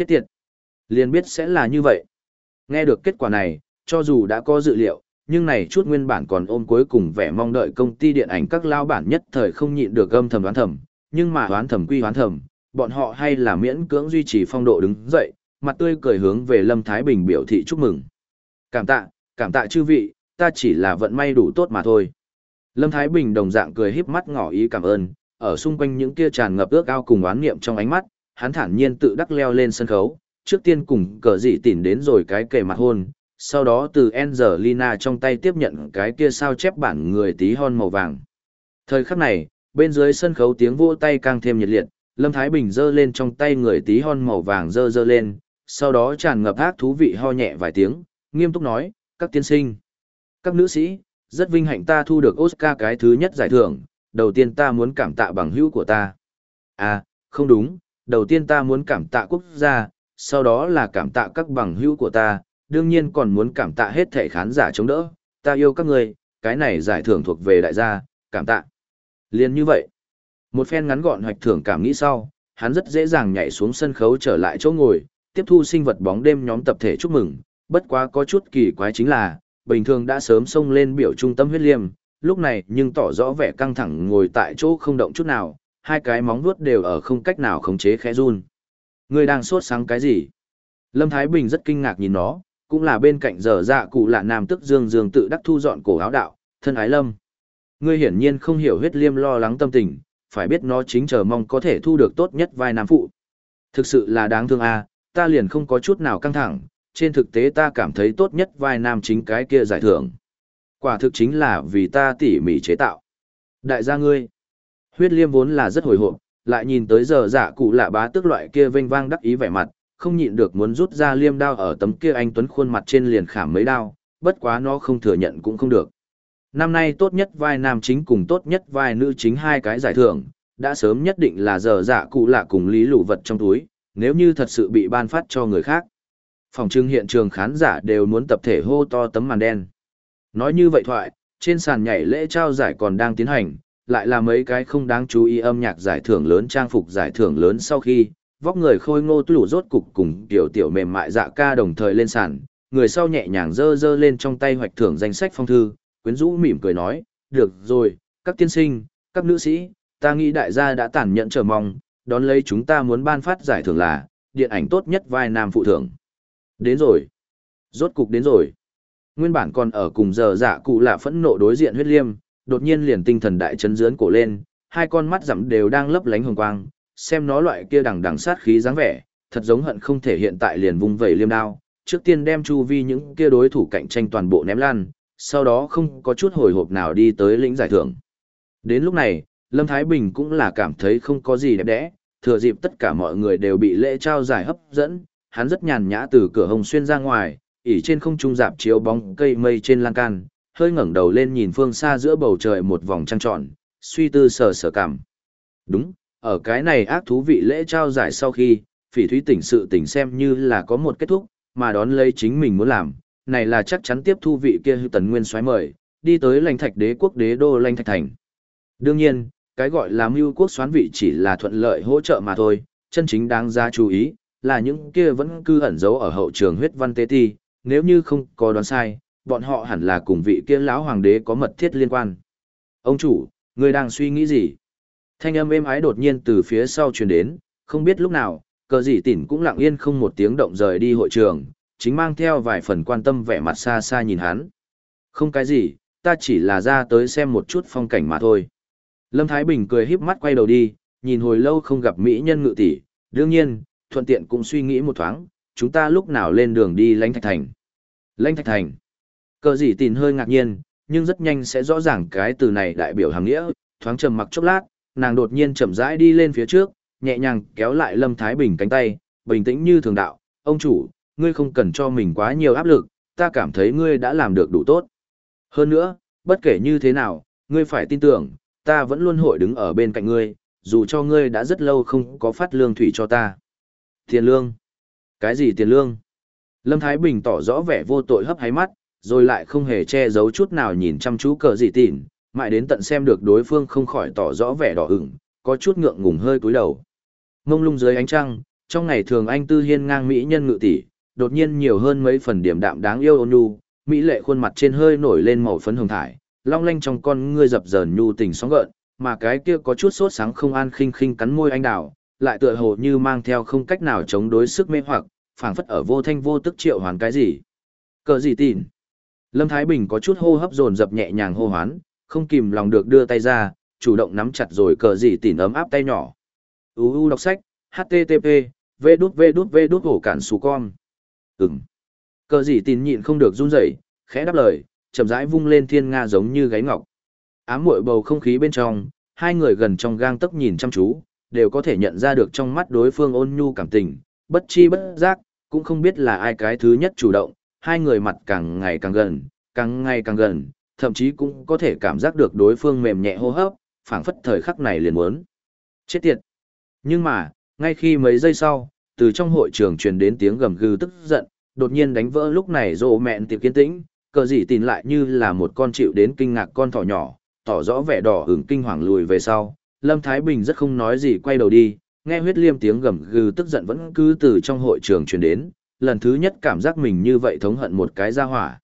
Chết tiệt! Liền biết sẽ là như vậy. Nghe được kết quả này, cho dù đã có dự liệu, nhưng này chút nguyên bản còn ôm cuối cùng vẻ mong đợi công ty điện ảnh các lao bản nhất thời không nhịn được âm thầm đoán thầm, nhưng mà đoán thầm quy đoán thầm, bọn họ hay là miễn cưỡng duy trì phong độ đứng dậy, mặt tươi cười hướng về Lâm Thái Bình biểu thị chúc mừng. Cảm tạ, cảm tạ chư vị, ta chỉ là vận may đủ tốt mà thôi. Lâm Thái Bình đồng dạng cười híp mắt ngỏ ý cảm ơn, ở xung quanh những kia tràn ngập ước ao cùng oán niệm trong ánh mắt, hắn thản nhiên tự đắc leo lên sân khấu, trước tiên cùng cờ dị tỉn đến rồi cái kề mặt hôn, sau đó từ Angelina trong tay tiếp nhận cái kia sao chép bản người tí hon màu vàng. Thời khắc này, bên dưới sân khấu tiếng vỗ tay càng thêm nhiệt liệt, Lâm Thái Bình giơ lên trong tay người tí hon màu vàng giơ giơ lên, sau đó tràn ngập ác thú vị ho nhẹ vài tiếng, nghiêm túc nói, các tiên sinh, các nữ sĩ, rất vinh hạnh ta thu được Oscar cái thứ nhất giải thưởng, đầu tiên ta muốn cảm tạ bằng hữu của ta. À, không đúng, đầu tiên ta muốn cảm tạ quốc gia, sau đó là cảm tạ các bằng hữu của ta, đương nhiên còn muốn cảm tạ hết thể khán giả chống đỡ, ta yêu các người, cái này giải thưởng thuộc về đại gia, cảm tạ. Liên như vậy, một phen ngắn gọn hoạch thưởng cảm nghĩ sau, hắn rất dễ dàng nhảy xuống sân khấu trở lại chỗ ngồi, tiếp thu sinh vật bóng đêm nhóm tập thể chúc mừng, bất quá có chút kỳ quái chính là, bình thường đã sớm xông lên biểu trung tâm huyết liêm, lúc này nhưng tỏ rõ vẻ căng thẳng ngồi tại chỗ không động chút nào, hai cái móng vuốt đều ở không cách nào khống chế khẽ run. Người đang sốt sáng cái gì? Lâm Thái Bình rất kinh ngạc nhìn nó, cũng là bên cạnh giờ dạ cụ lạ nam tức dương dương tự đắc thu dọn cổ áo đạo, thân ái lâm. Ngươi hiển nhiên không hiểu huyết liêm lo lắng tâm tình, phải biết nó chính chờ mong có thể thu được tốt nhất vai nam phụ. Thực sự là đáng thương a, ta liền không có chút nào căng thẳng, trên thực tế ta cảm thấy tốt nhất vai nam chính cái kia giải thưởng. Quả thực chính là vì ta tỉ mỉ chế tạo. Đại gia ngươi, huyết liêm vốn là rất hồi hộp, lại nhìn tới giờ giả cụ lạ bá tức loại kia vênh vang đắc ý vẻ mặt, không nhịn được muốn rút ra liêm đao ở tấm kia anh Tuấn khuôn mặt trên liền khảm mấy đao, bất quá nó không thừa nhận cũng không được. Năm nay tốt nhất vai nam chính cùng tốt nhất vai nữ chính hai cái giải thưởng, đã sớm nhất định là giờ dạ cụ lạ cùng lý lũ vật trong túi, nếu như thật sự bị ban phát cho người khác. Phòng trưng hiện trường khán giả đều muốn tập thể hô to tấm màn đen. Nói như vậy thoại, trên sàn nhảy lễ trao giải còn đang tiến hành, lại là mấy cái không đáng chú ý âm nhạc giải thưởng lớn trang phục giải thưởng lớn sau khi, vóc người khôi ngô tủ rốt cục cùng tiểu tiểu mềm mại dạ ca đồng thời lên sàn, người sau nhẹ nhàng dơ dơ lên trong tay hoạch thưởng danh sách phong thư, quyến rũ mỉm cười nói, được rồi, các tiên sinh, các nữ sĩ, ta nghĩ đại gia đã tản nhận chờ mong, đón lấy chúng ta muốn ban phát giải thưởng là, điện ảnh tốt nhất vai nam phụ thưởng. Đến rồi. Rốt cục đến rồi. Nguyên bản còn ở cùng giờ dạ cụ lạ phẫn nộ đối diện huyết liêm, đột nhiên liền tinh thần đại chấn dướn cổ lên, hai con mắt dặm đều đang lấp lánh hồng quang, xem nó loại kia đằng đằng sát khí dáng vẻ, thật giống hận không thể hiện tại liền vung vẩy liêm đao, trước tiên đem chu vi những kia đối thủ cạnh tranh toàn bộ ném lan, sau đó không có chút hồi hộp nào đi tới lĩnh giải thưởng. Đến lúc này, Lâm Thái Bình cũng là cảm thấy không có gì đẹp đẽ, thừa dịp tất cả mọi người đều bị lễ trao giải hấp dẫn, hắn rất nhàn nhã từ cửa hồng xuyên ra ngoài, ỉ trên không trung dạp chiếu bóng cây mây trên lan can, hơi ngẩng đầu lên nhìn phương xa giữa bầu trời một vòng trăng tròn, suy tư sờ sờ cảm. Đúng, ở cái này ác thú vị lễ trao giải sau khi, phỉ thúy tỉnh sự tỉnh xem như là có một kết thúc, mà đón lấy chính mình muốn làm, này là chắc chắn tiếp thu vị kia hư tần nguyên xoáy mời, đi tới lãnh thạch đế quốc đế đô lãnh thạch thành. Đương nhiên, cái gọi là mưu quốc xoán vị chỉ là thuận lợi hỗ trợ mà thôi, chân chính đáng ra chú ý, là những kia vẫn cư ẩn giấu ở hậu trường huyết văn tế ti, nếu như không có đoán sai, bọn họ hẳn là cùng vị kia lão hoàng đế có mật thiết liên quan. Ông chủ, người đang suy nghĩ gì? Thanh âm êm ái đột nhiên từ phía sau truyền đến, không biết lúc nào, cờ gì tỉn cũng lặng yên không một tiếng động rời đi hội trường, chính mang theo vài phần quan tâm vẻ mặt xa xa nhìn hắn. Không cái gì, ta chỉ là ra tới xem một chút phong cảnh mà thôi. Lâm Thái Bình cười híp mắt quay đầu đi, nhìn hồi lâu không gặp mỹ nhân ngự tỷ, đương nhiên, thuận tiện cũng suy nghĩ một thoáng, chúng ta lúc nào lên đường đi lãnh thạch thành. Lãnh thạch thành. Cờ gì tỉn hơi ngạc nhiên, nhưng rất nhanh sẽ rõ ràng cái từ này đại biểu hàng nghĩa, thoáng trầm mặc chốc lát, nàng đột nhiên chậm rãi đi lên phía trước, nhẹ nhàng kéo lại Lâm Thái Bình cánh tay, bình tĩnh như thường đạo, ông chủ, ngươi không cần cho mình quá nhiều áp lực, ta cảm thấy ngươi đã làm được đủ tốt. Hơn nữa, bất kể như thế nào, ngươi phải tin tưởng, ta vẫn luôn hội đứng ở bên cạnh ngươi, dù cho ngươi đã rất lâu không có phát lương thủy cho ta. Tiền lương? Cái gì tiền lương? Lâm Thái Bình tỏ rõ vẻ vô tội hấp háy mắt, rồi lại không hề che giấu chút nào nhìn chăm chú cờ dị tỉn, mãi đến tận xem được đối phương không khỏi tỏ rõ vẻ đỏ ửng, có chút ngượng ngùng hơi cúi đầu. Mông lung dưới ánh trăng, trong ngày thường anh tư hiên ngang mỹ nhân ngự tỷ, đột nhiên nhiều hơn mấy phần điểm đạm đáng yêu ôn nhu, mỹ lệ khuôn mặt trên hơi nổi lên màu phấn hồng thải, long lanh trong con ngươi dập dờn nhu tình sóng gợn, mà cái kia có chút sốt sáng không an khinh khinh cắn môi anh đào, lại tựa hồ như mang theo không cách nào chống đối sức mê hoặc, phảng phất ở vô thanh vô tức triệu hoàn cái gì. Cờ gì tin? Lâm Thái Bình có chút hô hấp dồn dập nhẹ nhàng hô hoán, không kìm lòng được đưa tay ra, chủ động nắm chặt rồi cờ gì tỉn ấm áp tay nhỏ. UU đọc sách, HTTP, V đút V đút V đút hổ cản xù con. Ừm. Cờ gì tỉn nhịn không được run rẩy, khẽ đáp lời, chậm rãi vung lên thiên nga giống như gáy ngọc. Ám muội bầu không khí bên trong, hai người gần trong gang tấc nhìn chăm chú, đều có thể nhận ra được trong mắt đối phương ôn nhu cảm tình, bất chi bất giác, cũng không biết là ai cái thứ nhất chủ động, hai người mặt càng ngày càng gần, càng ngày càng gần, thậm chí cũng có thể cảm giác được đối phương mềm nhẹ hô hấp, phảng phất thời khắc này liền muốn. Chết tiệt! Nhưng mà, ngay khi mấy giây sau, từ trong hội trường truyền đến tiếng gầm gừ tức giận, đột nhiên đánh vỡ lúc này rộ mẹn tiệp kiên tĩnh, cờ gì tin lại như là một con chịu đến kinh ngạc con thỏ nhỏ, tỏ rõ vẻ đỏ hứng kinh hoàng lùi về sau. Lâm Thái Bình rất không nói gì quay đầu đi, nghe huyết liêm tiếng gầm gừ tức giận vẫn cứ từ trong hội trường truyền đến, lần thứ nhất cảm giác mình như vậy thống hận một cái ra hỏa.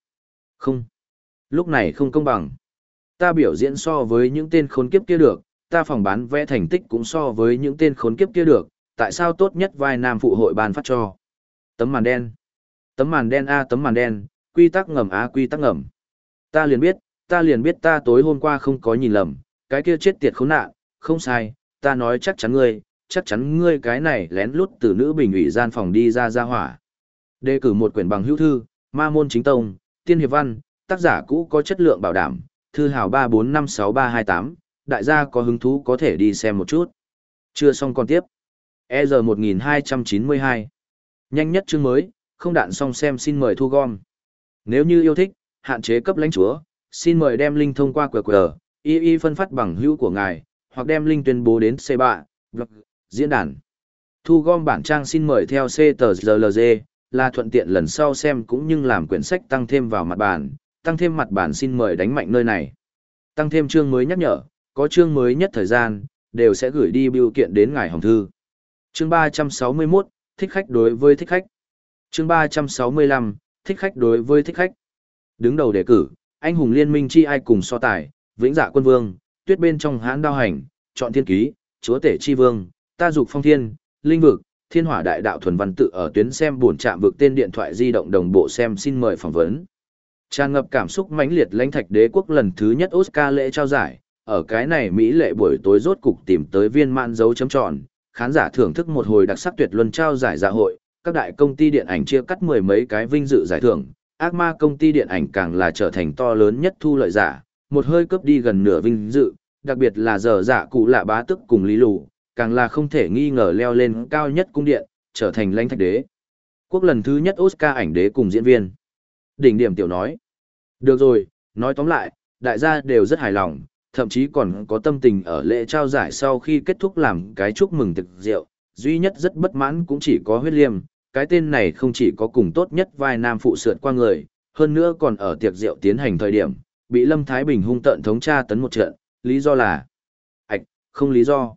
Không. Lúc này không công bằng. Ta biểu diễn so với những tên khốn kiếp kia được, ta phòng bán vẽ thành tích cũng so với những tên khốn kiếp kia được, tại sao tốt nhất vai nam phụ hội ban phát cho? Tấm màn đen. Tấm màn đen A tấm màn đen, quy tắc ngầm A quy tắc ngầm. Ta liền biết, ta liền biết ta tối hôm qua không có nhìn lầm, cái kia chết tiệt khốn nạn, không sai, ta nói chắc chắn ngươi, chắc chắn ngươi cái này lén lút từ nữ bình ủy gian phòng đi ra ra hỏa. Đề cử một quyển bằng hữu thư, ma môn chính tông, tiên hiệp văn, tác giả cũ có chất lượng bảo đảm, thư hào 3456328, đại gia có hứng thú có thể đi xem một chút. Chưa xong còn tiếp. EZ 1292. Nhanh nhất chương mới, không đạn xong xem xin mời thu gom. Nếu như yêu thích, hạn chế cấp lãnh chúa, xin mời đem link thông qua QR, y y phân phát bằng hữu của ngài, hoặc đem link tuyên bố đến C3, blog, diễn đàn. Thu gom bản trang xin mời theo C tờ GLG, là thuận tiện lần sau xem cũng như làm quyển sách tăng thêm vào mặt bản, tăng thêm mặt bản xin mời đánh mạnh nơi này. Tăng thêm chương mới nhắc nhở, có chương mới nhất thời gian, đều sẽ gửi đi biểu kiện đến ngài hồng thư. Chương 361, thích khách đối với thích khách. Chương 365, thích khách đối với thích khách. Đứng đầu đề cử, anh hùng liên minh chi ai cùng so tài, vĩnh dạ quân vương, tuyết bên trong hãn đao hành, chọn thiên ký, chúa tể chi vương, ta dục phong thiên, linh vực, thiên hỏa đại đạo thuần văn tự ở tuyến xem buồn chạm vực tên điện thoại di động đồng bộ xem xin mời phỏng vấn. Tràn ngập cảm xúc mãnh liệt lãnh thạch đế quốc lần thứ nhất Oscar lễ trao giải, ở cái này Mỹ lệ buổi tối rốt cục tìm tới viên mãn dấu chấm tròn, khán giả thưởng thức một hồi đặc sắc tuyệt luân trao giải dạ hội, các đại công ty điện ảnh chia cắt mười mấy cái vinh dự giải thưởng, ác ma công ty điện ảnh càng là trở thành to lớn nhất thu lợi giả, một hơi cướp đi gần nửa vinh dự, đặc biệt là giờ giả cụ lạ bá tức cùng lý lù, càng là không thể nghi ngờ leo lên cao nhất cung điện, trở thành lãnh thạch đế. Quốc lần thứ nhất Oscar ảnh đế cùng diễn viên. Đỉnh điểm tiểu nói. Được rồi, nói tóm lại, đại gia đều rất hài lòng, thậm chí còn có tâm tình ở lễ trao giải sau khi kết thúc làm cái chúc mừng thực rượu. Duy nhất rất bất mãn cũng chỉ có huyết liêm, cái tên này không chỉ có cùng tốt nhất vai nam phụ sượt qua người, hơn nữa còn ở tiệc rượu tiến hành thời điểm, bị Lâm Thái Bình hung tận thống tra tấn một trận, lý do là... Ảch, không lý do.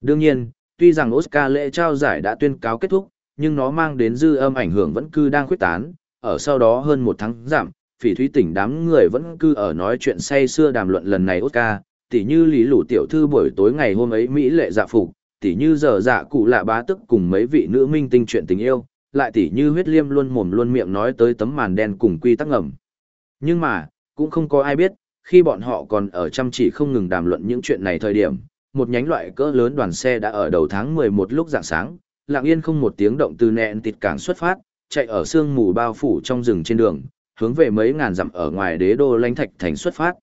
Đương nhiên, tuy rằng Oscar lễ trao giải đã tuyên cáo kết thúc, nhưng nó mang đến dư âm ảnh hưởng vẫn cứ đang khuyết tán, ở sau đó hơn một tháng giảm, phỉ thúy tỉnh đám người vẫn cứ ở nói chuyện say xưa đàm luận lần này Oscar, tỉ như lý lũ tiểu thư buổi tối ngày hôm ấy Mỹ lệ dạ phục, tỉ như giờ dạ cụ lạ bá tức cùng mấy vị nữ minh tinh chuyện tình yêu, lại tỉ như huyết liêm luôn mồm luôn miệng nói tới tấm màn đen cùng quy tắc ngầm. Nhưng mà, cũng không có ai biết, khi bọn họ còn ở chăm chỉ không ngừng đàm luận những chuyện này thời điểm, một nhánh loại cỡ lớn đoàn xe đã ở đầu tháng 11 lúc dạng sáng, lặng yên không một tiếng động từ nẹn tịt cảng xuất phát, chạy ở sương mù bao phủ trong rừng trên đường, hướng về mấy ngàn dặm ở ngoài đế đô lãnh thạch thành xuất phát.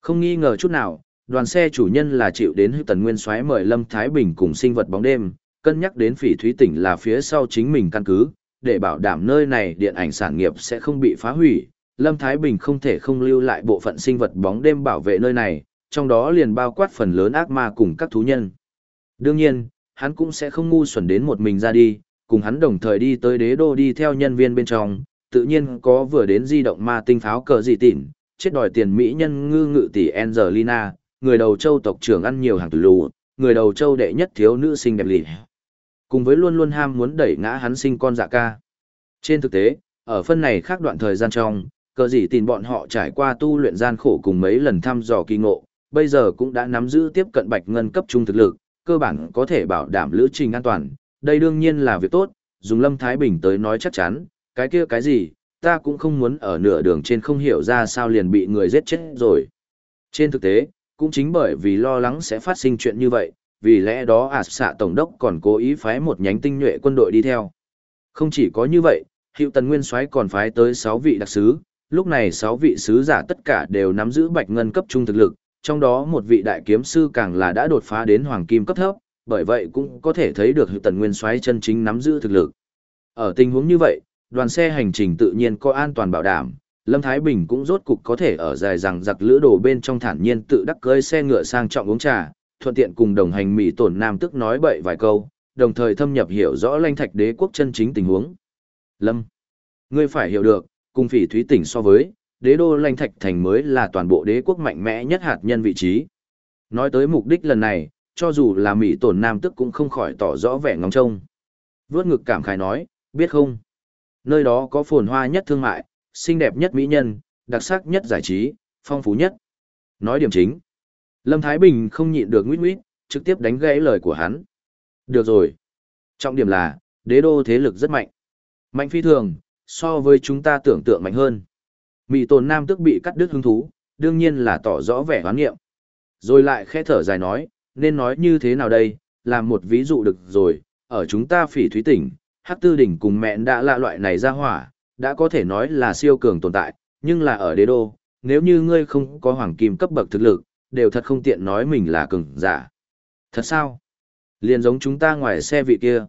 Không nghi ngờ chút nào, đoàn xe chủ nhân là chịu đến hư tần nguyên soái mời Lâm Thái Bình cùng sinh vật bóng đêm, cân nhắc đến phỉ thúy tỉnh là phía sau chính mình căn cứ, để bảo đảm nơi này điện ảnh sản nghiệp sẽ không bị phá hủy. Lâm Thái Bình không thể không lưu lại bộ phận sinh vật bóng đêm bảo vệ nơi này, trong đó liền bao quát phần lớn ác ma cùng các thú nhân. Đương nhiên, hắn cũng sẽ không ngu xuẩn đến một mình ra đi, cùng hắn đồng thời đi tới đế đô đi theo nhân viên bên trong, tự nhiên có vừa đến di động ma tinh pháo cờ gì tỉn, chết đòi tiền mỹ nhân ngư ngự tỷ Angelina, người đầu châu tộc trưởng ăn nhiều hàng tử lù, người đầu châu đệ nhất thiếu nữ sinh đẹp lì. Cùng với luôn luôn ham muốn đẩy ngã hắn sinh con dạ ca. Trên thực tế, ở phân này khác đoạn thời gian trong, cờ gì tin bọn họ trải qua tu luyện gian khổ cùng mấy lần thăm dò kỳ ngộ, bây giờ cũng đã nắm giữ tiếp cận bạch ngân cấp trung thực lực, cơ bản có thể bảo đảm lữ trình an toàn. Đây đương nhiên là việc tốt, dùng Lâm Thái Bình tới nói chắc chắn, cái kia cái gì, ta cũng không muốn ở nửa đường trên không hiểu ra sao liền bị người giết chết rồi. Trên thực tế, cũng chính bởi vì lo lắng sẽ phát sinh chuyện như vậy, vì lẽ đó ạt xạ tổng đốc còn cố ý phái một nhánh tinh nhuệ quân đội đi theo. Không chỉ có như vậy, hiệu tần nguyên soái còn phái tới 6 vị đặc sứ, lúc này 6 vị sứ giả tất cả đều nắm giữ bạch ngân cấp trung thực lực, trong đó một vị đại kiếm sư càng là đã đột phá đến hoàng kim cấp thấp, bởi vậy cũng có thể thấy được hiệu tần nguyên soái chân chính nắm giữ thực lực. Ở tình huống như vậy, đoàn xe hành trình tự nhiên có an toàn bảo đảm, Lâm Thái Bình cũng rốt cục có thể ở dài rằng giặc lữ đồ bên trong thản nhiên tự đắc cơi xe ngựa sang trọng uống trà, thuận tiện cùng đồng hành mỹ tổn nam tức nói bậy vài câu, đồng thời thâm nhập hiểu rõ lanh thạch đế quốc chân chính tình huống. Lâm, ngươi phải hiểu được, cùng phỉ thúy tỉnh so với, đế đô lanh thạch thành mới là toàn bộ đế quốc mạnh mẽ nhất hạt nhân vị trí. Nói tới mục đích lần này, cho dù là mỹ tổn nam tức cũng không khỏi tỏ rõ vẻ ngóng trông. Vướt ngực cảm khái nói, biết không? Nơi đó có phồn hoa nhất thương mại, xinh đẹp nhất mỹ nhân, đặc sắc nhất giải trí, phong phú nhất. Nói điểm chính. Lâm Thái Bình không nhịn được nguyết nguyết, trực tiếp đánh gãy lời của hắn. Được rồi. Trọng điểm là, đế đô thế lực rất mạnh. Mạnh phi thường, so với chúng ta tưởng tượng mạnh hơn. Mị tồn nam tức bị cắt đứt hứng thú, đương nhiên là tỏ rõ vẻ hoán nghiệm. Rồi lại khẽ thở dài nói, nên nói như thế nào đây, làm một ví dụ được rồi, ở chúng ta phỉ thúy tỉnh, hắc tư đỉnh cùng mẹn đã lạ loại này ra hỏa, đã có thể nói là siêu cường tồn tại, nhưng là ở đế đô, nếu như ngươi không có hoàng kim cấp bậc thực lực, đều thật không tiện nói mình là cường giả. Thật sao? Liền giống chúng ta ngoài xe vị kia.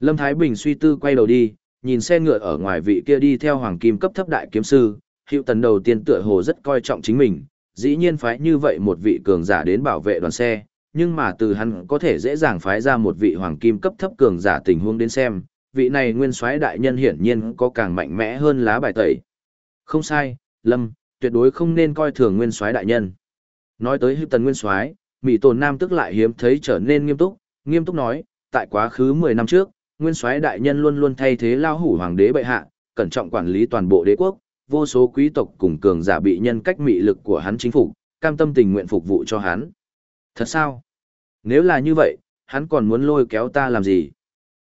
Lâm Thái Bình suy tư quay đầu đi, nhìn xe ngựa ở ngoài vị kia đi theo hoàng kim cấp thấp đại kiếm sư, hiệu tần đầu tiên tựa hồ rất coi trọng chính mình, dĩ nhiên phái như vậy một vị cường giả đến bảo vệ đoàn xe, nhưng mà từ hắn có thể dễ dàng phái ra một vị hoàng kim cấp thấp cường giả tình huống đến xem, vị này nguyên soái đại nhân hiển nhiên có càng mạnh mẽ hơn lá bài tẩy. Không sai, Lâm, tuyệt đối không nên coi thường nguyên soái đại nhân. Nói tới hữu tần nguyên soái, Mỹ Tồn Nam tức lại hiếm thấy trở nên nghiêm túc, nghiêm túc nói, tại quá khứ 10 năm trước, nguyên soái đại nhân luôn luôn thay thế lao hủ hoàng đế bệ hạ, cẩn trọng quản lý toàn bộ đế quốc, vô số quý tộc cùng cường giả bị nhân cách mị lực của hắn chính phủ, cam tâm tình nguyện phục vụ cho hắn. Thật sao? Nếu là như vậy, hắn còn muốn lôi kéo ta làm gì?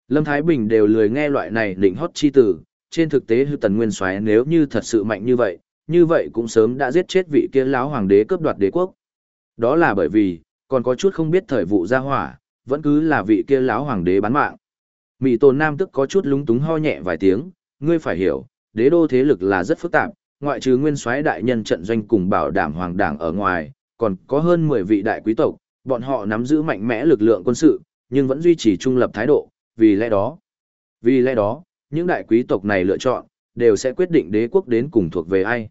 Lâm Thái Bình đều lười nghe loại này định hót chi tử, trên thực tế hư tần nguyên soái nếu như thật sự mạnh như vậy, như vậy cũng sớm đã giết chết vị kia lão hoàng đế cướp đoạt đế quốc. Đó là bởi vì, còn có chút không biết thời vụ gia hỏa, vẫn cứ là vị kia lão hoàng đế bán mạng. Mỹ Tôn Nam tức có chút lúng túng ho nhẹ vài tiếng, ngươi phải hiểu, đế đô thế lực là rất phức tạp, ngoại trừ nguyên soái đại nhân trận doanh cùng bảo đảm hoàng đảng ở ngoài, còn có hơn 10 vị đại quý tộc, bọn họ nắm giữ mạnh mẽ lực lượng quân sự, nhưng vẫn duy trì trung lập thái độ, vì lẽ đó, vì lẽ đó, những đại quý tộc này lựa chọn, đều sẽ quyết định đế quốc đến cùng thuộc về ai.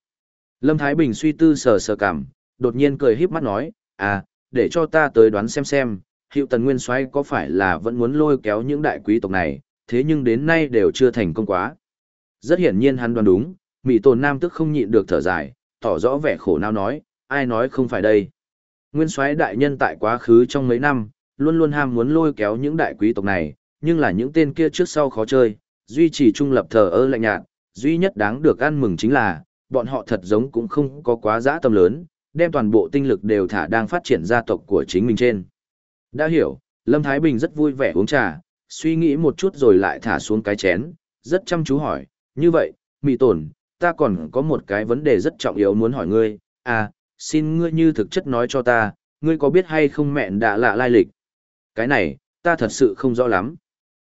Lâm Thái Bình suy tư sờ sờ cảm, đột nhiên cười híp mắt nói, à, để cho ta tới đoán xem xem, Hữu tần nguyên soái có phải là vẫn muốn lôi kéo những đại quý tộc này, thế nhưng đến nay đều chưa thành công quá. Rất hiển nhiên hắn đoán đúng, Mỹ tồn nam tức không nhịn được thở dài, tỏ rõ vẻ khổ não nói, ai nói không phải đây. Nguyên soái đại nhân tại quá khứ trong mấy năm, luôn luôn ham muốn lôi kéo những đại quý tộc này, nhưng là những tên kia trước sau khó chơi, duy trì trung lập thờ ơ lạnh nhạt, duy nhất đáng được ăn mừng chính là, bọn họ thật giống cũng không có quá dã tâm lớn, đem toàn bộ tinh lực đều thả đang phát triển gia tộc của chính mình trên. Đã hiểu, Lâm Thái Bình rất vui vẻ uống trà, suy nghĩ một chút rồi lại thả xuống cái chén, rất chăm chú hỏi, như vậy, mị tổn, ta còn có một cái vấn đề rất trọng yếu muốn hỏi ngươi, à, xin ngươi như thực chất nói cho ta, ngươi có biết hay không mẹn đã lạ lai lịch? Cái này, ta thật sự không rõ lắm.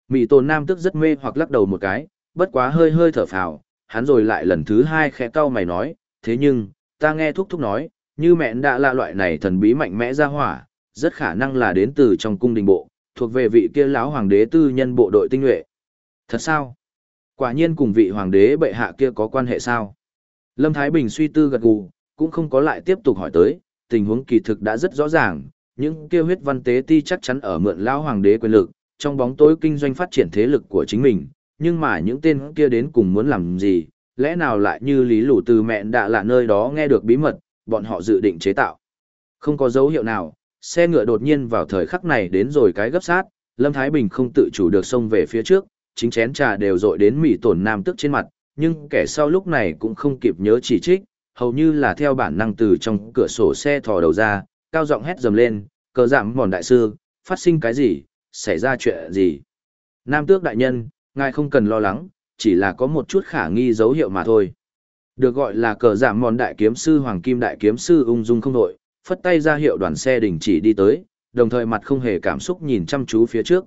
Mị tồn nam tức rất mê hoặc lắc đầu một cái, bất quá hơi hơi thở phào, hắn rồi lại lần thứ hai khẽ cau mày nói, thế nhưng, ta nghe thúc thúc nói, như mẹn đã lạ loại này thần bí mạnh mẽ ra hỏa, rất khả năng là đến từ trong cung đình bộ, thuộc về vị kia lão hoàng đế tư nhân bộ đội tinh nhuệ. Thật sao? Quả nhiên cùng vị hoàng đế bệ hạ kia có quan hệ sao? Lâm Thái Bình suy tư gật gù, cũng không có lại tiếp tục hỏi tới, tình huống kỳ thực đã rất rõ ràng, những kia huyết văn tế ti chắc chắn ở mượn lão hoàng đế quyền lực, trong bóng tối kinh doanh phát triển thế lực của chính mình, nhưng mà những tên kia đến cùng muốn làm gì, lẽ nào lại như lý lũ từ mẹ đã là nơi đó nghe được bí mật, bọn họ dự định chế tạo. Không có dấu hiệu nào, xe ngựa đột nhiên vào thời khắc này đến rồi cái gấp sát, Lâm Thái Bình không tự chủ được xông về phía trước, chính chén trà đều dội đến mỉ tổn nam tức trên mặt, nhưng kẻ sau lúc này cũng không kịp nhớ chỉ trích, hầu như là theo bản năng từ trong cửa sổ xe thò đầu ra, cao giọng hét dầm lên, cờ giảm mòn đại sư, phát sinh cái gì, xảy ra chuyện gì. Nam tước đại nhân, ngài không cần lo lắng, chỉ là có một chút khả nghi dấu hiệu mà thôi. Được gọi là cờ giảm mòn đại kiếm sư Hoàng Kim đại kiếm sư ung dung không đội, phất tay ra hiệu đoàn xe đình chỉ đi tới, đồng thời mặt không hề cảm xúc nhìn chăm chú phía trước.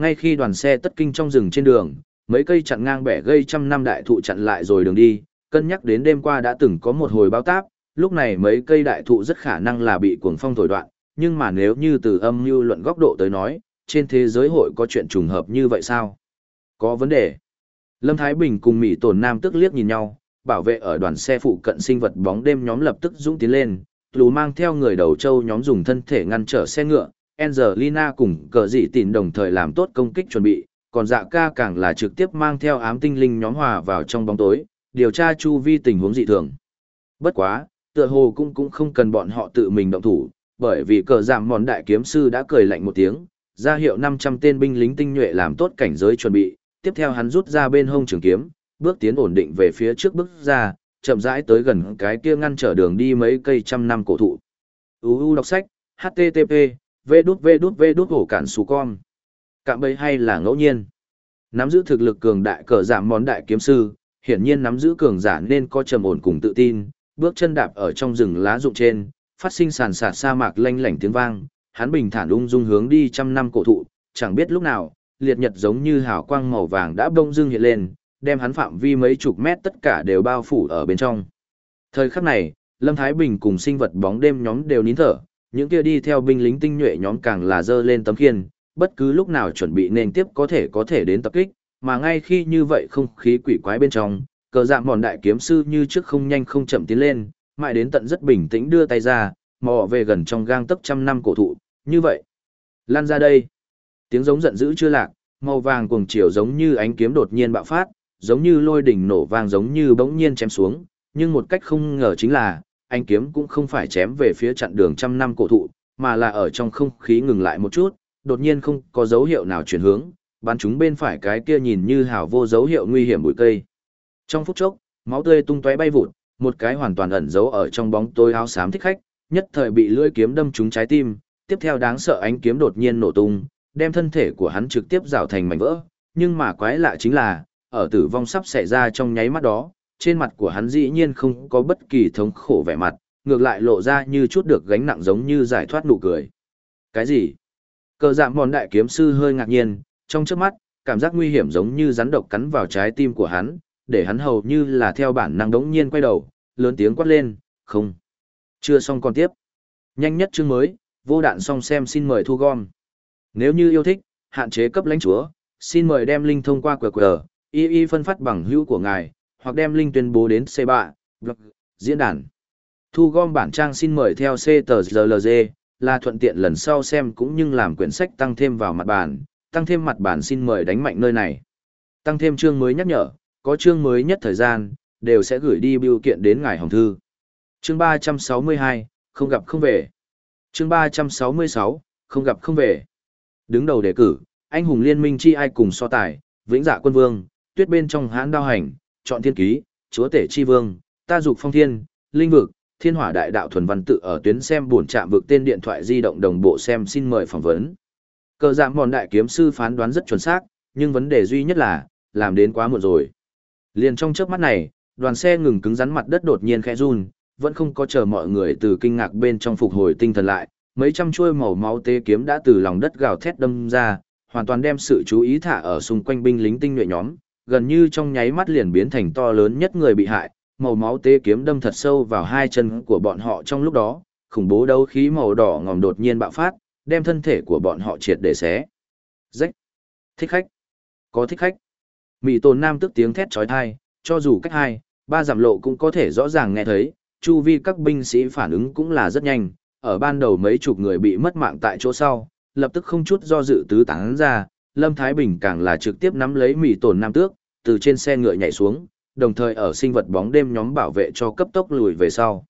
Ngay khi đoàn xe tất kinh trong rừng trên đường, mấy cây chặn ngang bẻ gây trăm năm đại thụ chặn lại rồi đường đi, cân nhắc đến đêm qua đã từng có một hồi bao táp, lúc này mấy cây đại thụ rất khả năng là bị cuồng phong thổi đoạn, nhưng mà nếu như từ âm mưu luận góc độ tới nói, trên thế giới hội có chuyện trùng hợp như vậy sao? Có vấn đề. Lâm Thái Bình cùng Mỹ Tổn Nam tức liếc nhìn nhau, bảo vệ ở đoàn xe phụ cận sinh vật bóng đêm nhóm lập tức dũng tiến lên, lù mang theo người đầu châu nhóm dùng thân thể ngăn trở xe ngựa, Angelina cùng cờ dị tìn đồng thời làm tốt công kích chuẩn bị, còn dạ ca càng là trực tiếp mang theo ám tinh linh nhóm hòa vào trong bóng tối, điều tra chu vi tình huống dị thường. Bất quá, tựa hồ cũng cũng không cần bọn họ tự mình động thủ, bởi vì cờ giảm mòn đại kiếm sư đã cười lạnh một tiếng, ra hiệu 500 tên binh lính tinh nhuệ làm tốt cảnh giới chuẩn bị, tiếp theo hắn rút ra bên hông trường kiếm, bước tiến ổn định về phía trước bước ra, chậm rãi tới gần cái kia ngăn trở đường đi mấy cây trăm năm cổ thụ. UU đọc sách, http, vê đút vê đút vê đút hổ cản xù con. Cạm bẫy hay là ngẫu nhiên. Nắm giữ thực lực cường đại cờ giảm món đại kiếm sư, hiển nhiên nắm giữ cường giả nên có trầm ổn cùng tự tin, bước chân đạp ở trong rừng lá rụng trên, phát sinh sàn sạt sa mạc lanh lảnh tiếng vang, hắn bình thản ung dung hướng đi trăm năm cổ thụ, chẳng biết lúc nào, liệt nhật giống như hào quang màu vàng đã bông dưng hiện lên, đem hắn phạm vi mấy chục mét tất cả đều bao phủ ở bên trong. Thời khắc này, Lâm Thái Bình cùng sinh vật bóng đêm nhóm đều nín thở, những kia đi theo binh lính tinh nhuệ nhóm càng là dơ lên tấm khiên, bất cứ lúc nào chuẩn bị nên tiếp có thể có thể đến tập kích, mà ngay khi như vậy không khí quỷ quái bên trong, cờ dạng mòn đại kiếm sư như trước không nhanh không chậm tiến lên, mãi đến tận rất bình tĩnh đưa tay ra, mò về gần trong gang tấc trăm năm cổ thụ, như vậy. Lan ra đây. Tiếng giống giận dữ chưa lạc, màu vàng cuồng chiều giống như ánh kiếm đột nhiên bạo phát, giống như lôi đỉnh nổ vang giống như bỗng nhiên chém xuống, nhưng một cách không ngờ chính là, ánh kiếm cũng không phải chém về phía chặn đường trăm năm cổ thụ, mà là ở trong không khí ngừng lại một chút, đột nhiên không có dấu hiệu nào chuyển hướng, bắn chúng bên phải cái kia nhìn như hào vô dấu hiệu nguy hiểm bụi cây. Trong phút chốc, máu tươi tung tóe bay vụt, một cái hoàn toàn ẩn giấu ở trong bóng tối áo xám thích khách, nhất thời bị lưỡi kiếm đâm trúng trái tim, tiếp theo đáng sợ ánh kiếm đột nhiên nổ tung, đem thân thể của hắn trực tiếp rào thành mảnh vỡ, nhưng mà quái lạ chính là, ở tử vong sắp xảy ra trong nháy mắt đó, trên mặt của hắn dĩ nhiên không có bất kỳ thống khổ vẻ mặt, ngược lại lộ ra như chút được gánh nặng giống như giải thoát nụ cười. Cái gì? Cờ dạng mòn đại kiếm sư hơi ngạc nhiên, trong trước mắt, cảm giác nguy hiểm giống như rắn độc cắn vào trái tim của hắn, để hắn hầu như là theo bản năng đống nhiên quay đầu, lớn tiếng quát lên, không. Chưa xong còn tiếp. Nhanh nhất chương mới, vô đạn xong xem xin mời thu gom. Nếu như yêu thích, hạn chế cấp lãnh chúa, xin mời đem link thông qua QR, y y phân phát bằng hữu của ngài, hoặc đem link tuyên bố đến C3, blog, diễn đàn. Thu gom bản trang xin mời theo C tờ GLG, là thuận tiện lần sau xem cũng như làm quyển sách tăng thêm vào mặt bản, tăng thêm mặt bản xin mời đánh mạnh nơi này. Tăng thêm chương mới nhắc nhở, có chương mới nhất thời gian, đều sẽ gửi đi biểu kiện đến ngài hồng thư. Chương 362, không gặp không về. Chương 366, không gặp không về. Đứng đầu đề cử, anh hùng liên minh chi ai cùng so tài, vĩnh dạ quân vương, tuyết bên trong hãn đao hành, chọn thiên ký, chúa tể chi vương, ta dục phong thiên, linh vực, thiên hỏa đại đạo thuần văn tự ở tuyến xem buồn chạm vực tên điện thoại di động đồng bộ xem xin mời phỏng vấn. Cờ giảm mòn đại kiếm sư phán đoán rất chuẩn xác, nhưng vấn đề duy nhất là, làm đến quá muộn rồi. Liền trong chớp mắt này, đoàn xe ngừng cứng rắn mặt đất đột nhiên khẽ run, vẫn không có chờ mọi người từ kinh ngạc bên trong phục hồi tinh thần lại, mấy trăm chuôi màu máu tế kiếm đã từ lòng đất gào thét đâm ra, hoàn toàn đem sự chú ý thả ở xung quanh binh lính tinh nhuệ nhóm, gần như trong nháy mắt liền biến thành to lớn nhất người bị hại, màu máu tê kiếm đâm thật sâu vào hai chân của bọn họ trong lúc đó, khủng bố đấu khí màu đỏ ngòm đột nhiên bạo phát, đem thân thể của bọn họ triệt để xé. Rách. Thích khách. Có thích khách. Mị tồn nam tức tiếng thét trói thai, cho dù cách hai, ba giảm lộ cũng có thể rõ ràng nghe thấy, chu vi các binh sĩ phản ứng cũng là rất nhanh, ở ban đầu mấy chục người bị mất mạng tại chỗ sau, lập tức không chút do dự tứ tán ra, Lâm Thái Bình càng là trực tiếp nắm lấy mì tổn nam tước, từ trên xe ngựa nhảy xuống, đồng thời ở sinh vật bóng đêm nhóm bảo vệ cho cấp tốc lùi về sau.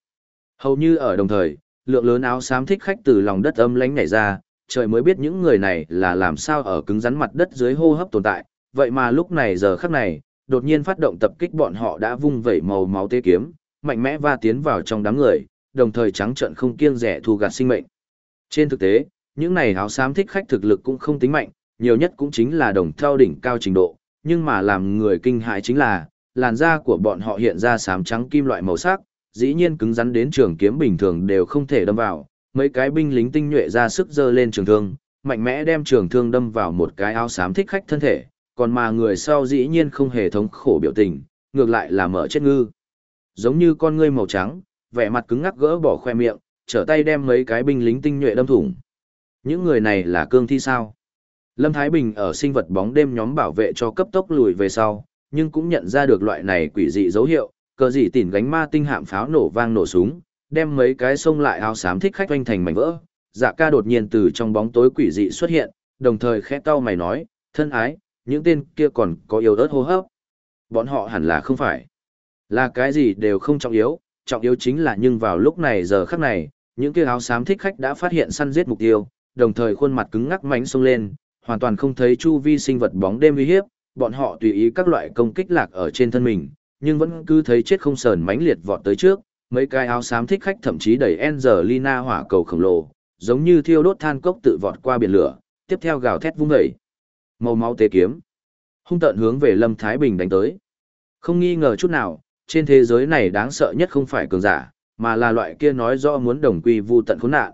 Hầu như ở đồng thời, lượng lớn áo xám thích khách từ lòng đất âm lánh nhảy ra, trời mới biết những người này là làm sao ở cứng rắn mặt đất dưới hô hấp tồn tại, vậy mà lúc này giờ khắc này, đột nhiên phát động tập kích bọn họ đã vung vẩy màu máu tê kiếm, mạnh mẽ va tiến vào trong đám người, đồng thời trắng trợn không kiêng rẻ thu gạt sinh mệnh. Trên thực tế, những này áo xám thích khách thực lực cũng không tính mạnh, nhiều nhất cũng chính là đồng theo đỉnh cao trình độ, nhưng mà làm người kinh hãi chính là, làn da của bọn họ hiện ra xám trắng kim loại màu sắc, dĩ nhiên cứng rắn đến trường kiếm bình thường đều không thể đâm vào, mấy cái binh lính tinh nhuệ ra sức dơ lên trường thương, mạnh mẽ đem trường thương đâm vào một cái áo xám thích khách thân thể, còn mà người sau dĩ nhiên không hề thống khổ biểu tình, ngược lại là mở chết ngư. Giống như con ngươi màu trắng, vẻ mặt cứng ngắc gỡ bỏ khoe miệng, trở tay đem mấy cái binh lính tinh nhuệ đâm thủng. Những người này là cương thi sao? Lâm Thái Bình ở sinh vật bóng đêm nhóm bảo vệ cho cấp tốc lùi về sau, nhưng cũng nhận ra được loại này quỷ dị dấu hiệu, cờ gì tỉn gánh ma tinh hạm pháo nổ vang nổ súng, đem mấy cái sông lại áo xám thích khách oanh thành mảnh vỡ. Dạ ca đột nhiên từ trong bóng tối quỷ dị xuất hiện, đồng thời khẽ cau mày nói, thân ái, những tên kia còn có yếu ớt hô hấp. Bọn họ hẳn là không phải. Là cái gì đều không trọng yếu, trọng yếu chính là nhưng vào lúc này giờ khắc này, những kia áo xám thích khách đã phát hiện săn giết mục tiêu, đồng thời khuôn mặt cứng ngắc mánh xông lên, hoàn toàn không thấy chu vi sinh vật bóng đêm uy hiếp, bọn họ tùy ý các loại công kích lạc ở trên thân mình, nhưng vẫn cứ thấy chết không sờn mãnh liệt vọt tới trước, mấy cái áo xám thích khách thậm chí đẩy Angelina hỏa cầu khổng lồ, giống như thiêu đốt than cốc tự vọt qua biển lửa, tiếp theo gào thét vung dậy. Màu máu tế kiếm, hung tận hướng về Lâm Thái Bình đánh tới. Không nghi ngờ chút nào, trên thế giới này đáng sợ nhất không phải cường giả, mà là loại kia nói rõ muốn đồng quy vu tận khốn nạn.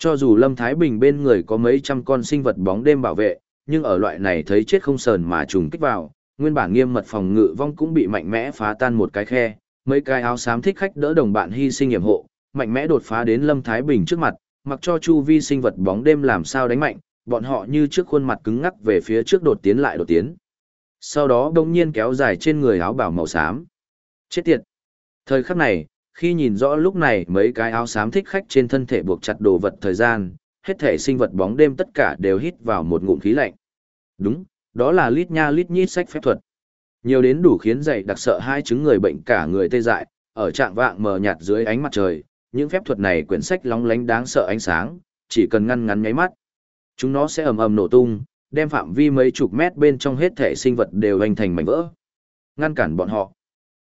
Cho dù Lâm Thái Bình bên người có mấy trăm con sinh vật bóng đêm bảo vệ, nhưng ở loại này thấy chết không sờn mà trùng kích vào, nguyên bản nghiêm mật phòng ngự vong cũng bị mạnh mẽ phá tan một cái khe, mấy cái áo xám thích khách đỡ đồng bạn hy sinh hiểm hộ, mạnh mẽ đột phá đến Lâm Thái Bình trước mặt, mặc cho chu vi sinh vật bóng đêm làm sao đánh mạnh, bọn họ như trước khuôn mặt cứng ngắc về phía trước đột tiến lại đột tiến. Sau đó đông nhiên kéo dài trên người áo bảo màu xám. Chết tiệt! Thời khắc này, khi nhìn rõ lúc này mấy cái áo xám thích khách trên thân thể buộc chặt đồ vật thời gian, hết thể sinh vật bóng đêm tất cả đều hít vào một ngụm khí lạnh. Đúng, đó là lít nha lít nhít sách phép thuật. Nhiều đến đủ khiến dậy đặc sợ hai chứng người bệnh cả người tê dại, ở trạng vạng mờ nhạt dưới ánh mặt trời, những phép thuật này quyển sách lóng lánh đáng sợ ánh sáng, chỉ cần ngăn ngắn nháy mắt. Chúng nó sẽ ầm ầm nổ tung, đem phạm vi mấy chục mét bên trong hết thể sinh vật đều hành thành mảnh vỡ. Ngăn cản bọn họ.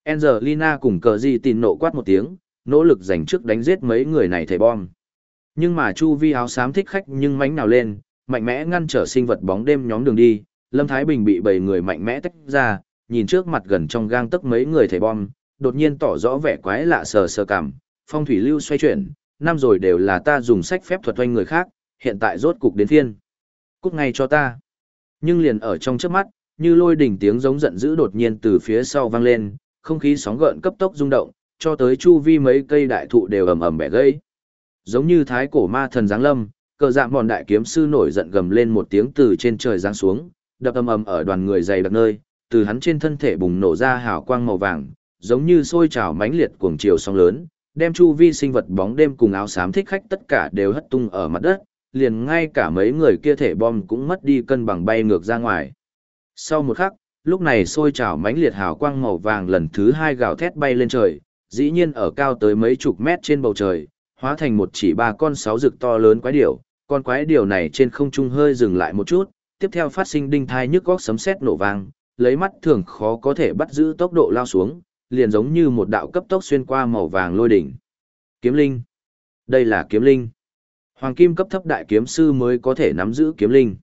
Angelina cùng cờ gì tin nộ quát một tiếng, nỗ lực giành trước đánh giết mấy người này thầy bom. Nhưng mà chu vi áo xám thích khách nhưng mánh nào lên, mạnh mẽ ngăn trở sinh vật bóng đêm nhóm đường đi, Lâm Thái Bình bị bảy người mạnh mẽ tách ra, nhìn trước mặt gần trong gang tấc mấy người thầy bom, đột nhiên tỏ rõ vẻ quái lạ sờ sờ cảm, phong thủy lưu xoay chuyển, năm rồi đều là ta dùng sách phép thuật oanh người khác, hiện tại rốt cục đến phiên. Cút ngay cho ta. Nhưng liền ở trong trước mắt, như lôi đỉnh tiếng giống giận dữ đột nhiên từ phía sau vang lên, không khí sóng gợn cấp tốc rung động, cho tới chu vi mấy cây đại thụ đều ầm ầm bẻ gãy. Giống như thái cổ ma thần giáng lâm, cờ dạng bọn đại kiếm sư nổi giận gầm lên một tiếng từ trên trời giáng xuống, đập ầm ầm ở đoàn người dày đặc nơi, từ hắn trên thân thể bùng nổ ra hào quang màu vàng, giống như sôi trào mãnh liệt cuồng chiều sóng lớn, đem chu vi sinh vật bóng đêm cùng áo xám thích khách tất cả đều hất tung ở mặt đất, liền ngay cả mấy người kia thể bom cũng mất đi cân bằng bay ngược ra ngoài. Sau một khắc, lúc này sôi trào mãnh liệt hào quang màu vàng lần thứ hai gào thét bay lên trời, dĩ nhiên ở cao tới mấy chục mét trên bầu trời, hóa thành một chỉ ba con sáu rực to lớn quái điểu, con quái điểu này trên không trung hơi dừng lại một chút, tiếp theo phát sinh đinh thai nhức góc sấm sét nổ vang, lấy mắt thường khó có thể bắt giữ tốc độ lao xuống, liền giống như một đạo cấp tốc xuyên qua màu vàng lôi đỉnh. Kiếm linh. Đây là kiếm linh. Hoàng kim cấp thấp đại kiếm sư mới có thể nắm giữ kiếm linh.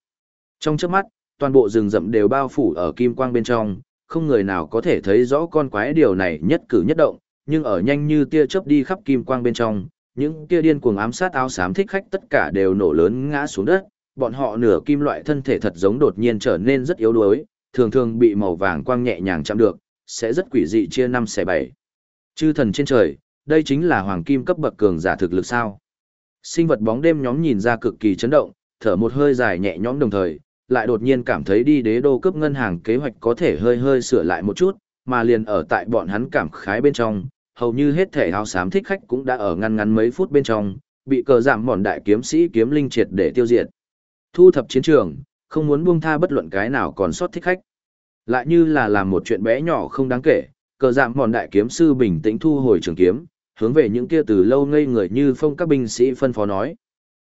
Trong chớp mắt, toàn bộ rừng rậm đều bao phủ ở kim quang bên trong, không người nào có thể thấy rõ con quái điều này nhất cử nhất động, nhưng ở nhanh như tia chớp đi khắp kim quang bên trong, những kia điên cuồng ám sát áo xám thích khách tất cả đều nổ lớn ngã xuống đất, bọn họ nửa kim loại thân thể thật giống đột nhiên trở nên rất yếu đuối, thường thường bị màu vàng quang nhẹ nhàng chạm được, sẽ rất quỷ dị chia năm xẻ bảy. Chư thần trên trời, đây chính là hoàng kim cấp bậc cường giả thực lực sao? Sinh vật bóng đêm nhóm nhìn ra cực kỳ chấn động, thở một hơi dài nhẹ nhõm đồng thời, lại đột nhiên cảm thấy đi đế đô cướp ngân hàng kế hoạch có thể hơi hơi sửa lại một chút, mà liền ở tại bọn hắn cảm khái bên trong, hầu như hết thể áo xám thích khách cũng đã ở ngăn ngắn mấy phút bên trong, bị cờ giảm mòn đại kiếm sĩ kiếm linh triệt để tiêu diệt. Thu thập chiến trường, không muốn buông tha bất luận cái nào còn sót thích khách. Lại như là làm một chuyện bé nhỏ không đáng kể, cờ giảm mòn đại kiếm sư bình tĩnh thu hồi trường kiếm, hướng về những kia từ lâu ngây người như phong các binh sĩ phân phó nói.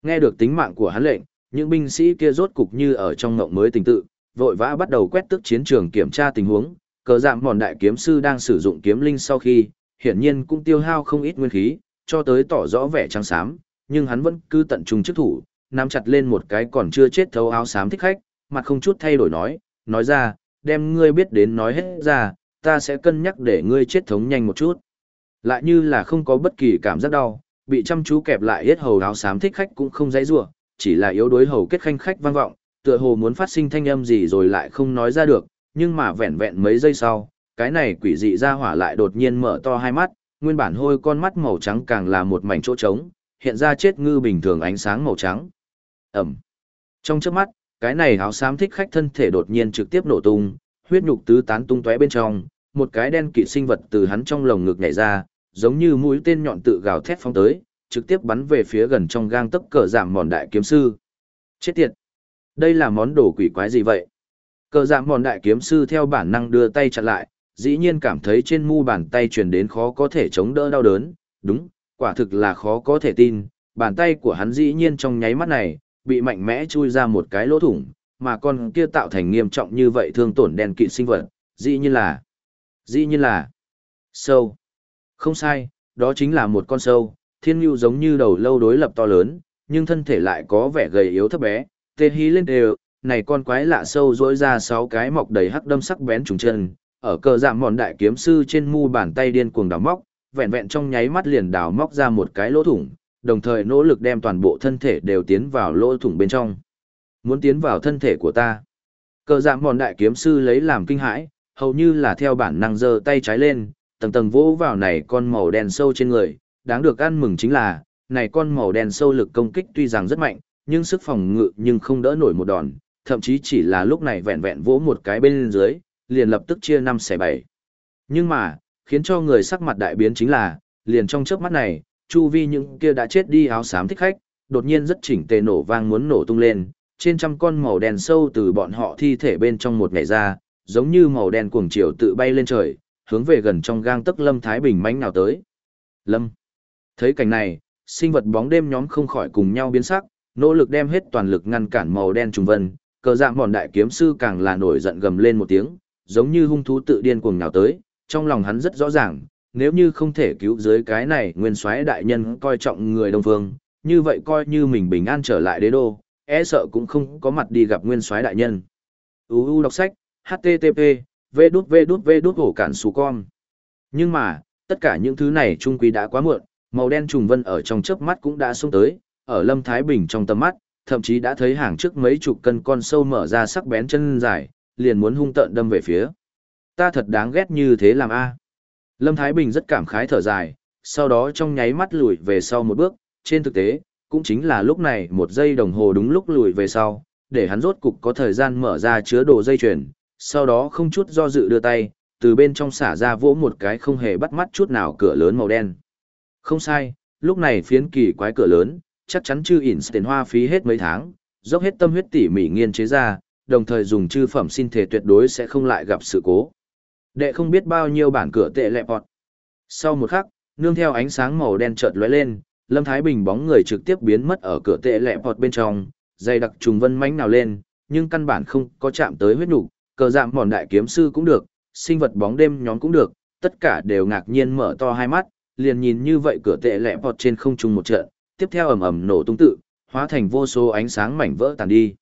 Nghe được tính mạng của hắn lệnh, những binh sĩ kia rốt cục như ở trong ngộng mới tình tự, vội vã bắt đầu quét tước chiến trường kiểm tra tình huống, cờ giảm mòn đại kiếm sư đang sử dụng kiếm linh sau khi, hiển nhiên cũng tiêu hao không ít nguyên khí, cho tới tỏ rõ vẻ trắng xám, nhưng hắn vẫn cứ tận trung chức thủ, nắm chặt lên một cái còn chưa chết thấu áo xám thích khách, mặt không chút thay đổi nói, nói ra, đem ngươi biết đến nói hết ra, ta sẽ cân nhắc để ngươi chết thống nhanh một chút. Lại như là không có bất kỳ cảm giác đau, bị chăm chú kẹp lại hết hầu áo xám thích khách cũng không dãy rủa, chỉ là yếu đuối hầu kết khanh khách vang vọng, tựa hồ muốn phát sinh thanh âm gì rồi lại không nói ra được, nhưng mà vẹn vẹn mấy giây sau, cái này quỷ dị ra hỏa lại đột nhiên mở to hai mắt, nguyên bản hôi con mắt màu trắng càng là một mảnh chỗ trống, hiện ra chết ngư bình thường ánh sáng màu trắng. Ẩm. Trong chớp mắt, cái này áo xám thích khách thân thể đột nhiên trực tiếp nổ tung, huyết nhục tứ tán tung tóe bên trong, một cái đen kỵ sinh vật từ hắn trong lồng ngực nhảy ra, giống như mũi tên nhọn tự gào thét phóng tới, trực tiếp bắn về phía gần trong gang tấc cờ giảm mòn đại kiếm sư. Chết tiệt! Đây là món đồ quỷ quái gì vậy? Cờ giảm mòn đại kiếm sư theo bản năng đưa tay chặn lại, dĩ nhiên cảm thấy trên mu bàn tay truyền đến khó có thể chống đỡ đau đớn, đúng, quả thực là khó có thể tin, bàn tay của hắn dĩ nhiên trong nháy mắt này, bị mạnh mẽ chui ra một cái lỗ thủng, mà con kia tạo thành nghiêm trọng như vậy thương tổn đen kịt sinh vật, dĩ nhiên là, dĩ nhiên là, sâu. Không sai, đó chính là một con sâu, thiên ngưu giống như đầu lâu đối lập to lớn, nhưng thân thể lại có vẻ gầy yếu thấp bé, tê hí lên đều, này con quái lạ sâu rỗi ra sáu cái mọc đầy hắc đâm sắc bén trùng chân, ở cờ giảm mòn đại kiếm sư trên mu bàn tay điên cuồng đào móc, vẹn vẹn trong nháy mắt liền đào móc ra một cái lỗ thủng, đồng thời nỗ lực đem toàn bộ thân thể đều tiến vào lỗ thủng bên trong. Muốn tiến vào thân thể của ta. Cờ giảm mòn đại kiếm sư lấy làm kinh hãi, hầu như là theo bản năng giơ tay trái lên, tầng tầng vỗ vào này con màu đen sâu trên người, đáng được ăn mừng chính là, này con màu đen sâu lực công kích tuy rằng rất mạnh, nhưng sức phòng ngự nhưng không đỡ nổi một đòn, thậm chí chỉ là lúc này vẹn vẹn vỗ một cái bên dưới, liền lập tức chia năm xẻ bảy. Nhưng mà, khiến cho người sắc mặt đại biến chính là, liền trong chớp mắt này, chu vi những kia đã chết đi áo xám thích khách, đột nhiên rất chỉnh tề nổ vang muốn nổ tung lên, trên trăm con màu đen sâu từ bọn họ thi thể bên trong một ngày ra, giống như màu đen cuồng chiều tự bay lên trời, hướng về gần trong gang tấc Lâm Thái Bình mãnh nào tới. Lâm. Thấy cảnh này, sinh vật bóng đêm nhóm không khỏi cùng nhau biến sắc, nỗ lực đem hết toàn lực ngăn cản màu đen trùng vân, cờ dạng bọn đại kiếm sư càng là nổi giận gầm lên một tiếng, giống như hung thú tự điên cuồng nhào tới, trong lòng hắn rất rõ ràng, nếu như không thể cứu dưới cái này nguyên soái đại nhân coi trọng người đông phương, như vậy coi như mình bình an trở lại đế đô, e sợ cũng không có mặt đi gặp nguyên soái đại nhân. UU đọc sách, http, v đút v đút v đút hổ cản xù con. Nhưng mà, tất cả những thứ này trung quý đã quá muộn, màu đen trùng vân ở trong chớp mắt cũng đã xuống tới, ở Lâm Thái Bình trong tầm mắt, thậm chí đã thấy hàng trước mấy chục cân con sâu mở ra sắc bén chân dài, liền muốn hung tợn đâm về phía. Ta thật đáng ghét như thế làm a. À. Lâm Thái Bình rất cảm khái thở dài, sau đó trong nháy mắt lùi về sau một bước, trên thực tế, cũng chính là lúc này một giây đồng hồ đúng lúc lùi về sau, để hắn rốt cục có thời gian mở ra chứa đồ dây chuyền, sau đó không chút do dự đưa tay, từ bên trong xả ra vỗ một cái không hề bắt mắt chút nào cửa lớn màu đen. Không sai, lúc này phiến kỳ quái cửa lớn, chắc chắn chư ỉn tiền hoa phí hết mấy tháng, dốc hết tâm huyết tỉ mỉ nghiên chế ra, đồng thời dùng chư phẩm xin thể tuyệt đối sẽ không lại gặp sự cố. Đệ không biết bao nhiêu bản cửa tệ lẹ bọt. Sau một khắc, nương theo ánh sáng màu đen chợt lóe lên, Lâm Thái Bình bóng người trực tiếp biến mất ở cửa tệ lẹ bọt bên trong, dây đặc trùng vân mánh nào lên, nhưng căn bản không có chạm tới huyết nục, cờ dạng mòn đại kiếm sư cũng được, sinh vật bóng đêm nhóm cũng được, tất cả đều ngạc nhiên mở to hai mắt, liền nhìn như vậy cửa tệ lẹ bọt trên không trung một trận, tiếp theo ầm ầm nổ tung tự, hóa thành vô số ánh sáng mảnh vỡ tàn đi.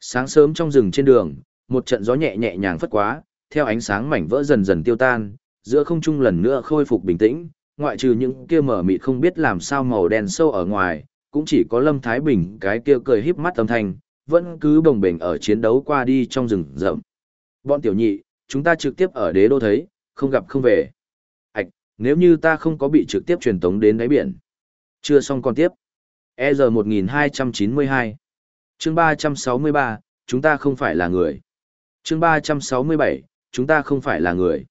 Sáng sớm trong rừng trên đường, một trận gió nhẹ nhẹ nhàng phất quá, theo ánh sáng mảnh vỡ dần dần tiêu tan, giữa không trung lần nữa khôi phục bình tĩnh, ngoại trừ những kia mở mịt không biết làm sao màu đen sâu ở ngoài, cũng chỉ có Lâm Thái Bình cái kia cười híp mắt âm thanh, vẫn cứ bồng bềnh ở chiến đấu qua đi trong rừng rậm. Bọn tiểu nhị, chúng ta trực tiếp ở đế đô thấy, không gặp không về. Nếu như ta không có bị trực tiếp truyền tống đến đáy biển. Chưa xong còn tiếp. EZ 1292 chương 363, chúng ta không phải là người. chương 367, chúng ta không phải là người.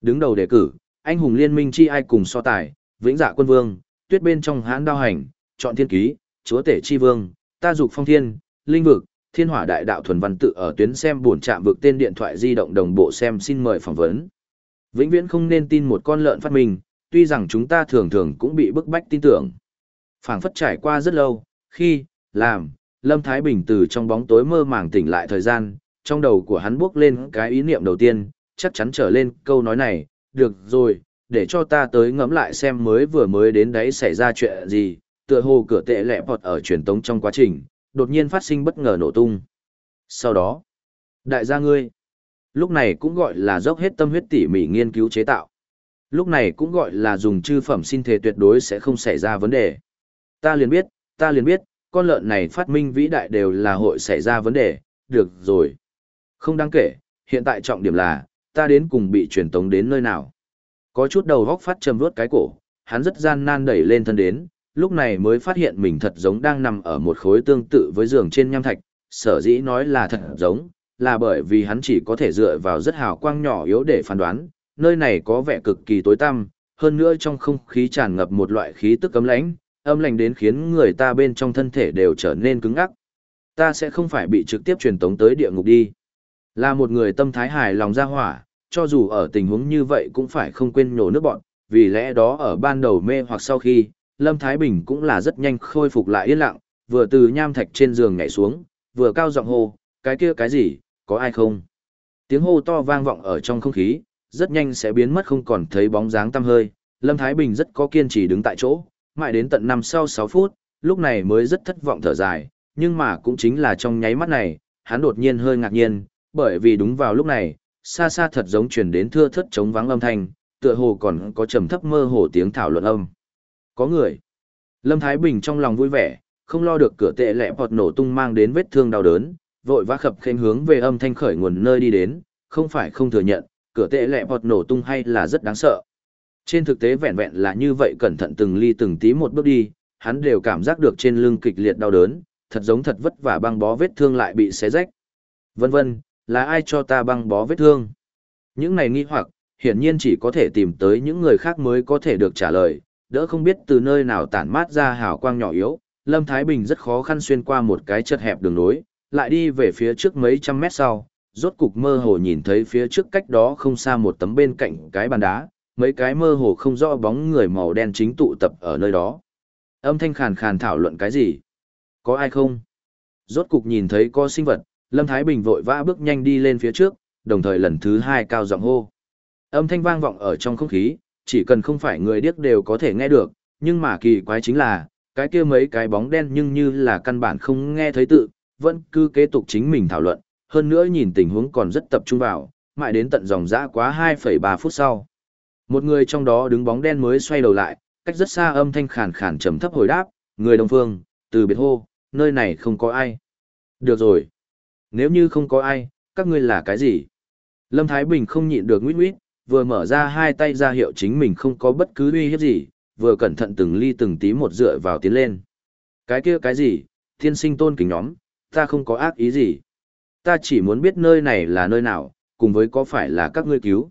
Đứng đầu đề cử, anh hùng liên minh chi ai cùng so tài, vĩnh dạ quân vương, tuyết bên trong hãn đao hành, chọn thiên ký, chúa tể chi vương, ta dục phong thiên, linh vực, thiên hỏa đại đạo thuần văn tự ở tuyến xem buồn chạm vực tên điện thoại di động đồng bộ xem xin mời phỏng vấn. Vĩnh viễn không nên tin một con lợn phát minh, tuy rằng chúng ta thường thường cũng bị bức bách tin tưởng. phảng phất trải qua rất lâu, khi, làm, Lâm Thái Bình từ trong bóng tối mơ màng tỉnh lại thời gian, trong đầu của hắn bước lên cái ý niệm đầu tiên, chắc chắn trở lên câu nói này, được rồi, để cho ta tới ngẫm lại xem mới vừa mới đến đấy xảy ra chuyện gì, tựa hồ cửa tệ lẹ bọt ở truyền tống trong quá trình, đột nhiên phát sinh bất ngờ nổ tung. Sau đó, đại gia ngươi, lúc này cũng gọi là dốc hết tâm huyết tỉ mỉ nghiên cứu chế tạo. Lúc này cũng gọi là dùng chư phẩm xin thể tuyệt đối sẽ không xảy ra vấn đề. Ta liền biết, ta liền biết, con lợn này phát minh vĩ đại đều là hội xảy ra vấn đề, được rồi. Không đáng kể, hiện tại trọng điểm là, ta đến cùng bị truyền tống đến nơi nào. Có chút đầu góc phát trầm vuốt cái cổ, hắn rất gian nan đẩy lên thân đến, lúc này mới phát hiện mình thật giống đang nằm ở một khối tương tự với giường trên nham thạch, sở dĩ nói là thật giống, là bởi vì hắn chỉ có thể dựa vào rất hào quang nhỏ yếu để phán đoán, nơi này có vẻ cực kỳ tối tăm, hơn nữa trong không khí tràn ngập một loại khí tức cấm lãnh, âm lạnh đến khiến người ta bên trong thân thể đều trở nên cứng ngắc. Ta sẽ không phải bị trực tiếp truyền tống tới địa ngục đi. Là một người tâm thái hài lòng ra hỏa, cho dù ở tình huống như vậy cũng phải không quên nhổ nước bọn, vì lẽ đó ở ban đầu mê hoặc sau khi, Lâm Thái Bình cũng là rất nhanh khôi phục lại yên lặng, vừa từ nham thạch trên giường nhảy xuống, vừa cao giọng hô, cái kia cái gì, có ai không? Tiếng hô to vang vọng ở trong không khí, rất nhanh sẽ biến mất không còn thấy bóng dáng tăm hơi. Lâm Thái Bình rất có kiên trì đứng tại chỗ, mãi đến tận năm sau 6 phút, lúc này mới rất thất vọng thở dài, nhưng mà cũng chính là trong nháy mắt này, hắn đột nhiên hơi ngạc nhiên, bởi vì đúng vào lúc này, xa xa thật giống truyền đến thưa thất trống vắng âm thanh, tựa hồ còn có trầm thấp mơ hồ tiếng thảo luận âm. Có người. Lâm Thái Bình trong lòng vui vẻ, không lo được cửa tệ lẹ bọt nổ tung mang đến vết thương đau đớn, vội vã khập khen hướng về âm thanh khởi nguồn nơi đi đến, không phải không thừa nhận, cửa tệ lẹ bọt nổ tung hay là rất đáng sợ. Trên thực tế vẹn vẹn là như vậy cẩn thận từng ly từng tí một bước đi, hắn đều cảm giác được trên lưng kịch liệt đau đớn, thật giống thật vất vả băng bó vết thương lại bị xé rách. Vân vân, là ai cho ta băng bó vết thương? Những này nghi hoặc, hiển nhiên chỉ có thể tìm tới những người khác mới có thể được trả lời, đỡ không biết từ nơi nào tản mát ra hào quang nhỏ yếu, Lâm Thái Bình rất khó khăn xuyên qua một cái chật hẹp đường nối, lại đi về phía trước mấy trăm mét sau, rốt cục mơ hồ nhìn thấy phía trước cách đó không xa một tấm bên cạnh cái bàn đá, mấy cái mơ hồ không rõ bóng người màu đen chính tụ tập ở nơi đó. Âm thanh khàn khàn thảo luận cái gì? Có ai không? Rốt cục nhìn thấy có sinh vật, Lâm Thái Bình vội vã bước nhanh đi lên phía trước, đồng thời lần thứ hai cao giọng hô. Âm thanh vang vọng ở trong không khí, chỉ cần không phải người điếc đều có thể nghe được, nhưng mà kỳ quái chính là, cái kia mấy cái bóng đen nhưng như là căn bản không nghe thấy tự, vẫn cứ kế tục chính mình thảo luận, hơn nữa nhìn tình huống còn rất tập trung vào, mãi đến tận dòng dã quá 2,3 phút sau. Một người trong đó đứng bóng đen mới xoay đầu lại, cách rất xa âm thanh khàn khàn trầm thấp hồi đáp, người đồng phương, từ biệt hô, nơi này không có ai. Được rồi. Nếu như không có ai, các ngươi là cái gì? Lâm Thái Bình không nhịn được nguyết nguyết, vừa mở ra hai tay ra hiệu chính mình không có bất cứ uy hiếp gì, vừa cẩn thận từng ly từng tí một dựa vào tiến lên. Cái kia cái gì, thiên sinh tôn kính nhóm, ta không có ác ý gì. Ta chỉ muốn biết nơi này là nơi nào, cùng với có phải là các ngươi cứu.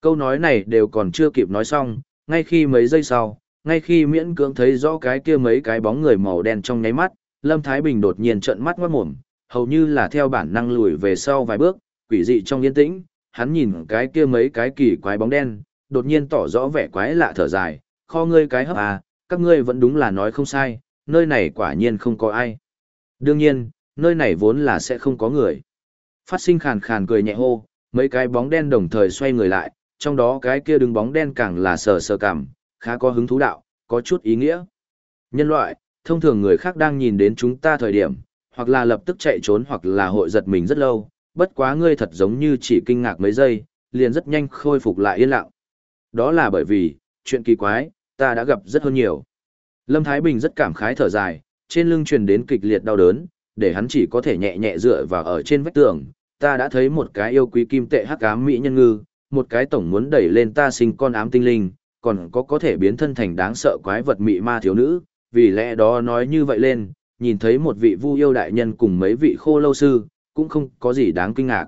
Câu nói này đều còn chưa kịp nói xong, ngay khi mấy giây sau, ngay khi miễn cưỡng thấy rõ cái kia mấy cái bóng người màu đen trong nháy mắt, Lâm Thái Bình đột nhiên trợn mắt ngoát mồm, hầu như là theo bản năng lùi về sau vài bước, quỷ dị trong yên tĩnh, hắn nhìn cái kia mấy cái kỳ quái bóng đen, đột nhiên tỏ rõ vẻ quái lạ thở dài, kho ngươi cái hấp à, các ngươi vẫn đúng là nói không sai, nơi này quả nhiên không có ai. Đương nhiên, nơi này vốn là sẽ không có người. Phát sinh khàn khàn cười nhẹ hô, mấy cái bóng đen đồng thời xoay người lại, trong đó cái kia đứng bóng đen càng là sờ sờ cảm, khá có hứng thú đạo, có chút ý nghĩa. Nhân loại, thông thường người khác đang nhìn đến chúng ta thời điểm, hoặc là lập tức chạy trốn hoặc là hội giật mình rất lâu, bất quá ngươi thật giống như chỉ kinh ngạc mấy giây, liền rất nhanh khôi phục lại yên lặng. Đó là bởi vì, chuyện kỳ quái, ta đã gặp rất hơn nhiều. Lâm Thái Bình rất cảm khái thở dài, trên lưng truyền đến kịch liệt đau đớn, để hắn chỉ có thể nhẹ nhẹ dựa vào ở trên vách tường. Ta đã thấy một cái yêu quý kim tệ hắc ám mỹ nhân ngư, một cái tổng muốn đẩy lên ta sinh con ám tinh linh, còn có có thể biến thân thành đáng sợ quái vật mị ma thiếu nữ, vì lẽ đó nói như vậy lên, nhìn thấy một vị vu yêu đại nhân cùng mấy vị khô lâu sư, cũng không có gì đáng kinh ngạc.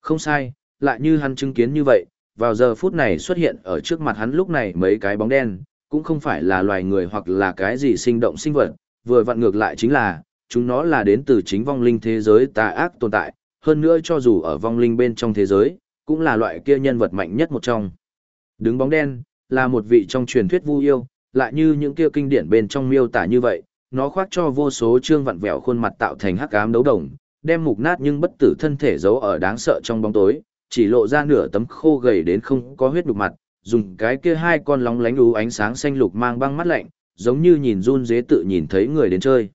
Không sai, lại như hắn chứng kiến như vậy, vào giờ phút này xuất hiện ở trước mặt hắn lúc này mấy cái bóng đen, cũng không phải là loài người hoặc là cái gì sinh động sinh vật, vừa vặn ngược lại chính là, chúng nó là đến từ chính vong linh thế giới tà ác tồn tại, hơn nữa cho dù ở vong linh bên trong thế giới, cũng là loại kia nhân vật mạnh nhất một trong. Đứng bóng đen, là một vị trong truyền thuyết vu yêu, lại như những kia kinh điển bên trong miêu tả như vậy, nó khoác cho vô số trương vặn vẹo khuôn mặt tạo thành hắc ám đấu đồng, đem mục nát nhưng bất tử thân thể giấu ở đáng sợ trong bóng tối, chỉ lộ ra nửa tấm khô gầy đến không có huyết đục mặt, dùng cái kia hai con lóng lánh lú ánh sáng xanh lục mang băng mắt lạnh, giống như nhìn run dế tự nhìn thấy người đến chơi.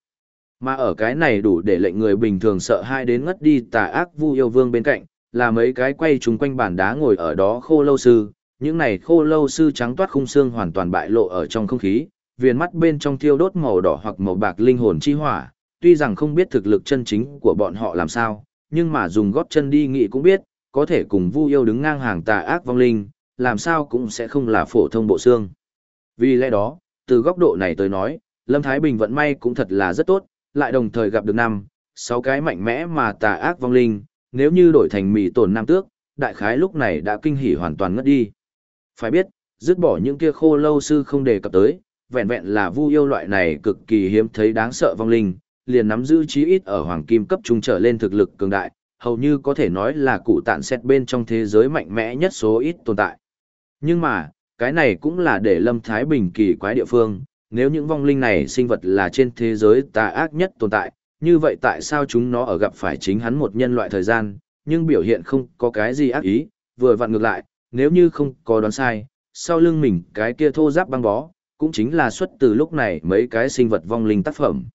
Mà ở cái này đủ để lệnh người bình thường sợ hai đến ngất đi tà ác vu yêu vương bên cạnh, là mấy cái quay chung quanh bàn đá ngồi ở đó khô lâu sư, những này khô lâu sư trắng toát khung xương hoàn toàn bại lộ ở trong không khí, viền mắt bên trong thiêu đốt màu đỏ hoặc màu bạc linh hồn chi hỏa, tuy rằng không biết thực lực chân chính của bọn họ làm sao, nhưng mà dùng gót chân đi nghị cũng biết, có thể cùng Vu yêu đứng ngang hàng tà ác vong linh, làm sao cũng sẽ không là phổ thông bộ xương. Vì lẽ đó, từ góc độ này tới nói, Lâm Thái Bình vận may cũng thật là rất tốt, lại đồng thời gặp được năm, sáu cái mạnh mẽ mà tà ác vong linh, nếu như đổi thành mì tổn nam tước, đại khái lúc này đã kinh hỉ hoàn toàn ngất đi. Phải biết, dứt bỏ những kia khô lâu sư không đề cập tới, vẹn vẹn là vu yêu loại này cực kỳ hiếm thấy đáng sợ vong linh, liền nắm giữ chí ít ở hoàng kim cấp trung trở lên thực lực cường đại, hầu như có thể nói là cụ tạn xét bên trong thế giới mạnh mẽ nhất số ít tồn tại. Nhưng mà, cái này cũng là để Lâm Thái Bình kỳ quái địa phương, nếu những vong linh này sinh vật là trên thế giới tà ác nhất tồn tại, như vậy tại sao chúng nó ở gặp phải chính hắn một nhân loại thời gian, nhưng biểu hiện không có cái gì ác ý, vừa vặn ngược lại, nếu như không có đoán sai, sau lưng mình cái kia thô giáp băng bó, cũng chính là xuất từ lúc này mấy cái sinh vật vong linh tác phẩm.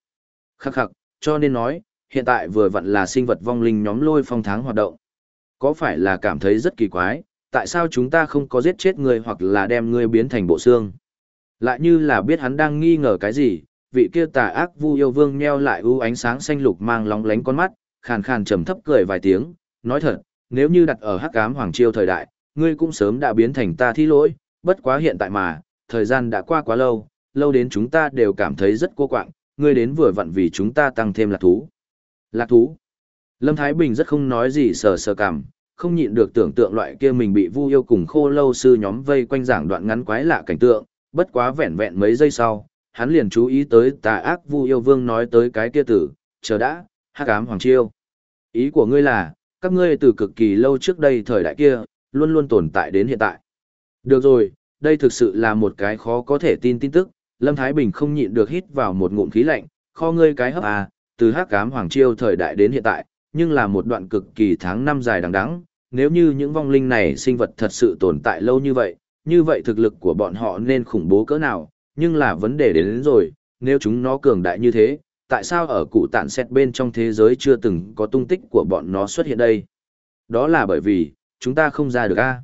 Khắc khắc, cho nên nói, hiện tại vừa vặn là sinh vật vong linh nhóm lôi phong tháng hoạt động. Có phải là cảm thấy rất kỳ quái, tại sao chúng ta không có giết chết người hoặc là đem người biến thành bộ xương? Lại như là biết hắn đang nghi ngờ cái gì, vị kia tà ác vu yêu vương nheo lại u ánh sáng xanh lục mang lóng lánh con mắt, khàn khàn trầm thấp cười vài tiếng, nói thật, nếu như đặt ở hắc ám hoàng triều thời đại, ngươi cũng sớm đã biến thành ta thi lỗi, bất quá hiện tại mà, thời gian đã qua quá lâu, lâu đến chúng ta đều cảm thấy rất cô quạng, ngươi đến vừa vặn vì chúng ta tăng thêm lạc thú. Lạc thú. Lâm Thái Bình rất không nói gì sờ sờ cảm, không nhịn được tưởng tượng loại kia mình bị vu yêu cùng khô lâu sư nhóm vây quanh giảng đoạn ngắn quái lạ cảnh tượng, bất quá vẹn vẹn mấy giây sau, hắn liền chú ý tới tà ác vu yêu vương nói tới cái kia tử, chờ đã, hắc ám hoàng chiêu. Ý của ngươi là, các ngươi từ cực kỳ lâu trước đây thời đại kia, luôn luôn tồn tại đến hiện tại. Được rồi, đây thực sự là một cái khó có thể tin tin tức, Lâm Thái Bình không nhịn được hít vào một ngụm khí lạnh, kho ngươi cái hấp à, từ hắc ám hoàng chiêu thời đại đến hiện tại, nhưng là một đoạn cực kỳ tháng năm dài đằng đẵng, nếu như những vong linh này sinh vật thật sự tồn tại lâu như vậy, như vậy thực lực của bọn họ nên khủng bố cỡ nào, nhưng là vấn đề đến, đến rồi, nếu chúng nó cường đại như thế, tại sao ở cụ tản xét bên trong thế giới chưa từng có tung tích của bọn nó xuất hiện đây? Đó là bởi vì, chúng ta không ra được a.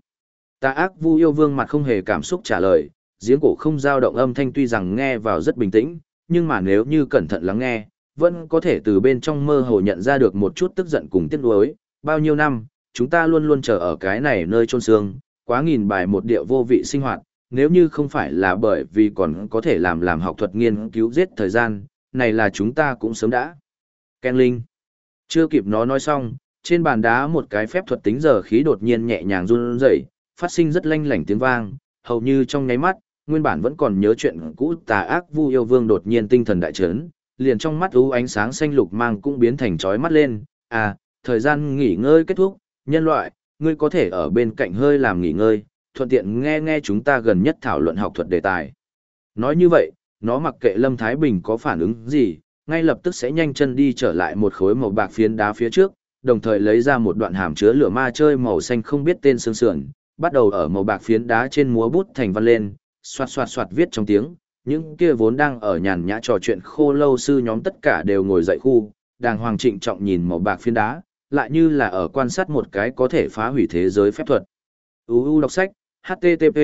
Ta ác vu yêu vương mặt không hề cảm xúc trả lời, giếng cổ không dao động âm thanh tuy rằng nghe vào rất bình tĩnh, nhưng mà nếu như cẩn thận lắng nghe, vẫn có thể từ bên trong mơ hồ nhận ra được một chút tức giận cùng tiếc nuối. Bao nhiêu năm, chúng ta luôn luôn chờ ở cái này nơi trôn xương, quá nghìn bài một điệu vô vị sinh hoạt, nếu như không phải là bởi vì còn có thể làm làm học thuật nghiên cứu giết thời gian, này là chúng ta cũng sớm đã. Ken Linh. Chưa kịp nó nói xong, trên bàn đá một cái phép thuật tính giờ khí đột nhiên nhẹ nhàng run rẩy, phát sinh rất lanh lảnh tiếng vang, hầu như trong nháy mắt, nguyên bản vẫn còn nhớ chuyện cũ tà ác Vu yêu vương đột nhiên tinh thần đại chấn, liền trong mắt u ánh sáng xanh lục mang cũng biến thành chói mắt lên, à, thời gian nghỉ ngơi kết thúc, nhân loại, ngươi có thể ở bên cạnh hơi làm nghỉ ngơi, thuận tiện nghe nghe chúng ta gần nhất thảo luận học thuật đề tài. Nói như vậy, nó mặc kệ Lâm Thái Bình có phản ứng gì, ngay lập tức sẽ nhanh chân đi trở lại một khối màu bạc phiến đá phía trước, đồng thời lấy ra một đoạn hàm chứa lửa ma chơi màu xanh không biết tên sương sườn, bắt đầu ở màu bạc phiến đá trên múa bút thành văn lên, xoạt xoạt xoạt viết trong tiếng, những kia vốn đang ở nhàn nhã trò chuyện khô lâu sư nhóm tất cả đều ngồi dậy khu, đàng hoàng trịnh trọng nhìn màu bạc phiến đá, lại như là ở quan sát một cái có thể phá hủy thế giới phép thuật. UU đọc sách, http,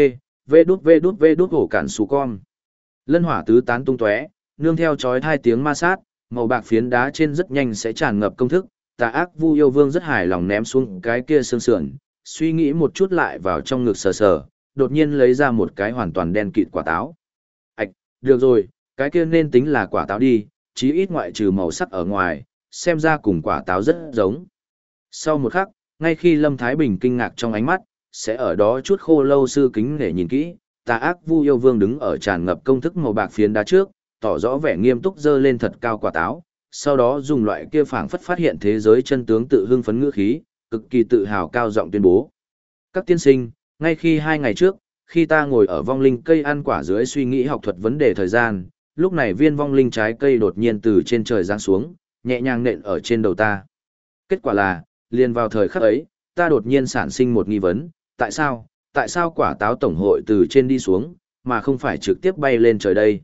v đút v đút v đút hổ cản xù con. Lân hỏa tứ tán tung tóe, nương theo chói hai tiếng ma sát, màu bạc phiến đá trên rất nhanh sẽ tràn ngập công thức, tà ác vu yêu vương rất hài lòng ném xuống cái kia sương sườn, suy nghĩ một chút lại vào trong ngực sờ sờ, đột nhiên lấy ra một cái hoàn toàn đen kịt quả táo. Ảch, được rồi, cái kia nên tính là quả táo đi, chí ít ngoại trừ màu sắc ở ngoài, xem ra cùng quả táo rất giống. Sau một khắc, ngay khi Lâm Thái Bình kinh ngạc trong ánh mắt, sẽ ở đó chút khô lâu sư kính để nhìn kỹ, tà ác vu yêu vương đứng ở tràn ngập công thức màu bạc phiến đá trước, tỏ rõ vẻ nghiêm túc dơ lên thật cao quả táo, sau đó dùng loại kia phảng phất phát hiện thế giới chân tướng tự hưng phấn ngữ khí, cực kỳ tự hào cao giọng tuyên bố. Các tiên sinh, ngay khi hai ngày trước, khi ta ngồi ở vong linh cây ăn quả dưới suy nghĩ học thuật vấn đề thời gian, lúc này viên vong linh trái cây đột nhiên từ trên trời giáng xuống, nhẹ nhàng nện ở trên đầu ta. Kết quả là, liền vào thời khắc ấy, ta đột nhiên sản sinh một nghi vấn, tại sao, tại sao quả táo tổng hội từ trên đi xuống, mà không phải trực tiếp bay lên trời đây?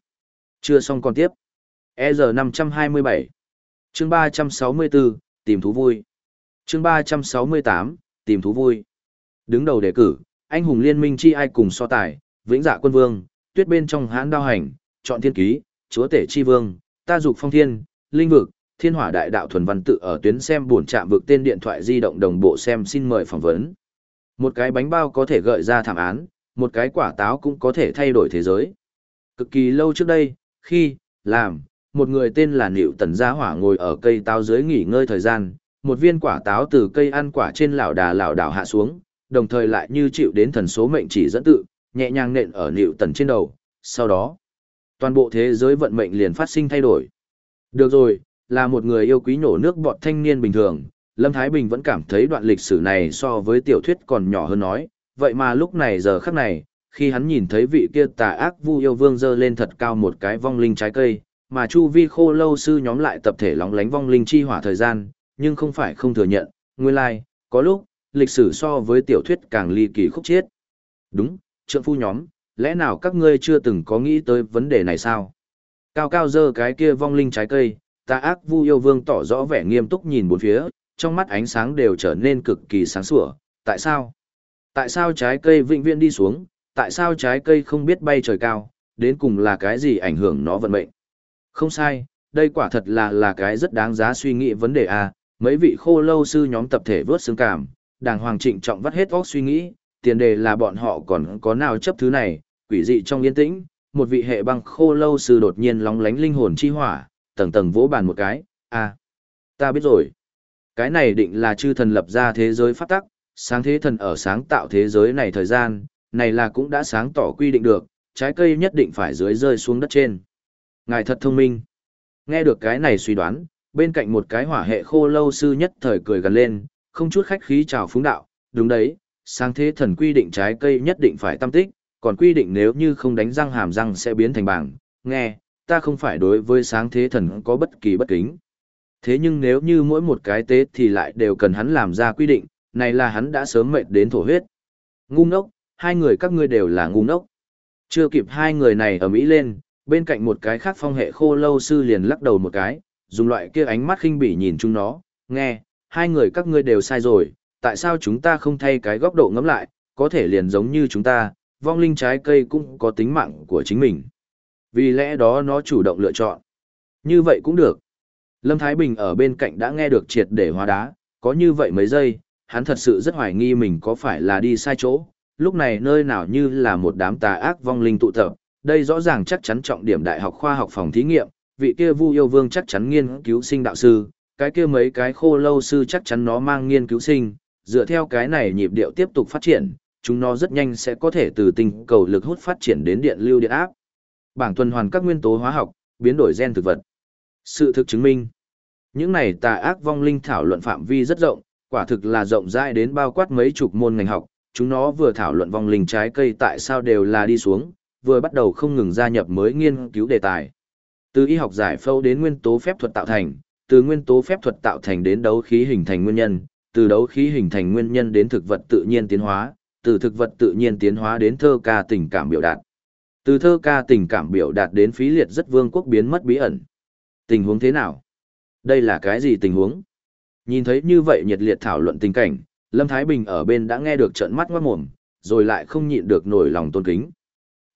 Chưa xong còn tiếp. EZ527 chương 364, tìm thú vui. chương 368, tìm thú vui. Đứng đầu đề cử, anh hùng liên minh chi ai cùng so tài, vĩnh dạ quân vương, tuyết bên trong hãn đao hành, chọn thiên ký, chúa tể chi vương, ta dục phong thiên, linh vực, thiên hỏa đại đạo thuần văn tự ở tuyến xem buồn chạm vực tên điện thoại di động đồng bộ xem xin mời phỏng vấn. Một cái bánh bao có thể gợi ra thảm án, một cái quả táo cũng có thể thay đổi thế giới. Cực kỳ lâu trước đây, khi, làm, một người tên là Nịu Tần Gia Hỏa ngồi ở cây táo dưới nghỉ ngơi thời gian, một viên quả táo từ cây ăn quả trên lão đà lão đảo hạ xuống, đồng thời lại như chịu đến thần số mệnh chỉ dẫn tự, nhẹ nhàng nện ở Nịu Tần trên đầu, sau đó, toàn bộ thế giới vận mệnh liền phát sinh thay đổi. Được rồi, là một người yêu quý nổ nước bọt thanh niên bình thường, Lâm Thái Bình vẫn cảm thấy đoạn lịch sử này so với tiểu thuyết còn nhỏ hơn nói, vậy mà lúc này giờ khắc này, khi hắn nhìn thấy vị kia tà ác vu yêu vương dơ lên thật cao một cái vong linh trái cây, mà chu vi khô lâu sư nhóm lại tập thể lóng lánh vong linh chi hỏa thời gian, nhưng không phải không thừa nhận, nguyên lai, like, có lúc, lịch sử so với tiểu thuyết càng ly kỳ khúc chiết. Đúng, trượng phu nhóm, lẽ nào các ngươi chưa từng có nghĩ tới vấn đề này sao? Cao cao dơ cái kia vong linh trái cây, tà ác vu yêu vương tỏ rõ vẻ nghiêm túc nhìn bốn phía, trong mắt ánh sáng đều trở nên cực kỳ sáng sủa. Tại sao? Tại sao trái cây vĩnh viễn đi xuống? Tại sao trái cây không biết bay trời cao? Đến cùng là cái gì ảnh hưởng nó vận mệnh? Không sai, đây quả thật là là cái rất đáng giá suy nghĩ vấn đề a. Mấy vị khô lâu sư nhóm tập thể vớt xương cảm, đàng hoàng trịnh trọng vắt hết óc suy nghĩ, tiền đề là bọn họ còn có nào chấp thứ này, quỷ dị trong yên tĩnh, một vị hệ băng khô lâu sư đột nhiên lóng lánh linh hồn chi hỏa, tầng tầng vỗ bàn một cái, à, ta biết rồi. Cái này định là chư thần lập ra thế giới phát tắc, sáng thế thần ở sáng tạo thế giới này thời gian, này là cũng đã sáng tỏ quy định được, trái cây nhất định phải dưới rơi xuống đất trên. Ngài thật thông minh. Nghe được cái này suy đoán, bên cạnh một cái hỏa hệ khô lâu sư nhất thời cười gần lên, không chút khách khí chào phúng đạo, đúng đấy, sáng thế thần quy định trái cây nhất định phải tâm tích, còn quy định nếu như không đánh răng hàm răng sẽ biến thành bảng, nghe, ta không phải đối với sáng thế thần có bất kỳ bất kính. Thế nhưng nếu như mỗi một cái tế thì lại đều cần hắn làm ra quy định, này là hắn đã sớm mệt đến thổ huyết. Ngu ngốc, hai người các ngươi đều là ngu ngốc. Chưa kịp hai người này ở Mỹ lên, bên cạnh một cái khác phong hệ khô lâu sư liền lắc đầu một cái, dùng loại kia ánh mắt khinh bỉ nhìn chúng nó, nghe, hai người các ngươi đều sai rồi, tại sao chúng ta không thay cái góc độ ngẫm lại, có thể liền giống như chúng ta, vong linh trái cây cũng có tính mạng của chính mình. Vì lẽ đó nó chủ động lựa chọn. Như vậy cũng được. Lâm Thái Bình ở bên cạnh đã nghe được triệt để hóa đá, có như vậy mấy giây, hắn thật sự rất hoài nghi mình có phải là đi sai chỗ, lúc này nơi nào như là một đám tà ác vong linh tụ tập, đây rõ ràng chắc chắn trọng điểm đại học khoa học phòng thí nghiệm, vị kia Vu Yêu Vương chắc chắn nghiên cứu sinh đạo sư, cái kia mấy cái khô lâu sư chắc chắn nó mang nghiên cứu sinh, dựa theo cái này nhịp điệu tiếp tục phát triển, chúng nó rất nhanh sẽ có thể từ tinh cầu lực hút phát triển đến điện lưu điện áp. Bảng tuần hoàn các nguyên tố hóa học, biến đổi gen thực vật. Sự thực chứng minh, những này tà ác vong linh thảo luận phạm vi rất rộng, quả thực là rộng rãi đến bao quát mấy chục môn ngành học, chúng nó vừa thảo luận vong linh trái cây tại sao đều là đi xuống, vừa bắt đầu không ngừng gia nhập mới nghiên cứu đề tài. Từ y học giải phẫu đến nguyên tố phép thuật tạo thành, từ nguyên tố phép thuật tạo thành đến đấu khí hình thành nguyên nhân, từ đấu khí hình thành nguyên nhân đến thực vật tự nhiên tiến hóa, từ thực vật tự nhiên tiến hóa đến thơ ca tình cảm biểu đạt. Từ thơ ca tình cảm biểu đạt đến phí liệt rất vương quốc biến mất bí ẩn. Tình huống thế nào? Đây là cái gì tình huống? Nhìn thấy như vậy nhiệt liệt thảo luận tình cảnh, Lâm Thái Bình ở bên đã nghe được trợn mắt ngoát mồm, rồi lại không nhịn được nổi lòng tôn kính.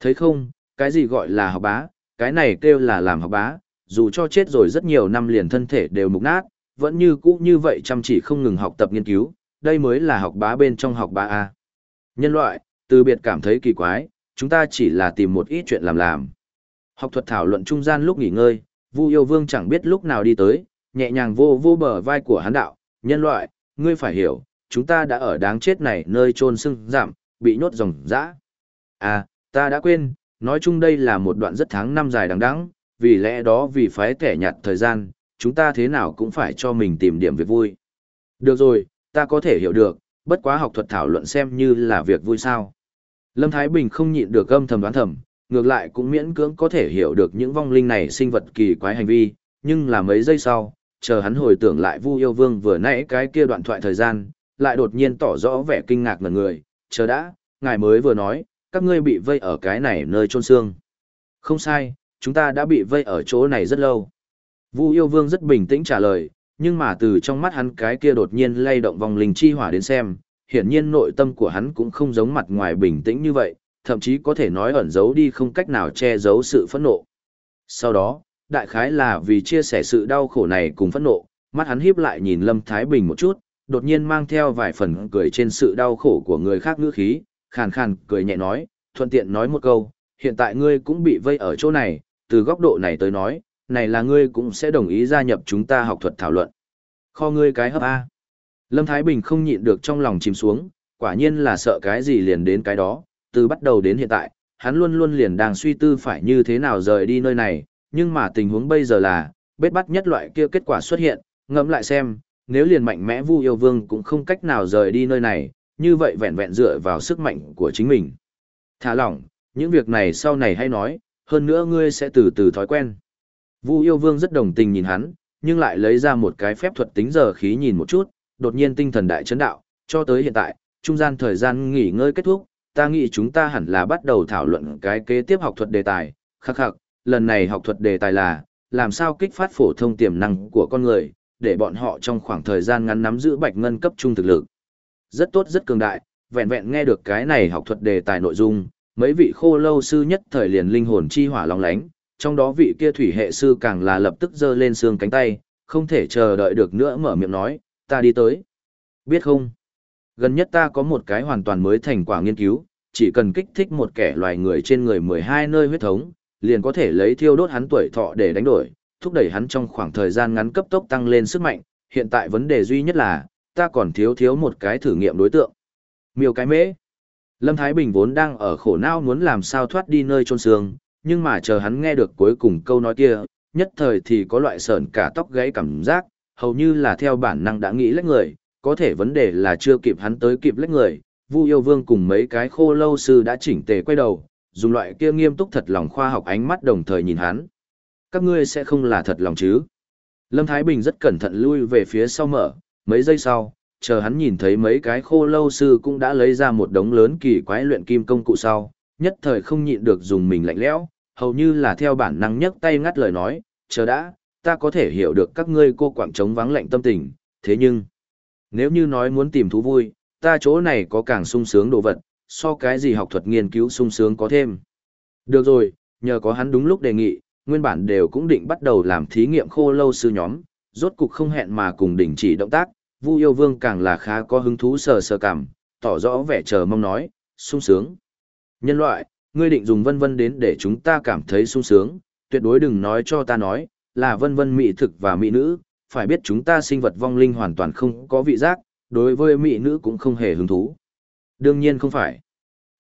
Thấy không, cái gì gọi là học bá, cái này kêu là làm học bá, dù cho chết rồi rất nhiều năm liền thân thể đều mục nát, vẫn như cũ như vậy chăm chỉ không ngừng học tập nghiên cứu, đây mới là học bá bên trong học bá A. Nhân loại, từ biệt cảm thấy kỳ quái, chúng ta chỉ là tìm một ít chuyện làm làm. Học thuật thảo luận trung gian lúc nghỉ ngơi, Vu Yêu Vương chẳng biết lúc nào đi tới, nhẹ nhàng vô vô bờ vai của hắn đạo, nhân loại, ngươi phải hiểu, chúng ta đã ở đáng chết này nơi trôn sưng giảm, bị nhốt dòng dã. À, ta đã quên, nói chung đây là một đoạn rất tháng năm dài đằng đẵng, vì lẽ đó vì phái kẻ nhạt thời gian, chúng ta thế nào cũng phải cho mình tìm điểm việc vui. Được rồi, ta có thể hiểu được, bất quá học thuật thảo luận xem như là việc vui sao. Lâm Thái Bình không nhịn được âm thầm đoán thầm, ngược lại cũng miễn cưỡng có thể hiểu được những vong linh này sinh vật kỳ quái hành vi, nhưng là mấy giây sau, chờ hắn hồi tưởng lại Vu Yêu Vương vừa nãy cái kia đoạn thoại thời gian, lại đột nhiên tỏ rõ vẻ kinh ngạc ngẩn người, chờ đã, ngài mới vừa nói, các ngươi bị vây ở cái này nơi chôn xương. Không sai, chúng ta đã bị vây ở chỗ này rất lâu. Vu Yêu Vương rất bình tĩnh trả lời, nhưng mà từ trong mắt hắn cái kia đột nhiên lay động vòng linh chi hỏa đến xem, hiển nhiên nội tâm của hắn cũng không giống mặt ngoài bình tĩnh như vậy, thậm chí có thể nói ẩn giấu đi không cách nào che giấu sự phẫn nộ. Sau đó, đại khái là vì chia sẻ sự đau khổ này cùng phẫn nộ, mắt hắn híp lại nhìn Lâm Thái Bình một chút, đột nhiên mang theo vài phần cười trên sự đau khổ của người khác ngữ khí, khàn khàn cười nhẹ nói, thuận tiện nói một câu, hiện tại ngươi cũng bị vây ở chỗ này, từ góc độ này tới nói, này là ngươi cũng sẽ đồng ý gia nhập chúng ta học thuật thảo luận. Kho ngươi cái hấp A. Lâm Thái Bình không nhịn được trong lòng chìm xuống, quả nhiên là sợ cái gì liền đến cái đó, từ bắt đầu đến hiện tại, hắn luôn luôn liền đang suy tư phải như thế nào rời đi nơi này, nhưng mà tình huống bây giờ là, bết bắt nhất loại kia kết quả xuất hiện, ngẫm lại xem, nếu liền mạnh mẽ Vu Yêu Vương cũng không cách nào rời đi nơi này, như vậy vẹn vẹn dựa vào sức mạnh của chính mình. Thả lỏng, những việc này sau này hay nói, hơn nữa ngươi sẽ từ từ thói quen. Vu Yêu Vương rất đồng tình nhìn hắn, nhưng lại lấy ra một cái phép thuật tính giờ khí nhìn một chút, đột nhiên tinh thần đại chấn đạo, cho tới hiện tại, trung gian thời gian nghỉ ngơi kết thúc, ta nghĩ chúng ta hẳn là bắt đầu thảo luận cái kế tiếp học thuật đề tài, khắc khắc, lần này học thuật đề tài là, làm sao kích phát phổ thông tiềm năng của con người, để bọn họ trong khoảng thời gian ngắn nắm giữ bạch ngân cấp trung thực lực. Rất tốt rất cường đại, vẹn vẹn nghe được cái này học thuật đề tài nội dung, mấy vị khô lâu sư nhất thời liền linh hồn chi hỏa long lánh, trong đó vị kia thủy hệ sư càng là lập tức giơ lên xương cánh tay, không thể chờ đợi được nữa mở miệng nói, ta đi tới. Biết không? Gần nhất ta có một cái hoàn toàn mới thành quả nghiên cứu, chỉ cần kích thích một kẻ loài người trên người 12 nơi huyết thống, liền có thể lấy thiêu đốt hắn tuổi thọ để đánh đổi, thúc đẩy hắn trong khoảng thời gian ngắn cấp tốc tăng lên sức mạnh. Hiện tại vấn đề duy nhất là, ta còn thiếu thiếu một cái thử nghiệm đối tượng. Miêu cái mễ. Lâm Thái Bình vốn đang ở khổ não muốn làm sao thoát đi nơi trôn xương, nhưng mà chờ hắn nghe được cuối cùng câu nói kia, nhất thời thì có loại sờn cả tóc gáy cảm giác, hầu như là theo bản năng đã nghĩ lách người, có thể vấn đề là chưa kịp hắn tới kịp lách người, Vu Yêu Vương cùng mấy cái khô lâu sư đã chỉnh tề quay đầu, dùng loại kia nghiêm túc thật lòng khoa học ánh mắt đồng thời nhìn hắn. Các ngươi sẽ không là thật lòng chứ? Lâm Thái Bình rất cẩn thận lui về phía sau mở, mấy giây sau, chờ hắn nhìn thấy mấy cái khô lâu sư cũng đã lấy ra một đống lớn kỳ quái luyện kim công cụ sau, nhất thời không nhịn được dùng mình lạnh lẽo, hầu như là theo bản năng nhấc tay ngắt lời nói, chờ đã, ta có thể hiểu được các ngươi cô quảng trống vắng lạnh tâm tình, thế nhưng, nếu như nói muốn tìm thú vui, ta chỗ này có càng sung sướng đồ vật, so cái gì học thuật nghiên cứu sung sướng có thêm. Được rồi, nhờ có hắn đúng lúc đề nghị, nguyên bản đều cũng định bắt đầu làm thí nghiệm khô lâu sư nhóm, rốt cục không hẹn mà cùng đình chỉ động tác, Vu Yêu Vương càng là khá có hứng thú sờ sờ cảm, tỏ rõ vẻ chờ mong nói, sung sướng. Nhân loại, ngươi định dùng vân vân đến để chúng ta cảm thấy sung sướng, tuyệt đối đừng nói cho ta nói, là vân vân mỹ thực và mỹ nữ, phải biết chúng ta sinh vật vong linh hoàn toàn không có vị giác, đối với mỹ nữ cũng không hề hứng thú. Đương nhiên không phải.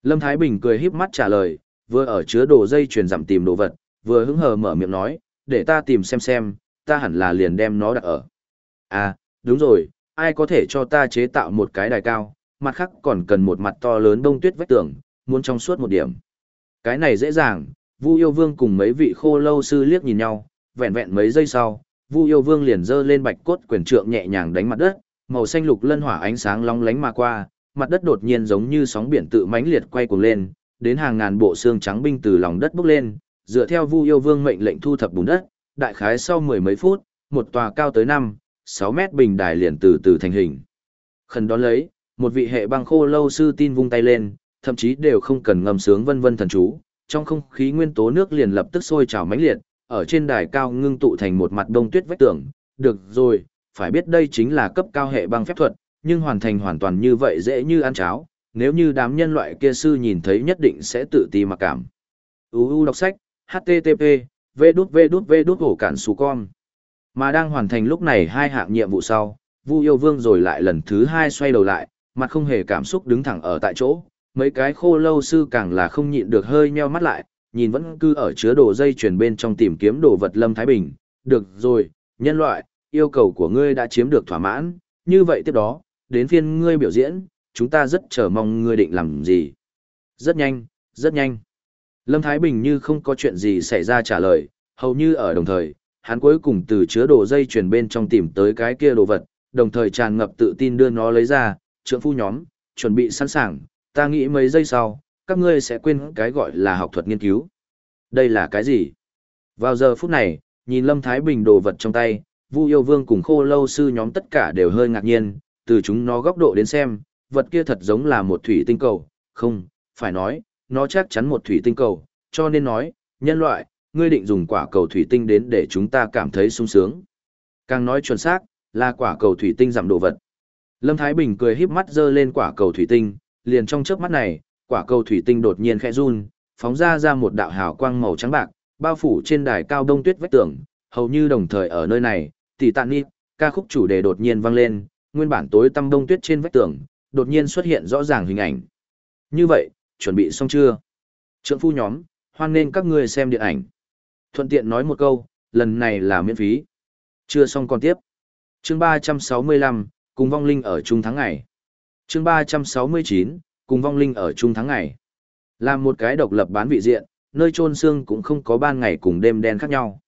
Lâm Thái Bình cười híp mắt trả lời, vừa ở chứa đồ dây truyền giảm tìm đồ vật, vừa hứng hờ mở miệng nói, để ta tìm xem xem, ta hẳn là liền đem nó đặt ở. À, đúng rồi, ai có thể cho ta chế tạo một cái đài cao, mặt khác còn cần một mặt to lớn đông tuyết vách tường, muốn trong suốt một điểm. Cái này dễ dàng, Vu Yêu Vương cùng mấy vị khô lâu sư liếc nhìn nhau, vẹn vẹn mấy giây sau, Vu Yêu Vương liền giơ lên bạch cốt quyền trượng nhẹ nhàng đánh mặt đất, màu xanh lục lân hỏa ánh sáng long lánh mà qua, mặt đất đột nhiên giống như sóng biển tự mãnh liệt quay cuồng lên, đến hàng ngàn bộ xương trắng binh từ lòng đất bốc lên, dựa theo Vu Yêu Vương mệnh lệnh thu thập bùn đất, đại khái sau mười mấy phút, một tòa cao tới năm, sáu mét bình đài liền từ từ thành hình. Khẩn đón lấy, một vị hệ băng khô lâu sư tin vung tay lên, thậm chí đều không cần ngâm sướng vân vân thần chú, trong không khí nguyên tố nước liền lập tức sôi trào mãnh liệt, ở trên đài cao ngưng tụ thành một mặt đông tuyết vách tường. Được rồi, phải biết đây chính là cấp cao hệ băng phép thuật, nhưng hoàn thành hoàn toàn như vậy dễ như ăn cháo, nếu như đám nhân loại kia sư nhìn thấy nhất định sẽ tự ti mặc cảm. UU đọc sách, http, v đút v đút v đút hổ cản xù con. Mà đang hoàn thành lúc này hai hạng nhiệm vụ sau, Vu Yêu Vương rồi lại lần thứ hai xoay đầu lại, mặt không hề cảm xúc đứng thẳng ở tại chỗ, mấy cái khô lâu sư càng là không nhịn được hơi nheo mắt lại, nhìn vẫn cứ ở chứa đồ dây chuyền bên trong tìm kiếm đồ vật Lâm Thái Bình. Được rồi, nhân loại, yêu cầu của ngươi đã chiếm được thỏa mãn, như vậy tiếp đó, đến phiên ngươi biểu diễn, chúng ta rất chờ mong ngươi định làm gì. Rất nhanh, rất nhanh. Lâm Thái Bình như không có chuyện gì xảy ra trả lời, hầu như ở đồng thời, hắn cuối cùng từ chứa đồ dây chuyển bên trong tìm tới cái kia đồ vật, đồng thời tràn ngập tự tin đưa nó lấy ra, trưởng phu nhóm, chuẩn bị sẵn sàng, ta nghĩ mấy giây sau, các ngươi sẽ quên cái gọi là học thuật nghiên cứu. Đây là cái gì? Vào giờ phút này, nhìn Lâm Thái Bình đồ vật trong tay, Vu Yêu Vương cùng Khô Lâu sư nhóm tất cả đều hơi ngạc nhiên, từ chúng nó góc độ đến xem, vật kia thật giống là một thủy tinh cầu, không, phải nói, nó chắc chắn một thủy tinh cầu, cho nên nói, nhân loại, ngươi định dùng quả cầu thủy tinh đến để chúng ta cảm thấy sung sướng. Càng nói chuẩn xác, là quả cầu thủy tinh giảm đồ vật. Lâm Thái Bình cười híp mắt giơ lên quả cầu thủy tinh, liền trong chớp mắt này, quả cầu thủy tinh đột nhiên khẽ run, phóng ra ra một đạo hào quang màu trắng bạc, bao phủ trên đài cao đông tuyết vách tường, hầu như đồng thời ở nơi này, tỷ tạn nít, ca khúc chủ đề đột nhiên vang lên, nguyên bản tối tăm đông tuyết trên vách tường, đột nhiên xuất hiện rõ ràng hình ảnh. Như vậy, chuẩn bị xong chưa? Trượng phu nhóm, hoan nên các ngươi xem điện ảnh. Thuận tiện nói một câu, lần này là miễn phí. Chưa xong còn tiếp. Chương 365, cùng vong linh ở chung tháng ngày. Chương 369, cùng vong linh ở chung tháng ngày. Làm một cái độc lập bán vị diện, nơi trôn xương cũng không có ban ngày cùng đêm đen khác nhau.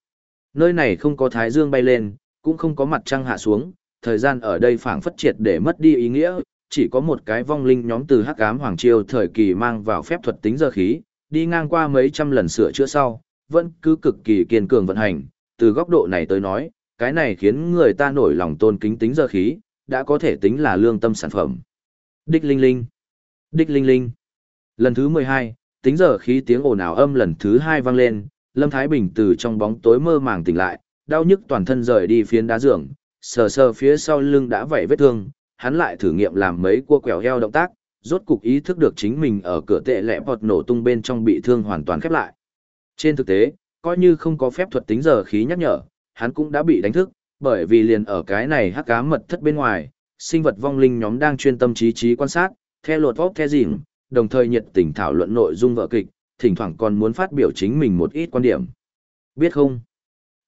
Nơi này không có thái dương bay lên, cũng không có mặt trăng hạ xuống, thời gian ở đây phảng phất triệt để mất đi ý nghĩa, chỉ có một cái vong linh nhóm từ hắc ám hoàng triều thời kỳ mang vào phép thuật tính giờ khí, đi ngang qua mấy trăm lần sửa chữa sau, vẫn cứ cực kỳ kiên cường vận hành, từ góc độ này tới nói, cái này khiến người ta nổi lòng tôn kính tính giờ khí, đã có thể tính là lương tâm sản phẩm. Đích linh linh. Đích linh linh. Lần thứ 12, tính giờ khí tiếng ồn ào âm lần thứ hai vang lên, Lâm Thái Bình từ trong bóng tối mơ màng tỉnh lại, đau nhức toàn thân rời đi phiến đá giường, sờ sờ phía sau lưng đã vảy vết thương, hắn lại thử nghiệm làm mấy cua quẹo heo động tác, rốt cục ý thức được chính mình ở cửa tệ lẽ bọt nổ tung bên trong bị thương hoàn toàn khép lại. Trên thực tế, coi như không có phép thuật tính giờ khí nhắc nhở, hắn cũng đã bị đánh thức, bởi vì liền ở cái này hắc ám mật thất bên ngoài, sinh vật vong linh nhóm đang chuyên tâm trí trí quan sát, the lột vóc the dìm, đồng thời nhiệt tình thảo luận nội dung vở kịch, thỉnh thoảng còn muốn phát biểu chính mình một ít quan điểm. Biết không?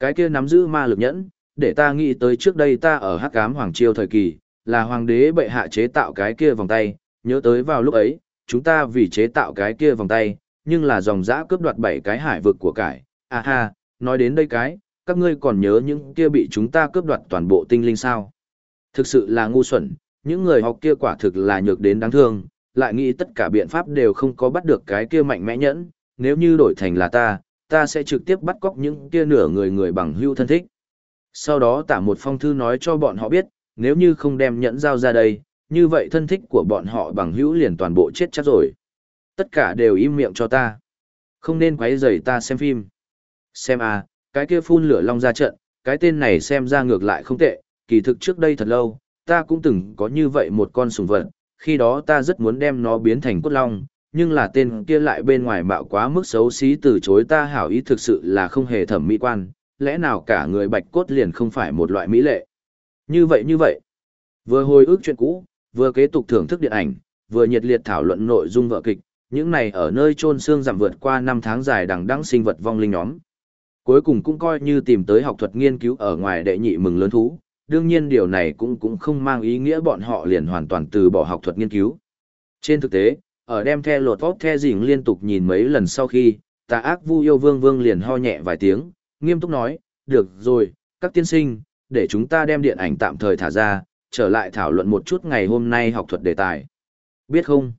Cái kia nắm giữ ma lực nhẫn, để ta nghĩ tới trước đây ta ở hắc ám hoàng triều thời kỳ, là hoàng đế bệ hạ chế tạo cái kia vòng tay, nhớ tới vào lúc ấy, chúng ta vì chế tạo cái kia vòng tay, nhưng là dòng dã cướp đoạt bảy cái hải vực của cải. À ha, nói đến đây cái, các ngươi còn nhớ những kia bị chúng ta cướp đoạt toàn bộ tinh linh sao? Thực sự là ngu xuẩn, những người học kia quả thực là nhược đến đáng thương, lại nghĩ tất cả biện pháp đều không có bắt được cái kia mạnh mẽ nhẫn, nếu như đổi thành là ta, ta sẽ trực tiếp bắt cóc những kia nửa người người bằng hữu thân thích. Sau đó tả một phong thư nói cho bọn họ biết, nếu như không đem nhẫn giao ra đây, như vậy thân thích của bọn họ bằng hữu liền toàn bộ chết chắc rồi. Tất cả đều im miệng cho ta. Không nên quấy rầy ta xem phim. Xem à, cái kia phun lửa long ra trận, cái tên này xem ra ngược lại không tệ, kỳ thực trước đây thật lâu, ta cũng từng có như vậy một con sùng vật, khi đó ta rất muốn đem nó biến thành cốt long, nhưng là tên kia lại bên ngoài bạo quá mức xấu xí từ chối ta hảo ý thực sự là không hề thẩm mỹ quan, lẽ nào cả người bạch cốt liền không phải một loại mỹ lệ. Như vậy như vậy, vừa hồi ức chuyện cũ, vừa kế tục thưởng thức điện ảnh, vừa nhiệt liệt thảo luận nội dung vợ kịch, những này ở nơi trôn xương giảm vượt qua năm tháng dài đằng đẵng sinh vật vong linh nhóm. Cuối cùng cũng coi như tìm tới học thuật nghiên cứu ở ngoài đệ nhị mừng lớn thú, đương nhiên điều này cũng cũng không mang ý nghĩa bọn họ liền hoàn toàn từ bỏ học thuật nghiên cứu. Trên thực tế, ở đem theo lột vóc the dình liên tục nhìn mấy lần sau khi, tà ác vu yêu vương vương liền ho nhẹ vài tiếng, nghiêm túc nói, được rồi, các tiên sinh, để chúng ta đem điện ảnh tạm thời thả ra, trở lại thảo luận một chút ngày hôm nay học thuật đề tài. Biết không?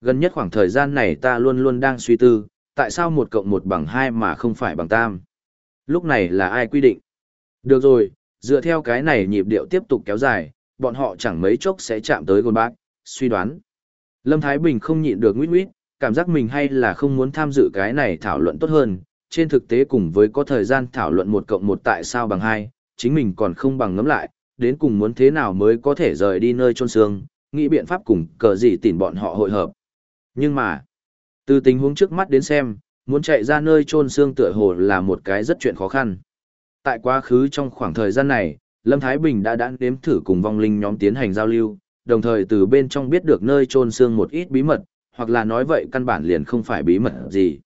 Gần nhất khoảng thời gian này ta luôn luôn đang suy tư, tại sao một cộng một bằng hai mà không phải bằng tam? Lúc này là ai quy định? Được rồi, dựa theo cái này nhịp điệu tiếp tục kéo dài, bọn họ chẳng mấy chốc sẽ chạm tới gôn bác, suy đoán. Lâm Thái Bình không nhịn được nguyết nguyết, cảm giác mình hay là không muốn tham dự cái này thảo luận tốt hơn, trên thực tế cùng với có thời gian thảo luận một cộng một tại sao bằng hai, chính mình còn không bằng ngấm lại, đến cùng muốn thế nào mới có thể rời đi nơi trôn xương, nghĩ biện pháp cùng cờ gì tìm bọn họ hội hợp. Nhưng mà, từ tình huống trước mắt đến xem, muốn chạy ra nơi trôn xương tựa hồ là một cái rất chuyện khó khăn. Tại quá khứ trong khoảng thời gian này, Lâm Thái Bình đã đã đếm thử cùng vong linh nhóm tiến hành giao lưu, đồng thời từ bên trong biết được nơi trôn xương một ít bí mật, hoặc là nói vậy căn bản liền không phải bí mật gì.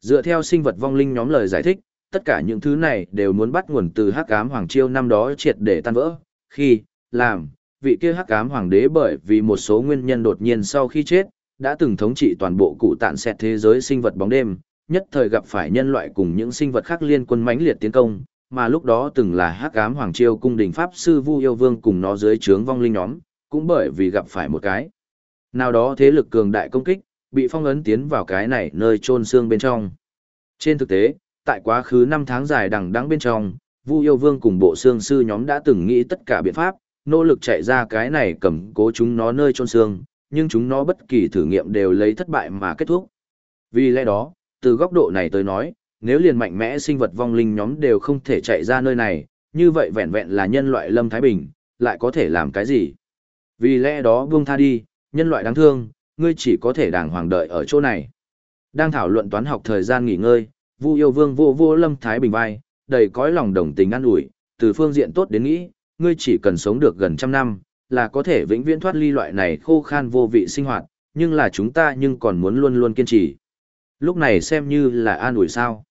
Dựa theo sinh vật vong linh nhóm lời giải thích, tất cả những thứ này đều muốn bắt nguồn từ hắc ám hoàng chiêu năm đó triệt để tan vỡ, khi, làm, vị kia hắc ám hoàng đế bởi vì một số nguyên nhân đột nhiên sau khi chết, đã từng thống trị toàn bộ cụ tạn xẹt thế giới sinh vật bóng đêm, nhất thời gặp phải nhân loại cùng những sinh vật khác liên quân mãnh liệt tiến công, mà lúc đó từng là hắc ám hoàng triều cung đình pháp sư Vu Yêu Vương cùng nó dưới trướng vong linh nhóm, cũng bởi vì gặp phải một cái nào đó thế lực cường đại công kích, bị phong ấn tiến vào cái này nơi chôn xương bên trong. Trên thực tế, tại quá khứ 5 tháng dài đằng đẵng bên trong, Vu Yêu Vương cùng bộ xương sư nhóm đã từng nghĩ tất cả biện pháp, nỗ lực chạy ra cái này cầm cố chúng nó nơi chôn xương, nhưng chúng nó bất kỳ thử nghiệm đều lấy thất bại mà kết thúc. Vì lẽ đó, từ góc độ này tới nói, nếu liền mạnh mẽ sinh vật vong linh nhóm đều không thể chạy ra nơi này, như vậy vẹn vẹn là nhân loại Lâm Thái Bình, lại có thể làm cái gì? Vì lẽ đó buông tha đi, nhân loại đáng thương, ngươi chỉ có thể đàng hoàng đợi ở chỗ này. Đang thảo luận toán học thời gian nghỉ ngơi, Vu Yêu Vương vô vô Lâm Thái Bình vai, đầy cõi lòng đồng tình an ủi, từ phương diện tốt đến nghĩ, ngươi chỉ cần sống được gần trăm năm, là có thể vĩnh viễn thoát ly loại này khô khan vô vị sinh hoạt, nhưng là chúng ta nhưng còn muốn luôn luôn kiên trì. Lúc này xem như là an ủi sao.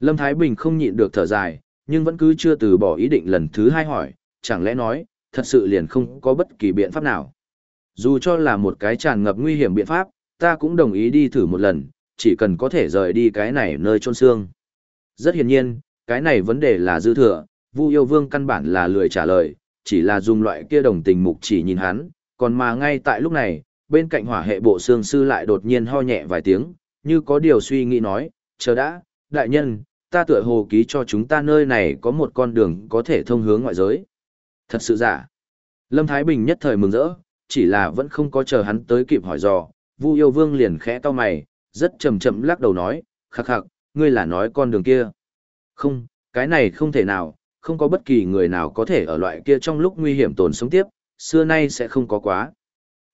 Lâm Thái Bình không nhịn được thở dài, nhưng vẫn cứ chưa từ bỏ ý định lần thứ hai hỏi, chẳng lẽ nói, thật sự liền không có bất kỳ biện pháp nào. Dù cho là một cái tràn ngập nguy hiểm biện pháp, ta cũng đồng ý đi thử một lần, chỉ cần có thể rời đi cái này nơi trôn xương. Rất hiển nhiên, cái này vấn đề là dư thừa, Vu Yêu Vương căn bản là lười trả lời, chỉ là dùng loại kia đồng tình mục chỉ nhìn hắn, còn mà ngay tại lúc này, bên cạnh hỏa hệ bộ xương sư lại đột nhiên ho nhẹ vài tiếng, như có điều suy nghĩ nói, chờ đã, đại nhân, ta tựa hồ ký cho chúng ta nơi này có một con đường có thể thông hướng ngoại giới. Thật sự giả. Lâm Thái Bình nhất thời mừng rỡ, chỉ là vẫn không có chờ hắn tới kịp hỏi dò, Vu Yêu Vương liền khẽ to mày, rất chậm chậm lắc đầu nói, khắc khắc, ngươi là nói con đường kia. Không, cái này không thể nào, không có bất kỳ người nào có thể ở loại kia trong lúc nguy hiểm tồn sống tiếp, xưa nay sẽ không có quá.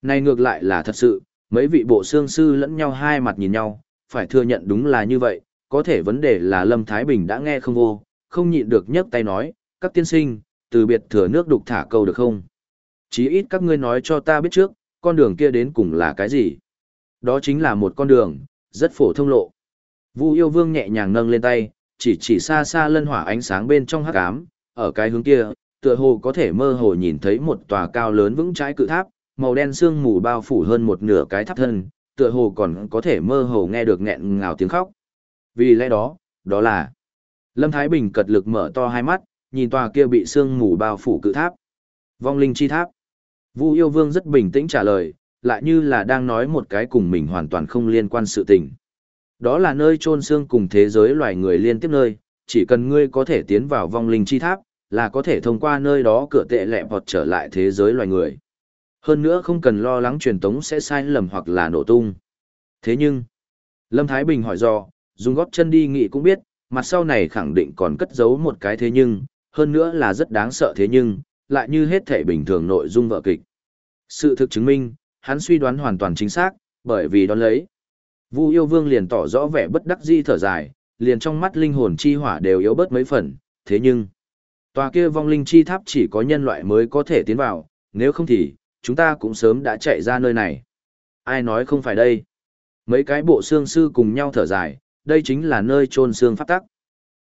Này ngược lại là thật sự, mấy vị bộ xương sư lẫn nhau hai mặt nhìn nhau, phải thừa nhận đúng là như vậy, có thể vấn đề là Lâm Thái Bình đã nghe không vô, không nhịn được nhấc tay nói, các tiên sinh, từ biệt thừa nước đục thả câu được không? Chí ít các ngươi nói cho ta biết trước, con đường kia đến cùng là cái gì? Đó chính là một con đường, rất phổ thông lộ. Vu yêu vương nhẹ nhàng nâng lên tay, chỉ chỉ xa xa lân hỏa ánh sáng bên trong hắc ám, ở cái hướng kia, tựa hồ có thể mơ hồ nhìn thấy một tòa cao lớn vững trái cự tháp, màu đen sương mù bao phủ hơn một nửa cái tháp thân, tựa hồ còn có thể mơ hồ nghe được nghẹn ngào tiếng khóc. Vì lẽ đó, đó là Lâm Thái Bình cật lực mở to hai mắt, nhìn tòa kia bị sương mù bao phủ cự tháp. Vong linh chi tháp. Vu yêu vương rất bình tĩnh trả lời, lại như là đang nói một cái cùng mình hoàn toàn không liên quan sự tình. Đó là nơi chôn xương cùng thế giới loài người liên tiếp nơi, chỉ cần ngươi có thể tiến vào vong linh chi tháp, là có thể thông qua nơi đó cửa tệ lẹ vọt trở lại thế giới loài người. Hơn nữa không cần lo lắng truyền tống sẽ sai lầm hoặc là nổ tung. Thế nhưng, Lâm Thái Bình hỏi do, dùng góp chân đi nghị cũng biết, mặt sau này khẳng định còn cất giấu một cái thế nhưng, hơn nữa là rất đáng sợ thế nhưng, lại như hết thể bình thường nội dung vợ kịch. Sự thực chứng minh, hắn suy đoán hoàn toàn chính xác, bởi vì đón lấy. Vu yêu vương liền tỏ rõ vẻ bất đắc di thở dài, liền trong mắt linh hồn chi hỏa đều yếu bớt mấy phần, thế nhưng, tòa kia vong linh chi tháp chỉ có nhân loại mới có thể tiến vào, nếu không thì, chúng ta cũng sớm đã chạy ra nơi này. Ai nói không phải đây? Mấy cái bộ xương sư cùng nhau thở dài, đây chính là nơi trôn xương pháp tắc.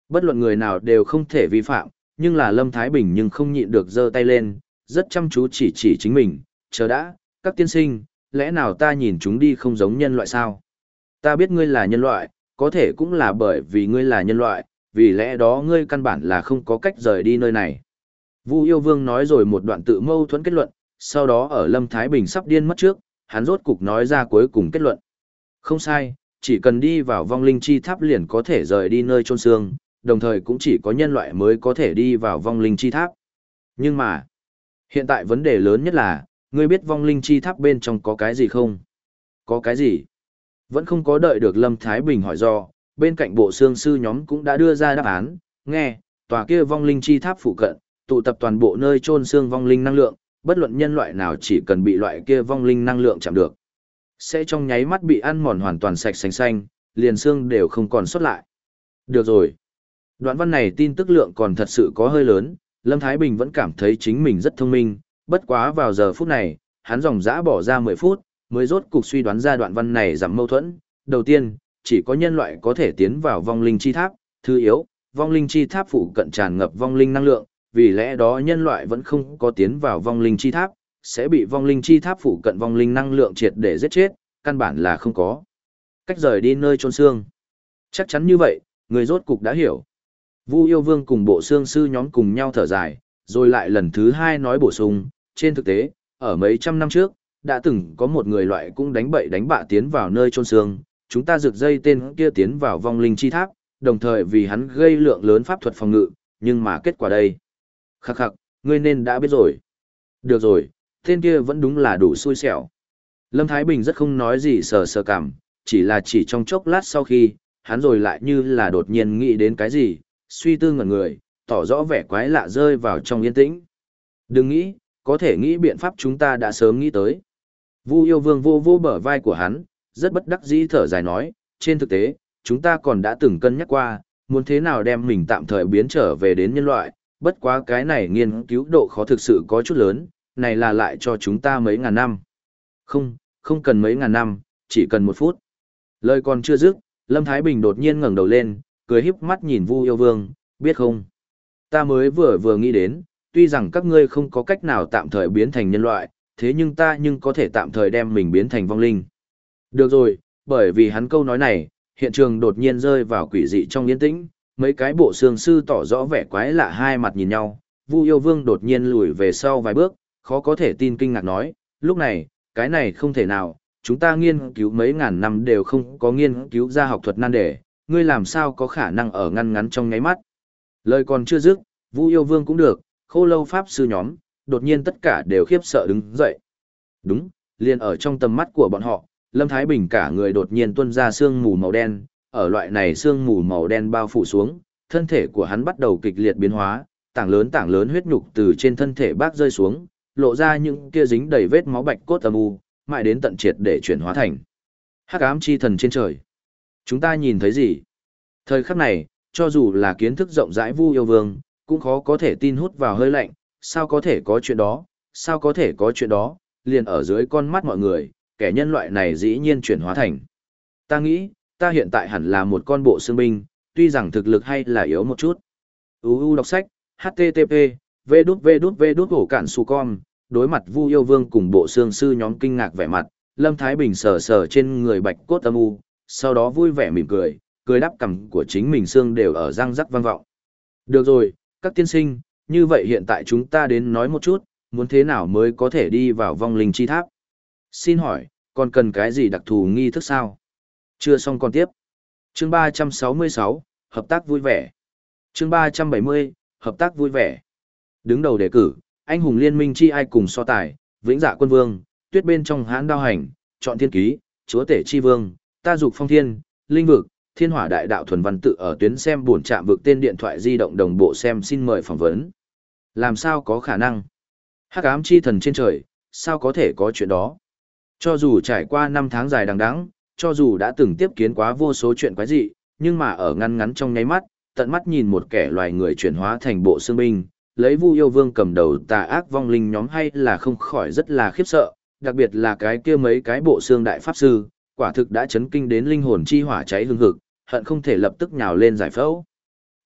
Bất luận người nào đều không thể vi phạm, nhưng là Lâm Thái Bình nhưng không nhịn được giơ tay lên, rất chăm chú chỉ chỉ chính mình, chờ đã, các tiên sinh, lẽ nào ta nhìn chúng đi không giống nhân loại sao? Ta biết ngươi là nhân loại, có thể cũng là bởi vì ngươi là nhân loại, vì lẽ đó ngươi căn bản là không có cách rời đi nơi này. Vu yêu vương nói rồi một đoạn tự mâu thuẫn kết luận, sau đó ở Lâm Thái Bình sắp điên mất trước, hắn rốt cục nói ra cuối cùng kết luận. Không sai, chỉ cần đi vào vong linh chi tháp liền có thể rời đi nơi trôn xương, đồng thời cũng chỉ có nhân loại mới có thể đi vào vong linh chi tháp. Nhưng mà, hiện tại vấn đề lớn nhất là, ngươi biết vong linh chi tháp bên trong có cái gì không? Có cái gì? Vẫn không có đợi được Lâm Thái Bình hỏi do, bên cạnh bộ xương sư nhóm cũng đã đưa ra đáp án, nghe, tòa kia vong linh chi tháp phụ cận, tụ tập toàn bộ nơi trôn xương vong linh năng lượng, bất luận nhân loại nào chỉ cần bị loại kia vong linh năng lượng chạm được. Sẽ trong nháy mắt bị ăn mòn hoàn toàn sạch xanh xanh, liền xương đều không còn xuất lại. Được rồi. Đoạn văn này tin tức lượng còn thật sự có hơi lớn, Lâm Thái Bình vẫn cảm thấy chính mình rất thông minh, bất quá vào giờ phút này, hắn dòng dã bỏ ra 10 phút, mới rốt cục suy đoán ra đoạn văn này giảm mâu thuẫn. Đầu tiên, chỉ có nhân loại có thể tiến vào vong linh chi tháp, thứ yếu, vong linh chi tháp phụ cận tràn ngập vong linh năng lượng, vì lẽ đó nhân loại vẫn không có tiến vào vong linh chi tháp, sẽ bị vong linh chi tháp phủ cận vong linh năng lượng triệt để giết chết, căn bản là không có. Cách rời đi nơi trôn xương. Chắc chắn như vậy, người rốt cục đã hiểu. Vu yêu vương cùng bộ xương sư nhóm cùng nhau thở dài, rồi lại lần thứ hai nói bổ sung, trên thực tế, ở mấy trăm năm trước, đã từng có một người loại cũng đánh bậy đánh bạ tiến vào nơi trôn xương, chúng ta rực dây tên kia tiến vào vong linh chi tháp, đồng thời vì hắn gây lượng lớn pháp thuật phòng ngự, nhưng mà kết quả đây. Khắc khắc, ngươi nên đã biết rồi. Được rồi, tên kia vẫn đúng là đủ xui xẻo. Lâm Thái Bình rất không nói gì sờ sờ cảm, chỉ là chỉ trong chốc lát sau khi, hắn rồi lại như là đột nhiên nghĩ đến cái gì, suy tư ngẩn người, tỏ rõ vẻ quái lạ rơi vào trong yên tĩnh. Đừng nghĩ, có thể nghĩ biện pháp chúng ta đã sớm nghĩ tới. Vu yêu vương vô vô bờ vai của hắn, rất bất đắc dĩ thở dài nói, trên thực tế, chúng ta còn đã từng cân nhắc qua, muốn thế nào đem mình tạm thời biến trở về đến nhân loại, bất quá cái này nghiên cứu độ khó thực sự có chút lớn, này là lại cho chúng ta mấy ngàn năm. Không, không cần mấy ngàn năm, chỉ cần một phút. Lời còn chưa dứt, Lâm Thái Bình đột nhiên ngẩng đầu lên, cười híp mắt nhìn Vu Yêu Vương, biết không? Ta mới vừa vừa nghĩ đến, tuy rằng các ngươi không có cách nào tạm thời biến thành nhân loại, thế nhưng ta nhưng có thể tạm thời đem mình biến thành vong linh. Được rồi, bởi vì hắn câu nói này, hiện trường đột nhiên rơi vào quỷ dị trong yên tĩnh, mấy cái bộ xương sư tỏ rõ vẻ quái lạ hai mặt nhìn nhau, Vu Yêu Vương đột nhiên lùi về sau vài bước, khó có thể tin kinh ngạc nói, lúc này, cái này không thể nào, chúng ta nghiên cứu mấy ngàn năm đều không có nghiên cứu ra học thuật nan đề, ngươi làm sao có khả năng ở ngăn ngắn trong nháy mắt. Lời còn chưa dứt, vũ Yêu Vương cũng được, khô lâu pháp sư nhóm, đột nhiên tất cả đều khiếp sợ đứng dậy. Đúng, liền ở trong tầm mắt của bọn họ, Lâm Thái Bình cả người đột nhiên tuôn ra sương mù màu đen, ở loại này sương mù màu đen bao phủ xuống, thân thể của hắn bắt đầu kịch liệt biến hóa, tảng lớn tảng lớn huyết nhục từ trên thân thể bác rơi xuống, lộ ra những kia dính đầy vết máu bạch cốt âm u, mãi đến tận triệt để chuyển hóa thành hắc ám chi thần trên trời. Chúng ta nhìn thấy gì? Thời khắc này, cho dù là kiến thức rộng rãi Vu yêu vương, cũng khó có thể tin hút vào hơi lạnh, sao có thể có chuyện đó, sao có thể có chuyện đó, liền ở dưới con mắt mọi người, kẻ nhân loại này dĩ nhiên chuyển hóa thành. Ta nghĩ, ta hiện tại hẳn là một con bộ xương binh, tuy rằng thực lực hay là yếu một chút. UU đọc sách, HTTP, V đút V đút V đút hổ cản su con, đối mặt Vu Yêu Vương cùng bộ xương sư nhóm kinh ngạc vẻ mặt, Lâm Thái Bình sờ sờ trên người bạch cốt âm u, sau đó vui vẻ mỉm cười, cười đắp cằm của chính mình xương đều ở răng rắc vang vọng. Được rồi, các tiên sinh, như vậy hiện tại chúng ta đến nói một chút, muốn thế nào mới có thể đi vào vong linh chi tháp. Xin hỏi, còn cần cái gì đặc thù nghi thức sao? Chưa xong còn tiếp. Chương 366, hợp tác vui vẻ. Chương 370, hợp tác vui vẻ. Đứng đầu đề cử, anh hùng liên minh chi ai cùng so tài, vĩnh dạ quân vương, tuyết bên trong hãn đao hành, chọn thiên ký, chúa tể chi vương, ta dục phong thiên, linh vực, thiên hỏa đại đạo thuần văn tự ở tuyến xem buồn chạm vực tên điện thoại di động đồng bộ xem xin mời phỏng vấn. Làm sao có khả năng? Hắc ám chi thần trên trời, sao có thể có chuyện đó? Cho dù trải qua năm tháng dài đằng đẵng, cho dù đã từng tiếp kiến quá vô số chuyện quái dị, nhưng mà ở ngăn ngắn trong nháy mắt, tận mắt nhìn một kẻ loài người chuyển hóa thành bộ xương binh, lấy Vu Yêu Vương cầm đầu tà ác vong linh nhóm hay là không khỏi rất là khiếp sợ, đặc biệt là cái kia mấy cái bộ xương đại pháp sư, quả thực đã chấn kinh đến linh hồn chi hỏa cháy hương hực, hận không thể lập tức nhào lên giải phẫu.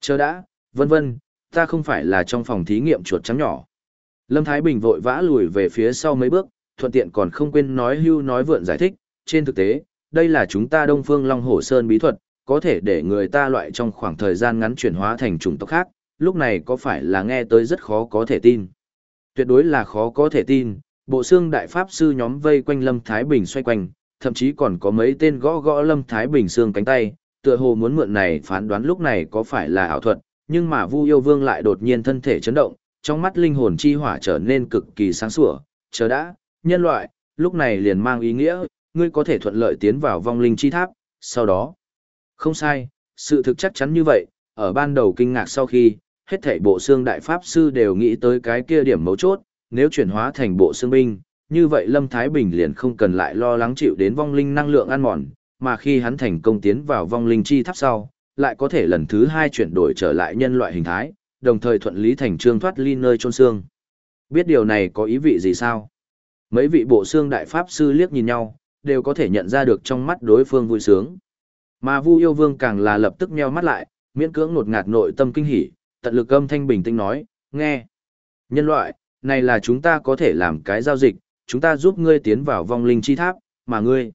Chờ đã, vân vân, ta không phải là trong phòng thí nghiệm chuột trắng nhỏ. Lâm Thái Bình vội vã lùi về phía sau mấy bước, thuận tiện còn không quên nói hưu nói vượn giải thích, trên thực tế, đây là chúng ta Đông Phương Long Hổ Sơn bí thuật, có thể để người ta loại trong khoảng thời gian ngắn chuyển hóa thành chủng tộc khác, lúc này có phải là nghe tới rất khó có thể tin. Tuyệt đối là khó có thể tin, bộ xương đại pháp sư nhóm vây quanh Lâm Thái Bình xoay quanh, thậm chí còn có mấy tên gõ gõ Lâm Thái Bình xương cánh tay, tựa hồ muốn mượn này phán đoán lúc này có phải là ảo thuật, nhưng mà Vu Yêu Vương lại đột nhiên thân thể chấn động, trong mắt linh hồn chi hỏa trở nên cực kỳ sáng sủa, chờ đã, nhân loại, lúc này liền mang ý nghĩa, ngươi có thể thuận lợi tiến vào vong linh chi tháp, sau đó. Không sai, sự thực chắc chắn như vậy, ở ban đầu kinh ngạc sau khi, hết thảy bộ xương đại pháp sư đều nghĩ tới cái kia điểm mấu chốt, nếu chuyển hóa thành bộ xương binh, như vậy Lâm Thái Bình liền không cần lại lo lắng chịu đến vong linh năng lượng ăn mòn, mà khi hắn thành công tiến vào vong linh chi tháp sau, lại có thể lần thứ hai chuyển đổi trở lại nhân loại hình thái, đồng thời thuận lý thành trương thoát ly nơi trôn xương. Biết điều này có ý vị gì sao? Mấy vị bộ xương đại pháp sư liếc nhìn nhau, đều có thể nhận ra được trong mắt đối phương vui sướng. Mà Vu Yêu Vương càng là lập tức nheo mắt lại, miễn cưỡng nột ngạt nội tâm kinh hỉ, tận lực âm thanh bình tĩnh nói, nghe. Nhân loại, này là chúng ta có thể làm cái giao dịch, chúng ta giúp ngươi tiến vào vong linh chi tháp, mà ngươi,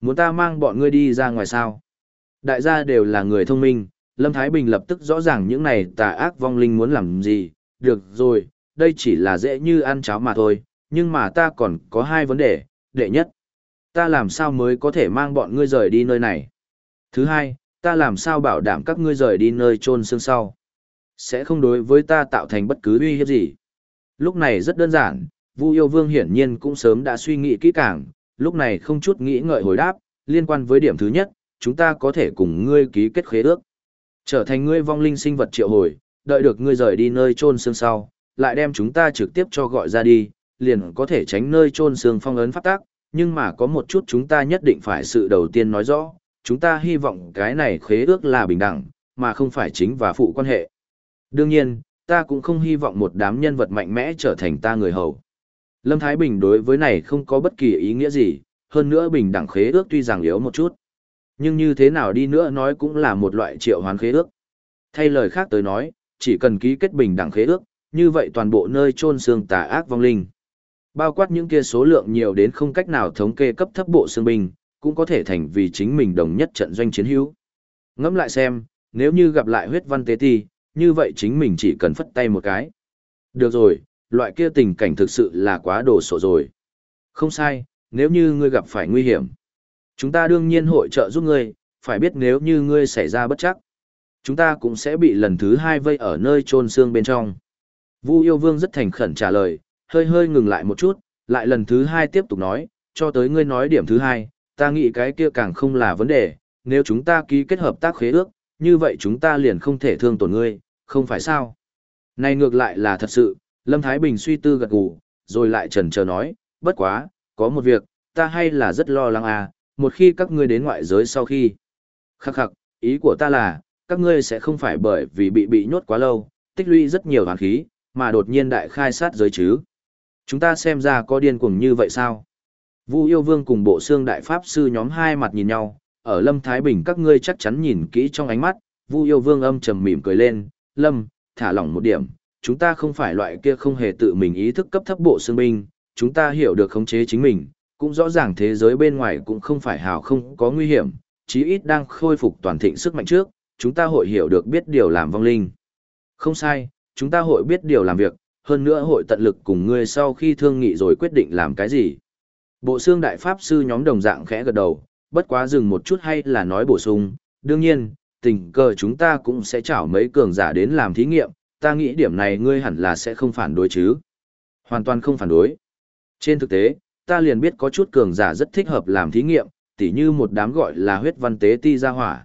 muốn ta mang bọn ngươi đi ra ngoài sao? Đại gia đều là người thông minh, Lâm Thái Bình lập tức rõ ràng những này tà ác vong linh muốn làm gì, được rồi, đây chỉ là dễ như ăn cháo mà thôi, nhưng mà ta còn có hai vấn đề, đệ nhất, ta làm sao mới có thể mang bọn ngươi rời đi nơi này? Thứ hai, ta làm sao bảo đảm các ngươi rời đi nơi chôn xương sau? Sẽ không đối với ta tạo thành bất cứ uy hiếp gì. Lúc này rất đơn giản, Vu Yêu Vương hiển nhiên cũng sớm đã suy nghĩ kỹ càng, lúc này không chút nghĩ ngợi hồi đáp, liên quan với điểm thứ nhất, chúng ta có thể cùng ngươi ký kết khế ước. Trở thành ngươi vong linh sinh vật triệu hồi, đợi được ngươi rời đi nơi chôn xương sau, lại đem chúng ta trực tiếp cho gọi ra đi, liền có thể tránh nơi chôn xương phong ấn phát tác, nhưng mà có một chút chúng ta nhất định phải sự đầu tiên nói rõ, chúng ta hy vọng cái này khế ước là bình đẳng, mà không phải chính và phụ quan hệ. Đương nhiên, ta cũng không hy vọng một đám nhân vật mạnh mẽ trở thành ta người hầu. Lâm Thái Bình đối với này không có bất kỳ ý nghĩa gì, hơn nữa bình đẳng khế ước tuy rằng yếu một chút. Nhưng như thế nào đi nữa nói cũng là một loại triệu hoán khế ước. Thay lời khác tới nói, chỉ cần ký kết bình đẳng khế ước, như vậy toàn bộ nơi chôn xương tà ác vong linh. Bao quát những kia số lượng nhiều đến không cách nào thống kê cấp thấp bộ xương binh, cũng có thể thành vì chính mình đồng nhất trận doanh chiến hữu. Ngẫm lại xem, nếu như gặp lại huyết văn tế ti, như vậy chính mình chỉ cần phất tay một cái. Được rồi, loại kia tình cảnh thực sự là quá đồ sộ rồi. Không sai, nếu như ngươi gặp phải nguy hiểm. Chúng ta đương nhiên hội trợ giúp ngươi, phải biết nếu như ngươi xảy ra bất chắc. Chúng ta cũng sẽ bị lần thứ hai vây ở nơi trôn xương bên trong. Vu yêu vương rất thành khẩn trả lời, hơi hơi ngừng lại một chút, lại lần thứ hai tiếp tục nói, cho tới ngươi nói điểm thứ hai, ta nghĩ cái kia càng không là vấn đề, nếu chúng ta ký kết hợp tác khế ước, như vậy chúng ta liền không thể thương tổn ngươi, không phải sao? Này ngược lại là thật sự, Lâm Thái Bình suy tư gật gù, rồi lại chần chờ nói, bất quá, có một việc, ta hay là rất lo lắng à, một khi các ngươi đến ngoại giới sau khi. Khắc khắc, ý của ta là, các ngươi sẽ không phải bởi vì bị bị nhốt quá lâu, tích lũy rất nhiều hàn khí, mà đột nhiên đại khai sát giới chứ. Chúng ta xem ra có điên cuồng như vậy sao? Vu yêu vương cùng bộ xương đại pháp sư nhóm hai mặt nhìn nhau, ở Lâm Thái Bình các ngươi chắc chắn nhìn kỹ trong ánh mắt, Vu yêu vương âm trầm mỉm cười lên, Lâm, thả lỏng một điểm, chúng ta không phải loại kia không hề tự mình ý thức cấp thấp bộ xương binh, chúng ta hiểu được khống chế chính mình, cũng rõ ràng thế giới bên ngoài cũng không phải hào không có nguy hiểm, chí ít đang khôi phục toàn thịnh sức mạnh trước, chúng ta hội hiểu được biết điều làm vong linh. Không sai, chúng ta hội biết điều làm việc, hơn nữa hội tận lực cùng ngươi sau khi thương nghị rồi quyết định làm cái gì. Bộ xương đại pháp sư nhóm đồng dạng khẽ gật đầu, bất quá dừng một chút hay là nói bổ sung, đương nhiên, tình cờ chúng ta cũng sẽ chảo mấy cường giả đến làm thí nghiệm, ta nghĩ điểm này ngươi hẳn là sẽ không phản đối chứ. Hoàn toàn không phản đối. Trên thực tế, ta liền biết có chút cường giả rất thích hợp làm thí nghiệm, tỉ như một đám gọi là huyết văn tế ti ra hỏa.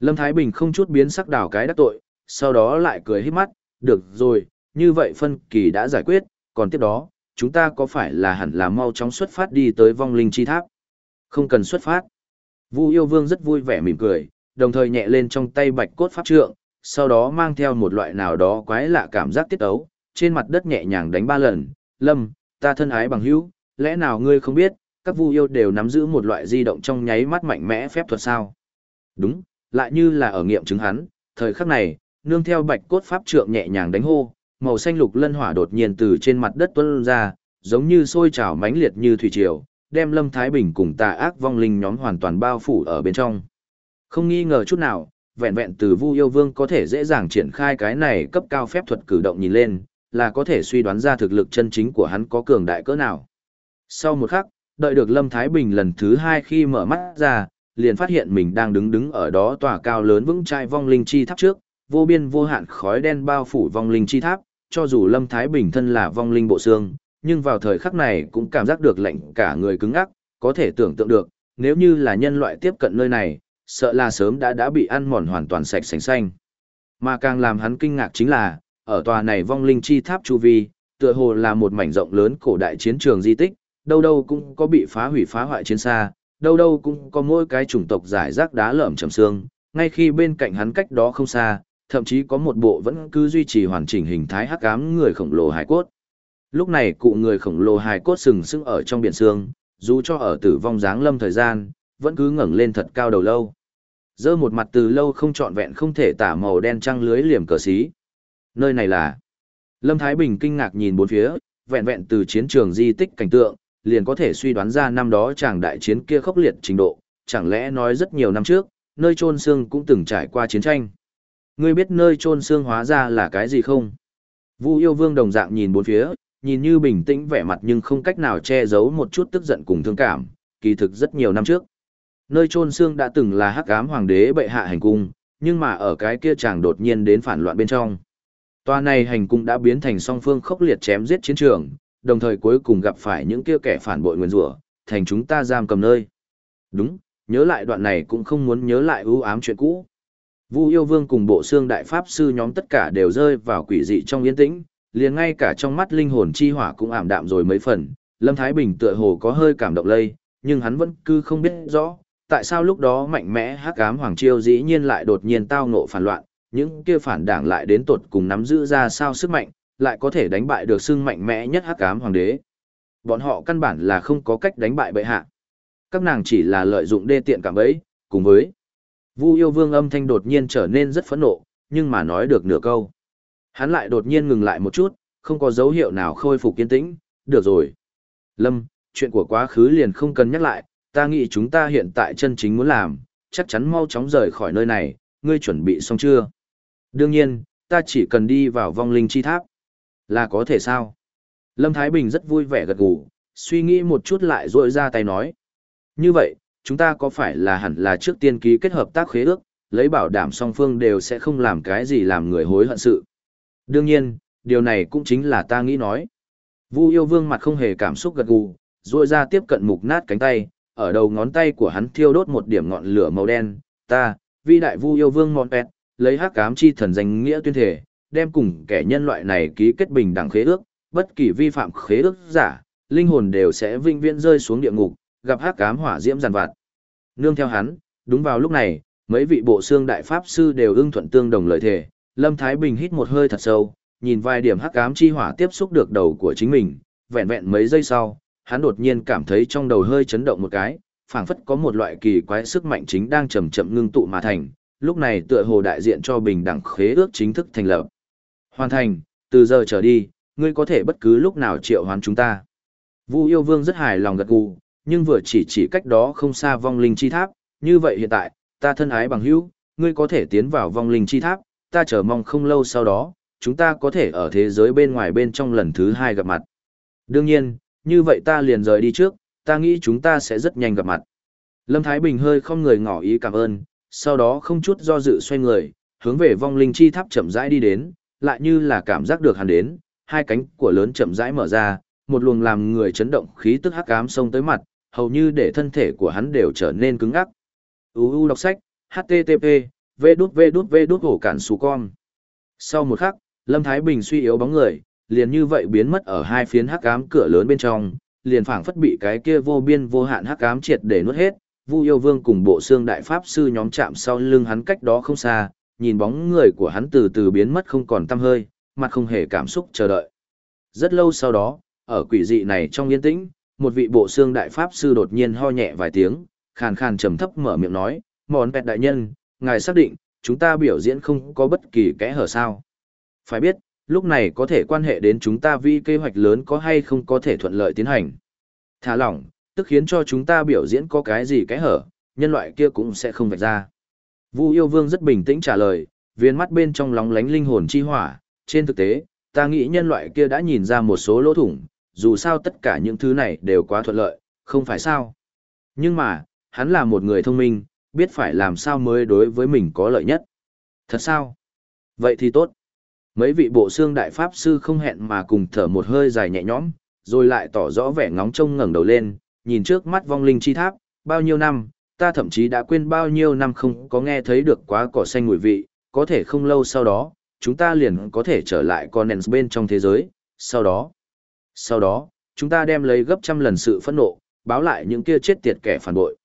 Lâm Thái Bình không chút biến sắc đảo cái đắc tội, sau đó lại cười hít mắt, được rồi, như vậy phân kỳ đã giải quyết, còn tiếp đó, chúng ta có phải là hẳn là mau chóng xuất phát đi tới vong linh chi tháp? Không cần xuất phát. Vu yêu vương rất vui vẻ mỉm cười, đồng thời nhẹ lên trong tay bạch cốt pháp trượng, sau đó mang theo một loại nào đó quái lạ cảm giác tiết ấu, trên mặt đất nhẹ nhàng đánh ba lần, lâm, ta thân ái bằng hữu, lẽ nào ngươi không biết, các vu yêu đều nắm giữ một loại di động trong nháy mắt mạnh mẽ phép thuật sao? Đúng, lại như là ở nghiệm chứng hắn, thời khắc này, nương theo bạch cốt pháp trượng nhẹ nhàng đánh hô, màu xanh lục lân hỏa đột nhiên từ trên mặt đất tuôn ra, giống như sôi trào mãnh liệt như thủy triều, đem Lâm Thái Bình cùng tà ác vong linh nhóm hoàn toàn bao phủ ở bên trong. Không nghi ngờ chút nào, vẹn vẹn từ Vu Yêu Vương có thể dễ dàng triển khai cái này cấp cao phép thuật cử động nhìn lên, là có thể suy đoán ra thực lực chân chính của hắn có cường đại cỡ nào. Sau một khắc, đợi được Lâm Thái Bình lần thứ hai khi mở mắt ra, liền phát hiện mình đang đứng đứng ở đó tòa cao lớn vững chãi vong linh chi tháp trước, vô biên vô hạn khói đen bao phủ vong linh chi tháp, cho dù Lâm Thái Bình thân là vong linh bộ xương, nhưng vào thời khắc này cũng cảm giác được lạnh cả người cứng ắc, có thể tưởng tượng được, nếu như là nhân loại tiếp cận nơi này, sợ là sớm đã đã bị ăn mòn hoàn toàn sạch sành xanh. Mà càng làm hắn kinh ngạc chính là, ở tòa này vong linh chi tháp chu vi, tựa hồ là một mảnh rộng lớn cổ đại chiến trường di tích, đâu đâu cũng có bị phá hủy phá hoại chiến xa, đâu đâu cũng có mỗi cái chủng tộc giải rác đá lởm chầm xương, ngay khi bên cạnh hắn cách đó không xa, thậm chí có một bộ vẫn cứ duy trì hoàn chỉnh hình thái hắc ám người khổng lồ hải cốt. Lúc này cụ người khổng lồ hài cốt sừng sững ở trong biển xương, dù cho ở tử vong dáng lâm thời gian, vẫn cứ ngẩng lên thật cao đầu lâu. Dơ một mặt từ lâu không trọn vẹn không thể tả màu đen trăng lưới liềm cờ xí. Nơi này là... Lâm Thái Bình kinh ngạc nhìn bốn phía, vẹn vẹn từ chiến trường di tích cảnh tượng, liền có thể suy đoán ra năm đó chàng đại chiến kia khốc liệt trình độ, chẳng lẽ nói rất nhiều năm trước, nơi chôn xương cũng từng trải qua chiến tranh. Ngươi biết nơi chôn xương hóa ra là cái gì không? Vu yêu vương đồng dạng nhìn bốn phía, nhìn như bình tĩnh vẻ mặt nhưng không cách nào che giấu một chút tức giận cùng thương cảm, kỳ thực rất nhiều năm trước. Nơi chôn xương đã từng là hắc ám hoàng đế bệ hạ hành cung, nhưng mà ở cái kia chàng đột nhiên đến phản loạn bên trong. Tòa này hành cung đã biến thành song phương khốc liệt chém giết chiến trường, đồng thời cuối cùng gặp phải những kia kẻ phản bội nguyên rủa, thành chúng ta giam cầm nơi. Đúng, nhớ lại đoạn này cũng không muốn nhớ lại ưu ám chuyện cũ. Vu yêu vương cùng bộ xương đại pháp sư nhóm tất cả đều rơi vào quỷ dị trong yên tĩnh, liền ngay cả trong mắt linh hồn chi hỏa cũng ảm đạm rồi mấy phần. Lâm Thái Bình tựa hồ có hơi cảm động lây, nhưng hắn vẫn cứ không biết rõ, tại sao lúc đó mạnh mẽ hắc ám hoàng chiêu dĩ nhiên lại đột nhiên tao ngộ phản loạn, những kia phản đảng lại đến tột cùng nắm giữ ra sao sức mạnh, lại có thể đánh bại được xưng mạnh mẽ nhất hắc ám hoàng đế. Bọn họ căn bản là không có cách đánh bại bệ hạ. Các nàng chỉ là lợi dụng đê tiện cảm ấy, cùng với Vu yêu vương âm thanh đột nhiên trở nên rất phẫn nộ, nhưng mà nói được nửa câu. Hắn lại đột nhiên ngừng lại một chút, không có dấu hiệu nào khôi phục kiên tĩnh, được rồi. Lâm, chuyện của quá khứ liền không cần nhắc lại, ta nghĩ chúng ta hiện tại chân chính muốn làm, chắc chắn mau chóng rời khỏi nơi này, ngươi chuẩn bị xong chưa? Đương nhiên, ta chỉ cần đi vào vong linh chi tháp. Là có thể sao? Lâm Thái Bình rất vui vẻ gật gù, suy nghĩ một chút lại rội ra tay nói. Như vậy, chúng ta có phải là hẳn là trước tiên ký kết hợp tác khế ước, lấy bảo đảm song phương đều sẽ không làm cái gì làm người hối hận sự. Đương nhiên, điều này cũng chính là ta nghĩ nói. Vu yêu vương mặt không hề cảm xúc gật gù, duỗi ra tiếp cận mục nát cánh tay, ở đầu ngón tay của hắn thiêu đốt một điểm ngọn lửa màu đen. Ta, vi đại vu yêu vương mòn pẹt, lấy hắc cám chi thần danh nghĩa tuyên thể, đem cùng kẻ nhân loại này ký kết bình đẳng khế ước, bất kỳ vi phạm khế ước giả, linh hồn đều sẽ vinh viễn rơi xuống địa ngục, gặp hắc cám hỏa diễm giàn vặt. Nương theo hắn, đúng vào lúc này, mấy vị bộ xương đại pháp sư đều ưng thuận tương đồng lời thề. Lâm Thái Bình hít một hơi thật sâu, nhìn vài điểm hắc ám chi hỏa tiếp xúc được đầu của chính mình, vẹn vẹn mấy giây sau, hắn đột nhiên cảm thấy trong đầu hơi chấn động một cái, phảng phất có một loại kỳ quái sức mạnh chính đang chậm chậm ngưng tụ mà thành, lúc này tựa hồ đại diện cho bình đẳng khế ước chính thức thành lập. Hoàn thành, từ giờ trở đi, ngươi có thể bất cứ lúc nào triệu hoán chúng ta. Vu yêu vương rất hài lòng gật gù, nhưng vừa chỉ chỉ cách đó không xa vong linh chi tháp, như vậy hiện tại, ta thân ái bằng hữu, ngươi có thể tiến vào vong linh chi tháp, ta chờ mong không lâu sau đó, chúng ta có thể ở thế giới bên ngoài bên trong lần thứ hai gặp mặt. Đương nhiên, như vậy ta liền rời đi trước, ta nghĩ chúng ta sẽ rất nhanh gặp mặt. Lâm Thái Bình hơi không người ngỏ ý cảm ơn, sau đó không chút do dự xoay người, hướng về vong linh chi tháp chậm rãi đi đến, lại như là cảm giác được hắn đến, hai cánh của lớn chậm rãi mở ra, một luồng làm người chấn động khí tức hắc ám xông tới mặt, hầu như để thân thể của hắn đều trở nên cứng ngắc. UU đọc sách, http, vê đút vê đút vê đút hổ cản xù con. Sau một khắc, Lâm Thái Bình suy yếu bóng người, liền như vậy biến mất ở hai phiến hắc ám cửa lớn bên trong, liền phảng phất bị cái kia vô biên vô hạn hắc ám triệt để nuốt hết. Vu Yêu Vương cùng bộ xương đại pháp sư nhóm chạm sau lưng hắn cách đó không xa, nhìn bóng người của hắn từ từ biến mất không còn tăm hơi, mặt không hề cảm xúc chờ đợi. Rất lâu sau đó, ở quỷ dị này trong yên tĩnh, một vị bộ xương đại pháp sư đột nhiên ho nhẹ vài tiếng, khàn khàn trầm thấp mở miệng nói, "Món pẹt đại nhân, ngài xác định, chúng ta biểu diễn không có bất kỳ kẽ hở sao. Phải biết, lúc này có thể quan hệ đến chúng ta vì kế hoạch lớn có hay không có thể thuận lợi tiến hành. Thả lỏng, tức khiến cho chúng ta biểu diễn có cái gì kẽ hở, nhân loại kia cũng sẽ không vạch ra. Vu yêu vương rất bình tĩnh trả lời, viên mắt bên trong lóng lánh linh hồn chi hỏa, trên thực tế, ta nghĩ nhân loại kia đã nhìn ra một số lỗ thủng, dù sao tất cả những thứ này đều quá thuận lợi, không phải sao. Nhưng mà, hắn là một người thông minh, biết phải làm sao mới đối với mình có lợi nhất. Thật sao? Vậy thì tốt. Mấy vị bộ xương đại pháp sư không hẹn mà cùng thở một hơi dài nhẹ nhõm, rồi lại tỏ rõ vẻ ngóng trông ngẩng đầu lên, nhìn trước mắt vong linh chi tháp, bao nhiêu năm, ta thậm chí đã quên bao nhiêu năm không có nghe thấy được quá cỏ xanh mùi vị, có thể không lâu sau đó, chúng ta liền có thể trở lại con nền bên trong thế giới, sau đó, sau đó, chúng ta đem lấy gấp trăm lần sự phẫn nộ, báo lại những kia chết tiệt kẻ phản bội.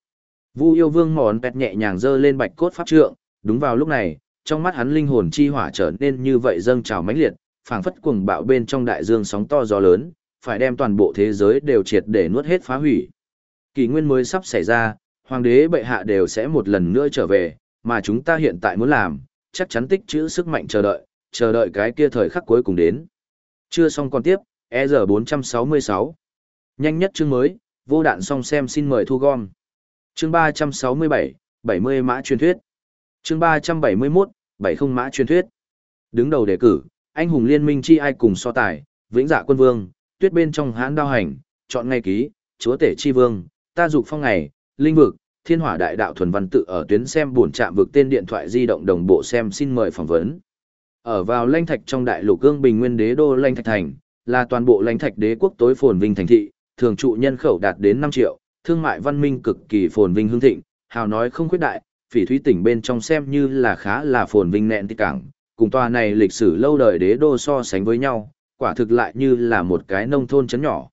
Vu yêu vương mòn bẹt nhẹ nhàng dơ lên bạch cốt pháp trượng, đúng vào lúc này, trong mắt hắn linh hồn chi hỏa trở nên như vậy dâng trào mãnh liệt, phảng phất cuồng bạo bên trong đại dương sóng to gió lớn, phải đem toàn bộ thế giới đều triệt để nuốt hết phá hủy. Kỷ nguyên mới sắp xảy ra, hoàng đế bệ hạ đều sẽ một lần nữa trở về, mà chúng ta hiện tại muốn làm, chắc chắn tích trữ sức mạnh chờ đợi, chờ đợi cái kia thời khắc cuối cùng đến. Chưa xong còn tiếp, EZ466. Nhanh nhất chương mới, vô đạn xong xem xin mời thu gom. Chương 367, 70 mã truyền thuyết. chương 371, 70 mã truyền thuyết. Đứng đầu đề cử, anh hùng liên minh chi ai cùng so tài, vĩnh dạ quân vương, tuyết bên trong hãn đao hành, chọn ngay ký, chúa tể chi vương, ta dục phong ngày, linh vực, thiên hỏa đại đạo thuần văn tự ở tuyến xem buồn chạm vực tên điện thoại di động đồng bộ xem xin mời phỏng vấn. Ở vào lãnh thạch trong đại lục cương bình nguyên đế đô lãnh thạch thành, là toàn bộ lãnh thạch đế quốc tối phồn vinh thành thị, thường trụ nhân khẩu đạt đến 5 triệu, thương mại văn minh cực kỳ phồn vinh hương thịnh, hào nói không khuyết đại, phỉ thúy tỉnh bên trong xem như là khá là phồn vinh nẹn tích cảng, cùng tòa này lịch sử lâu đời đế đô so sánh với nhau, quả thực lại như là một cái nông thôn chấn nhỏ.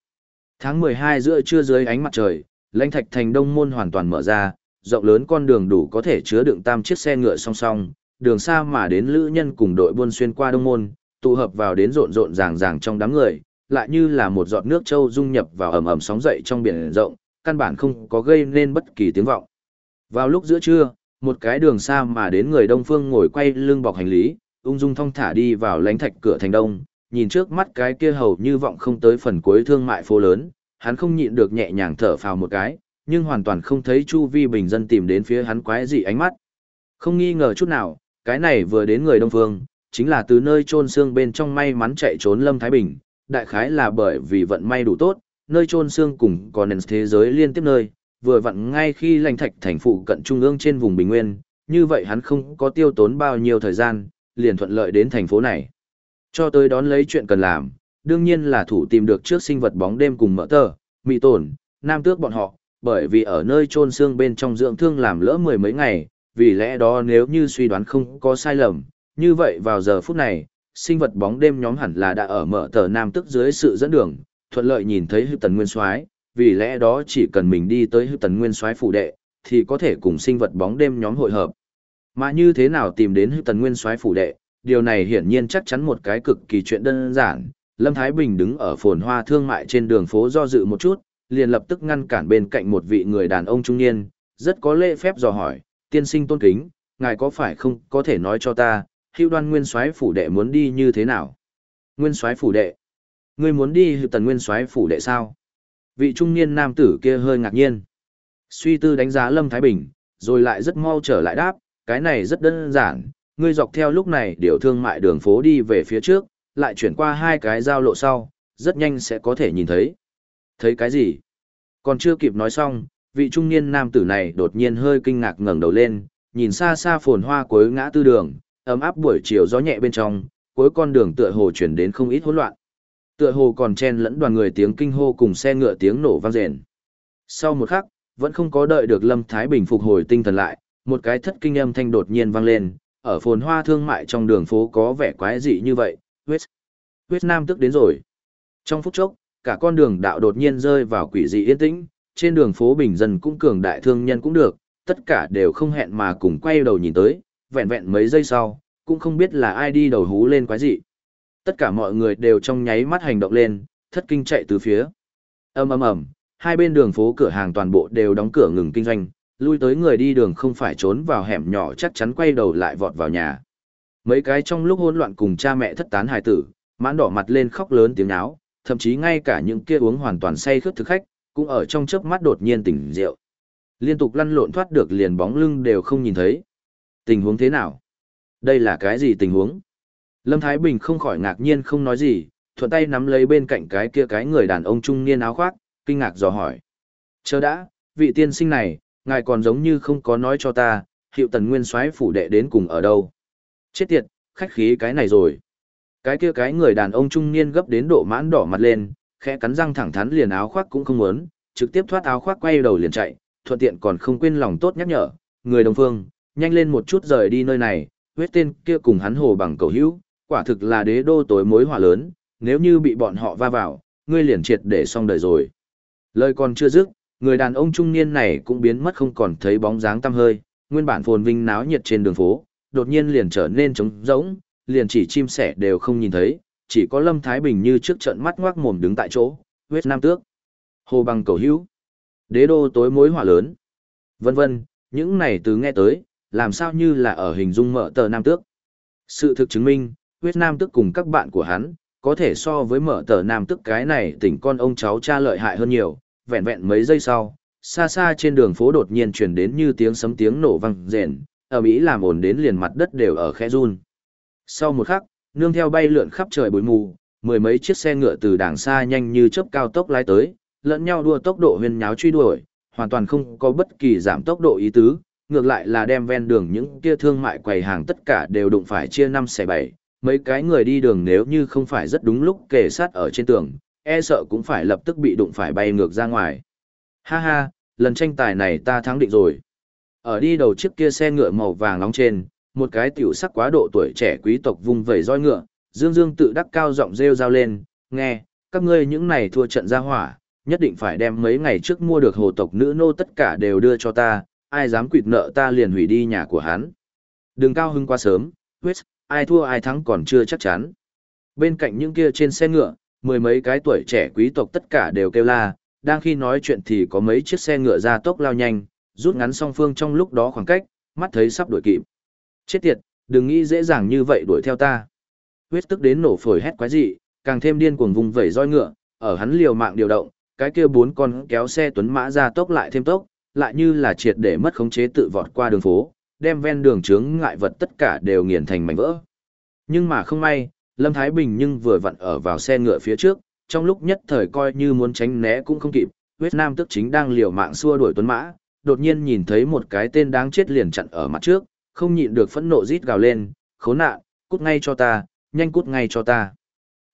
Tháng 12 giữa trưa dưới ánh mặt trời, lãnh thạch thành đông môn hoàn toàn mở ra, rộng lớn con đường đủ có thể chứa đựng tam chiếc xe ngựa song song, đường xa mà đến lữ nhân cùng đội buôn xuyên qua đông môn, tụ hợp vào đến rộn rộn ràng ràng trong đám người, lại như là một giọt nước trâu dung nhập vào ầm ầm sóng dậy trong biển rộng, căn bản không có gây nên bất kỳ tiếng vọng. Vào lúc giữa trưa, một cái đường xa mà đến người đông phương ngồi quay lưng bọc hành lý, ung dung thong thả đi vào lánh thạch cửa thành đông, nhìn trước mắt cái kia hầu như vọng không tới phần cuối thương mại phố lớn, hắn không nhịn được nhẹ nhàng thở phào một cái, nhưng hoàn toàn không thấy chu vi bình dân tìm đến phía hắn quái dị ánh mắt. Không nghi ngờ chút nào, cái này vừa đến người đông phương, chính là từ nơi trôn xương bên trong may mắn chạy trốn Lâm Thái Bình, đại khái là bởi vì vận may đủ tốt, nơi trôn xương cùng còn nền thế giới liên tiếp nơi, vừa vặn ngay khi lành thạch thành phụ cận trung ương trên vùng bình nguyên, như vậy hắn không có tiêu tốn bao nhiêu thời gian, liền thuận lợi đến thành phố này. Cho tới đón lấy chuyện cần làm, đương nhiên là thủ tìm được trước sinh vật bóng đêm cùng mở tờ, mị tổn, nam tước bọn họ, bởi vì ở nơi trôn xương bên trong dưỡng thương làm lỡ mười mấy ngày, vì lẽ đó nếu như suy đoán không có sai lầm, như vậy vào giờ phút này, sinh vật bóng đêm nhóm hẳn là đã ở mở tờ nam tức dưới sự dẫn đường, thuận lợi nhìn thấy hư tần nguyên soái vì lẽ đó chỉ cần mình đi tới hư tần nguyên soái phủ đệ, thì có thể cùng sinh vật bóng đêm nhóm hội hợp. Mà như thế nào tìm đến hư tần nguyên soái phủ đệ, điều này hiển nhiên chắc chắn một cái cực kỳ chuyện đơn giản. Lâm Thái Bình đứng ở phồn hoa thương mại trên đường phố do dự một chút, liền lập tức ngăn cản bên cạnh một vị người đàn ông trung niên, rất có lễ phép dò hỏi, tiên sinh tôn kính, ngài có phải không có thể nói cho ta, hữu đoan nguyên soái phủ đệ muốn đi như thế nào? Nguyên soái phủ đệ? Ngươi muốn đi hữu tần nguyên soái phủ đệ sao? Vị trung niên nam tử kia hơi ngạc nhiên. Suy tư đánh giá Lâm Thái Bình, rồi lại rất mau trở lại đáp, cái này rất đơn giản, ngươi dọc theo lúc này điều thương mại đường phố đi về phía trước, lại chuyển qua hai cái giao lộ sau, rất nhanh sẽ có thể nhìn thấy. Thấy cái gì? Còn chưa kịp nói xong, vị trung niên nam tử này đột nhiên hơi kinh ngạc ngẩng đầu lên, nhìn xa xa phồn hoa cuối ngã tư đường, ấm áp buổi chiều gió nhẹ bên trong, cuối con đường tựa hồ chuyển đến không ít hỗn loạn. Tựa hồ còn chen lẫn đoàn người tiếng kinh hô cùng xe ngựa tiếng nổ vang rền. Sau một khắc, vẫn không có đợi được Lâm Thái Bình phục hồi tinh thần lại, một cái thất kinh âm thanh đột nhiên vang lên, ở phồn hoa thương mại trong đường phố có vẻ quái dị như vậy, huyết, huyết nam tức đến rồi. Trong phút chốc, cả con đường đạo đột nhiên rơi vào quỷ dị yên tĩnh, trên đường phố bình dân cũng cường đại thương nhân cũng được, tất cả đều không hẹn mà cùng quay đầu nhìn tới, vẹn vẹn mấy giây sau, cũng không biết là ai đi đầu hú lên quái dị. Tất cả mọi người đều trong nháy mắt hành động lên, thất kinh chạy từ phía. ầm ầm ầm, hai bên đường phố cửa hàng toàn bộ đều đóng cửa ngừng kinh doanh, lui tới người đi đường không phải trốn vào hẻm nhỏ chắc chắn quay đầu lại vọt vào nhà. Mấy cái trong lúc hỗn loạn cùng cha mẹ thất tán hài tử, mãn đỏ mặt lên khóc lớn tiếng náo, thậm chí ngay cả những kia uống hoàn toàn say khướt thực khách, cũng ở trong chớp mắt đột nhiên tỉnh rượu. Liên tục lăn lộn thoát được liền bóng lưng đều không nhìn thấy. Tình huống thế nào? Đây là cái gì tình huống? Lâm Thái Bình không khỏi ngạc nhiên không nói gì, thuận tay nắm lấy bên cạnh cái kia cái người đàn ông trung niên áo khoác, kinh ngạc dò hỏi. Chờ đã, vị tiên sinh này, ngài còn giống như không có nói cho ta, hiệu tần nguyên soái phủ đệ đến cùng ở đâu. Chết tiệt, khách khí cái này rồi. Cái kia cái người đàn ông trung niên gấp đến độ mãn đỏ mặt lên, khẽ cắn răng thẳng thắn liền áo khoác cũng không muốn, trực tiếp thoát áo khoác quay đầu liền chạy, thuận tiện còn không quên lòng tốt nhắc nhở, người đồng phương, nhanh lên một chút rời đi nơi này, huyết tên kia cùng hắn hồ bằng cầu hữu, quả thực là đế đô tối mối hỏa lớn, nếu như bị bọn họ va vào, ngươi liền triệt để xong đời rồi. Lời còn chưa dứt, người đàn ông trung niên này cũng biến mất không còn thấy bóng dáng tăm hơi, nguyên bản phồn vinh náo nhiệt trên đường phố, đột nhiên liền trở nên trống rỗng, liền chỉ chim sẻ đều không nhìn thấy, chỉ có Lâm Thái Bình như trước trận mắt ngoác mồm đứng tại chỗ, huyết nam tước, hồ bằng cầu hữu, đế đô tối mối hỏa lớn, vân vân, những này từ nghe tới, làm sao như là ở hình dung mở tờ nam tước. Sự thực chứng minh, huyết nam Tức cùng các bạn của hắn, có thể so với mở tờ nam Tức cái này tỉnh con ông cháu cha lợi hại hơn nhiều, vẹn vẹn mấy giây sau, xa xa trên đường phố đột nhiên truyền đến như tiếng sấm tiếng nổ vang rền, ở Mỹ làm ồn đến liền mặt đất đều ở khe run. Sau một khắc, nương theo bay lượn khắp trời bụi mù, mười mấy chiếc xe ngựa từ đàng xa nhanh như chớp cao tốc lái tới, lẫn nhau đua tốc độ huyền nháo truy đuổi, hoàn toàn không có bất kỳ giảm tốc độ ý tứ, ngược lại là đem ven đường những kia thương mại quầy hàng tất cả đều đụng phải chia năm xẻ bảy, mấy cái người đi đường nếu như không phải rất đúng lúc kề sát ở trên tường, e sợ cũng phải lập tức bị đụng phải bay ngược ra ngoài. Ha ha, lần tranh tài này ta thắng định rồi. Ở đi đầu chiếc kia xe ngựa màu vàng nóng trên, một cái tiểu sắc quá độ tuổi trẻ quý tộc vung vẩy roi ngựa, dương dương tự đắc cao giọng rêu rao lên, nghe, các ngươi những này thua trận ra hỏa, nhất định phải đem mấy ngày trước mua được hồ tộc nữ nô tất cả đều đưa cho ta, ai dám quỵt nợ ta liền hủy đi nhà của hắn. Đừng cao hưng quá sớm, huyết, ai thua ai thắng còn chưa chắc chắn. Bên cạnh những kia trên xe ngựa, mười mấy cái tuổi trẻ quý tộc tất cả đều kêu la, đang khi nói chuyện thì có mấy chiếc xe ngựa ra tốc lao nhanh, rút ngắn song phương trong lúc đó khoảng cách, mắt thấy sắp đuổi kịp. Chết tiệt, đừng nghĩ dễ dàng như vậy đuổi theo ta. Huyết tức đến nổ phổi hét quái dị, càng thêm điên cuồng vùng vẩy roi ngựa, ở hắn liều mạng điều động, cái kia bốn con kéo xe tuấn mã ra tốc lại thêm tốc, lại như là triệt để mất khống chế tự vọt qua đường phố, đem ven đường chướng ngại vật tất cả đều nghiền thành mảnh vỡ. Nhưng mà không may, Lâm Thái Bình nhưng vừa vặn ở vào xe ngựa phía trước, trong lúc nhất thời coi như muốn tránh né cũng không kịp, huyết nam tức chính đang liều mạng xua đuổi tuấn mã, đột nhiên nhìn thấy một cái tên đáng chết liền chặn ở mặt trước, không nhịn được phẫn nộ rít gào lên, khốn nạn, cút ngay cho ta, nhanh cút ngay cho ta.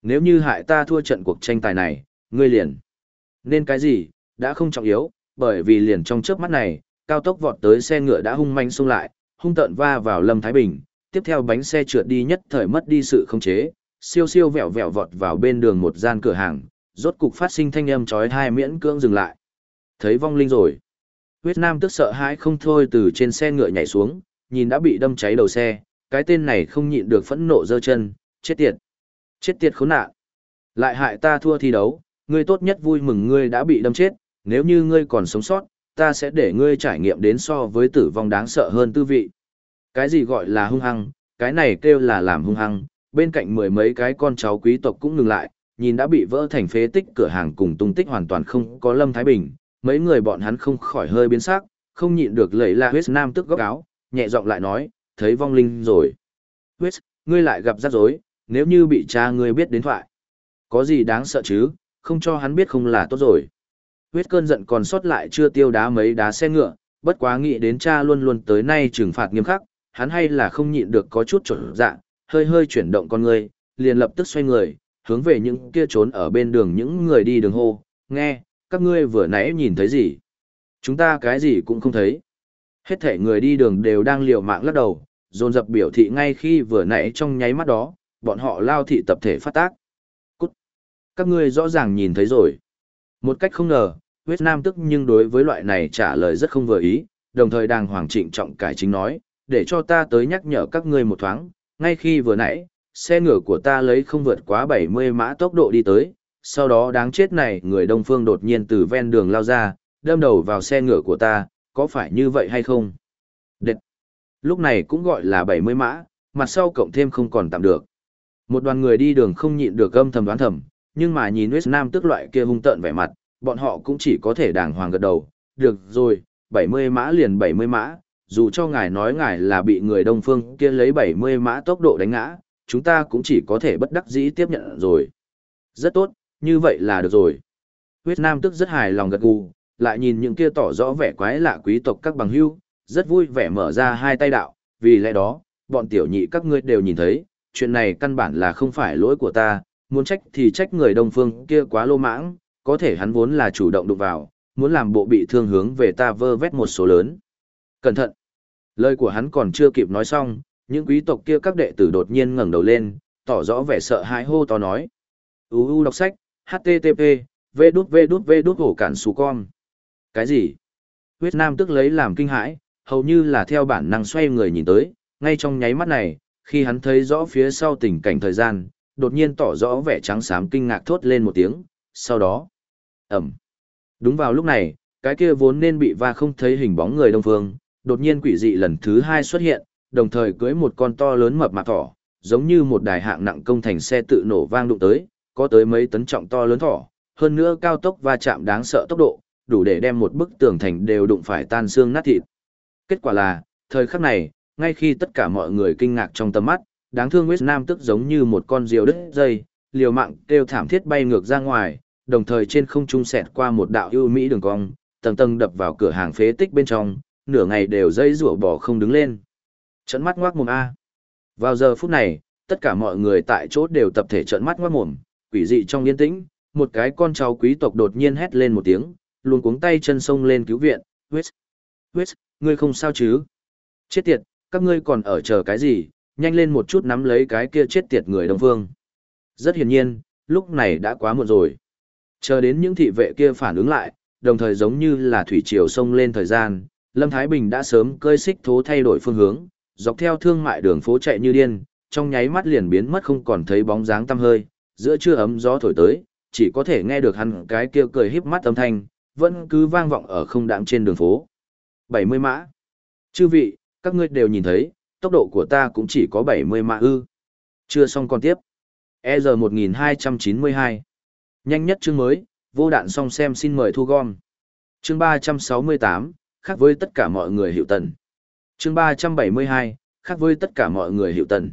Nếu như hại ta thua trận cuộc tranh tài này, ngươi liền. Nên cái gì, đã không trọng yếu, bởi vì liền trong chớp mắt này, cao tốc vọt tới xe ngựa đã hung manh xông lại, hung tợn va vào Lâm Thái Bình, tiếp theo bánh xe trượt đi nhất thời mất đi sự khống chế, siêu siêu vẹo vẹo vọt vào bên đường một gian cửa hàng, rốt cục phát sinh thanh âm chói tai miễn cưỡng dừng lại. Thấy vong linh rồi. Huyết Nam tức sợ hãi không thôi từ trên xe ngựa nhảy xuống, nhìn đã bị đâm cháy đầu xe, cái tên này không nhịn được phẫn nộ giơ chân, chết tiệt. Chết tiệt khốn nạn. Lại hại ta thua thi đấu, ngươi tốt nhất vui mừng ngươi đã bị đâm chết, nếu như ngươi còn sống sót, ta sẽ để ngươi trải nghiệm đến so với tử vong đáng sợ hơn tư vị. Cái gì gọi là hung hăng, cái này kêu là làm hung hăng, bên cạnh mười mấy cái con cháu quý tộc cũng ngừng lại, nhìn đã bị vỡ thành phế tích cửa hàng cùng tung tích hoàn toàn không có Lâm Thái Bình, mấy người bọn hắn không khỏi hơi biến sắc, không nhịn được lẩy la huyết nam tức góc áo, nhẹ giọng lại nói, thấy vong linh rồi. Huyết, ngươi lại gặp rắc rối, nếu như bị cha ngươi biết đến thoại. Có gì đáng sợ chứ, không cho hắn biết không là tốt rồi. Huyết cơn giận còn sót lại chưa tiêu đá mấy đá xe ngựa, bất quá nghĩ đến cha luôn luôn tới nay trừng phạt nghiêm khắc, hắn hay là không nhịn được có chút trở dạ, hơi hơi chuyển động con người, liền lập tức xoay người, hướng về những kia trốn ở bên đường những người đi đường hô, nghe, các ngươi vừa nãy nhìn thấy gì? Chúng ta cái gì cũng không thấy. Hết thể người đi đường đều đang liều mạng lắc đầu, dồn dập biểu thị ngay khi vừa nãy trong nháy mắt đó, bọn họ lao thị tập thể phát tác. Cút! Các ngươi rõ ràng nhìn thấy rồi. Một cách không ngờ, huyết nam tức nhưng đối với loại này trả lời rất không vừa ý, đồng thời đang hoàng trịnh trọng cải chính nói, để cho ta tới nhắc nhở các ngươi một thoáng, ngay khi vừa nãy, xe ngựa của ta lấy không vượt quá 70 mã tốc độ đi tới, sau đó đáng chết này người đông phương đột nhiên từ ven đường lao ra, đâm đầu vào xe ngựa của ta, có phải như vậy hay không? Đệt! Lúc này cũng gọi là 70 mã, mặt sau cộng thêm không còn tạm được. Một đoàn người đi đường không nhịn được âm thầm đoán thầm, nhưng mà nhìn West Nam tức loại kia hung tợn vẻ mặt, bọn họ cũng chỉ có thể đàng hoàng gật đầu. Được rồi, 70 mã liền 70 mã, dù cho ngài nói ngài là bị người đông phương kia lấy 70 mã tốc độ đánh ngã, chúng ta cũng chỉ có thể bất đắc dĩ tiếp nhận rồi. Rất tốt, như vậy là được rồi. Huyết Nam tức rất hài lòng gật gù, lại nhìn những kia tỏ rõ vẻ quái lạ quý tộc các bằng hưu, rất vui vẻ mở ra hai tay đạo, vì lẽ đó, bọn tiểu nhị các ngươi đều nhìn thấy, chuyện này căn bản là không phải lỗi của ta, muốn trách thì trách người đông phương kia quá lô mãng, có thể hắn vốn là chủ động đụng vào, muốn làm bộ bị thương hướng về ta vơ vét một số lớn. Cẩn thận! Lời của hắn còn chưa kịp nói xong, những quý tộc kia các đệ tử đột nhiên ngẩng đầu lên, tỏ rõ vẻ sợ hãi hô to nói. UU đọc sách, HTTP, V đút V đút V đút hổ cản xù con. Cái gì? Huyết Nam tức lấy làm kinh hãi, hầu như là theo bản năng xoay người nhìn tới, ngay trong nháy mắt này, khi hắn thấy rõ phía sau tình cảnh thời gian, đột nhiên tỏ rõ vẻ trắng xám kinh ngạc thốt lên một tiếng, sau đó, ẩm. Đúng vào lúc này, cái kia vốn nên bị va không thấy hình bóng người đông phương, đột nhiên quỷ dị lần thứ hai xuất hiện, đồng thời cưới một con to lớn mập mạp thỏ, giống như một đài hạng nặng công thành xe tự nổ vang đụng tới, có tới mấy tấn trọng to lớn thỏ, hơn nữa cao tốc va chạm đáng sợ tốc độ, đủ để đem một bức tường thành đều đụng phải tan xương nát thịt. Kết quả là, thời khắc này, ngay khi tất cả mọi người kinh ngạc trong tầm mắt, đáng thương West Nam tức giống như một con diều đứt dây, liều mạng kêu thảm thiết bay ngược ra ngoài, đồng thời trên không trung xẹt qua một đạo ưu mỹ đường cong, tầng tầng đập vào cửa hàng phế tích bên trong, nửa ngày đều dây rủa bỏ không đứng lên. Trận mắt ngoác mồm A. Vào giờ phút này, tất cả mọi người tại chỗ đều tập thể trận mắt ngoác mồm, quỷ dị trong yên tĩnh, một cái con cháu quý tộc đột nhiên hét lên một tiếng, luôn cuống tay chân sông lên cứu viện, huyết, huyết, ngươi không sao chứ? Chết tiệt, các ngươi còn ở chờ cái gì, nhanh lên một chút nắm lấy cái kia chết tiệt người đông phương. Rất hiển nhiên, lúc này đã quá muộn rồi. Chờ đến những thị vệ kia phản ứng lại, đồng thời giống như là thủy triều sông lên thời gian, Lâm Thái Bình đã sớm cơi xích thố thay đổi phương hướng, dọc theo thương mại đường phố chạy như điên, trong nháy mắt liền biến mất không còn thấy bóng dáng tăm hơi, giữa trưa ấm gió thổi tới, chỉ có thể nghe được hắn cái kia cười híp mắt âm thanh, vẫn cứ vang vọng ở không đạm trên đường phố. 70 mã. Chư vị, các ngươi đều nhìn thấy, tốc độ của ta cũng chỉ có 70 mã ư. Chưa xong còn tiếp. EG 1292. Nhanh nhất chương mới, vô đạn xong xem xin mời thu gom. Chương 368, khác với tất cả mọi người hiệu tần. Chương 372, khác với tất cả mọi người hiệu tần.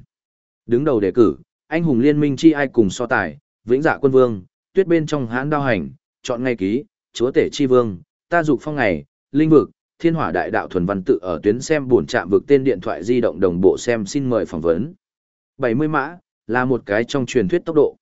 Đứng đầu đề cử, anh hùng liên minh chi ai cùng so tài, vĩnh dạ quân vương, tuyết bên trong hãn đao hành, chọn ngay ký, chúa tể chi vương, ta dục phong ngày, linh vực, thiên hỏa đại đạo thuần văn tự ở tuyến xem buồn chạm vực tên điện thoại di động đồng bộ xem xin mời phỏng vấn. 70 mã, là một cái trong truyền thuyết tốc độ.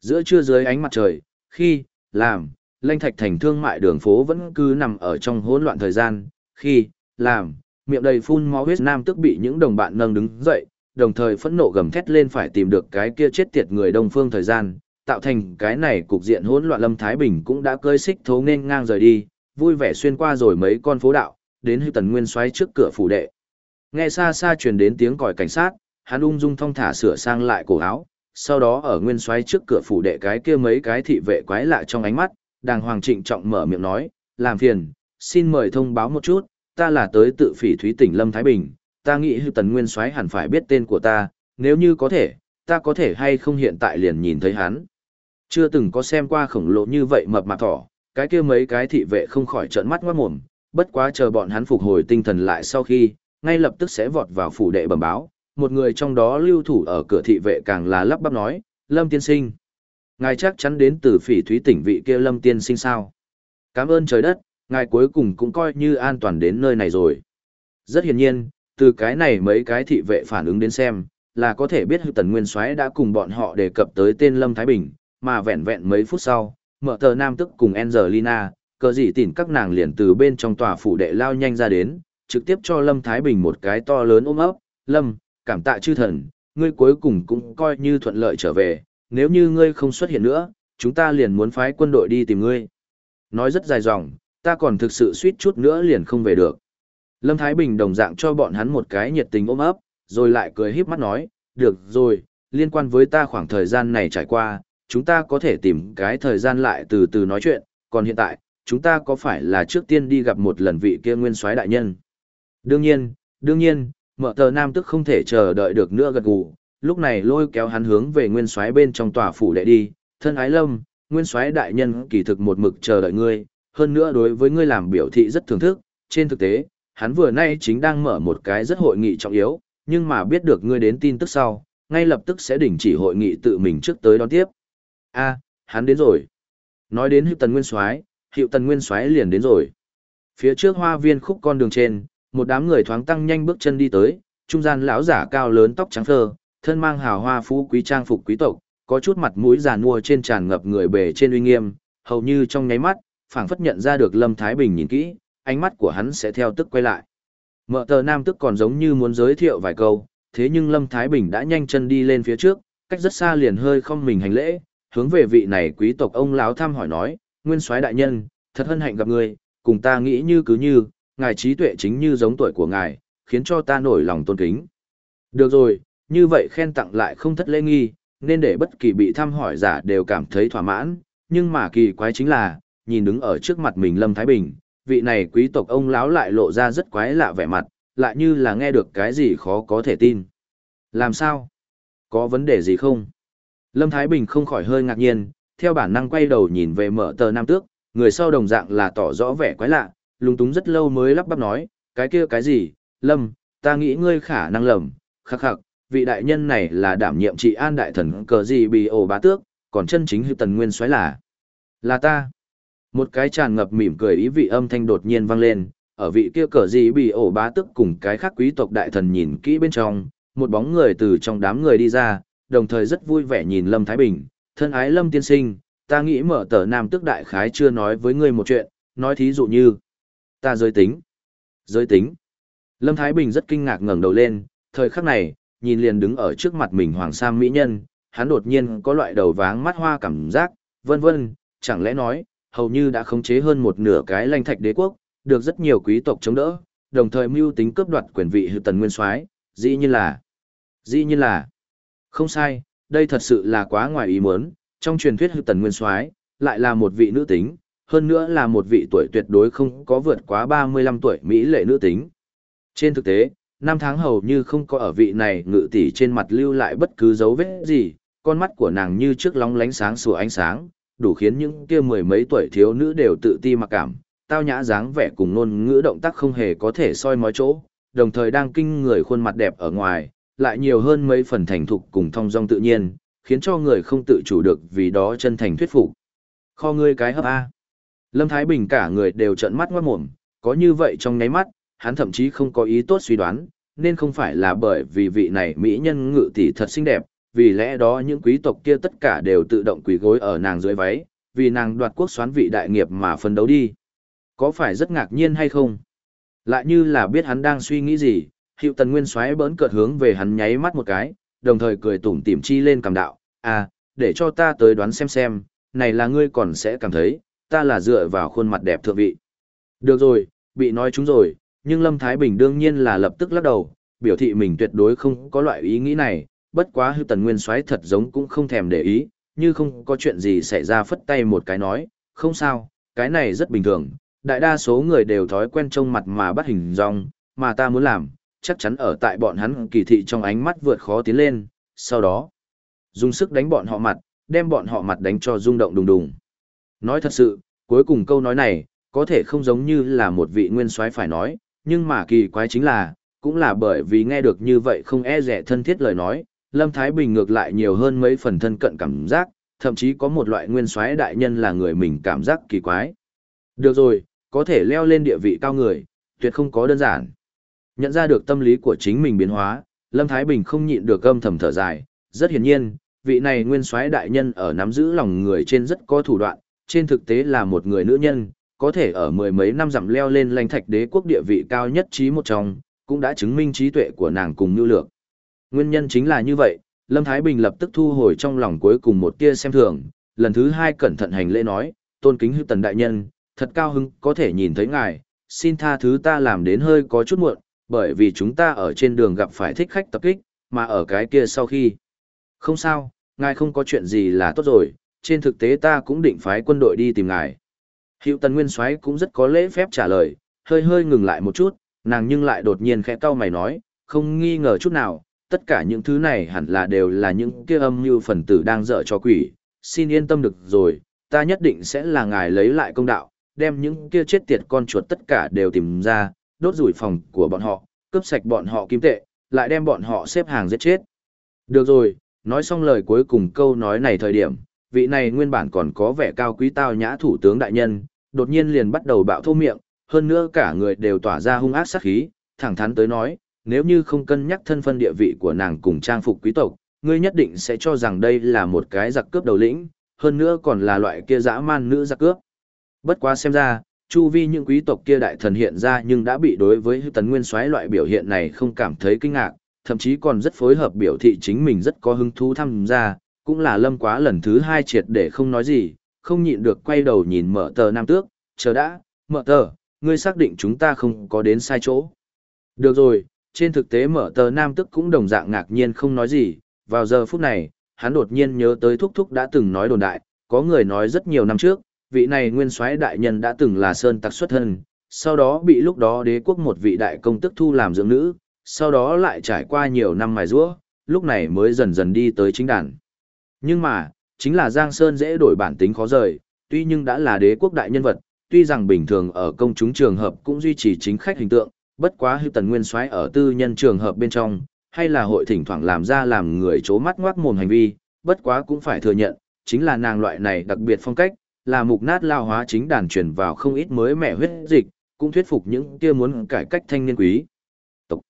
Giữa trưa dưới ánh mặt trời, khi, làm, lanh thạch thành thương mại đường phố vẫn cứ nằm ở trong hỗn loạn thời gian, khi, làm, miệng đầy phun máu huyết nam tức bị những đồng bạn nâng đứng dậy, đồng thời phẫn nộ gầm thét lên phải tìm được cái kia chết tiệt người đông phương thời gian, tạo thành cái này cục diện hỗn loạn Lâm Thái Bình cũng đã cơi xích thố nên ngang rời đi, vui vẻ xuyên qua rồi mấy con phố đạo, đến hư tần nguyên xoáy trước cửa phủ đệ. Nghe xa xa truyền đến tiếng còi cảnh sát, hắn ung dung thong thả sửa sang lại cổ áo, sau đó ở nguyên xoáy trước cửa phủ đệ cái kia mấy cái thị vệ quái lạ trong ánh mắt, đàng hoàng trịnh trọng mở miệng nói, làm phiền, xin mời thông báo một chút, ta là tới tự phỉ thúy tỉnh Lâm Thái Bình, ta nghĩ hư tần nguyên xoáy hẳn phải biết tên của ta, nếu như có thể, ta có thể hay không hiện tại liền nhìn thấy hắn. Chưa từng có xem qua khổng lồ như vậy mập mạp thỏ, cái kia mấy cái thị vệ không khỏi trợn mắt ngoát mồm, bất quá chờ bọn hắn phục hồi tinh thần lại sau khi, ngay lập tức sẽ vọt vào phủ đệ bẩm báo, một người trong đó lưu thủ ở cửa thị vệ càng là lắp bắp nói, Lâm tiên sinh. Ngài chắc chắn đến từ phỉ thúy tỉnh vị kia Lâm tiên sinh sao. Cảm ơn trời đất, ngài cuối cùng cũng coi như an toàn đến nơi này rồi. Rất hiển nhiên, từ cái này mấy cái thị vệ phản ứng đến xem, là có thể biết tần nguyên soái đã cùng bọn họ đề cập tới tên Lâm Thái Bình, mà vẹn vẹn mấy phút sau, mở tờ nam tức cùng Angelina, cờ gì tỉn các nàng liền từ bên trong tòa phủ đệ lao nhanh ra đến, trực tiếp cho Lâm Thái Bình một cái to lớn ôm ấp, Lâm, cảm tạ chư thần, ngươi cuối cùng cũng coi như thuận lợi trở về, nếu như ngươi không xuất hiện nữa, chúng ta liền muốn phái quân đội đi tìm ngươi. Nói rất dài dòng, ta còn thực sự suýt chút nữa liền không về được. Lâm Thái Bình đồng dạng cho bọn hắn một cái nhiệt tình ôm ấp, rồi lại cười híp mắt nói, được rồi, liên quan với ta khoảng thời gian này trải qua, chúng ta có thể tìm cái thời gian lại từ từ nói chuyện, còn hiện tại, chúng ta có phải là trước tiên đi gặp một lần vị kia nguyên soái đại nhân? Đương nhiên, đương nhiên, mở tờ nam tức không thể chờ đợi được nữa gật gù, lúc này lôi kéo hắn hướng về nguyên soái bên trong tòa phủ đệ đi, thân ái lâm, nguyên soái đại nhân kỳ thực một mực chờ đợi ngươi, hơn nữa đối với ngươi làm biểu thị rất thưởng thức, trên thực tế, hắn vừa nay chính đang mở một cái rất hội nghị trọng yếu, nhưng mà biết được ngươi đến tin tức sau, ngay lập tức sẽ đình chỉ hội nghị tự mình trước tới đón tiếp. A, hắn đến rồi. Nói đến Hữu Tần Nguyên Soái, Hữu Tần Nguyên Soái liền đến rồi. Phía trước hoa viên khúc con đường trên, một đám người thoáng tăng nhanh bước chân đi tới, trung gian lão giả cao lớn tóc trắng thơ thân mang hào hoa phú quý trang phục quý tộc, có chút mặt mũi giàn mua trên tràn ngập người bề trên uy nghiêm, hầu như trong nháy mắt, phảng phất nhận ra được Lâm Thái Bình nhìn kỹ, ánh mắt của hắn sẽ theo tức quay lại. Mợ tờ nam tức còn giống như muốn giới thiệu vài câu, thế nhưng Lâm Thái Bình đã nhanh chân đi lên phía trước, cách rất xa liền hơi không mình hành lễ, hướng về vị này quý tộc ông lão thăm hỏi nói, nguyên soái đại nhân, thật hân hạnh gặp người, cùng ta nghĩ như cứ như, ngài trí tuệ chính như giống tuổi của ngài, khiến cho ta nổi lòng tôn kính. Được rồi, như vậy khen tặng lại không thất lễ nghi, nên để bất kỳ bị thăm hỏi giả đều cảm thấy thỏa mãn, nhưng mà kỳ quái chính là, nhìn đứng ở trước mặt mình Lâm Thái Bình, vị này quý tộc ông lão lại lộ ra rất quái lạ vẻ mặt, lại như là nghe được cái gì khó có thể tin. Làm sao? Có vấn đề gì không? Lâm Thái Bình không khỏi hơi ngạc nhiên, theo bản năng quay đầu nhìn về mở tờ nam tước, người sau đồng dạng là tỏ rõ vẻ quái lạ, lung túng rất lâu mới lắp bắp nói, cái kia cái gì, Lâm, ta nghĩ ngươi khả năng lầm, khắc khắc, vị đại nhân này là đảm nhiệm trị an đại thần cờ gì bị ổ bá tước, còn chân chính hư tần nguyên xoáy là, là ta. Một cái tràn ngập mỉm cười ý vị âm thanh đột nhiên vang lên, ở vị kia cờ gì bị ổ bá tước cùng cái khác quý tộc đại thần nhìn kỹ bên trong, một bóng người từ trong đám người đi ra, đồng thời rất vui vẻ nhìn Lâm Thái Bình, thân ái Lâm tiên sinh, ta nghĩ mở tờ nam tước đại khái chưa nói với ngươi một chuyện, nói thí dụ như, ta giới tính, giới tính. Lâm Thái Bình rất kinh ngạc ngẩng đầu lên, thời khắc này, nhìn liền đứng ở trước mặt mình Hoàng Sam Mỹ Nhân, hắn đột nhiên có loại đầu váng mắt hoa cảm giác, vân vân, chẳng lẽ nói, hầu như đã khống chế hơn một nửa cái lanh thạch đế quốc, được rất nhiều quý tộc chống đỡ, đồng thời mưu tính cướp đoạt quyền vị hư tần nguyên soái dĩ nhiên là, dĩ nhiên là, không sai, đây thật sự là quá ngoài ý muốn, trong truyền thuyết hư tần nguyên soái lại là một vị nữ tính, hơn nữa là một vị tuổi tuyệt đối không có vượt quá 35 tuổi Mỹ lệ nữ tính. Trên thực tế, năm tháng hầu như không có ở vị này ngự tỷ trên mặt lưu lại bất cứ dấu vết gì, con mắt của nàng như trước lóng lánh sáng sủa ánh sáng, đủ khiến những kia mười mấy tuổi thiếu nữ đều tự ti mặc cảm, tao nhã dáng vẻ cùng ngôn ngữ động tác không hề có thể soi mói chỗ, đồng thời đang kinh người khuôn mặt đẹp ở ngoài, lại nhiều hơn mấy phần thành thục cùng thong dong tự nhiên, khiến cho người không tự chủ được vì đó chân thành thuyết phục. Kho ngươi cái hấp A. Lâm Thái Bình cả người đều trợn mắt ngoát mồm, có như vậy trong nháy mắt, hắn thậm chí không có ý tốt suy đoán, nên không phải là bởi vì vị này mỹ nhân ngự tỷ thật xinh đẹp, vì lẽ đó những quý tộc kia tất cả đều tự động quỳ gối ở nàng dưới váy, vì nàng đoạt quốc xoán vị đại nghiệp mà phân đấu đi. Có phải rất ngạc nhiên hay không? Lại như là biết hắn đang suy nghĩ gì, hiệu tần nguyên xoáy bỡn cợt hướng về hắn nháy mắt một cái, đồng thời cười tủm tỉm chi lên cầm đạo, à, để cho ta tới đoán xem xem, này là ngươi còn sẽ cảm thấy, ta là dựa vào khuôn mặt đẹp thượng vị. Được rồi, bị nói chúng rồi, nhưng Lâm Thái Bình đương nhiên là lập tức lắc đầu, biểu thị mình tuyệt đối không có loại ý nghĩ này, bất quá hư tần nguyên Xoáy thật giống cũng không thèm để ý, như không có chuyện gì xảy ra phất tay một cái nói, không sao, cái này rất bình thường, đại đa số người đều thói quen trông mặt mà bắt hình dong, mà ta muốn làm, chắc chắn ở tại bọn hắn kỳ thị trong ánh mắt vượt khó tiến lên, sau đó, dùng sức đánh bọn họ mặt, đem bọn họ mặt đánh cho rung động đùng đùng. Nói thật sự, cuối cùng câu nói này, có thể không giống như là một vị nguyên soái phải nói, nhưng mà kỳ quái chính là, cũng là bởi vì nghe được như vậy không e rẻ thân thiết lời nói, Lâm Thái Bình ngược lại nhiều hơn mấy phần thân cận cảm giác, thậm chí có một loại nguyên soái đại nhân là người mình cảm giác kỳ quái. Được rồi, có thể leo lên địa vị cao người, tuyệt không có đơn giản. Nhận ra được tâm lý của chính mình biến hóa, Lâm Thái Bình không nhịn được âm thầm thở dài, rất hiển nhiên, vị này nguyên soái đại nhân ở nắm giữ lòng người trên rất có thủ đoạn, trên thực tế là một người nữ nhân, có thể ở mười mấy năm dặm leo lên lãnh thạch đế quốc địa vị cao nhất trí một trong, cũng đã chứng minh trí tuệ của nàng cùng nhu lược. Nguyên nhân chính là như vậy, Lâm Thái Bình lập tức thu hồi trong lòng cuối cùng một tia xem thường, lần thứ hai cẩn thận hành lễ nói, tôn kính hư tần đại nhân, thật cao hứng có thể nhìn thấy ngài, xin tha thứ ta làm đến hơi có chút muộn, bởi vì chúng ta ở trên đường gặp phải thích khách tập kích, mà ở cái kia sau khi. Không sao, ngài không có chuyện gì là tốt rồi, trên thực tế ta cũng định phái quân đội đi tìm ngài. Hiệu tần nguyên soái cũng rất có lễ phép trả lời, hơi hơi ngừng lại một chút, nàng nhưng lại đột nhiên khẽ cau mày nói, không nghi ngờ chút nào, tất cả những thứ này hẳn là đều là những kia âm mưu phần tử đang dở cho quỷ, xin yên tâm được rồi, ta nhất định sẽ là ngài lấy lại công đạo, đem những kia chết tiệt con chuột tất cả đều tìm ra, đốt rủi phòng của bọn họ, cướp sạch bọn họ kim tệ, lại đem bọn họ xếp hàng giết chết. Được rồi, nói xong lời cuối cùng câu nói này thời điểm, vị này nguyên bản còn có vẻ cao quý tao nhã thủ tướng đại nhân, đột nhiên liền bắt đầu bạo thô miệng, hơn nữa cả người đều tỏa ra hung ác sát khí, thẳng thắn tới nói, nếu như không cân nhắc thân phân địa vị của nàng cùng trang phục quý tộc, ngươi nhất định sẽ cho rằng đây là một cái giặc cướp đầu lĩnh, hơn nữa còn là loại kia dã man nữ giặc cướp. Bất quá xem ra, chu vi những quý tộc kia đại thần hiện ra nhưng đã bị đối với tấn nguyên soái loại biểu hiện này không cảm thấy kinh ngạc, thậm chí còn rất phối hợp biểu thị chính mình rất có hứng thú tham gia, cũng là lâm quá lần thứ hai triệt để không nói gì, không nhịn được quay đầu nhìn mở tờ nam tước, chờ đã, mở tờ, ngươi xác định chúng ta không có đến sai chỗ. Được rồi, trên thực tế mở tờ nam tước cũng đồng dạng ngạc nhiên không nói gì, vào giờ phút này, hắn đột nhiên nhớ tới thúc thúc đã từng nói đồn đại, có người nói rất nhiều năm trước, vị này nguyên soái đại nhân đã từng là sơn tặc xuất thân, sau đó bị lúc đó đế quốc một vị đại công tức thu làm dưỡng nữ, sau đó lại trải qua nhiều năm mài rũa, lúc này mới dần dần đi tới chính đàn. Nhưng mà, chính là Giang Sơn dễ đổi bản tính khó rời, tuy nhưng đã là đế quốc đại nhân vật, tuy rằng bình thường ở công chúng trường hợp cũng duy trì chính khách hình tượng, bất quá Hưu tần nguyên soái ở tư nhân trường hợp bên trong, hay là hội thỉnh thoảng làm ra làm người chố mắt ngoác mồm hành vi, bất quá cũng phải thừa nhận, chính là nàng loại này đặc biệt phong cách, là mục nát lao hóa chính đàn truyền vào không ít mới mẻ huyết dịch, cũng thuyết phục những kia muốn cải cách thanh niên quý. Tộc.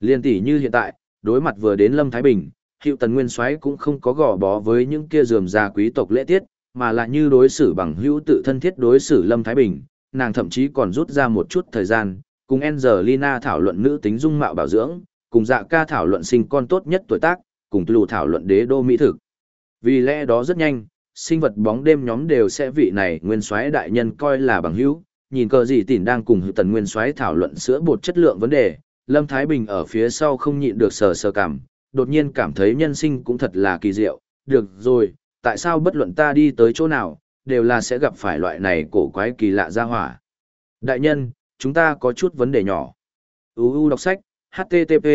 Liên tỷ như hiện tại, đối mặt vừa đến Lâm Thái Bình, hiệu tần nguyên soái cũng không có gò bó với những kia dườm già quý tộc lễ tiết, mà là như đối xử bằng hữu tự thân thiết đối xử Lâm Thái Bình, nàng thậm chí còn rút ra một chút thời gian, cùng Angelina thảo luận nữ tính dung mạo bảo dưỡng, cùng dạ ca thảo luận sinh con tốt nhất tuổi tác, cùng lù thảo luận đế đô mỹ thực. Vì lẽ đó rất nhanh, sinh vật bóng đêm nhóm đều sẽ vị này nguyên soái đại nhân coi là bằng hữu, nhìn cờ gì tỉn đang cùng tần nguyên soái thảo luận sữa bột chất lượng vấn đề, Lâm Thái Bình ở phía sau không nhịn được sờ sờ cảm, đột nhiên cảm thấy nhân sinh cũng thật là kỳ diệu, được rồi, tại sao bất luận ta đi tới chỗ nào, đều là sẽ gặp phải loại này cổ quái kỳ lạ ra hỏa. Đại nhân, chúng ta có chút vấn đề nhỏ. UU đọc sách, HTTP,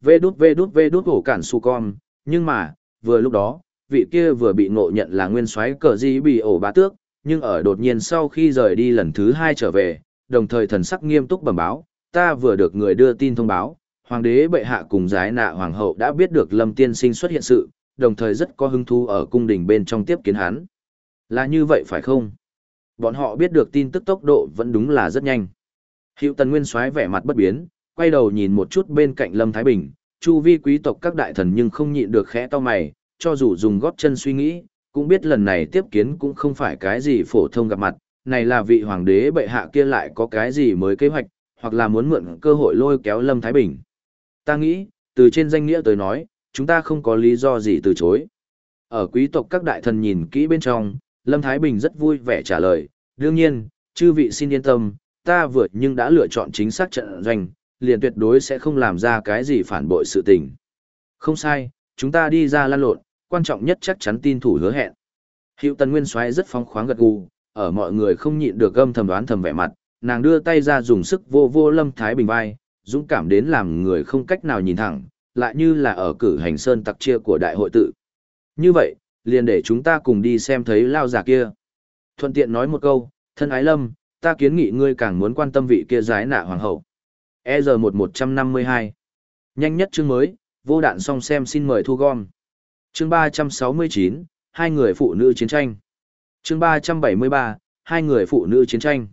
v đút v đút v đút hổ cản su con, nhưng mà, vừa lúc đó, vị kia vừa bị ngộ nhận là nguyên soái cờ di bị ổ bá tước, nhưng ở đột nhiên sau khi rời đi lần thứ hai trở về, đồng thời thần sắc nghiêm túc bẩm báo, ta vừa được người đưa tin thông báo, hoàng đế bệ hạ cùng giái nạ hoàng hậu đã biết được lâm tiên sinh xuất hiện sự, đồng thời rất có hứng thú ở cung đình bên trong tiếp kiến hắn. Là như vậy phải không? Bọn họ biết được tin tức tốc độ vẫn đúng là rất nhanh. Hiệu tần nguyên soái vẻ mặt bất biến, quay đầu nhìn một chút bên cạnh Lâm Thái Bình, chu vi quý tộc các đại thần nhưng không nhịn được khẽ to mày, cho dù dùng gót chân suy nghĩ, cũng biết lần này tiếp kiến cũng không phải cái gì phổ thông gặp mặt, này là vị hoàng đế bệ hạ kia lại có cái gì mới kế hoạch, hoặc là muốn mượn cơ hội lôi kéo Lâm Thái Bình. Ta nghĩ, từ trên danh nghĩa tới nói, chúng ta không có lý do gì từ chối. Ở quý tộc các đại thần nhìn kỹ bên trong, Lâm Thái Bình rất vui vẻ trả lời, đương nhiên, chư vị xin yên tâm, ta vừa nhưng đã lựa chọn chính xác trận doanh, liền tuyệt đối sẽ không làm ra cái gì phản bội sự tình. Không sai, chúng ta đi ra lan lộn, quan trọng nhất chắc chắn tin thủ hứa hẹn. Hiệu Tần Nguyên Soái rất phóng khoáng gật gù, ở mọi người không nhịn được gâm thầm đoán thầm vẻ mặt, nàng đưa tay ra dùng sức vô vô Lâm Thái Bình vai, dũng cảm đến làm người không cách nào nhìn thẳng, lại như là ở cử hành sơn tặc chia của đại hội tự. Như vậy, liền để chúng ta cùng đi xem thấy lao giả kia. Thuận tiện nói một câu, thân ái lâm, ta kiến nghị ngươi càng muốn quan tâm vị kia giái nạ hoàng hậu. EZ1152 Nhanh nhất chương mới, vô đạn song xem xin mời thu gom. Chương 369, hai người phụ nữ chiến tranh. Chương 373, hai người phụ nữ chiến tranh.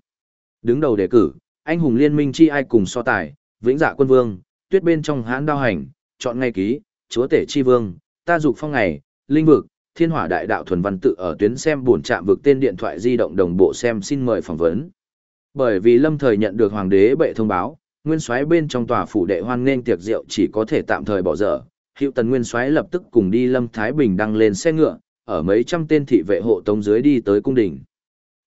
Đứng đầu đề cử, anh hùng liên minh chi ai cùng so tài, vĩnh dạ quân vương, tuyết bên trong hãn đao hành, chọn ngay ký, chúa tể chi vương, ta dục phong ngày, linh vực, thiên hỏa đại đạo thuần văn tự ở tuyến xem buồn chạm vực tên điện thoại di động đồng bộ xem xin mời phỏng vấn. Bởi vì lâm thời nhận được hoàng đế bệ thông báo, nguyên soái bên trong tòa phủ đệ hoan nghênh tiệc rượu chỉ có thể tạm thời bỏ dở. Hiệu tần nguyên soái lập tức cùng đi lâm thái bình đăng lên xe ngựa, ở mấy trăm tên thị vệ hộ tống dưới đi tới cung đình.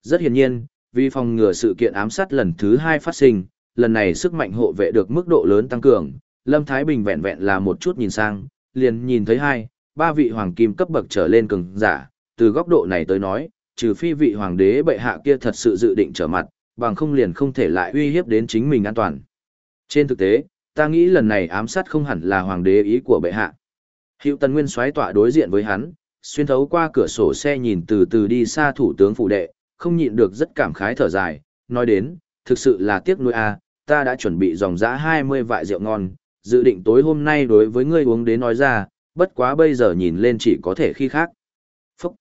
Rất hiển nhiên, vì phòng ngừa sự kiện ám sát lần thứ hai phát sinh, lần này sức mạnh hộ vệ được mức độ lớn tăng cường, Lâm Thái Bình vẹn vẹn là một chút nhìn sang, liền nhìn thấy hai, ba vị hoàng kim cấp bậc trở lên cường giả, từ góc độ này tới nói, trừ phi vị hoàng đế bệ hạ kia thật sự dự định trở mặt, bằng không liền không thể lại uy hiếp đến chính mình an toàn. Trên thực tế, ta nghĩ lần này ám sát không hẳn là hoàng đế ý của bệ hạ. Hiệu Tần Nguyên xoáy tọa đối diện với hắn, xuyên thấu qua cửa sổ xe nhìn từ từ đi xa thủ tướng phụ đệ, không nhịn được rất cảm khái thở dài, nói đến, thực sự là tiếc nuôi a, à, ta đã chuẩn bị dòng dã 20 vại rượu ngon, dự định tối hôm nay đối với ngươi uống đến nói ra, bất quá bây giờ nhìn lên chỉ có thể khi khác. Phúc!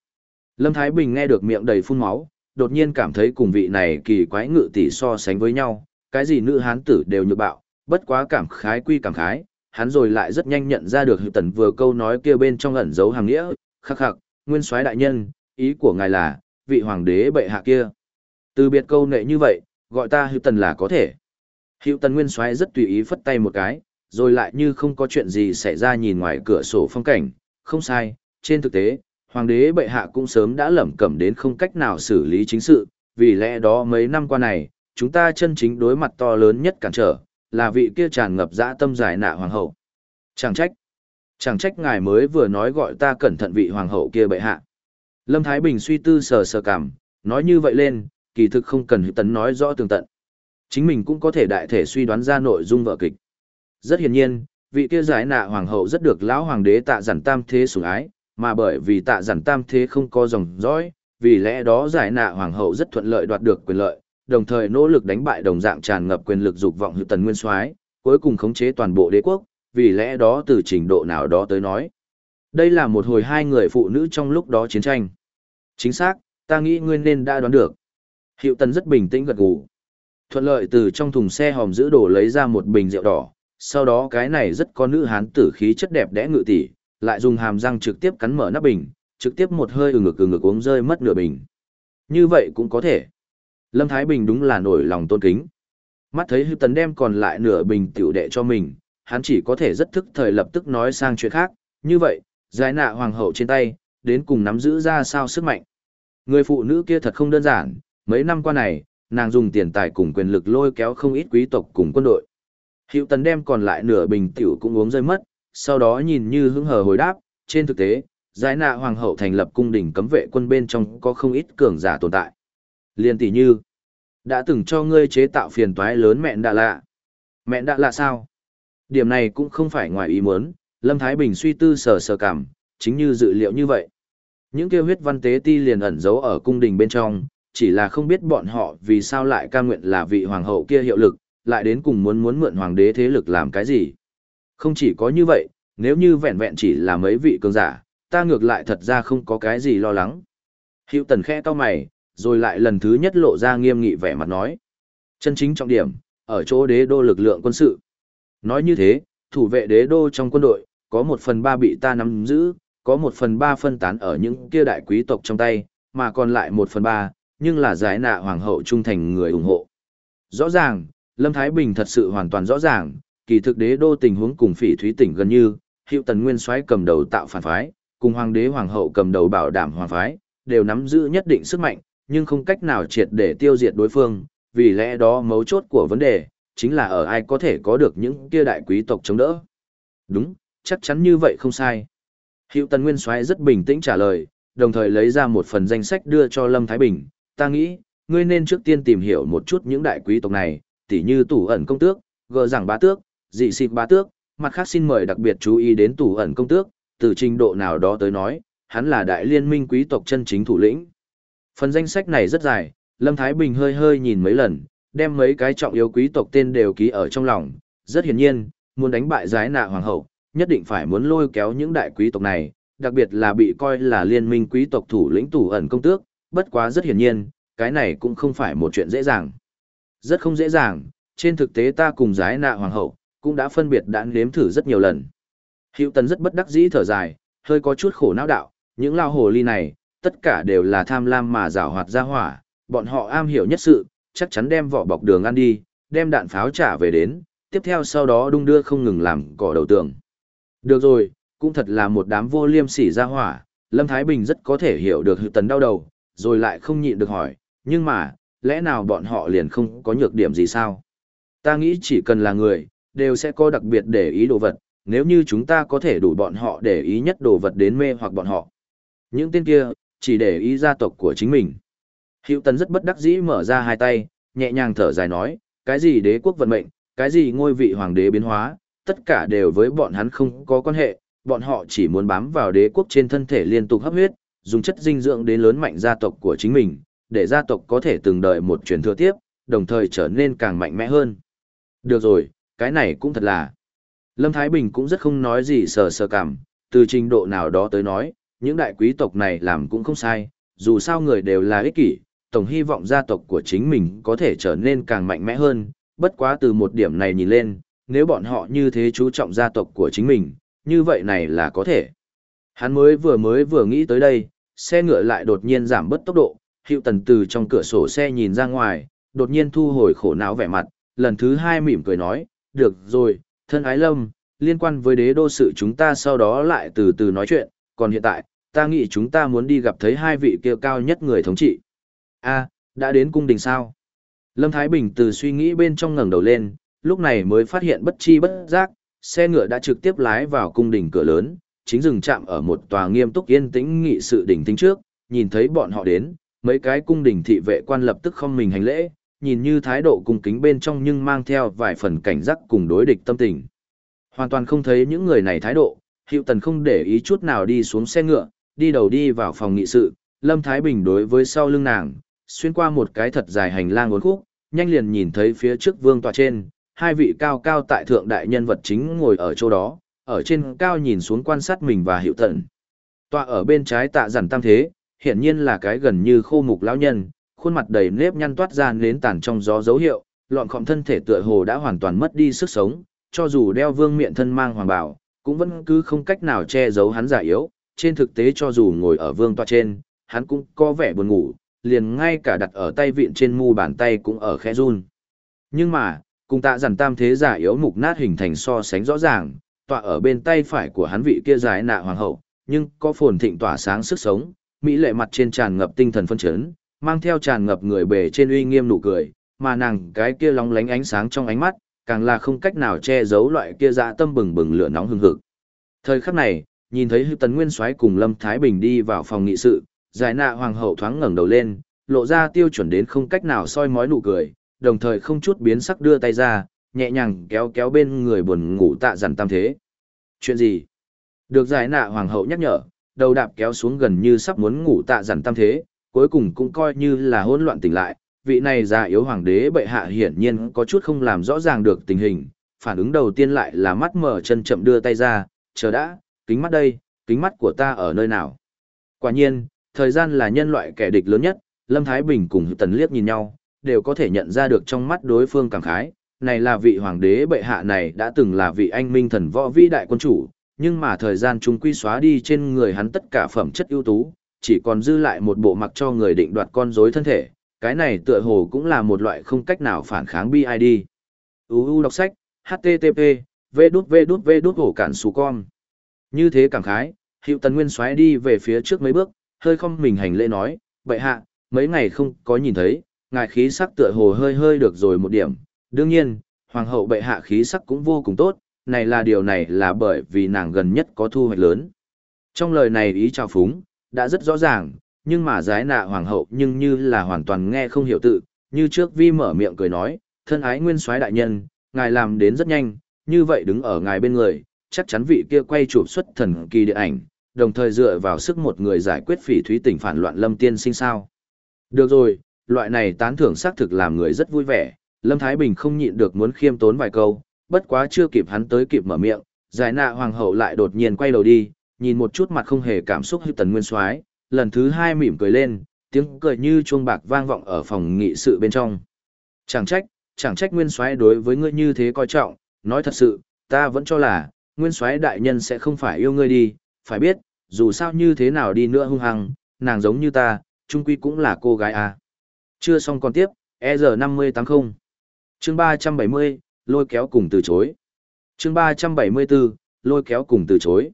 Lâm Thái Bình nghe được miệng đầy phun máu, đột nhiên cảm thấy cùng vị này kỳ quái ngự tỷ so sánh với nhau, cái gì nữ hán tử đều như bạo, bất quá cảm khái quy cảm khái, hắn rồi lại rất nhanh nhận ra được hữu tần vừa câu nói kia bên trong ẩn dấu hàng nghĩa, khắc khắc, nguyên soái đại nhân, ý của ngài là, vị hoàng đế bệ hạ kia. Từ biệt câu nệ như vậy, gọi ta hữu tần là có thể. Hữu tần nguyên soái rất tùy ý phất tay một cái, rồi lại như không có chuyện gì xảy ra nhìn ngoài cửa sổ phong cảnh, không sai, trên thực tế, hoàng đế bệ hạ cũng sớm đã lẩm cẩm đến không cách nào xử lý chính sự, vì lẽ đó mấy năm qua này, chúng ta chân chính đối mặt to lớn nhất cản trở, là vị kia tràn ngập dã tâm giải nạ hoàng hậu. Chẳng trách, chẳng trách ngài mới vừa nói gọi ta cẩn thận vị hoàng hậu kia bệ hạ. Lâm Thái Bình suy tư sờ sờ cảm, nói như vậy lên, kỳ thực không cần hữu tấn nói rõ tường tận. Chính mình cũng có thể đại thể suy đoán ra nội dung vở kịch. Rất hiển nhiên, vị kia giải nạ hoàng hậu rất được lão hoàng đế tạ giản tam thế sủng ái, mà bởi vì tạ giản tam thế không có dòng dõi, vì lẽ đó giải nạ hoàng hậu rất thuận lợi đoạt được quyền lợi, đồng thời nỗ lực đánh bại đồng dạng tràn ngập quyền lực dục vọng hữu tần nguyên soái, cuối cùng khống chế toàn bộ đế quốc, vì lẽ đó từ trình độ nào đó tới nói. Đây là một hồi hai người phụ nữ trong lúc đó chiến tranh. Chính xác, ta nghĩ ngươi nên đã đoán được. Hiệu tần rất bình tĩnh gật gù. Thuận lợi từ trong thùng xe hòm giữ đồ lấy ra một bình rượu đỏ, sau đó cái này rất có nữ hán tử khí chất đẹp đẽ ngự tỷ, lại dùng hàm răng trực tiếp cắn mở nắp bình, trực tiếp một hơi ừ ngực ừ ngực uống rơi mất nửa bình. Như vậy cũng có thể. Lâm Thái Bình đúng là nổi lòng tôn kính. Mắt thấy Hưu Tần đem còn lại nửa bình tiểu đệ cho mình, hắn chỉ có thể rất thức thời lập tức nói sang chuyện khác. Như vậy, giải nạ hoàng hậu trên tay, đến cùng nắm giữ ra sao sức mạnh. Người phụ nữ kia thật không đơn giản, mấy năm qua này, nàng dùng tiền tài cùng quyền lực lôi kéo không ít quý tộc cùng quân đội. Hữu tần đem còn lại nửa bình tiểu cũng uống rơi mất, sau đó nhìn như hứng hờ hồi đáp, trên thực tế, giải nạ hoàng hậu thành lập cung đình cấm vệ quân bên trong có không ít cường giả tồn tại. Liên tỷ như, đã từng cho ngươi chế tạo phiền toái lớn mẹn đã lạ. mẹn đã lạ sao? Điểm này cũng không phải ngoài ý muốn, Lâm Thái Bình suy tư sờ sờ cảm, chính như dự liệu như vậy. Những kêu huyết văn tế ti liền ẩn giấu ở cung đình bên trong, chỉ là không biết bọn họ vì sao lại ca nguyện là vị hoàng hậu kia hiệu lực, lại đến cùng muốn muốn mượn hoàng đế thế lực làm cái gì. Không chỉ có như vậy, nếu như vẹn vẹn chỉ là mấy vị cường giả, ta ngược lại thật ra không có cái gì lo lắng. Hiệu tần khẽ to mày, rồi lại lần thứ nhất lộ ra nghiêm nghị vẻ mặt nói. Chân chính trọng điểm, ở chỗ đế đô lực lượng quân sự. Nói như thế, thủ vệ đế đô trong quân đội, có một phần ba bị ta nắm giữ, có một phần ba phân tán ở những kia đại quý tộc trong tay, mà còn lại một phần ba, nhưng là giải nạ hoàng hậu trung thành người ủng hộ. Rõ ràng, Lâm Thái Bình thật sự hoàn toàn rõ ràng, kỳ thực đế đô tình huống cùng phỉ thúy tỉnh gần như, hiệu tần nguyên soái cầm đầu tạo phản phái, cùng hoàng đế hoàng hậu cầm đầu bảo đảm hoàng phái, đều nắm giữ nhất định sức mạnh, nhưng không cách nào triệt để tiêu diệt đối phương, vì lẽ đó mấu chốt của vấn đề, chính là ở ai có thể có được những kia đại quý tộc chống đỡ. Đúng, chắc chắn như vậy không sai. Hiệu tần nguyên soái rất bình tĩnh trả lời, đồng thời lấy ra một phần danh sách đưa cho Lâm Thái Bình, ta nghĩ, ngươi nên trước tiên tìm hiểu một chút những đại quý tộc này, tỉ như tủ ẩn công tước, gờ rằng bá tước, dị xịt bá tước, mặt khác xin mời đặc biệt chú ý đến tủ ẩn công tước, từ trình độ nào đó tới nói, hắn là đại liên minh quý tộc chân chính thủ lĩnh. Phần danh sách này rất dài, Lâm Thái Bình hơi hơi nhìn mấy lần, đem mấy cái trọng yếu quý tộc tên đều ký ở trong lòng, rất hiển nhiên, muốn đánh bại giái nạ hoàng hậu, nhất định phải muốn lôi kéo những đại quý tộc này, đặc biệt là bị coi là liên minh quý tộc thủ lĩnh tủ ẩn công tước, bất quá rất hiển nhiên, cái này cũng không phải một chuyện dễ dàng. Rất không dễ dàng, trên thực tế ta cùng giái nạ hoàng hậu, cũng đã phân biệt đã nếm thử rất nhiều lần. Hiệu tần rất bất đắc dĩ thở dài, hơi có chút khổ não đạo, những lao hồ ly này, tất cả đều là tham lam mà rào hoạt ra hỏa, bọn họ am hiểu nhất sự, chắc chắn đem vỏ bọc đường ăn đi, đem đạn pháo trả về đến, tiếp theo sau đó đung đưa không ngừng làm cỏ đầu tường. Được rồi, cũng thật là một đám vô liêm sỉ ra hỏa, Lâm Thái Bình rất có thể hiểu được hữu tần đau đầu, rồi lại không nhịn được hỏi, nhưng mà, lẽ nào bọn họ liền không có nhược điểm gì sao? Ta nghĩ chỉ cần là người, đều sẽ có đặc biệt để ý đồ vật, nếu như chúng ta có thể đủ bọn họ để ý nhất đồ vật đến mê hoặc bọn họ. Những tên kia, chỉ để ý gia tộc của chính mình. Hiệu tần rất bất đắc dĩ mở ra hai tay, nhẹ nhàng thở dài nói, cái gì đế quốc vận mệnh, cái gì ngôi vị hoàng đế biến hóa, tất cả đều với bọn hắn không có quan hệ, bọn họ chỉ muốn bám vào đế quốc trên thân thể liên tục hấp huyết, dùng chất dinh dưỡng đến lớn mạnh gia tộc của chính mình, để gia tộc có thể từng đợi một truyền thừa tiếp, đồng thời trở nên càng mạnh mẽ hơn. Được rồi, cái này cũng thật là. Lâm Thái Bình cũng rất không nói gì sờ sờ cảm, từ trình độ nào đó tới nói, những đại quý tộc này làm cũng không sai, dù sao người đều là ích kỷ, tổng hy vọng gia tộc của chính mình có thể trở nên càng mạnh mẽ hơn, bất quá từ một điểm này nhìn lên, nếu bọn họ như thế chú trọng gia tộc của chính mình, như vậy này là có thể. Hắn mới vừa mới vừa nghĩ tới đây, xe ngựa lại đột nhiên giảm bớt tốc độ, hiệu tần từ trong cửa sổ xe nhìn ra ngoài, đột nhiên thu hồi khổ não vẻ mặt, lần thứ hai mỉm cười nói, được rồi, thân ái lâm, liên quan với đế đô sự chúng ta sau đó lại từ từ nói chuyện, còn hiện tại, ta nghĩ chúng ta muốn đi gặp thấy hai vị kia cao nhất người thống trị. a đã đến cung đình sao? Lâm Thái Bình từ suy nghĩ bên trong ngẩng đầu lên, lúc này mới phát hiện bất chi bất giác, xe ngựa đã trực tiếp lái vào cung đình cửa lớn, chính dừng chạm ở một tòa nghiêm túc yên tĩnh nghị sự đỉnh tính trước, nhìn thấy bọn họ đến, mấy cái cung đình thị vệ quan lập tức không mình hành lễ, nhìn như thái độ cung kính bên trong nhưng mang theo vài phần cảnh giác cùng đối địch tâm tình. Hoàn toàn không thấy những người này thái độ, hiệu tần không để ý chút nào đi xuống xe ngựa, đi đầu đi vào phòng nghị sự, Lâm Thái Bình đối với sau lưng nàng, xuyên qua một cái thật dài hành lang uốn khúc, nhanh liền nhìn thấy phía trước vương tòa trên, hai vị cao cao tại thượng đại nhân vật chính ngồi ở chỗ đó, ở trên cao nhìn xuống quan sát mình và hiệu Tần. Tọa ở bên trái tạ giản tam thế, hiện nhiên là cái gần như khô mục lão nhân, khuôn mặt đầy nếp nhăn toát ra nến tàn trong gió dấu hiệu, lọn khom thân thể tựa hồ đã hoàn toàn mất đi sức sống, cho dù đeo vương miện thân mang hoàng bảo, cũng vẫn cứ không cách nào che giấu hắn giả yếu, trên thực tế cho dù ngồi ở vương tọa trên, hắn cũng có vẻ buồn ngủ, liền ngay cả đặt ở tay vịn trên mu bàn tay cũng ở khẽ run. Nhưng mà, cùng tạ giản tam thế giả yếu mục nát hình thành so sánh rõ ràng, tọa ở bên tay phải của hắn vị kia dài nạ hoàng hậu, nhưng có phồn thịnh tỏa sáng sức sống, mỹ lệ mặt trên tràn ngập tinh thần phân chấn, mang theo tràn ngập người bề trên uy nghiêm nụ cười, mà nàng cái kia lóng lánh ánh sáng trong ánh mắt, càng là không cách nào che giấu loại kia dạ tâm bừng bừng lửa nóng hừng hực. Thời khắc này, nhìn thấy Hư Tấn Nguyên Soái cùng Lâm Thái Bình đi vào phòng nghị sự, giải nạ hoàng hậu thoáng ngẩng đầu lên, lộ ra tiêu chuẩn đến không cách nào soi mói nụ cười, đồng thời không chút biến sắc đưa tay ra, nhẹ nhàng kéo kéo bên người buồn ngủ tạ dằn tam thế. Chuyện gì? Được giải nạ hoàng hậu nhắc nhở, đầu đạp kéo xuống gần như sắp muốn ngủ tạ dằn tam thế, cuối cùng cũng coi như là hỗn loạn tỉnh lại. Vị này già yếu hoàng đế bệ hạ hiển nhiên có chút không làm rõ ràng được tình hình, phản ứng đầu tiên lại là mắt mở chân chậm đưa tay ra, chờ đã, kính mắt đây, kính mắt của ta ở nơi nào. Quả nhiên, thời gian là nhân loại kẻ địch lớn nhất, Lâm Thái Bình cùng Tần liếc nhìn nhau, đều có thể nhận ra được trong mắt đối phương cảm khái, này là vị hoàng đế bệ hạ này đã từng là vị anh minh thần võ vĩ đại quân chủ, nhưng mà thời gian chúng quy xóa đi trên người hắn tất cả phẩm chất ưu tú, chỉ còn dư lại một bộ mặc cho người định đoạt con rối thân thể, cái này tựa hồ cũng là một loại không cách nào phản kháng BID. UU đọc sách, HTTP, v đút v đút v đút hổ cản xù con. Như thế cảm khái, hiệu tần nguyên xoáy đi về phía trước mấy bước, hơi không mình hành lễ nói, bệ hạ, mấy ngày không có nhìn thấy, ngài khí sắc tựa hồ hơi hơi được rồi một điểm. Đương nhiên, hoàng hậu bệ hạ khí sắc cũng vô cùng tốt, này là điều này là bởi vì nàng gần nhất có thu hoạch lớn. Trong lời này ý chào phúng, đã rất rõ ràng, nhưng mà giái nạ hoàng hậu nhưng như là hoàn toàn nghe không hiểu tự, như trước vi mở miệng cười nói, thân ái nguyên soái đại nhân, ngài làm đến rất nhanh, như vậy đứng ở ngài bên người, chắc chắn vị kia quay chụp xuất thần kỳ địa ảnh, đồng thời dựa vào sức một người giải quyết phỉ thúy tỉnh phản loạn lâm tiên sinh sao. Được rồi, loại này tán thưởng xác thực làm người rất vui vẻ, Lâm Thái Bình không nhịn được muốn khiêm tốn vài câu, bất quá chưa kịp hắn tới kịp mở miệng, giải nạ hoàng hậu lại đột nhiên quay đầu đi, nhìn một chút mặt không hề cảm xúc như tần nguyên soái lần thứ hai mỉm cười lên, tiếng cười như chuông bạc vang vọng ở phòng nghị sự bên trong. Chẳng trách, chẳng trách nguyên soái đối với ngươi như thế coi trọng, nói thật sự, ta vẫn cho là, nguyên soái đại nhân sẽ không phải yêu ngươi đi, phải biết, dù sao như thế nào đi nữa hung hăng, nàng giống như ta, trung quy cũng là cô gái à. Chưa xong còn tiếp, e giờ 5080. Chương 370, lôi kéo cùng từ chối. Chương 374, lôi kéo cùng từ chối.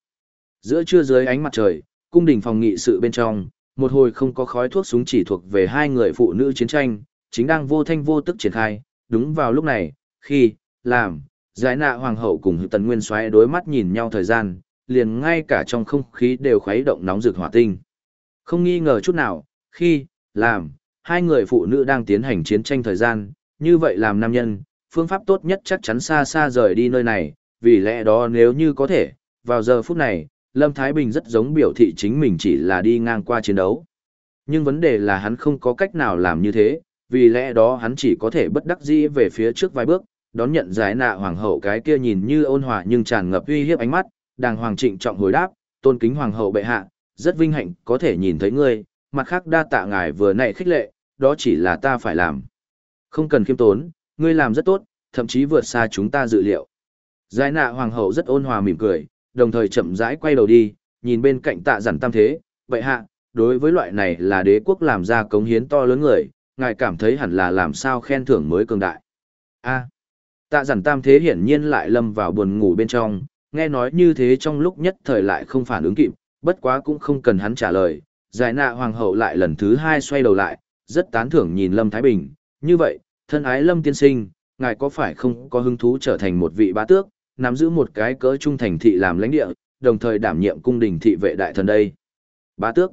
Giữa trưa dưới ánh mặt trời, cung đình phòng nghị sự bên trong, một hồi không có khói thuốc súng chỉ thuộc về hai người phụ nữ chiến tranh, chính đang vô thanh vô tức triển khai, đúng vào lúc này, khi, làm, giải nạ hoàng hậu cùng tần nguyên xoáy đối mắt nhìn nhau thời gian, liền ngay cả trong không khí đều khuấy động nóng rực hỏa tinh. Không nghi ngờ chút nào, khi, làm, hai người phụ nữ đang tiến hành chiến tranh thời gian, như vậy làm nam nhân, phương pháp tốt nhất chắc chắn xa xa rời đi nơi này, vì lẽ đó nếu như có thể, vào giờ phút này, Lâm Thái Bình rất giống biểu thị chính mình chỉ là đi ngang qua chiến đấu. Nhưng vấn đề là hắn không có cách nào làm như thế, vì lẽ đó hắn chỉ có thể bất đắc dĩ về phía trước vài bước, đón nhận giải nạ hoàng hậu cái kia nhìn như ôn hòa nhưng tràn ngập uy hiếp ánh mắt, đàng hoàng trịnh trọng hồi đáp, tôn kính hoàng hậu bệ hạ, rất vinh hạnh có thể nhìn thấy ngươi, mặt khác đa tạ ngài vừa nãy khích lệ, đó chỉ là ta phải làm. Không cần khiêm tốn, ngươi làm rất tốt, thậm chí vượt xa chúng ta dự liệu. Giải nạ hoàng hậu rất ôn hòa mỉm cười, đồng thời chậm rãi quay đầu đi, nhìn bên cạnh tạ giản tam thế, vậy hạ, đối với loại này là đế quốc làm ra cống hiến to lớn người, ngài cảm thấy hẳn là làm sao khen thưởng mới cường đại. A. tạ giản tam thế hiển nhiên lại lâm vào buồn ngủ bên trong, nghe nói như thế trong lúc nhất thời lại không phản ứng kịp, bất quá cũng không cần hắn trả lời, giải nạ hoàng hậu lại lần thứ hai xoay đầu lại, rất tán thưởng nhìn Lâm Thái Bình, như vậy, thân ái Lâm tiên sinh, ngài có phải không có hứng thú trở thành một vị bá tước, nắm giữ một cái cỡ trung thành thị làm lãnh địa, đồng thời đảm nhiệm cung đình thị vệ đại thần đây. Bá tước,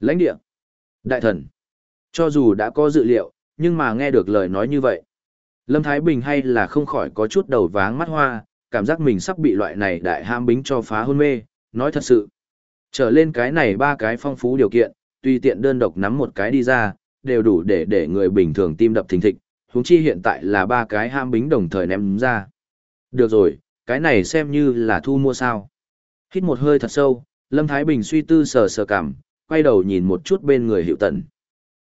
lãnh địa, đại thần. Cho dù đã có dự liệu, nhưng mà nghe được lời nói như vậy. Lâm Thái Bình hay là không khỏi có chút đầu váng mắt hoa, cảm giác mình sắp bị loại này đại ham bính cho phá hôn mê, nói thật sự. Trở lên cái này ba cái phong phú điều kiện, tùy tiện đơn độc nắm một cái đi ra, đều đủ để để người bình thường tim đập thình thịch, huống chi hiện tại là ba cái ham bính đồng thời ném ra. Được rồi, cái này xem như là thu mua sao. Hít một hơi thật sâu, Lâm Thái Bình suy tư sờ sờ cảm, quay đầu nhìn một chút bên người hiệu tận.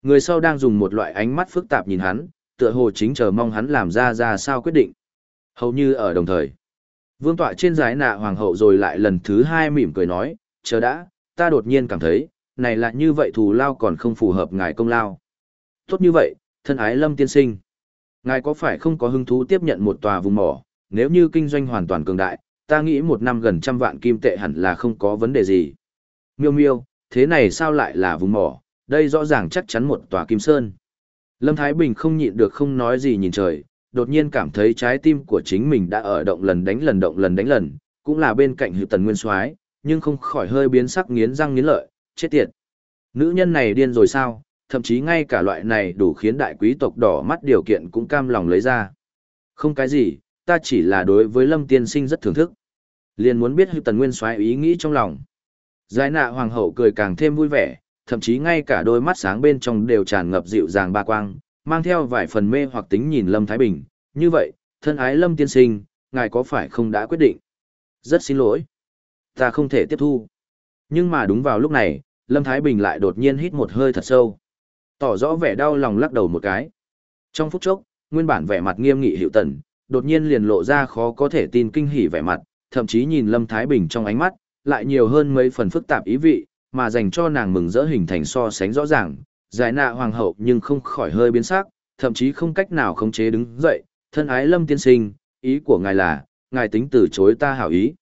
Người sau đang dùng một loại ánh mắt phức tạp nhìn hắn, tựa hồ chính chờ mong hắn làm ra ra sao quyết định. Hầu như ở đồng thời. Vương tọa trên giái nạ hoàng hậu rồi lại lần thứ hai mỉm cười nói, chờ đã, ta đột nhiên cảm thấy, này là như vậy thù lao còn không phù hợp ngài công lao. Tốt như vậy, thân ái lâm tiên sinh. Ngài có phải không có hứng thú tiếp nhận một tòa vùng mỏ, nếu như kinh doanh hoàn toàn cường đại, ta nghĩ một năm gần trăm vạn kim tệ hẳn là không có vấn đề gì. Miêu miêu, thế này sao lại là vùng mỏ, đây rõ ràng chắc chắn một tòa kim sơn. Lâm Thái Bình không nhịn được không nói gì nhìn trời, đột nhiên cảm thấy trái tim của chính mình đã ở động lần đánh lần động lần đánh lần, cũng là bên cạnh hữu tần nguyên soái nhưng không khỏi hơi biến sắc nghiến răng nghiến lợi, chết tiệt. Nữ nhân này điên rồi sao, thậm chí ngay cả loại này đủ khiến đại quý tộc đỏ mắt điều kiện cũng cam lòng lấy ra. Không cái gì, ta chỉ là đối với Lâm Tiên Sinh rất thưởng thức. Liền muốn biết hữu tần nguyên soái ý nghĩ trong lòng. Giải nạ hoàng hậu cười càng thêm vui vẻ, thậm chí ngay cả đôi mắt sáng bên trong đều tràn ngập dịu dàng ba quang, mang theo vài phần mê hoặc tính nhìn Lâm Thái Bình. Như vậy, thân ái Lâm Tiên Sinh, ngài có phải không đã quyết định? Rất xin lỗi. Ta không thể tiếp thu. Nhưng mà đúng vào lúc này, Lâm Thái Bình lại đột nhiên hít một hơi thật sâu. Tỏ rõ vẻ đau lòng lắc đầu một cái. Trong phút chốc, nguyên bản vẻ mặt nghiêm nghị hiệu tần, đột nhiên liền lộ ra khó có thể tin kinh hỉ vẻ mặt, thậm chí nhìn Lâm Thái Bình trong ánh mắt, lại nhiều hơn mấy phần phức tạp ý vị, mà dành cho nàng mừng rỡ hình thành so sánh rõ ràng, giải nạ hoàng hậu nhưng không khỏi hơi biến sắc, thậm chí không cách nào khống chế đứng dậy, thân ái Lâm tiên sinh, ý của ngài là, ngài tính từ chối ta hảo ý.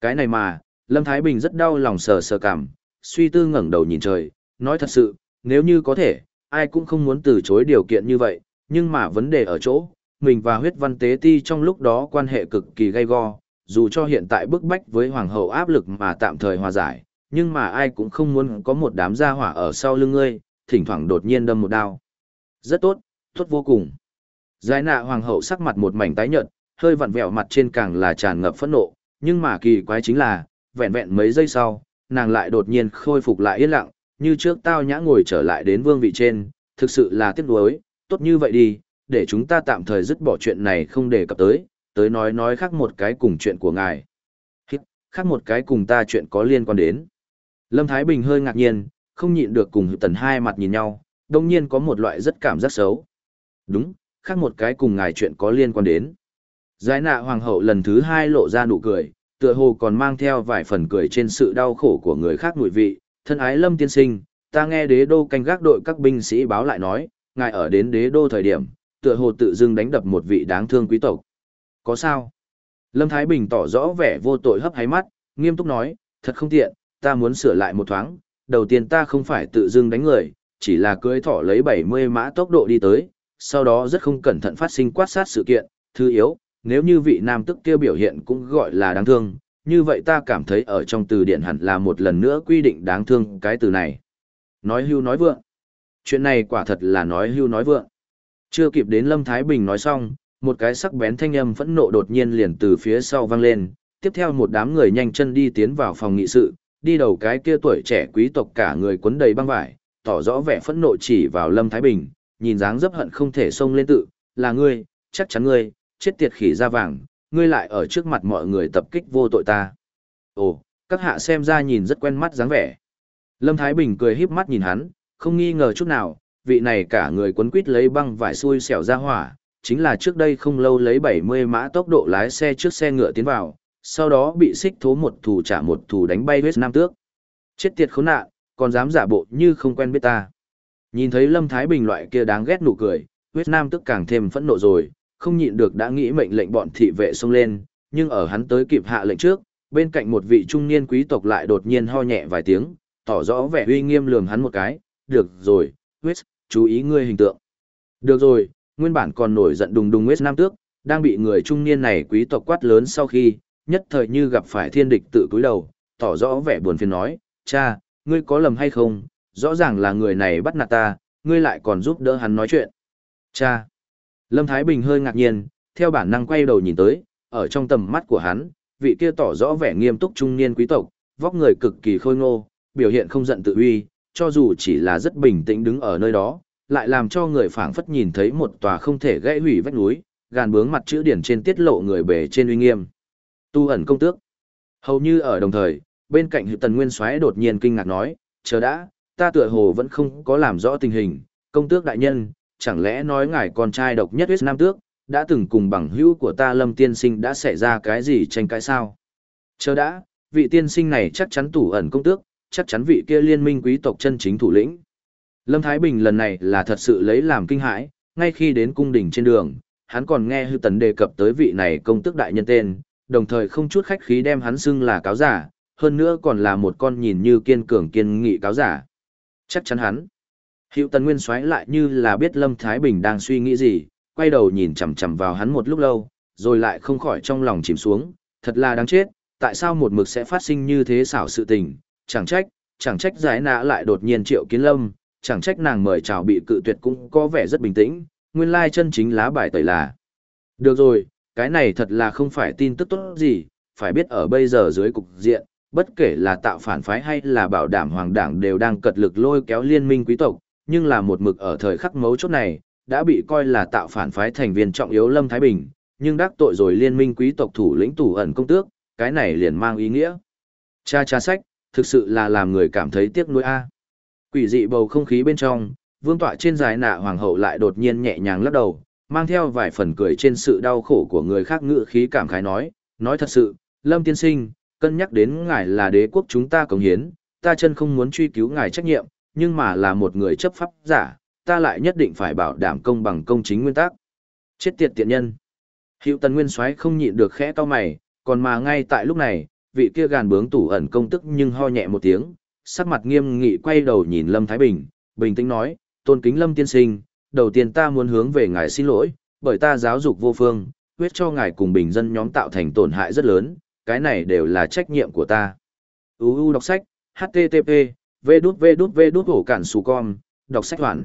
Cái này mà, Lâm Thái Bình rất đau lòng sờ sờ cảm, suy tư ngẩng đầu nhìn trời, nói thật sự, nếu như có thể, ai cũng không muốn từ chối điều kiện như vậy, nhưng mà vấn đề ở chỗ, mình và huyết văn tế ti trong lúc đó quan hệ cực kỳ gay go, dù cho hiện tại bức bách với hoàng hậu áp lực mà tạm thời hòa giải, nhưng mà ai cũng không muốn có một đám gia hỏa ở sau lưng ngươi, thỉnh thoảng đột nhiên đâm một đao. Rất tốt, tốt vô cùng. Giải nạ hoàng hậu sắc mặt một mảnh tái nhợt, hơi vặn vẹo mặt trên càng là tràn ngập phẫn nộ, nhưng mà kỳ quái chính là, vẹn vẹn mấy giây sau, nàng lại đột nhiên khôi phục lại yên lặng, như trước tao nhã ngồi trở lại đến vương vị trên, thực sự là tiếc nuối, tốt như vậy đi, để chúng ta tạm thời dứt bỏ chuyện này không đề cập tới, tới nói nói khác một cái cùng chuyện của ngài. Khác một cái cùng ta chuyện có liên quan đến. Lâm Thái Bình hơi ngạc nhiên, không nhịn được cùng tần hai mặt nhìn nhau, đồng nhiên có một loại rất cảm giác xấu. Đúng, khác một cái cùng ngài chuyện có liên quan đến. Giải nạ hoàng hậu lần thứ hai lộ ra nụ cười, tựa hồ còn mang theo vài phần cười trên sự đau khổ của người khác nội vị. Thân ái lâm tiên sinh, ta nghe đế đô canh gác đội các binh sĩ báo lại nói, ngài ở đến đế đô thời điểm, tựa hồ tự dưng đánh đập một vị đáng thương quý tộc. Có sao? Lâm Thái Bình tỏ rõ vẻ vô tội hấp háy mắt, nghiêm túc nói, thật không tiện, ta muốn sửa lại một thoáng, đầu tiên ta không phải tự dưng đánh người, chỉ là cưỡi thỏ lấy 70 mã tốc độ đi tới, sau đó rất không cẩn thận phát sinh quát sát sự kiện, thứ yếu, nếu như vị nam tức kia biểu hiện cũng gọi là đáng thương, như vậy ta cảm thấy ở trong từ điển hẳn là một lần nữa quy định đáng thương cái từ này. Nói hưu nói vượng. Chuyện này quả thật là nói hưu nói vượng. Chưa kịp đến Lâm Thái Bình nói xong, một cái sắc bén thanh âm phẫn nộ đột nhiên liền từ phía sau vang lên, tiếp theo một đám người nhanh chân đi tiến vào phòng nghị sự, đi đầu cái kia tuổi trẻ quý tộc cả người quấn đầy băng vải, tỏ rõ vẻ phẫn nộ chỉ vào Lâm Thái Bình, nhìn dáng dấp hận không thể xông lên tự, là ngươi, chắc chắn ngươi, chết tiệt khỉ da vàng, ngươi lại ở trước mặt mọi người tập kích vô tội ta. Ồ, các hạ xem ra nhìn rất quen mắt dáng vẻ. Lâm Thái Bình cười híp mắt nhìn hắn, không nghi ngờ chút nào, vị này cả người quấn quít lấy băng vải xui xẻo ra hỏa, chính là trước đây không lâu lấy 70 mã tốc độ lái xe trước xe ngựa tiến vào, sau đó bị xích thố một thủ trả một thủ đánh bay huyết nam tước. Chết tiệt khốn nạn, còn dám giả bộ như không quen biết ta. Nhìn thấy Lâm Thái Bình loại kia đáng ghét nụ cười, huyết nam tước càng thêm phẫn nộ rồi, không nhịn được đã nghĩ mệnh lệnh bọn thị vệ xông lên, nhưng ở hắn tới kịp hạ lệnh trước, bên cạnh một vị trung niên quý tộc lại đột nhiên ho nhẹ vài tiếng, tỏ rõ vẻ uy nghiêm lườm hắn một cái, được rồi, huyết, chú ý ngươi hình tượng. Được rồi, nguyên bản còn nổi giận đùng đùng huyết nam tước, đang bị người trung niên này quý tộc quát lớn sau khi, nhất thời như gặp phải thiên địch tự cúi đầu, tỏ rõ vẻ buồn phiền nói, cha, ngươi có lầm hay không, rõ ràng là người này bắt nạt ta, ngươi lại còn giúp đỡ hắn nói chuyện. Cha. Lâm Thái Bình hơi ngạc nhiên, theo bản năng quay đầu nhìn tới, ở trong tầm mắt của hắn, vị kia tỏ rõ vẻ nghiêm túc trung niên quý tộc, vóc người cực kỳ khôi ngô, biểu hiện không giận tự uy, cho dù chỉ là rất bình tĩnh đứng ở nơi đó, lại làm cho người phảng phất nhìn thấy một tòa không thể gãy hủy vách núi, gàn bướng mặt chữ điển trên tiết lộ người bề trên uy nghiêm. Tu ẩn công tước. Hầu như ở đồng thời, bên cạnh Hữu Tần Nguyên Soái đột nhiên kinh ngạc nói, "Chờ đã, ta tựa hồ vẫn không có làm rõ tình hình, công tước đại nhân, chẳng lẽ nói ngài con trai độc nhất huyết nam tước, đã từng cùng bằng hữu của ta Lâm tiên sinh đã xảy ra cái gì tranh cãi sao?" Chờ đã, vị tiên sinh này chắc chắn tủ ẩn công tước, chắc chắn vị kia liên minh quý tộc chân chính thủ lĩnh. Lâm Thái Bình lần này là thật sự lấy làm kinh hãi, ngay khi đến cung đình trên đường, hắn còn nghe hư tần đề cập tới vị này công tước đại nhân tên, đồng thời không chút khách khí đem hắn xưng là cáo giả, hơn nữa còn là một con nhìn như kiên cường kiên nghị cáo giả. Chắc chắn hắn. Hữu tần nguyên xoáy lại như là biết Lâm Thái Bình đang suy nghĩ gì, quay đầu nhìn chằm chằm vào hắn một lúc lâu, rồi lại không khỏi trong lòng chìm xuống, thật là đáng chết, tại sao một mực sẽ phát sinh như thế xảo sự tình, chẳng trách, chẳng trách giải nã lại đột nhiên triệu kiến lâm, chẳng trách nàng mời chào bị cự tuyệt cũng có vẻ rất bình tĩnh, nguyên lai chân chính lá bài tẩy là. Được rồi, cái này thật là không phải tin tức tốt gì, phải biết ở bây giờ dưới cục diện, bất kể là tạo phản phái hay là bảo đảm hoàng đảng đều đang cật lực lôi kéo liên minh quý tộc, nhưng là một mực ở thời khắc mấu chốt này, đã bị coi là tạo phản phái thành viên trọng yếu Lâm Thái Bình, nhưng đắc tội rồi liên minh quý tộc thủ lĩnh tủ ẩn công tước, cái này liền mang ý nghĩa. Cha cha sách, thực sự là làm người cảm thấy tiếc nuối a. Quỷ dị bầu không khí bên trong, vương tọa trên dài nạ hoàng hậu lại đột nhiên nhẹ nhàng lắc đầu, mang theo vài phần cười trên sự đau khổ của người khác ngự khí cảm khái nói, nói thật sự, Lâm tiên sinh, cân nhắc đến ngài là đế quốc chúng ta cống hiến, ta chân không muốn truy cứu ngài trách nhiệm, nhưng mà là một người chấp pháp giả, ta lại nhất định phải bảo đảm công bằng công chính nguyên tắc. Chết tiệt tiện nhân. Hiệu tần nguyên soái không nhịn được khẽ cau mày, còn mà ngay tại lúc này, vị kia gàn bướng tủ ẩn công tức nhưng ho nhẹ một tiếng, sắc mặt nghiêm nghị quay đầu nhìn Lâm Thái Bình, bình tĩnh nói, tôn kính Lâm tiên sinh, đầu tiên ta muốn hướng về ngài xin lỗi, bởi ta giáo dục vô phương, quyết cho ngài cùng bình dân nhóm tạo thành tổn hại rất lớn, cái này đều là trách nhiệm của ta. UU đọc sách, HTTP, v đút v đút v đút hổ cản sù con, đọc sách hoàn.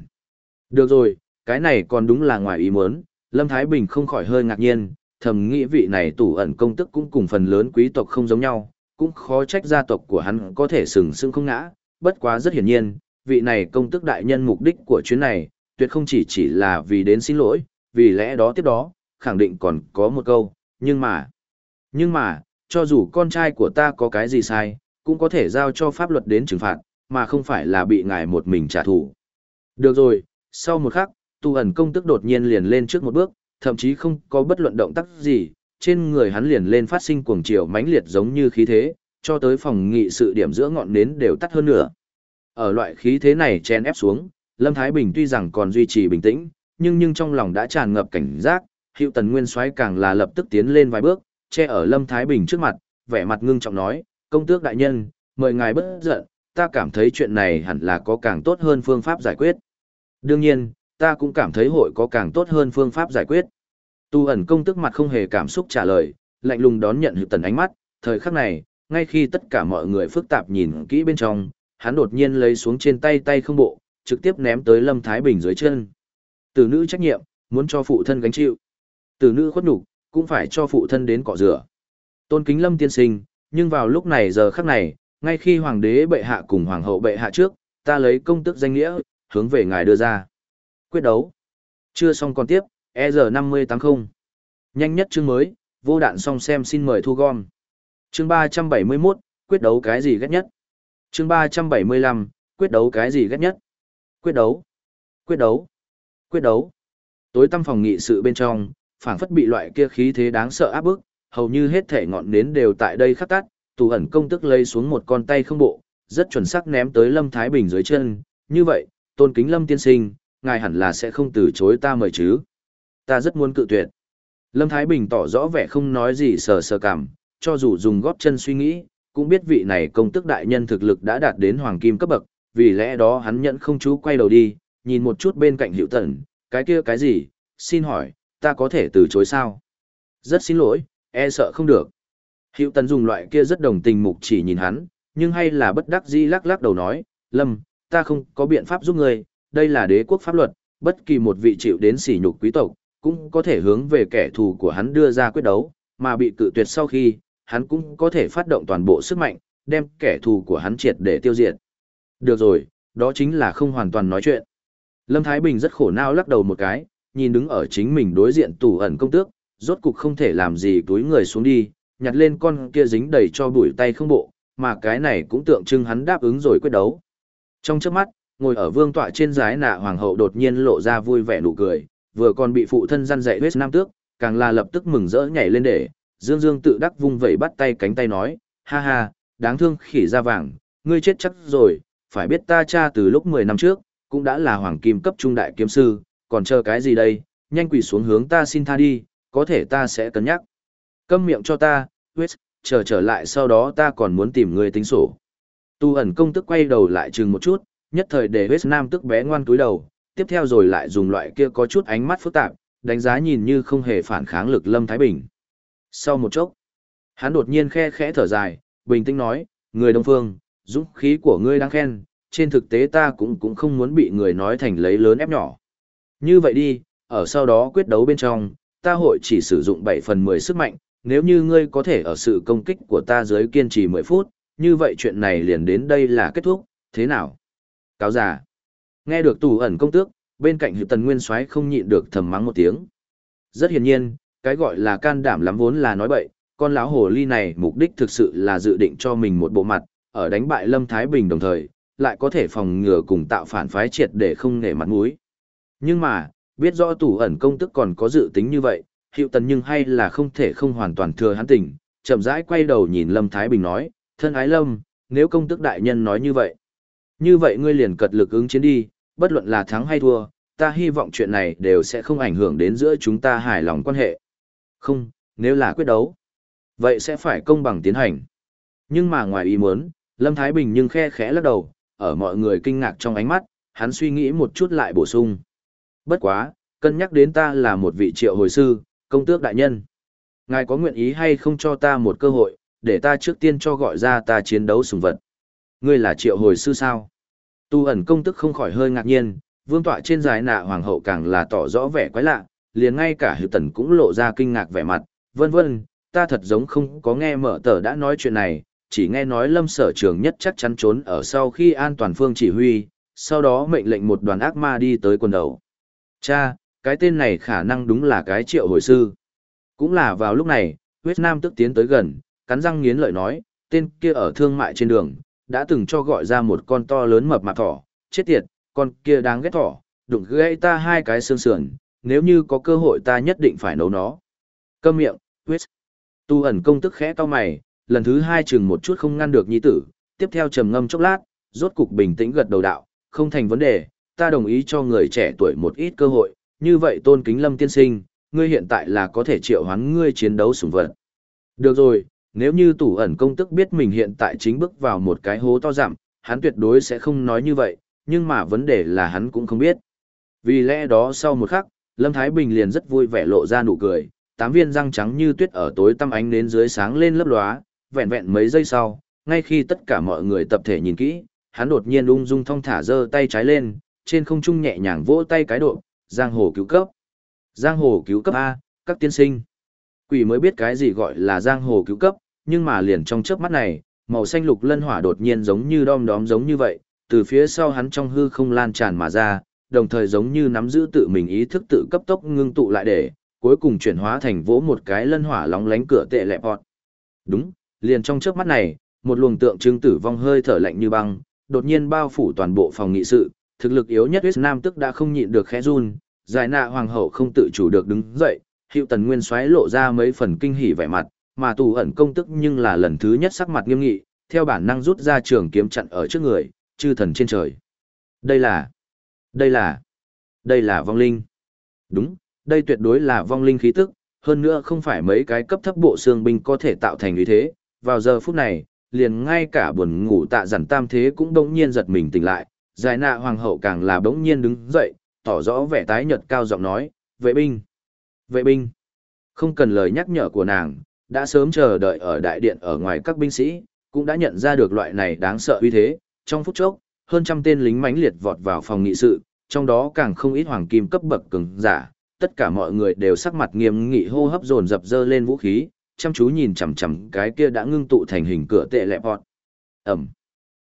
Được rồi, cái này còn đúng là ngoài ý muốn, Lâm Thái Bình không khỏi hơi ngạc nhiên, thầm nghĩ vị này tủ ẩn công tức cũng cùng phần lớn quý tộc không giống nhau, cũng khó trách gia tộc của hắn có thể sừng sững không ngã, bất quá rất hiển nhiên, vị này công tức đại nhân mục đích của chuyến này, tuyệt không chỉ chỉ là vì đến xin lỗi, vì lẽ đó tiếp đó, khẳng định còn có một câu, nhưng mà, nhưng mà, cho dù con trai của ta có cái gì sai, cũng có thể giao cho pháp luật đến trừng phạt, mà không phải là bị ngài một mình trả thù. Được rồi, sau một khắc, tu ẩn công tức đột nhiên liền lên trước một bước, thậm chí không có bất luận động tác gì, trên người hắn liền lên phát sinh cuồng chiều mãnh liệt giống như khí thế, cho tới phòng nghị sự điểm giữa ngọn nến đều tắt hơn nữa. Ở loại khí thế này chen ép xuống, Lâm Thái Bình tuy rằng còn duy trì bình tĩnh, nhưng nhưng trong lòng đã tràn ngập cảnh giác, Hữu Tần Nguyên Soái càng là lập tức tiến lên vài bước, che ở Lâm Thái Bình trước mặt, vẻ mặt ngưng trọng nói, "Công tước đại nhân, mời ngài bất giận, ta cảm thấy chuyện này hẳn là có càng tốt hơn phương pháp giải quyết." Đương nhiên, ta cũng cảm thấy hội có càng tốt hơn phương pháp giải quyết. Tu ẩn công tức mặt không hề cảm xúc trả lời, lạnh lùng đón nhận Hiệu Tần ánh mắt, thời khắc này, ngay khi tất cả mọi người phức tạp nhìn kỹ bên trong, hắn đột nhiên lấy xuống trên tay tay không bộ, trực tiếp ném tới Lâm Thái Bình dưới chân. Tử nữ trách nhiệm, muốn cho phụ thân gánh chịu. Tử nữ khuất nhục, cũng phải cho phụ thân đến cọ rửa. Tôn kính Lâm tiên sinh, nhưng vào lúc này giờ khắc này, ngay khi hoàng đế bệ hạ cùng hoàng hậu bệ hạ trước, ta lấy công tức danh nghĩa, hướng về ngài đưa ra. Quyết đấu. Chưa xong còn tiếp, EZ5080. Nhanh nhất chương mới, vô đạn xong xem xin mời thu gom. Chương 371, quyết đấu cái gì ghét nhất? Chương 375, quyết đấu cái gì ghét nhất? Quyết đấu. Quyết đấu. Quyết đấu. Tối tăm phòng nghị sự bên trong, phảng phất bị loại kia khí thế đáng sợ áp bức, hầu như hết thể ngọn nến đều tại đây khắc tắt, tù ẩn công tức lây xuống một con tay không bộ, rất chuẩn xác ném tới Lâm Thái Bình dưới chân, như vậy, tôn kính Lâm tiên sinh, ngài hẳn là sẽ không từ chối ta mời chứ. Ta rất muốn cự tuyệt. Lâm Thái Bình tỏ rõ vẻ không nói gì sờ sờ cảm, cho dù dùng góp chân suy nghĩ, cũng biết vị này công tức đại nhân thực lực đã đạt đến hoàng kim cấp bậc, vì lẽ đó hắn nhận không chú quay đầu đi, nhìn một chút bên cạnh hiệu tần, cái kia cái gì, xin hỏi, ta có thể từ chối sao? Rất xin lỗi, e sợ không được. Hiệu tần dùng loại kia rất đồng tình mục chỉ nhìn hắn, nhưng hay là bất đắc dĩ lắc lắc đầu nói, Lâm, ta không có biện pháp giúp ngươi, đây là đế quốc pháp luật, bất kỳ một vị chịu đến sỉ nhục quý tộc, cũng có thể hướng về kẻ thù của hắn đưa ra quyết đấu, mà bị cự tuyệt sau khi, hắn cũng có thể phát động toàn bộ sức mạnh, đem kẻ thù của hắn triệt để tiêu diệt. Được rồi, đó chính là không hoàn toàn nói chuyện. Lâm Thái Bình rất khổ não lắc đầu một cái, nhìn đứng ở chính mình đối diện tủ ẩn công tước, rốt cục không thể làm gì túi người xuống đi, nhặt lên con kia dính đầy cho bụi tay không bộ, mà cái này cũng tượng trưng hắn đáp ứng rồi quyết đấu. Trong chớp mắt, ngồi ở vương tọa trên giái nạ hoàng hậu đột nhiên lộ ra vui vẻ nụ cười, vừa còn bị phụ thân răn dạy huyết nam tước, càng là lập tức mừng rỡ nhảy lên để, dương dương tự đắc vung vẩy bắt tay cánh tay nói, ha ha, đáng thương khỉ da vàng, ngươi chết chắc rồi, phải biết ta cha từ lúc 10 năm trước, cũng đã là hoàng kim cấp trung đại kiếm sư, còn chờ cái gì đây, nhanh quỳ xuống hướng ta xin tha đi, có thể ta sẽ cân nhắc. Câm miệng cho ta, huyết, chờ trở lại sau đó ta còn muốn tìm ngươi tính sổ. Tu ẩn công tức quay đầu lại chừng một chút, nhất thời để huyết nam tức bé ngoan túi đầu, tiếp theo rồi lại dùng loại kia có chút ánh mắt phức tạp, đánh giá nhìn như không hề phản kháng lực Lâm Thái Bình. Sau một chốc, hắn đột nhiên khe khẽ thở dài, bình tĩnh nói, người Đông Phương, dũng khí của ngươi đáng khen, trên thực tế ta cũng cũng không muốn bị người nói thành lấy lớn ép nhỏ. Như vậy đi, ở sau đó quyết đấu bên trong, ta hội chỉ sử dụng 7 phần 10 sức mạnh, nếu như ngươi có thể ở sự công kích của ta dưới kiên trì 10 phút, như vậy chuyện này liền đến đây là kết thúc, thế nào? Cáo giả. Nghe được tù ẩn công tước, bên cạnh Hiệp Tần Nguyên Soái không nhịn được thầm mắng một tiếng. Rất hiển nhiên, cái gọi là can đảm lắm vốn là nói bậy, con lão hồ ly này mục đích thực sự là dự định cho mình một bộ mặt, ở đánh bại Lâm Thái Bình đồng thời, lại có thể phòng ngừa cùng tạo phản phái triệt để không nể mặt mũi. Nhưng mà, biết rõ tủ ẩn công tức còn có dự tính như vậy, hiệu tần nhưng hay là không thể không hoàn toàn thừa hắn tỉnh, chậm rãi quay đầu nhìn Lâm Thái Bình nói, thân ái Lâm, nếu công tức đại nhân nói như vậy, như vậy ngươi liền cật lực ứng chiến đi, bất luận là thắng hay thua, ta hy vọng chuyện này đều sẽ không ảnh hưởng đến giữa chúng ta hài lòng quan hệ. Không, nếu là quyết đấu, vậy sẽ phải công bằng tiến hành. Nhưng mà ngoài ý muốn, Lâm Thái Bình nhưng khe khẽ lắc đầu, ở mọi người kinh ngạc trong ánh mắt, hắn suy nghĩ một chút lại bổ sung. Bất quá, cân nhắc đến ta là một vị triệu hồi sư, công tước đại nhân. Ngài có nguyện ý hay không cho ta một cơ hội, để ta trước tiên cho gọi ra ta chiến đấu sùng vật. Ngươi là triệu hồi sư sao? Tu ẩn công tức không khỏi hơi ngạc nhiên, vương tọa trên dài nạ hoàng hậu càng là tỏ rõ vẻ quái lạ, liền ngay cả hữu tần cũng lộ ra kinh ngạc vẻ mặt, vân vân, ta thật giống không có nghe mở tờ đã nói chuyện này, chỉ nghe nói lâm sở trường nhất chắc chắn trốn ở sau khi an toàn phương chỉ huy, sau đó mệnh lệnh một đoàn ác ma đi tới quần đầu. Cha, cái tên này khả năng đúng là cái triệu hồi sư. Cũng là vào lúc này, huyết nam tức tiến tới gần, cắn răng nghiến lợi nói, tên kia ở thương mại trên đường, đã từng cho gọi ra một con to lớn mập mạp thỏ, chết tiệt, con kia đáng ghét thỏ, đụng gãy ta hai cái xương sườn, nếu như có cơ hội ta nhất định phải nấu nó. Câm miệng, huyết. Tu ẩn công tức khẽ to mày, lần thứ hai chừng một chút không ngăn được nhi tử, tiếp theo trầm ngâm chốc lát, rốt cục bình tĩnh gật đầu đạo, không thành vấn đề, ta đồng ý cho người trẻ tuổi một ít cơ hội, như vậy tôn kính lâm tiên sinh, ngươi hiện tại là có thể triệu hoán ngươi chiến đấu sủng vật. Được rồi, nếu như tủ ẩn công tức biết mình hiện tại chính bước vào một cái hố to dặm, hắn tuyệt đối sẽ không nói như vậy, nhưng mà vấn đề là hắn cũng không biết. Vì lẽ đó sau một khắc, Lâm Thái Bình liền rất vui vẻ lộ ra nụ cười, tám viên răng trắng như tuyết ở tối tăm ánh đến dưới sáng lên lấp lóa, vẹn vẹn mấy giây sau, ngay khi tất cả mọi người tập thể nhìn kỹ, hắn đột nhiên ung dung thong thả giơ tay trái lên, trên không trung nhẹ nhàng vỗ tay cái độ, giang hồ cứu cấp. Giang hồ cứu cấp A, các tiên sinh. Quỷ mới biết cái gì gọi là giang hồ cứu cấp, nhưng mà liền trong chớp mắt này, màu xanh lục lân hỏa đột nhiên giống như đom đóm giống như vậy, từ phía sau hắn trong hư không lan tràn mà ra, đồng thời giống như nắm giữ tự mình ý thức tự cấp tốc ngưng tụ lại để, cuối cùng chuyển hóa thành vỗ một cái lân hỏa lóng lánh cửa tệ lẹp họt. Đúng, liền trong chớp mắt này, một luồng tượng trưng tử vong hơi thở lạnh như băng, đột nhiên bao phủ toàn bộ phòng nghị sự, thực lực yếu nhất Huyết Nam tức đã không nhịn được khẽ run, giải nạ hoàng hậu không tự chủ được đứng dậy, hiệu tần nguyên xoáy lộ ra mấy phần kinh hỉ vẻ mặt, mà tù ẩn công tức nhưng là lần thứ nhất sắc mặt nghiêm nghị, theo bản năng rút ra trường kiếm chặn ở trước người, chư thần trên trời. Đây là, đây là, đây là vong linh. Đúng, đây tuyệt đối là vong linh khí tức, hơn nữa không phải mấy cái cấp thấp bộ xương binh có thể tạo thành như thế. Vào giờ phút này, liền ngay cả buồn ngủ tạ giản tam thế cũng đống nhiên giật mình tỉnh lại, giải nạ hoàng hậu càng là đống nhiên đứng dậy, tỏ rõ vẻ tái nhợt cao giọng nói, vệ binh, vệ binh. Không cần lời nhắc nhở của nàng, đã sớm chờ đợi ở đại điện ở ngoài các binh sĩ, cũng đã nhận ra được loại này đáng sợ uy thế, trong phút chốc, hơn trăm tên lính mãnh liệt vọt vào phòng nghị sự, trong đó càng không ít hoàng kim cấp bậc cường giả, tất cả mọi người đều sắc mặt nghiêm nghị hô hấp dồn dập dơ lên vũ khí, chăm chú nhìn chằm chằm cái kia đã ngưng tụ thành hình cửa tệ lẹp hot. Ẩm.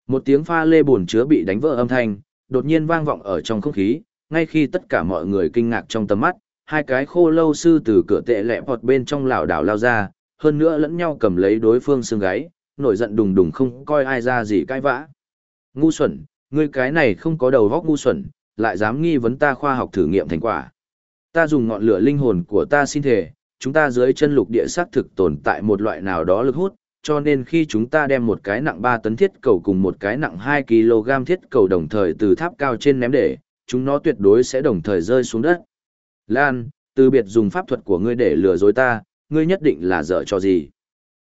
Một tiếng pha lê buồn chứa bị đánh vỡ âm thanh, đột nhiên vang vọng ở trong không khí, ngay khi tất cả mọi người kinh ngạc trong tầm mắt, hai cái khô lâu sư từ cửa tệ lẹ bọt bên trong lảo đảo lao ra, hơn nữa lẫn nhau cầm lấy đối phương xương gáy, nổi giận đùng đùng không coi ai ra gì cãi vã. Ngu xuẩn, ngươi cái này không có đầu vóc ngu xuẩn, lại dám nghi vấn ta khoa học thử nghiệm thành quả. Ta dùng ngọn lửa linh hồn của ta xin thể, chúng ta dưới chân lục địa xác thực tồn tại một loại nào đó lực hút, cho nên khi chúng ta đem một cái nặng 3 tấn thiết cầu cùng một cái nặng 2 kg thiết cầu đồng thời từ tháp cao trên ném để, chúng nó tuyệt đối sẽ đồng thời rơi xuống đất. Lan, từ biệt dùng pháp thuật của ngươi để lừa dối ta, ngươi nhất định là dở cho gì.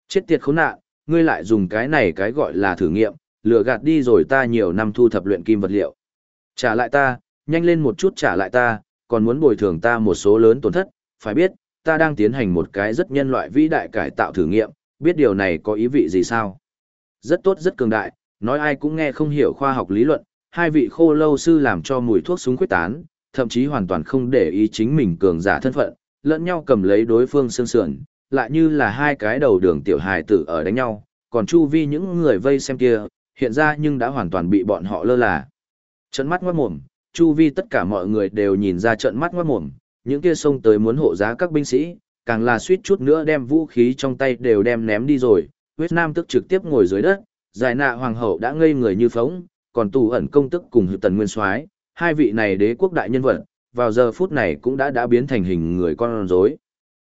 Chết tiệt khốn nạn, ngươi lại dùng cái này cái gọi là thử nghiệm, lừa gạt đi rồi ta nhiều năm thu thập luyện kim vật liệu. Trả lại ta, nhanh lên một chút trả lại ta, còn muốn bồi thường ta một số lớn tổn thất, phải biết, ta đang tiến hành một cái rất nhân loại vĩ đại cải tạo thử nghiệm, biết điều này có ý vị gì sao? Rất tốt rất cường đại, nói ai cũng nghe không hiểu khoa học lý luận, hai vị khô lâu sư làm cho mùi thuốc súng quyết tán, thậm chí hoàn toàn không để ý chính mình cường giả thân phận, lẫn nhau cầm lấy đối phương xương sườn, lại như là hai cái đầu đường tiểu hài tử ở đánh nhau, còn chu vi những người vây xem kia, hiện ra nhưng đã hoàn toàn bị bọn họ lơ là. Trận mắt ngoát mồm, chu vi tất cả mọi người đều nhìn ra trận mắt ngoát mồm, những kia xông tới muốn hộ giá các binh sĩ, càng là suýt chút nữa đem vũ khí trong tay đều đem ném đi rồi, huyết nam tức trực tiếp ngồi dưới đất, giải nạ hoàng hậu đã ngây người như phóng, còn tù ẩn công tức cùng hữu tần nguyên soái hai vị này đế quốc đại nhân vật, vào giờ phút này cũng đã đã biến thành hình người con rối.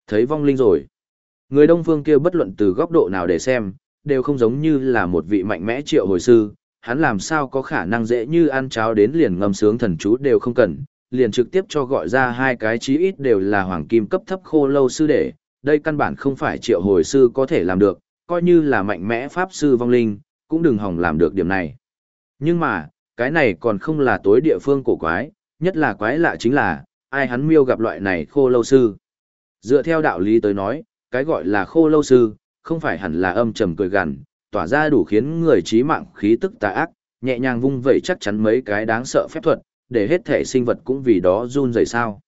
Thấy vong linh rồi. Người đông phương kia bất luận từ góc độ nào để xem, đều không giống như là một vị mạnh mẽ triệu hồi sư, hắn làm sao có khả năng dễ như ăn cháo đến liền ngâm sướng thần chú đều không cần, liền trực tiếp cho gọi ra hai cái chí ít đều là hoàng kim cấp thấp khô lâu sư để, đây căn bản không phải triệu hồi sư có thể làm được, coi như là mạnh mẽ pháp sư vong linh, cũng đừng hỏng làm được điểm này. Nhưng mà, cái này còn không là tối địa phương cổ quái, nhất là quái lạ chính là, ai hắn miêu gặp loại này khô lâu sư. Dựa theo đạo lý tới nói, cái gọi là khô lâu sư, không phải hẳn là âm trầm cười gằn, tỏa ra đủ khiến người trí mạng khí tức tà ác, nhẹ nhàng vung vẩy chắc chắn mấy cái đáng sợ phép thuật, để hết thể sinh vật cũng vì đó run rẩy sao.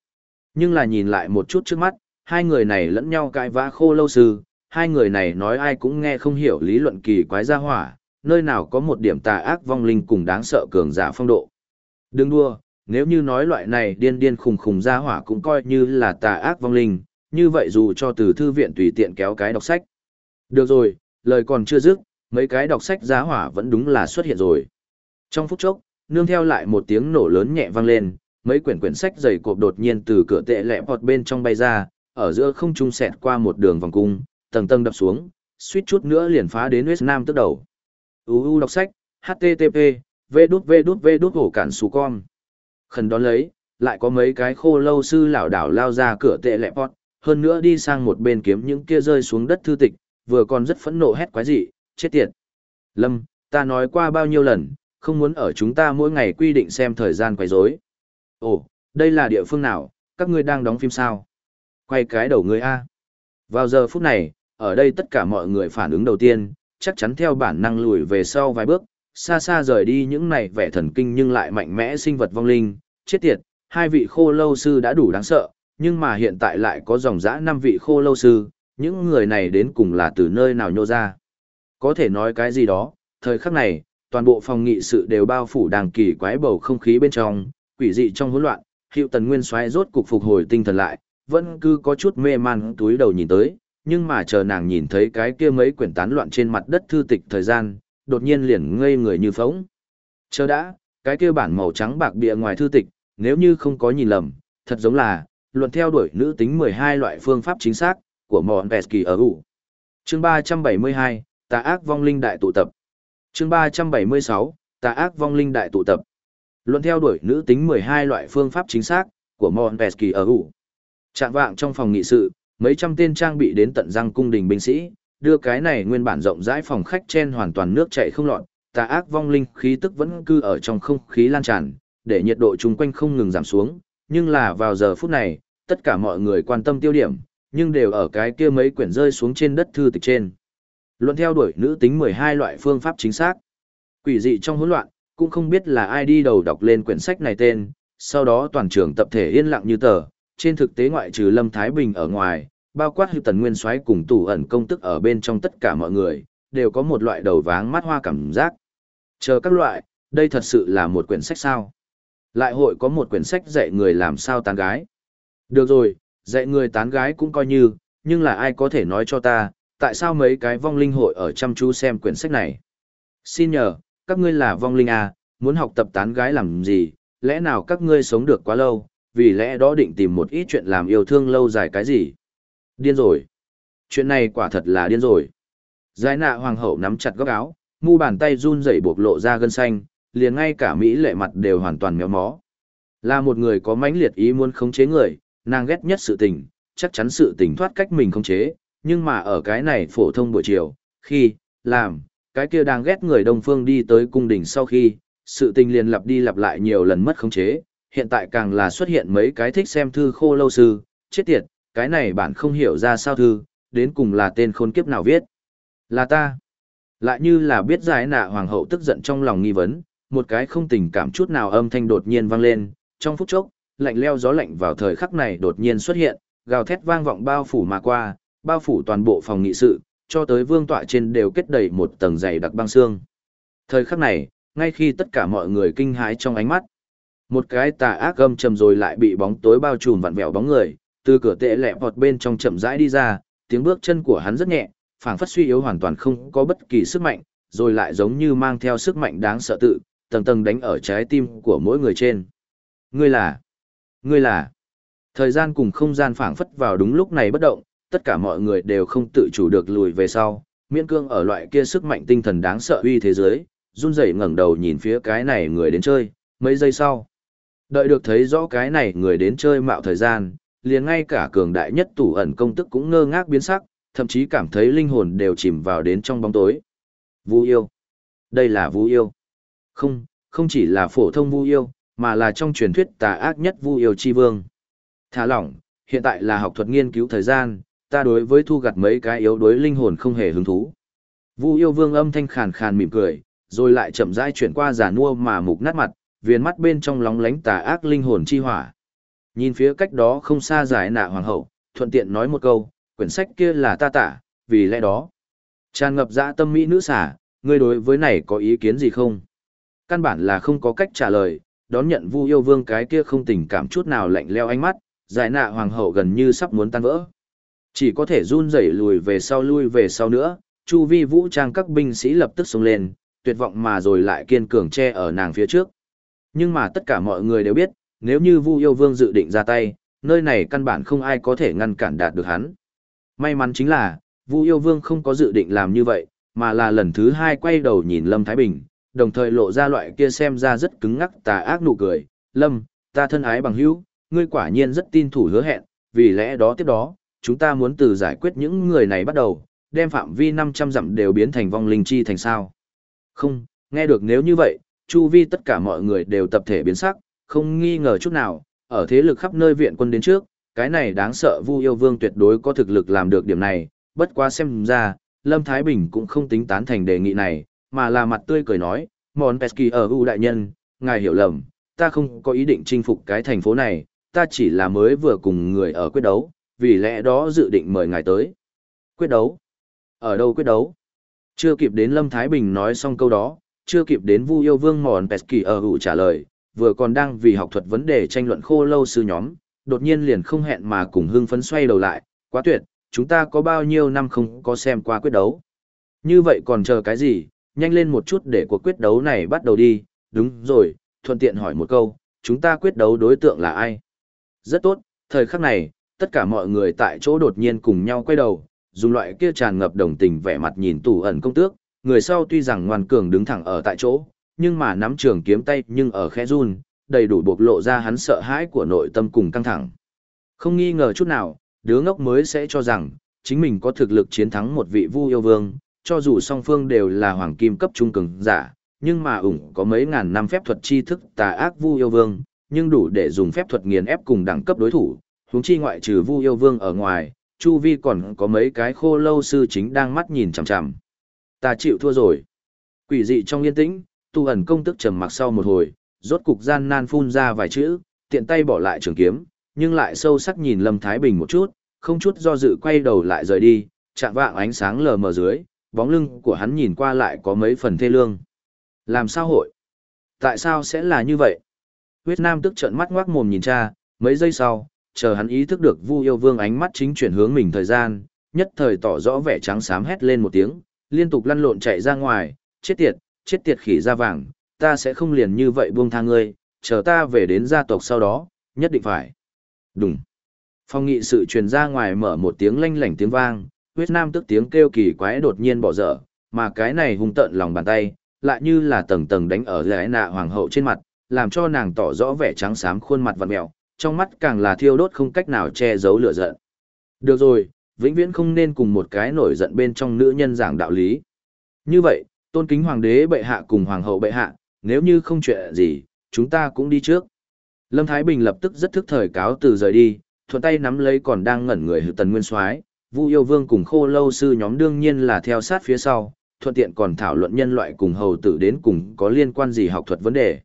Nhưng là nhìn lại một chút trước mắt, hai người này lẫn nhau cãi vã khô lâu sư, hai người này nói ai cũng nghe không hiểu lý luận kỳ quái gia hỏa, nơi nào có một điểm tà ác vong linh cùng đáng sợ cường giả phong độ. Đừng đua, nếu như nói loại này điên điên khùng khùng gia hỏa cũng coi như là tà ác vong linh, như vậy dù cho từ thư viện tùy tiện kéo cái đọc sách. Được rồi, lời còn chưa dứt, mấy cái đọc sách giá hỏa vẫn đúng là xuất hiện rồi. Trong phút chốc, nương theo lại một tiếng nổ lớn nhẹ vang lên, mấy quyển quyển sách dày cộp đột nhiên từ cửa tệ lẹ bọt bên trong bay ra, ở giữa không trung xẹt qua một đường vòng cung, tầng tầng đập xuống, suýt chút nữa liền phá đến West Nam tức đầu. UU đọc sách, HTTP, v đút v đút v đút hổ cản xù con. Khẩn đón lấy, lại có mấy cái khô lâu sư lảo đảo lao ra cửa tệ lẹ bọt, hơn nữa đi sang một bên kiếm những kia rơi xuống đất thư tịch, vừa còn rất phẫn nộ hét quái dị, chết tiệt. Lâm, ta nói qua bao nhiêu lần, không muốn ở chúng ta mỗi ngày quy định xem thời gian quấy rối. Ồ, đây là địa phương nào, các ngươi đang đóng phim sao? Quay cái đầu ngươi A. Vào giờ phút này, ở đây tất cả mọi người phản ứng đầu tiên, chắc chắn theo bản năng lùi về sau vài bước, xa xa rời đi những này vẻ thần kinh nhưng lại mạnh mẽ sinh vật vong linh, chết tiệt, hai vị khô lâu sư đã đủ đáng sợ, nhưng mà hiện tại lại có dòng dã năm vị khô lâu sư, những người này đến cùng là từ nơi nào nhô ra. Có thể nói cái gì đó, thời khắc này, toàn bộ phòng nghị sự đều bao phủ đàng kỳ quái bầu không khí bên trong, quỷ dị trong hỗn loạn, hiệu tần nguyên xoáy rốt cục phục hồi tinh thần lại, vẫn cứ có chút mê man túi đầu nhìn tới, nhưng mà chờ nàng nhìn thấy cái kia mấy quyển tán loạn trên mặt đất thư tịch thời gian, đột nhiên liền ngây người như phóng. Chờ đã, cái kia bản màu trắng bạc bìa ngoài thư tịch, nếu như không có nhìn lầm, thật giống là, luận theo đuổi nữ tính 12 loại phương pháp chính xác, của Mòn Pesky ở ủ. Chương 372, Tà ác vong linh đại tụ tập. Chương 376, Tà ác vong linh đại tụ tập. Luận theo đuổi nữ tính 12 loại phương pháp chính xác, của Mòn Pesky ở ủ. Trạng vạng trong phòng nghị sự, mấy trăm tên trang bị đến tận răng cung đình binh sĩ, đưa cái này nguyên bản rộng rãi phòng khách trên hoàn toàn nước chảy không lọt, tà ác vong linh khí tức vẫn cư ở trong không khí lan tràn, để nhiệt độ chung quanh không ngừng giảm xuống, nhưng là vào giờ phút này, tất cả mọi người quan tâm tiêu điểm, nhưng đều ở cái kia mấy quyển rơi xuống trên đất thư tịch trên. Luận theo đuổi nữ tính 12 loại phương pháp chính xác. Quỷ dị trong hỗn loạn, cũng không biết là ai đi đầu đọc lên quyển sách này tên, sau đó toàn trường tập thể yên lặng như tờ, trên thực tế ngoại trừ Lâm Thái Bình ở ngoài, bao quát hữu tần nguyên soái cùng tủ ẩn công tức ở bên trong tất cả mọi người, đều có một loại đầu váng mắt hoa cảm giác. Chờ các loại, đây thật sự là một quyển sách sao? Lại hội có một quyển sách dạy người làm sao tán gái. Được rồi, dạy người tán gái cũng coi như, nhưng là ai có thể nói cho ta, tại sao mấy cái vong linh hội ở chăm chú xem quyển sách này? Xin nhờ, các ngươi là vong linh à, muốn học tập tán gái làm gì, lẽ nào các ngươi sống được quá lâu, vì lẽ đó định tìm một ít chuyện làm yêu thương lâu dài cái gì? Điên rồi. Chuyện này quả thật là điên rồi. Giải nạ hoàng hậu nắm chặt góc áo, mu bàn tay run rẩy buộc lộ ra gân xanh, liền ngay cả Mỹ lệ mặt đều hoàn toàn méo mó. Là một người có mãnh liệt ý muốn khống chế người, nàng ghét nhất sự tình, chắc chắn sự tình thoát cách mình khống chế, nhưng mà ở cái này phổ thông buổi chiều, khi, làm, cái kia đang ghét người đông phương đi tới cung đình sau khi, sự tình liền lặp đi lặp lại nhiều lần mất khống chế, hiện tại càng là xuất hiện mấy cái thích xem thư khô lâu sư, chết tiệt, cái này bạn không hiểu ra sao thư, đến cùng là tên khốn kiếp nào viết. Là ta. Lại như là biết giải nạ hoàng hậu tức giận trong lòng nghi vấn, một cái không tình cảm chút nào âm thanh đột nhiên vang lên, trong phút chốc, lạnh leo gió lạnh vào thời khắc này đột nhiên xuất hiện, gào thét vang vọng bao phủ mà qua, bao phủ toàn bộ phòng nghị sự, cho tới vương tọa trên đều kết đầy một tầng dày đặc băng xương. Thời khắc này, ngay khi tất cả mọi người kinh hãi trong ánh mắt, một cái tà ác âm trầm rồi lại bị bóng tối bao trùm vặn vẹo bóng người, từ cửa tệ lẹ vọt bên trong chậm rãi đi ra, tiếng bước chân của hắn rất nhẹ, phảng phất suy yếu hoàn toàn không có bất kỳ sức mạnh, rồi lại giống như mang theo sức mạnh đáng sợ tự, tầng tầng đánh ở trái tim của mỗi người trên. Ngươi là, ngươi là. Thời gian cùng không gian phảng phất vào đúng lúc này bất động, tất cả mọi người đều không tự chủ được lùi về sau, miễn cương ở loại kia sức mạnh tinh thần đáng sợ uy thế giới, run rẩy ngẩng đầu nhìn phía cái này người đến chơi, mấy giây sau. Đợi được thấy rõ cái này người đến chơi mạo thời gian, liền ngay cả cường đại nhất tủ ẩn công tức cũng ngơ ngác biến sắc, thậm chí cảm thấy linh hồn đều chìm vào đến trong bóng tối. Vu yêu. Đây là Vu yêu. Không, không chỉ là phổ thông Vu yêu, mà là trong truyền thuyết tà ác nhất Vu yêu chi vương. Thả lỏng, hiện tại là học thuật nghiên cứu thời gian, ta đối với thu gặt mấy cái yếu đối linh hồn không hề hứng thú. Vu yêu vương âm thanh khàn khàn mỉm cười, rồi lại chậm rãi chuyển qua giả nua mà mục nát mặt, viền mắt bên trong lóng lánh tà ác linh hồn chi hỏa. Nhìn phía cách đó không xa giải nạ hoàng hậu, thuận tiện nói một câu, quyển sách kia là ta tả, vì lẽ đó. Tràn ngập dã tâm mỹ nữ xả, ngươi đối với này có ý kiến gì không? Căn bản là không có cách trả lời, đón nhận Vu Yêu Vương cái kia không tình cảm chút nào lạnh leo ánh mắt, giải nạ hoàng hậu gần như sắp muốn tan vỡ. Chỉ có thể run rẩy lùi về sau lui về sau nữa, chu vi vũ trang các binh sĩ lập tức xông lên, tuyệt vọng mà rồi lại kiên cường che ở nàng phía trước. Nhưng mà tất cả mọi người đều biết, nếu như Vu Yêu Vương dự định ra tay, nơi này căn bản không ai có thể ngăn cản đạt được hắn. May mắn chính là, Vu Yêu Vương không có dự định làm như vậy, mà là lần thứ hai quay đầu nhìn Lâm Thái Bình, đồng thời lộ ra loại kia xem ra rất cứng ngắc tà ác nụ cười. Lâm, ta thân ái bằng hữu, ngươi quả nhiên rất tin thủ hứa hẹn, vì lẽ đó tiếp đó, chúng ta muốn từ giải quyết những người này bắt đầu, đem phạm vi 500 dặm đều biến thành vong linh chi thành sao. Không, nghe được nếu như vậy, chu vi tất cả mọi người đều tập thể biến sắc, không nghi ngờ chút nào, ở thế lực khắp nơi viện quân đến trước, cái này đáng sợ Vu Yêu Vương tuyệt đối có thực lực làm được điểm này, bất quá xem ra, Lâm Thái Bình cũng không tính tán thành đề nghị này, mà là mặt tươi cười nói, Mòn Pesky ở U đại nhân, ngài hiểu lầm, ta không có ý định chinh phục cái thành phố này, ta chỉ là mới vừa cùng người ở quyết đấu, vì lẽ đó dự định mời ngài tới. Quyết đấu? Ở đâu quyết đấu? Chưa kịp đến Lâm Thái Bình nói xong câu đó, chưa kịp đến Vu Yêu Vương Mòn Pesky ở U trả lời, vừa còn đang vì học thuật vấn đề tranh luận khô lâu sư nhóm, đột nhiên liền không hẹn mà cùng hưng phấn xoay đầu lại, quá tuyệt, chúng ta có bao nhiêu năm không có xem qua quyết đấu. Như vậy còn chờ cái gì, nhanh lên một chút để cuộc quyết đấu này bắt đầu đi, đúng rồi, thuận tiện hỏi một câu, chúng ta quyết đấu đối tượng là ai? Rất tốt, thời khắc này, tất cả mọi người tại chỗ đột nhiên cùng nhau quay đầu, dùng loại kia tràn ngập đồng tình vẻ mặt nhìn tủ ẩn công tước, người sau tuy rằng ngoan cường đứng thẳng ở tại chỗ, nhưng mà nắm trường kiếm tay nhưng ở khẽ run, đầy đủ bộc lộ ra hắn sợ hãi của nội tâm cùng căng thẳng. Không nghi ngờ chút nào, đứa ngốc mới sẽ cho rằng, chính mình có thực lực chiến thắng một vị vu yêu vương, cho dù song phương đều là hoàng kim cấp trung cường giả, nhưng mà ủng có mấy ngàn năm phép thuật tri thức tà ác vu yêu vương, nhưng đủ để dùng phép thuật nghiền ép cùng đẳng cấp đối thủ, huống chi ngoại trừ vu yêu vương ở ngoài, chu vi còn có mấy cái khô lâu sư chính đang mắt nhìn chằm chằm. Ta chịu thua rồi. Quỷ dị trong yên tĩnh, tu ẩn công tức trầm mặc sau một hồi, rốt cục gian nan phun ra vài chữ, tiện tay bỏ lại trường kiếm, nhưng lại sâu sắc nhìn Lâm Thái Bình một chút, không chút do dự quay đầu lại rời đi, chạm vạng ánh sáng lờ mờ dưới, bóng lưng của hắn nhìn qua lại có mấy phần thê lương. Làm sao hội? Tại sao sẽ là như vậy? Huyết Nam tức trợn mắt ngoác mồm nhìn cha, mấy giây sau, chờ hắn ý thức được Vu Yêu Vương ánh mắt chính chuyển hướng mình thời gian, nhất thời tỏ rõ vẻ trắng xám hét lên một tiếng, liên tục lăn lộn chạy ra ngoài, chết tiệt, chết tiệt khỉ da vàng, ta sẽ không liền như vậy buông tha ngươi, chờ ta về đến gia tộc sau đó, nhất định phải. Đúng. Phong nghị sự truyền ra ngoài mở một tiếng lanh lảnh tiếng vang, huyết nam tức tiếng kêu kỳ quái đột nhiên bỏ dở, mà cái này hung tợn lòng bàn tay, lại như là tầng tầng đánh ở lẽ nạ hoàng hậu trên mặt, làm cho nàng tỏ rõ vẻ trắng xám khuôn mặt vặn mèo, trong mắt càng là thiêu đốt không cách nào che giấu lửa giận. Được rồi, vĩnh viễn không nên cùng một cái nổi giận bên trong nữ nhân giảng đạo lý. Như vậy, tôn kính hoàng đế bệ hạ cùng hoàng hậu bệ hạ, nếu như không chuyện gì, chúng ta cũng đi trước. Lâm Thái Bình lập tức rất thức thời cáo từ rời đi, thuận tay nắm lấy còn đang ngẩn người hữu tần nguyên soái Vu yêu vương cùng khô lâu sư nhóm đương nhiên là theo sát phía sau, thuận tiện còn thảo luận nhân loại cùng hầu tử đến cùng có liên quan gì học thuật vấn đề.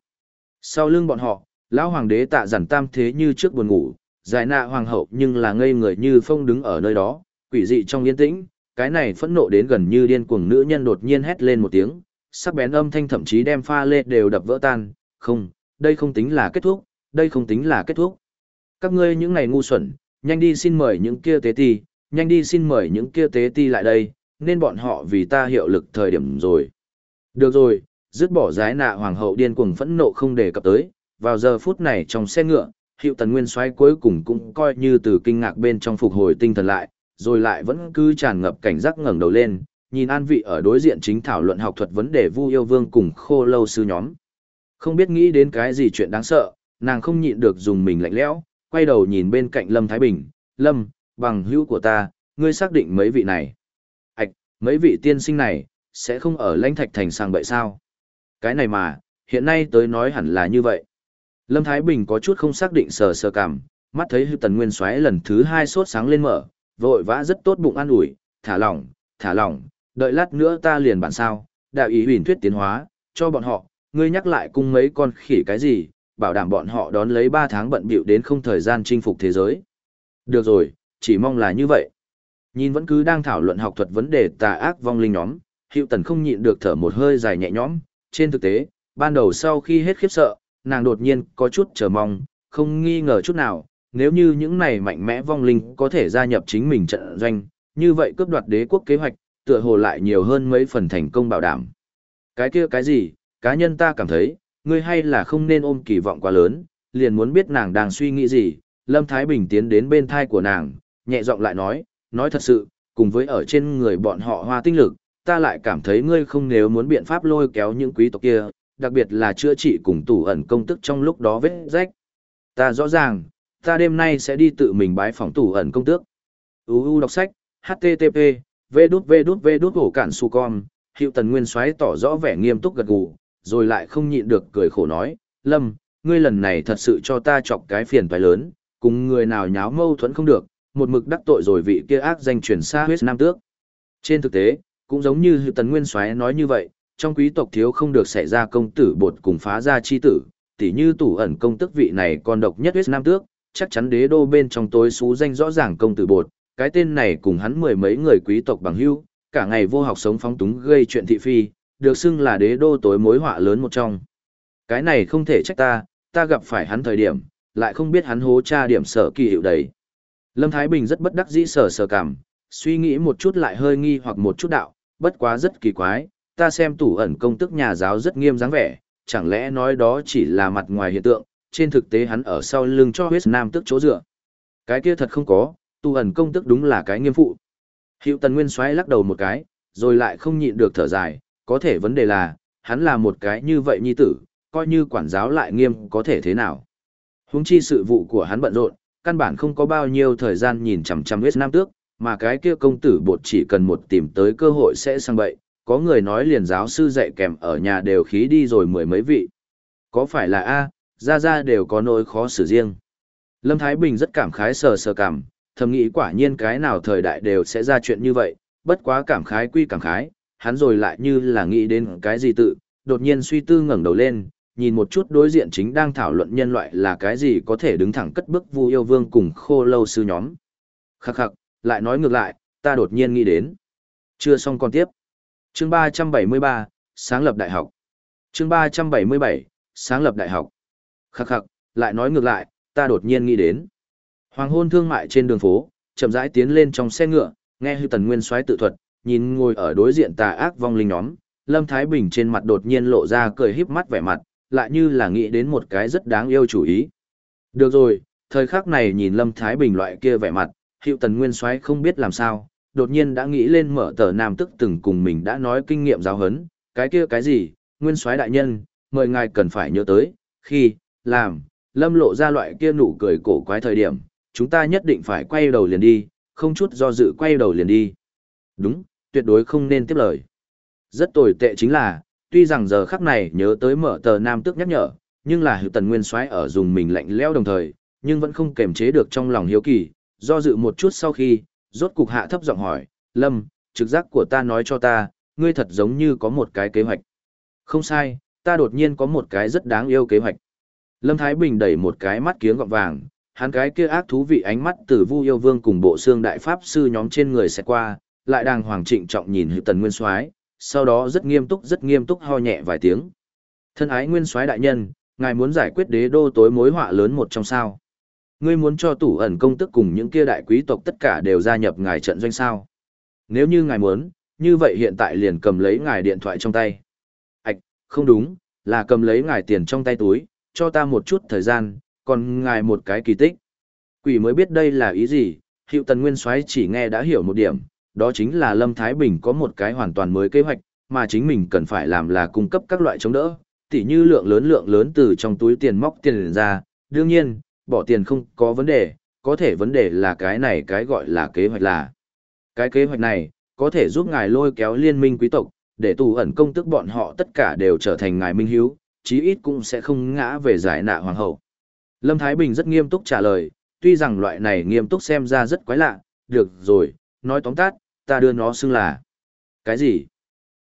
Sau lưng bọn họ, lão hoàng đế tạ giản tam thế như trước buồn ngủ, giải nạ hoàng hậu nhưng là ngây người như phong đứng ở nơi đó, quỷ dị trong yên tĩnh, cái này phẫn nộ đến gần như điên cuồng nữ nhân đột nhiên hét lên một tiếng, sắc bén âm thanh thậm chí đem pha lê đều đập vỡ tan, không, đây không tính là kết thúc, đây không tính là kết thúc. Các ngươi những này ngu xuẩn, nhanh đi xin mời những kia tế ti, nhanh đi xin mời những kia tế ti lại đây, nên bọn họ vì ta hiệu lực thời điểm rồi. Được rồi, dứt bỏ giái nạ hoàng hậu điên cuồng phẫn nộ không đề cập tới, vào giờ phút này trong xe ngựa, hiệu tần nguyên xoay cuối cùng cũng coi như từ kinh ngạc bên trong phục hồi tinh thần lại, rồi lại vẫn cứ tràn ngập cảnh giác ngẩng đầu lên, nhìn an vị ở đối diện chính thảo luận học thuật vấn đề Vu Yêu Vương cùng Khô Lâu sư nhóm. Không biết nghĩ đến cái gì chuyện đáng sợ, nàng không nhịn được dùng mình lạnh lẽo, quay đầu nhìn bên cạnh Lâm Thái Bình, "Lâm, bằng hữu của ta, ngươi xác định mấy vị này?" "Ạch, mấy vị tiên sinh này sẽ không ở Lãnh Thạch thành sang bậy sao?" "Cái này mà, hiện nay tới nói hẳn là như vậy." Lâm Thái Bình có chút không xác định sờ sờ cảm, mắt thấy Hư Tần Nguyên xoáy lần thứ hai sốt sáng lên mở, vội vã rất tốt bụng an ủi, "Thả lỏng, thả lỏng, đợi lát nữa ta liền bản sao, đạo ý huyền thuyết tiến hóa, cho bọn họ, ngươi nhắc lại cung mấy con khỉ cái gì, bảo đảm bọn họ đón lấy 3 tháng bận bịu đến không thời gian chinh phục thế giới. Được rồi, chỉ mong là như vậy. Nhìn vẫn cứ đang thảo luận học thuật vấn đề tà ác vong linh nhóm, Hiệu Tần không nhịn được thở một hơi dài nhẹ nhõm, trên thực tế, ban đầu sau khi hết khiếp sợ, nàng đột nhiên có chút chờ mong, không nghi ngờ chút nào, nếu như những này mạnh mẽ vong linh có thể gia nhập chính mình trận doanh, như vậy cướp đoạt đế quốc kế hoạch, tựa hồ lại nhiều hơn mấy phần thành công bảo đảm. Cái kia cái gì, cá nhân ta cảm thấy, ngươi hay là không nên ôm kỳ vọng quá lớn, liền muốn biết nàng đang suy nghĩ gì. Lâm Thái Bình tiến đến bên thai của nàng, nhẹ giọng lại nói, nói thật sự, cùng với ở trên người bọn họ hoa tinh lực, ta lại cảm thấy ngươi không nếu muốn biện pháp lôi kéo những quý tộc kia, đặc biệt là chữa trị cùng tủ ẩn công tức trong lúc đó vết rách. Ta rõ ràng, ta đêm nay sẽ đi tự mình bái phỏng tủ ẩn công tước. UU đọc sách, HTTP, V đút V đút V đút hổ cản su con, hiệu tần nguyên xoáy tỏ rõ vẻ nghiêm túc gật gù, rồi lại không nhịn được cười khổ nói, Lâm, ngươi lần này thật sự cho ta chọc cái phiền toái lớn, cùng người nào nháo mâu thuẫn không được, một mực đắc tội rồi vị kia ác danh truyền xa huyết nam tước. Trên thực tế, cũng giống như hiệu tần nguyên xoáy nói như vậy, trong quý tộc thiếu không được xảy ra công tử bột cùng phá ra chi tử, tỉ như tủ ẩn công tức vị này còn độc nhất huyết nam tước, chắc chắn đế đô bên trong tối xú danh rõ ràng công tử bột, cái tên này cùng hắn mười mấy người quý tộc bằng hữu, cả ngày vô học sống phóng túng gây chuyện thị phi, được xưng là đế đô tối mối họa lớn một trong. Cái này không thể trách ta, ta gặp phải hắn thời điểm, lại không biết hắn hố tra điểm sở kỳ hiệu đấy. Lâm Thái Bình rất bất đắc dĩ sở sở cảm, suy nghĩ một chút lại hơi nghi hoặc một chút đạo, bất quá rất kỳ quái, ta xem tủ ẩn công tức nhà giáo rất nghiêm dáng vẻ, chẳng lẽ nói đó chỉ là mặt ngoài hiện tượng, trên thực tế hắn ở sau lưng cho huyết nam tức chỗ dựa. Cái kia thật không có, tu ẩn công tức đúng là cái nghiêm phụ. Hiệu tần nguyên xoáy lắc đầu một cái, rồi lại không nhịn được thở dài, có thể vấn đề là, hắn là một cái như vậy nhi tử, coi như quản giáo lại nghiêm có thể thế nào. Húng chi sự vụ của hắn bận rộn, căn bản không có bao nhiêu thời gian nhìn chằm chằm huyết nam tước, mà cái kia công tử bột chỉ cần một tìm tới cơ hội sẽ sang bậy, có người nói liền giáo sư dạy kèm ở nhà đều khí đi rồi mười mấy vị. Có phải là A, ra ra đều có nỗi khó xử riêng. Lâm Thái Bình rất cảm khái sờ sờ cảm, thầm nghĩ quả nhiên cái nào thời đại đều sẽ ra chuyện như vậy, bất quá cảm khái quy cảm khái, hắn rồi lại như là nghĩ đến cái gì tự, đột nhiên suy tư ngẩng đầu lên, nhìn một chút đối diện chính đang thảo luận nhân loại là cái gì có thể đứng thẳng cất bước vu yêu vương cùng khô lâu sư nhóm. Khắc khắc, lại nói ngược lại, ta đột nhiên nghĩ đến. Chưa xong còn tiếp. Chương 373, sáng lập đại học. chương 377, sáng lập đại học. Khắc khắc, lại nói ngược lại, ta đột nhiên nghĩ đến. Hoàng hôn thương mại trên đường phố, chậm rãi tiến lên trong xe ngựa, nghe hư tần nguyên soái tự thuật, nhìn ngồi ở đối diện tà ác vong linh nhóm, Lâm Thái Bình trên mặt đột nhiên lộ ra cười híp mắt vẻ mặt, lại như là nghĩ đến một cái rất đáng yêu chủ ý. Được rồi, thời khắc này nhìn Lâm Thái Bình loại kia vẻ mặt, Hữu tần nguyên soái không biết làm sao, đột nhiên đã nghĩ lên mở tờ nam tức từng cùng mình đã nói kinh nghiệm giáo hấn, cái kia cái gì, nguyên soái đại nhân, mời ngài cần phải nhớ tới, khi, làm, lâm lộ ra loại kia nụ cười cổ quái thời điểm, chúng ta nhất định phải quay đầu liền đi, không chút do dự quay đầu liền đi. Đúng, tuyệt đối không nên tiếp lời. Rất tồi tệ chính là, tuy rằng giờ khắc này nhớ tới mở tờ nam tức nhắc nhở, nhưng là hữu tần nguyên soái ở dùng mình lạnh leo đồng thời, nhưng vẫn không kềm chế được trong lòng hiếu kỳ, do dự một chút sau khi, rốt cục hạ thấp giọng hỏi, Lâm, trực giác của ta nói cho ta, ngươi thật giống như có một cái kế hoạch. Không sai, ta đột nhiên có một cái rất đáng yêu kế hoạch. Lâm Thái Bình đẩy một cái mắt kiếng gọng vàng, hắn cái kia ác thú vị ánh mắt từ Vu Yêu Vương cùng bộ xương đại pháp sư nhóm trên người sẽ qua, lại đang hoàng trịnh trọng nhìn Hữu Tần Nguyên Soái, sau đó rất nghiêm túc rất nghiêm túc ho nhẹ vài tiếng. Thân ái Nguyên Soái đại nhân, ngài muốn giải quyết đế đô tối mối họa lớn một trong sao? Ngươi muốn cho tủ ẩn công tức cùng những kia đại quý tộc tất cả đều gia nhập ngài trận doanh sao? Nếu như ngài muốn, như vậy hiện tại liền cầm lấy ngài điện thoại trong tay. Ảch, không đúng, là cầm lấy ngài tiền trong tay túi, cho ta một chút thời gian, còn ngài một cái kỳ tích. Quỷ mới biết đây là ý gì, hiệu tần nguyên soái chỉ nghe đã hiểu một điểm, đó chính là Lâm Thái Bình có một cái hoàn toàn mới kế hoạch, mà chính mình cần phải làm là cung cấp các loại chống đỡ, tỉ như lượng lớn lượng lớn từ trong túi tiền móc tiền ra, đương nhiên, bỏ tiền không có vấn đề, có thể vấn đề là cái này cái gọi là kế hoạch là. Cái kế hoạch này, có thể giúp ngài lôi kéo liên minh quý tộc, để tù ẩn công tức bọn họ tất cả đều trở thành ngài minh hiếu, chí ít cũng sẽ không ngã về giải nạ hoàng hậu. Lâm Thái Bình rất nghiêm túc trả lời, tuy rằng loại này nghiêm túc xem ra rất quái lạ, được rồi, nói tóm tắt, ta đưa nó xưng là. Cái gì?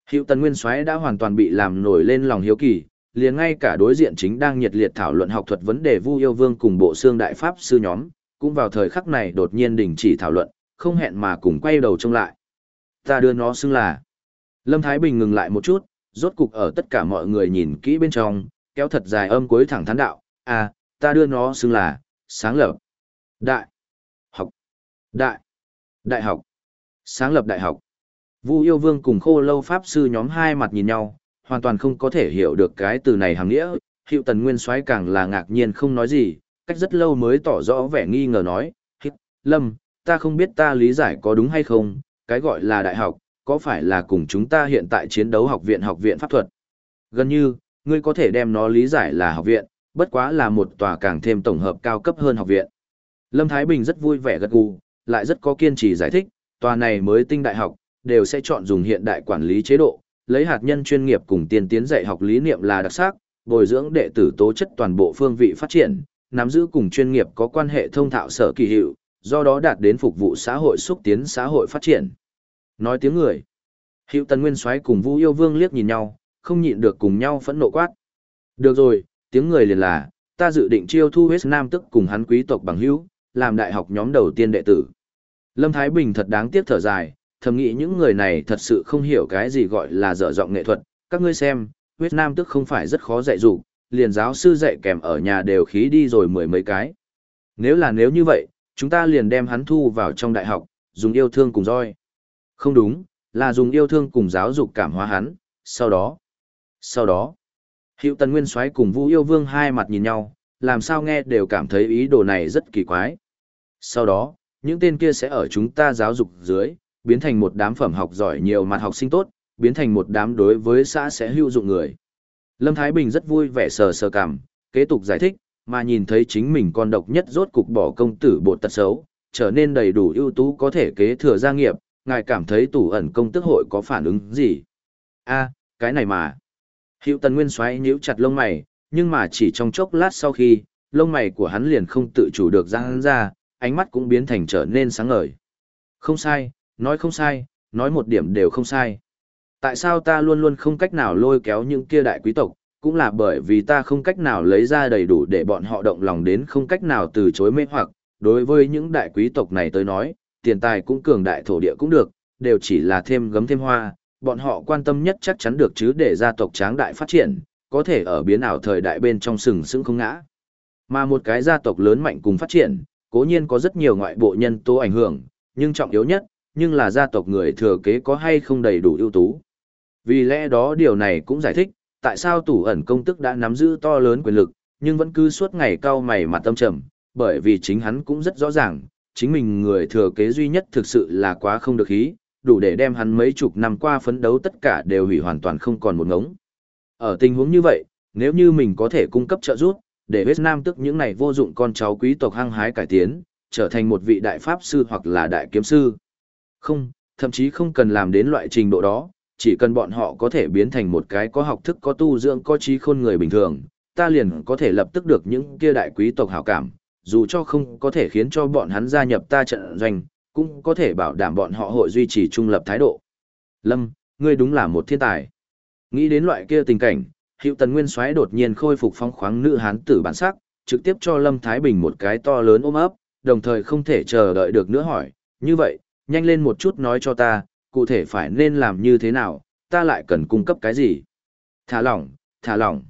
Hiệu tần nguyên soái đã hoàn toàn bị làm nổi lên lòng hiếu kỳ, liền ngay cả đối diện chính đang nhiệt liệt thảo luận học thuật vấn đề Vu Yêu Vương cùng bộ xương đại pháp sư nhóm, cũng vào thời khắc này đột nhiên đình chỉ thảo luận, không hẹn mà cùng quay đầu trông lại. Ta đưa nó xưng là. Lâm Thái Bình ngừng lại một chút, rốt cục ở tất cả mọi người nhìn kỹ bên trong, kéo thật dài âm cuối thẳng thắn đạo, à, ta đưa nó xưng là, sáng lập, đại, học, đại, đại học, sáng lập đại học. Vu yêu vương cùng khô lâu pháp sư nhóm hai mặt nhìn nhau, hoàn toàn không có thể hiểu được cái từ này hàng nghĩa, hiệu tần nguyên soái càng là ngạc nhiên không nói gì, cách rất lâu mới tỏ rõ vẻ nghi ngờ nói, Lâm, ta không biết ta lý giải có đúng hay không, cái gọi là đại học, có phải là cùng chúng ta hiện tại chiến đấu học viện học viện pháp thuật? Gần như, ngươi có thể đem nó lý giải là học viện, bất quá là một tòa càng thêm tổng hợp cao cấp hơn học viện. Lâm Thái Bình rất vui vẻ gật gù, lại rất có kiên trì giải thích, tòa này mới tinh đại học, đều sẽ chọn dùng hiện đại quản lý chế độ, lấy hạt nhân chuyên nghiệp cùng tiên tiến dạy học lý niệm là đặc sắc, bồi dưỡng đệ tử tố chất toàn bộ phương vị phát triển, nắm giữ cùng chuyên nghiệp có quan hệ thông thạo sở kỳ hiệu, do đó đạt đến phục vụ xã hội xúc tiến xã hội phát triển. Nói tiếng người. Hiệu Tần Nguyên Soái cùng Vũ Yêu Vương liếc nhìn nhau, không nhịn được cùng nhau phẫn nộ quát. Được rồi, tiếng người liền là, ta dự định chiêu thu huyết nam tức cùng hắn quý tộc bằng hữu, làm đại học nhóm đầu tiên đệ tử. Lâm Thái Bình thật đáng tiếc thở dài, thầm nghĩ những người này thật sự không hiểu cái gì gọi là dở giọng nghệ thuật. Các ngươi xem, huyết nam tức không phải rất khó dạy dụ, liền giáo sư dạy kèm ở nhà đều khí đi rồi mười mấy cái. Nếu là nếu như vậy, chúng ta liền đem hắn thu vào trong đại học, dùng yêu thương cùng roi. Không đúng, là dùng yêu thương cùng giáo dục cảm hóa hắn, sau đó. Sau đó, Hiệu Tần Nguyên Soái cùng Vũ Yêu Vương hai mặt nhìn nhau, làm sao nghe đều cảm thấy ý đồ này rất kỳ quái. Sau đó, những tên kia sẽ ở chúng ta giáo dục dưới, biến thành một đám phẩm học giỏi nhiều mặt học sinh tốt, biến thành một đám đối với xã sẽ hữu dụng người. Lâm Thái Bình rất vui vẻ sờ sờ cảm, kế tục giải thích, mà nhìn thấy chính mình con độc nhất rốt cục bỏ công tử bột tật xấu, trở nên đầy đủ ưu tú có thể kế thừa gia nghiệp, ngài cảm thấy tủ ẩn công tức hội có phản ứng gì? a cái này mà. Hiệu tần nguyên xoáy nhíu chặt lông mày, nhưng mà chỉ trong chốc lát sau khi, lông mày của hắn liền không tự chủ được răng ra, ánh mắt cũng biến thành trở nên sáng ngời. Không sai, nói không sai, nói một điểm đều không sai. Tại sao ta luôn luôn không cách nào lôi kéo những kia đại quý tộc, cũng là bởi vì ta không cách nào lấy ra đầy đủ để bọn họ động lòng đến không cách nào từ chối mê hoặc, đối với những đại quý tộc này tới nói, tiền tài cũng cường đại thổ địa cũng được, đều chỉ là thêm gấm thêm hoa, bọn họ quan tâm nhất chắc chắn được chứ để gia tộc tráng đại phát triển, có thể ở biến ảo thời đại bên trong sừng sững không ngã. Mà một cái gia tộc lớn mạnh cùng phát triển, cố nhiên có rất nhiều ngoại bộ nhân tố ảnh hưởng, nhưng trọng yếu nhất, nhưng là gia tộc người thừa kế có hay không đầy đủ ưu tú. Vì lẽ đó điều này cũng giải thích, tại sao tủ ẩn công tức đã nắm giữ to lớn quyền lực, nhưng vẫn cứ suốt ngày cao mày mặt tâm trầm, bởi vì chính hắn cũng rất rõ ràng, chính mình người thừa kế duy nhất thực sự là quá không được ý, đủ để đem hắn mấy chục năm qua phấn đấu tất cả đều hủy hoàn toàn không còn một ngống. Ở tình huống như vậy, nếu như mình có thể cung cấp trợ giúp, để Việt Nam tức những này vô dụng con cháu quý tộc hăng hái cải tiến, trở thành một vị đại pháp sư hoặc là đại kiếm sư. Không, thậm chí không cần làm đến loại trình độ đó, chỉ cần bọn họ có thể biến thành một cái có học thức có tu dưỡng có trí khôn người bình thường, ta liền có thể lập tức được những kia đại quý tộc hảo cảm, dù cho không có thể khiến cho bọn hắn gia nhập ta trận doanh, cũng có thể bảo đảm bọn họ hội duy trì trung lập thái độ. Lâm, ngươi đúng là một thiên tài. Nghĩ đến loại kia tình cảnh, Hiệu Tần Nguyên Soái đột nhiên khôi phục phong khoáng nữ hán tử bản sắc, trực tiếp cho Lâm Thái Bình một cái to lớn ôm ấp, đồng thời không thể chờ đợi được nữa hỏi, như vậy, nhanh lên một chút nói cho ta, cụ thể phải nên làm như thế nào, ta lại cần cung cấp cái gì? Thả lỏng, thả lỏng.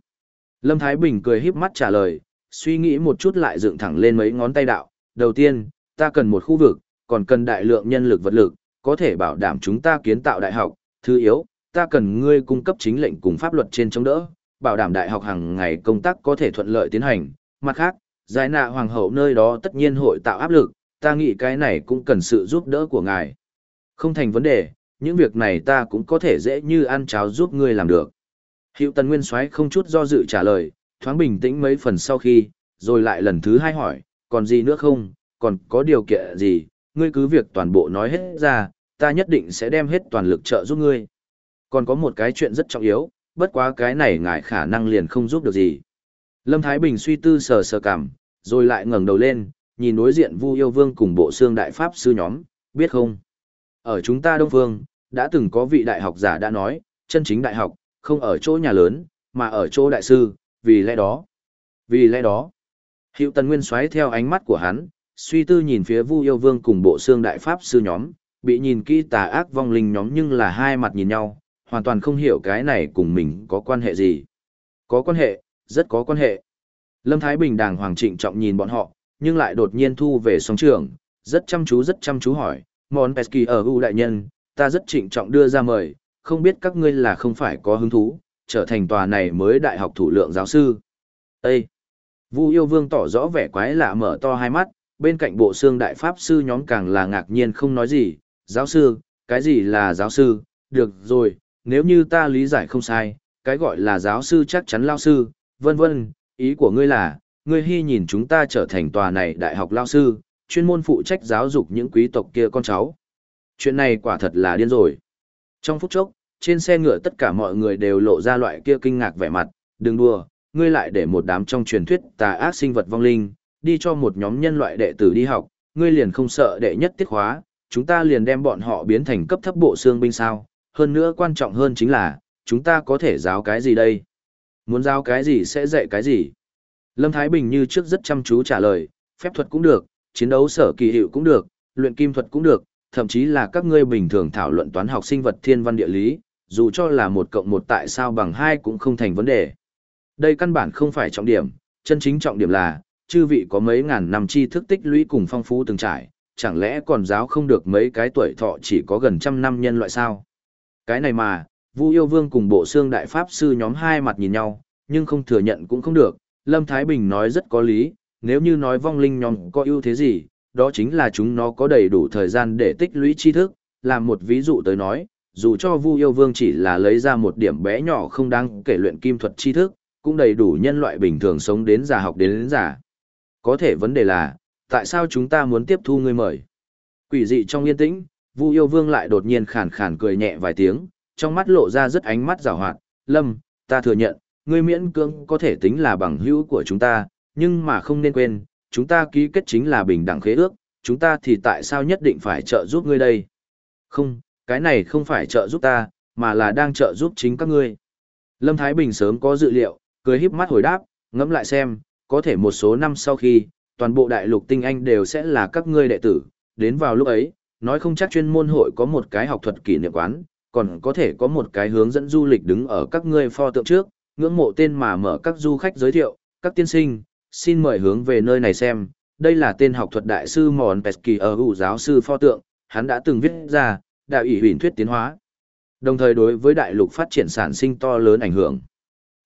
Lâm Thái Bình cười híp mắt trả lời, suy nghĩ một chút lại dựng thẳng lên mấy ngón tay đạo. Đầu tiên, ta cần một khu vực, còn cần đại lượng nhân lực vật lực, có thể bảo đảm chúng ta kiến tạo đại học. Thứ yếu, ta cần ngươi cung cấp chính lệnh cùng pháp luật trên chống đỡ, bảo đảm đại học hàng ngày công tác có thể thuận lợi tiến hành. Mặt khác, giải nạ hoàng hậu nơi đó tất nhiên hội tạo áp lực, ta nghĩ cái này cũng cần sự giúp đỡ của ngài. Không thành vấn đề, những việc này ta cũng có thể dễ như ăn cháo giúp ngươi làm được. Hiệu tần nguyên soái không chút do dự trả lời, thoáng bình tĩnh mấy phần sau khi, rồi lại lần thứ hai hỏi, còn gì nữa không, còn có điều kiện gì, ngươi cứ việc toàn bộ nói hết ra, ta nhất định sẽ đem hết toàn lực trợ giúp ngươi. Còn có một cái chuyện rất trọng yếu, bất quá cái này ngài khả năng liền không giúp được gì. Lâm Thái Bình suy tư sờ sờ cảm, rồi lại ngẩng đầu lên, nhìn đối diện Vu Yêu Vương cùng bộ xương đại pháp sư nhóm, biết không? Ở chúng ta Đông Phương, đã từng có vị đại học giả đã nói, chân chính đại học, không ở chỗ nhà lớn, mà ở chỗ đại sư, vì lẽ đó. Vì lẽ đó, Hiệu Tần Nguyên xoáy theo ánh mắt của hắn, suy tư nhìn phía Vu Yêu Vương cùng bộ xương đại pháp sư nhóm, bị nhìn kỹ tà ác vong linh nhóm nhưng là hai mặt nhìn nhau, hoàn toàn không hiểu cái này cùng mình có quan hệ gì. Có quan hệ, rất có quan hệ. Lâm Thái Bình đàng hoàng trịnh trọng nhìn bọn họ, nhưng lại đột nhiên thu về sóng trường, rất chăm chú rất chăm chú hỏi, món Pesky ở U đại nhân, ta rất trịnh trọng đưa ra mời, không biết các ngươi là không phải có hứng thú, trở thành tòa này mới đại học thủ lượng giáo sư. Ê! Vu yêu vương tỏ rõ vẻ quái lạ mở to hai mắt, bên cạnh bộ xương đại pháp sư nhóm càng là ngạc nhiên không nói gì, giáo sư, cái gì là giáo sư, được rồi, nếu như ta lý giải không sai, cái gọi là giáo sư chắc chắn lao sư, vân vân, ý của ngươi là, ngươi hy nhìn chúng ta trở thành tòa này đại học lao sư, chuyên môn phụ trách giáo dục những quý tộc kia con cháu. Chuyện này quả thật là điên rồi. Trong phút chốc, trên xe ngựa tất cả mọi người đều lộ ra loại kia kinh ngạc vẻ mặt, đừng đùa, ngươi lại để một đám trong truyền thuyết tà ác sinh vật vong linh, đi cho một nhóm nhân loại đệ tử đi học, ngươi liền không sợ đệ nhất tiết khóa, chúng ta liền đem bọn họ biến thành cấp thấp bộ xương binh sao, hơn nữa quan trọng hơn chính là, chúng ta có thể giáo cái gì đây? Muốn giáo cái gì sẽ dạy cái gì? Lâm Thái Bình như trước rất chăm chú trả lời, phép thuật cũng được, chiến đấu sở kỳ hiệu cũng được, luyện kim thuật cũng được, thậm chí là các ngươi bình thường thảo luận toán học sinh vật thiên văn địa lý, dù cho là một cộng một tại sao bằng hai cũng không thành vấn đề. Đây căn bản không phải trọng điểm, chân chính trọng điểm là, chư vị có mấy ngàn năm tri thức tích lũy cùng phong phú từng trải, chẳng lẽ còn giáo không được mấy cái tuổi thọ chỉ có gần trăm năm nhân loại sao? Cái này mà, Vu Yêu Vương cùng bộ xương đại pháp sư nhóm hai mặt nhìn nhau, nhưng không thừa nhận cũng không được. Lâm Thái Bình nói rất có lý, nếu như nói vong linh nhóm có ưu thế gì, đó chính là chúng nó có đầy đủ thời gian để tích lũy tri thức. Làm một ví dụ tới nói, dù cho Vu Yêu Vương chỉ là lấy ra một điểm bé nhỏ không đáng kể luyện kim thuật tri thức, cũng đầy đủ nhân loại bình thường sống đến già học đến, đến già. Có thể vấn đề là, tại sao chúng ta muốn tiếp thu ngươi mời? Quỷ dị trong yên tĩnh, Vu Yêu Vương lại đột nhiên khàn khàn cười nhẹ vài tiếng, trong mắt lộ ra rất ánh mắt giảo hoạt, "Lâm, ta thừa nhận, ngươi miễn cưỡng có thể tính là bằng hữu của chúng ta, nhưng mà không nên quên, chúng ta ký kết chính là bình đẳng khế ước, chúng ta thì tại sao nhất định phải trợ giúp ngươi đây?" "Không, cái này không phải trợ giúp ta, mà là đang trợ giúp chính các ngươi." Lâm Thái Bình sớm có dự liệu, cười híp mắt hồi đáp, ngẫm lại xem, có thể một số năm sau khi, toàn bộ đại lục tinh anh đều sẽ là các ngươi đệ tử, đến vào lúc ấy, nói không chắc chuyên môn hội có một cái học thuật kỷ niệm quán, còn có thể có một cái hướng dẫn du lịch đứng ở các ngươi pho tượng trước, ngưỡng mộ tên mà mở các du khách giới thiệu, các tiên sinh, xin mời hướng về nơi này xem, đây là tên học thuật đại sư Mòn Pesky ở hữu giáo sư pho tượng, hắn đã từng viết ra, đạo ủy huyền thuyết tiến hóa. Đồng thời đối với đại lục phát triển sản sinh to lớn ảnh hưởng.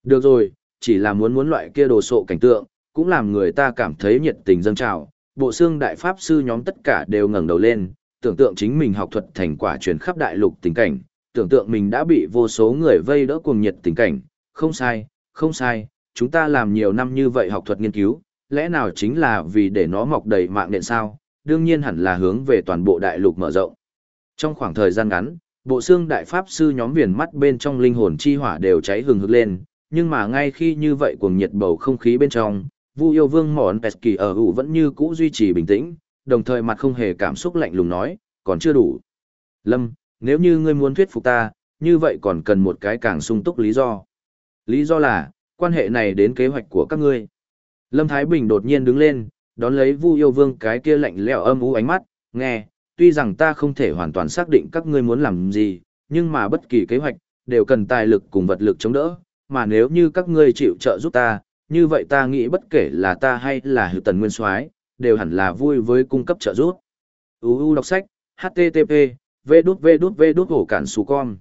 Được rồi, chỉ là muốn muốn loại kia đồ sộ cảnh tượng, cũng làm người ta cảm thấy nhiệt tình dâng trào. Bộ xương đại pháp sư nhóm tất cả đều ngẩng đầu lên, tưởng tượng chính mình học thuật thành quả truyền khắp đại lục tình cảnh, tưởng tượng mình đã bị vô số người vây đỡ cuồng nhiệt tình cảnh. Không sai, không sai, chúng ta làm nhiều năm như vậy học thuật nghiên cứu, lẽ nào chính là vì để nó mọc đầy mạng nện sao, đương nhiên hẳn là hướng về toàn bộ đại lục mở rộng. Trong khoảng thời gian ngắn, bộ xương đại pháp sư nhóm viền mắt bên trong linh hồn chi hỏa đều cháy hừng hực lên, nhưng mà ngay khi như vậy cuồng nhiệt bầu không khí bên trong, Vu yêu vương Mọn Pesky ở hữu vẫn như cũ duy trì bình tĩnh, đồng thời mặt không hề cảm xúc lạnh lùng nói, còn chưa đủ. Lâm, nếu như ngươi muốn thuyết phục ta, như vậy còn cần một cái càng sung túc lý do. Lý do là, quan hệ này đến kế hoạch của các ngươi. Lâm Thái Bình đột nhiên đứng lên, đón lấy Vu Yêu Vương cái kia lạnh lẽo âm u ánh mắt, nghe, tuy rằng ta không thể hoàn toàn xác định các ngươi muốn làm gì, nhưng mà bất kỳ kế hoạch đều cần tài lực cùng vật lực chống đỡ, mà nếu như các ngươi chịu trợ giúp ta, như vậy ta nghĩ bất kể là ta hay là Hữu Tần Nguyên Soái, đều hẳn là vui với cung cấp trợ giúp. UU đọc sách, http, v đút v đút v đút hổ cản xù con.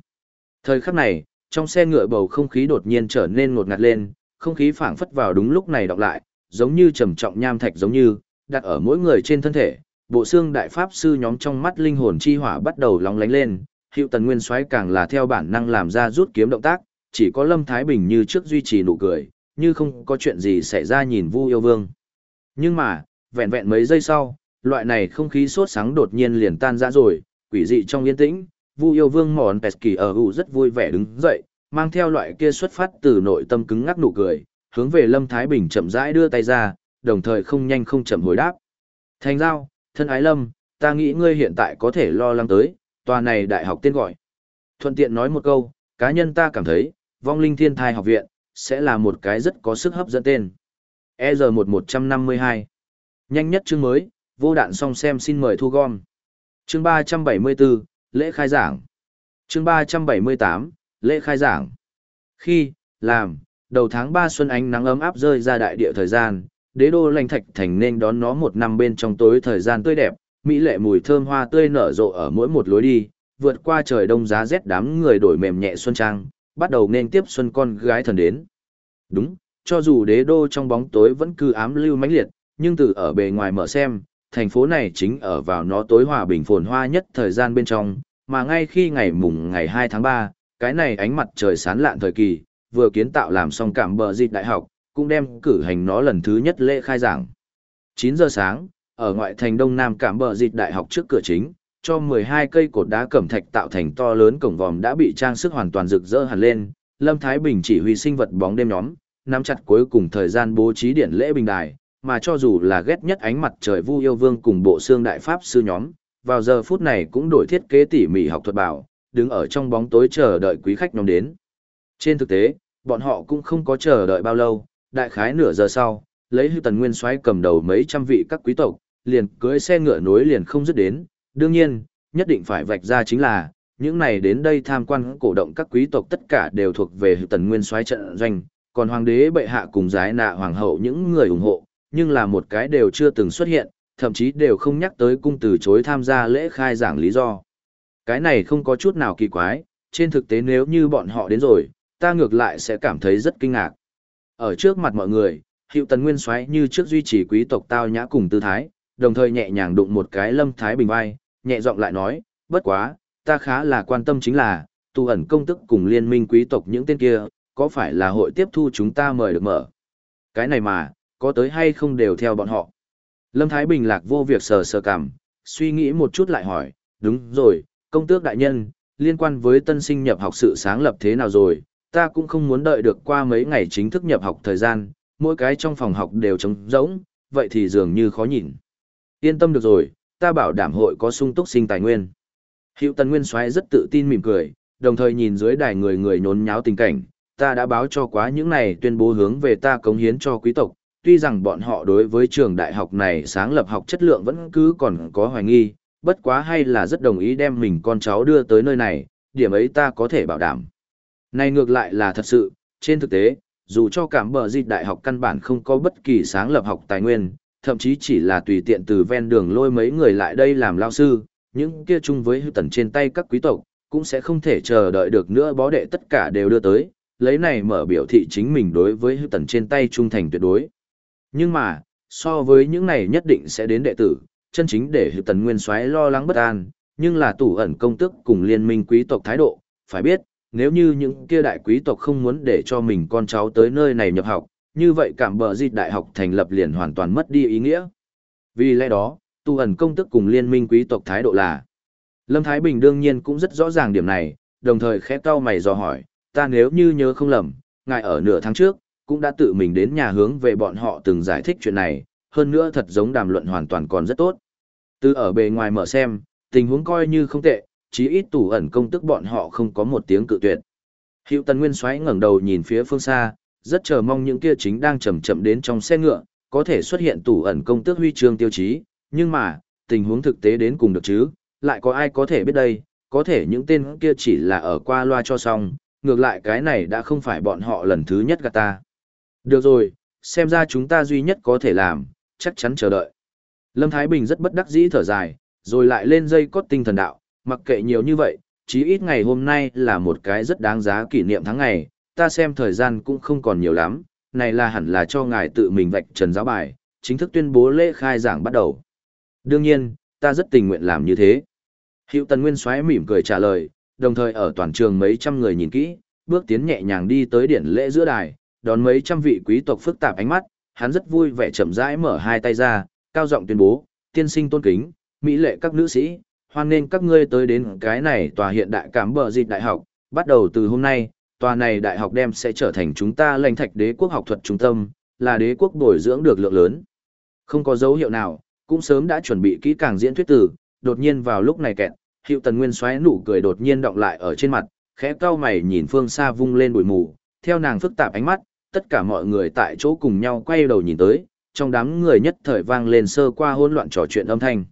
Thời khắc này, trong xe ngựa bầu không khí đột nhiên trở nên ngột ngạt lên, không khí phảng phất vào đúng lúc này đọc lại, giống như trầm trọng nham thạch giống như, đặt ở mỗi người trên thân thể, bộ xương đại pháp sư nhóm trong mắt linh hồn chi hỏa bắt đầu lóng lánh lên, hiệu tần nguyên soái càng là theo bản năng làm ra rút kiếm động tác, chỉ có Lâm Thái Bình như trước duy trì nụ cười, như không có chuyện gì xảy ra nhìn Vu Yêu Vương. Nhưng mà, vẹn vẹn mấy giây sau, loại này không khí sốt sáng đột nhiên liền tan ra rồi, quỷ dị trong yên tĩnh, Vu Yêu Vương mòn Pesky ở hữu rất vui vẻ đứng dậy, mang theo loại kia xuất phát từ nội tâm cứng ngắc nụ cười, hướng về Lâm Thái Bình chậm rãi đưa tay ra, đồng thời không nhanh không chậm hồi đáp. Thành giao, thân ái Lâm, ta nghĩ ngươi hiện tại có thể lo lắng tới, tòa này đại học tên gọi. Thuận tiện nói một câu, cá nhân ta cảm thấy, vong linh thiên thai học viện, sẽ là một cái rất có sức hấp dẫn tên. ER1152 Nhanh nhất chương mới, vô đạn song xem xin mời thu gom. Chương 374, lễ khai giảng. Chương 378, lễ khai giảng. Khi, làm, đầu tháng 3 xuân ánh nắng ấm áp rơi ra đại địa thời gian, đế đô lành thạch thành nên đón nó một năm bên trong tối thời gian tươi đẹp, mỹ lệ mùi thơm hoa tươi nở rộ ở mỗi một lối đi, vượt qua trời đông giá rét đám người đổi mềm nhẹ xuân trang, bắt đầu nên tiếp xuân con gái thần đến. Đúng, cho dù đế đô trong bóng tối vẫn cứ ám lưu mãnh liệt, nhưng từ ở bề ngoài mở xem, thành phố này chính ở vào nó tối hòa bình phồn hoa nhất thời gian bên trong, mà ngay khi ngày mùng ngày 2 tháng 3, cái này ánh mặt trời sáng lạn thời kỳ, vừa kiến tạo làm xong cảm bờ dịch đại học, cũng đem cử hành nó lần thứ nhất lễ khai giảng. 9 giờ sáng, ở ngoại thành đông nam cảm bờ dịch đại học trước cửa chính, cho 12 cây cột đá cẩm thạch tạo thành to lớn cổng vòm đã bị trang sức hoàn toàn rực rỡ hẳn lên, Lâm Thái Bình chỉ huy sinh vật bóng đêm nhóm, nắm chặt cuối cùng thời gian bố trí điện lễ bình đài, mà cho dù là ghét nhất ánh mặt trời Vu Yêu Vương cùng bộ xương đại pháp sư nhóm, vào giờ phút này cũng đổi thiết kế tỉ mỉ học thuật bảo, đứng ở trong bóng tối chờ đợi quý khách nhóm đến. Trên thực tế, bọn họ cũng không có chờ đợi bao lâu, đại khái nửa giờ sau, lấy hư tần nguyên soái cầm đầu mấy trăm vị các quý tộc, liền cưới xe ngựa nối liền không dứt đến, đương nhiên, nhất định phải vạch ra chính là, những này đến đây tham quan cổ động các quý tộc tất cả đều thuộc về hư tần nguyên soái trận doanh, còn hoàng đế bệ hạ cùng giái nạ hoàng hậu những người ủng hộ, nhưng là một cái đều chưa từng xuất hiện, thậm chí đều không nhắc tới cung từ chối tham gia lễ khai giảng lý do. Cái này không có chút nào kỳ quái, trên thực tế nếu như bọn họ đến rồi, ta ngược lại sẽ cảm thấy rất kinh ngạc. Ở trước mặt mọi người, hiệu tần nguyên xoáy như trước duy trì quý tộc tao nhã cùng tư thái, đồng thời nhẹ nhàng đụng một cái lâm thái bình vai, nhẹ giọng lại nói, bất quá, ta khá là quan tâm chính là, tu ẩn công tức cùng liên minh quý tộc những tên kia, có phải là hội tiếp thu chúng ta mời được mở. Cái này mà, có tới hay không đều theo bọn họ. Lâm Thái Bình lạc vô việc sờ sờ cảm, suy nghĩ một chút lại hỏi, đúng rồi, công tước đại nhân, liên quan với tân sinh nhập học sự sáng lập thế nào rồi, ta cũng không muốn đợi được qua mấy ngày chính thức nhập học thời gian, mỗi cái trong phòng học đều trống rỗng, vậy thì dường như khó nhìn. Yên tâm được rồi, ta bảo đảm hội có sung túc sinh tài nguyên. Hiệu Tần Nguyên Soái rất tự tin mỉm cười, đồng thời nhìn dưới đài người người nhốn nháo tình cảnh, ta đã báo cho quá những này tuyên bố hướng về ta cống hiến cho quý tộc, tuy rằng bọn họ đối với trường đại học này sáng lập học chất lượng vẫn cứ còn có hoài nghi, bất quá hay là rất đồng ý đem mình con cháu đưa tới nơi này, điểm ấy ta có thể bảo đảm. Này ngược lại là thật sự, trên thực tế, dù cho cảm bờ dịch đại học căn bản không có bất kỳ sáng lập học tài nguyên, thậm chí chỉ là tùy tiện từ ven đường lôi mấy người lại đây làm lao sư, những kia chung với hư tần trên tay các quý tộc, cũng sẽ không thể chờ đợi được nữa bó đệ tất cả đều đưa tới, lấy này mở biểu thị chính mình đối với hư tần trên tay trung thành tuyệt đối. Nhưng mà, so với những này nhất định sẽ đến đệ tử, chân chính để hư tần nguyên soái lo lắng bất an, nhưng là tủ ẩn công tức cùng liên minh quý tộc thái độ, phải biết, nếu như những kia đại quý tộc không muốn để cho mình con cháu tới nơi này nhập học, như vậy cảm bờ dịch đại học thành lập liền hoàn toàn mất đi ý nghĩa. Vì lẽ đó, tu ẩn công tức cùng liên minh quý tộc thái độ là. Lâm Thái Bình đương nhiên cũng rất rõ ràng điểm này, đồng thời khẽ cau mày dò hỏi, ta nếu như nhớ không lầm, ngài ở nửa tháng trước, cũng đã tự mình đến nhà hướng về bọn họ từng giải thích chuyện này, hơn nữa thật giống đàm luận hoàn toàn còn rất tốt. Từ ở bề ngoài mở xem, tình huống coi như không tệ, chí ít tủ ẩn công tức bọn họ không có một tiếng cự tuyệt. Hữu Tần Nguyên xoáy ngẩng đầu nhìn phía phương xa, rất chờ mong những kia chính đang chậm chậm đến trong xe ngựa, có thể xuất hiện tủ ẩn công tước huy chương tiêu chí, nhưng mà, tình huống thực tế đến cùng được chứ, lại có ai có thể biết đây, có thể những tên kia chỉ là ở qua loa cho xong, ngược lại cái này đã không phải bọn họ lần thứ nhất gặp ta. Được rồi, xem ra chúng ta duy nhất có thể làm, chắc chắn chờ đợi. Lâm Thái Bình rất bất đắc dĩ thở dài, rồi lại lên dây cốt tinh thần đạo, mặc kệ nhiều như vậy, chí ít ngày hôm nay là một cái rất đáng giá kỷ niệm tháng ngày, ta xem thời gian cũng không còn nhiều lắm, này là hẳn là cho ngài tự mình vạch trần giáo bài, chính thức tuyên bố lễ khai giảng bắt đầu. Đương nhiên, ta rất tình nguyện làm như thế. Hiệu Tần Nguyên xoáy mỉm cười trả lời, đồng thời ở toàn trường mấy trăm người nhìn kỹ, bước tiến nhẹ nhàng đi tới điển lễ giữa đài, đón mấy trăm vị quý tộc phức tạp ánh mắt, hắn rất vui vẻ chậm rãi mở hai tay ra, cao giọng tuyên bố, tiên sinh tôn kính, mỹ lệ các nữ sĩ, hoan nên các ngươi tới đến cái này tòa hiện đại cảm bờ dịch đại học, bắt đầu từ hôm nay, tòa này đại học đem sẽ trở thành chúng ta lãnh thạch đế quốc học thuật trung tâm, là đế quốc bồi dưỡng được lượng lớn. Không có dấu hiệu nào, cũng sớm đã chuẩn bị kỹ càng diễn thuyết tử, đột nhiên vào lúc này kẹt, hiệu tần nguyên xoáy nụ cười đột nhiên động lại ở trên mặt, khẽ cau mày nhìn phương xa vung lên bụi mù, theo nàng phức tạp ánh mắt, tất cả mọi người tại chỗ cùng nhau quay đầu nhìn tới, trong đám người nhất thời vang lên sơ qua hỗn loạn trò chuyện âm thanh.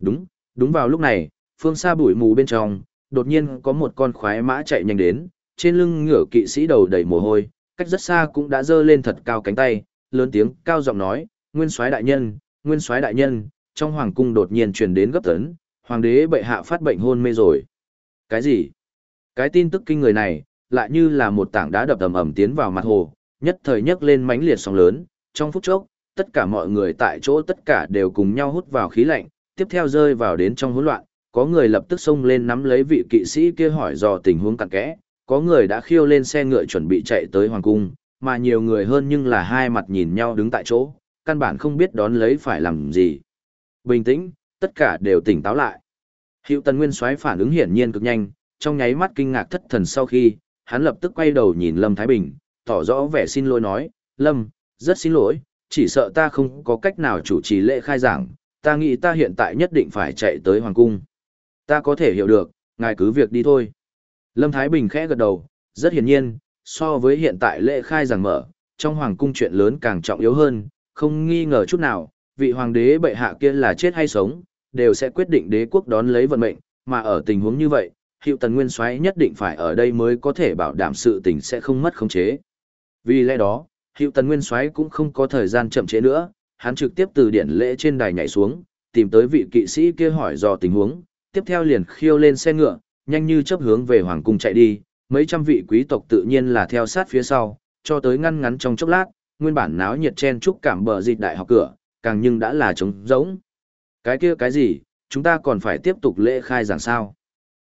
Đúng, đúng vào lúc này, phương xa bụi mù bên trong, đột nhiên có một con khoái mã chạy nhanh đến, trên lưng ngựa kỵ sĩ đầu đầy mồ hôi, cách rất xa cũng đã giơ lên thật cao cánh tay, lớn tiếng cao giọng nói, "Nguyên soái đại nhân, Nguyên soái đại nhân." Trong hoàng cung đột nhiên truyền đến gấp tấn, hoàng đế bệ hạ phát bệnh hôn mê rồi. Cái gì? Cái tin tức kinh người này, lại như là một tảng đá đập ầm ầm tiến vào mặt hồ, nhất thời nhấc lên mãnh liệt sóng lớn, trong phút chốc, tất cả mọi người tại chỗ tất cả đều cùng nhau hút vào khí lạnh, tiếp theo rơi vào đến trong hỗn loạn, có người lập tức xông lên nắm lấy vị kỵ sĩ kia hỏi dò tình huống cặn kẽ, có người đã khiêu lên xe ngựa chuẩn bị chạy tới hoàng cung, mà nhiều người hơn nhưng là hai mặt nhìn nhau đứng tại chỗ, căn bản không biết đón lấy phải làm gì. Bình tĩnh, tất cả đều tỉnh táo lại. Hiệu Tần Nguyên Soái phản ứng hiển nhiên cực nhanh, trong nháy mắt kinh ngạc thất thần sau khi, hắn lập tức quay đầu nhìn Lâm Thái Bình, tỏ rõ vẻ xin lỗi nói, Lâm, rất xin lỗi, chỉ sợ ta không có cách nào chủ trì lễ khai giảng, ta nghĩ ta hiện tại nhất định phải chạy tới Hoàng Cung. Ta có thể hiểu được, ngài cứ việc đi thôi. Lâm Thái Bình khẽ gật đầu, rất hiển nhiên, so với hiện tại lễ khai giảng mở, trong Hoàng Cung chuyện lớn càng trọng yếu hơn, không nghi ngờ chút nào, vị Hoàng đế bệ hạ kia là chết hay sống, đều sẽ quyết định đế quốc đón lấy vận mệnh, mà ở tình huống như vậy, hiệu tần nguyên soái nhất định phải ở đây mới có thể bảo đảm sự tình sẽ không mất khống chế. Vì lẽ đó, hiệu tần nguyên soái cũng không có thời gian chậm chế nữa, hắn trực tiếp từ điện lễ trên đài nhảy xuống, tìm tới vị kỵ sĩ kia hỏi dò tình huống, tiếp theo liền khiêu lên xe ngựa, nhanh như chớp hướng về hoàng cung chạy đi, mấy trăm vị quý tộc tự nhiên là theo sát phía sau, cho tới ngăn ngắn trong chốc lát, nguyên bản náo nhiệt chen chúc cảm bờ dịch đại học cửa, càng nhưng đã là trống rỗng. Cái kia cái gì, chúng ta còn phải tiếp tục lễ khai giảng sao?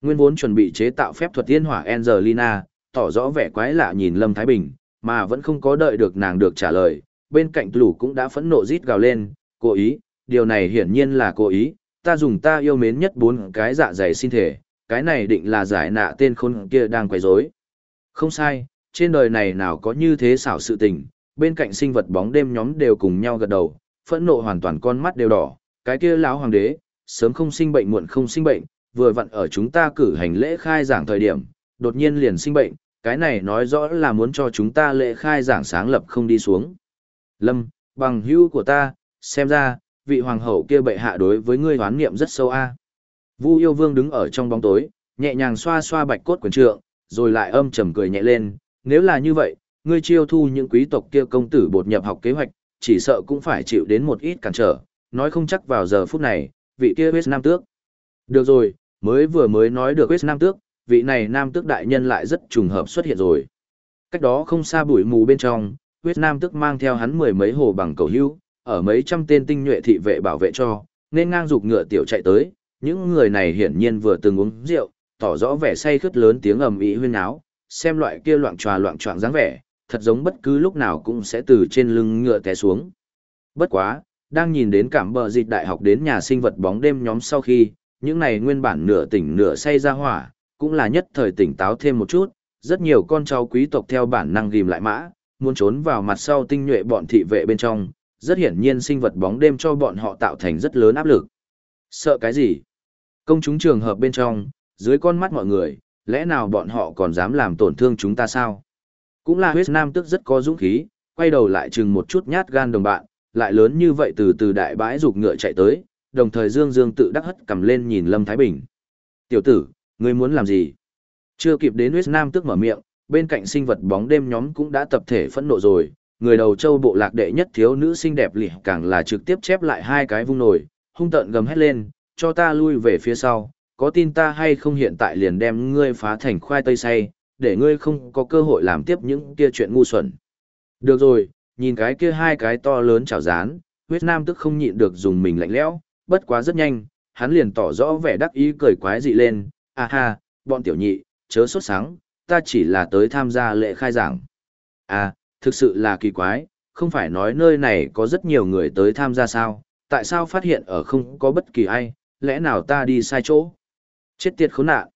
Nguyên vốn chuẩn bị chế tạo phép thuật tiên hỏa Angelina, tỏ rõ vẻ quái lạ nhìn Lâm Thái Bình, mà vẫn không có đợi được nàng được trả lời, bên cạnh lũ cũng đã phẫn nộ rít gào lên, cố ý, điều này hiển nhiên là cố ý, ta dùng ta yêu mến nhất bốn cái dạ dày xin thể, cái này định là giải nạ tên khôn kia đang quấy rối. Không sai, trên đời này nào có như thế xảo sự tình, bên cạnh sinh vật bóng đêm nhóm đều cùng nhau gật đầu, phẫn nộ hoàn toàn con mắt đều đỏ, cái kia lão hoàng đế, sớm không sinh bệnh muộn không sinh bệnh, vừa vặn ở chúng ta cử hành lễ khai giảng thời điểm, đột nhiên liền sinh bệnh, cái này nói rõ là muốn cho chúng ta lễ khai giảng sáng lập không đi xuống. Lâm, bằng hữu của ta, xem ra, vị hoàng hậu kia bệ hạ đối với ngươi hoán niệm rất sâu a. Vu yêu vương đứng ở trong bóng tối, nhẹ nhàng xoa xoa bạch cốt quyền trượng, rồi lại âm trầm cười nhẹ lên, nếu là như vậy, ngươi chiêu thu những quý tộc kia công tử bột nhập học kế hoạch, chỉ sợ cũng phải chịu đến một ít cản trở, nói không chắc vào giờ phút này, vị kia huyết nam tước. Được rồi, mới vừa mới nói được huyết nam tước, vị này nam tước đại nhân lại rất trùng hợp xuất hiện rồi. Cách đó không xa bụi mù bên trong, huyết nam tức mang theo hắn mười mấy hồ bằng cầu hữu, ở mấy trăm tên tinh nhuệ thị vệ bảo vệ cho, nên ngang dục ngựa tiểu chạy tới, những người này hiển nhiên vừa từng uống rượu, tỏ rõ vẻ say khướt lớn tiếng ầm ĩ huyên áo, xem loại kia loạn tròa loạn choạng dáng vẻ, thật giống bất cứ lúc nào cũng sẽ từ trên lưng ngựa té xuống. Bất quá, đang nhìn đến cảm bờ dịch đại học đến nhà sinh vật bóng đêm nhóm sau khi, những này nguyên bản nửa tỉnh nửa say ra hỏa, cũng là nhất thời tỉnh táo thêm một chút, rất nhiều con cháu quý tộc theo bản năng ghim lại mã, muốn trốn vào mặt sau tinh nhuệ bọn thị vệ bên trong, rất hiển nhiên sinh vật bóng đêm cho bọn họ tạo thành rất lớn áp lực. Sợ cái gì? Công chúng trường hợp bên trong, dưới con mắt mọi người, lẽ nào bọn họ còn dám làm tổn thương chúng ta sao? Cũng là huyết nam tức rất có dũng khí, quay đầu lại chừng một chút nhát gan đồng bạn, lại lớn như vậy từ từ đại bãi rục ngựa chạy tới, đồng thời Dương Dương tự đắc hất cầm lên nhìn Lâm Thái Bình. Tiểu tử, ngươi muốn làm gì? Chưa kịp đến huyết nam tức mở miệng, bên cạnh sinh vật bóng đêm nhóm cũng đã tập thể phẫn nộ rồi, người đầu châu bộ lạc đệ nhất thiếu nữ xinh đẹp lìa càng là trực tiếp chép lại hai cái vung nổi, hung tợn gầm hét lên, cho ta lui về phía sau, có tin ta hay không hiện tại liền đem ngươi phá thành khoai tây xay, để ngươi không có cơ hội làm tiếp những kia chuyện ngu xuẩn. Được rồi, nhìn cái kia hai cái to lớn chảo rán, huyết nam tức không nhịn được dùng mình lạnh lẽo, bất quá rất nhanh, hắn liền tỏ rõ vẻ đắc ý cười quái dị lên, à ha, bọn tiểu nhị, chớ sốt sáng, ta chỉ là tới tham gia lễ khai giảng. À, thực sự là kỳ quái, không phải nói nơi này có rất nhiều người tới tham gia sao, tại sao phát hiện ở không có bất kỳ ai, lẽ nào ta đi sai chỗ? Chết tiệt khốn nạn.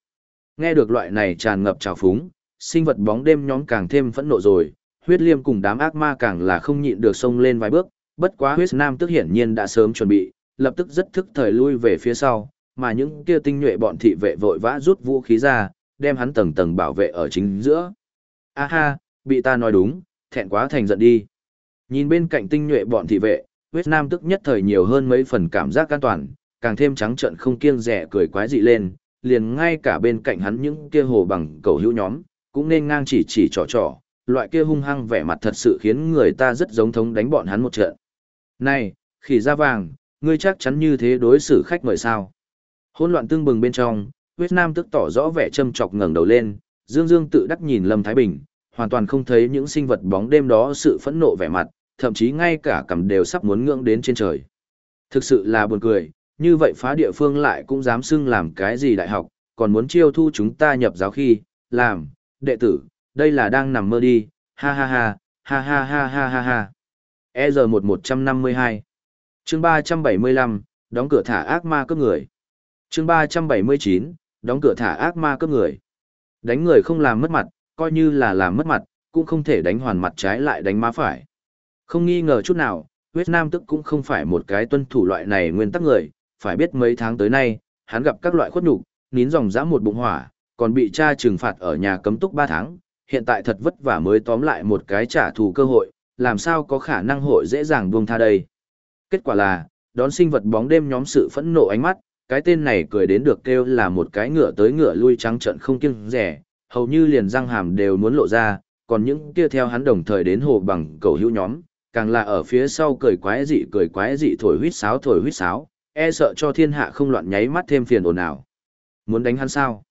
Nghe được loại này tràn ngập trào phúng, sinh vật bóng đêm nhóm càng thêm phẫn nộ rồi, huyết liêm cùng đám ác ma càng là không nhịn được xông lên vài bước, bất quá huyết nam tức hiển nhiên đã sớm chuẩn bị, lập tức rất thức thời lui về phía sau, mà những kia tinh nhuệ bọn thị vệ vội vã rút vũ khí ra, đem hắn tầng tầng bảo vệ ở chính giữa. A ha, bị ta nói đúng, thẹn quá thành giận đi. Nhìn bên cạnh tinh nhuệ bọn thị vệ, huyết nam tức nhất thời nhiều hơn mấy phần cảm giác an toàn, càng thêm trắng trợn không kiêng rẻ cười quái dị lên, liền ngay cả bên cạnh hắn những kia hồ bằng cầu hữu nhóm, cũng nên ngang chỉ chỉ trò trò, loại kia hung hăng vẻ mặt thật sự khiến người ta rất giống thống đánh bọn hắn một trận. Này, khỉ da vàng, ngươi chắc chắn như thế đối xử khách mời sao? Hỗn loạn tương bừng bên trong, huyết nam tức tỏ rõ vẻ châm chọc ngẩng đầu lên, dương dương tự đắc nhìn Lâm Thái Bình, hoàn toàn không thấy những sinh vật bóng đêm đó sự phẫn nộ vẻ mặt, thậm chí ngay cả cầm đều sắp muốn ngưỡng đến trên trời. Thực sự là buồn cười, như vậy phá địa phương lại cũng dám xưng làm cái gì đại học, còn muốn chiêu thu chúng ta nhập giáo khi, làm, đệ tử, đây là đang nằm mơ đi, ha ha ha, ha ha ha ha ha ha. EZ1152 chương 375, đóng cửa thả ác ma cướp người. chương 379, đóng cửa thả ác ma cướp người. Đánh người không làm mất mặt, coi như là làm mất mặt, cũng không thể đánh hoàn mặt trái lại đánh má phải. Không nghi ngờ chút nào, huyết nam tức cũng không phải một cái tuân thủ loại này nguyên tắc người, phải biết mấy tháng tới nay, hắn gặp các loại khuất nhục, nín dòng dã một bụng hỏa, còn bị cha trừng phạt ở nhà cấm túc 3 tháng, hiện tại thật vất vả mới tóm lại một cái trả thù cơ hội, làm sao có khả năng hội dễ dàng buông tha đây. Kết quả là, đón sinh vật bóng đêm nhóm sự phẫn nộ ánh mắt, cái tên này cười đến được kêu là một cái ngựa tới ngựa lui trắng trận không kiêng rẻ, hầu như liền răng hàm đều muốn lộ ra, còn những kia theo hắn đồng thời đến hồ bằng cầu hữu nhóm, càng là ở phía sau cười quái dị cười quái dị thổi huýt sáo thổi huýt sáo, e sợ cho thiên hạ không loạn nháy mắt thêm phiền ồn ào. Muốn đánh hắn sao?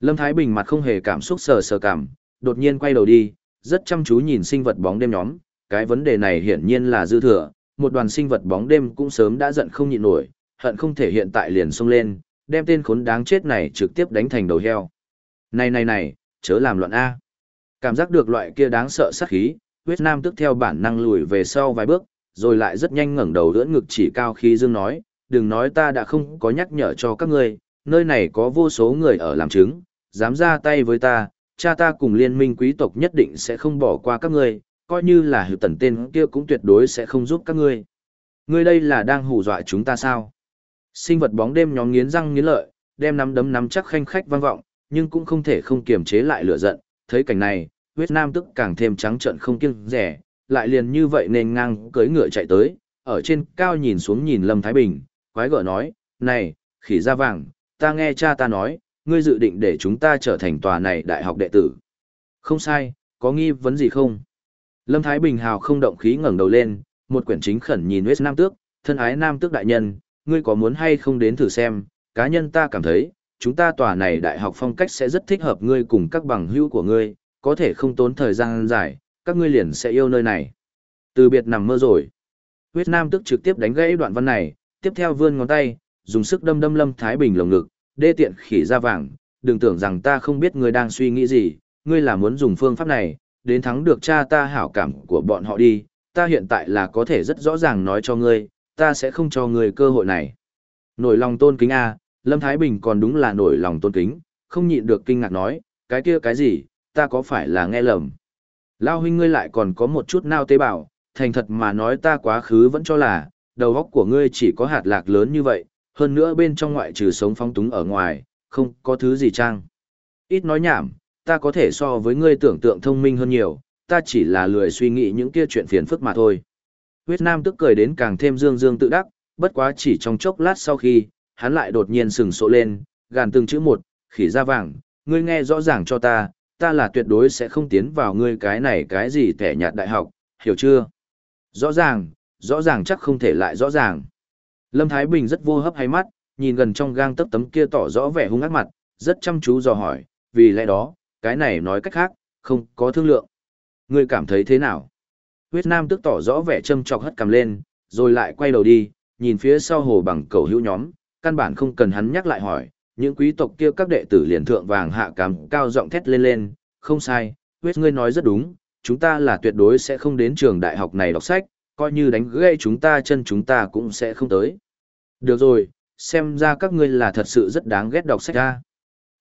Lâm Thái Bình mặt không hề cảm xúc sờ sờ cảm, đột nhiên quay đầu đi, rất chăm chú nhìn sinh vật bóng đêm nhóm, cái vấn đề này hiển nhiên là dư thừa, một đoàn sinh vật bóng đêm cũng sớm đã giận không nhịn nổi, hận không thể hiện tại liền xông lên, đem tên khốn đáng chết này trực tiếp đánh thành đầu heo. Này này này, chớ làm loạn A. Cảm giác được loại kia đáng sợ sát khí, huyết nam tức theo bản năng lùi về sau vài bước, rồi lại rất nhanh ngẩng đầu đỡ ngực chỉ cao khi dương nói, đừng nói ta đã không có nhắc nhở cho các ngươi, nơi này có vô số người ở làm chứng, dám ra tay với ta, cha ta cùng liên minh quý tộc nhất định sẽ không bỏ qua các ngươi, coi như là hiệu tần tên kia cũng tuyệt đối sẽ không giúp các ngươi. Ngươi đây là đang hù dọa chúng ta sao? Sinh vật bóng đêm nhóm nghiến răng nghiến lợi, đem nắm đấm nắm chắc khanh khách vang vọng, nhưng cũng không thể không kiềm chế lại lửa giận, thấy cảnh này, huyết nam tức càng thêm trắng trợn không kiêng rẻ, lại liền như vậy nên ngang cưỡi ngựa chạy tới, ở trên cao nhìn xuống nhìn Lâm Thái Bình, quái gở nói, này, khỉ da vàng, ta nghe cha ta nói, ngươi dự định để chúng ta trở thành tòa này đại học đệ tử. Không sai, có nghi vấn gì không? Lâm Thái Bình hào không động khí ngẩng đầu lên, một quyển chính khẩn nhìn huyết Nam Tước, thân ái Nam Tước đại nhân, ngươi có muốn hay không đến thử xem, cá nhân ta cảm thấy, chúng ta tòa này đại học phong cách sẽ rất thích hợp ngươi cùng các bằng hữu của ngươi, có thể không tốn thời gian dài, các ngươi liền sẽ yêu nơi này. Từ biệt nằm mơ rồi. Huyết Nam tức trực tiếp đánh gãy đoạn văn này, tiếp theo vươn ngón tay, dùng sức đâm đâm Lâm Thái Bình lồng ngực, đê tiện khỉ ra vàng, đừng tưởng rằng ta không biết ngươi đang suy nghĩ gì, ngươi là muốn dùng phương pháp này, đến thắng được cha ta hảo cảm của bọn họ đi, ta hiện tại là có thể rất rõ ràng nói cho ngươi, ta sẽ không cho người cơ hội này. Nổi lòng tôn kính A, Lâm Thái Bình còn đúng là nổi lòng tôn kính, không nhịn được kinh ngạc nói, cái kia cái gì, ta có phải là nghe lầm. Lao huynh ngươi lại còn có một chút nao tế bào, thành thật mà nói ta quá khứ vẫn cho là, đầu óc của ngươi chỉ có hạt lạc lớn như vậy, hơn nữa bên trong ngoại trừ sống phong túng ở ngoài, không có thứ gì trang. Ít nói nhảm, ta có thể so với ngươi tưởng tượng thông minh hơn nhiều, ta chỉ là lười suy nghĩ những kia chuyện phiền phức mà thôi. Huyết Nam tức cười đến càng thêm dương dương tự đắc, bất quá chỉ trong chốc lát sau khi, hắn lại đột nhiên sừng sộ lên, gàn từng chữ một, khỉ da vàng, ngươi nghe rõ ràng cho ta, ta là tuyệt đối sẽ không tiến vào ngươi cái này cái gì kẻ nhạt đại học, hiểu chưa? Rõ ràng, rõ ràng chắc không thể lại rõ ràng. Lâm Thái Bình rất vô hấp hay mắt, nhìn gần trong gang tấc tấm kia tỏ rõ vẻ hung ác mặt, rất chăm chú dò hỏi, vì lẽ đó, cái này nói cách khác, không có thương lượng. Ngươi cảm thấy thế nào? Huyết Nam tức tỏ rõ vẻ châm chọc hất cầm lên, rồi lại quay đầu đi, nhìn phía sau hồ bằng cầu hữu nhóm, căn bản không cần hắn nhắc lại hỏi, những quý tộc kia các đệ tử liền thượng vàng hạ cám cao giọng thét lên lên, không sai, huyết ngươi nói rất đúng, chúng ta là tuyệt đối sẽ không đến trường đại học này đọc sách, coi như đánh gãy chúng ta chân chúng ta cũng sẽ không tới. Được rồi, xem ra các ngươi là thật sự rất đáng ghét đọc sách ra.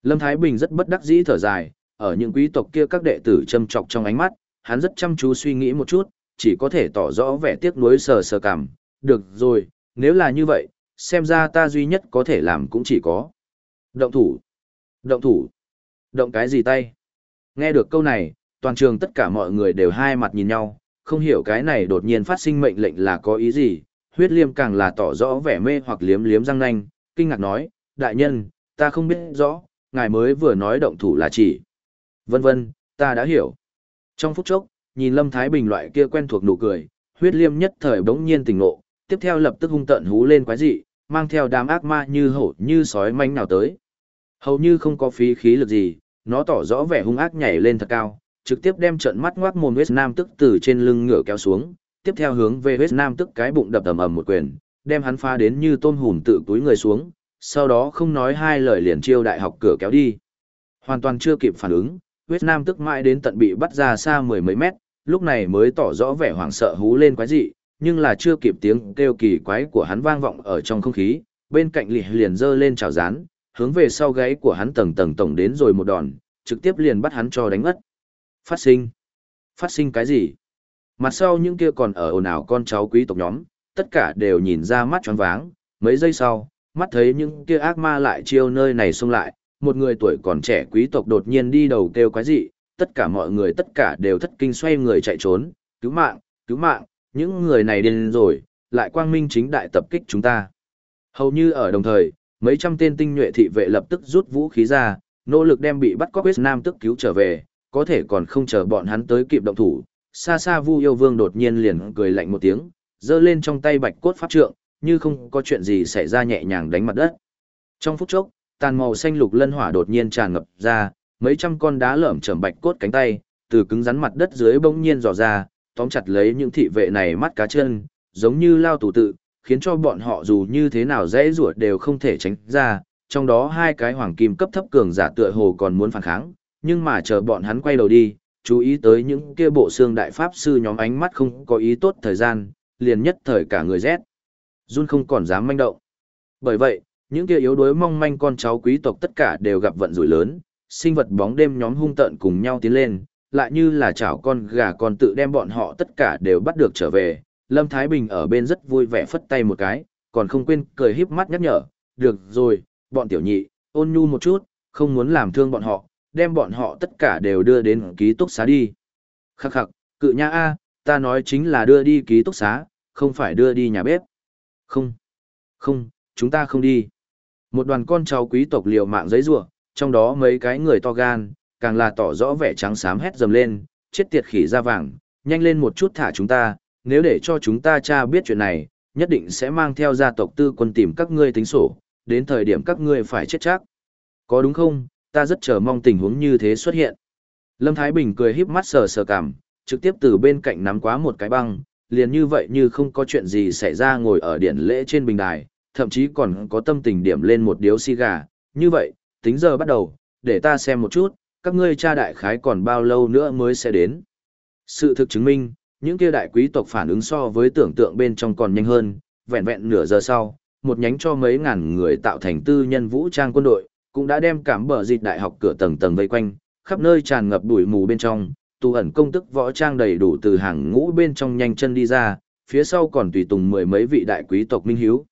Lâm Thái Bình rất bất đắc dĩ thở dài, ở những quý tộc kia các đệ tử châm chọc trong ánh mắt, hắn rất chăm chú suy nghĩ một chút, chỉ có thể tỏ rõ vẻ tiếc nuối sờ sờ cảm. Được rồi, nếu là như vậy, xem ra ta duy nhất có thể làm cũng chỉ có. Động thủ. Động thủ. Động cái gì tay? Nghe được câu này, toàn trường tất cả mọi người đều hai mặt nhìn nhau, không hiểu cái này đột nhiên phát sinh mệnh lệnh là có ý gì. Huyết liêm càng là tỏ rõ vẻ mê hoặc liếm liếm răng nanh, kinh ngạc nói, đại nhân, ta không biết rõ, ngài mới vừa nói động thủ là chỉ. Vân vân, ta đã hiểu. Trong phút chốc, nhìn Lâm Thái Bình loại kia quen thuộc nụ cười, huyết liêm nhất thời bỗng nhiên tỉnh ngộ, tiếp theo lập tức hung tận hú lên quái dị, mang theo đám ác ma như hổ như sói manh nào tới. Hầu như không có phí khí lực gì, nó tỏ rõ vẻ hung ác nhảy lên thật cao, trực tiếp đem trận mắt ngoác mồm huyết Nam tức từ trên lưng ngựa kéo xuống, tiếp theo hướng về huyết Nam tức cái bụng đập ầm ầm một quyền, đem hắn pha đến như tôm hùm tự túi người xuống, sau đó không nói hai lời liền chiêu đại học cửa kéo đi. Hoàn toàn chưa kịp phản ứng, huyết Nam tức mãi đến tận bị bắt ra xa mười mấy mét, lúc này mới tỏ rõ vẻ hoảng sợ hú lên quái dị, nhưng là chưa kịp tiếng kêu kỳ quái của hắn vang vọng ở trong không khí, bên cạnh lì liền giơ lên chào rán, hướng về sau gáy của hắn tầng tầng tổng đến rồi một đòn, trực tiếp liền bắt hắn cho đánh ngất. Phát sinh. Phát sinh cái gì? Mặt sau những kia còn ở ồn ào con cháu quý tộc nhóm, tất cả đều nhìn ra mắt choáng váng, mấy giây sau, mắt thấy những kia ác ma lại chiêu nơi này xông lại, một người tuổi còn trẻ quý tộc đột nhiên đi đầu kêu quái dị, tất cả mọi người tất cả đều thất kinh xoay người chạy trốn, cứu mạng, cứu mạng, những người này điên rồi, lại quang minh chính đại tập kích chúng ta. Hầu như ở đồng thời, mấy trăm tên tinh nhuệ thị vệ lập tức rút vũ khí ra, nỗ lực đem bị bắt cóc West Nam tức cứu trở về, có thể còn không chờ bọn hắn tới kịp động thủ. Xa xa Vu Yêu Vương đột nhiên liền cười lạnh một tiếng, giơ lên trong tay bạch cốt pháp trượng, như không có chuyện gì xảy ra nhẹ nhàng đánh mặt đất. Trong phút chốc, tàn màu xanh lục lân hỏa đột nhiên tràn ngập ra, mấy trăm con đá lởm chởm bạch cốt cánh tay, từ cứng rắn mặt đất dưới bỗng nhiên dò ra, tóm chặt lấy những thị vệ này mắt cá chân, giống như lao tù tự, khiến cho bọn họ dù như thế nào dễ ruột đều không thể tránh ra, trong đó hai cái hoàng kim cấp thấp cường giả tựa hồ còn muốn phản kháng, nhưng mà chờ bọn hắn quay đầu đi, chú ý tới những kia bộ xương đại pháp sư nhóm ánh mắt không có ý tốt thời gian, liền nhất thời cả người rét. Jun không còn dám manh động. Bởi vậy, những kia yếu đuối mong manh con cháu quý tộc tất cả đều gặp vận rủi lớn, sinh vật bóng đêm nhóm hung tợn cùng nhau tiến lên, lại như là chảo con gà con tự đem bọn họ tất cả đều bắt được trở về. Lâm Thái Bình ở bên rất vui vẻ phất tay một cái, còn không quên cười híp mắt nhắc nhở, được rồi, bọn tiểu nhị, ôn nhu một chút, không muốn làm thương bọn họ, đem bọn họ tất cả đều đưa đến ký túc xá đi. Khắc khắc, cự nha A, ta nói chính là đưa đi ký túc xá, không phải đưa đi nhà bếp. Không, không, chúng ta không đi. Một đoàn con cháu quý tộc liều mạng giấy rủa trong đó mấy cái người to gan, càng là tỏ rõ vẻ trắng xám hét dầm lên, chết tiệt khỉ da vàng, nhanh lên một chút thả chúng ta, nếu để cho chúng ta cha biết chuyện này, nhất định sẽ mang theo gia tộc tư quân tìm các ngươi tính sổ, đến thời điểm các ngươi phải chết chắc. Có đúng không, ta rất chờ mong tình huống như thế xuất hiện. Lâm Thái Bình cười híp mắt sờ sờ cảm, trực tiếp từ bên cạnh nắm quá một cái băng, liền như vậy như không có chuyện gì xảy ra ngồi ở điện lễ trên bình đài, thậm chí còn có tâm tình điểm lên một điếu xì gà. Như vậy, tính giờ bắt đầu, để ta xem một chút, các ngươi cha đại khái còn bao lâu nữa mới sẽ đến. Sự thực chứng minh, những kia đại quý tộc phản ứng so với tưởng tượng bên trong còn nhanh hơn, vẹn vẹn nửa giờ sau, một nhánh cho mấy ngàn người tạo thành tư nhân vũ trang quân đội, cũng đã đem cảm bờ dịch đại học cửa tầng tầng vây quanh, khắp nơi tràn ngập bụi mù bên trong, tu ẩn công tức võ trang đầy đủ từ hàng ngũ bên trong nhanh chân đi ra, phía sau còn tùy tùng mười mấy vị đại quý tộc minh hiếu.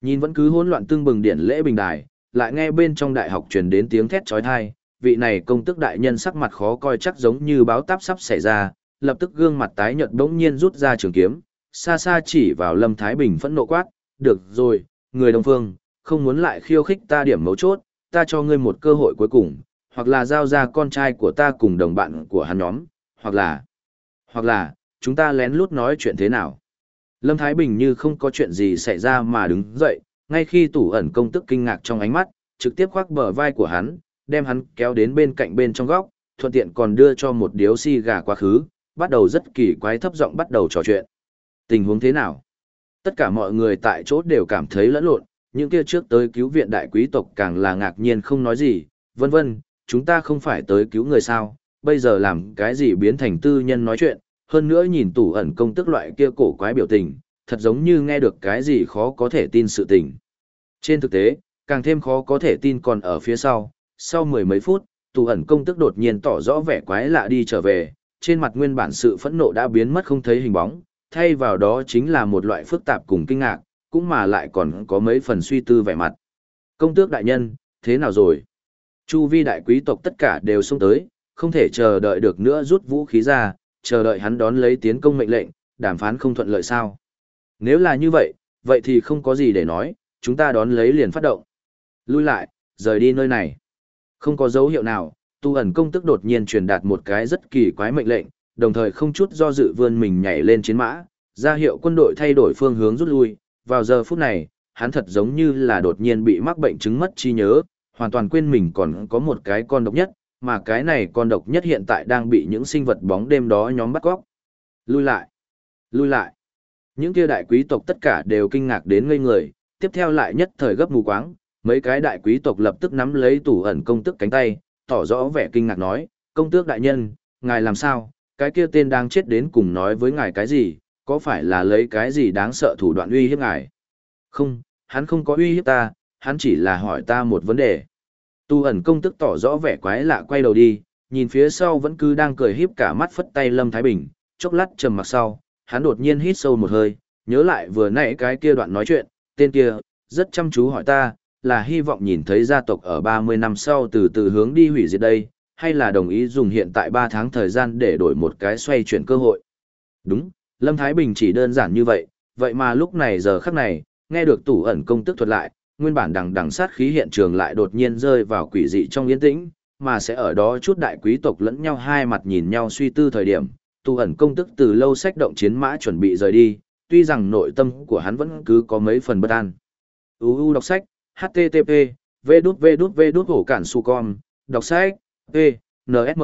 Nhìn vẫn cứ hỗn loạn tương bừng điển lễ bình đài, lại nghe bên trong đại học truyền đến tiếng thét chói tai, vị này công tức đại nhân sắc mặt khó coi chắc giống như báo táp sắp xảy ra, lập tức gương mặt tái nhợt bỗng nhiên rút ra trường kiếm, xa xa chỉ vào Lâm Thái Bình phẫn nộ quát, "Được rồi, người đồng phương, không muốn lại khiêu khích ta điểm mấu chốt, ta cho ngươi một cơ hội cuối cùng, hoặc là giao ra con trai của ta cùng đồng bạn của hắn nhóm, hoặc là, hoặc là, chúng ta lén lút nói chuyện thế nào. Lâm Thái Bình như không có chuyện gì xảy ra mà đứng dậy, ngay khi tủ ẩn công tức kinh ngạc trong ánh mắt, trực tiếp khoác bờ vai của hắn, đem hắn kéo đến bên cạnh bên trong góc, thuận tiện còn đưa cho một điếu xi gà quá khứ, bắt đầu rất kỳ quái thấp giọng bắt đầu trò chuyện. Tình huống thế nào? Tất cả mọi người tại chỗ đều cảm thấy lẫn lộn, những kia trước tới cứu viện đại quý tộc càng là ngạc nhiên không nói gì, vân vân, chúng ta không phải tới cứu người sao, bây giờ làm cái gì biến thành tư nhân nói chuyện, hơn nữa nhìn tủ ẩn công tức loại kia cổ quái biểu tình, thật giống như nghe được cái gì khó có thể tin sự tình. Trên thực tế, càng thêm khó có thể tin còn ở phía sau, sau mười mấy phút, tù ẩn công tức đột nhiên tỏ rõ vẻ quái lạ đi trở về, trên mặt nguyên bản sự phẫn nộ đã biến mất không thấy hình bóng, thay vào đó chính là một loại phức tạp cùng kinh ngạc, cũng mà lại còn có mấy phần suy tư vẻ mặt. Công tước đại nhân, thế nào rồi? Chu vi đại quý tộc tất cả đều xông tới, không thể chờ đợi được nữa rút vũ khí ra, chờ đợi hắn đón lấy tiến công mệnh lệnh, đàm phán không thuận lợi sao. Nếu là như vậy, vậy thì không có gì để nói, chúng ta đón lấy liền phát động. Lui lại, rời đi nơi này. Không có dấu hiệu nào, tu ẩn công tức đột nhiên truyền đạt một cái rất kỳ quái mệnh lệnh, đồng thời không chút do dự vươn mình nhảy lên chiến mã, ra hiệu quân đội thay đổi phương hướng rút lui. Vào giờ phút này, hắn thật giống như là đột nhiên bị mắc bệnh chứng mất trí nhớ, hoàn toàn quên mình còn có một cái con độc nhất, mà cái này con độc nhất hiện tại đang bị những sinh vật bóng đêm đó nhóm bắt góc. Lui lại, lui lại. Những kia đại quý tộc tất cả đều kinh ngạc đến ngây người, tiếp theo lại nhất thời gấp mù quáng, mấy cái đại quý tộc lập tức nắm lấy tủ ẩn công tức cánh tay, tỏ rõ vẻ kinh ngạc nói, công tước đại nhân, ngài làm sao, cái kia tên đang chết đến cùng nói với ngài cái gì, có phải là lấy cái gì đáng sợ thủ đoạn uy hiếp ngài? Không, hắn không có uy hiếp ta, hắn chỉ là hỏi ta một vấn đề. Tu ẩn công tức tỏ rõ vẻ quái lạ quay đầu đi, nhìn phía sau vẫn cứ đang cười híp cả mắt phất tay Lâm Thái Bình, chốc lát trầm mặc sau, hắn đột nhiên hít sâu một hơi, nhớ lại vừa nãy cái kia đoạn nói chuyện, tên kia, rất chăm chú hỏi ta, là hy vọng nhìn thấy gia tộc ở 30 năm sau từ từ hướng đi hủy diệt đây, hay là đồng ý dùng hiện tại 3 tháng thời gian để đổi một cái xoay chuyển cơ hội. Đúng, Lâm Thái Bình chỉ đơn giản như vậy, vậy mà lúc này giờ khắc này, nghe được tủ ẩn công tức thuật lại, nguyên bản đằng đằng sát khí hiện trường lại đột nhiên rơi vào quỷ dị trong yên tĩnh, mà sẽ ở đó chút đại quý tộc lẫn nhau hai mặt nhìn nhau suy tư thời điểm, tu ẩn công tức từ lâu sách động chiến mã chuẩn bị rời đi, tuy rằng nội tâm của hắn vẫn cứ có mấy phần bất an. UU đọc sách, http, v đút v đút v đút hổ cản su con, đọc sách, p, nsm.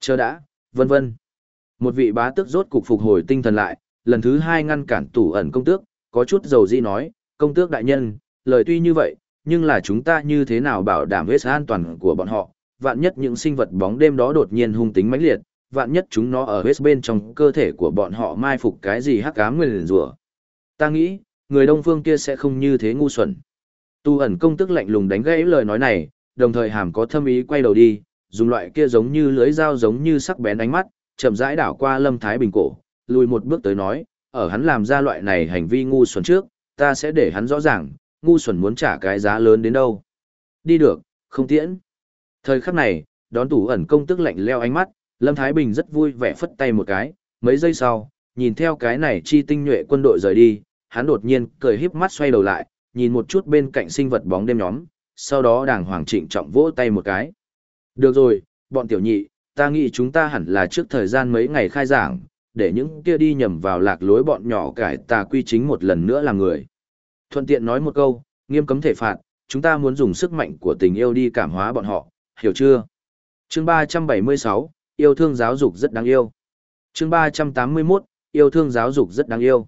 Chờ đã, vân vân. Một vị bá tước rốt cục phục hồi tinh thần lại, lần thứ hai ngăn cản tủ ẩn công tước, có chút dầu di nói, công tước đại nhân, lời tuy như vậy, nhưng là chúng ta như thế nào bảo đảm hết an toàn của bọn họ, vạn nhất những sinh vật bóng đêm đó đột nhiên hung tính mãnh liệt, vạn nhất chúng nó ở hết bên trong cơ thể của bọn họ mai phục cái gì hắc ám nguyền rủa. Ta nghĩ, người đông phương kia sẽ không như thế ngu xuẩn. Tu ẩn công tức lạnh lùng đánh gãy lời nói này, đồng thời hàm có thâm ý quay đầu đi, dùng loại kia giống như lưới dao giống như sắc bén ánh mắt, chậm rãi đảo qua Lâm Thái Bình cổ, lùi một bước tới nói, ở hắn làm ra loại này hành vi ngu xuẩn trước, ta sẽ để hắn rõ ràng, ngu xuẩn muốn trả cái giá lớn đến đâu. Đi được, không tiễn. Thời khắc này, đón tủ ẩn công tức lạnh leo ánh mắt, Lâm Thái Bình rất vui vẻ phất tay một cái, mấy giây sau, nhìn theo cái này chi tinh nhuệ quân đội rời đi, hắn đột nhiên cười híp mắt xoay đầu lại, nhìn một chút bên cạnh sinh vật bóng đêm nhóm, sau đó đàng hoàng trịnh trọng vỗ tay một cái. Được rồi, bọn tiểu nhị, ta nghĩ chúng ta hẳn là trước thời gian mấy ngày khai giảng, để những kia đi nhầm vào lạc lối bọn nhỏ cải tà quy chính một lần nữa là người. Thuận tiện nói một câu, nghiêm cấm thể phạt, chúng ta muốn dùng sức mạnh của tình yêu đi cảm hóa bọn họ, hiểu chưa? Chương 376, yêu thương giáo dục rất đáng yêu. Chương 381, yêu thương giáo dục rất đáng yêu.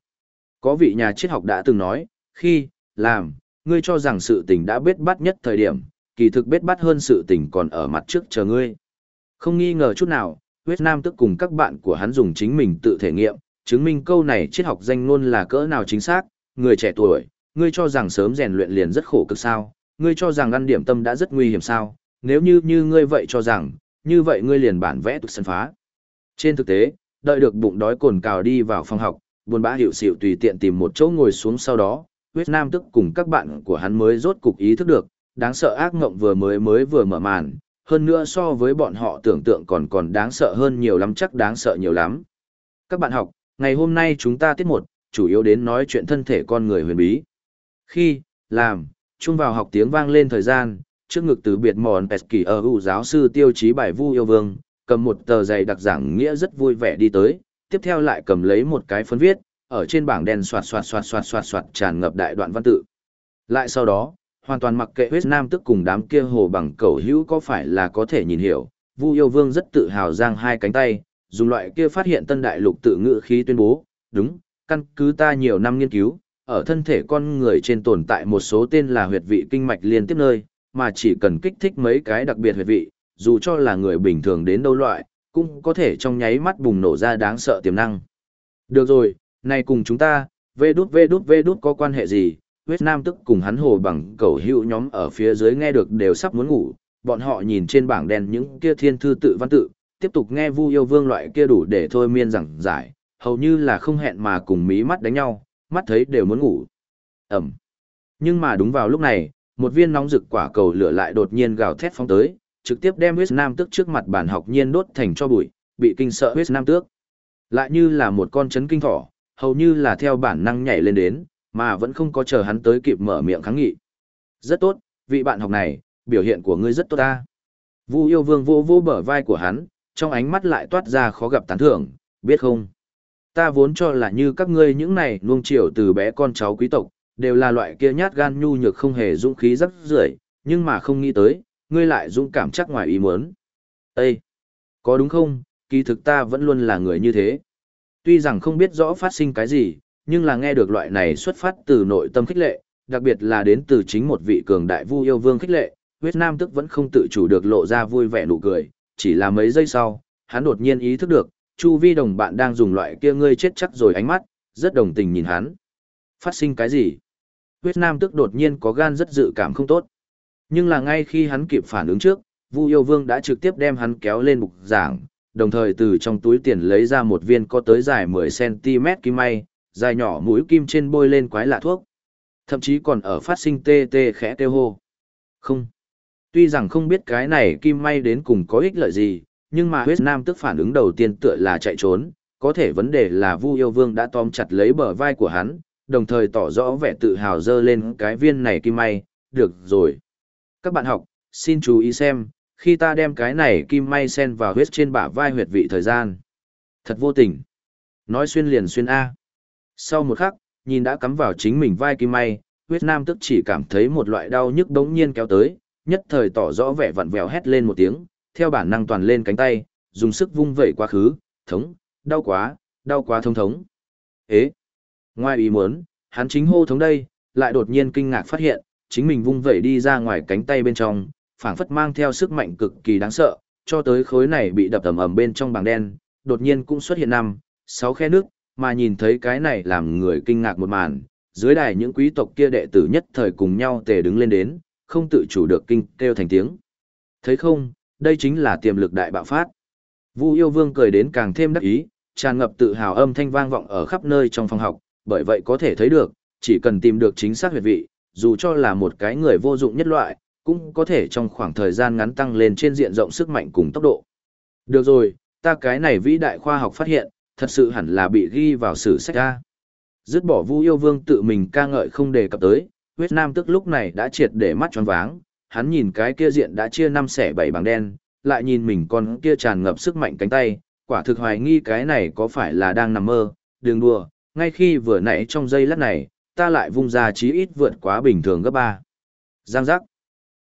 Có vị nhà triết học đã từng nói, khi, làm, ngươi cho rằng sự tình đã biết bắt nhất thời điểm, kỳ thực biết bắt hơn sự tình còn ở mặt trước chờ ngươi. Không nghi ngờ chút nào, Huyết Nam tức cùng các bạn của hắn dùng chính mình tự thể nghiệm, chứng minh câu này triết học danh luôn là cỡ nào chính xác, người trẻ tuổi, ngươi cho rằng sớm rèn luyện liền rất khổ cực sao, ngươi cho rằng ăn điểm tâm đã rất nguy hiểm sao, nếu như như ngươi vậy cho rằng, như vậy ngươi liền bản vẽ tục sân phá. Trên thực tế, đợi được bụng đói cồn cào đi vào phòng học, buồn bã hiệu xịu tùy tiện tìm một chỗ ngồi xuống sau đó, huyết nam tức cùng các bạn của hắn mới rốt cục ý thức được, đáng sợ ác ngộng vừa mới mới vừa mở màn, hơn nữa so với bọn họ tưởng tượng còn còn đáng sợ hơn nhiều lắm chắc đáng sợ nhiều lắm. Các bạn học, ngày hôm nay chúng ta tiết một, chủ yếu đến nói chuyện thân thể con người huyền bí. Khi, làm, chung vào học tiếng vang lên thời gian, trước ngực từ biệt mòn Pesky ở hữu giáo sư tiêu chí bài vu yêu vương, cầm một tờ giày đặc giảng nghĩa rất vui vẻ đi tới, tiếp theo lại cầm lấy một cái phấn viết, ở trên bảng đen xoạt xoạt xoạt xoạt xoạt xoạt tràn ngập đại đoạn văn tự. Lại sau đó, hoàn toàn mặc kệ huyết nam tức cùng đám kia hồ bằng cầu hữu có phải là có thể nhìn hiểu, Vu Yêu Vương rất tự hào giang hai cánh tay, dùng loại kia phát hiện tân đại lục tự ngữ khí tuyên bố, đúng, căn cứ ta nhiều năm nghiên cứu, ở thân thể con người trên tồn tại một số tên là huyệt vị kinh mạch liên tiếp nơi, mà chỉ cần kích thích mấy cái đặc biệt huyệt vị, dù cho là người bình thường đến đâu loại, cũng có thể trong nháy mắt bùng nổ ra đáng sợ tiềm năng. Được rồi, này cùng chúng ta, vê đút vê đút vê đút có quan hệ gì, huyết nam tức cùng hắn hồ bằng cầu hữu nhóm ở phía dưới nghe được đều sắp muốn ngủ, bọn họ nhìn trên bảng đen những kia thiên thư tự văn tự, tiếp tục nghe vu yêu vương loại kia đủ để thôi miên rằng giải, hầu như là không hẹn mà cùng mí mắt đánh nhau, mắt thấy đều muốn ngủ. Ẩm. Nhưng mà đúng vào lúc này, một viên nóng rực quả cầu lửa lại đột nhiên gào thét phóng tới, trực tiếp đem huyết nam tước trước mặt bản học nhiên đốt thành cho bụi, bị kinh sợ huyết nam tước. Lại như là một con chấn kinh thỏ, hầu như là theo bản năng nhảy lên đến, mà vẫn không có chờ hắn tới kịp mở miệng kháng nghị. Rất tốt, vị bạn học này, biểu hiện của ngươi rất tốt ta. Vu yêu vương vô vô bờ vai của hắn, trong ánh mắt lại toát ra khó gặp tán thưởng, biết không? Ta vốn cho là như các ngươi những này nuông chiều từ bé con cháu quý tộc, đều là loại kia nhát gan nhu nhược không hề dũng khí rất rưởi, nhưng mà không nghĩ tới, ngươi lại dũng cảm chắc ngoài ý muốn. Ê! Có đúng không, kỳ thực ta vẫn luôn là người như thế. Tuy rằng không biết rõ phát sinh cái gì, nhưng là nghe được loại này xuất phát từ nội tâm khích lệ, đặc biệt là đến từ chính một vị cường đại vu yêu vương khích lệ, huyết nam tức vẫn không tự chủ được lộ ra vui vẻ nụ cười, chỉ là mấy giây sau, hắn đột nhiên ý thức được, chu vi đồng bạn đang dùng loại kia ngươi chết chắc rồi ánh mắt, rất đồng tình nhìn hắn. Phát sinh cái gì? Huyết nam tức đột nhiên có gan rất dự cảm không tốt. Nhưng là ngay khi hắn kịp phản ứng trước, Vu Yêu Vương đã trực tiếp đem hắn kéo lên bục giảng, đồng thời từ trong túi tiền lấy ra một viên có tới dài 10cm kim may, dài nhỏ mũi kim trên bôi lên quái lạ thuốc. Thậm chí còn ở phát sinh tê tê khẽ kêu hô. Không. Tuy rằng không biết cái này kim may đến cùng có ích lợi gì, nhưng mà huyết nam tức phản ứng đầu tiên tựa là chạy trốn, có thể vấn đề là Vu Yêu Vương đã tóm chặt lấy bờ vai của hắn, đồng thời tỏ rõ vẻ tự hào dơ lên cái viên này kim may, được rồi. Các bạn học, xin chú ý xem, khi ta đem cái này kim may sen vào huyết trên bả vai huyệt vị thời gian. Thật vô tình. Nói xuyên liền xuyên A. Sau một khắc, nhìn đã cắm vào chính mình vai kim may, huyết nam tức chỉ cảm thấy một loại đau nhức đống nhiên kéo tới, nhất thời tỏ rõ vẻ vặn vẹo hét lên một tiếng, theo bản năng toàn lên cánh tay, dùng sức vung vẩy quá khứ, thống, đau quá, đau quá thông thống. Ế! Ngoài ý muốn, hắn chính hô thống đây, lại đột nhiên kinh ngạc phát hiện, chính mình vung vẩy đi ra ngoài cánh tay bên trong, phảng phất mang theo sức mạnh cực kỳ đáng sợ, cho tới khối này bị đập ầm ầm bên trong bảng đen, đột nhiên cũng xuất hiện năm, sáu khe nước, mà nhìn thấy cái này làm người kinh ngạc một màn, dưới đài những quý tộc kia đệ tử nhất thời cùng nhau tề đứng lên đến, không tự chủ được kinh kêu thành tiếng. Thấy không, đây chính là tiềm lực đại bạo phát. Vu yêu vương cười đến càng thêm đắc ý, tràn ngập tự hào âm thanh vang vọng ở khắp nơi trong phòng học, bởi vậy có thể thấy được, chỉ cần tìm được chính xác huyệt vị, dù cho là một cái người vô dụng nhất loại, cũng có thể trong khoảng thời gian ngắn tăng lên trên diện rộng sức mạnh cùng tốc độ. Được rồi, ta cái này vĩ đại khoa học phát hiện, thật sự hẳn là bị ghi vào sử sách ra. Dứt bỏ Vu Yêu Vương tự mình ca ngợi không đề cập tới, huyết nam tức lúc này đã triệt để mắt tròn váng, hắn nhìn cái kia diện đã chia năm xẻ bảy bằng đen, lại nhìn mình con kia tràn ngập sức mạnh cánh tay, quả thực hoài nghi cái này có phải là đang nằm mơ, đừng đùa, ngay khi vừa nãy trong giây lát này, ta lại vung ra chí ít vượt quá bình thường gấp ba. Giang giác.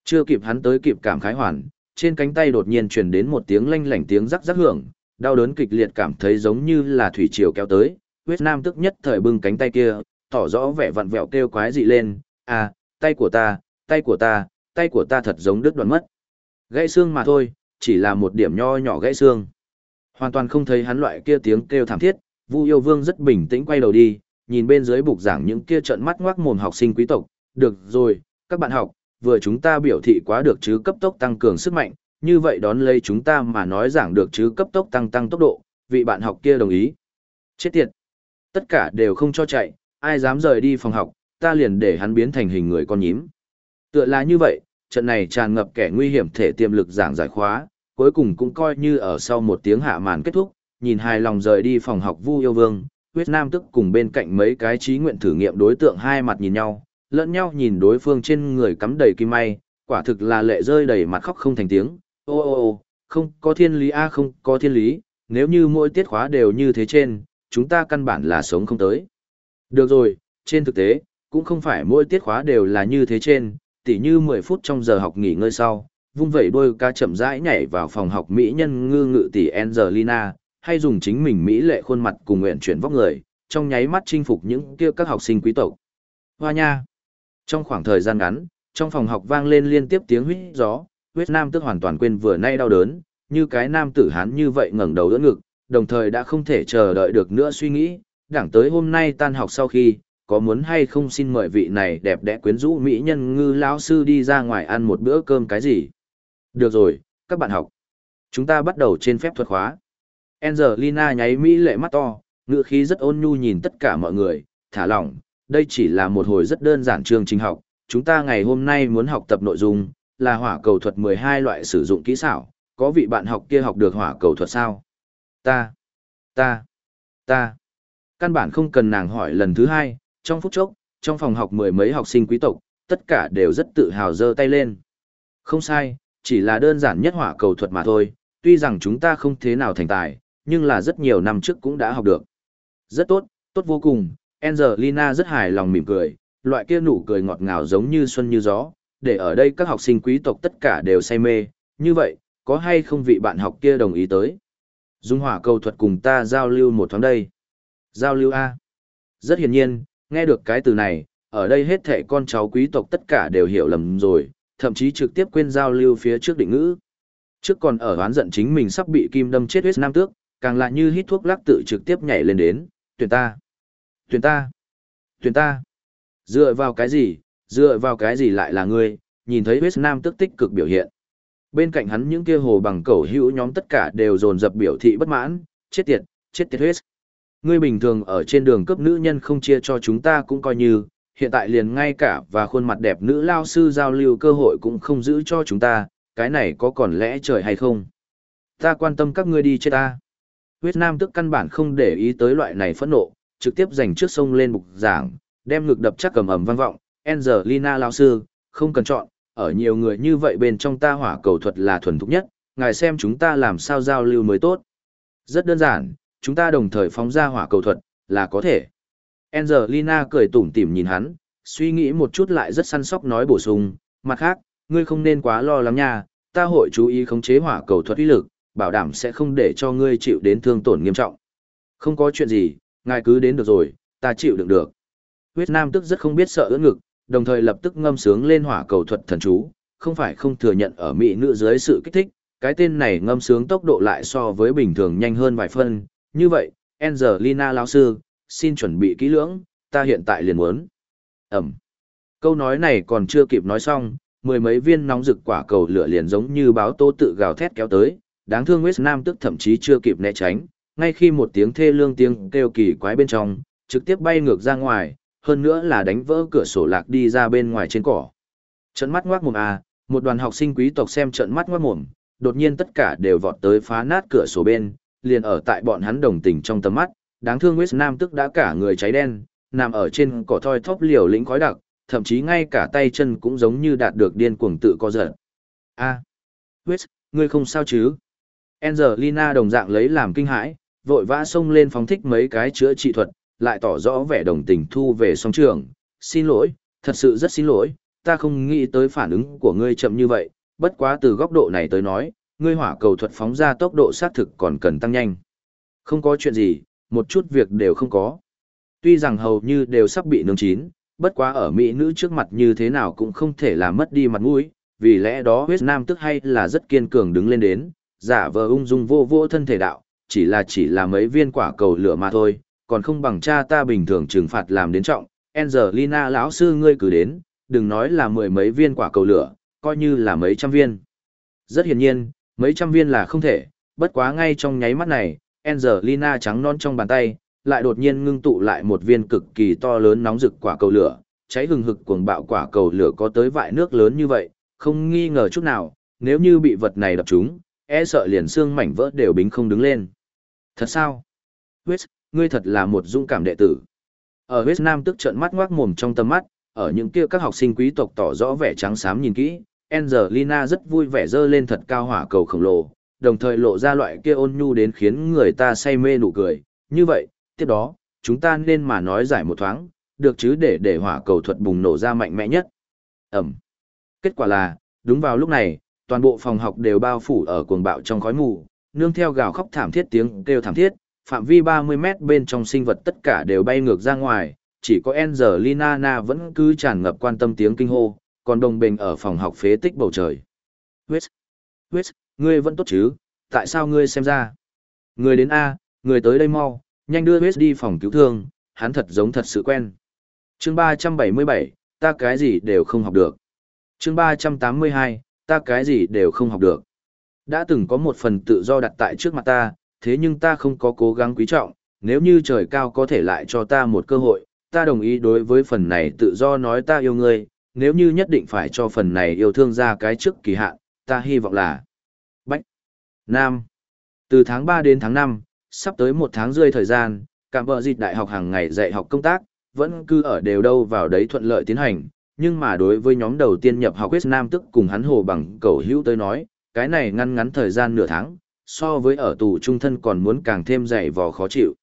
Chưa kịp hắn tới kịp cảm khái hoàn, trên cánh tay đột nhiên truyền đến một tiếng lanh lảnh tiếng rắc rắc hưởng, đau đớn kịch liệt cảm thấy giống như là thủy triều kéo tới, huyết nam tức nhất thời bưng cánh tay kia, tỏ rõ vẻ vặn vẹo kêu quái dị lên, à, tay của ta, tay của ta, tay của ta thật giống đứt đoạn mất. Gãy xương mà thôi, chỉ là một điểm nho nhỏ gãy xương. Hoàn toàn không thấy hắn loại kia tiếng kêu thảm thiết, Vu Yêu Vương rất bình tĩnh quay đầu đi, nhìn bên dưới bục giảng những kia trợn mắt ngoác mồm học sinh quý tộc, được rồi, các bạn học, vừa chúng ta biểu thị quá được chứ cấp tốc tăng cường sức mạnh, như vậy đón lấy chúng ta mà nói giảng được chứ cấp tốc tăng tăng tốc độ, vị bạn học kia đồng ý. Chết tiệt! Tất cả đều không cho chạy, ai dám rời đi phòng học, ta liền để hắn biến thành hình người con nhím. Tựa là như vậy, trận này tràn ngập kẻ nguy hiểm thể tiềm lực giảng giải khóa, cuối cùng cũng coi như ở sau một tiếng hạ màn kết thúc, nhìn hài lòng rời đi phòng học Vu Yêu Vương, huyết nam tức cùng bên cạnh mấy cái trí nguyện thử nghiệm đối tượng hai mặt nhìn nhau, lẫn nhau nhìn đối phương trên người cắm đầy kim may, quả thực là lệ rơi đầy mặt khóc không thành tiếng, ô ô ô, không có thiên lý a không có thiên lý, nếu như mỗi tiết khóa đều như thế trên, chúng ta căn bản là sống không tới. Được rồi, trên thực tế, cũng không phải mỗi tiết khóa đều là như thế trên, tỉ như 10 phút trong giờ học nghỉ ngơi sau, vung vẩy đôi ca chậm rãi nhảy vào phòng học mỹ nhân ngư ngự tỷ Angelina, hay dùng chính mình mỹ lệ khuôn mặt cùng nguyện chuyển vóc người, trong nháy mắt chinh phục những kia các học sinh quý tộc. Hoa nha! Trong khoảng thời gian ngắn, trong phòng học vang lên liên tiếp tiếng huýt gió, huyết nam tức hoàn toàn quên vừa nay đau đớn, như cái nam tử hán như vậy ngẩng đầu đỡ ngực, đồng thời đã không thể chờ đợi được nữa suy nghĩ, đảng tới hôm nay tan học sau khi, có muốn hay không xin mời vị này đẹp đẽ quyến rũ mỹ nhân ngư lão sư đi ra ngoài ăn một bữa cơm cái gì? Được rồi, các bạn học. Chúng ta bắt đầu trên phép thuật khóa. Angelina nháy mỹ lệ mắt to, ngựa khí rất ôn nhu nhìn tất cả mọi người, thả lỏng, đây chỉ là một hồi rất đơn giản chương trình học. Chúng ta ngày hôm nay muốn học tập nội dung, là hỏa cầu thuật 12 loại sử dụng kỹ xảo. Có vị bạn học kia học được hỏa cầu thuật sao? Ta, ta, ta. Căn bản không cần nàng hỏi lần thứ hai, trong phút chốc, trong phòng học mười mấy học sinh quý tộc, tất cả đều rất tự hào giơ tay lên. Không sai, chỉ là đơn giản nhất hỏa cầu thuật mà thôi, tuy rằng chúng ta không thế nào thành tài, nhưng là rất nhiều năm trước cũng đã học được. Rất tốt, tốt vô cùng, Angelina rất hài lòng mỉm cười, loại kia nụ cười ngọt ngào giống như xuân như gió, để ở đây các học sinh quý tộc tất cả đều say mê, như vậy, có hay không vị bạn học kia đồng ý tới? Dung hỏa cầu thuật cùng ta giao lưu một thoáng đây. Giao lưu A. Rất hiển nhiên, nghe được cái từ này, ở đây hết thệ con cháu quý tộc tất cả đều hiểu lầm rồi, thậm chí trực tiếp quên giao lưu phía trước định ngữ. Trước còn ở oán giận chính mình sắp bị kim đâm chết huyết nam tước, càng lại như hít thuốc lắc tự trực tiếp nhảy lên đến, tuyển ta, tuyển ta, tuyển ta. Dựa vào cái gì, dựa vào cái gì lại là ngươi, nhìn thấy huyết nam tức tích cực biểu hiện. Bên cạnh hắn những kia hồ bằng cẩu hữu nhóm tất cả đều dồn dập biểu thị bất mãn, chết tiệt, chết tiệt huyết. Ngươi bình thường ở trên đường cấp nữ nhân không chia cho chúng ta cũng coi như, hiện tại liền ngay cả và khuôn mặt đẹp nữ lao sư giao lưu cơ hội cũng không giữ cho chúng ta, cái này có còn lẽ trời hay không? Ta quan tâm các ngươi đi chết ta. Huyết Nam tức căn bản không để ý tới loại này phẫn nộ, trực tiếp giành trước sông lên bục giảng, đem ngực đập chắc cầm ầm vang vọng, Angelina lao sư, không cần chọn, ở nhiều người như vậy bên trong ta hỏa cầu thuật là thuần thục nhất, ngài xem chúng ta làm sao giao lưu mới tốt. Rất đơn giản, chúng ta đồng thời phóng ra hỏa cầu thuật, là có thể. Angelina cười tủm tỉm nhìn hắn, suy nghĩ một chút lại rất săn sóc nói bổ sung, mặt khác, ngươi không nên quá lo lắng nha, ta hội chú ý khống chế hỏa cầu thuật uy lực, bảo đảm sẽ không để cho ngươi chịu đến thương tổn nghiêm trọng. Không có chuyện gì, ngài cứ đến được rồi, ta chịu đựng được. Huyết Nam tức rất không biết sợ ưỡn ngực, đồng thời lập tức ngâm sướng lên hỏa cầu thuật thần chú, không phải không thừa nhận ở mỹ nữ dưới sự kích thích, cái tên này ngâm sướng tốc độ lại so với bình thường nhanh hơn vài phân, như vậy, Angelina lão sư, xin chuẩn bị kỹ lưỡng, ta hiện tại liền muốn. Ẩm. Câu nói này còn chưa kịp nói xong, mười mấy viên nóng rực quả cầu lửa liền giống như báo tố tự gào thét kéo tới, đáng thương West Nam tức thậm chí chưa kịp né tránh, ngay khi một tiếng thê lương tiếng kêu kỳ quái bên trong, trực tiếp bay ngược ra ngoài, hơn nữa là đánh vỡ cửa sổ lạc đi ra bên ngoài trên cỏ. Trận mắt ngoác mồm à, một đoàn học sinh quý tộc xem trận mắt ngoác mồm, đột nhiên tất cả đều vọt tới phá nát cửa sổ bên, liền ở tại bọn hắn đồng tình trong tầm mắt, đáng thương West Nam tức đã cả người cháy đen, nằm ở trên cỏ thoi thóp liều lĩnh khói đặc, thậm chí ngay cả tay chân cũng giống như đạt được điên cuồng tự co giật. À, A. West, ngươi không sao chứ? Angelina đồng dạng lấy làm kinh hãi, vội vã xông lên phóng thích mấy cái chữa trị thuật, lại tỏ rõ vẻ đồng tình thu về song trường. Xin lỗi, thật sự rất xin lỗi, ta không nghĩ tới phản ứng của ngươi chậm như vậy, bất quá từ góc độ này tới nói, ngươi hỏa cầu thuật phóng ra tốc độ xác thực còn cần tăng nhanh. Không có chuyện gì, một chút việc đều không có. Tuy rằng hầu như đều sắp bị nướng chín, bất quá ở mỹ nữ trước mặt như thế nào cũng không thể làm mất đi mặt mũi, vì lẽ đó huyết nam tức hay là rất kiên cường đứng lên đến, giả vờ ung dung vô vô thân thể đạo, chỉ là chỉ là mấy viên quả cầu lửa mà thôi, còn không bằng cha ta bình thường trừng phạt làm đến trọng. Angelina lão sư ngươi cứ đến, đừng nói là mười mấy viên quả cầu lửa, coi như là mấy trăm viên. Rất hiển nhiên, mấy trăm viên là không thể, bất quá ngay trong nháy mắt này, Angelina trắng non trong bàn tay, lại đột nhiên ngưng tụ lại một viên cực kỳ to lớn nóng rực quả cầu lửa, cháy hừng hực cuồng bạo quả cầu lửa có tới vại nước lớn như vậy, không nghi ngờ chút nào, nếu như bị vật này đập trúng, e sợ liền xương mảnh vỡ đều bính không đứng lên. Thật sao? Huyết, ngươi thật là một dũng cảm đệ tử. Ở huyết nam tức trợn mắt ngoác mồm trong tầm mắt, ở những kia các học sinh quý tộc tỏ rõ vẻ trắng xám nhìn kỹ, Angelina rất vui vẻ dơ lên thật cao hỏa cầu khổng lồ, đồng thời lộ ra loại kia ôn nhu đến khiến người ta say mê nụ cười. Như vậy, tiếp đó, chúng ta nên mà nói giải một thoáng, được chứ để để hỏa cầu thuật bùng nổ ra mạnh mẽ nhất. Ẩm. Kết quả là, đúng vào lúc này, toàn bộ phòng học đều bao phủ ở cuồng bạo trong khói mù, nương theo gào khóc thảm thiết tiếng kêu thảm thiết, phạm vi 30 mét bên trong sinh vật tất cả đều bay ngược ra ngoài, chỉ có Angelina Na vẫn cứ tràn ngập quan tâm tiếng kinh hô, còn đồng bình ở phòng học phế tích bầu trời. Huyết! Huyết! Ngươi vẫn tốt chứ? Tại sao ngươi xem ra? Người đến A, người tới đây mau, nhanh đưa Huyết đi phòng cứu thương, hắn thật giống thật sự quen. chương 377, ta cái gì đều không học được. chương 382, ta cái gì đều không học được. Đã từng có một phần tự do đặt tại trước mặt ta, thế nhưng ta không có cố gắng quý trọng, nếu như trời cao có thể lại cho ta một cơ hội, ta đồng ý đối với phần này tự do nói ta yêu ngươi, nếu như nhất định phải cho phần này yêu thương ra cái trước kỳ hạn, ta hy vọng là Bách Nam Từ tháng 3 đến tháng 5, sắp tới một tháng rơi thời gian, cảm vợ dịch đại học hàng ngày dạy học công tác, vẫn cứ ở đều đâu vào đấy thuận lợi tiến hành, nhưng mà đối với nhóm đầu tiên nhập học West Nam tức cùng hắn hồ bằng cầu hữu tới nói, cái này ngăn ngắn thời gian nửa tháng, so với ở tù trung thân còn muốn càng thêm dày vò khó chịu.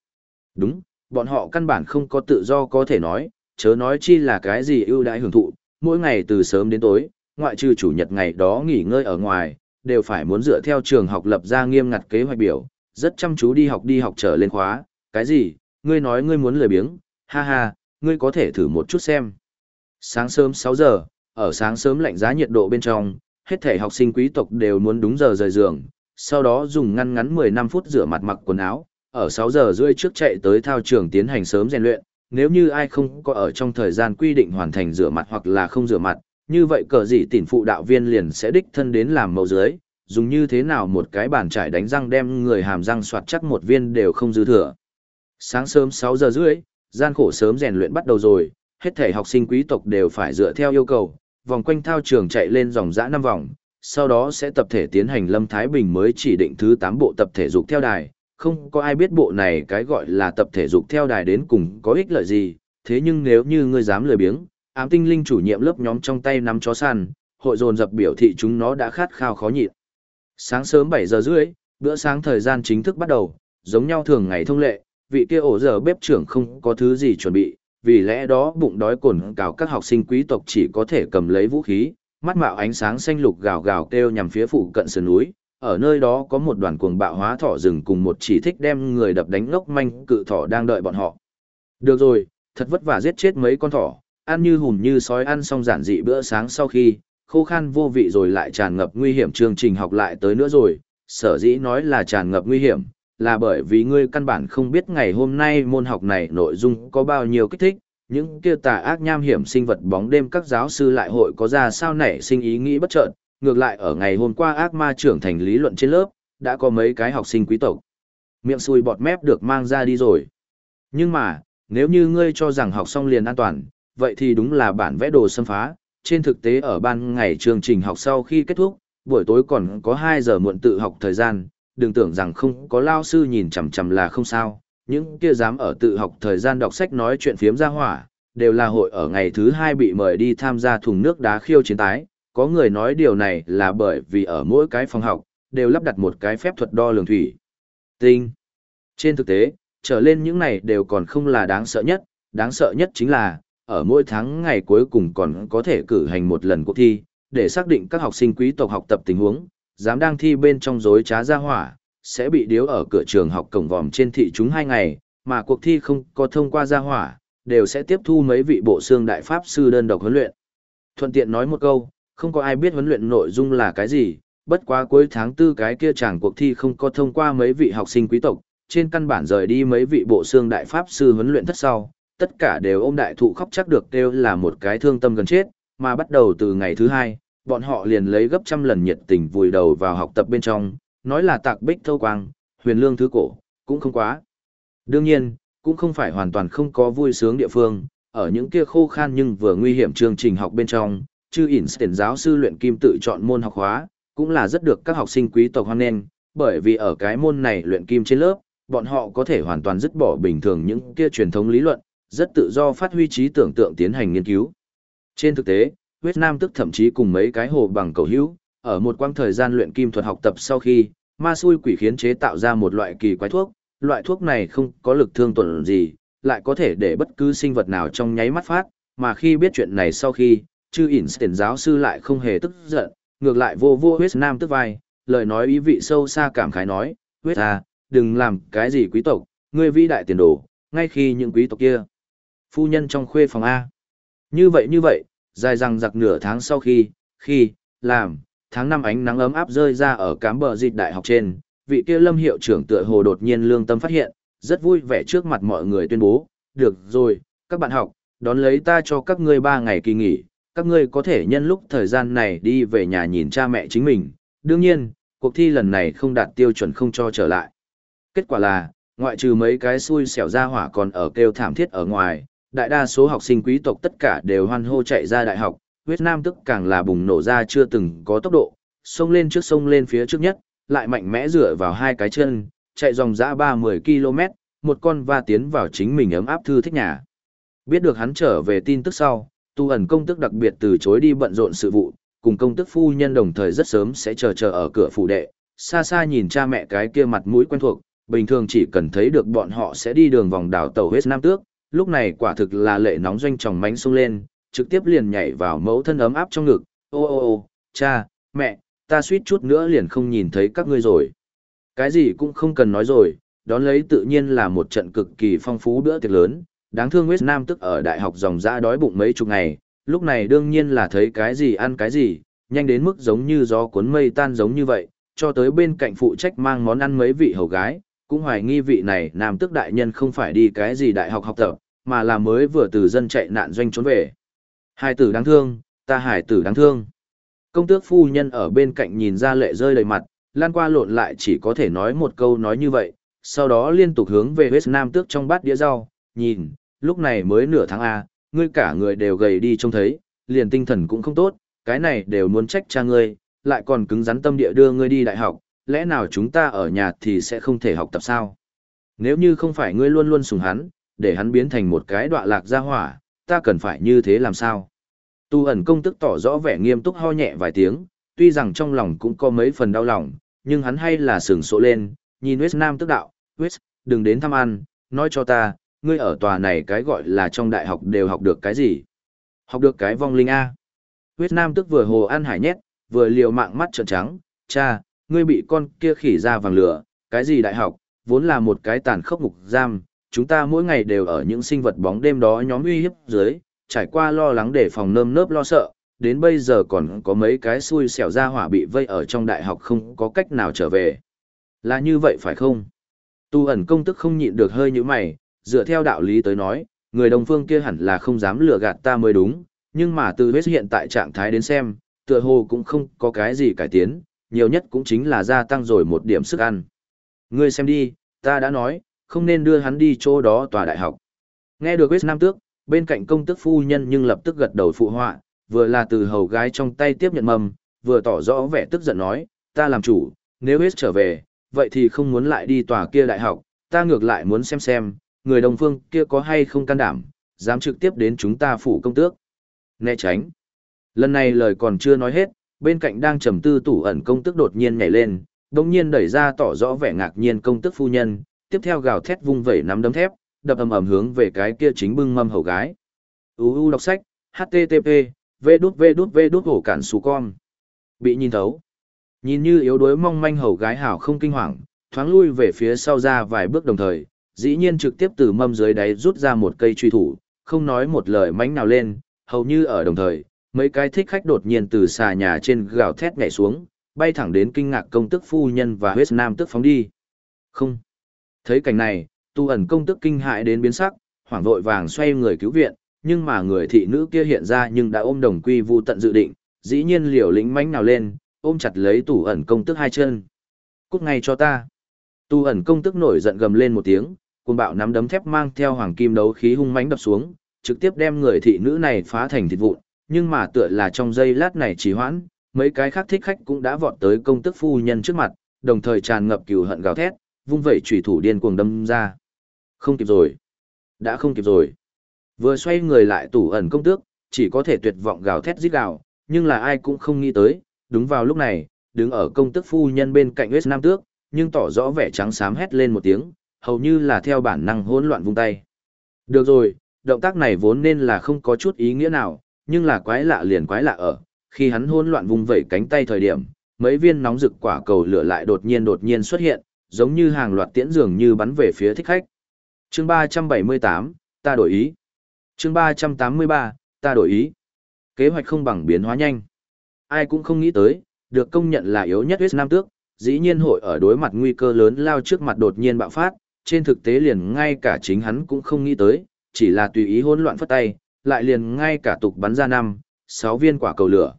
Đúng, bọn họ căn bản không có tự do có thể nói, chớ nói chi là cái gì ưu đãi hưởng thụ, mỗi ngày từ sớm đến tối, ngoại trừ chủ nhật ngày đó nghỉ ngơi ở ngoài, đều phải muốn dựa theo trường học lập ra nghiêm ngặt kế hoạch biểu, rất chăm chú đi học đi học trở lên khóa, cái gì, ngươi nói ngươi muốn lười biếng, ha ha, ngươi có thể thử một chút xem. Sáng sớm 6 giờ, ở sáng sớm lạnh giá nhiệt độ bên trong, hết thể học sinh quý tộc đều muốn đúng giờ rời giường, sau đó dùng ngăn ngắn 15 phút rửa mặt mặc quần áo, ở 6 giờ rưỡi trước chạy tới thao trường tiến hành sớm rèn luyện, nếu như ai không có ở trong thời gian quy định hoàn thành rửa mặt hoặc là không rửa mặt, như vậy cờ gì tỉnh phụ đạo viên liền sẽ đích thân đến làm mẫu dưới, dùng như thế nào một cái bàn trải đánh răng đem người hàm răng soạt chắc một viên đều không dư thừa. Sáng sớm 6 giờ rưỡi, gian khổ sớm rèn luyện bắt đầu rồi, hết thể học sinh quý tộc đều phải dựa theo yêu cầu, vòng quanh thao trường chạy lên dòng dã năm vòng, sau đó sẽ tập thể tiến hành Lâm Thái Bình mới chỉ định thứ 8 bộ tập thể dục theo đài, không có ai biết bộ này cái gọi là tập thể dục theo đài đến cùng có ích lợi gì, thế nhưng nếu như ngươi dám lười biếng, ám tinh linh chủ nhiệm lớp nhóm trong tay nắm chó săn, hội dồn dập biểu thị chúng nó đã khát khao khó nhịn. Sáng sớm 7 giờ rưỡi, bữa sáng thời gian chính thức bắt đầu, giống nhau thường ngày thông lệ, vị kia ổ giờ bếp trưởng không có thứ gì chuẩn bị, vì lẽ đó bụng đói cồn cào các học sinh quý tộc chỉ có thể cầm lấy vũ khí, mắt mạo ánh sáng xanh lục gào gào kêu nhằm phía phụ cận sườn núi, ở nơi đó có một đoàn cuồng bạo hóa thỏ rừng cùng một chỉ thích đem người đập đánh ngốc manh cự thỏ đang đợi bọn họ. Được rồi, thật vất vả giết chết mấy con thỏ, ăn như hùm như sói ăn xong giản dị bữa sáng sau khi, khô khan vô vị rồi lại tràn ngập nguy hiểm chương trình học lại tới nữa rồi, sở dĩ nói là tràn ngập nguy hiểm, là bởi vì ngươi căn bản không biết ngày hôm nay môn học này nội dung có bao nhiêu kích thích, những kia tà ác nham hiểm sinh vật bóng đêm các giáo sư lại hội có ra sao nảy sinh ý nghĩ bất chợt, ngược lại ở ngày hôm qua ác ma trưởng thành lý luận trên lớp, đã có mấy cái học sinh quý tộc. Miệng xùi bọt mép được mang ra đi rồi. Nhưng mà, nếu như ngươi cho rằng học xong liền an toàn, vậy thì đúng là bản vẽ đồ xâm phá. Trên thực tế ở ban ngày chương trình học sau khi kết thúc, buổi tối còn có 2 giờ muộn tự học thời gian, đừng tưởng rằng không có lao sư nhìn chằm chằm là không sao. Những kia dám ở tự học thời gian đọc sách nói chuyện phiếm ra hỏa, đều là hội ở ngày thứ hai bị mời đi tham gia thùng nước đá khiêu chiến tái, có người nói điều này là bởi vì ở mỗi cái phòng học, đều lắp đặt một cái phép thuật đo lường thủy. Tinh. Trên thực tế, trở lên những này đều còn không là đáng sợ nhất, đáng sợ nhất chính là, ở mỗi tháng ngày cuối cùng còn có thể cử hành một lần cuộc thi, để xác định các học sinh quý tộc học tập tình huống, dám đang thi bên trong dối trá ra hỏa, sẽ bị điếu ở cửa trường học cổng vòm trên thị chúng hai ngày, mà cuộc thi không có thông qua ra hỏa, đều sẽ tiếp thu mấy vị bộ xương đại pháp sư đơn độc huấn luyện. Thuận tiện nói một câu, không có ai biết huấn luyện nội dung là cái gì, bất quá cuối tháng tư cái kia chẳng cuộc thi không có thông qua mấy vị học sinh quý tộc, trên căn bản rời đi mấy vị bộ xương đại pháp sư huấn luyện thất sau, tất cả đều ôm đại thụ khóc chắc được kêu là một cái thương tâm gần chết, mà bắt đầu từ ngày thứ hai, bọn họ liền lấy gấp trăm lần nhiệt tình vùi đầu vào học tập bên trong, nói là tạc bích thâu quang, huyền lương thứ cổ, cũng không quá. Đương nhiên, cũng không phải hoàn toàn không có vui sướng địa phương, ở những kia khô khan nhưng vừa nguy hiểm chương trình học bên trong, chư Einstein giáo sư luyện kim tự chọn môn học hóa, cũng là rất được các học sinh quý tộc hoan nghênh, bởi vì ở cái môn này luyện kim trên lớp, bọn họ có thể hoàn toàn dứt bỏ bình thường những kia truyền thống lý luận, rất tự do phát huy trí tưởng tượng tiến hành nghiên cứu. Trên thực tế, Việt Nam tức thậm chí cùng mấy cái hồ bằng cầu hữu, ở một quãng thời gian luyện kim thuật học tập sau khi, ma xui quỷ khiến chế tạo ra một loại kỳ quái thuốc, loại thuốc này không có lực thương tổn gì, lại có thể để bất cứ sinh vật nào trong nháy mắt phát, mà khi biết chuyện này sau khi, chư tiền giáo sư lại không hề tức giận, ngược lại vô vô huyết nam tức vai, lời nói ý vị sâu xa cảm khái nói, huyết à, đừng làm cái gì quý tộc, ngươi vĩ đại tiền đồ, ngay khi những quý tộc kia. Phu nhân trong khuê phòng A. Như vậy như vậy, dài răng giặc nửa tháng sau khi, khi, làm, tháng năm ánh nắng ấm áp rơi ra ở cám bờ dịch đại học trên, vị kia lâm hiệu trưởng tựa hồ đột nhiên lương tâm phát hiện, rất vui vẻ trước mặt mọi người tuyên bố, được rồi, các bạn học, đón lấy ta cho các ngươi ba ngày kỳ nghỉ, các ngươi có thể nhân lúc thời gian này đi về nhà nhìn cha mẹ chính mình, đương nhiên, cuộc thi lần này không đạt tiêu chuẩn không cho trở lại. Kết quả là, ngoại trừ mấy cái xui xẻo ra hỏa còn ở kêu thảm thiết ở ngoài, đại đa số học sinh quý tộc tất cả đều hoan hô chạy ra đại học, Việt Nam tức càng là bùng nổ ra chưa từng có tốc độ, xông lên trước sông lên phía trước nhất, lại mạnh mẽ dựa vào hai cái chân, chạy dòng dã 30 km, một con va tiến vào chính mình ấm áp thư thích nhà. Biết được hắn trở về tin tức sau, tu ẩn công tức đặc biệt từ chối đi bận rộn sự vụ, cùng công tức phu nhân đồng thời rất sớm sẽ chờ chờ ở cửa phủ đệ, xa xa nhìn cha mẹ cái kia mặt mũi quen thuộc, bình thường chỉ cần thấy được bọn họ sẽ đi đường vòng đảo tàu hết nam tước, lúc này quả thực là lệ nóng doanh tròng mánh sung lên, trực tiếp liền nhảy vào mẫu thân ấm áp trong ngực, ô ô ô, cha, mẹ, ta suýt chút nữa liền không nhìn thấy các ngươi rồi. Cái gì cũng không cần nói rồi, đón lấy tự nhiên là một trận cực kỳ phong phú bữa tiệc lớn, đáng thương West Nam tức ở đại học dòng ra đói bụng mấy chục ngày, lúc này đương nhiên là thấy cái gì ăn cái gì, nhanh đến mức giống như gió cuốn mây tan giống như vậy, cho tới bên cạnh phụ trách mang món ăn mấy vị hầu gái, cũng hoài nghi vị này nam tước đại nhân không phải đi cái gì đại học học tập, mà là mới vừa từ dân chạy nạn doanh trốn về. Hải tử đáng thương, ta hải tử đáng thương. Công tước phu nhân ở bên cạnh nhìn ra lệ rơi đầy mặt, lan qua lộn lại chỉ có thể nói một câu nói như vậy, sau đó liên tục hướng về huyết Nam tước trong bát đĩa rau, nhìn, lúc này mới nửa tháng A, ngươi cả người đều gầy đi trông thấy, liền tinh thần cũng không tốt, cái này đều muốn trách cha ngươi, lại còn cứng rắn tâm địa đưa ngươi đi đại học, lẽ nào chúng ta ở nhà thì sẽ không thể học tập sao? Nếu như không phải ngươi luôn luôn sùng hắn, để hắn biến thành một cái đọa lạc gia hỏa, ta cần phải như thế làm sao? Tu ẩn công tức tỏ rõ vẻ nghiêm túc ho nhẹ vài tiếng, tuy rằng trong lòng cũng có mấy phần đau lòng, nhưng hắn hay là sừng sộ lên, nhìn West Nam tức đạo, West, đừng đến thăm ăn, nói cho ta, ngươi ở tòa này cái gọi là trong đại học đều học được cái gì? Học được cái vong linh A. West Nam tức vừa hồ ăn hải nhét, vừa liều mạng mắt trợn trắng, cha, ngươi bị con kia khỉ ra vàng lửa, cái gì đại học, vốn là một cái tàn khốc ngục giam, chúng ta mỗi ngày đều ở những sinh vật bóng đêm đó nhóm uy hiếp dưới, trải qua lo lắng để phòng nơm nớp lo sợ, đến bây giờ còn có mấy cái xui xẻo ra hỏa bị vây ở trong đại học không có cách nào trở về. Là như vậy phải không? Tu ẩn công tức không nhịn được hơi như mày, dựa theo đạo lý tới nói, người đồng phương kia hẳn là không dám lừa gạt ta mới đúng, nhưng mà từ huyết hiện tại trạng thái đến xem, tựa hồ cũng không có cái gì cải tiến, nhiều nhất cũng chính là gia tăng rồi một điểm sức ăn. Ngươi xem đi, ta đã nói, không nên đưa hắn đi chỗ đó tòa đại học. Nghe được West nam tước, bên cạnh công tước phu nhân nhưng lập tức gật đầu phụ họa, vừa là từ hầu gái trong tay tiếp nhận mầm, vừa tỏ rõ vẻ tức giận nói, ta làm chủ, nếu West trở về, vậy thì không muốn lại đi tòa kia đại học, ta ngược lại muốn xem xem, người đồng phương kia có hay không can đảm, dám trực tiếp đến chúng ta phủ công tước. Né tránh. Lần này lời còn chưa nói hết, bên cạnh đang trầm tư tủ ẩn công tức đột nhiên nhảy lên, Đồng nhiên đẩy ra tỏ rõ vẻ ngạc nhiên công tức phu nhân, tiếp theo gào thét vung vẩy nắm đấm thép, đập ầm ầm hướng về cái kia chính bưng mâm hầu gái. UU đọc sách, http, v đút v đút v đút hổ cản xù con. Bị nhìn thấu. Nhìn như yếu đuối mong manh hầu gái hảo không kinh hoàng, thoáng lui về phía sau ra vài bước đồng thời, dĩ nhiên trực tiếp từ mâm dưới đáy rút ra một cây truy thủ, không nói một lời mánh nào lên, hầu như ở đồng thời, mấy cái thích khách đột nhiên từ xà nhà trên gào thét nhảy xuống, bay thẳng đến kinh ngạc công tức phu nhân và huyết nam tức phóng đi. Không. Thấy cảnh này, tu ẩn công tức kinh hại đến biến sắc, hoảng vội vàng xoay người cứu viện, nhưng mà người thị nữ kia hiện ra nhưng đã ôm đồng quy vu tận dự định, dĩ nhiên liều lĩnh mánh nào lên, ôm chặt lấy tủ ẩn công tức hai chân. Cút ngay cho ta. Tu ẩn công tức nổi giận gầm lên một tiếng, cuồng bạo nắm đấm thép mang theo hoàng kim đấu khí hung mãnh đập xuống, trực tiếp đem người thị nữ này phá thành thịt vụn, nhưng mà tựa là trong giây lát này trì hoãn, mấy cái khác thích khách cũng đã vọt tới công tức phu nhân trước mặt, đồng thời tràn ngập cừu hận gào thét, vung vẩy chủy thủ điên cuồng đâm ra. Không kịp rồi. Đã không kịp rồi. Vừa xoay người lại tủ ẩn công tước, chỉ có thể tuyệt vọng gào thét rít gào, nhưng là ai cũng không nghĩ tới, đúng vào lúc này, đứng ở công tước phu nhân bên cạnh West Nam tước, nhưng tỏ rõ vẻ trắng xám hét lên một tiếng, hầu như là theo bản năng hỗn loạn vung tay. Được rồi, động tác này vốn nên là không có chút ý nghĩa nào, nhưng là quái lạ liền quái lạ ở, khi hắn hỗn loạn vung vẩy cánh tay thời điểm, mấy viên nóng rực quả cầu lửa lại đột nhiên đột nhiên xuất hiện, giống như hàng loạt tiễn dường như bắn về phía thích khách. Chương 378, ta đổi ý. Chương 383, ta đổi ý. Kế hoạch không bằng biến hóa nhanh. Ai cũng không nghĩ tới, được công nhận là yếu nhất huyết nam tước, dĩ nhiên hội ở đối mặt nguy cơ lớn lao trước mặt đột nhiên bạo phát, trên thực tế liền ngay cả chính hắn cũng không nghĩ tới, chỉ là tùy ý hỗn loạn phất tay, lại liền ngay cả tục bắn ra năm, sáu viên quả cầu lửa.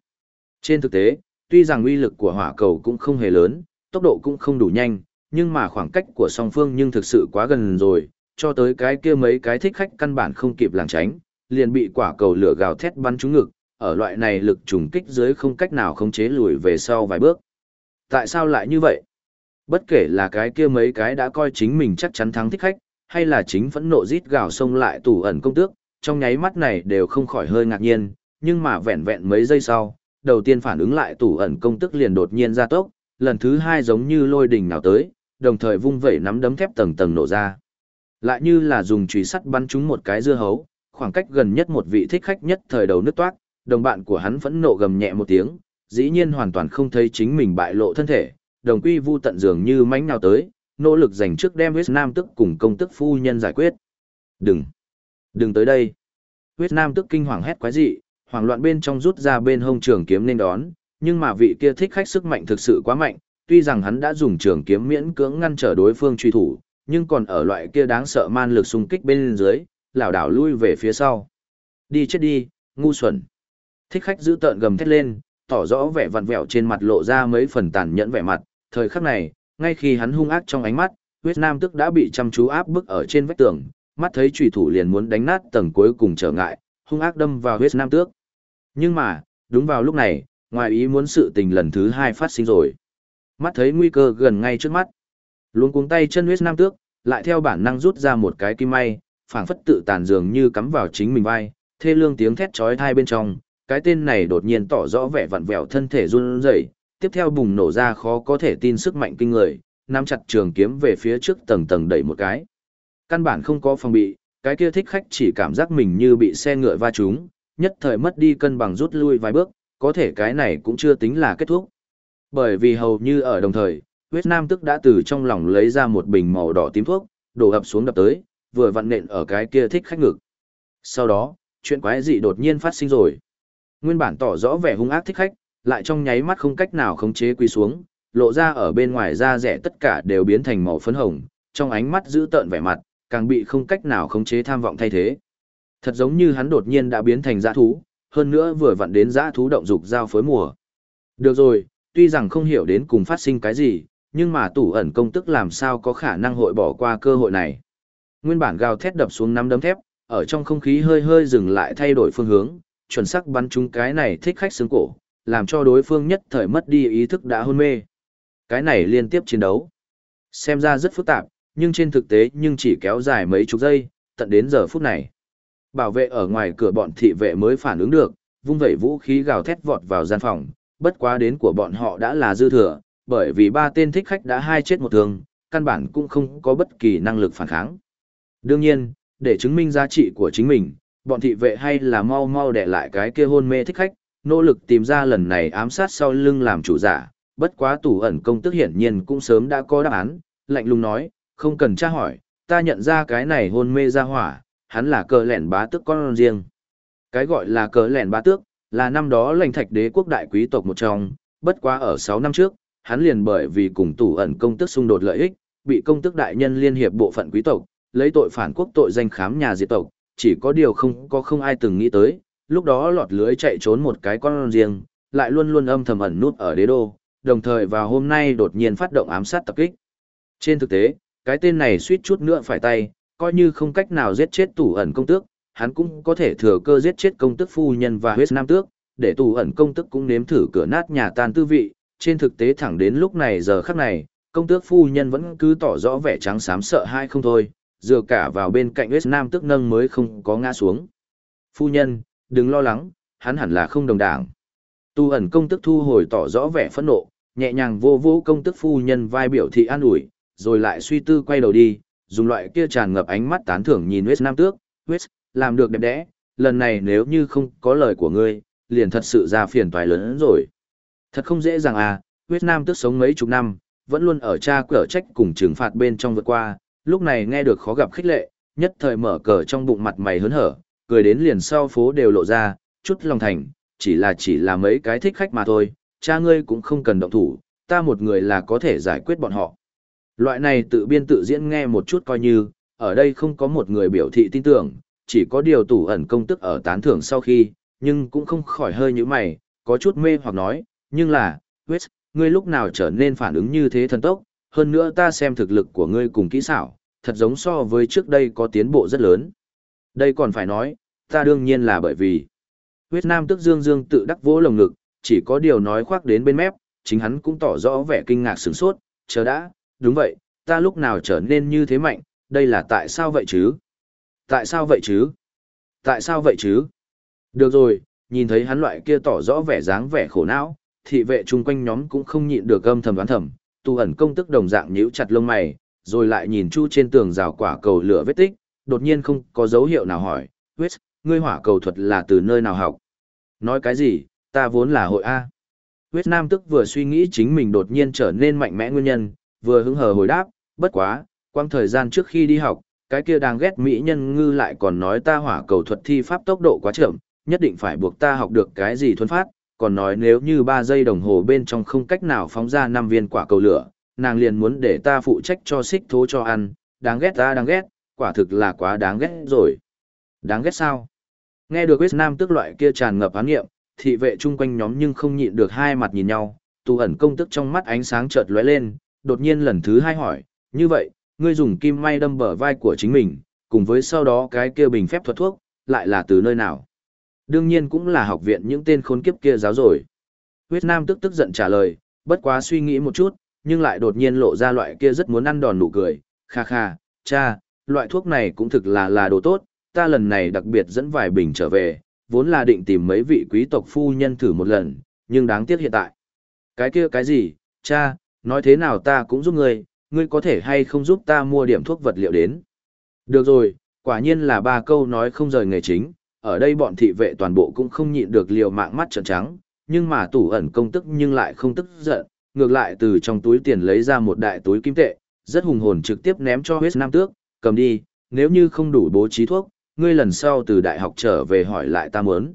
Trên thực tế, tuy rằng uy lực của hỏa cầu cũng không hề lớn, tốc độ cũng không đủ nhanh, nhưng mà khoảng cách của song phương nhưng thực sự quá gần rồi, cho tới cái kia mấy cái thích khách căn bản không kịp làng tránh, liền bị quả cầu lửa gào thét bắn trúng ngực, ở loại này lực trùng kích dưới không cách nào khống chế lùi về sau vài bước. Tại sao lại như vậy? Bất kể là cái kia mấy cái đã coi chính mình chắc chắn thắng thích khách, hay là chính phẫn nộ rít gào xông lại tủ ẩn công tước, trong nháy mắt này đều không khỏi hơi ngạc nhiên, nhưng mà vẹn vẹn mấy giây sau, đầu tiên phản ứng lại tủ ẩn công tức liền đột nhiên ra tốc, lần thứ hai giống như lôi đình nào tới, đồng thời vung vẩy nắm đấm thép tầng tầng nổ ra. Lại như là dùng chùy sắt bắn trúng một cái dưa hấu, khoảng cách gần nhất một vị thích khách nhất thời đầu nứt toát, đồng bạn của hắn phẫn nộ gầm nhẹ một tiếng, dĩ nhiên hoàn toàn không thấy chính mình bại lộ thân thể, đồng quy vu tận dường như mánh nào tới, nỗ lực giành trước đem huyết nam tức cùng công tức phu nhân giải quyết. Đừng! Đừng tới đây! Huyết nam tức kinh hoàng hét quái dị, hoảng loạn bên trong rút ra bên hông trường kiếm nên đón, nhưng mà vị kia thích khách sức mạnh thực sự quá mạnh, tuy rằng hắn đã dùng trường kiếm miễn cưỡng ngăn trở đối phương truy thủ, nhưng còn ở loại kia đáng sợ man lực xung kích bên dưới, lảo đảo lui về phía sau. Đi chết đi, ngu xuẩn. Thích khách giữ tợn gầm thét lên, tỏ rõ vẻ vặn vẹo trên mặt lộ ra mấy phần tàn nhẫn vẻ mặt, thời khắc này, ngay khi hắn hung ác trong ánh mắt, huyết nam tức đã bị chăm chú áp bức ở trên vách tường, mắt thấy trùy thủ liền muốn đánh nát tầng cuối cùng trở ngại, hung ác đâm vào huyết nam tước. Nhưng mà, đúng vào lúc này, ngoài ý muốn sự tình lần thứ hai phát sinh rồi. Mắt thấy nguy cơ gần ngay trước mắt. Luôn cuống tay chân huyết nam tước, lại theo bản năng rút ra một cái kim may, phảng phất tự tàn dường như cắm vào chính mình vai, thê lương tiếng thét chói tai bên trong, cái tên này đột nhiên tỏ rõ vẻ vặn vẹo thân thể run rẩy, tiếp theo bùng nổ ra khó có thể tin sức mạnh kinh người, nắm chặt trường kiếm về phía trước tầng tầng đẩy một cái. Căn bản không có phòng bị, cái kia thích khách chỉ cảm giác mình như bị xe ngựa va trúng, nhất thời mất đi cân bằng rút lui vài bước, có thể cái này cũng chưa tính là kết thúc. Bởi vì hầu như ở đồng thời, huyết nam tức đã từ trong lòng lấy ra một bình màu đỏ tím thuốc, đổ ập xuống đập tới, vừa vặn nện ở cái kia thích khách ngực. Sau đó, chuyện quái dị đột nhiên phát sinh rồi. Nguyên bản tỏ rõ vẻ hung ác thích khách, lại trong nháy mắt không cách nào khống chế quy xuống, lộ ra ở bên ngoài da rẻ tất cả đều biến thành màu phấn hồng, trong ánh mắt giữ tợn vẻ mặt, càng bị không cách nào khống chế tham vọng thay thế. Thật giống như hắn đột nhiên đã biến thành dã thú, hơn nữa vừa vặn đến dã thú động dục giao phối mùa. Được rồi, tuy rằng không hiểu đến cùng phát sinh cái gì, nhưng mà tủ ẩn công tức làm sao có khả năng hội bỏ qua cơ hội này. Nguyên bản gào thét đập xuống năm đấm thép, ở trong không khí hơi hơi dừng lại thay đổi phương hướng, chuẩn xác bắn trúng cái này thích khách xương cổ, làm cho đối phương nhất thời mất đi ý thức đã hôn mê. Cái này liên tiếp chiến đấu. Xem ra rất phức tạp, nhưng trên thực tế nhưng chỉ kéo dài mấy chục giây, tận đến giờ phút này. Bảo vệ ở ngoài cửa bọn thị vệ mới phản ứng được, vung vẩy vũ khí gào thét vọt vào gian phòng, bất quá đến của bọn họ đã là dư thừa, bởi vì ba tên thích khách đã hai chết một thương, căn bản cũng không có bất kỳ năng lực phản kháng. Đương nhiên, để chứng minh giá trị của chính mình, bọn thị vệ hay là mau mau để lại cái kia hôn mê thích khách, nỗ lực tìm ra lần này ám sát sau lưng làm chủ giả, bất quá tủ ẩn công tức hiển nhiên cũng sớm đã có đáp án, lạnh lùng nói, không cần tra hỏi, ta nhận ra cái này hôn mê ra hỏa, hắn là cờ lẻn bá tước con riêng. Cái gọi là cờ lẻn bá tước, là năm đó lãnh thạch đế quốc đại quý tộc một trong, bất quá ở 6 năm trước, hắn liền bởi vì cùng tủ ẩn công tức xung đột lợi ích, bị công tức đại nhân liên hiệp bộ phận quý tộc, lấy tội phản quốc tội danh khám nhà diệt tộc, chỉ có điều không có không ai từng nghĩ tới, lúc đó lọt lưới chạy trốn một cái con riêng, lại luôn luôn âm thầm ẩn nút ở đế đô, đồng thời vào hôm nay đột nhiên phát động ám sát tập kích. Trên thực tế, cái tên này suýt chút nữa phải tay, coi như không cách nào giết chết tủ ẩn công tước, hắn cũng có thể thừa cơ giết chết công tước phu nhân và huyết nam tước, để tủ ẩn công tước cũng nếm thử cửa nát nhà tan tư vị. Trên thực tế thẳng đến lúc này giờ khắc này, công tước phu nhân vẫn cứ tỏ rõ vẻ trắng xám sợ hai không thôi, dựa cả vào bên cạnh huyết nam tước nâng mới không có ngã xuống. Phu nhân, đừng lo lắng, hắn hẳn là không đồng đảng. Tu ẩn công tức thu hồi tỏ rõ vẻ phẫn nộ, nhẹ nhàng vô vô công tức phu nhân vai biểu thị an ủi, rồi lại suy tư quay đầu đi, dùng loại kia tràn ngập ánh mắt tán thưởng nhìn West Nam Tước, West, làm được đẹp đẽ, lần này nếu như không có lời của ngươi, liền thật sự ra phiền toái lớn hơn rồi. Thật không dễ dàng à, West Nam Tước sống mấy chục năm, vẫn luôn ở cha cửa trách cùng trừng phạt bên trong vượt qua, lúc này nghe được khó gặp khích lệ, nhất thời mở cờ trong bụng mặt mày hớn hở, cười đến liền sau phố đều lộ ra, chút lòng thành, chỉ là chỉ là mấy cái thích khách mà thôi, cha ngươi cũng không cần động thủ, ta một người là có thể giải quyết bọn họ. Loại này tự biên tự diễn nghe một chút coi như, ở đây không có một người biểu thị tin tưởng, chỉ có điều tủ ẩn công tức ở tán thưởng sau khi, nhưng cũng không khỏi hơi như mày, có chút mê hoặc nói, nhưng là, huyết, ngươi lúc nào trở nên phản ứng như thế thần tốc, hơn nữa ta xem thực lực của ngươi cùng kỹ xảo, thật giống so với trước đây có tiến bộ rất lớn. Đây còn phải nói, ta đương nhiên là bởi vì, Huyết Nam tức dương dương tự đắc vỗ lồng ngực, chỉ có điều nói khoác đến bên mép, chính hắn cũng tỏ rõ vẻ kinh ngạc sửng sốt, chờ đã, đúng vậy, ta lúc nào trở nên như thế mạnh, đây là tại sao vậy chứ? Tại sao vậy chứ? Tại sao vậy chứ? Được rồi, nhìn thấy hắn loại kia tỏ rõ vẻ dáng vẻ khổ não, thị vệ chung quanh nhóm cũng không nhịn được âm thầm đoán thầm, tu ẩn công tức đồng dạng nhíu chặt lông mày, rồi lại nhìn chu trên tường rào quả cầu lửa vết tích, đột nhiên không có dấu hiệu nào hỏi, huyết, ngươi hỏa cầu thuật là từ nơi nào học? Nói cái gì, ta vốn là hội A. Huyết Nam tức vừa suy nghĩ chính mình đột nhiên trở nên mạnh mẽ nguyên nhân, vừa hứng hờ hồi đáp, bất quá, quang thời gian trước khi đi học, cái kia đang ghét mỹ nhân ngư lại còn nói ta hỏa cầu thuật thi pháp tốc độ quá chậm, nhất định phải buộc ta học được cái gì thuần phát, còn nói nếu như 3 giây đồng hồ bên trong không cách nào phóng ra 5 viên quả cầu lửa, nàng liền muốn để ta phụ trách cho xích thố cho ăn, đáng ghét ta đáng ghét, quả thực là quá đáng ghét rồi. Đáng ghét sao? Nghe được West Nam tức loại kia tràn ngập án nghiệm, thị vệ chung quanh nhóm nhưng không nhịn được hai mặt nhìn nhau, tu ẩn công tức trong mắt ánh sáng chợt lóe lên, đột nhiên lần thứ hai hỏi, như vậy, ngươi dùng kim may đâm bờ vai của chính mình, cùng với sau đó cái kia bình phép thuật thuốc, lại là từ nơi nào? Đương nhiên cũng là học viện những tên khốn kiếp kia giáo rồi. Huyết Nam tức tức giận trả lời, bất quá suy nghĩ một chút, nhưng lại đột nhiên lộ ra loại kia rất muốn ăn đòn nụ cười, kha kha, cha, loại thuốc này cũng thực là là đồ tốt, ta lần này đặc biệt dẫn vài bình trở về, vốn là định tìm mấy vị quý tộc phu nhân thử một lần, nhưng đáng tiếc hiện tại. Cái kia cái gì, cha, nói thế nào ta cũng giúp ngươi, ngươi có thể hay không giúp ta mua điểm thuốc vật liệu đến. Được rồi, quả nhiên là ba câu nói không rời nghề chính, ở đây bọn thị vệ toàn bộ cũng không nhịn được liều mạng mắt trợn trắng, nhưng mà tủ ẩn công tức nhưng lại không tức giận, ngược lại từ trong túi tiền lấy ra một đại túi kim tệ, rất hùng hồn trực tiếp ném cho huyết nam tước, cầm đi, nếu như không đủ bố trí thuốc, ngươi lần sau từ đại học trở về hỏi lại ta muốn.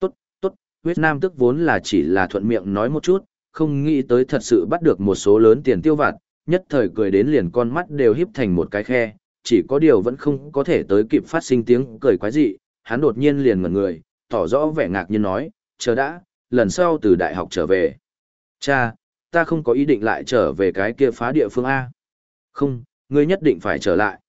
Tốt, tốt, huyết nam tức vốn là chỉ là thuận miệng nói một chút, không nghĩ tới thật sự bắt được một số lớn tiền tiêu vặt, nhất thời cười đến liền con mắt đều híp thành một cái khe, chỉ có điều vẫn không có thể tới kịp phát sinh tiếng cười quái dị, hắn đột nhiên liền ngẩn người, tỏ rõ vẻ ngạc nhiên nói, chờ đã, lần sau từ đại học trở về. Cha, ta không có ý định lại trở về cái kia phá địa phương A. Không, ngươi nhất định phải trở lại.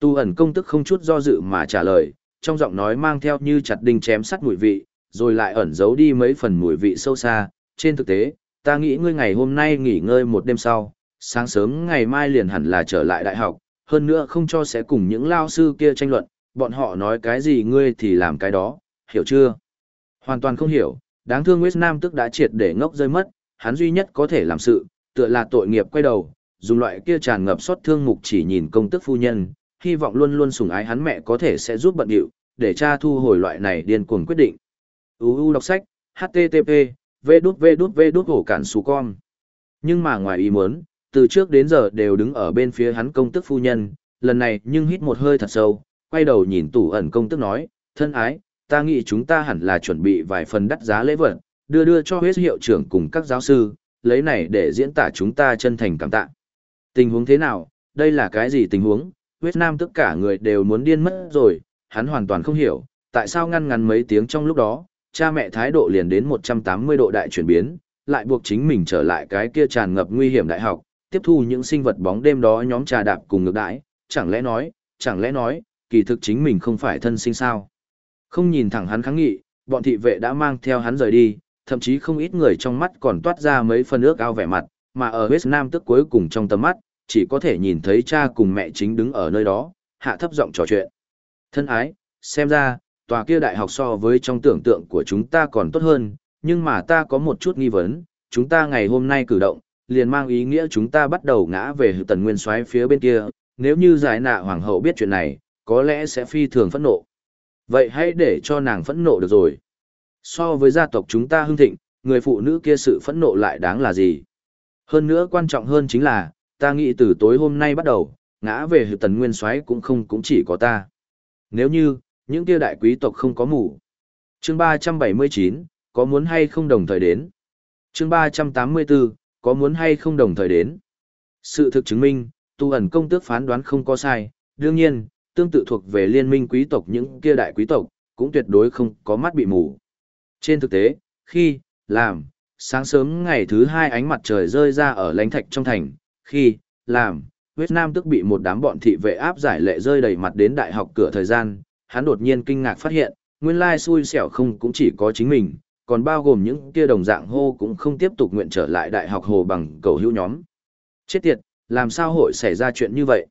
Tu ẩn công tức không chút do dự mà trả lời, trong giọng nói mang theo như chặt đinh chém sắt mùi vị, rồi lại ẩn giấu đi mấy phần mùi vị sâu xa. Trên thực tế, ta nghĩ ngươi ngày hôm nay nghỉ ngơi một đêm sau, sáng sớm ngày mai liền hẳn là trở lại đại học, hơn nữa không cho sẽ cùng những lao sư kia tranh luận, bọn họ nói cái gì ngươi thì làm cái đó, hiểu chưa? Hoàn toàn không hiểu, đáng thương West Nam tức đã triệt để ngốc rơi mất, hắn duy nhất có thể làm sự, tựa là tội nghiệp quay đầu, dùng loại kia tràn ngập xót thương mục chỉ nhìn công tức phu nhân, hy vọng luôn luôn sủng ái hắn mẹ có thể sẽ giúp bận điệu, để cha thu hồi loại này điên cuồng quyết định. UU đọc sách, http, vê đút vê đút vê đút hổ cản xù con. Nhưng mà ngoài ý muốn, từ trước đến giờ đều đứng ở bên phía hắn công tức phu nhân, lần này nhưng hít một hơi thật sâu, quay đầu nhìn tủ ẩn công tức nói, thân ái, ta nghĩ chúng ta hẳn là chuẩn bị vài phần đắt giá lễ vật, đưa đưa cho huyết hiệu trưởng cùng các giáo sư, lấy này để diễn tả chúng ta chân thành cảm tạ. Tình huống thế nào, đây là cái gì tình huống, huyết nam tất cả người đều muốn điên mất rồi, hắn hoàn toàn không hiểu, tại sao ngăn ngắn mấy tiếng trong lúc đó, cha mẹ thái độ liền đến 180 độ đại chuyển biến, lại buộc chính mình trở lại cái kia tràn ngập nguy hiểm đại học, tiếp thu những sinh vật bóng đêm đó nhóm trà đạp cùng ngược đãi, chẳng lẽ nói, chẳng lẽ nói, kỳ thực chính mình không phải thân sinh sao. Không nhìn thẳng hắn kháng nghị, bọn thị vệ đã mang theo hắn rời đi, thậm chí không ít người trong mắt còn toát ra mấy phần ước ao vẻ mặt, mà ở West Nam tức cuối cùng trong tầm mắt, chỉ có thể nhìn thấy cha cùng mẹ chính đứng ở nơi đó, hạ thấp giọng trò chuyện. Thân ái, xem ra, tòa kia đại học so với trong tưởng tượng của chúng ta còn tốt hơn, nhưng mà ta có một chút nghi vấn, chúng ta ngày hôm nay cử động, liền mang ý nghĩa chúng ta bắt đầu ngã về hữu tần nguyên soái phía bên kia, nếu như giải nạ hoàng hậu biết chuyện này, có lẽ sẽ phi thường phẫn nộ. Vậy hãy để cho nàng phẫn nộ được rồi. So với gia tộc chúng ta hưng thịnh, người phụ nữ kia sự phẫn nộ lại đáng là gì? Hơn nữa quan trọng hơn chính là, ta nghĩ từ tối hôm nay bắt đầu, ngã về hữu tần nguyên soái cũng không cũng chỉ có ta. Nếu như, những kia đại quý tộc không có mù. Chương 379, có muốn hay không đồng thời đến? Chương 384, có muốn hay không đồng thời đến? Sự thực chứng minh, tu ẩn công tước phán đoán không có sai, đương nhiên, tương tự thuộc về liên minh quý tộc những kia đại quý tộc, cũng tuyệt đối không có mắt bị mù. Trên thực tế, khi, làm, sáng sớm ngày thứ hai ánh mặt trời rơi ra ở lãnh thạch trong thành, khi, làm, Việt Nam tức bị một đám bọn thị vệ áp giải lệ rơi đầy mặt đến đại học cửa thời gian, hắn đột nhiên kinh ngạc phát hiện, nguyên lai xui xẻo không cũng chỉ có chính mình, còn bao gồm những kia đồng dạng hô cũng không tiếp tục nguyện trở lại đại học hồ bằng cầu hữu nhóm. Chết tiệt, làm sao hội xảy ra chuyện như vậy?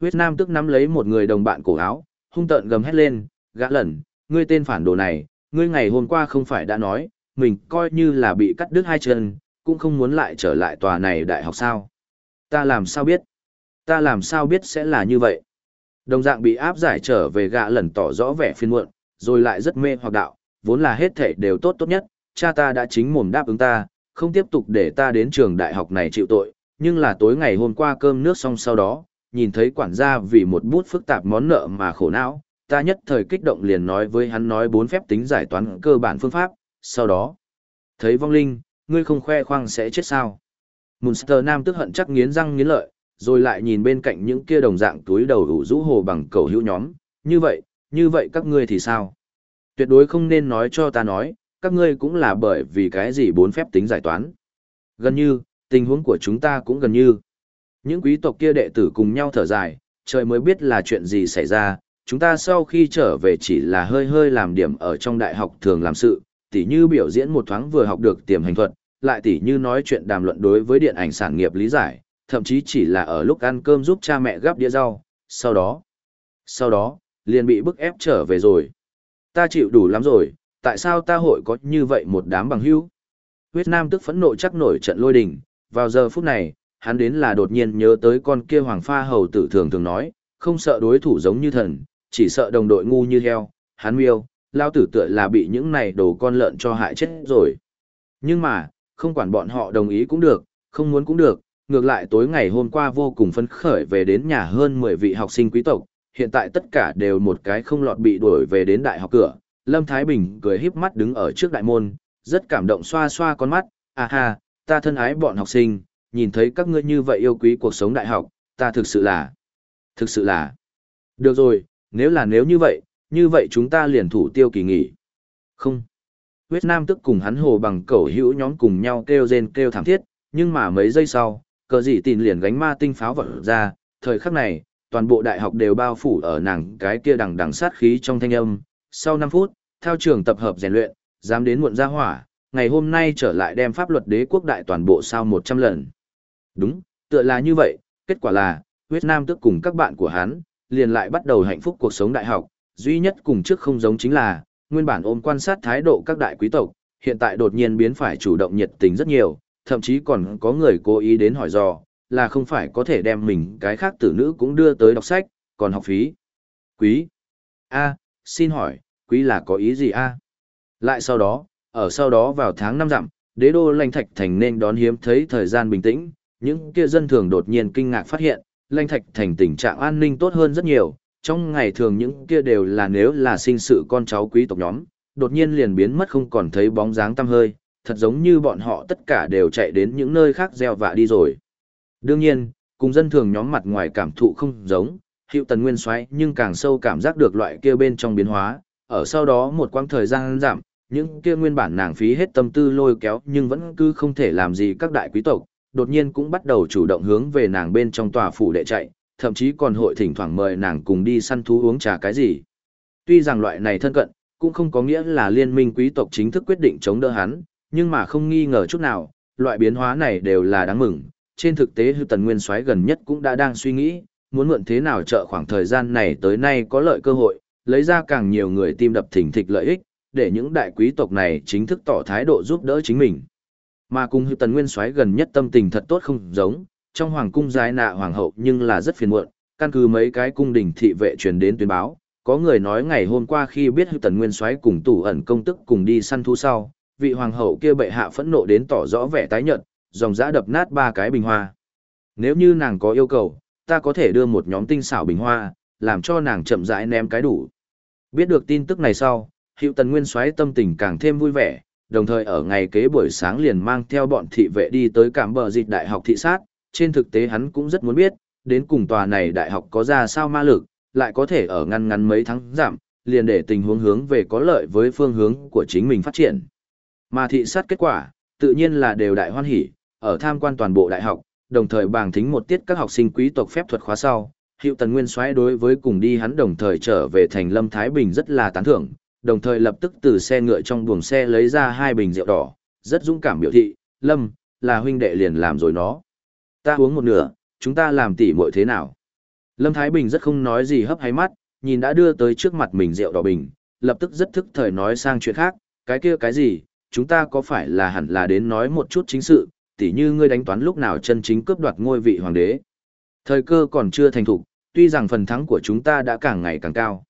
Huyết Nam tức nắm lấy một người đồng bạn cổ áo, hung tợn gầm hét lên, gã lẩn, ngươi tên phản đồ này, ngươi ngày hôm qua không phải đã nói, mình coi như là bị cắt đứt hai chân, cũng không muốn lại trở lại tòa này đại học sao. Ta làm sao biết? Ta làm sao biết sẽ là như vậy? Đồng dạng bị áp giải trở về gạ lần tỏ rõ vẻ phiên muộn, rồi lại rất mê hoặc đạo, vốn là hết thể đều tốt tốt nhất, cha ta đã chính mồm đáp ứng ta, không tiếp tục để ta đến trường đại học này chịu tội, nhưng là tối ngày hôm qua cơm nước xong sau đó, nhìn thấy quản gia vì một bút phức tạp món nợ mà khổ não, ta nhất thời kích động liền nói với hắn nói bốn phép tính giải toán cơ bản phương pháp, sau đó, thấy vong linh, ngươi không khoe khoang sẽ chết sao. Monster Nam tức hận chắc nghiến răng nghiến lợi, rồi lại nhìn bên cạnh những kia đồng dạng túi đầu ủ rũ hồ bằng cầu hữu nhóm, như vậy, như vậy các ngươi thì sao? Tuyệt đối không nên nói cho ta nói, các ngươi cũng là bởi vì cái gì bốn phép tính giải toán. Gần như, tình huống của chúng ta cũng gần như. Những quý tộc kia đệ tử cùng nhau thở dài, trời mới biết là chuyện gì xảy ra, chúng ta sau khi trở về chỉ là hơi hơi làm điểm ở trong đại học thường làm sự, tỉ như biểu diễn một thoáng vừa học được tiềm hành thuật, lại tỉ như nói chuyện đàm luận đối với điện ảnh sản nghiệp lý giải, thậm chí chỉ là ở lúc ăn cơm giúp cha mẹ gắp đĩa rau, sau đó, sau đó, liền bị bức ép trở về rồi. Ta chịu đủ lắm rồi, tại sao ta hội có như vậy một đám bằng hữu? Huyết Nam tức phẫn nộ chắc nổi trận lôi đình, vào giờ phút này, hắn đến là đột nhiên nhớ tới con kia hoàng pha hầu tử thường thường nói, không sợ đối thủ giống như thần, chỉ sợ đồng đội ngu như heo, hắn miêu, lao tử tựa là bị những này đồ con lợn cho hại chết rồi. Nhưng mà, không quản bọn họ đồng ý cũng được, không muốn cũng được, ngược lại tối ngày hôm qua vô cùng phấn khởi về đến nhà hơn 10 vị học sinh quý tộc, hiện tại tất cả đều một cái không lọt bị đuổi về đến đại học cửa. Lâm Thái Bình cười híp mắt đứng ở trước đại môn, rất cảm động xoa xoa con mắt, à ha, ta thân ái bọn học sinh, nhìn thấy các ngươi như vậy yêu quý cuộc sống đại học, ta thực sự là, thực sự là. Được rồi, nếu là nếu như vậy, như vậy chúng ta liền thủ tiêu kỳ nghỉ. Không. Huyết Nam tức cùng hắn hồ bằng cẩu hữu nhóm cùng nhau kêu rên kêu thảm thiết, nhưng mà mấy giây sau, cờ dị tin liền gánh ma tinh pháo vật ra, thời khắc này, toàn bộ đại học đều bao phủ ở nàng cái kia đằng đằng sát khí trong thanh âm. Sau 5 phút, theo trường tập hợp rèn luyện, dám đến muộn ra hỏa, ngày hôm nay trở lại đem pháp luật đế quốc đại toàn bộ sau 100 lần. Đúng, tựa là như vậy, kết quả là, huyết nam tức cùng các bạn của hắn, liền lại bắt đầu hạnh phúc cuộc sống đại học, duy nhất cùng trước không giống chính là, nguyên bản ôm quan sát thái độ các đại quý tộc, hiện tại đột nhiên biến phải chủ động nhiệt tình rất nhiều, thậm chí còn có người cố ý đến hỏi dò, là không phải có thể đem mình cái khác tử nữ cũng đưa tới đọc sách, còn học phí. Quý. A, xin hỏi, quý là có ý gì a? Lại sau đó, ở sau đó vào tháng năm dặm, đế đô lanh thạch thành nên đón hiếm thấy thời gian bình tĩnh, những kia dân thường đột nhiên kinh ngạc phát hiện, lanh thạch thành tình trạng an ninh tốt hơn rất nhiều, trong ngày thường những kia đều là nếu là sinh sự con cháu quý tộc nhóm, đột nhiên liền biến mất không còn thấy bóng dáng tăm hơi, thật giống như bọn họ tất cả đều chạy đến những nơi khác gieo vạ đi rồi. Đương nhiên, cùng dân thường nhóm mặt ngoài cảm thụ không giống, hiệu tần nguyên xoáy nhưng càng sâu cảm giác được loại kia bên trong biến hóa, ở sau đó một quãng thời gian giảm, những kia nguyên bản nàng phí hết tâm tư lôi kéo nhưng vẫn cứ không thể làm gì các đại quý tộc, đột nhiên cũng bắt đầu chủ động hướng về nàng bên trong tòa phủ đệ chạy, thậm chí còn hội thỉnh thoảng mời nàng cùng đi săn thú uống trà cái gì. Tuy rằng loại này thân cận, cũng không có nghĩa là liên minh quý tộc chính thức quyết định chống đỡ hắn, nhưng mà không nghi ngờ chút nào, loại biến hóa này đều là đáng mừng. Trên thực tế Hư Tần Nguyên Soái gần nhất cũng đã đang suy nghĩ, muốn mượn thế nào trợ khoảng thời gian này tới nay có lợi cơ hội, lấy ra càng nhiều người tim đập thỉnh thịch lợi ích, để những đại quý tộc này chính thức tỏ thái độ giúp đỡ chính mình. Mà cùng Hư Tần Nguyên Soái gần nhất tâm tình thật tốt không giống, trong hoàng cung giái nạ hoàng hậu nhưng là rất phiền muộn, căn cứ mấy cái cung đình thị vệ truyền đến tuyên báo, có người nói ngày hôm qua khi biết Hư Tần Nguyên Soái cùng tủ ẩn công tức cùng đi săn thú sau, vị hoàng hậu kia bệ hạ phẫn nộ đến tỏ rõ vẻ tái nhợt, dòng dã đập nát ba cái bình hoa. Nếu như nàng có yêu cầu, ta có thể đưa một nhóm tinh xảo bình hoa, làm cho nàng chậm rãi ném cái đủ. Biết được tin tức này sau, Hữu Tần Nguyên Soái tâm tình càng thêm vui vẻ, đồng thời ở ngày kế buổi sáng liền mang theo bọn thị vệ đi tới cảm bờ dịch đại học thị sát, trên thực tế hắn cũng rất muốn biết, đến cùng tòa này đại học có ra sao ma lực, lại có thể ở ngăn ngắn mấy tháng giảm, liền để tình huống hướng về có lợi với phương hướng của chính mình phát triển. Mà thị sát kết quả, tự nhiên là đều đại hoan hỉ, ở tham quan toàn bộ đại học, đồng thời bàng thính một tiết các học sinh quý tộc phép thuật khóa sau. Hiệu Tần Nguyên xoáy đối với cùng đi hắn đồng thời trở về thành Lâm Thái Bình rất là tán thưởng, đồng thời lập tức từ xe ngựa trong buồng xe lấy ra hai bình rượu đỏ, rất dũng cảm biểu thị, Lâm, là huynh đệ liền làm rồi nó. Ta uống một nửa, chúng ta làm tỉ muội thế nào? Lâm Thái Bình rất không nói gì hấp hay mắt, nhìn đã đưa tới trước mặt mình rượu đỏ bình, lập tức rất thức thời nói sang chuyện khác, cái kia cái gì, chúng ta có phải là hẳn là đến nói một chút chính sự, tỉ như ngươi đánh toán lúc nào chân chính cướp đoạt ngôi vị hoàng đế. Thời cơ còn chưa thành thục, tuy rằng phần thắng của chúng ta đã càng ngày càng cao.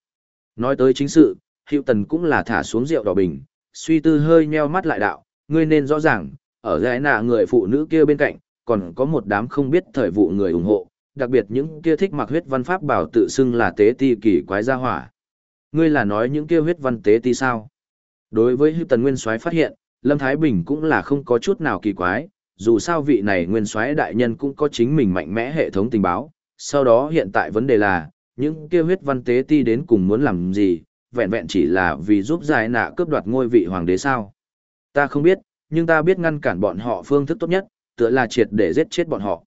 Nói tới chính sự, Hiệu Tần cũng là thả xuống rượu đỏ bình, suy tư hơi nheo mắt lại đạo, ngươi nên rõ ràng, ở giải nạ người phụ nữ kia bên cạnh, còn có một đám không biết thời vụ người ủng hộ, đặc biệt những kia thích mặc huyết văn pháp bảo tự xưng là tế ti kỳ quái gia hỏa. Ngươi là nói những kia huyết văn tế ti sao? Đối với Hưu Tần Nguyên Soái phát hiện, Lâm Thái Bình cũng là không có chút nào kỳ quái, dù sao vị này Nguyên Soái đại nhân cũng có chính mình mạnh mẽ hệ thống tình báo, sau đó hiện tại vấn đề là, những kia huyết văn tế ti đến cùng muốn làm gì, vẹn vẹn chỉ là vì giúp giải nạ cướp đoạt ngôi vị hoàng đế sao? Ta không biết, nhưng ta biết ngăn cản bọn họ phương thức tốt nhất, tựa là triệt để giết chết bọn họ.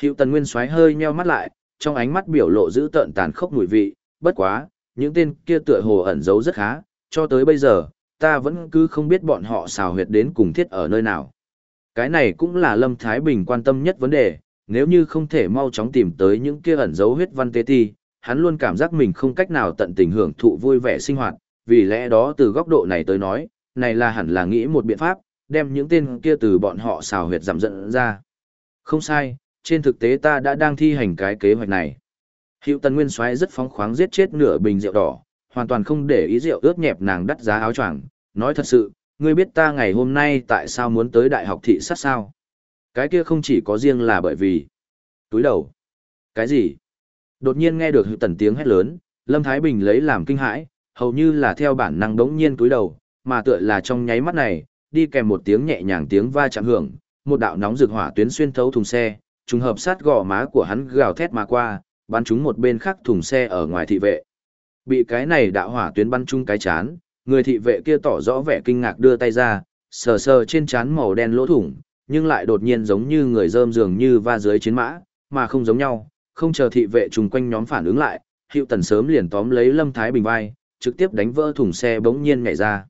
Hữu Tần Nguyên Soái hơi nheo mắt lại, trong ánh mắt biểu lộ giữ tợn tàn khốc mùi vị, bất quá, những tên kia tựa hồ ẩn giấu rất khá, cho tới bây giờ, ta vẫn cứ không biết bọn họ xào huyệt đến cùng thiết ở nơi nào. Cái này cũng là Lâm Thái Bình quan tâm nhất vấn đề, nếu như không thể mau chóng tìm tới những kia ẩn dấu huyết văn tế ti, hắn luôn cảm giác mình không cách nào tận tình hưởng thụ vui vẻ sinh hoạt, vì lẽ đó từ góc độ này tới nói, này là hẳn là nghĩ một biện pháp, đem những tên kia từ bọn họ xào huyệt giảm dẫn ra. Không sai, trên thực tế ta đã đang thi hành cái kế hoạch này. Hiệu Tần Nguyên Soái rất phóng khoáng giết chết nửa bình rượu đỏ, hoàn toàn không để ý rượu ướt nhẹp nàng đắt giá áo choàng, nói thật sự, ngươi biết ta ngày hôm nay tại sao muốn tới đại học thị sát sao? Cái kia không chỉ có riêng là bởi vì... Túi đầu. Cái gì? Đột nhiên nghe được tần tiếng hét lớn, Lâm Thái Bình lấy làm kinh hãi, hầu như là theo bản năng đống nhiên túi đầu, mà tựa là trong nháy mắt này, đi kèm một tiếng nhẹ nhàng tiếng va chạm hưởng, một đạo nóng rực hỏa tuyến xuyên thấu thùng xe, trùng hợp sát gò má của hắn gào thét mà qua, bắn trúng một bên khác thùng xe ở ngoài thị vệ. Bị cái này đạo hỏa tuyến bắn trúng cái chán, người thị vệ kia tỏ rõ vẻ kinh ngạc đưa tay ra, sờ sờ trên trán màu đen lỗ thủng, nhưng lại đột nhiên giống như người rơm dường như va dưới chiến mã, mà không giống nhau, không chờ thị vệ trùng quanh nhóm phản ứng lại, hiệu tần sớm liền tóm lấy Lâm Thái Bình vai, trực tiếp đánh vỡ thùng xe bỗng nhiên nhảy ra.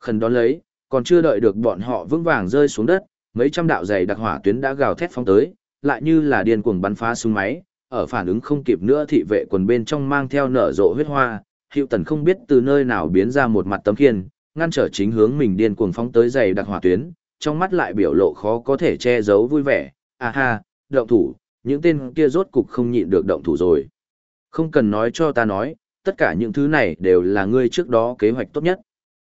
Khẩn đón lấy, còn chưa đợi được bọn họ vững vàng rơi xuống đất, mấy trăm đạo dày đặc hỏa tuyến đã gào thét phóng tới, lại như là điên cuồng bắn phá súng máy, ở phản ứng không kịp nữa thị vệ quần bên trong mang theo nở rộ huyết hoa, hiệu tần không biết từ nơi nào biến ra một mặt tấm khiên, ngăn trở chính hướng mình điên cuồng phóng tới dày đặc hỏa tuyến, trong mắt lại biểu lộ khó có thể che giấu vui vẻ, A ha, động thủ, những tên kia rốt cục không nhịn được động thủ rồi. Không cần nói cho ta nói, tất cả những thứ này đều là ngươi trước đó kế hoạch tốt nhất.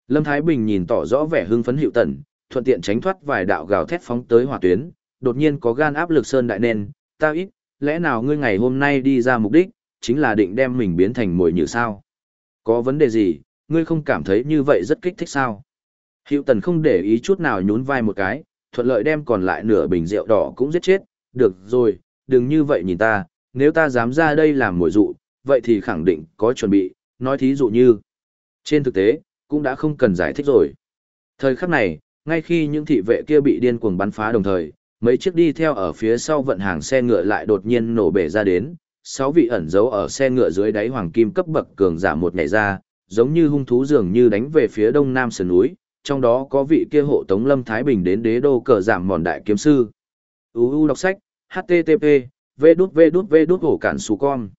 Lâm Thái Bình nhìn tỏ rõ vẻ hưng phấn hiệu tần, thuận tiện tránh thoát vài đạo gào thét phóng tới hỏa tuyến, đột nhiên có gan áp lực sơn đại nên, ta ít, lẽ nào ngươi ngày hôm nay đi ra mục đích, chính là định đem mình biến thành mồi nhử sao? Có vấn đề gì, ngươi không cảm thấy như vậy rất kích thích sao? Hiệu tần không để ý chút nào nhún vai một cái, thuận lợi đem còn lại nửa bình rượu đỏ cũng giết chết, được rồi, đừng như vậy nhìn ta, nếu ta dám ra đây làm mồi dụ, vậy thì khẳng định có chuẩn bị, nói thí dụ như. Trên thực tế, cũng đã không cần giải thích rồi. Thời khắc này, ngay khi những thị vệ kia bị điên cuồng bắn phá đồng thời, mấy chiếc đi theo ở phía sau vận hàng xe ngựa lại đột nhiên nổ bể ra đến, sáu vị ẩn giấu ở xe ngựa dưới đáy hoàng kim cấp bậc cường giả một nhảy ra, giống như hung thú dường như đánh về phía đông nam sườn núi, trong đó có vị kia hộ tống lâm thái bình đến đế đô cờ giảm mòn đại kiếm sư. UU đọc sách, http, v đút v đút v đút hổ cản xù con.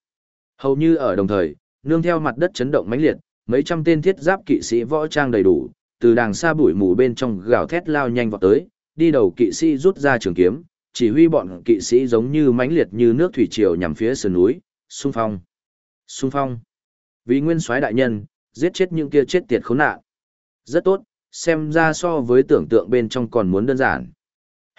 Hầu như ở đồng thời, nương theo mặt đất chấn động mãnh liệt, mấy trăm tên thiết giáp kỵ sĩ võ trang đầy đủ, từ đàng xa bụi mù bên trong gào thét lao nhanh vào tới, đi đầu kỵ sĩ rút ra trường kiếm, chỉ huy bọn kỵ sĩ giống như mãnh liệt như nước thủy triều nhằm phía sườn núi, xung phong. Xung phong. Vì nguyên soái đại nhân, giết chết những kia chết tiệt khốn nạn. Rất tốt, xem ra so với tưởng tượng bên trong còn muốn đơn giản.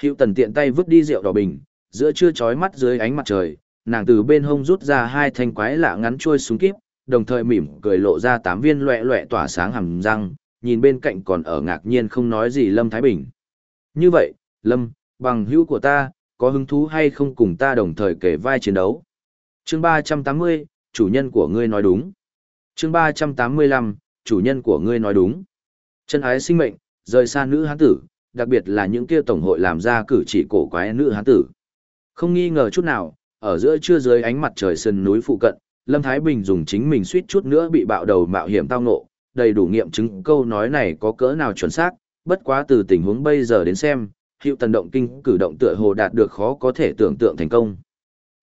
Hiệu tần tiện tay vứt đi rượu đỏ bình, giữa trưa chói mắt dưới ánh mặt trời, nàng từ bên hông rút ra hai thanh quái lạ ngắn trôi súng kíp, đồng thời mỉm cười lộ ra tám viên loẹ loẹ tỏa sáng hầm răng, nhìn bên cạnh còn ở ngạc nhiên không nói gì Lâm Thái Bình. Như vậy, Lâm, bằng hữu của ta, có hứng thú hay không cùng ta đồng thời kể vai chiến đấu? Chương 380, chủ nhân của ngươi nói đúng. Chương 385, chủ nhân của ngươi nói đúng. Chân ái sinh mệnh, rời xa nữ hán tử, đặc biệt là những kia tổng hội làm ra cử chỉ cổ quái nữ hán tử. Không nghi ngờ chút nào, ở giữa trưa dưới ánh mặt trời sân núi phụ cận, Lâm Thái Bình dùng chính mình suýt chút nữa bị bạo đầu mạo hiểm tao ngộ, đầy đủ nghiệm chứng câu nói này có cỡ nào chuẩn xác, bất quá từ tình huống bây giờ đến xem, hiệu tần động kinh cử động tựa hồ đạt được khó có thể tưởng tượng thành công.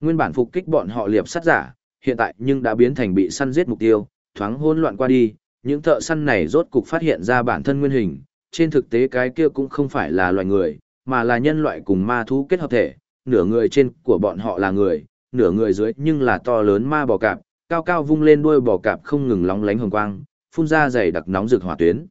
Nguyên bản phục kích bọn họ liệp sát giả, hiện tại nhưng đã biến thành bị săn giết mục tiêu, thoáng hỗn loạn qua đi, những thợ săn này rốt cục phát hiện ra bản thân nguyên hình, trên thực tế cái kia cũng không phải là loài người, mà là nhân loại cùng ma thú kết hợp thể, nửa người trên của bọn họ là người, nửa người dưới nhưng là to lớn ma bò cạp, cao cao vung lên đuôi bò cạp không ngừng lóng lánh hồng quang, phun ra dày đặc nóng rực hỏa tuyến.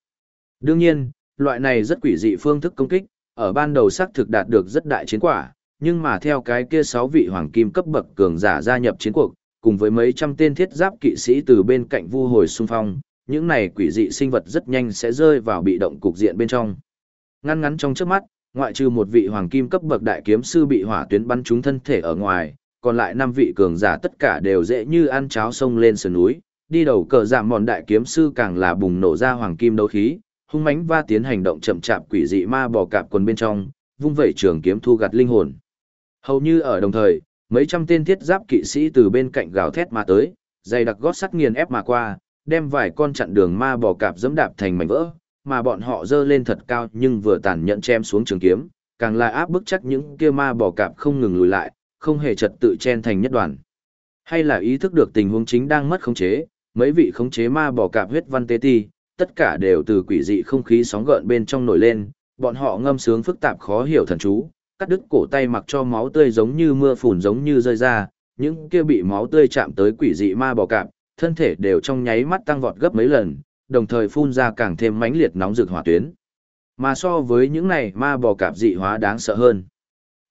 Đương nhiên, loại này rất quỷ dị phương thức công kích, ở ban đầu xác thực đạt được rất đại chiến quả, nhưng mà theo cái kia sáu vị hoàng kim cấp bậc cường giả gia nhập chiến cuộc, cùng với mấy trăm tên thiết giáp kỵ sĩ từ bên cạnh vu hồi xung phong, những này quỷ dị sinh vật rất nhanh sẽ rơi vào bị động cục diện bên trong. Ngăn ngắn trong trước mắt, ngoại trừ một vị hoàng kim cấp bậc đại kiếm sư bị hỏa tuyến bắn trúng thân thể ở ngoài, còn lại năm vị cường giả tất cả đều dễ như ăn cháo sông lên sườn núi, đi đầu cờ giảm mòn đại kiếm sư càng là bùng nổ ra hoàng kim đấu khí, hung mãnh va tiến hành động chậm chạp quỷ dị ma bò cạp quần bên trong, vung vẩy trường kiếm thu gặt linh hồn. Hầu như ở đồng thời, mấy trăm tên thiết giáp kỵ sĩ từ bên cạnh gào thét mà tới, dày đặc gót sắt nghiền ép mà qua, đem vài con chặn đường ma bò cạp dẫm đạp thành mảnh vỡ, mà bọn họ dơ lên thật cao nhưng vừa tàn nhẫn chém xuống trường kiếm, càng là áp bức chắc những kia ma bò cạp không ngừng lùi lại, không hề trật tự chen thành nhất đoàn. Hay là ý thức được tình huống chính đang mất khống chế, mấy vị khống chế ma bò cạp huyết văn tế ti, tất cả đều từ quỷ dị không khí sóng gợn bên trong nổi lên, bọn họ ngâm sướng phức tạp khó hiểu thần chú, cắt đứt cổ tay mặc cho máu tươi giống như mưa phùn giống như rơi ra, những kia bị máu tươi chạm tới quỷ dị ma bò cạp, thân thể đều trong nháy mắt tăng vọt gấp mấy lần, đồng thời phun ra càng thêm mãnh liệt nóng rực hỏa tuyến. Mà so với những này ma bò cạp dị hóa đáng sợ hơn,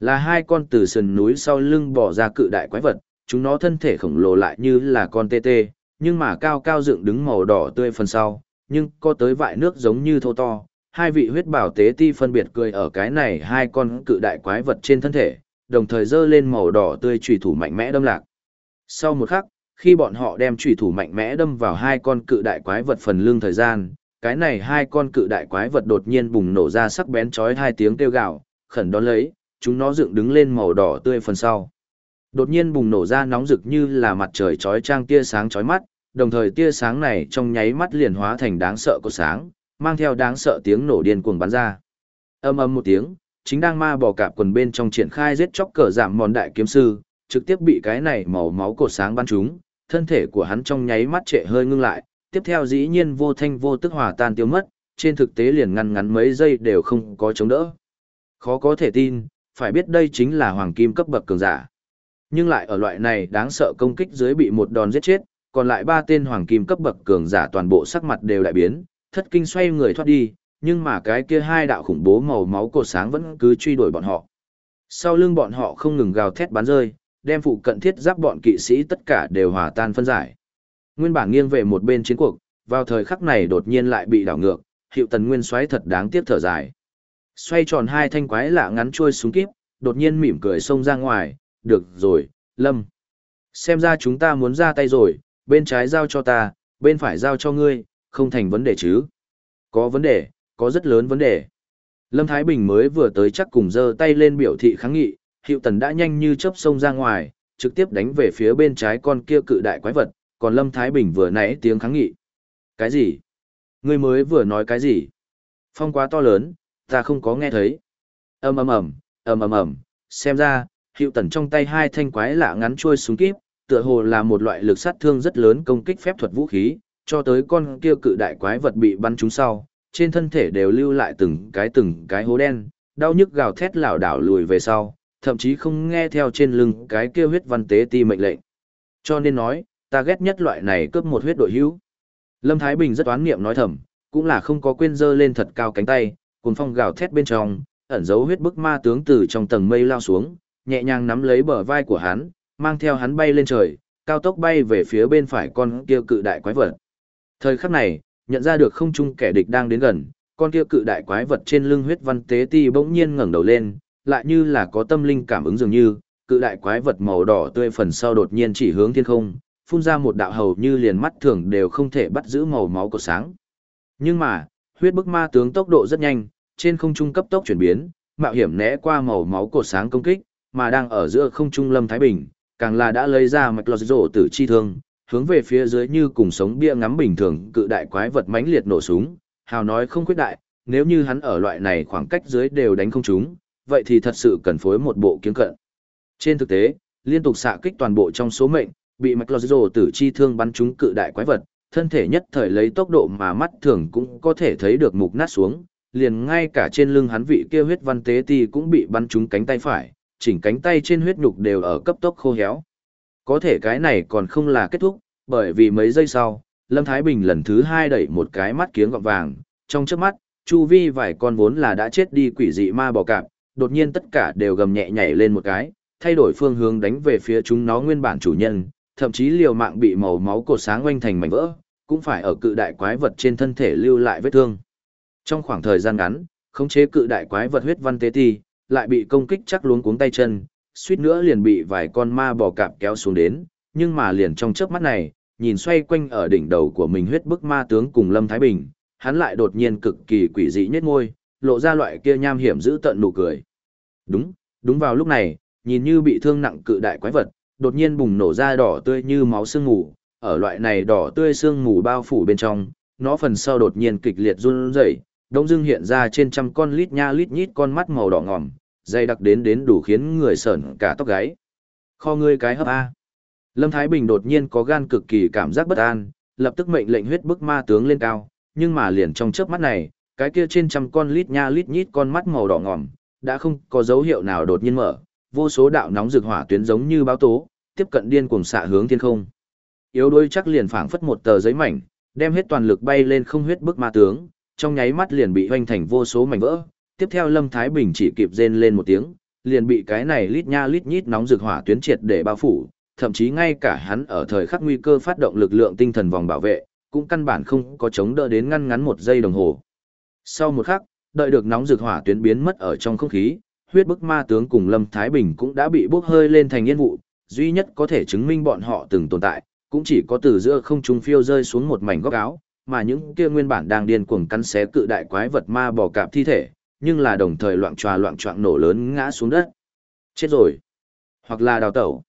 là hai con từ sườn núi sau lưng bò ra cự đại quái vật, chúng nó thân thể khổng lồ lại như là con tê tê, nhưng mà cao cao dựng đứng màu đỏ tươi phần sau, nhưng có tới vại nước giống như thô to. Hai vị huyết bảo tế ti phân biệt cười ở cái này hai con cự đại quái vật trên thân thể, đồng thời dơ lên màu đỏ tươi trùy thủ mạnh mẽ đâm lạc. Sau một khắc, khi bọn họ đem trùy thủ mạnh mẽ đâm vào hai con cự đại quái vật phần lưng thời gian, cái này hai con cự đại quái vật đột nhiên bùng nổ ra sắc bén chói hai tiếng kêu gào, khẩn đón lấy, chúng nó dựng đứng lên màu đỏ tươi phần sau. Đột nhiên bùng nổ ra nóng rực như là mặt trời chói trang tia sáng chói mắt, đồng thời tia sáng này trong nháy mắt liền hóa thành đáng sợ của sáng, mang theo đáng sợ tiếng nổ điên cuồng bắn ra. Âm âm một tiếng, chính đang ma bò cạp quần bên trong triển khai giết chóc cờ giảm mòn đại kiếm sư, trực tiếp bị cái này màu máu cột sáng bắn trúng, thân thể của hắn trong nháy mắt trệ hơi ngưng lại, tiếp theo dĩ nhiên vô thanh vô tức hòa tan tiêu mất, trên thực tế liền ngăn ngắn mấy giây đều không có chống đỡ. Khó có thể tin, phải biết đây chính là hoàng kim cấp bậc cường giả. Nhưng lại ở loại này đáng sợ công kích dưới bị một đòn giết chết, còn lại ba tên hoàng kim cấp bậc cường giả toàn bộ sắc mặt đều đại biến, thất kinh xoay người thoát đi, nhưng mà cái kia hai đạo khủng bố màu máu cột sáng vẫn cứ truy đuổi bọn họ. Sau lưng bọn họ không ngừng gào thét bắn rơi, đem phụ cận thiết giáp bọn kỵ sĩ tất cả đều hòa tan phân giải. Nguyên bản nghiêng về một bên chiến cuộc, vào thời khắc này đột nhiên lại bị đảo ngược, hiệu tần nguyên xoáy thật đáng tiếc thở dài. Xoay tròn hai thanh quái lạ ngắn trôi xuống kíp, đột nhiên mỉm cười xông ra ngoài, được rồi, Lâm. Xem ra chúng ta muốn ra tay rồi, bên trái giao cho ta, bên phải giao cho ngươi, không thành vấn đề chứ. Có vấn đề, có rất lớn vấn đề. Lâm Thái Bình mới vừa tới chắc cùng giơ tay lên biểu thị kháng nghị, hiệu tần đã nhanh như chớp xông ra ngoài, trực tiếp đánh về phía bên trái con kia cự đại quái vật, còn Lâm Thái Bình vừa nãy tiếng kháng nghị. Cái gì? Ngươi mới vừa nói cái gì? Phong quá to lớn, ta không có nghe thấy. ầm ầm ầm, ầm ầm ầm, xem ra, hiệu tần trong tay hai thanh quái lạ ngắn trôi súng kíp, tựa hồ là một loại lực sát thương rất lớn công kích phép thuật vũ khí, cho tới con kia cự đại quái vật bị bắn trúng sau, trên thân thể đều lưu lại từng cái từng cái hố đen, đau nhức gào thét lảo đảo lùi về sau, thậm chí không nghe theo trên lưng cái kia huyết văn tế ti mệnh lệnh. Cho nên nói, ta ghét nhất loại này cướp một huyết đội hữu. Lâm Thái Bình rất oán niệm nói thầm, cũng là không có quên dơ lên thật cao cánh tay, cuốn phong gào thét bên trong, ẩn dấu huyết bức ma tướng từ trong tầng mây lao xuống, nhẹ nhàng nắm lấy bờ vai của hắn, mang theo hắn bay lên trời, cao tốc bay về phía bên phải con kia cự đại quái vật. Thời khắc này, nhận ra được không trung kẻ địch đang đến gần, con kia cự đại quái vật trên lưng huyết văn tế ti bỗng nhiên ngẩng đầu lên, lại như là có tâm linh cảm ứng dường như, cự đại quái vật màu đỏ tươi phần sau đột nhiên chỉ hướng thiên không, phun ra một đạo hầu như liền mắt thường đều không thể bắt giữ màu máu của sáng. Nhưng mà, huyết bức ma tướng tốc độ rất nhanh, trên không trung cấp tốc chuyển biến, mạo hiểm né qua màu máu cột sáng công kích, mà đang ở giữa không trung Lâm Thái Bình, càng là đã lấy ra mạch lọt rổ tử chi thương, hướng về phía dưới như cùng sống bia ngắm bình thường cự đại quái vật mãnh liệt nổ súng, hào nói không khuyết đại, nếu như hắn ở loại này khoảng cách dưới đều đánh không chúng vậy thì thật sự cần phối một bộ kiếm cận. Trên thực tế, liên tục xạ kích toàn bộ trong số mệnh, bị mạch lọt rổ tử chi thương bắn trúng cự đại quái vật, thân thể nhất thời lấy tốc độ mà mắt thường cũng có thể thấy được mục nát xuống, liền ngay cả trên lưng hắn vị kia huyết văn tế ti cũng bị bắn trúng cánh tay phải, chỉnh cánh tay trên huyết nhục đều ở cấp tốc khô héo. Có thể cái này còn không là kết thúc, bởi vì mấy giây sau, Lâm Thái Bình lần thứ hai đẩy một cái mắt kiếng gọng vàng, trong chớp mắt, chu vi vài con vốn là đã chết đi quỷ dị ma bò cạp, đột nhiên tất cả đều gầm nhẹ nhảy lên một cái, thay đổi phương hướng đánh về phía chúng nó nguyên bản chủ nhân, thậm chí liều mạng bị màu máu cột sáng oanh thành mảnh vỡ, cũng phải ở cự đại quái vật trên thân thể lưu lại vết thương. Trong khoảng thời gian ngắn, khống chế cự đại quái vật huyết văn tế ti, lại bị công kích chắc luống cuống tay chân, suýt nữa liền bị vài con ma bò cạp kéo xuống đến, nhưng mà liền trong chớp mắt này, nhìn xoay quanh ở đỉnh đầu của mình huyết bức ma tướng cùng Lâm Thái Bình, hắn lại đột nhiên cực kỳ quỷ dị nhất môi lộ ra loại kia nham hiểm giữ tận nụ cười. Đúng, đúng vào lúc này, nhìn như bị thương nặng cự đại quái vật, đột nhiên bùng nổ ra đỏ tươi như máu sương mù, ở loại này đỏ tươi sương mù bao phủ bên trong, nó phần sau đột nhiên kịch liệt run rẩy, đông dưng hiện ra trên trăm con lít nha lít nhít con mắt màu đỏ ngòm, dày đặc đến đến đủ khiến người sởn cả tóc gáy. Kho ngươi cái hấp A. Lâm Thái Bình đột nhiên có gan cực kỳ cảm giác bất an, lập tức mệnh lệnh huyết bức ma tướng lên cao, nhưng mà liền trong chớp mắt này, cái kia trên trăm con lít nha lít nhít con mắt màu đỏ ngòm, đã không có dấu hiệu nào đột nhiên mở, vô số đạo nóng rực hỏa tuyến giống như báo tố, tiếp cận điên cuồng xạ hướng thiên không. Yếu đuối chắc liền phảng phất một tờ giấy mảnh, đem hết toàn lực bay lên không huyết bức ma tướng, trong nháy mắt liền bị hoành thành vô số mảnh vỡ. Tiếp theo Lâm Thái Bình chỉ kịp rên lên một tiếng, liền bị cái này lít nha lít nhít nóng rực hỏa tuyến triệt để bao phủ, thậm chí ngay cả hắn ở thời khắc nguy cơ phát động lực lượng tinh thần vòng bảo vệ, cũng căn bản không có chống đỡ đến ngăn ngắn một giây đồng hồ. Sau một khắc, đợi được nóng rực hỏa tuyến biến mất ở trong không khí, huyết bức ma tướng cùng Lâm Thái Bình cũng đã bị bốc hơi lên thành yên vụ, duy nhất có thể chứng minh bọn họ từng tồn tại, cũng chỉ có từ giữa không trung phiêu rơi xuống một mảnh góc áo, mà những kia nguyên bản đang điên cuồng cắn xé cự đại quái vật ma bò cạp thi thể, nhưng là đồng thời loạn tròa loạn trọng nổ lớn ngã xuống đất. Chết rồi. Hoặc là đào tẩu.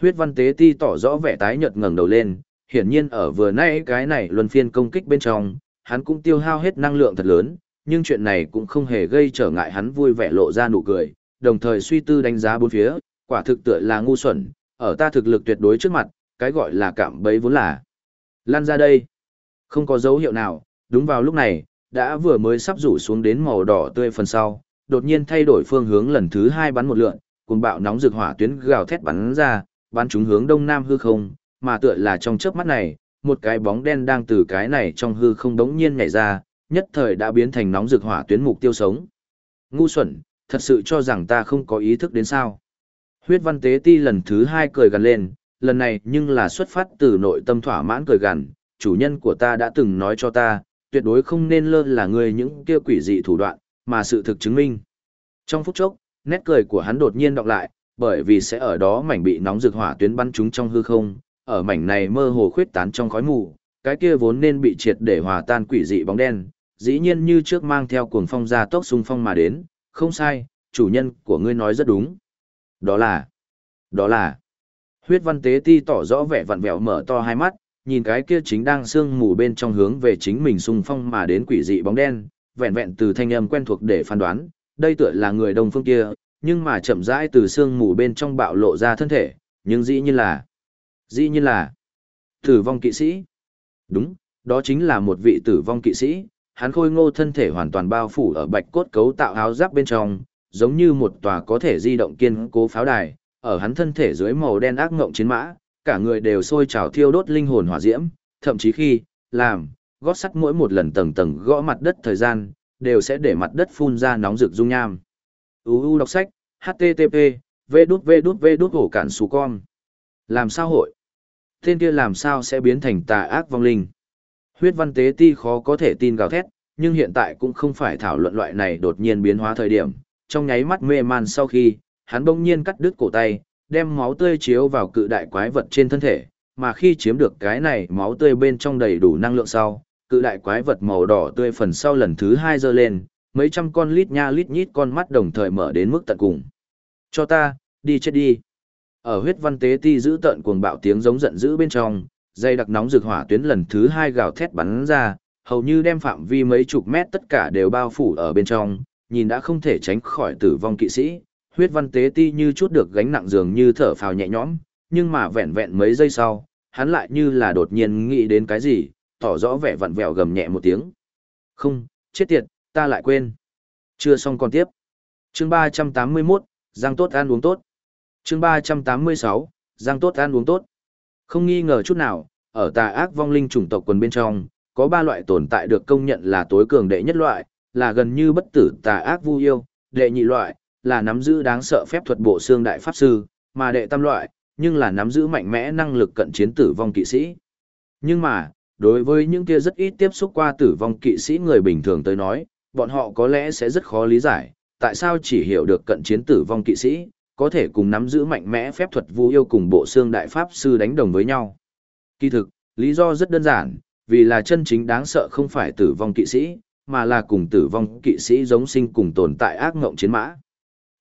Huyết văn tế ti tỏ rõ vẻ tái nhợt ngẩng đầu lên, hiển nhiên ở vừa nãy cái này luân phiên công kích bên trong, hắn cũng tiêu hao hết năng lượng thật lớn, nhưng chuyện này cũng không hề gây trở ngại hắn vui vẻ lộ ra nụ cười, đồng thời suy tư đánh giá bốn phía, quả thực tựa là ngu xuẩn, ở ta thực lực tuyệt đối trước mặt, cái gọi là cảm bấy vốn là. Lan ra đây. Không có dấu hiệu nào, đúng vào lúc này, đã vừa mới sắp rủ xuống đến màu đỏ tươi phần sau, đột nhiên thay đổi phương hướng lần thứ hai bắn một lượn, cùng bạo nóng rực hỏa tuyến gào thét bắn ra, bắn chúng hướng đông nam hư không, mà tựa là trong chớp mắt này, một cái bóng đen đang từ cái này trong hư không đống nhiên nhảy ra, nhất thời đã biến thành nóng rực hỏa tuyến mục tiêu sống. Ngu xuẩn, thật sự cho rằng ta không có ý thức đến sao. Huyết văn tế ti lần thứ hai cười gần lên, lần này nhưng là xuất phát từ nội tâm thỏa mãn cười gằn chủ nhân của ta đã từng nói cho ta, tuyệt đối không nên lơ là người những kia quỷ dị thủ đoạn, mà sự thực chứng minh. Trong phút chốc, nét cười của hắn đột nhiên đọc lại, bởi vì sẽ ở đó mảnh bị nóng rực hỏa tuyến bắn chúng trong hư không, ở mảnh này mơ hồ khuyết tán trong khói mù, cái kia vốn nên bị triệt để hòa tan quỷ dị bóng đen, dĩ nhiên như trước mang theo cuồng phong ra tốc xung phong mà đến, không sai, chủ nhân của ngươi nói rất đúng. Đó là, đó là, huyết văn tế ti tỏ rõ vẻ vặn vẹo mở to hai mắt, nhìn cái kia chính đang sương mù bên trong hướng về chính mình xung phong mà đến quỷ dị bóng đen, vẹn vẹn từ thanh âm quen thuộc để phán đoán, đây tựa là người đông phương kia, nhưng mà chậm rãi từ sương mù bên trong bạo lộ ra thân thể, nhưng dĩ nhiên là, dĩ nhiên là, tử vong kỵ sĩ. Đúng, đó chính là một vị tử vong kỵ sĩ, hắn khôi ngô thân thể hoàn toàn bao phủ ở bạch cốt cấu tạo áo giáp bên trong, giống như một tòa có thể di động kiên cố pháo đài, ở hắn thân thể dưới màu đen ác ngộng chiến mã, cả người đều sôi trào thiêu đốt linh hồn hỏa diễm, thậm chí khi làm gót sắt mỗi một lần tầng tầng gõ mặt đất thời gian, đều sẽ để mặt đất phun ra nóng rực dung nham. UU đọc sách, http, v đút v đút v đút hổ cản xù con. Làm sao hội? Tên kia làm sao sẽ biến thành tà ác vong linh? Huyết văn tế ti khó có thể tin gào thét, nhưng hiện tại cũng không phải thảo luận loại này đột nhiên biến hóa thời điểm. Trong nháy mắt mê man sau khi, hắn bỗng nhiên cắt đứt cổ tay, đem máu tươi chiếu vào cự đại quái vật trên thân thể, mà khi chiếm được cái này máu tươi bên trong đầy đủ năng lượng sau, cự đại quái vật màu đỏ tươi phần sau lần thứ hai dơ lên, mấy trăm con lít nha lít nhít con mắt đồng thời mở đến mức tận cùng. Cho ta, đi chết đi. Ở huyết văn tế ti giữ tận cuồng bạo tiếng giống giận dữ bên trong, dây đặc nóng rực hỏa tuyến lần thứ hai gào thét bắn ra, hầu như đem phạm vi mấy chục mét tất cả đều bao phủ ở bên trong, nhìn đã không thể tránh khỏi tử vong kỵ sĩ, huyết văn tế ti như chút được gánh nặng dường như thở phào nhẹ nhõm, nhưng mà vẹn vẹn mấy giây sau, hắn lại như là đột nhiên nghĩ đến cái gì, tỏ rõ vẻ vặn vẹo gầm nhẹ một tiếng. Không, chết tiệt, ta lại quên. Chưa xong còn tiếp. Chương 381, Giang tốt ăn uống tốt. Chương 386, Giang tốt ăn uống tốt. Không nghi ngờ chút nào, ở tà ác vong linh chủng tộc quần bên trong, có ba loại tồn tại được công nhận là tối cường đệ nhất loại, là gần như bất tử tà ác vu yêu, đệ nhị loại, là nắm giữ đáng sợ phép thuật bộ xương đại pháp sư, mà đệ tam loại, nhưng là nắm giữ mạnh mẽ năng lực cận chiến tử vong kỵ sĩ. Nhưng mà, đối với những kia rất ít tiếp xúc qua tử vong kỵ sĩ người bình thường tới nói, bọn họ có lẽ sẽ rất khó lý giải, tại sao chỉ hiểu được cận chiến tử vong kỵ sĩ, có thể cùng nắm giữ mạnh mẽ phép thuật vu yêu cùng bộ xương đại pháp sư đánh đồng với nhau. Kỳ thực, lý do rất đơn giản, vì là chân chính đáng sợ không phải tử vong kỵ sĩ, mà là cùng tử vong kỵ sĩ giống sinh cùng tồn tại ác ngộng chiến mã.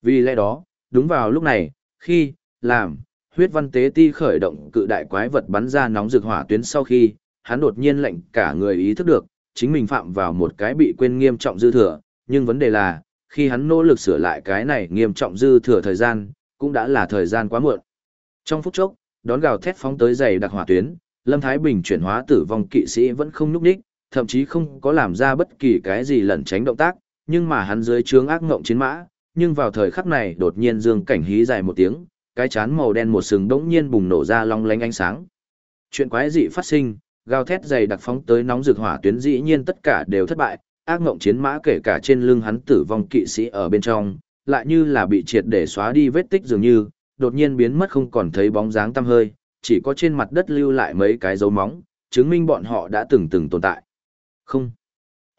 Vì lẽ đó, đúng vào lúc này, khi, làm, huyết văn tế ti khởi động cự đại quái vật bắn ra nóng rực hỏa tuyến sau khi, hắn đột nhiên lệnh cả người ý thức được, chính mình phạm vào một cái bị quên nghiêm trọng dư thừa, nhưng vấn đề là, khi hắn nỗ lực sửa lại cái này nghiêm trọng dư thừa thời gian, cũng đã là thời gian quá muộn. Trong phút chốc, đón gào thét phóng tới dày đặc hỏa tuyến, Lâm Thái Bình chuyển hóa tử vong kỵ sĩ vẫn không núp đích, thậm chí không có làm ra bất kỳ cái gì lẩn tránh động tác, nhưng mà hắn dưới trướng ác ngộng chiến mã, nhưng vào thời khắc này đột nhiên dương cảnh hí dài một tiếng, cái chán màu đen một sừng đống nhiên bùng nổ ra long lánh ánh sáng. Chuyện quái dị phát sinh, gào thét dày đặc phóng tới nóng rực hỏa tuyến dĩ nhiên tất cả đều thất bại, ác ngộng chiến mã kể cả trên lưng hắn tử vong kỵ sĩ ở bên trong, lại như là bị triệt để xóa đi vết tích dường như, đột nhiên biến mất không còn thấy bóng dáng tăm hơi, chỉ có trên mặt đất lưu lại mấy cái dấu móng, chứng minh bọn họ đã từng từng tồn tại. Không.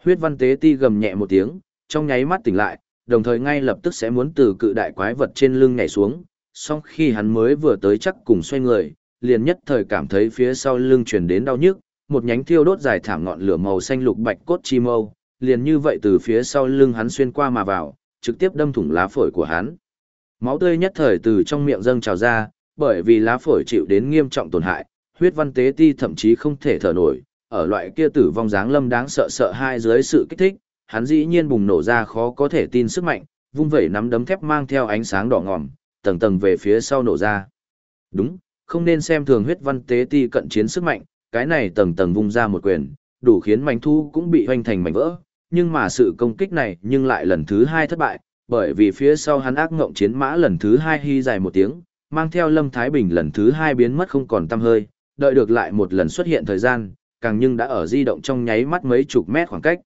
Huyết văn tế ti gầm nhẹ một tiếng, trong nháy mắt tỉnh lại, đồng thời ngay lập tức sẽ muốn từ cự đại quái vật trên lưng nhảy xuống, song khi hắn mới vừa tới chắc cùng xoay người, liền nhất thời cảm thấy phía sau lưng truyền đến đau nhức, một nhánh thiêu đốt dài thảm ngọn lửa màu xanh lục bạch cốt chi mâu, liền như vậy từ phía sau lưng hắn xuyên qua mà vào, trực tiếp đâm thủng lá phổi của hắn. Máu tươi nhất thời từ trong miệng dâng trào ra, bởi vì lá phổi chịu đến nghiêm trọng tổn hại, huyết văn tế ti thậm chí không thể thở nổi, ở loại kia tử vong dáng lâm đáng sợ sợ hai dưới sự kích thích, hắn dĩ nhiên bùng nổ ra khó có thể tin sức mạnh, vung vẩy nắm đấm thép mang theo ánh sáng đỏ ngòm, tầng tầng về phía sau nổ ra. Đúng, không nên xem thường huyết văn tế ti cận chiến sức mạnh, cái này tầng tầng vung ra một quyền, đủ khiến mảnh thu cũng bị hoành thành mảnh vỡ, nhưng mà sự công kích này nhưng lại lần thứ hai thất bại, bởi vì phía sau hắn ác ngộng chiến mã lần thứ hai hy dài một tiếng, mang theo Lâm Thái Bình lần thứ hai biến mất không còn tăm hơi, đợi được lại một lần xuất hiện thời gian, càng nhưng đã ở di động trong nháy mắt mấy chục mét khoảng cách.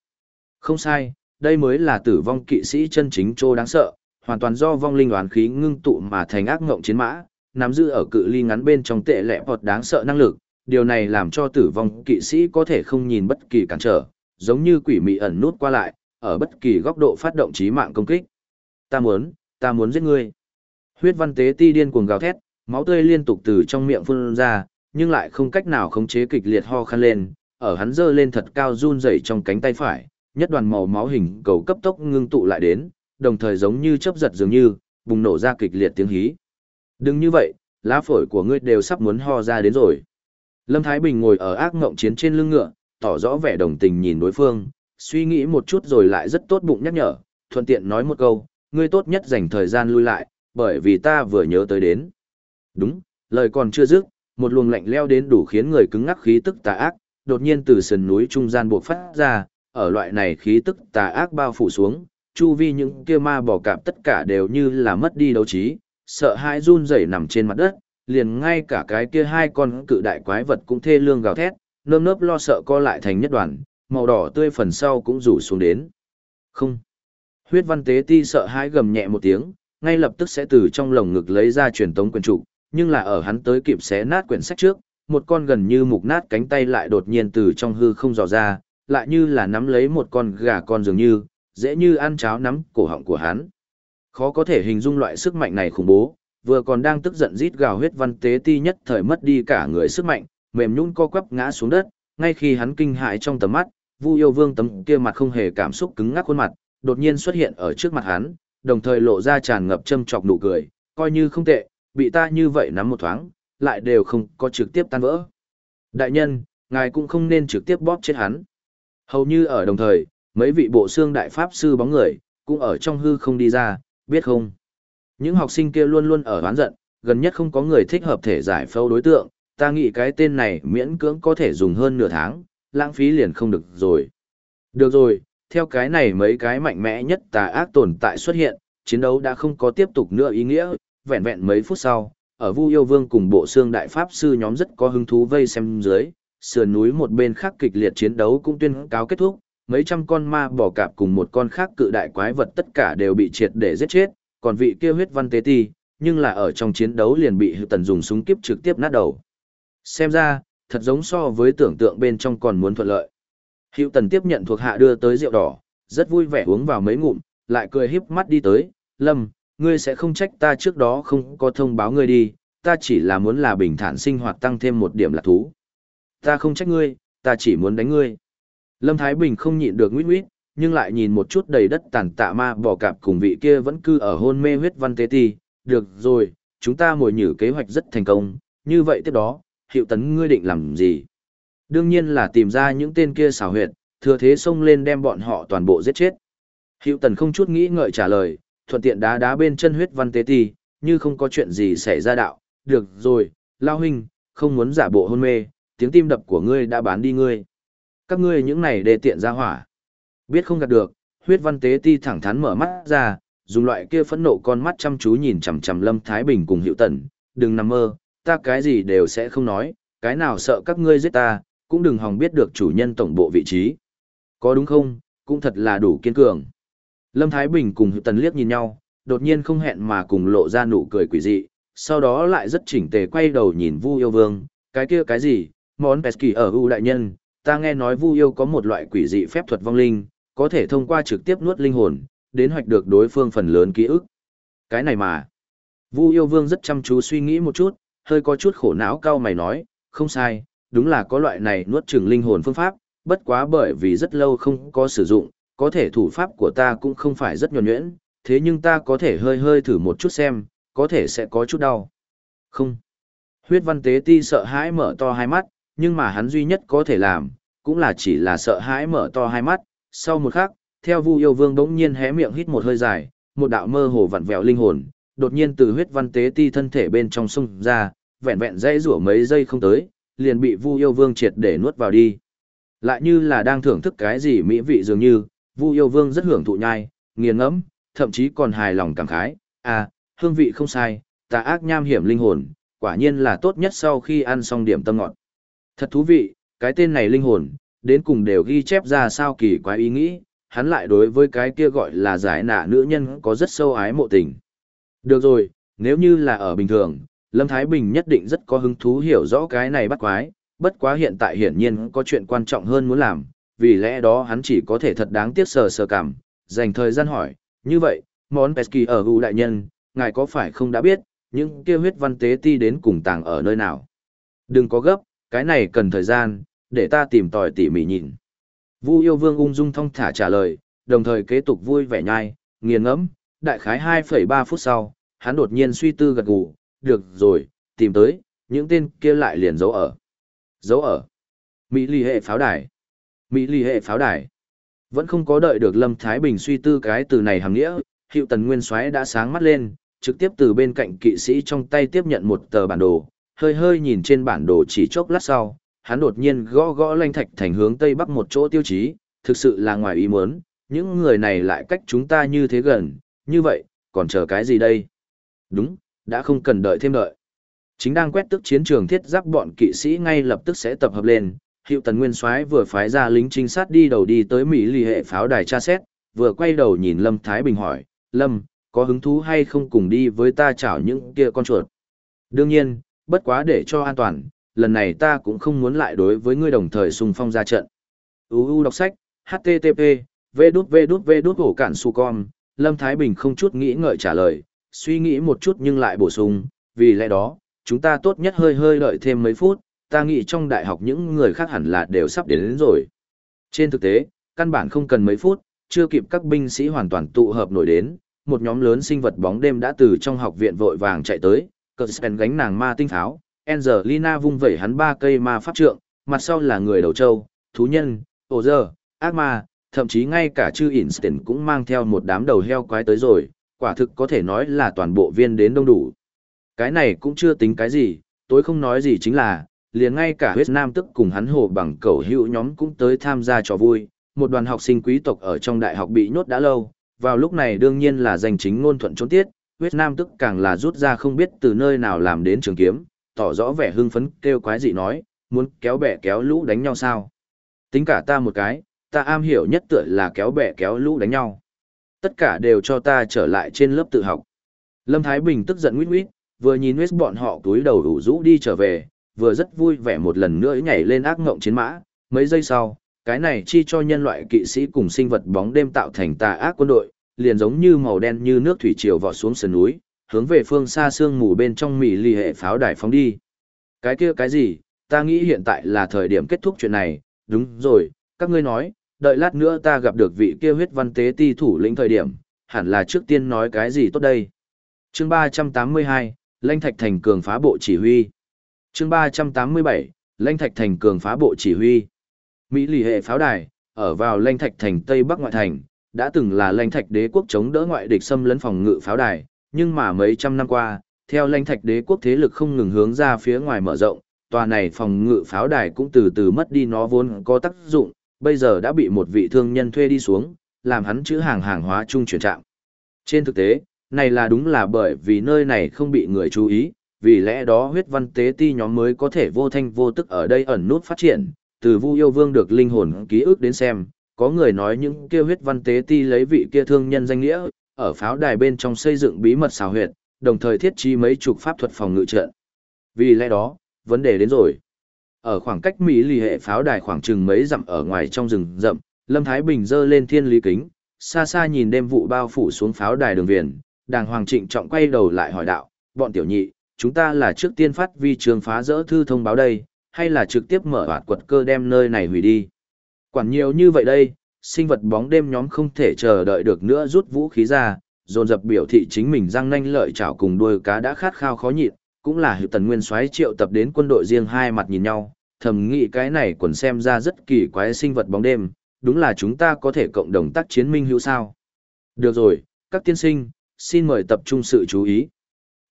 Không sai, đây mới là tử vong kỵ sĩ chân chính trô đáng sợ, hoàn toàn do vong linh đoán khí ngưng tụ mà thành ác ngộng chiến mã, nắm giữ ở cự ly ngắn bên trong tệ lệ hoặc đáng sợ năng lực, điều này làm cho tử vong kỵ sĩ có thể không nhìn bất kỳ cản trở, giống như quỷ mị ẩn nút qua lại, ở bất kỳ góc độ phát động chí mạng công kích. Ta muốn, ta muốn giết ngươi. Huyết văn tế ti điên cuồng gào thét, máu tươi liên tục từ trong miệng phun ra, nhưng lại không cách nào khống chế kịch liệt ho khăn lên, ở hắn giơ lên thật cao run rẩy trong cánh tay phải, nhất đoàn màu máu hình cầu cấp tốc ngưng tụ lại đến, đồng thời giống như chớp giật dường như, bùng nổ ra kịch liệt tiếng hí. Đừng như vậy, lá phổi của ngươi đều sắp muốn ho ra đến rồi. Lâm Thái Bình ngồi ở ác ngộng chiến trên lưng ngựa, tỏ rõ vẻ đồng tình nhìn đối phương, suy nghĩ một chút rồi lại rất tốt bụng nhắc nhở, thuận tiện nói một câu, ngươi tốt nhất dành thời gian lui lại, bởi vì ta vừa nhớ tới đến. Đúng, lời còn chưa dứt, một luồng lạnh leo đến đủ khiến người cứng ngắc khí tức tà ác, đột nhiên từ sườn núi trung gian buộc phát ra, ở loại này khí tức tà ác bao phủ xuống, chu vi những kia ma bò cạp tất cả đều như là mất đi đấu trí, sợ hãi run rẩy nằm trên mặt đất, liền ngay cả cái kia hai con cự đại quái vật cũng thê lương gào thét, nơm nớp lo sợ co lại thành nhất đoàn, màu đỏ tươi phần sau cũng rủ xuống đến. Không. Huyết văn tế ti sợ hãi gầm nhẹ một tiếng, ngay lập tức sẽ từ trong lồng ngực lấy ra truyền tống quyển trụ, nhưng là ở hắn tới kịp xé nát quyển sách trước, một con gần như mục nát cánh tay lại đột nhiên từ trong hư không dò ra, lại như là nắm lấy một con gà con dường như, dễ như ăn cháo nắm cổ họng của hắn. Khó có thể hình dung loại sức mạnh này khủng bố, vừa còn đang tức giận rít gào huyết văn tế ti nhất thời mất đi cả người sức mạnh, mềm nhũn co quắp ngã xuống đất, ngay khi hắn kinh hãi trong tầm mắt, Vu Yêu Vương tấm kia mặt không hề cảm xúc cứng ngắc khuôn mặt, đột nhiên xuất hiện ở trước mặt hắn, đồng thời lộ ra tràn ngập châm chọc nụ cười, coi như không tệ, bị ta như vậy nắm một thoáng, lại đều không có trực tiếp tan vỡ. Đại nhân, ngài cũng không nên trực tiếp bóp chết hắn. Hầu như ở đồng thời, mấy vị bộ xương đại pháp sư bóng người, cũng ở trong hư không đi ra, biết không? Những học sinh kia luôn luôn ở oán giận, gần nhất không có người thích hợp thể giải phẫu đối tượng, ta nghĩ cái tên này miễn cưỡng có thể dùng hơn nửa tháng, lãng phí liền không được rồi. Được rồi, theo cái này mấy cái mạnh mẽ nhất tà ác tồn tại xuất hiện, chiến đấu đã không có tiếp tục nữa ý nghĩa, vẹn vẹn mấy phút sau, ở Vu Yêu Vương cùng bộ xương đại pháp sư nhóm rất có hứng thú vây xem dưới, sườn núi một bên khác kịch liệt chiến đấu cũng tuyên cáo kết thúc, mấy trăm con ma bò cạp cùng một con khác cự đại quái vật tất cả đều bị triệt để giết chết, còn vị kia huyết văn tế ti, nhưng là ở trong chiến đấu liền bị Hữu Tần dùng súng kiếp trực tiếp nát đầu. Xem ra, thật giống so với tưởng tượng bên trong còn muốn thuận lợi. Hữu Tần tiếp nhận thuộc hạ đưa tới rượu đỏ, rất vui vẻ uống vào mấy ngụm, lại cười híp mắt đi tới, "Lâm, ngươi sẽ không trách ta trước đó không có thông báo ngươi đi, ta chỉ là muốn là bình thản sinh hoạt tăng thêm một điểm lạc thú." "Ta không trách ngươi, ta chỉ muốn đánh ngươi." Lâm Thái Bình không nhịn được nguyết nguyết, nhưng lại nhìn một chút đầy đất tàn tạ ma bò cạp cùng vị kia vẫn cư ở hôn mê huyết văn tế ti. Được rồi, chúng ta mồi nhử kế hoạch rất thành công, như vậy tiếp đó, hiệu tấn ngươi định làm gì? Đương nhiên là tìm ra những tên kia xảo huyệt, thừa thế xông lên đem bọn họ toàn bộ giết chết. Hiệu tần không chút nghĩ ngợi trả lời, thuận tiện đá đá bên chân huyết văn tế ti, như không có chuyện gì xảy ra đạo. Được rồi, lao huynh, không muốn giả bộ hôn mê, tiếng tim đập của ngươi đã bán đi ngươi các ngươi những này đề tiện ra hỏa. Biết không gạt được, huyết văn tế ti thẳng thắn mở mắt ra, dùng loại kia phẫn nộ con mắt chăm chú nhìn chằm chằm Lâm Thái Bình cùng Hiệu Tần, đừng nằm mơ, ta cái gì đều sẽ không nói, cái nào sợ các ngươi giết ta, cũng đừng hòng biết được chủ nhân tổng bộ vị trí. Có đúng không, cũng thật là đủ kiên cường. Lâm Thái Bình cùng Hiệu Tần liếc nhìn nhau, đột nhiên không hẹn mà cùng lộ ra nụ cười quỷ dị, sau đó lại rất chỉnh tề quay đầu nhìn Vu Yêu Vương, cái kia cái gì, món Pesky ở U đại nhân, ta nghe nói Vu yêu có một loại quỷ dị phép thuật vong linh, có thể thông qua trực tiếp nuốt linh hồn, đến hoạch được đối phương phần lớn ký ức. Cái này mà. Vu yêu vương rất chăm chú suy nghĩ một chút, hơi có chút khổ não cao mày nói, không sai, đúng là có loại này nuốt chừng linh hồn phương pháp, bất quá bởi vì rất lâu không có sử dụng, có thể thủ pháp của ta cũng không phải rất nhuần nhuyễn, thế nhưng ta có thể hơi hơi thử một chút xem, có thể sẽ có chút đau. Không. Huyết văn tế ti sợ hãi mở to hai mắt, nhưng mà hắn duy nhất có thể làm, cũng là chỉ là sợ hãi mở to hai mắt, sau một khắc, theo Vu Yêu Vương bỗng nhiên hé miệng hít một hơi dài, một đạo mơ hồ vặn vẹo linh hồn, đột nhiên từ huyết văn tế ti thân thể bên trong sông ra, vẹn vẹn dây rủa mấy giây không tới, liền bị Vu Yêu Vương triệt để nuốt vào đi. Lại như là đang thưởng thức cái gì mỹ vị dường như, Vu yêu vương rất hưởng thụ nhai, nghiền ngẫm, thậm chí còn hài lòng cảm khái, à, hương vị không sai, tà ác nham hiểm linh hồn, quả nhiên là tốt nhất sau khi ăn xong điểm tâm ngọt. Thật thú vị, cái tên này linh hồn, đến cùng đều ghi chép ra sao kỳ quái ý nghĩ, hắn lại đối với cái kia gọi là giải nạ nữ nhân có rất sâu ái mộ tình. Được rồi, nếu như là ở bình thường, Lâm Thái Bình nhất định rất có hứng thú hiểu rõ cái này bắt quái, bất quá hiện tại hiển nhiên có chuyện quan trọng hơn muốn làm, vì lẽ đó hắn chỉ có thể thật đáng tiếc sờ sờ cảm, dành thời gian hỏi, như vậy, món Pesky ở hữu đại nhân, ngài có phải không đã biết, những kia huyết văn tế ti đến cùng tàng ở nơi nào? Đừng có gấp, cái này cần thời gian, để ta tìm tòi tỉ mỉ nhìn. Vu yêu vương ung dung thong thả trả lời, đồng thời kế tục vui vẻ nhai, nghiền ngẫm, đại khái 2,3 phút sau, hắn đột nhiên suy tư gật gù, được rồi, tìm tới, những tên kia lại liền giấu ở. Giấu ở. Mỹ lì hệ pháo đài. Mỹ lì hệ pháo đài. Vẫn không có đợi được Lâm Thái Bình suy tư cái từ này hàng nghĩa, hiệu tần nguyên soái đã sáng mắt lên, trực tiếp từ bên cạnh kỵ sĩ trong tay tiếp nhận một tờ bản đồ, hơi hơi nhìn trên bản đồ chỉ chốc lát sau, hắn đột nhiên gõ gõ lanh thạch thành hướng tây bắc một chỗ tiêu chí, thực sự là ngoài ý muốn, những người này lại cách chúng ta như thế gần, như vậy, còn chờ cái gì đây? Đúng, đã không cần đợi thêm đợi. Chính đang quét tức chiến trường thiết giáp bọn kỵ sĩ ngay lập tức sẽ tập hợp lên, hiệu tần nguyên soái vừa phái ra lính trinh sát đi đầu đi tới Mỹ lì hệ pháo đài tra xét, vừa quay đầu nhìn Lâm Thái Bình hỏi, Lâm, có hứng thú hay không cùng đi với ta chảo những kia con chuột? Đương nhiên, bất quá để cho an toàn, lần này ta cũng không muốn lại đối với ngươi đồng thời xung phong ra trận. UU đọc sách, HTTP, v đút v đút v đút hổ cản su con, Lâm Thái Bình không chút nghĩ ngợi trả lời, suy nghĩ một chút nhưng lại bổ sung, vì lẽ đó, chúng ta tốt nhất hơi hơi đợi thêm mấy phút, ta nghĩ trong đại học những người khác hẳn là đều sắp đến, đến rồi. Trên thực tế, căn bản không cần mấy phút, chưa kịp các binh sĩ hoàn toàn tụ hợp nổi đến, một nhóm lớn sinh vật bóng đêm đã từ trong học viện vội vàng chạy tới, cờ Spen gánh nàng ma tinh pháo, Angelina vung vẩy hắn ba cây ma pháp trượng, mặt sau là người đầu trâu, thú nhân, ổ dơ, ác ma, thậm chí ngay cả chư Instant cũng mang theo một đám đầu heo quái tới rồi, quả thực có thể nói là toàn bộ viên đến đông đủ. Cái này cũng chưa tính cái gì, tôi không nói gì chính là, liền ngay cả huyết nam tức cùng hắn hồ bằng cầu hữu nhóm cũng tới tham gia trò vui, một đoàn học sinh quý tộc ở trong đại học bị nhốt đã lâu, vào lúc này đương nhiên là danh chính ngôn thuận trốn tiết, huyết nam tức càng là rút ra không biết từ nơi nào làm đến trường kiếm, tỏ rõ vẻ hưng phấn kêu quái dị nói, muốn kéo bè kéo lũ đánh nhau sao. Tính cả ta một cái, ta am hiểu nhất tựa là kéo bè kéo lũ đánh nhau. Tất cả đều cho ta trở lại trên lớp tự học. Lâm Thái Bình tức giận nguyết nguyết, vừa nhìn huyết bọn họ túi đầu đủ rũ đi trở về, vừa rất vui vẻ một lần nữa nhảy lên ác ngộng chiến mã. Mấy giây sau, cái này chi cho nhân loại kỵ sĩ cùng sinh vật bóng đêm tạo thành tà ác quân đội, liền giống như màu đen như nước thủy triều vọt xuống sườn núi, hướng về phương xa sương mù bên trong mỹ lì hệ pháo đài phóng đi. Cái kia cái gì, ta nghĩ hiện tại là thời điểm kết thúc chuyện này, đúng rồi, các ngươi nói, đợi lát nữa ta gặp được vị kia huyết văn tế ti thủ lĩnh thời điểm, hẳn là trước tiên nói cái gì tốt đây. Chương 382, Lanh Thạch Thành cường phá bộ chỉ huy. Chương 387, Lanh Thạch Thành cường phá bộ chỉ huy. Mỹ lì hệ pháo đài, ở vào Lanh Thạch Thành Tây Bắc ngoại thành, đã từng là lãnh Thạch đế quốc chống đỡ ngoại địch xâm lấn phòng ngự pháo đài, nhưng mà mấy trăm năm qua, theo lãnh Thạch đế quốc thế lực không ngừng hướng ra phía ngoài mở rộng, tòa này phòng ngự pháo đài cũng từ từ mất đi nó vốn có tác dụng, bây giờ đã bị một vị thương nhân thuê đi xuống, làm hắn chữ hàng hàng hóa trung chuyển trạng. Trên thực tế, này là đúng là bởi vì nơi này không bị người chú ý, vì lẽ đó huyết văn tế ti nhóm mới có thể vô thanh vô tức ở đây ẩn nút phát triển, từ Vu Yêu Vương được linh hồn ký ức đến xem, có người nói những kia huyết văn tế ti lấy vị kia thương nhân danh nghĩa, ở pháo đài bên trong xây dựng bí mật xào huyệt, đồng thời thiết trí mấy chục pháp thuật phòng ngự trận. Vì lẽ đó, vấn đề đến rồi. Ở khoảng cách Mỹ lì hệ pháo đài khoảng chừng mấy dặm ở ngoài trong rừng rậm, Lâm Thái Bình dơ lên thiên lý kính, xa xa nhìn đêm vụ bao phủ xuống pháo đài đường viền, đàng hoàng trịnh trọng quay đầu lại hỏi đạo, bọn tiểu nhị, chúng ta là trước tiên phát vi trường phá rỡ thư thông báo đây, hay là trực tiếp mở hoạt quật cơ đem nơi này hủy đi. Quản nhiều như vậy đây, sinh vật bóng đêm nhóm không thể chờ đợi được nữa rút vũ khí ra, dồn dập biểu thị chính mình răng nanh lợi chảo cùng đuôi cá đã khát khao khó nhịn, cũng là hiệu tần nguyên soái triệu tập đến quân đội riêng hai mặt nhìn nhau, thầm nghĩ cái này quần xem ra rất kỳ quái sinh vật bóng đêm, đúng là chúng ta có thể cộng đồng tác chiến minh hữu sao. Được rồi, các tiên sinh, xin mời tập trung sự chú ý.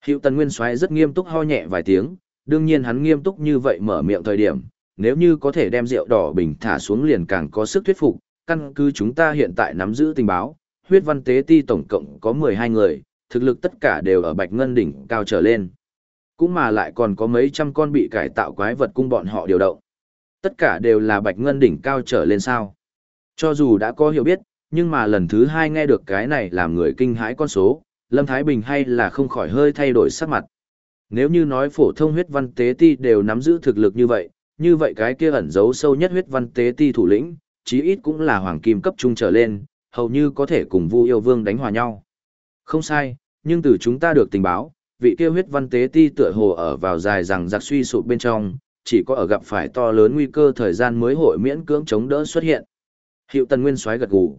Hiệu tần nguyên soái rất nghiêm túc ho nhẹ vài tiếng, đương nhiên hắn nghiêm túc như vậy mở miệng thời điểm, nếu như có thể đem rượu đỏ bình thả xuống liền càng có sức thuyết phục, căn cứ chúng ta hiện tại nắm giữ tình báo, huyết văn tế ti tổng cộng có 12 người, thực lực tất cả đều ở bạch ngân đỉnh cao trở lên. Cũng mà lại còn có mấy trăm con bị cải tạo quái vật cung bọn họ điều động. Tất cả đều là bạch ngân đỉnh cao trở lên sao. Cho dù đã có hiểu biết, nhưng mà lần thứ hai nghe được cái này làm người kinh hãi con số, Lâm Thái Bình hay là không khỏi hơi thay đổi sắc mặt. Nếu như nói phổ thông huyết văn tế ti đều nắm giữ thực lực như vậy, như vậy cái kia ẩn giấu sâu nhất huyết văn tế ti thủ lĩnh, chí ít cũng là hoàng kim cấp trung trở lên, hầu như có thể cùng Vu Yêu Vương đánh hòa nhau. Không sai, nhưng từ chúng ta được tình báo, vị kia huyết văn tế ti tựa hồ ở vào dài rằng giặc suy sụp bên trong, chỉ có ở gặp phải to lớn nguy cơ thời gian mới hội miễn cưỡng chống đỡ xuất hiện. Hiệu Tần Nguyên xoáy gật gù,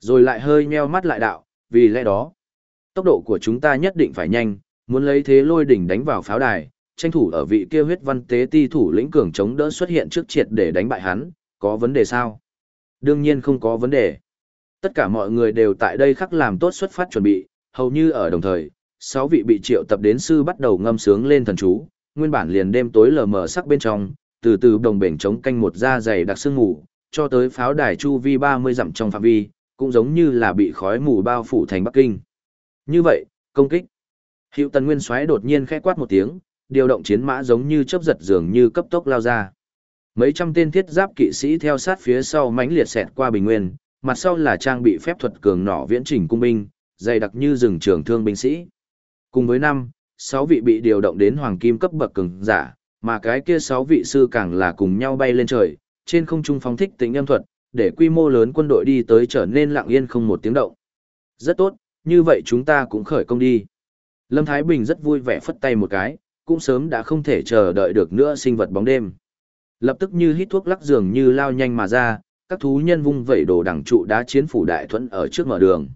rồi lại hơi nheo mắt lại đạo, vì lẽ đó, tốc độ của chúng ta nhất định phải nhanh, muốn lấy thế lôi đỉnh đánh vào pháo đài, tranh thủ ở vị kia huyết văn tế ti thủ lĩnh cường chống đỡ xuất hiện trước triệt để đánh bại hắn, có vấn đề sao? Đương nhiên không có vấn đề. Tất cả mọi người đều tại đây khắc làm tốt xuất phát chuẩn bị, hầu như ở đồng thời, sáu vị bị triệu tập đến sư bắt đầu ngâm sướng lên thần chú, nguyên bản liền đêm tối lờ mờ sắc bên trong, từ từ đồng bể chống canh một da dày đặc sương mù, cho tới pháo đài chu vi 30 dặm trong phạm vi, cũng giống như là bị khói mù bao phủ thành Bắc Kinh. Như vậy, công kích. Hiệu tần nguyên xoáy đột nhiên khẽ quát một tiếng, điều động chiến mã giống như chớp giật dường như cấp tốc lao ra. Mấy trăm tên thiết giáp kỵ sĩ theo sát phía sau mãnh liệt xẹt qua bình nguyên, mặt sau là trang bị phép thuật cường nỏ viễn trình cung binh, dày đặc như rừng trường thương binh sĩ. Cùng với năm, sáu vị bị điều động đến hoàng kim cấp bậc cường giả, mà cái kia sáu vị sư càng là cùng nhau bay lên trời, trên không trung phóng thích tính âm thuật, để quy mô lớn quân đội đi tới trở nên lặng yên không một tiếng động. Rất tốt, như vậy chúng ta cũng khởi công đi. Lâm Thái Bình rất vui vẻ phất tay một cái, cũng sớm đã không thể chờ đợi được nữa sinh vật bóng đêm. Lập tức như hít thuốc lắc dường như lao nhanh mà ra, các thú nhân vung vẩy đồ đằng trụ đá chiến phủ đại thuẫn ở trước mở đường.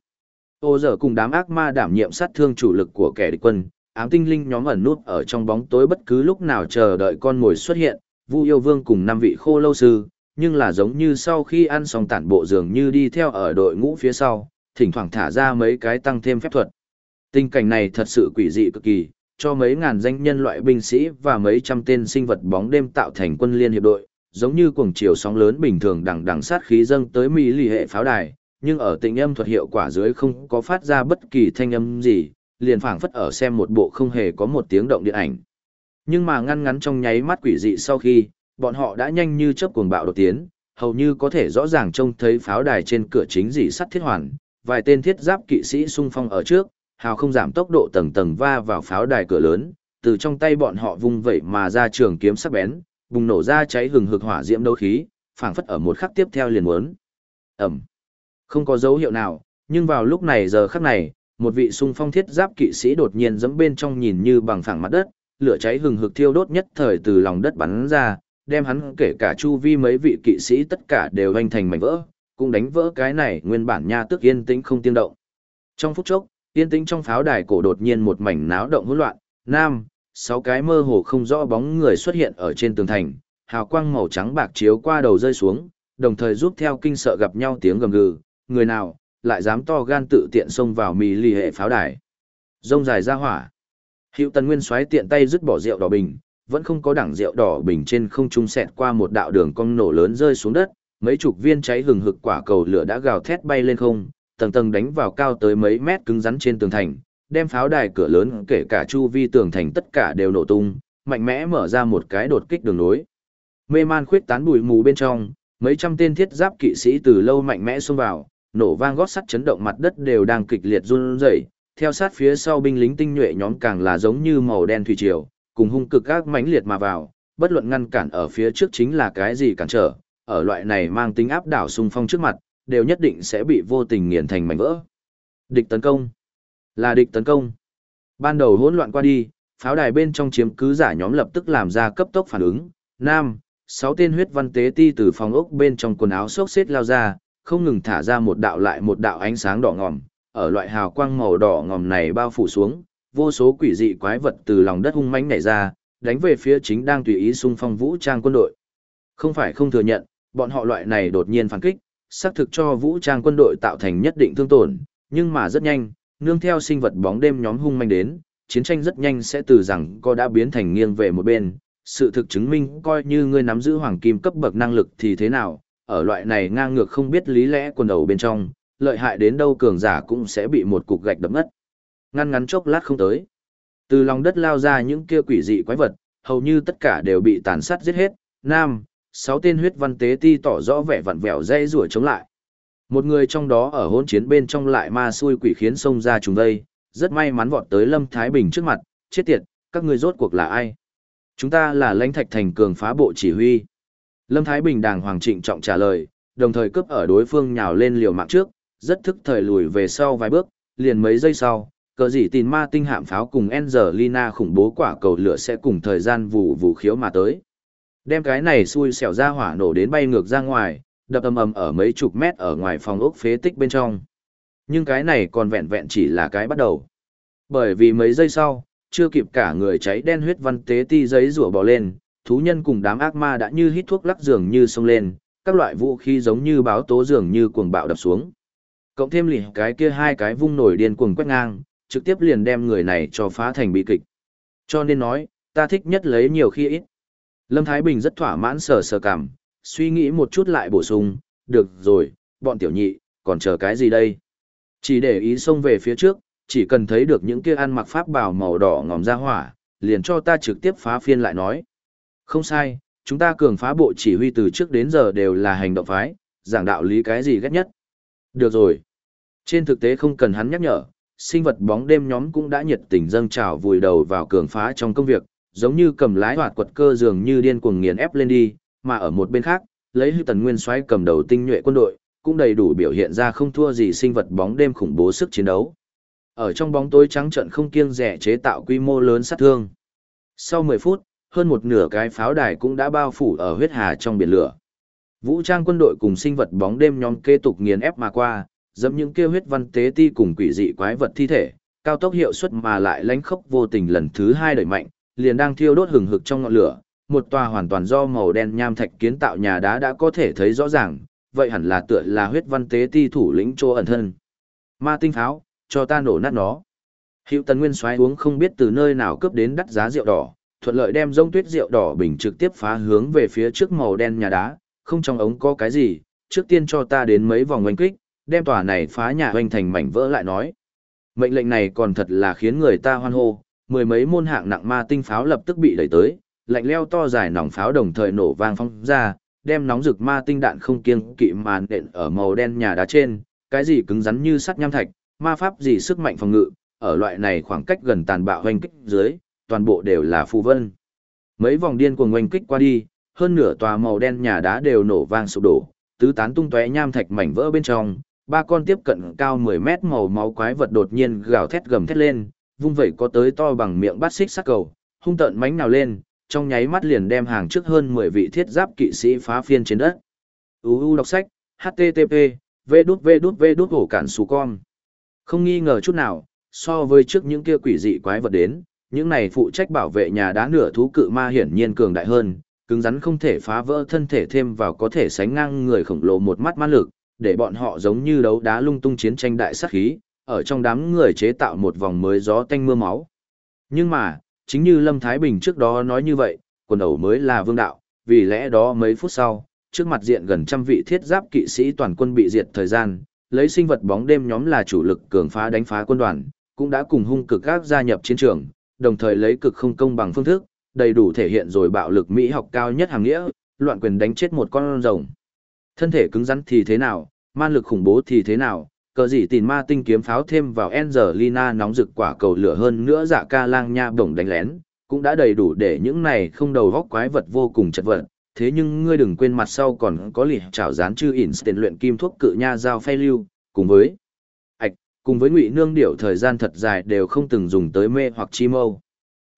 Ô giờ cùng đám ác ma đảm nhiệm sát thương chủ lực của kẻ địch quân, ám tinh linh nhóm ẩn nút ở trong bóng tối bất cứ lúc nào chờ đợi con mồi xuất hiện, Vu yêu vương cùng năm vị khô lâu sư, nhưng là giống như sau khi ăn xong tản bộ dường như đi theo ở đội ngũ phía sau, thỉnh thoảng thả ra mấy cái tăng thêm phép thuật. Tình cảnh này thật sự quỷ dị cực kỳ, cho mấy ngàn danh nhân loại binh sĩ và mấy trăm tên sinh vật bóng đêm tạo thành quân liên hiệp đội, giống như cuồng chiều sóng lớn bình thường đằng đằng sát khí dâng tới mỹ lì hệ pháo đài, nhưng ở tình âm thuật hiệu quả dưới không có phát ra bất kỳ thanh âm gì, liền phảng phất ở xem một bộ không hề có một tiếng động điện ảnh. Nhưng mà ngăn ngắn trong nháy mắt quỷ dị sau khi, bọn họ đã nhanh như chớp cuồng bạo đột tiến, hầu như có thể rõ ràng trông thấy pháo đài trên cửa chính dị sắt thiết hoàn, vài tên thiết giáp kỵ sĩ xung phong ở trước, hào không giảm tốc độ tầng tầng va vào pháo đài cửa lớn, từ trong tay bọn họ vung vẩy mà ra trường kiếm sắc bén, bùng nổ ra cháy hừng hực hỏa diễm đấu khí, phảng phất ở một khắc tiếp theo liền muốn. Ẩm. Không có dấu hiệu nào, nhưng vào lúc này giờ khắc này, một vị xung phong thiết giáp kỵ sĩ đột nhiên giẫm bên trong nhìn như bằng phẳng mặt đất, lửa cháy hừng hực thiêu đốt nhất thời từ lòng đất bắn ra, đem hắn kể cả chu vi mấy vị kỵ sĩ tất cả đều vành thành mảnh vỡ, cũng đánh vỡ cái này nguyên bản nha tức yên tĩnh không tiếng động. Trong phút chốc, yên tĩnh trong pháo đài cổ đột nhiên một mảnh náo động hỗn loạn, nam, sáu cái mơ hồ không rõ bóng người xuất hiện ở trên tường thành, hào quang màu trắng bạc chiếu qua đầu rơi xuống, đồng thời giúp theo kinh sợ gặp nhau tiếng gầm gừ, người nào lại dám to gan tự tiện xông vào mì lì hệ pháo đài. Rông dài ra hỏa. Hữu Tần Nguyên xoáy tiện tay dứt bỏ rượu đỏ bình, vẫn không có đẳng rượu đỏ bình trên không trung xẹt qua một đạo đường cong nổ lớn rơi xuống đất, mấy chục viên cháy hừng hực quả cầu lửa đã gào thét bay lên không, tầng tầng đánh vào cao tới mấy mét cứng rắn trên tường thành, đem pháo đài cửa lớn kể cả chu vi tường thành tất cả đều nổ tung, mạnh mẽ mở ra một cái đột kích đường nối. Mê man khuyết tán bụi mù bên trong, mấy trăm tên thiết giáp kỵ sĩ từ lâu mạnh mẽ xông vào, nổ vang gót sắt chấn động mặt đất đều đang kịch liệt run rẩy, theo sát phía sau binh lính tinh nhuệ nhóm càng là giống như màu đen thủy triều, cùng hung cực các mãnh liệt mà vào, bất luận ngăn cản ở phía trước chính là cái gì cản trở, ở loại này mang tính áp đảo xung phong trước mặt, đều nhất định sẽ bị vô tình nghiền thành mảnh vỡ. Địch tấn công. Là địch tấn công. Ban đầu hỗn loạn qua đi, pháo đài bên trong chiếm cứ giả nhóm lập tức làm ra cấp tốc phản ứng. Nam, sáu tên huyết văn tế ti từ phòng ốc bên trong quần áo xốc xếp lao ra, không ngừng thả ra một đạo lại một đạo ánh sáng đỏ ngòm. Ở loại hào quang màu đỏ ngòm này bao phủ xuống, vô số quỷ dị quái vật từ lòng đất hung mãnh nảy ra, đánh về phía chính đang tùy ý xung phong vũ trang quân đội. Không phải không thừa nhận, bọn họ loại này đột nhiên phản kích, xác thực cho vũ trang quân đội tạo thành nhất định thương tổn, nhưng mà rất nhanh, nương theo sinh vật bóng đêm nhóm hung manh đến, chiến tranh rất nhanh sẽ từ rằng có đã biến thành nghiêng về một bên. Sự thực chứng minh coi như ngươi nắm giữ hoàng kim cấp bậc năng lực thì thế nào, ở loại này ngang ngược không biết lý lẽ quần đầu bên trong, lợi hại đến đâu cường giả cũng sẽ bị một cục gạch đập ngất. Ngăn ngắn chốc lát không tới. Từ lòng đất lao ra những kia quỷ dị quái vật, hầu như tất cả đều bị tàn sát giết hết, nam, sáu tên huyết văn tế ti tỏ rõ vẻ vặn vẹo dây rủa chống lại. Một người trong đó ở hỗn chiến bên trong lại ma xui quỷ khiến xông ra trùng đây, rất may mắn vọt tới Lâm Thái Bình trước mặt, chết tiệt, các ngươi rốt cuộc là ai? Chúng ta là lãnh thạch thành cường phá bộ chỉ huy. Lâm Thái Bình đàng hoàng trịnh trọng trả lời, đồng thời cướp ở đối phương nhào lên liều mạng trước, rất thức thời lùi về sau vài bước, liền mấy giây sau, cờ gì tin ma tinh hạm pháo cùng Angelina khủng bố quả cầu lửa sẽ cùng thời gian vụ vụ khiếu mà tới. Đem cái này xui xẻo ra hỏa nổ đến bay ngược ra ngoài, đập ầm ầm ở mấy chục mét ở ngoài phòng ốc phế tích bên trong. Nhưng cái này còn vẹn vẹn chỉ là cái bắt đầu. Bởi vì mấy giây sau, chưa kịp cả người cháy đen huyết văn tế ti giấy rủa bò lên, thú nhân cùng đám ác ma đã như hít thuốc lắc dường như sông lên, các loại vũ khí giống như báo tố dường như cuồng bạo đập xuống. Cộng thêm lì cái kia hai cái vung nổi điên cuồng quét ngang, trực tiếp liền đem người này cho phá thành bi kịch. Cho nên nói, ta thích nhất lấy nhiều khi ít. Lâm Thái Bình rất thỏa mãn sờ sờ cảm, suy nghĩ một chút lại bổ sung, được rồi, bọn tiểu nhị, còn chờ cái gì đây? Chỉ để ý xông về phía trước, chỉ cần thấy được những kia ăn mặc pháp bào màu đỏ ngòm ra hỏa, liền cho ta trực tiếp phá phiên lại nói. Không sai, chúng ta cường phá bộ chỉ huy từ trước đến giờ đều là hành động phái, giảng đạo lý cái gì ghét nhất. Được rồi. Trên thực tế không cần hắn nhắc nhở, sinh vật bóng đêm nhóm cũng đã nhiệt tình dâng trào vùi đầu vào cường phá trong công việc, giống như cầm lái hoạt quật cơ dường như điên cuồng nghiền ép lên đi, mà ở một bên khác, lấy hư tần nguyên xoáy cầm đầu tinh nhuệ quân đội, cũng đầy đủ biểu hiện ra không thua gì sinh vật bóng đêm khủng bố sức chiến đấu. Ở trong bóng tối trắng trận không kiêng rẻ chế tạo quy mô lớn sát thương. Sau 10 phút, hơn một nửa cái pháo đài cũng đã bao phủ ở huyết hà trong biển lửa. Vũ trang quân đội cùng sinh vật bóng đêm nhóm kế tục nghiền ép mà qua, dẫm những kêu huyết văn tế ti cùng quỷ dị quái vật thi thể, cao tốc hiệu suất mà lại lánh khốc vô tình lần thứ hai đẩy mạnh, liền đang thiêu đốt hừng hực trong ngọn lửa, một tòa hoàn toàn do màu đen nham thạch kiến tạo nhà đá đã có thể thấy rõ ràng, vậy hẳn là tựa là huyết văn tế ti thủ lĩnh chỗ ẩn thân. Ma tinh pháo, cho ta nổ nát nó. hữu tần nguyên xoáy uống không biết từ nơi nào cướp đến đắt giá rượu đỏ, thuận lợi đem rông tuyết rượu đỏ bình trực tiếp phá hướng về phía trước màu đen nhà đá, không trong ống có cái gì, trước tiên cho ta đến mấy vòng oanh kích, đem tòa này phá nhà hoành thành mảnh vỡ lại nói. Mệnh lệnh này còn thật là khiến người ta hoan hô, mười mấy môn hạng nặng ma tinh pháo lập tức bị đẩy tới, lạnh leo to dài nòng pháo đồng thời nổ vang phong ra, đem nóng rực ma tinh đạn không kiêng kỵ màn đện ở màu đen nhà đá trên, cái gì cứng rắn như sắt nham thạch, ma pháp gì sức mạnh phòng ngự, ở loại này khoảng cách gần tàn bạo hoành kích dưới, toàn bộ đều là phù vân. Mấy vòng điên cuồng hoành kích qua đi, hơn nửa tòa màu đen nhà đá đều nổ vang sụp đổ, tứ tán tung tóe nham thạch mảnh vỡ bên trong, ba con tiếp cận cao 10 mét màu máu quái vật đột nhiên gào thét gầm thét lên, vung vẩy có tới to bằng miệng bát xích sắc cầu, hung tợn mánh nào lên, trong nháy mắt liền đem hàng trước hơn 10 vị thiết giáp kỵ sĩ phá phiên trên đất. UU đọc sách, http, v đút v đút v đút hổ cản xù con. Không nghi ngờ chút nào, so với trước những kia quỷ dị quái vật đến, những này phụ trách bảo vệ nhà đá nửa thú cự ma hiển nhiên cường đại hơn, cứng rắn không thể phá vỡ thân thể thêm vào có thể sánh ngang người khổng lồ một mắt ma lực, để bọn họ giống như đấu đá lung tung chiến tranh đại sát khí, ở trong đám người chế tạo một vòng mới gió tanh mưa máu. Nhưng mà, chính như Lâm Thái Bình trước đó nói như vậy, quần ẩu mới là vương đạo, vì lẽ đó mấy phút sau, trước mặt diện gần trăm vị thiết giáp kỵ sĩ toàn quân bị diệt thời gian, lấy sinh vật bóng đêm nhóm là chủ lực cường phá đánh phá quân đoàn, cũng đã cùng hung cực các gia nhập chiến trường, đồng thời lấy cực không công bằng phương thức, đầy đủ thể hiện rồi bạo lực Mỹ học cao nhất hàng nghĩa, loạn quyền đánh chết một con rồng. Thân thể cứng rắn thì thế nào, man lực khủng bố thì thế nào, cờ gì tìm ma tinh kiếm pháo thêm vào Angelina nóng rực quả cầu lửa hơn nữa dạ ca lang nha bổng đánh lén, cũng đã đầy đủ để những này không đầu góc quái vật vô cùng chật vật. Thế nhưng ngươi đừng quên mặt sau còn có lì trảo dán chư tiền luyện kim thuốc cự nha giao phay lưu, cùng với ạch, cùng với ngụy nương điệu thời gian thật dài đều không từng dùng tới mê hoặc chi mâu.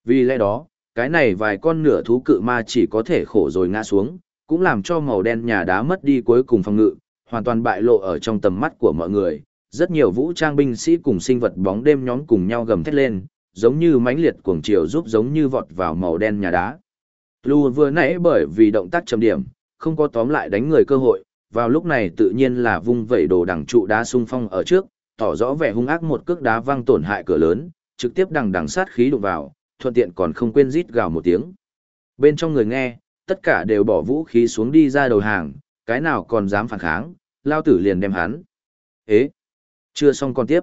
Vì lẽ đó, cái này vài con nửa thú cự ma chỉ có thể khổ rồi ngã xuống, cũng làm cho màu đen nhà đá mất đi cuối cùng phòng ngự, hoàn toàn bại lộ ở trong tầm mắt của mọi người. Rất nhiều vũ trang binh sĩ cùng sinh vật bóng đêm nhóm cùng nhau gầm thét lên, giống như mãnh liệt cuồng chiều giúp giống như vọt vào màu đen nhà đá. Lu vừa nãy bởi vì động tác chấm điểm, không có tóm lại đánh người cơ hội, vào lúc này tự nhiên là vung vẩy đồ đằng trụ đá xung phong ở trước, tỏ rõ vẻ hung ác một cước đá văng tổn hại cửa lớn, trực tiếp đằng đằng sát khí đụng vào, thuận tiện còn không quên rít gào một tiếng. Bên trong người nghe, tất cả đều bỏ vũ khí xuống đi ra đầu hàng, cái nào còn dám phản kháng, lao tử liền đem hắn. Ế! Chưa xong còn tiếp.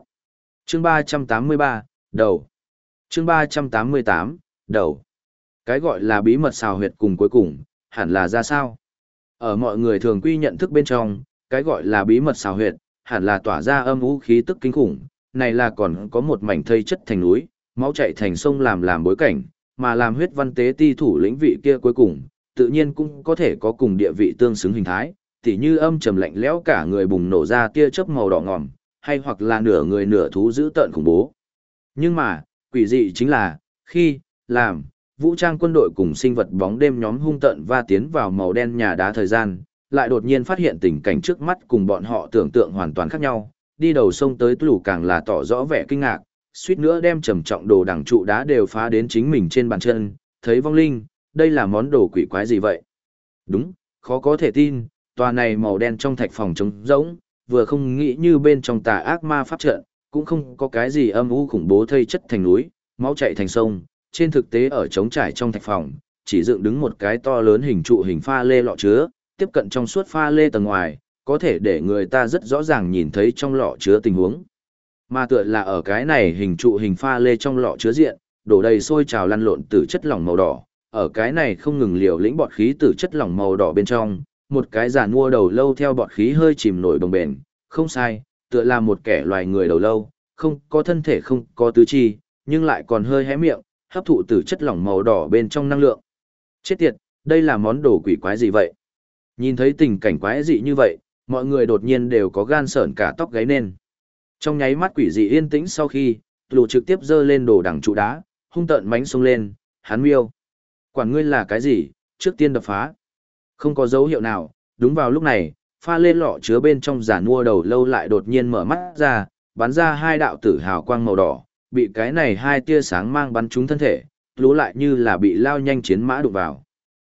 Chương 383, đầu. Chương 388, đầu. Cái gọi là bí mật xào huyệt cùng cuối cùng, hẳn là ra sao? Ở mọi người thường quy nhận thức bên trong, cái gọi là bí mật xào huyệt, hẳn là tỏa ra âm vũ khí tức kinh khủng, này là còn có một mảnh thây chất thành núi, máu chảy thành sông làm làm bối cảnh, mà làm huyết văn tế ti thủ lĩnh vị kia cuối cùng, tự nhiên cũng có thể có cùng địa vị tương xứng hình thái, tỉ như âm trầm lạnh lẽo cả người bùng nổ ra tia chớp màu đỏ ngòm, hay hoặc là nửa người nửa thú giữ tợn khủng bố. Nhưng mà, quỷ dị chính là, khi, làm, vũ trang quân đội cùng sinh vật bóng đêm nhóm hung tợn và tiến vào màu đen nhà đá thời gian, lại đột nhiên phát hiện tình cảnh trước mắt cùng bọn họ tưởng tượng hoàn toàn khác nhau, đi đầu sông tới tủ càng là tỏ rõ vẻ kinh ngạc, suýt nữa đem trầm trọng đồ đằng trụ đá đều phá đến chính mình trên bàn chân, thấy vong linh, đây là món đồ quỷ quái gì vậy? Đúng, khó có thể tin, tòa này màu đen trong thạch phòng trống rỗng, vừa không nghĩ như bên trong tà ác ma pháp trận, cũng không có cái gì âm u khủng bố thây chất thành núi, máu chảy thành sông, trên thực tế ở trống trải trong thạch phòng, chỉ dựng đứng một cái to lớn hình trụ hình pha lê lọ chứa, tiếp cận trong suốt pha lê tầng ngoài, có thể để người ta rất rõ ràng nhìn thấy trong lọ chứa tình huống. Mà tựa là ở cái này hình trụ hình pha lê trong lọ chứa diện, đổ đầy sôi trào lăn lộn từ chất lỏng màu đỏ, ở cái này không ngừng liều lĩnh bọt khí từ chất lỏng màu đỏ bên trong, một cái giàn mua đầu lâu theo bọt khí hơi chìm nổi đồng bền, không sai, tựa là một kẻ loài người đầu lâu, không có thân thể không có tứ chi, nhưng lại còn hơi hé miệng, hấp thụ từ chất lỏng màu đỏ bên trong năng lượng. Chết tiệt, đây là món đồ quỷ quái gì vậy? Nhìn thấy tình cảnh quái dị như vậy, mọi người đột nhiên đều có gan sởn cả tóc gáy nên. Trong nháy mắt quỷ dị yên tĩnh sau khi, lù trực tiếp dơ lên đồ đằng trụ đá, hung tợn mánh xông lên, hắn miêu. Quản ngươi là cái gì, trước tiên đập phá. Không có dấu hiệu nào, đúng vào lúc này, pha lên lọ chứa bên trong giả nua đầu lâu lại đột nhiên mở mắt ra, bắn ra hai đạo tử hào quang màu đỏ, bị cái này hai tia sáng mang bắn trúng thân thể, lú lại như là bị lao nhanh chiến mã đụng vào.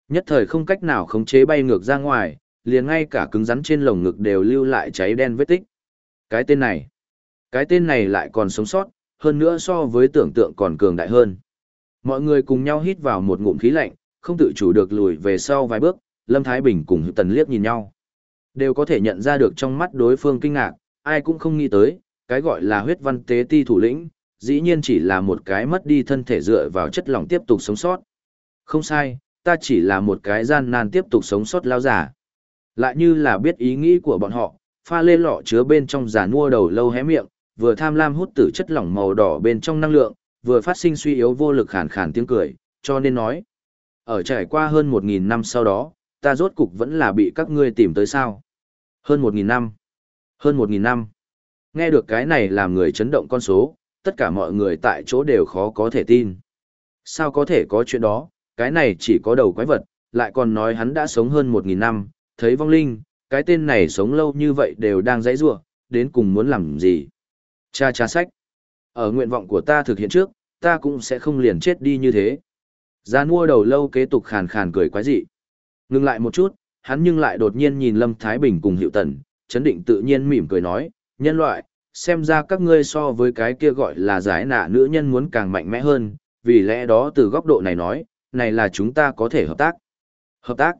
Nhất thời không cách nào khống chế bay ngược ra ngoài, liền ngay cả cứng rắn trên lồng ngực đều lưu lại cháy đen vết tích. Cái tên này, cái tên này lại còn sống sót, hơn nữa so với tưởng tượng còn cường đại hơn. Mọi người cùng nhau hít vào một ngụm khí lạnh, không tự chủ được lùi về sau vài bước, Lâm Thái Bình cùng Tần Liếc nhìn nhau. Đều có thể nhận ra được trong mắt đối phương kinh ngạc, ai cũng không nghĩ tới, cái gọi là huyết văn tế ti thủ lĩnh, dĩ nhiên chỉ là một cái mất đi thân thể dựa vào chất lỏng tiếp tục sống sót. Không sai, ta chỉ là một cái gian nan tiếp tục sống sót lao giả. Lại như là biết ý nghĩ của bọn họ, pha lê lọ chứa bên trong giả mua đầu lâu hé miệng, vừa tham lam hút tử chất lỏng màu đỏ bên trong năng lượng, vừa phát sinh suy yếu vô lực khản khản tiếng cười, cho nên nói. Ở trải qua hơn một nghìn năm sau đó, ta rốt cục vẫn là bị các ngươi tìm tới sao. Hơn một nghìn năm. Hơn một nghìn năm. Nghe được cái này làm người chấn động con số, tất cả mọi người tại chỗ đều khó có thể tin. Sao có thể có chuyện đó, cái này chỉ có đầu quái vật, lại còn nói hắn đã sống hơn một nghìn năm, thấy vong linh, cái tên này sống lâu như vậy đều đang dãy rủa, đến cùng muốn làm gì. Cha cha sách. Ở nguyện vọng của ta thực hiện trước, ta cũng sẽ không liền chết đi như thế. Gia mua đầu lâu kế tục khàn khàn cười quái dị. Ngừng lại một chút, hắn nhưng lại đột nhiên nhìn Lâm Thái Bình cùng Hiệu Tần, chấn định tự nhiên mỉm cười nói, nhân loại, xem ra các ngươi so với cái kia gọi là giải nạ nữ nhân muốn càng mạnh mẽ hơn, vì lẽ đó từ góc độ này nói, này là chúng ta có thể hợp tác. Hợp tác.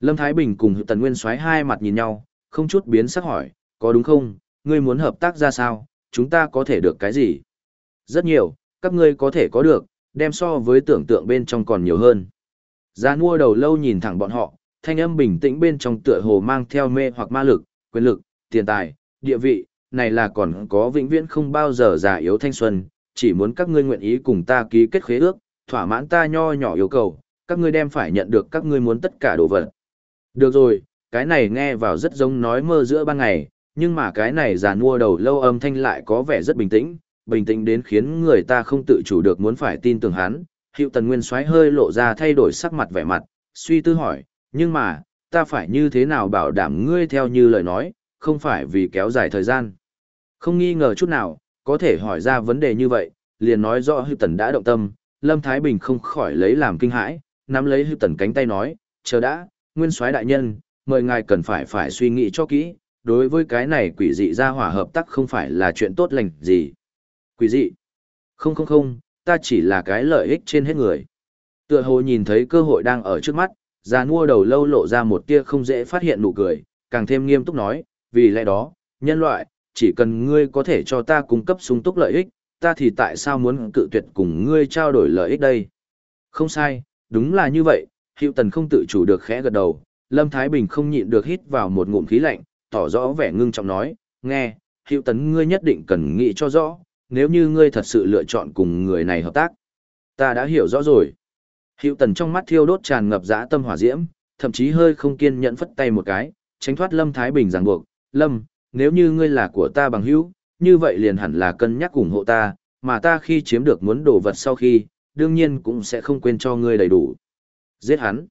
Lâm Thái Bình cùng Tần Nguyên xoáy hai mặt nhìn nhau, không chút biến sắc hỏi, có đúng không, ngươi muốn hợp tác ra sao, chúng ta có thể được cái gì? Rất nhiều, các ngươi có thể có được, đem so với tưởng tượng bên trong còn nhiều hơn. Giá mua đầu lâu nhìn thẳng bọn họ, thanh âm bình tĩnh bên trong tựa hồ mang theo mê hoặc ma lực, quyền lực, tiền tài, địa vị, này là còn có vĩnh viễn không bao giờ già yếu thanh xuân, chỉ muốn các ngươi nguyện ý cùng ta ký kết khế ước, thỏa mãn ta nho nhỏ yêu cầu, các ngươi đem phải nhận được các ngươi muốn tất cả đồ vật. Được rồi, cái này nghe vào rất giống nói mơ giữa ban ngày, nhưng mà cái này già mua đầu lâu âm thanh lại có vẻ rất bình tĩnh, bình tĩnh đến khiến người ta không tự chủ được muốn phải tin tưởng hắn. Hiệu tần nguyên xoáy hơi lộ ra thay đổi sắc mặt vẻ mặt, suy tư hỏi, nhưng mà, ta phải như thế nào bảo đảm ngươi theo như lời nói, không phải vì kéo dài thời gian. Không nghi ngờ chút nào, có thể hỏi ra vấn đề như vậy, liền nói rõ Hưu Tần đã động tâm, Lâm Thái Bình không khỏi lấy làm kinh hãi, nắm lấy Hưu Tần cánh tay nói, chờ đã, nguyên soái đại nhân, mời ngài cần phải phải suy nghĩ cho kỹ, đối với cái này quỷ dị ra hỏa hợp tác không phải là chuyện tốt lành gì. Quỷ dị? Không không không, ta chỉ là cái lợi ích trên hết người. Tựa hồ nhìn thấy cơ hội đang ở trước mắt, già nua đầu lâu lộ ra một tia không dễ phát hiện nụ cười, càng thêm nghiêm túc nói, vì lẽ đó, nhân loại, chỉ cần ngươi có thể cho ta cung cấp sung túc lợi ích, ta thì tại sao muốn cự tuyệt cùng ngươi trao đổi lợi ích đây? Không sai, đúng là như vậy, hiệu tần không tự chủ được khẽ gật đầu, Lâm Thái Bình không nhịn được hít vào một ngụm khí lạnh, tỏ rõ vẻ ngưng trọng nói, nghe, hiệu tấn ngươi nhất định cần nghĩ cho rõ, nếu như ngươi thật sự lựa chọn cùng người này hợp tác. Ta đã hiểu rõ rồi. Hiệu tần trong mắt thiêu đốt tràn ngập dã tâm hỏa diễm, thậm chí hơi không kiên nhẫn phất tay một cái, tránh thoát Lâm Thái Bình ràng buộc. Lâm, nếu như ngươi là của ta bằng hữu, như vậy liền hẳn là cân nhắc ủng hộ ta, mà ta khi chiếm được muốn đồ vật sau khi, đương nhiên cũng sẽ không quên cho ngươi đầy đủ. Giết hắn.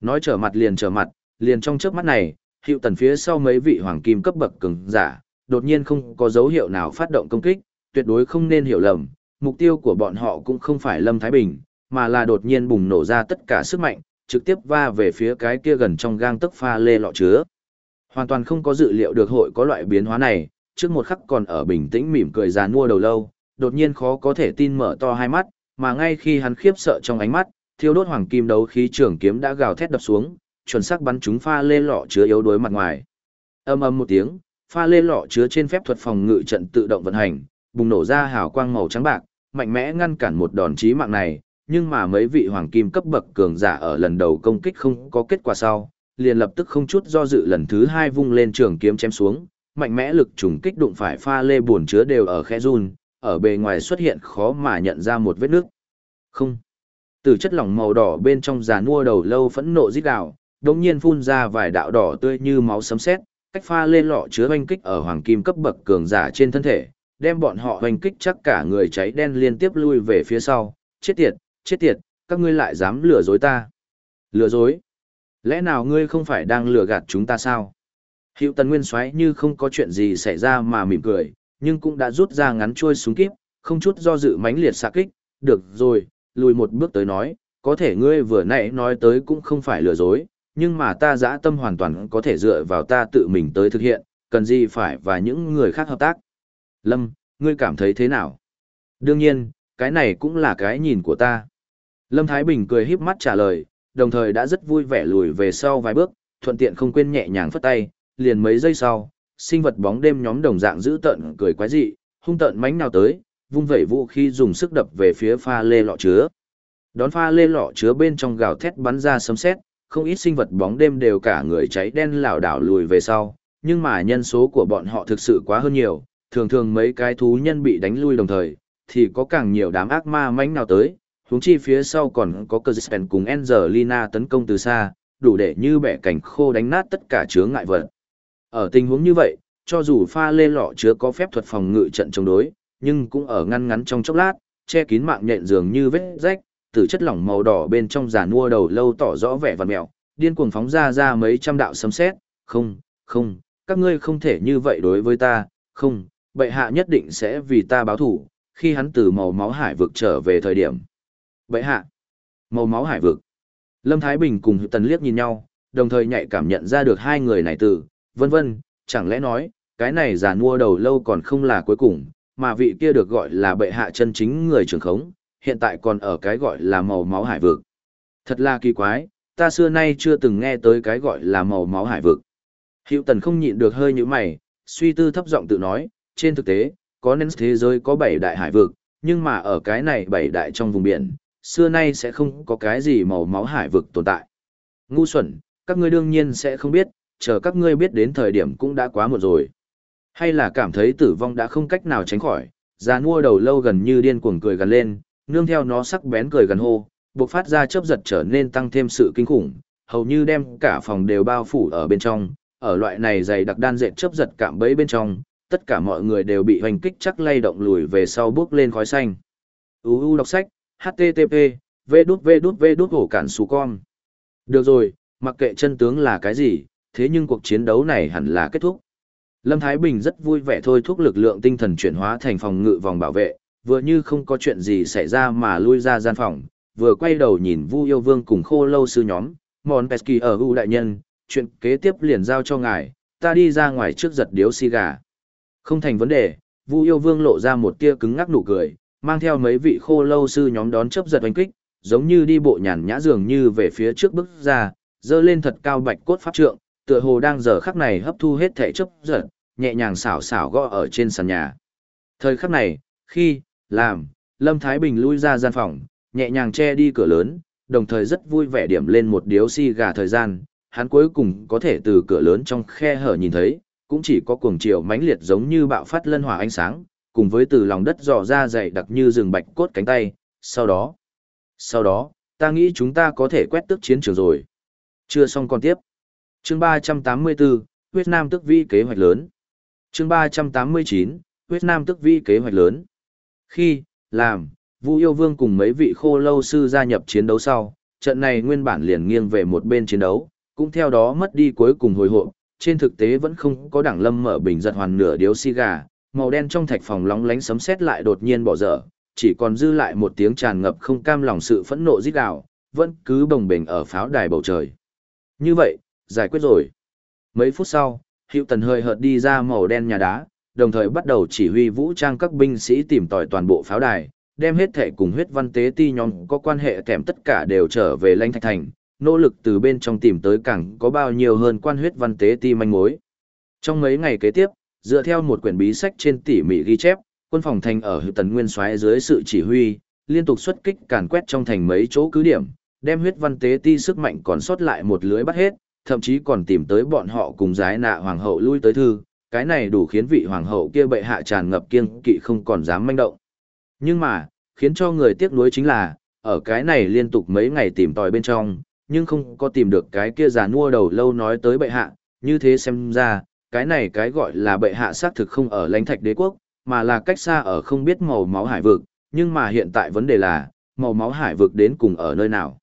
Nói trở mặt liền trở mặt, liền trong chớp mắt này, hiệu tần phía sau mấy vị hoàng kim cấp bậc cường giả, đột nhiên không có dấu hiệu nào phát động công kích, tuyệt đối không nên hiểu lầm, mục tiêu của bọn họ cũng không phải Lâm Thái Bình, mà là đột nhiên bùng nổ ra tất cả sức mạnh, trực tiếp va về phía cái kia gần trong gang tấc pha lê lọ chứa. Hoàn toàn không có dự liệu được hội có loại biến hóa này, trước một khắc còn ở bình tĩnh mỉm cười già mua đầu lâu, đột nhiên khó có thể tin mở to hai mắt, mà ngay khi hắn khiếp sợ trong ánh mắt, thiêu đốt hoàng kim đấu khí trường kiếm đã gào thét đập xuống, chuẩn xác bắn trúng pha lê lọ chứa yếu đuối mặt ngoài. Âm ầm một tiếng, pha lê lọ chứa trên phép thuật phòng ngự trận tự động vận hành, bùng nổ ra hào quang màu trắng bạc, mạnh mẽ ngăn cản một đòn chí mạng này, nhưng mà mấy vị hoàng kim cấp bậc cường giả ở lần đầu công kích không có kết quả sau, liền lập tức không chút do dự lần thứ hai vung lên trường kiếm chém xuống, mạnh mẽ lực trùng kích đụng phải pha lê buồn chứa đều ở khe run, ở bề ngoài xuất hiện khó mà nhận ra một vết nước. Không. Từ chất lỏng màu đỏ bên trong già nua đầu lâu phẫn nộ rít gào, đống nhiên phun ra vài đạo đỏ tươi như máu sấm sét, cách pha lên lọ chứa oanh kích ở hoàng kim cấp bậc cường giả trên thân thể, đem bọn họ hoành kích chắc cả người cháy đen liên tiếp lui về phía sau, chết tiệt, chết tiệt, các ngươi lại dám lừa dối ta. Lừa dối? Lẽ nào ngươi không phải đang lừa gạt chúng ta sao? Hiệu tần nguyên xoáy như không có chuyện gì xảy ra mà mỉm cười, nhưng cũng đã rút ra ngắn trôi súng kíp, không chút do dự mãnh liệt xạ kích, được rồi, lùi một bước tới nói, có thể ngươi vừa nãy nói tới cũng không phải lừa dối, nhưng mà ta dã tâm hoàn toàn có thể dựa vào ta tự mình tới thực hiện, cần gì phải và những người khác hợp tác. Lâm, ngươi cảm thấy thế nào? Đương nhiên, cái này cũng là cái nhìn của ta. Lâm Thái Bình cười híp mắt trả lời, đồng thời đã rất vui vẻ lùi về sau vài bước, thuận tiện không quên nhẹ nhàng phất tay, liền mấy giây sau, sinh vật bóng đêm nhóm đồng dạng giữ tận cười quái dị, hung tận mánh nào tới, vung vẩy vũ khí dùng sức đập về phía pha lê lọ chứa. Đón pha lê lọ chứa bên trong gào thét bắn ra sấm sét, không ít sinh vật bóng đêm đều cả người cháy đen lảo đảo lùi về sau, nhưng mà nhân số của bọn họ thực sự quá hơn nhiều, thường thường mấy cái thú nhân bị đánh lui đồng thời, thì có càng nhiều đám ác ma mãnh nào tới, huống chi phía sau còn có Kerzen cùng Angelina tấn công từ xa, đủ để như bẻ cảnh khô đánh nát tất cả chướng ngại vật. Ở tình huống như vậy, cho dù pha lê lọ chứa có phép thuật phòng ngự trận chống đối, nhưng cũng ở ngăn ngắn trong chốc lát, che kín mạng nhện dường như vết rách, từ chất lỏng màu đỏ bên trong giả nua đầu lâu tỏ rõ vẻ vằn mẹo, điên cuồng phóng ra ra mấy trăm đạo sấm sét, không, không, các ngươi không thể như vậy đối với ta, không, bệ hạ nhất định sẽ vì ta báo thủ, khi hắn từ màu máu hải vực trở về thời điểm. Bệ hạ, màu máu hải vực. Lâm Thái Bình cùng Tần liếc nhìn nhau, đồng thời nhạy cảm nhận ra được hai người này từ, vân vân, chẳng lẽ nói, cái này giả mua đầu lâu còn không là cuối cùng, mà vị kia được gọi là bệ hạ chân chính người trưởng khống, hiện tại còn ở cái gọi là màu máu hải vực. Thật là kỳ quái, ta xưa nay chưa từng nghe tới cái gọi là màu máu hải vực. Hữu tần không nhịn được hơi như mày, suy tư thấp giọng tự nói, trên thực tế, có nên thế giới có bảy đại hải vực, nhưng mà ở cái này bảy đại trong vùng biển, xưa nay sẽ không có cái gì màu máu hải vực tồn tại. Ngu xuẩn, các ngươi đương nhiên sẽ không biết, chờ các ngươi biết đến thời điểm cũng đã quá muộn rồi. Hay là cảm thấy tử vong đã không cách nào tránh khỏi, già mua đầu lâu gần như điên cuồng cười gần lên, nương theo nó sắc bén cười gần hô, buộc phát ra chớp giật trở nên tăng thêm sự kinh khủng, hầu như đem cả phòng đều bao phủ ở bên trong, ở loại này dày đặc đan dệt chớp giật cạm bẫy bên trong, tất cả mọi người đều bị hoành kích chắc lay động lùi về sau bước lên khói xanh. UU đọc sách, http, v đút v đút v đút hổ cản xù con. Được rồi, mặc kệ chân tướng là cái gì, thế nhưng cuộc chiến đấu này hẳn là kết thúc. Lâm Thái Bình rất vui vẻ thôi thúc lực lượng tinh thần chuyển hóa thành phòng ngự vòng bảo vệ, vừa như không có chuyện gì xảy ra mà lui ra gian phòng, vừa quay đầu nhìn Vu Yêu Vương cùng Khô Lâu sư nhóm, Mòn Pesky ở U đại nhân, chuyện kế tiếp liền giao cho ngài, ta đi ra ngoài trước giật điếu xì gà. Không thành vấn đề, Vu Yêu Vương lộ ra một tia cứng ngắc nụ cười, mang theo mấy vị Khô Lâu sư nhóm đón chấp giật oanh kích, giống như đi bộ nhàn nhã dường như về phía trước bước ra, dơ lên thật cao bạch cốt pháp trượng, tựa hồ đang giờ khắc này hấp thu hết thể chấp giật, nhẹ nhàng xảo xảo gõ ở trên sàn nhà. Thời khắc này, khi, làm, Lâm Thái Bình lui ra gian phòng, nhẹ nhàng che đi cửa lớn, đồng thời rất vui vẻ điểm lên một điếu xi si gà thời gian, hắn cuối cùng có thể từ cửa lớn trong khe hở nhìn thấy, cũng chỉ có cuồng chiều mãnh liệt giống như bạo phát lân hỏa ánh sáng, cùng với từ lòng đất dò ra dày đặc như rừng bạch cốt cánh tay, sau đó, sau đó, ta nghĩ chúng ta có thể quét tước chiến trường rồi. Chưa xong còn tiếp. Chương 384, Huyết Nam tức vi kế hoạch lớn. Chương 389, Huyết Nam tức vi kế hoạch lớn. Khi, làm, Vu Yêu Vương cùng mấy vị khô lâu sư gia nhập chiến đấu sau, trận này nguyên bản liền nghiêng về một bên chiến đấu, cũng theo đó mất đi cuối cùng hồi hộp, trên thực tế vẫn không có đảng lâm mở bình giật hoàn nửa điếu xi gà, màu đen trong thạch phòng lóng lánh sấm sét lại đột nhiên bỏ dở, chỉ còn dư lại một tiếng tràn ngập không cam lòng sự phẫn nộ rít gào, vẫn cứ bồng bềnh ở pháo đài bầu trời. Như vậy, giải quyết rồi. Mấy phút sau, Hiệu Tần hơi hợt đi ra màu đen nhà đá, đồng thời bắt đầu chỉ huy vũ trang các binh sĩ tìm tòi toàn bộ pháo đài, đem hết thể cùng huyết văn tế ti nhóm có quan hệ kèm tất cả đều trở về lãnh thạch thành, nỗ lực từ bên trong tìm tới càng có bao nhiêu hơn quan huyết văn tế ti manh mối. Trong mấy ngày kế tiếp, dựa theo một quyển bí sách trên tỉ mỉ ghi chép, quân phòng thành ở hữu tần nguyên soái dưới sự chỉ huy, liên tục xuất kích càn quét trong thành mấy chỗ cứ điểm, đem huyết văn tế ti sức mạnh còn sót lại một lưới bắt hết, thậm chí còn tìm tới bọn họ cùng giái nạ hoàng hậu lui tới thư, cái này đủ khiến vị hoàng hậu kia bệ hạ tràn ngập kiên kỵ không còn dám manh động. Nhưng mà, khiến cho người tiếc nuối chính là, ở cái này liên tục mấy ngày tìm tòi bên trong, nhưng không có tìm được cái kia già nua đầu lâu nói tới bệ hạ, như thế xem ra, cái này cái gọi là bệ hạ xác thực không ở lãnh thạch đế quốc, mà là cách xa ở không biết màu máu hải vực, nhưng mà hiện tại vấn đề là, màu máu hải vực đến cùng ở nơi nào.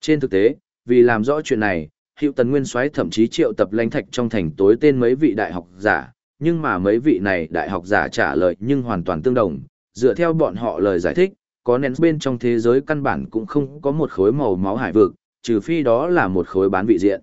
Trên thực tế, vì làm rõ chuyện này, Hiệu Tần Nguyên Soái thậm chí triệu tập lãnh thạch trong thành tối tên mấy vị đại học giả, nhưng mà mấy vị này đại học giả trả lời nhưng hoàn toàn tương đồng, dựa theo bọn họ lời giải thích, có nén bên trong thế giới căn bản cũng không có một khối màu máu hải vực, trừ phi đó là một khối bán vị diện.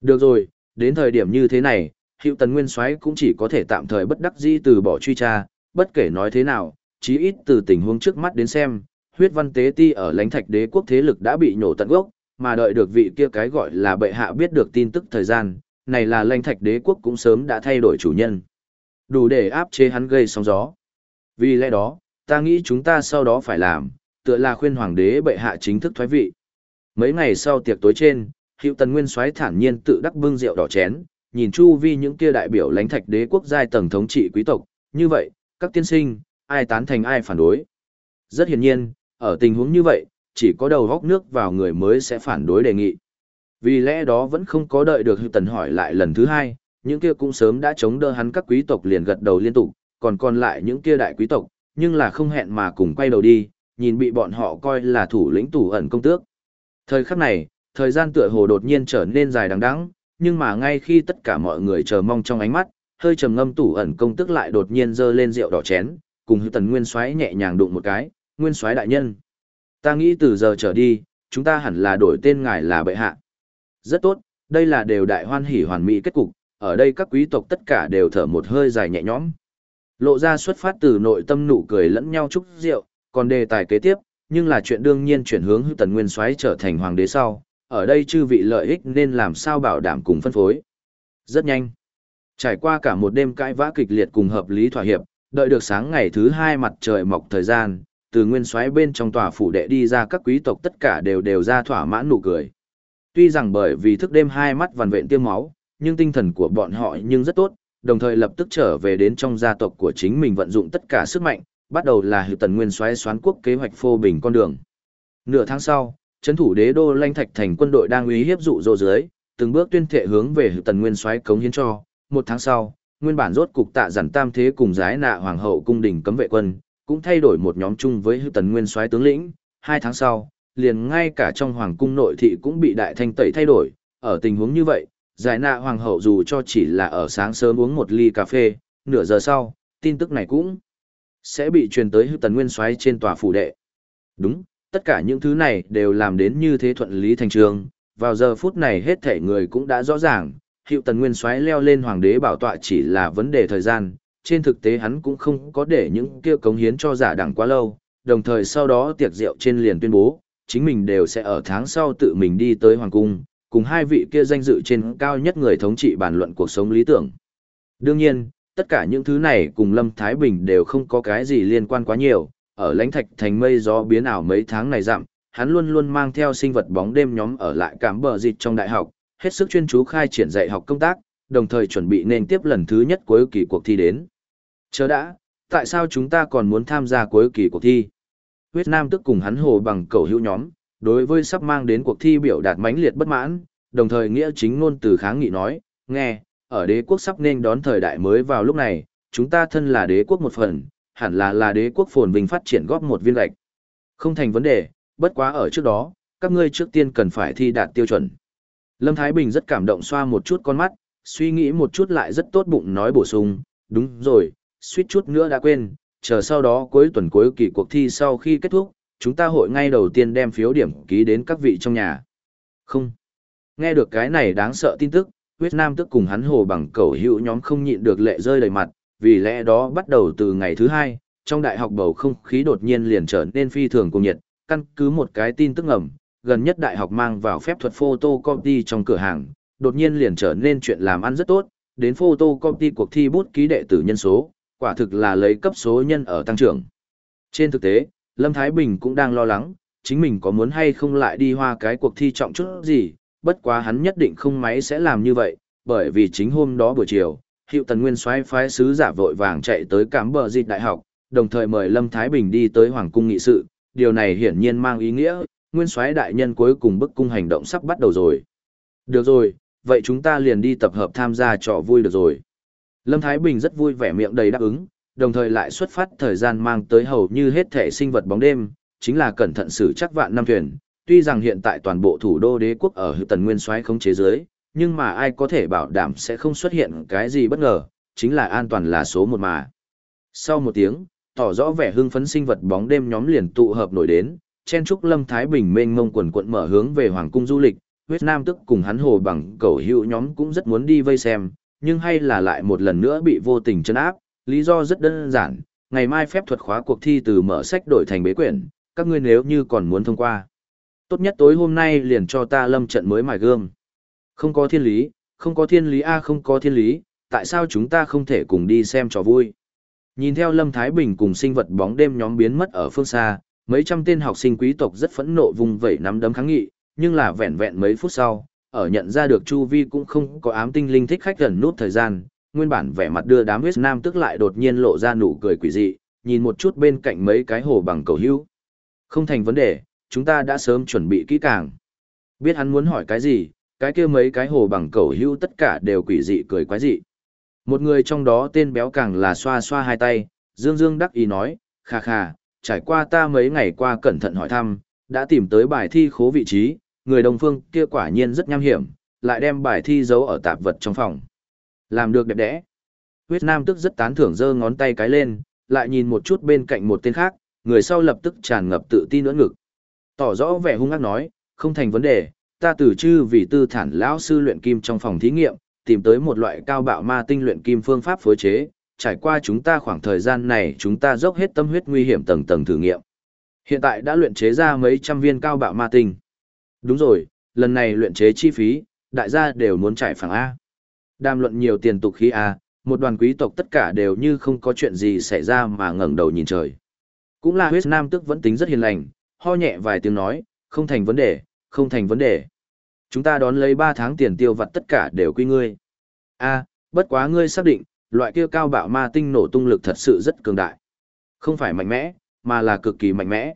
Được rồi, đến thời điểm như thế này, Hiệu Tần Nguyên Soái cũng chỉ có thể tạm thời bất đắc dĩ từ bỏ truy tra, bất kể nói thế nào, chí ít từ tình huống trước mắt đến xem, huyết văn tế ti ở lãnh thạch đế quốc thế lực đã bị nổ tận gốc, mà đợi được vị kia cái gọi là bệ hạ biết được tin tức thời gian, này là lãnh thạch đế quốc cũng sớm đã thay đổi chủ nhân. Đủ để áp chế hắn gây sóng gió. Vì lẽ đó, ta nghĩ chúng ta sau đó phải làm, tựa là khuyên hoàng đế bệ hạ chính thức thoái vị. Mấy ngày sau tiệc tối trên, Hữu Tần Nguyên soái thản nhiên tự đắc bưng rượu đỏ chén, nhìn chu vi những kia đại biểu lãnh thạch đế quốc giai tầng thống trị quý tộc, như vậy, các tiên sinh, ai tán thành ai phản đối. Rất hiển nhiên, ở tình huống như vậy, chỉ có đầu góc nước vào người mới sẽ phản đối đề nghị. Vì lẽ đó vẫn không có đợi được Hữu Tần hỏi lại lần thứ hai, những kia cũng sớm đã chống đỡ hắn các quý tộc liền gật đầu liên tục, còn còn lại những kia đại quý tộc, nhưng là không hẹn mà cùng quay đầu đi, nhìn bị bọn họ coi là thủ lĩnh tủ ẩn công tước. Thời khắc này, thời gian tựa hồ đột nhiên trở nên dài đằng đẵng, nhưng mà ngay khi tất cả mọi người chờ mong trong ánh mắt, hơi trầm ngâm tủ ẩn công tức lại đột nhiên giơ lên rượu đỏ chén, cùng Hư Tần Nguyên Soái nhẹ nhàng đụng một cái, "Nguyên Soái đại nhân, ta nghĩ từ giờ trở đi, chúng ta hẳn là đổi tên ngài là bệ hạ." Rất tốt, đây là đều đại hoan hỉ hoàn mỹ kết cục, ở đây các quý tộc tất cả đều thở một hơi dài nhẹ nhõm. Lộ ra xuất phát từ nội tâm nụ cười lẫn nhau chúc rượu, còn đề tài kế tiếp, nhưng là chuyện đương nhiên chuyển hướng Hư Tần Nguyên Soái trở thành hoàng đế sau, ở đây chư vị lợi ích nên làm sao bảo đảm cùng phân phối. Rất nhanh. Trải qua cả một đêm cãi vã kịch liệt cùng hợp lý thỏa hiệp, đợi được sáng ngày thứ hai mặt trời mọc thời gian, từ nguyên soái bên trong tòa phủ đệ đi ra các quý tộc tất cả đều đều ra thỏa mãn nụ cười. Tuy rằng bởi vì thức đêm hai mắt vằn vện tiêm máu, nhưng tinh thần của bọn họ nhưng rất tốt, đồng thời lập tức trở về đến trong gia tộc của chính mình vận dụng tất cả sức mạnh, bắt đầu là hữu tần nguyên soái xoán quốc kế hoạch phô bình con đường. Nửa tháng sau, chấn thủ đế đô lanh thạch thành quân đội đang uy hiếp dụ dỗ dưới, từng bước tuyên thệ hướng về hữu tần nguyên soái cống hiến cho. Một tháng sau, nguyên bản rốt cục tạ giản tam thế cùng giái nạ hoàng hậu cung đình cấm vệ quân, cũng thay đổi một nhóm chung với hữu tần nguyên soái tướng lĩnh. Hai tháng sau, liền ngay cả trong hoàng cung nội thị cũng bị đại thanh tẩy thay đổi. Ở tình huống như vậy, giải nạ hoàng hậu dù cho chỉ là ở sáng sớm uống một ly cà phê, nửa giờ sau, tin tức này cũng sẽ bị truyền tới hư tần nguyên soái trên tòa phủ đệ. Đúng, tất cả những thứ này đều làm đến như thế thuận lý thành trường, vào giờ phút này hết thể người cũng đã rõ ràng, hiệu tần nguyên soái leo lên hoàng đế bảo tọa chỉ là vấn đề thời gian, trên thực tế hắn cũng không có để những kia cống hiến cho giả đẳng quá lâu, đồng thời sau đó tiệc rượu trên liền tuyên bố, chính mình đều sẽ ở tháng sau tự mình đi tới hoàng cung, cùng hai vị kia danh dự trên cao nhất người thống trị bàn luận cuộc sống lý tưởng. Đương nhiên, tất cả những thứ này cùng Lâm Thái Bình đều không có cái gì liên quan quá nhiều, ở lãnh thạch thành mây gió biến ảo mấy tháng này dặm, hắn luôn luôn mang theo sinh vật bóng đêm nhóm ở lại cảm bờ dịch trong đại học, hết sức chuyên chú khai triển dạy học công tác, đồng thời chuẩn bị nên tiếp lần thứ nhất cuối kỳ cuộc thi đến. Chờ đã, tại sao chúng ta còn muốn tham gia cuối kỳ cuộc thi? Huyết Nam tức cùng hắn hồ bằng cầu hữu nhóm, đối với sắp mang đến cuộc thi biểu đạt mãnh liệt bất mãn, đồng thời nghĩa chính ngôn từ kháng nghị nói, nghe, ở đế quốc sắp nên đón thời đại mới vào lúc này, chúng ta thân là đế quốc một phần, hẳn là là đế quốc phồn vinh phát triển góp một viên gạch. Không thành vấn đề, bất quá ở trước đó, các ngươi trước tiên cần phải thi đạt tiêu chuẩn. Lâm Thái Bình rất cảm động xoa một chút con mắt, suy nghĩ một chút lại rất tốt bụng nói bổ sung, đúng rồi, suýt chút nữa đã quên, chờ sau đó cuối tuần cuối kỳ cuộc thi sau khi kết thúc, chúng ta hội ngay đầu tiên đem phiếu điểm ký đến các vị trong nhà. Không. Nghe được cái này đáng sợ tin tức, huyết nam tức cùng hắn hồ bằng cầu hữu nhóm không nhịn được lệ rơi đầy mặt, vì lẽ đó bắt đầu từ ngày thứ hai, trong đại học bầu không khí đột nhiên liền trở nên phi thường cùng nhiệt, căn cứ một cái tin tức ngầm, gần nhất đại học mang vào phép thuật photocopy trong cửa hàng, đột nhiên liền trở nên chuyện làm ăn rất tốt, đến photocopy cuộc thi bút ký đệ tử nhân số, quả thực là lấy cấp số nhân ở tăng trưởng. Trên thực tế, Lâm Thái Bình cũng đang lo lắng, chính mình có muốn hay không lại đi hoa cái cuộc thi trọng chút gì, bất quá hắn nhất định không máy sẽ làm như vậy, bởi vì chính hôm đó buổi chiều, hiệu tần nguyên soái phái sứ giả vội vàng chạy tới cám bờ dịch đại học, đồng thời mời Lâm Thái Bình đi tới Hoàng cung nghị sự, điều này hiển nhiên mang ý nghĩa, nguyên soái đại nhân cuối cùng bức cung hành động sắp bắt đầu rồi. Được rồi, vậy chúng ta liền đi tập hợp tham gia trò vui được rồi. Lâm Thái Bình rất vui vẻ miệng đầy đáp ứng, đồng thời lại xuất phát thời gian mang tới hầu như hết thể sinh vật bóng đêm, chính là cẩn thận xử chắc vạn năm thuyền. Tuy rằng hiện tại toàn bộ thủ đô đế quốc ở hữu tần nguyên soái không chế giới, nhưng mà ai có thể bảo đảm sẽ không xuất hiện cái gì bất ngờ, chính là an toàn là số một mà. Sau một tiếng, tỏ rõ vẻ hưng phấn sinh vật bóng đêm nhóm liền tụ hợp nổi đến, chen trúc lâm thái bình mênh mông quần quận mở hướng về hoàng cung du lịch, huyết nam tức cùng hắn hồ bằng cầu hữu nhóm cũng rất muốn đi vây xem, nhưng hay là lại một lần nữa bị vô tình chấn áp, lý do rất đơn giản, ngày mai phép thuật khóa cuộc thi từ mở sách đổi thành bế quyển, các ngươi nếu như còn muốn thông qua. Tốt nhất tối hôm nay liền cho ta lâm trận mới mài gương. Không có thiên lý, không có thiên lý a không có thiên lý, tại sao chúng ta không thể cùng đi xem trò vui. Nhìn theo Lâm Thái Bình cùng sinh vật bóng đêm nhóm biến mất ở phương xa, mấy trăm tên học sinh quý tộc rất phẫn nộ vùng vẩy nắm đấm kháng nghị, nhưng là vẹn vẹn mấy phút sau, ở nhận ra được Chu Vi cũng không có ám tinh linh thích khách gần nút thời gian, nguyên bản vẻ mặt đưa đám huyết nam tức lại đột nhiên lộ ra nụ cười quỷ dị, nhìn một chút bên cạnh mấy cái hồ bằng cầu hữu. Không thành vấn đề, chúng ta đã sớm chuẩn bị kỹ càng. Biết hắn muốn hỏi cái gì, cái kia mấy cái hồ bằng cầu hữu tất cả đều quỷ dị cười quái dị. Một người trong đó tên béo càng là xoa xoa hai tay, dương dương đắc ý nói, kha kha, trải qua ta mấy ngày qua cẩn thận hỏi thăm, đã tìm tới bài thi khố vị trí, người đồng phương kia quả nhiên rất nham hiểm, lại đem bài thi giấu ở tạp vật trong phòng. Làm được đẹp đẽ. Huyết Nam tức rất tán thưởng giơ ngón tay cái lên, lại nhìn một chút bên cạnh một tên khác, người sau lập tức tràn ngập tự tin ưỡn ngực. Tỏ rõ vẻ hung ác nói, không thành vấn đề, ta từ chư vì tư thản lão sư luyện kim trong phòng thí nghiệm, tìm tới một loại cao bạo ma tinh luyện kim phương pháp phối chế, trải qua chúng ta khoảng thời gian này chúng ta dốc hết tâm huyết nguy hiểm tầng tầng thử nghiệm. Hiện tại đã luyện chế ra mấy trăm viên cao bạo ma tinh. Đúng rồi, lần này luyện chế chi phí, đại gia đều muốn trải phẳng A. Đàm luận nhiều tiền tục khí A, một đoàn quý tộc tất cả đều như không có chuyện gì xảy ra mà ngẩng đầu nhìn trời. Cũng là huyết nam tức vẫn tính rất hiền lành, ho nhẹ vài tiếng nói, không thành vấn đề, không thành vấn đề. Chúng ta đón lấy 3 tháng tiền tiêu vặt tất cả đều quy ngươi. A, bất quá ngươi xác định, loại kia cao bạo ma tinh nổ tung lực thật sự rất cường đại. Không phải mạnh mẽ, mà là cực kỳ mạnh mẽ.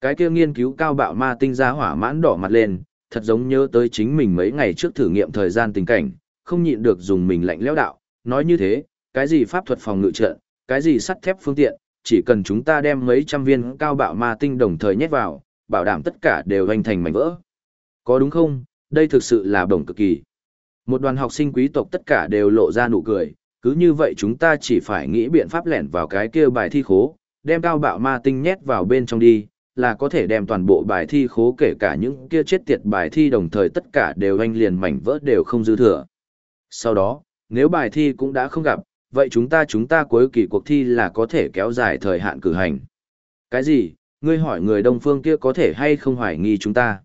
Cái kia nghiên cứu cao bạo ma tinh ra hỏa mãn đỏ mặt lên, thật giống nhớ tới chính mình mấy ngày trước thử nghiệm thời gian tình cảnh, không nhịn được dùng mình lạnh lẽo đạo, nói như thế, cái gì pháp thuật phòng ngự trận, cái gì sắt thép phương tiện, chỉ cần chúng ta đem mấy trăm viên cao bạo ma tinh đồng thời nhét vào, bảo đảm tất cả đều hành thành mảnh vỡ. Có đúng không? Đây thực sự là đồng cực kỳ. Một đoàn học sinh quý tộc tất cả đều lộ ra nụ cười, cứ như vậy chúng ta chỉ phải nghĩ biện pháp lẻn vào cái kia bài thi khố, đem cao bạo ma tinh nhét vào bên trong đi, là có thể đem toàn bộ bài thi khố kể cả những kia chết tiệt bài thi đồng thời tất cả đều anh liền mảnh vỡ đều không dư thừa. Sau đó, nếu bài thi cũng đã không gặp, vậy chúng ta chúng ta cuối kỳ cuộc thi là có thể kéo dài thời hạn cử hành. Cái gì, ngươi hỏi người đông phương kia có thể hay không hoài nghi chúng ta?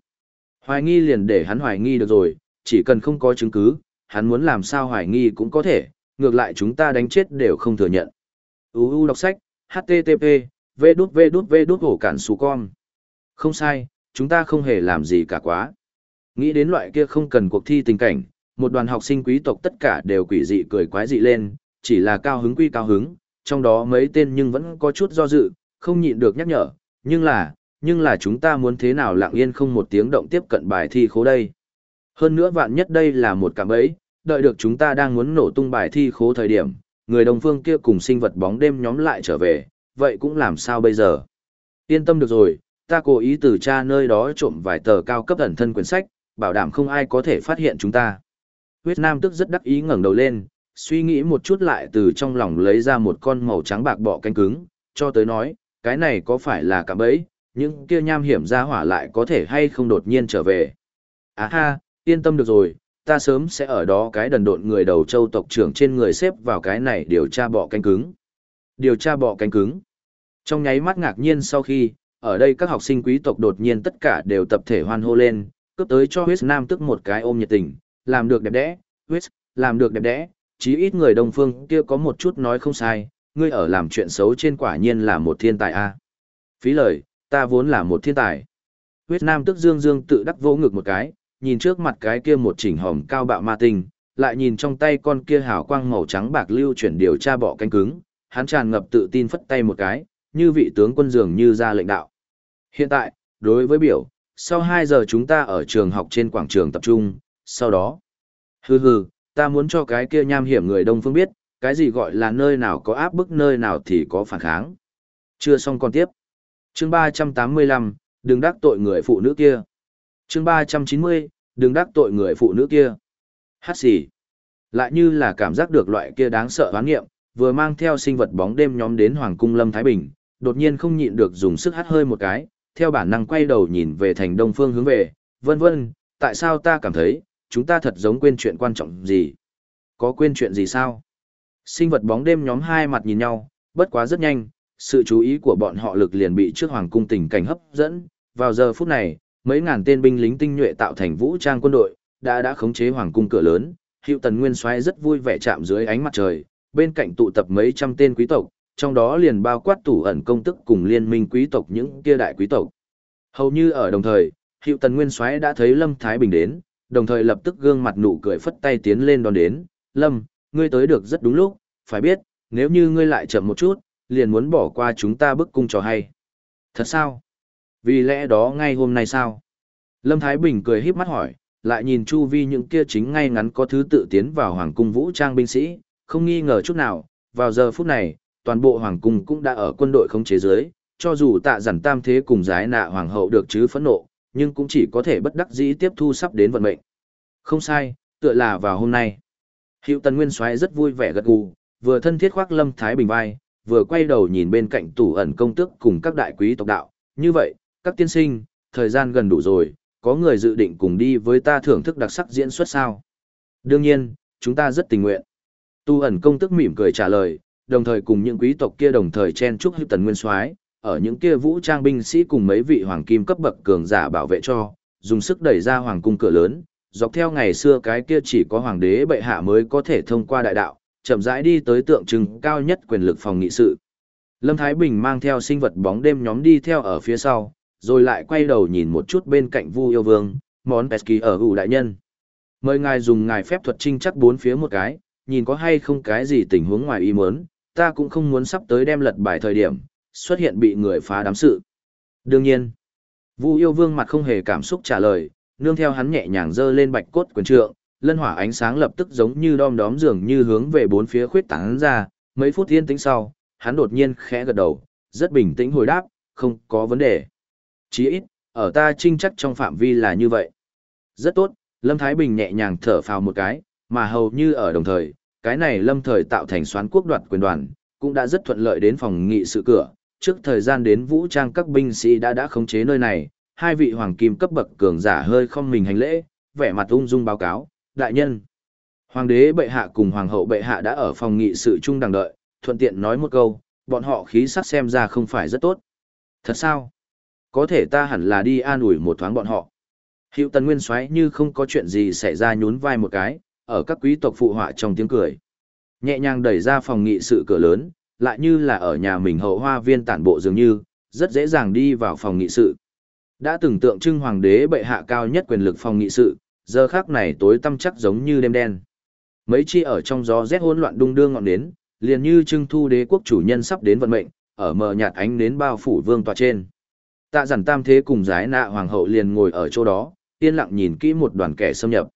Hoài nghi liền để hắn hoài nghi được rồi, chỉ cần không có chứng cứ, hắn muốn làm sao hoài nghi cũng có thể, ngược lại chúng ta đánh chết đều không thừa nhận. UU đọc sách, HTTP, V đút V đút V đút hổ cản xù con. Không sai, chúng ta không hề làm gì cả quá. Nghĩ đến loại kia không cần cuộc thi tình cảnh, một đoàn học sinh quý tộc tất cả đều quỷ dị cười quái dị lên, chỉ là cao hứng quy cao hứng, trong đó mấy tên nhưng vẫn có chút do dự, không nhịn được nhắc nhở, nhưng là, nhưng là chúng ta muốn thế nào lặng yên không một tiếng động tiếp cận bài thi khố đây. Hơn nữa vạn nhất đây là một cảm ấy, đợi được chúng ta đang muốn nổ tung bài thi khố thời điểm, người đồng phương kia cùng sinh vật bóng đêm nhóm lại trở về, vậy cũng làm sao bây giờ? Yên tâm được rồi, ta cố ý từ cha nơi đó trộm vài tờ cao cấp ẩn thân quyển sách, bảo đảm không ai có thể phát hiện chúng ta. Huyết Nam tức rất đắc ý ngẩng đầu lên, suy nghĩ một chút lại từ trong lòng lấy ra một con màu trắng bạc bọ cánh cứng, cho tới nói, cái này có phải là cả bẫy, những kia nham hiểm ra hỏa lại có thể hay không đột nhiên trở về. Á ha, yên tâm được rồi, ta sớm sẽ ở đó cái đần độn người đầu châu tộc trưởng trên người xếp vào cái này điều tra bọ cánh cứng. Điều tra bọ cánh cứng. Trong nháy mắt ngạc nhiên sau khi, ở đây các học sinh quý tộc đột nhiên tất cả đều tập thể hoan hô lên, cướp tới cho huyết nam tức một cái ôm nhiệt tình, làm được đẹp đẽ, huyết, làm được đẹp đẽ, chí ít người đông phương kia có một chút nói không sai, ngươi ở làm chuyện xấu trên quả nhiên là một thiên tài a. Phí lời, ta vốn là một thiên tài. Huyết nam tức dương dương tự đắc vỗ ngực một cái, nhìn trước mặt cái kia một chỉnh hòm cao bạo ma tinh, lại nhìn trong tay con kia hào quang màu trắng bạc lưu chuyển điều tra bọ cánh cứng, hắn tràn ngập tự tin phất tay một cái, như vị tướng quân dường như ra lệnh đạo. Hiện tại, đối với biểu, sau 2 giờ chúng ta ở trường học trên quảng trường tập trung, sau đó. Hừ hừ, ta muốn cho cái kia nham hiểm người Đông Phương biết, cái gì gọi là nơi nào có áp bức nơi nào thì có phản kháng. Chưa xong còn tiếp. Chương 385, đừng đắc tội người phụ nữ kia. Chương 390, đừng đắc tội người phụ nữ kia. Hát xì. Lại như là cảm giác được loại kia đáng sợ hoán nghiệm, vừa mang theo sinh vật bóng đêm nhóm đến Hoàng cung Lâm Thái Bình, đột nhiên không nhịn được dùng sức hát hơi một cái, theo bản năng quay đầu nhìn về thành đông phương hướng về, vân vân, tại sao ta cảm thấy, chúng ta thật giống quên chuyện quan trọng gì? Có quên chuyện gì sao? Sinh vật bóng đêm nhóm hai mặt nhìn nhau, bất quá rất nhanh, sự chú ý của bọn họ lực liền bị trước hoàng cung tình cảnh hấp dẫn, vào giờ phút này, mấy ngàn tên binh lính tinh nhuệ tạo thành vũ trang quân đội, đã đã khống chế hoàng cung cửa lớn, Hiệu Tần Nguyên Soái rất vui vẻ chạm dưới ánh mặt trời, bên cạnh tụ tập mấy trăm tên quý tộc, trong đó liền bao quát tủ ẩn công tức cùng liên minh quý tộc những kia đại quý tộc. Hầu như ở đồng thời, Hiệu Tần Nguyên Soái đã thấy Lâm Thái Bình đến, đồng thời lập tức gương mặt nụ cười phất tay tiến lên đón đến, "Lâm, ngươi tới được rất đúng lúc, phải biết, nếu như ngươi lại chậm một chút, liền muốn bỏ qua chúng ta bức cung trò hay." "Thật sao? Vì lẽ đó ngay hôm nay sao?" Lâm Thái Bình cười híp mắt hỏi, lại nhìn chu vi những kia chính ngay ngắn có thứ tự tiến vào hoàng cung vũ trang binh sĩ, không nghi ngờ chút nào, vào giờ phút này, toàn bộ hoàng cung cũng đã ở quân đội khống chế dưới, cho dù tạ giản tam thế cùng giái nạ hoàng hậu được chứ phẫn nộ, nhưng cũng chỉ có thể bất đắc dĩ tiếp thu sắp đến vận mệnh. Không sai, tựa là vào hôm nay. Hiệu tần nguyên soái rất vui vẻ gật gù, vừa thân thiết khoác lâm thái bình vai, vừa quay đầu nhìn bên cạnh tủ ẩn công tước cùng các đại quý tộc đạo. Như vậy, các tiên sinh, thời gian gần đủ rồi, có người dự định cùng đi với ta thưởng thức đặc sắc diễn xuất sao? Đương nhiên, chúng ta rất tình nguyện. Tu ẩn công tức mỉm cười trả lời, đồng thời cùng những quý tộc kia đồng thời chen chúc Hữu Tần Nguyên Soái, ở những kia vũ trang binh sĩ cùng mấy vị hoàng kim cấp bậc cường giả bảo vệ cho, dùng sức đẩy ra hoàng cung cửa lớn, dọc theo ngày xưa cái kia chỉ có hoàng đế bệ hạ mới có thể thông qua đại đạo, chậm rãi đi tới tượng trưng cao nhất quyền lực phòng nghị sự. Lâm Thái Bình mang theo sinh vật bóng đêm nhóm đi theo ở phía sau, rồi lại quay đầu nhìn một chút bên cạnh Vu Yêu Vương, món Pesky ở ủ đại nhân. Mời ngài dùng ngài phép thuật trinh chắc bốn phía một cái, nhìn có hay không cái gì tình huống ngoài ý muốn, ta cũng không muốn sắp tới đem lật bài thời điểm, xuất hiện bị người phá đám sự. Đương nhiên, Vu yêu vương mặt không hề cảm xúc trả lời, nương theo hắn nhẹ nhàng giơ lên bạch cốt quyền trượng, lân hỏa ánh sáng lập tức giống như đom đóm dường như hướng về bốn phía khuyết tán ra, mấy phút yên tĩnh sau, hắn đột nhiên khẽ gật đầu, rất bình tĩnh hồi đáp, không có vấn đề. Chí ít, ở ta trinh chắc trong phạm vi là như vậy. Rất tốt, Lâm Thái Bình nhẹ nhàng thở phào một cái, mà hầu như ở đồng thời, cái này lâm thời tạo thành xoán quốc đoạt quyền đoàn, cũng đã rất thuận lợi đến phòng nghị sự cửa, trước thời gian đến vũ trang các binh sĩ đã đã khống chế nơi này, hai vị hoàng kim cấp bậc cường giả hơi không mình hành lễ, vẻ mặt ung dung báo cáo, đại nhân. Hoàng đế bệ hạ cùng hoàng hậu bệ hạ đã ở phòng nghị sự chung đằng đợi, thuận tiện nói một câu, bọn họ khí sắc xem ra không phải rất tốt. Thật sao? Có thể ta hẳn là đi an ủi một thoáng bọn họ. Hiệu tần nguyên xoáy như không có chuyện gì xảy ra nhún vai một cái, ở các quý tộc phụ họa trong tiếng cười. Nhẹ nhàng đẩy ra phòng nghị sự cửa lớn, lại như là ở nhà mình hậu hoa viên tản bộ dường như, rất dễ dàng đi vào phòng nghị sự. Đã tưởng tượng trưng hoàng đế bệ hạ cao nhất quyền lực phòng nghị sự, giờ khác này tối tăm chắc giống như đêm đen. Mấy chi ở trong gió rét hỗn loạn đung đưa ngọn nến, liền như trưng thu đế quốc chủ nhân sắp đến vận mệnh, ở mờ nhạt ánh nến bao phủ vương tòa trên. Tạ giản tam thế cùng giái nạ hoàng hậu liền ngồi ở chỗ đó, yên lặng nhìn kỹ một đoàn kẻ xâm nhập.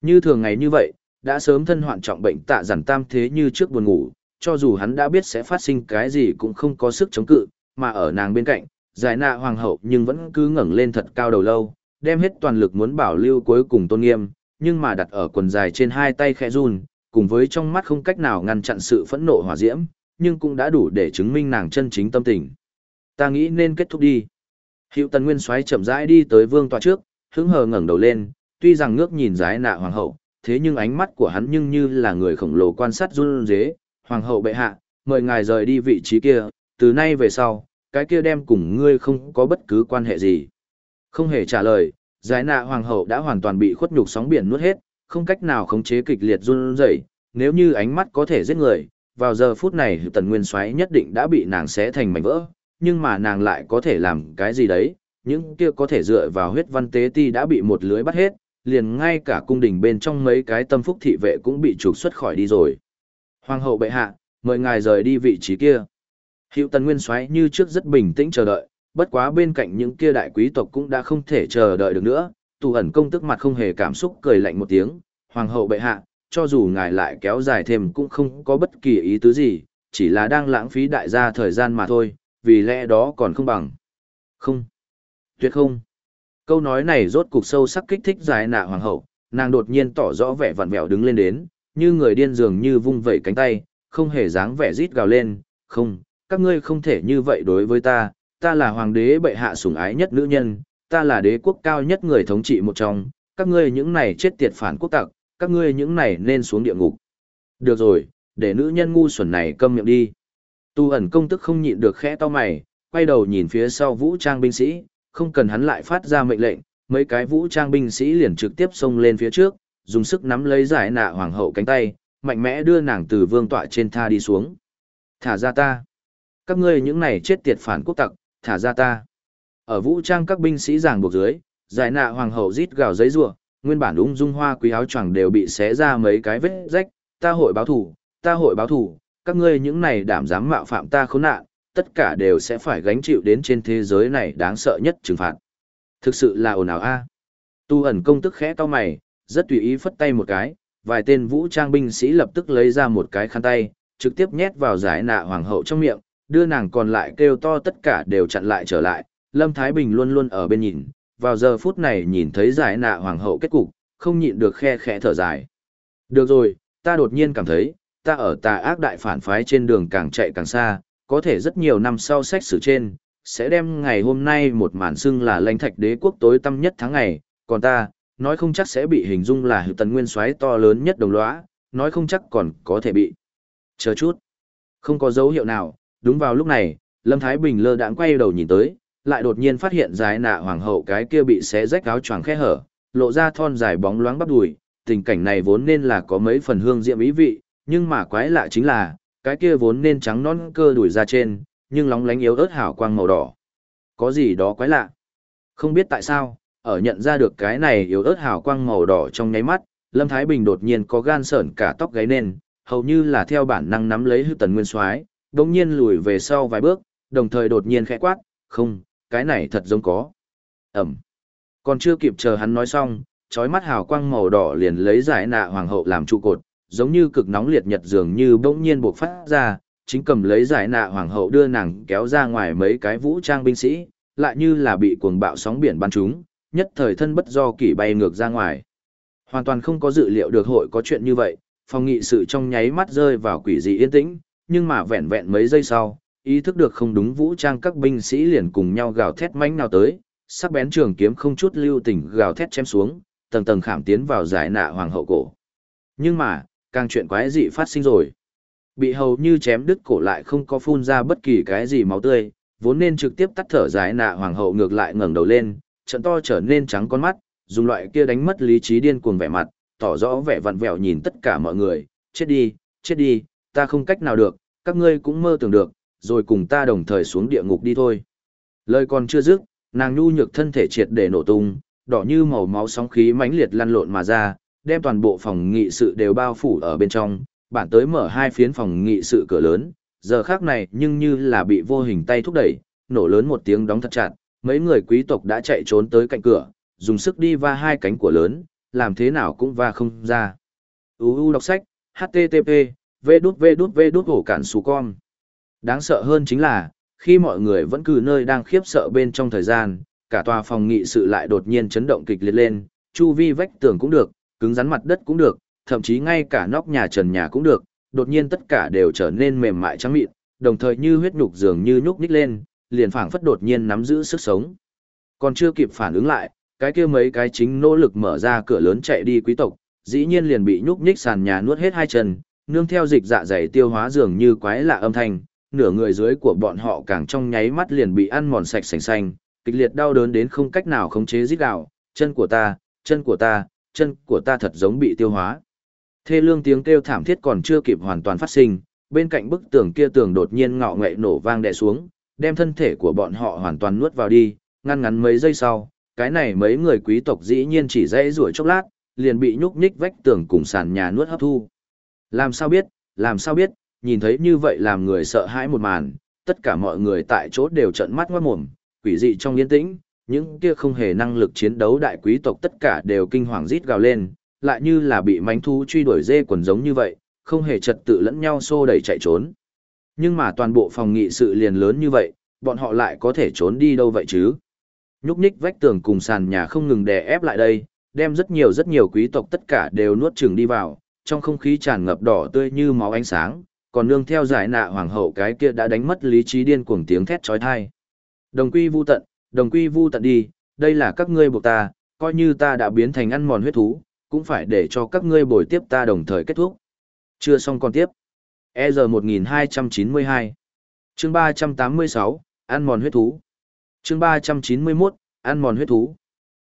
Như thường ngày như vậy, đã sớm thân hoạn trọng bệnh tạ giản tam thế như trước buồn ngủ, cho dù hắn đã biết sẽ phát sinh cái gì cũng không có sức chống cự, mà ở nàng bên cạnh, giải nạ hoàng hậu nhưng vẫn cứ ngẩng lên thật cao đầu lâu, đem hết toàn lực muốn bảo lưu cuối cùng tôn nghiêm, nhưng mà đặt ở quần dài trên hai tay khẽ run, cùng với trong mắt không cách nào ngăn chặn sự phẫn nộ hỏa diễm, nhưng cũng đã đủ để chứng minh nàng chân chính tâm tình. Ta nghĩ nên kết thúc đi. Hiệu tần nguyên xoáy chậm rãi đi tới vương tòa trước, hứng hờ ngẩng đầu lên, tuy rằng ngước nhìn giải nạ hoàng hậu, thế nhưng ánh mắt của hắn nhưng như là người khổng lồ quan sát run rế, hoàng hậu bệ hạ, mời ngài rời đi vị trí kia, từ nay về sau, cái kia đem cùng ngươi không có bất cứ quan hệ gì. Không hề trả lời, giải nạ hoàng hậu đã hoàn toàn bị khuất nhục sóng biển nuốt hết, không cách nào khống chế kịch liệt run rẩy, nếu như ánh mắt có thể giết người, vào giờ phút này tần nguyên xoáy nhất định đã bị nàng xé thành mảnh vỡ, nhưng mà nàng lại có thể làm cái gì đấy, những kia có thể dựa vào huyết văn tế ti đã bị một lưới bắt hết, liền ngay cả cung đình bên trong mấy cái tâm phúc thị vệ cũng bị trục xuất khỏi đi rồi. Hoàng hậu bệ hạ, mời ngài rời đi vị trí kia. Hiệu tần nguyên soái như trước rất bình tĩnh chờ đợi, bất quá bên cạnh những kia đại quý tộc cũng đã không thể chờ đợi được nữa, tù ẩn công tức mặt không hề cảm xúc cười lạnh một tiếng, hoàng hậu bệ hạ, cho dù ngài lại kéo dài thêm cũng không có bất kỳ ý tứ gì, chỉ là đang lãng phí đại gia thời gian mà thôi, vì lẽ đó còn không bằng. Không. Tuyệt không. Câu nói này rốt cục sâu sắc kích thích giải nạ hoàng hậu, nàng đột nhiên tỏ rõ vẻ vặn vẹo đứng lên đến, như người điên dường như vung vẩy cánh tay, không hề dáng vẻ rít gào lên, không, các ngươi không thể như vậy đối với ta, ta là hoàng đế bệ hạ sủng ái nhất nữ nhân, ta là đế quốc cao nhất người thống trị một trong, các ngươi những này chết tiệt phản quốc tặc, các ngươi những này nên xuống địa ngục. Được rồi, để nữ nhân ngu xuẩn này câm miệng đi. Tu ẩn công tức không nhịn được khẽ to mày, quay đầu nhìn phía sau vũ trang binh sĩ, không cần hắn lại phát ra mệnh lệnh, mấy cái vũ trang binh sĩ liền trực tiếp xông lên phía trước, dùng sức nắm lấy giải nạ hoàng hậu cánh tay, mạnh mẽ đưa nàng từ vương tọa trên tha đi xuống. Thả ra ta. Các ngươi những này chết tiệt phản quốc tặc, thả ra ta. Ở vũ trang các binh sĩ giảng buộc dưới, giải nạ hoàng hậu rít gào giấy rủa, nguyên bản ung dung hoa quý áo choàng đều bị xé ra mấy cái vết rách, ta hội báo thủ, ta hội báo thủ, các ngươi những này đảm dám mạo phạm ta khốn nạn, tất cả đều sẽ phải gánh chịu đến trên thế giới này đáng sợ nhất trừng phạt. Thực sự là ồn ào a. Tu ẩn công tức khẽ to mày, rất tùy ý phất tay một cái, vài tên vũ trang binh sĩ lập tức lấy ra một cái khăn tay, trực tiếp nhét vào giải nạ hoàng hậu trong miệng, đưa nàng còn lại kêu to tất cả đều chặn lại trở lại. Lâm Thái Bình luôn luôn ở bên nhìn, vào giờ phút này nhìn thấy giải nạ hoàng hậu kết cục, không nhịn được khe khẽ thở dài. Được rồi, ta đột nhiên cảm thấy, ta ở tà ác đại phản phái trên đường càng chạy càng xa, có thể rất nhiều năm sau sách sử trên, sẽ đem ngày hôm nay một màn xưng là lãnh thạch đế quốc tối tăm nhất tháng ngày, còn ta, nói không chắc sẽ bị hình dung là hữu tần nguyên soái to lớn nhất đồng lõa, nói không chắc còn có thể bị. Chờ chút. Không có dấu hiệu nào, đúng vào lúc này, Lâm Thái Bình lơ đãng quay đầu nhìn tới, lại đột nhiên phát hiện dài nạ hoàng hậu cái kia bị xé rách áo choàng khe hở, lộ ra thon dài bóng loáng bắp đùi, tình cảnh này vốn nên là có mấy phần hương diệm ý vị, nhưng mà quái lạ chính là, cái kia vốn nên trắng non cơ đùi ra trên, nhưng lóng lánh yếu ớt hào quang màu đỏ. Có gì đó quái lạ. Không biết tại sao, ở nhận ra được cái này yếu ớt hào quang màu đỏ trong nháy mắt, Lâm Thái Bình đột nhiên có gan sởn cả tóc gáy nên, hầu như là theo bản năng nắm lấy hư tần nguyên soái, đồng nhiên lùi về sau vài bước, đồng thời đột nhiên khẽ quát, không, cái này thật giống có. Ẩm. Còn chưa kịp chờ hắn nói xong, chói mắt hào quang màu đỏ liền lấy giải nạ hoàng hậu làm trụ cột, giống như cực nóng liệt nhật dường như bỗng nhiên buộc phát ra, chính cầm lấy giải nạ hoàng hậu đưa nàng kéo ra ngoài mấy cái vũ trang binh sĩ, lại như là bị cuồng bạo sóng biển bắn trúng, nhất thời thân bất do kỷ bay ngược ra ngoài. Hoàn toàn không có dự liệu được hội có chuyện như vậy, phòng nghị sự trong nháy mắt rơi vào quỷ dị yên tĩnh, nhưng mà vẹn vẹn mấy giây sau, ý thức được không đúng vũ trang các binh sĩ liền cùng nhau gào thét mãnh nào tới, sắc bén trường kiếm không chút lưu tình gào thét chém xuống, tầng tầng khảm tiến vào giải nạ hoàng hậu cổ. Nhưng mà, càng chuyện quái dị phát sinh rồi. Bị hầu như chém đứt cổ lại không có phun ra bất kỳ cái gì máu tươi, vốn nên trực tiếp tắt thở giải nạ hoàng hậu ngược lại ngẩng đầu lên, trận to trở nên trắng con mắt, dùng loại kia đánh mất lý trí điên cuồng vẻ mặt, tỏ rõ vẻ vặn vẹo nhìn tất cả mọi người, chết đi, chết đi, ta không cách nào được, các ngươi cũng mơ tưởng được, rồi cùng ta đồng thời xuống địa ngục đi thôi. Lời còn chưa dứt, nàng nhu nhược thân thể triệt để nổ tung, đỏ như màu máu sóng khí mãnh liệt lăn lộn mà ra, đem toàn bộ phòng nghị sự đều bao phủ ở bên trong, bản tới mở hai phiến phòng nghị sự cửa lớn, giờ khác này nhưng như là bị vô hình tay thúc đẩy, nổ lớn một tiếng đóng thật chặt, mấy người quý tộc đã chạy trốn tới cạnh cửa, dùng sức đi va hai cánh của lớn, làm thế nào cũng va không ra. UU đọc sách, HTTP, V đút V đút V đút hổ cản xù con. Đáng sợ hơn chính là, khi mọi người vẫn cứ nơi đang khiếp sợ bên trong thời gian, cả tòa phòng nghị sự lại đột nhiên chấn động kịch liệt lên, chu vi vách tường cũng được, cứng rắn mặt đất cũng được, thậm chí ngay cả nóc nhà trần nhà cũng được, đột nhiên tất cả đều trở nên mềm mại trắng mịn, đồng thời như huyết nhục dường như nhúc nhích lên, liền phảng phất đột nhiên nắm giữ sức sống. Còn chưa kịp phản ứng lại, cái kia mấy cái chính nỗ lực mở ra cửa lớn chạy đi quý tộc, dĩ nhiên liền bị nhúc nhích sàn nhà nuốt hết hai chân, nương theo dịch dạ dày tiêu hóa dường như quái lạ âm thanh, nửa người dưới của bọn họ càng trong nháy mắt liền bị ăn mòn sạch sành xanh, kịch liệt đau đớn đến không cách nào khống chế rít gào, chân của ta, chân của ta, chân của ta thật giống bị tiêu hóa. Thê lương tiếng kêu thảm thiết còn chưa kịp hoàn toàn phát sinh, bên cạnh bức tường kia tường đột nhiên ngọ nghệ nổ vang đè xuống, đem thân thể của bọn họ hoàn toàn nuốt vào đi, ngăn ngắn mấy giây sau, cái này mấy người quý tộc dĩ nhiên chỉ dãy rủi chốc lát, liền bị nhúc nhích vách tường cùng sàn nhà nuốt hấp thu. Làm sao biết, làm sao biết, nhìn thấy như vậy làm người sợ hãi một màn, tất cả mọi người tại chỗ đều trợn mắt ngoát mồm, quỷ dị trong yên tĩnh, những kia không hề năng lực chiến đấu đại quý tộc tất cả đều kinh hoàng rít gào lên, lại như là bị mánh thú truy đuổi dê quần giống như vậy, không hề trật tự lẫn nhau xô đẩy chạy trốn. Nhưng mà toàn bộ phòng nghị sự liền lớn như vậy, bọn họ lại có thể trốn đi đâu vậy chứ? Nhúc nhích vách tường cùng sàn nhà không ngừng đè ép lại đây, đem rất nhiều rất nhiều quý tộc tất cả đều nuốt chửng đi vào, trong không khí tràn ngập đỏ tươi như máu ánh sáng, còn nương theo giải nạ hoàng hậu cái kia đã đánh mất lý trí điên cuồng tiếng thét chói tai. Đồng quy vu tận, đồng quy vu tận đi, đây là các ngươi buộc ta, coi như ta đã biến thành ăn mòn huyết thú, cũng phải để cho các ngươi bồi tiếp ta đồng thời kết thúc. Chưa xong còn tiếp. EZ 1292 Chương 386, ăn mòn huyết thú. Chương 391, ăn mòn huyết thú.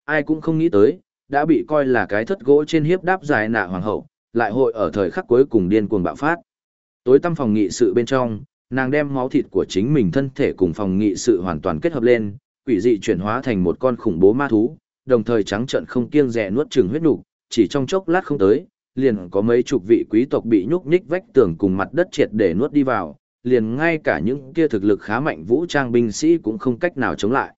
Ai cũng không nghĩ tới, đã bị coi là cái thất gỗ trên hiếp đáp dài nạ hoàng hậu, lại hội ở thời khắc cuối cùng điên cuồng bạo phát. Tối tăm phòng nghị sự bên trong, nàng đem máu thịt của chính mình thân thể cùng phòng nghị sự hoàn toàn kết hợp lên, quỷ dị chuyển hóa thành một con khủng bố ma thú, đồng thời trắng trợn không kiêng dè nuốt chửng huyết nục, chỉ trong chốc lát không tới, liền có mấy chục vị quý tộc bị nhúc nhích vách tường cùng mặt đất triệt để nuốt đi vào, liền ngay cả những kia thực lực khá mạnh vũ trang binh sĩ cũng không cách nào chống lại.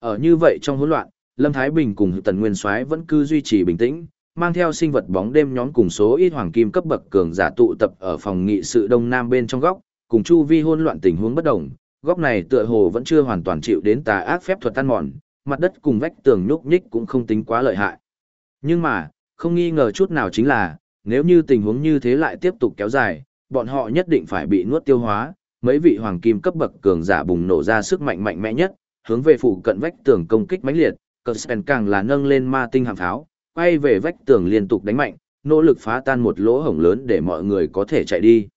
Ở như vậy trong hỗn loạn, Lâm Thái Bình cùng Tần Nguyên Soái vẫn cứ duy trì bình tĩnh, mang theo sinh vật bóng đêm nhóm cùng số ít hoàng kim cấp bậc cường giả tụ tập ở phòng nghị sự đông nam bên trong góc, cùng chu vi hỗn loạn tình huống bất đồng, góc này tựa hồ vẫn chưa hoàn toàn chịu đến tà ác phép thuật tan mòn, mặt đất cùng vách tường nhúc nhích cũng không tính quá lợi hại. Nhưng mà, không nghi ngờ chút nào chính là, nếu như tình huống như thế lại tiếp tục kéo dài, bọn họ nhất định phải bị nuốt tiêu hóa, mấy vị hoàng kim cấp bậc cường giả bùng nổ ra sức mạnh mạnh mẽ nhất, hướng về phụ cận vách tường công kích mãnh liệt, Cuspen càng là nâng lên ma tinh hàm pháo, quay về vách tường liên tục đánh mạnh, nỗ lực phá tan một lỗ hổng lớn để mọi người có thể chạy đi.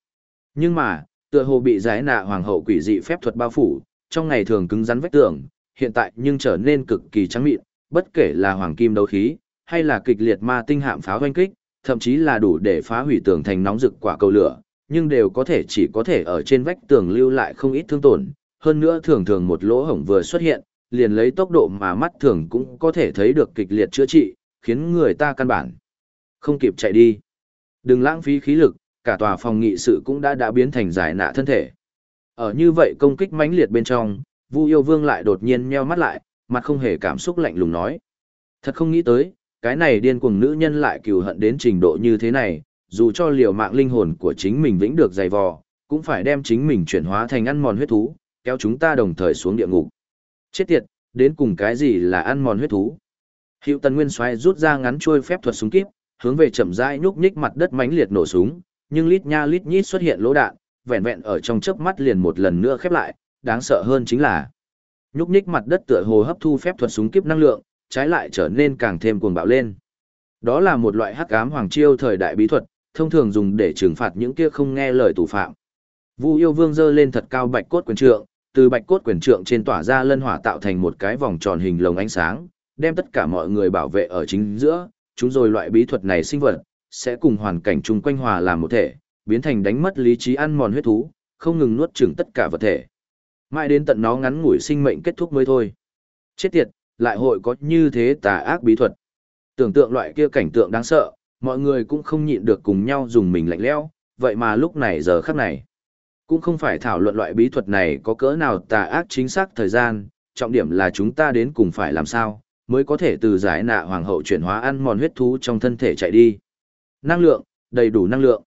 Nhưng mà, tựa hồ bị giải nạ hoàng hậu quỷ dị phép thuật bao phủ, trong ngày thường cứng rắn vách tường, hiện tại nhưng trở nên cực kỳ trắng mịn, bất kể là hoàng kim đấu khí, hay là kịch liệt ma tinh hạm pháo hoanh kích, thậm chí là đủ để phá hủy tường thành nóng rực quả cầu lửa, nhưng đều có thể chỉ có thể ở trên vách tường lưu lại không ít thương tổn, hơn nữa thường thường một lỗ hổng vừa xuất hiện, liền lấy tốc độ mà mắt thường cũng có thể thấy được kịch liệt chữa trị, khiến người ta căn bản không kịp chạy đi. Đừng lãng phí khí lực, cả tòa phòng nghị sự cũng đã đã biến thành giải nạ thân thể. Ở như vậy công kích mãnh liệt bên trong, Vu Yêu Vương lại đột nhiên nheo mắt lại, mặt không hề cảm xúc lạnh lùng nói: "Thật không nghĩ tới, cái này điên cuồng nữ nhân lại cừu hận đến trình độ như thế này, dù cho liều mạng linh hồn của chính mình vĩnh được dày vò, cũng phải đem chính mình chuyển hóa thành ăn mòn huyết thú, kéo chúng ta đồng thời xuống địa ngục. Chết tiệt, đến cùng cái gì là ăn mòn huyết thú? hữu Tần Nguyên xoay rút ra ngắn chuôi phép thuật súng kíp, hướng về chậm rãi nhúc nhích mặt đất mãnh liệt nổ súng, nhưng lít nha lít nhít xuất hiện lỗ đạn, vẹn vẹn ở trong chớp mắt liền một lần nữa khép lại, đáng sợ hơn chính là nhúc nhích mặt đất tựa hồ hấp thu phép thuật súng kíp năng lượng, trái lại trở nên càng thêm cuồng bạo lên. Đó là một loại hắc ám hoàng chiêu thời đại bí thuật, thông thường dùng để trừng phạt những kia không nghe lời tù phạm. Vu Yêu Vương giơ lên thật cao bạch cốt quyền trượng, từ bạch cốt quyền trượng trên tỏa ra lân hỏa tạo thành một cái vòng tròn hình lồng ánh sáng, đem tất cả mọi người bảo vệ ở chính giữa, chúng rồi loại bí thuật này sinh vật, sẽ cùng hoàn cảnh chung quanh hòa làm một thể, biến thành đánh mất lý trí ăn mòn huyết thú, không ngừng nuốt chửng tất cả vật thể. Mãi đến tận nó ngắn ngủi sinh mệnh kết thúc mới thôi. Chết tiệt, lại hội có như thế tà ác bí thuật. Tưởng tượng loại kia cảnh tượng đáng sợ, mọi người cũng không nhịn được cùng nhau dùng mình lạnh lẽo, vậy mà lúc này giờ khắc này, cũng không phải thảo luận loại bí thuật này có cỡ nào tà ác chính xác thời gian, trọng điểm là chúng ta đến cùng phải làm sao, mới có thể từ giải nạ hoàng hậu chuyển hóa ăn mòn huyết thú trong thân thể chạy đi. Năng lượng, đầy đủ năng lượng.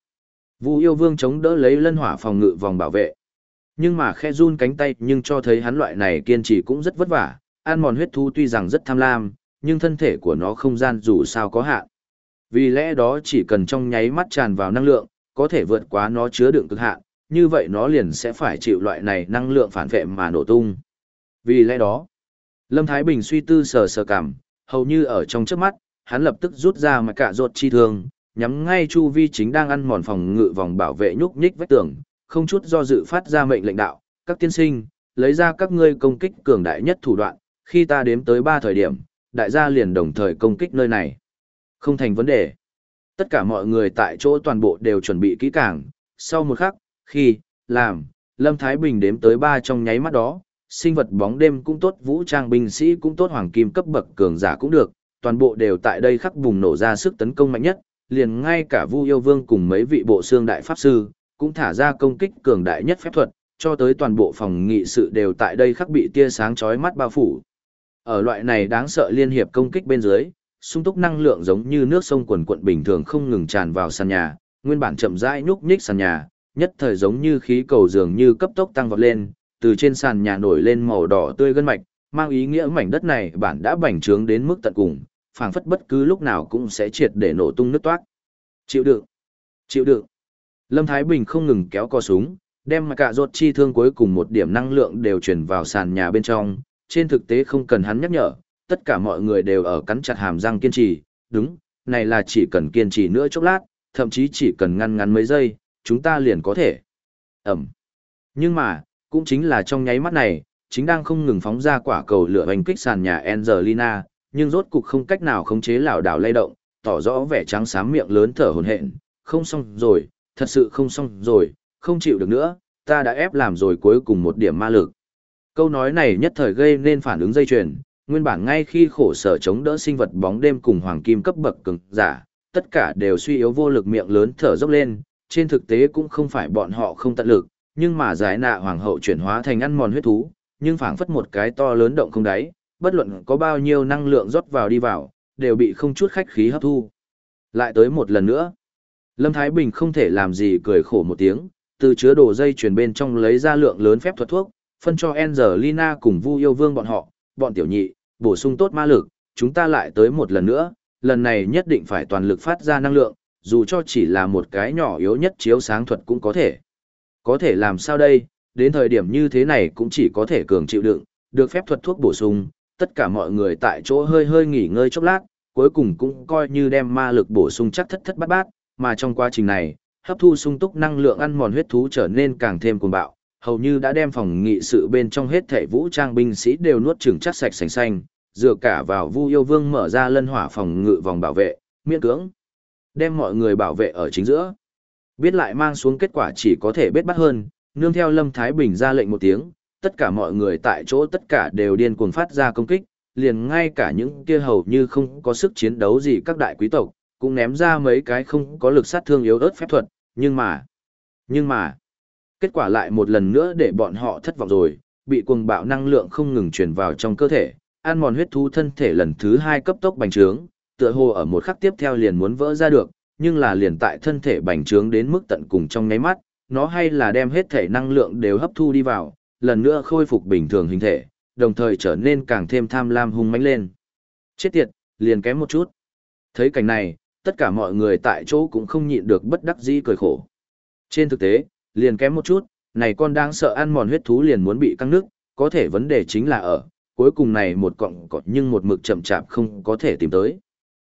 Vu yêu vương chống đỡ lấy lân hỏa phòng ngự vòng bảo vệ. Nhưng mà khe run cánh tay nhưng cho thấy hắn loại này kiên trì cũng rất vất vả, ăn mòn huyết thú tuy rằng rất tham lam, nhưng thân thể của nó không gian dù sao có hạn. Vì lẽ đó chỉ cần trong nháy mắt tràn vào năng lượng, có thể vượt quá nó chứa đựng cực hạn, như vậy nó liền sẽ phải chịu loại này năng lượng phản vệ mà nổ tung. Vì lẽ đó, Lâm Thái Bình suy tư sờ sờ cảm, hầu như ở trong trước mắt, hắn lập tức rút ra mà cả ruột chi thương, nhắm ngay chu vi chính đang ăn mòn phòng ngự vòng bảo vệ nhúc nhích vách tường, không chút do dự phát ra mệnh lệnh đạo, các tiên sinh, lấy ra các ngươi công kích cường đại nhất thủ đoạn, khi ta đếm tới ba thời điểm, đại gia liền đồng thời công kích nơi này. Không thành vấn đề. Tất cả mọi người tại chỗ toàn bộ đều chuẩn bị kỹ càng, sau một khắc, khi, làm, Lâm Thái Bình đếm tới ba trong nháy mắt đó, sinh vật bóng đêm cũng tốt vũ trang binh sĩ cũng tốt hoàng kim cấp bậc cường giả cũng được, toàn bộ đều tại đây khắc bùng nổ ra sức tấn công mạnh nhất, liền ngay cả Vu Yêu Vương cùng mấy vị bộ xương đại pháp sư cũng thả ra công kích cường đại nhất phép thuật, cho tới toàn bộ phòng nghị sự đều tại đây khắc bị tia sáng chói mắt bao phủ. Ở loại này đáng sợ liên hiệp công kích bên dưới, sung túc năng lượng giống như nước sông quần quận bình thường không ngừng tràn vào sàn nhà, nguyên bản chậm rãi nhúc nhích sàn nhà, nhất thời giống như khí cầu dường như cấp tốc tăng vọt lên, từ trên sàn nhà nổi lên màu đỏ tươi gân mạch, mang ý nghĩa mảnh đất này bản đã bành trướng đến mức tận cùng, phảng phất bất cứ lúc nào cũng sẽ triệt để nổ tung nứt toát. Chịu đựng, chịu đựng. Lâm Thái Bình không ngừng kéo co súng, đem mà cả rốt chi thương cuối cùng một điểm năng lượng đều chuyển vào sàn nhà bên trong, trên thực tế không cần hắn nhắc nhở, tất cả mọi người đều ở cắn chặt hàm răng kiên trì, đúng, này là chỉ cần kiên trì nữa chốc lát, thậm chí chỉ cần ngăn ngắn mấy giây, chúng ta liền có thể. Ẩm. Nhưng mà, cũng chính là trong nháy mắt này, chính đang không ngừng phóng ra quả cầu lửa hành kích sàn nhà Angelina, nhưng rốt cục không cách nào khống chế lảo đảo lay động, tỏ rõ vẻ trắng xám miệng lớn thở hổn hển, không xong rồi, thật sự không xong rồi, không chịu được nữa, ta đã ép làm rồi cuối cùng một điểm ma lực. Câu nói này nhất thời gây nên phản ứng dây chuyền, nguyên bản ngay khi khổ sở chống đỡ sinh vật bóng đêm cùng hoàng kim cấp bậc cường giả, tất cả đều suy yếu vô lực miệng lớn thở dốc lên, trên thực tế cũng không phải bọn họ không tận lực, nhưng mà giải nạ hoàng hậu chuyển hóa thành ăn mòn huyết thú, nhưng phảng phất một cái to lớn động không đáy, bất luận có bao nhiêu năng lượng rót vào đi vào, đều bị không chút khách khí hấp thu. Lại tới một lần nữa. Lâm Thái Bình không thể làm gì cười khổ một tiếng, từ chứa đồ dây chuyển bên trong lấy ra lượng lớn phép thuật thuốc, phân cho Angelina cùng Vu Yêu Vương bọn họ, bọn tiểu nhị, bổ sung tốt ma lực, chúng ta lại tới một lần nữa, lần này nhất định phải toàn lực phát ra năng lượng, dù cho chỉ là một cái nhỏ yếu nhất chiếu sáng thuật cũng có thể. Có thể làm sao đây, đến thời điểm như thế này cũng chỉ có thể cường chịu đựng, được phép thuật thuốc bổ sung, tất cả mọi người tại chỗ hơi hơi nghỉ ngơi chốc lát, cuối cùng cũng coi như đem ma lực bổ sung chắc thất thất bát bát, mà trong quá trình này, hấp thu sung túc năng lượng ăn mòn huyết thú trở nên càng thêm cuồng bạo, hầu như đã đem phòng nghị sự bên trong hết thảy vũ trang binh sĩ đều nuốt chửng chắc sạch sành xanh, dựa cả vào Vu Yêu Vương mở ra lân hỏa phòng ngự vòng bảo vệ, miễn cưỡng đem mọi người bảo vệ ở chính giữa. Biết lại mang xuống kết quả chỉ có thể bết bắt hơn, nương theo Lâm Thái Bình ra lệnh một tiếng, tất cả mọi người tại chỗ tất cả đều điên cuồng phát ra công kích, liền ngay cả những kia hầu như không có sức chiến đấu gì các đại quý tộc, cũng ném ra mấy cái không có lực sát thương yếu ớt phép thuật, nhưng mà, nhưng mà, kết quả lại một lần nữa để bọn họ thất vọng rồi, bị cuồng bạo năng lượng không ngừng truyền vào trong cơ thể, ăn mòn huyết thú thân thể lần thứ hai cấp tốc bành trướng, tựa hồ ở một khắc tiếp theo liền muốn vỡ ra được, nhưng là liền tại thân thể bành trướng đến mức tận cùng trong nháy mắt, nó hay là đem hết thể năng lượng đều hấp thu đi vào, lần nữa khôi phục bình thường hình thể, đồng thời trở nên càng thêm tham lam hung mãnh lên. Chết tiệt, liền kém một chút. Thấy cảnh này, tất cả mọi người tại chỗ cũng không nhịn được bất đắc dĩ cười khổ. Trên thực tế, liền kém một chút, này con đang sợ ăn mòn huyết thú liền muốn bị căng nước, có thể vấn đề chính là ở, cuối cùng này một cọng cọt nhưng một mực chậm chạp không có thể tìm tới.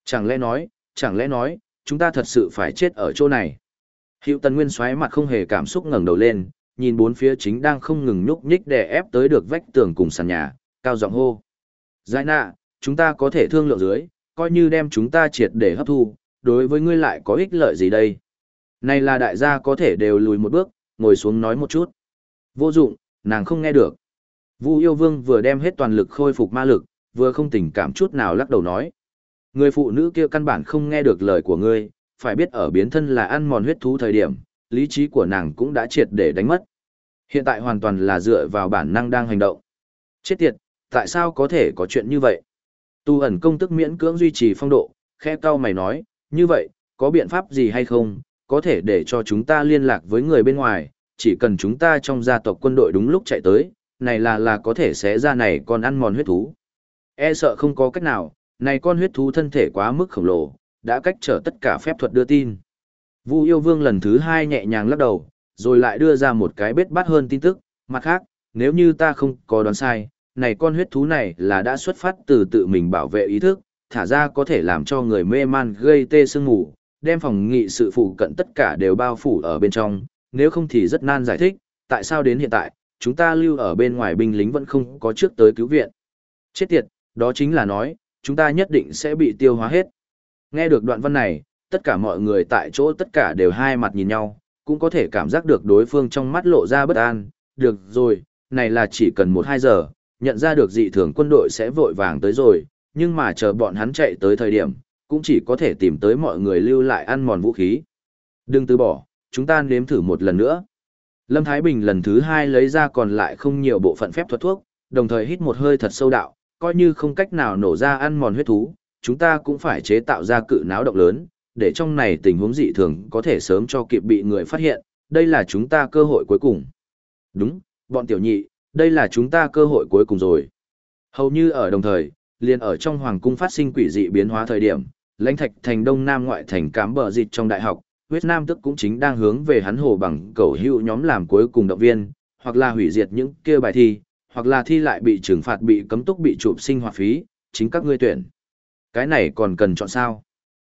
Chẳng lẽ nói, chẳng lẽ nói, chúng ta thật sự phải chết ở chỗ này. Hiệu tần nguyên xoáy mặt không hề cảm xúc ngẩng đầu lên, nhìn bốn phía chính đang không ngừng nhúc nhích để ép tới được vách tường cùng sàn nhà, cao giọng hô. Giải nạ, chúng ta có thể thương lượng dưới, coi như đem chúng ta triệt để hấp thu, đối với ngươi lại có ích lợi gì đây? Này là đại gia có thể đều lùi một bước, ngồi xuống nói một chút. Vô dụng, nàng không nghe được. Vu yêu vương vừa đem hết toàn lực khôi phục ma lực, vừa không tình cảm chút nào lắc đầu nói. Người phụ nữ kia căn bản không nghe được lời của ngươi, phải biết ở biến thân là ăn mòn huyết thú thời điểm, lý trí của nàng cũng đã triệt để đánh mất. Hiện tại hoàn toàn là dựa vào bản năng đang hành động. Chết tiệt, tại sao có thể có chuyện như vậy? Tu ẩn công tức miễn cưỡng duy trì phong độ, khe cao mày nói, như vậy, có biện pháp gì hay không, có thể để cho chúng ta liên lạc với người bên ngoài, chỉ cần chúng ta trong gia tộc quân đội đúng lúc chạy tới, này là là có thể xé ra này còn ăn mòn huyết thú. E sợ không có cách nào, này con huyết thú thân thể quá mức khổng lồ, đã cách trở tất cả phép thuật đưa tin. Vu yêu vương lần thứ hai nhẹ nhàng lắc đầu, rồi lại đưa ra một cái bết bát hơn tin tức, mặt khác, nếu như ta không có đoán sai, này con huyết thú này là đã xuất phát từ tự mình bảo vệ ý thức, thả ra có thể làm cho người mê man gây tê sương ngủ, đem phòng nghị sự phụ cận tất cả đều bao phủ ở bên trong, nếu không thì rất nan giải thích, tại sao đến hiện tại, chúng ta lưu ở bên ngoài binh lính vẫn không có trước tới cứu viện. Chết tiệt, đó chính là nói, chúng ta nhất định sẽ bị tiêu hóa hết. Nghe được đoạn văn này, tất cả mọi người tại chỗ tất cả đều hai mặt nhìn nhau, cũng có thể cảm giác được đối phương trong mắt lộ ra bất an, được rồi, này là chỉ cần một hai giờ, nhận ra được dị thường quân đội sẽ vội vàng tới rồi, nhưng mà chờ bọn hắn chạy tới thời điểm, cũng chỉ có thể tìm tới mọi người lưu lại ăn mòn vũ khí. Đừng từ bỏ, chúng ta nếm thử một lần nữa. Lâm Thái Bình lần thứ hai lấy ra còn lại không nhiều bộ phận phép thuật thuốc, đồng thời hít một hơi thật sâu đạo, coi như không cách nào nổ ra ăn mòn huyết thú, chúng ta cũng phải chế tạo ra cự náo động lớn, để trong này tình huống dị thường có thể sớm cho kịp bị người phát hiện, đây là chúng ta cơ hội cuối cùng. Đúng, bọn tiểu nhị, đây là chúng ta cơ hội cuối cùng rồi. Hầu như ở đồng thời, liền ở trong hoàng cung phát sinh quỷ dị biến hóa thời điểm, lãnh thạch thành đông nam ngoại thành cám bờ dịch trong đại học, huyết nam tức cũng chính đang hướng về hắn hồ bằng cầu hữu nhóm làm cuối cùng động viên, hoặc là hủy diệt những kia bài thi, hoặc là thi lại bị trừng phạt bị cấm túc bị chụp sinh hoạt phí, chính các ngươi tuyển. Cái này còn cần chọn sao?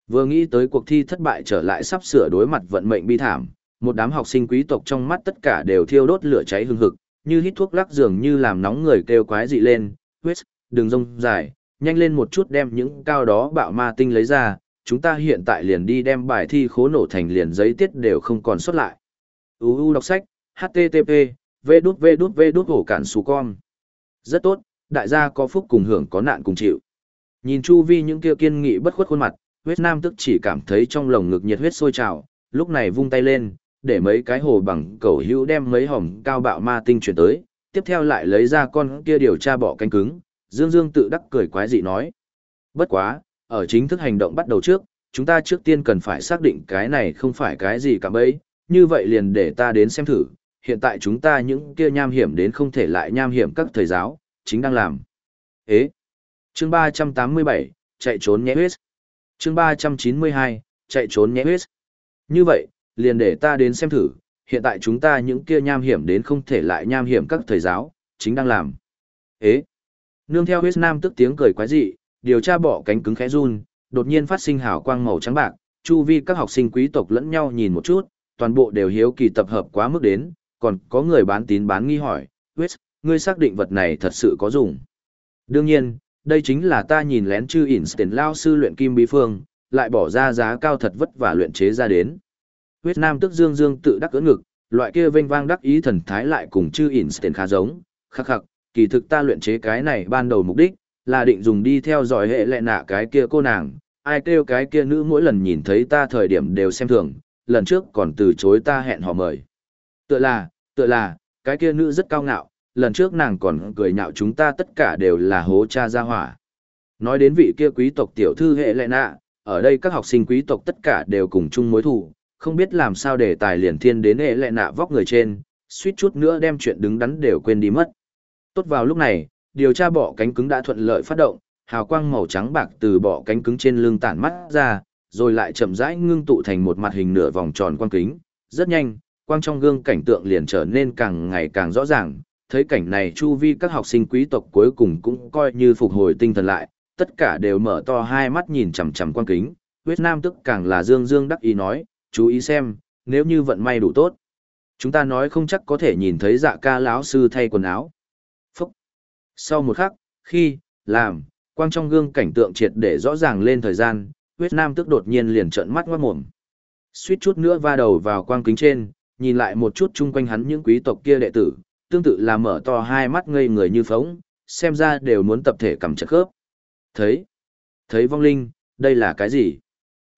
Vừa nghĩ tới cuộc thi thất bại trở lại sắp sửa đối mặt vận mệnh bi thảm, một đám học sinh quý tộc trong mắt tất cả đều thiêu đốt lửa cháy hừng hực, như hít thuốc lắc dường như làm nóng người kêu quái dị lên, huyết, đừng rông dài, nhanh lên một chút đem những cao đó bạo ma tinh lấy ra, chúng ta hiện tại liền đi đem bài thi khố nổ thành liền giấy tiết đều không còn xuất lại. UU đọc sách, HTTP, V đút V đút V đút hổ cản xù con. Rất tốt, đại gia có phúc cùng hưởng có nạn cùng chịu. Nhìn chu vi những kia kiên nghị bất khuất khuôn mặt, huyết nam tức chỉ cảm thấy trong lồng ngực nhiệt huyết sôi trào, lúc này vung tay lên, để mấy cái hồ bằng cầu hữu đem mấy hỏng cao bạo ma tinh chuyển tới, tiếp theo lại lấy ra con kia điều tra bỏ cánh cứng, Dương Dương tự đắc cười quái dị nói. Bất quá, ở chính thức hành động bắt đầu trước, chúng ta trước tiên cần phải xác định cái này không phải cái gì cả bấy, như vậy liền để ta đến xem thử, hiện tại chúng ta những kia nham hiểm đến không thể lại nham hiểm các thầy giáo, chính đang làm. Ế! Chương 387, chạy trốn nhé huyết. Chương 392, chạy trốn nhé huyết. Như vậy, liền để ta đến xem thử, hiện tại chúng ta những kia nham hiểm đến không thể lại nham hiểm các thầy giáo, chính đang làm. Ế! Nương theo huyết nam tức tiếng cười quái dị, điều tra bỏ cánh cứng khẽ run, đột nhiên phát sinh hào quang màu trắng bạc, chu vi các học sinh quý tộc lẫn nhau nhìn một chút, toàn bộ đều hiếu kỳ tập hợp quá mức đến, còn có người bán tín bán nghi hỏi, huyết, ngươi xác định vật này thật sự có dùng. Đương nhiên, đây chính là ta nhìn lén chư ỉn tiền lao sư luyện kim bí phương, lại bỏ ra giá cao thật vất vả luyện chế ra đến. Huyết Nam tức dương dương tự đắc ưỡn ngực, loại kia vênh vang đắc ý thần thái lại cùng chư Einstein khá giống, khắc khắc, kỳ thực ta luyện chế cái này ban đầu mục đích, là định dùng đi theo dõi hệ lệ nạ cái kia cô nàng, ai kêu cái kia nữ mỗi lần nhìn thấy ta thời điểm đều xem thường, lần trước còn từ chối ta hẹn hò mời. Tựa là, tựa là, cái kia nữ rất cao ngạo, lần trước nàng còn cười nhạo chúng ta tất cả đều là hố cha gia hỏa. Nói đến vị kia quý tộc tiểu thư hệ lệ nạ, ở đây các học sinh quý tộc tất cả đều cùng chung mối thù, không biết làm sao để tài liền thiên đến hệ lệ nạ vóc người trên, suýt chút nữa đem chuyện đứng đắn đều quên đi mất. Tốt vào lúc này, điều tra bọ cánh cứng đã thuận lợi phát động, hào quang màu trắng bạc từ bọ cánh cứng trên lưng tản mắt ra, rồi lại chậm rãi ngưng tụ thành một mặt hình nửa vòng tròn quang kính. Rất nhanh, quang trong gương cảnh tượng liền trở nên càng ngày càng rõ ràng, thấy cảnh này chu vi các học sinh quý tộc cuối cùng cũng coi như phục hồi tinh thần lại, tất cả đều mở to hai mắt nhìn chằm chằm quang kính. Huyết Nam tức càng là dương dương đắc ý nói, chú ý xem, nếu như vận may đủ tốt. Chúng ta nói không chắc có thể nhìn thấy dạ ca lão sư thay quần áo. Sau một khắc, khi, làm, Quang trong gương cảnh tượng triệt để rõ ràng lên thời gian, huyết nam tức đột nhiên liền trợn mắt ngoát mồm. Suýt chút nữa va đầu vào quang kính trên, nhìn lại một chút chung quanh hắn những quý tộc kia đệ tử, tương tự là mở to hai mắt ngây người như phóng, xem ra đều muốn tập thể cầm chặt khớp. Thấy, thấy vong linh, đây là cái gì?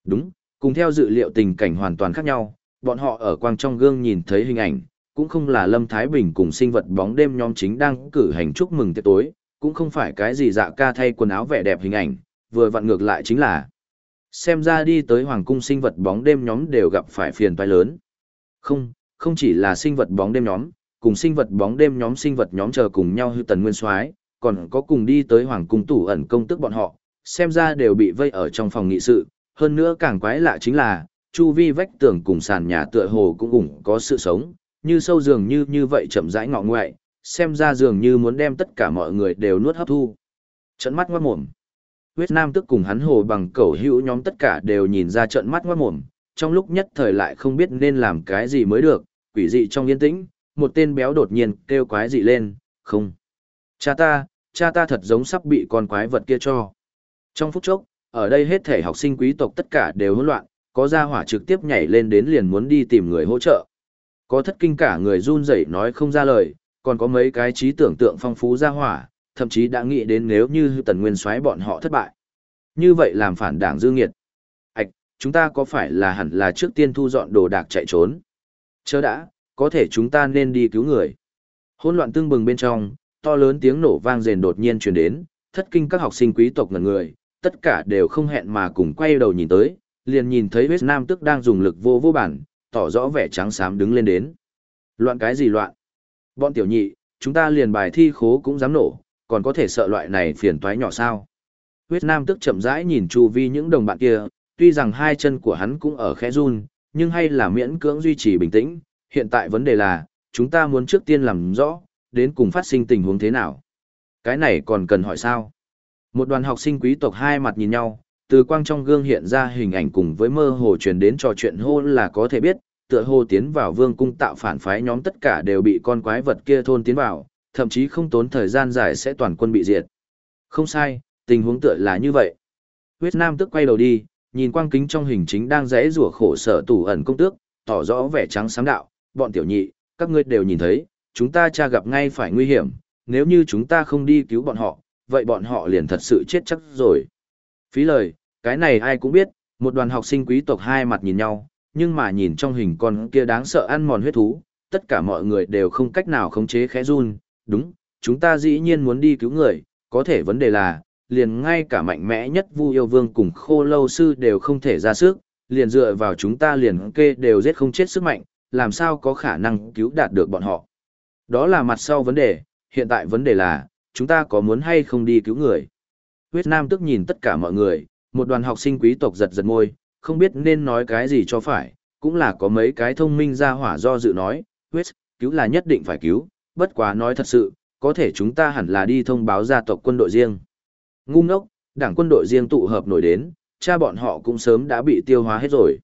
Đúng, cùng theo dự liệu tình cảnh hoàn toàn khác nhau, bọn họ ở quang trong gương nhìn thấy hình ảnh, cũng không là Lâm Thái Bình cùng sinh vật bóng đêm nhóm chính đang cử hành chúc mừng tiệc tối, cũng không phải cái gì dạ ca thay quần áo vẻ đẹp hình ảnh, vừa vặn ngược lại chính là xem ra đi tới hoàng cung sinh vật bóng đêm nhóm đều gặp phải phiền toái lớn. Không, không chỉ là sinh vật bóng đêm nhóm, cùng sinh vật bóng đêm nhóm sinh vật nhóm chờ cùng nhau hư tần nguyên soái, còn có cùng đi tới hoàng cung tủ ẩn công tức bọn họ, xem ra đều bị vây ở trong phòng nghị sự, hơn nữa càng quái lạ chính là, chu vi vách tường cùng sàn nhà tựa hồ cũng ủng có sự sống, như sâu dường như như vậy chậm rãi ngọ ngoại, xem ra dường như muốn đem tất cả mọi người đều nuốt hấp thu. Trận mắt ngoát mồm. Huyết Nam tức cùng hắn hồ bằng cẩu hữu nhóm tất cả đều nhìn ra trận mắt ngoát mồm, trong lúc nhất thời lại không biết nên làm cái gì mới được, quỷ dị trong yên tĩnh, một tên béo đột nhiên kêu quái dị lên, không. Cha ta, cha ta thật giống sắp bị con quái vật kia cho. Trong phút chốc, ở đây hết thể học sinh quý tộc tất cả đều hỗn loạn, có gia hỏa trực tiếp nhảy lên đến liền muốn đi tìm người hỗ trợ. Có thất kinh cả người run rẩy nói không ra lời, còn có mấy cái trí tưởng tượng phong phú ra hỏa, thậm chí đã nghĩ đến nếu như tần nguyên soái bọn họ thất bại. Như vậy làm phản đảng dư nghiệt. Ảch, chúng ta có phải là hẳn là trước tiên thu dọn đồ đạc chạy trốn? Chớ đã, có thể chúng ta nên đi cứu người. Hỗn loạn tương bừng bên trong, to lớn tiếng nổ vang rền đột nhiên truyền đến, thất kinh các học sinh quý tộc ngần người, tất cả đều không hẹn mà cùng quay đầu nhìn tới, liền nhìn thấy West Nam tức đang dùng lực vô vô bản, tỏ rõ vẻ trắng xám đứng lên đến. Loạn cái gì loạn? Bọn tiểu nhị, chúng ta liền bài thi khố cũng dám nổ, còn có thể sợ loại này phiền toái nhỏ sao? Huyết Nam tức chậm rãi nhìn chu vi những đồng bạn kia, tuy rằng hai chân của hắn cũng ở khẽ run, nhưng hay là miễn cưỡng duy trì bình tĩnh. Hiện tại vấn đề là, chúng ta muốn trước tiên làm rõ, đến cùng phát sinh tình huống thế nào. Cái này còn cần hỏi sao? Một đoàn học sinh quý tộc hai mặt nhìn nhau, từ quang trong gương hiện ra hình ảnh cùng với mơ hồ truyền đến trò chuyện hô là có thể biết, tựa hồ tiến vào vương cung tạo phản phái nhóm tất cả đều bị con quái vật kia thôn tiến vào, thậm chí không tốn thời gian dài sẽ toàn quân bị diệt. Không sai, tình huống tựa là như vậy. Huyết Nam tức quay đầu đi, nhìn quang kính trong hình chính đang rẽ rủa khổ sở tủ ẩn công tước, tỏ rõ vẻ trắng sáng đạo, bọn tiểu nhị, các ngươi đều nhìn thấy, chúng ta cha gặp ngay phải nguy hiểm, nếu như chúng ta không đi cứu bọn họ, vậy bọn họ liền thật sự chết chắc rồi. Phí lời, cái này ai cũng biết, một đoàn học sinh quý tộc hai mặt nhìn nhau, nhưng mà nhìn trong hình con kia đáng sợ ăn mòn huyết thú, tất cả mọi người đều không cách nào khống chế khẽ run, đúng, chúng ta dĩ nhiên muốn đi cứu người, có thể vấn đề là, liền ngay cả mạnh mẽ nhất Vu Yêu Vương cùng Khô Lâu Sư đều không thể ra sức, liền dựa vào chúng ta liền kê đều giết không chết sức mạnh, làm sao có khả năng cứu đạt được bọn họ. Đó là mặt sau vấn đề, hiện tại vấn đề là, chúng ta có muốn hay không đi cứu người. Huyết Nam tức nhìn tất cả mọi người, một đoàn học sinh quý tộc giật giật môi, không biết nên nói cái gì cho phải, cũng là có mấy cái thông minh ra hỏa do dự nói, huyết, cứu là nhất định phải cứu, bất quá nói thật sự, có thể chúng ta hẳn là đi thông báo gia tộc quân đội riêng. Ngu ngốc, đảng quân đội riêng tụ hợp nổi đến, cha bọn họ cũng sớm đã bị tiêu hóa hết rồi.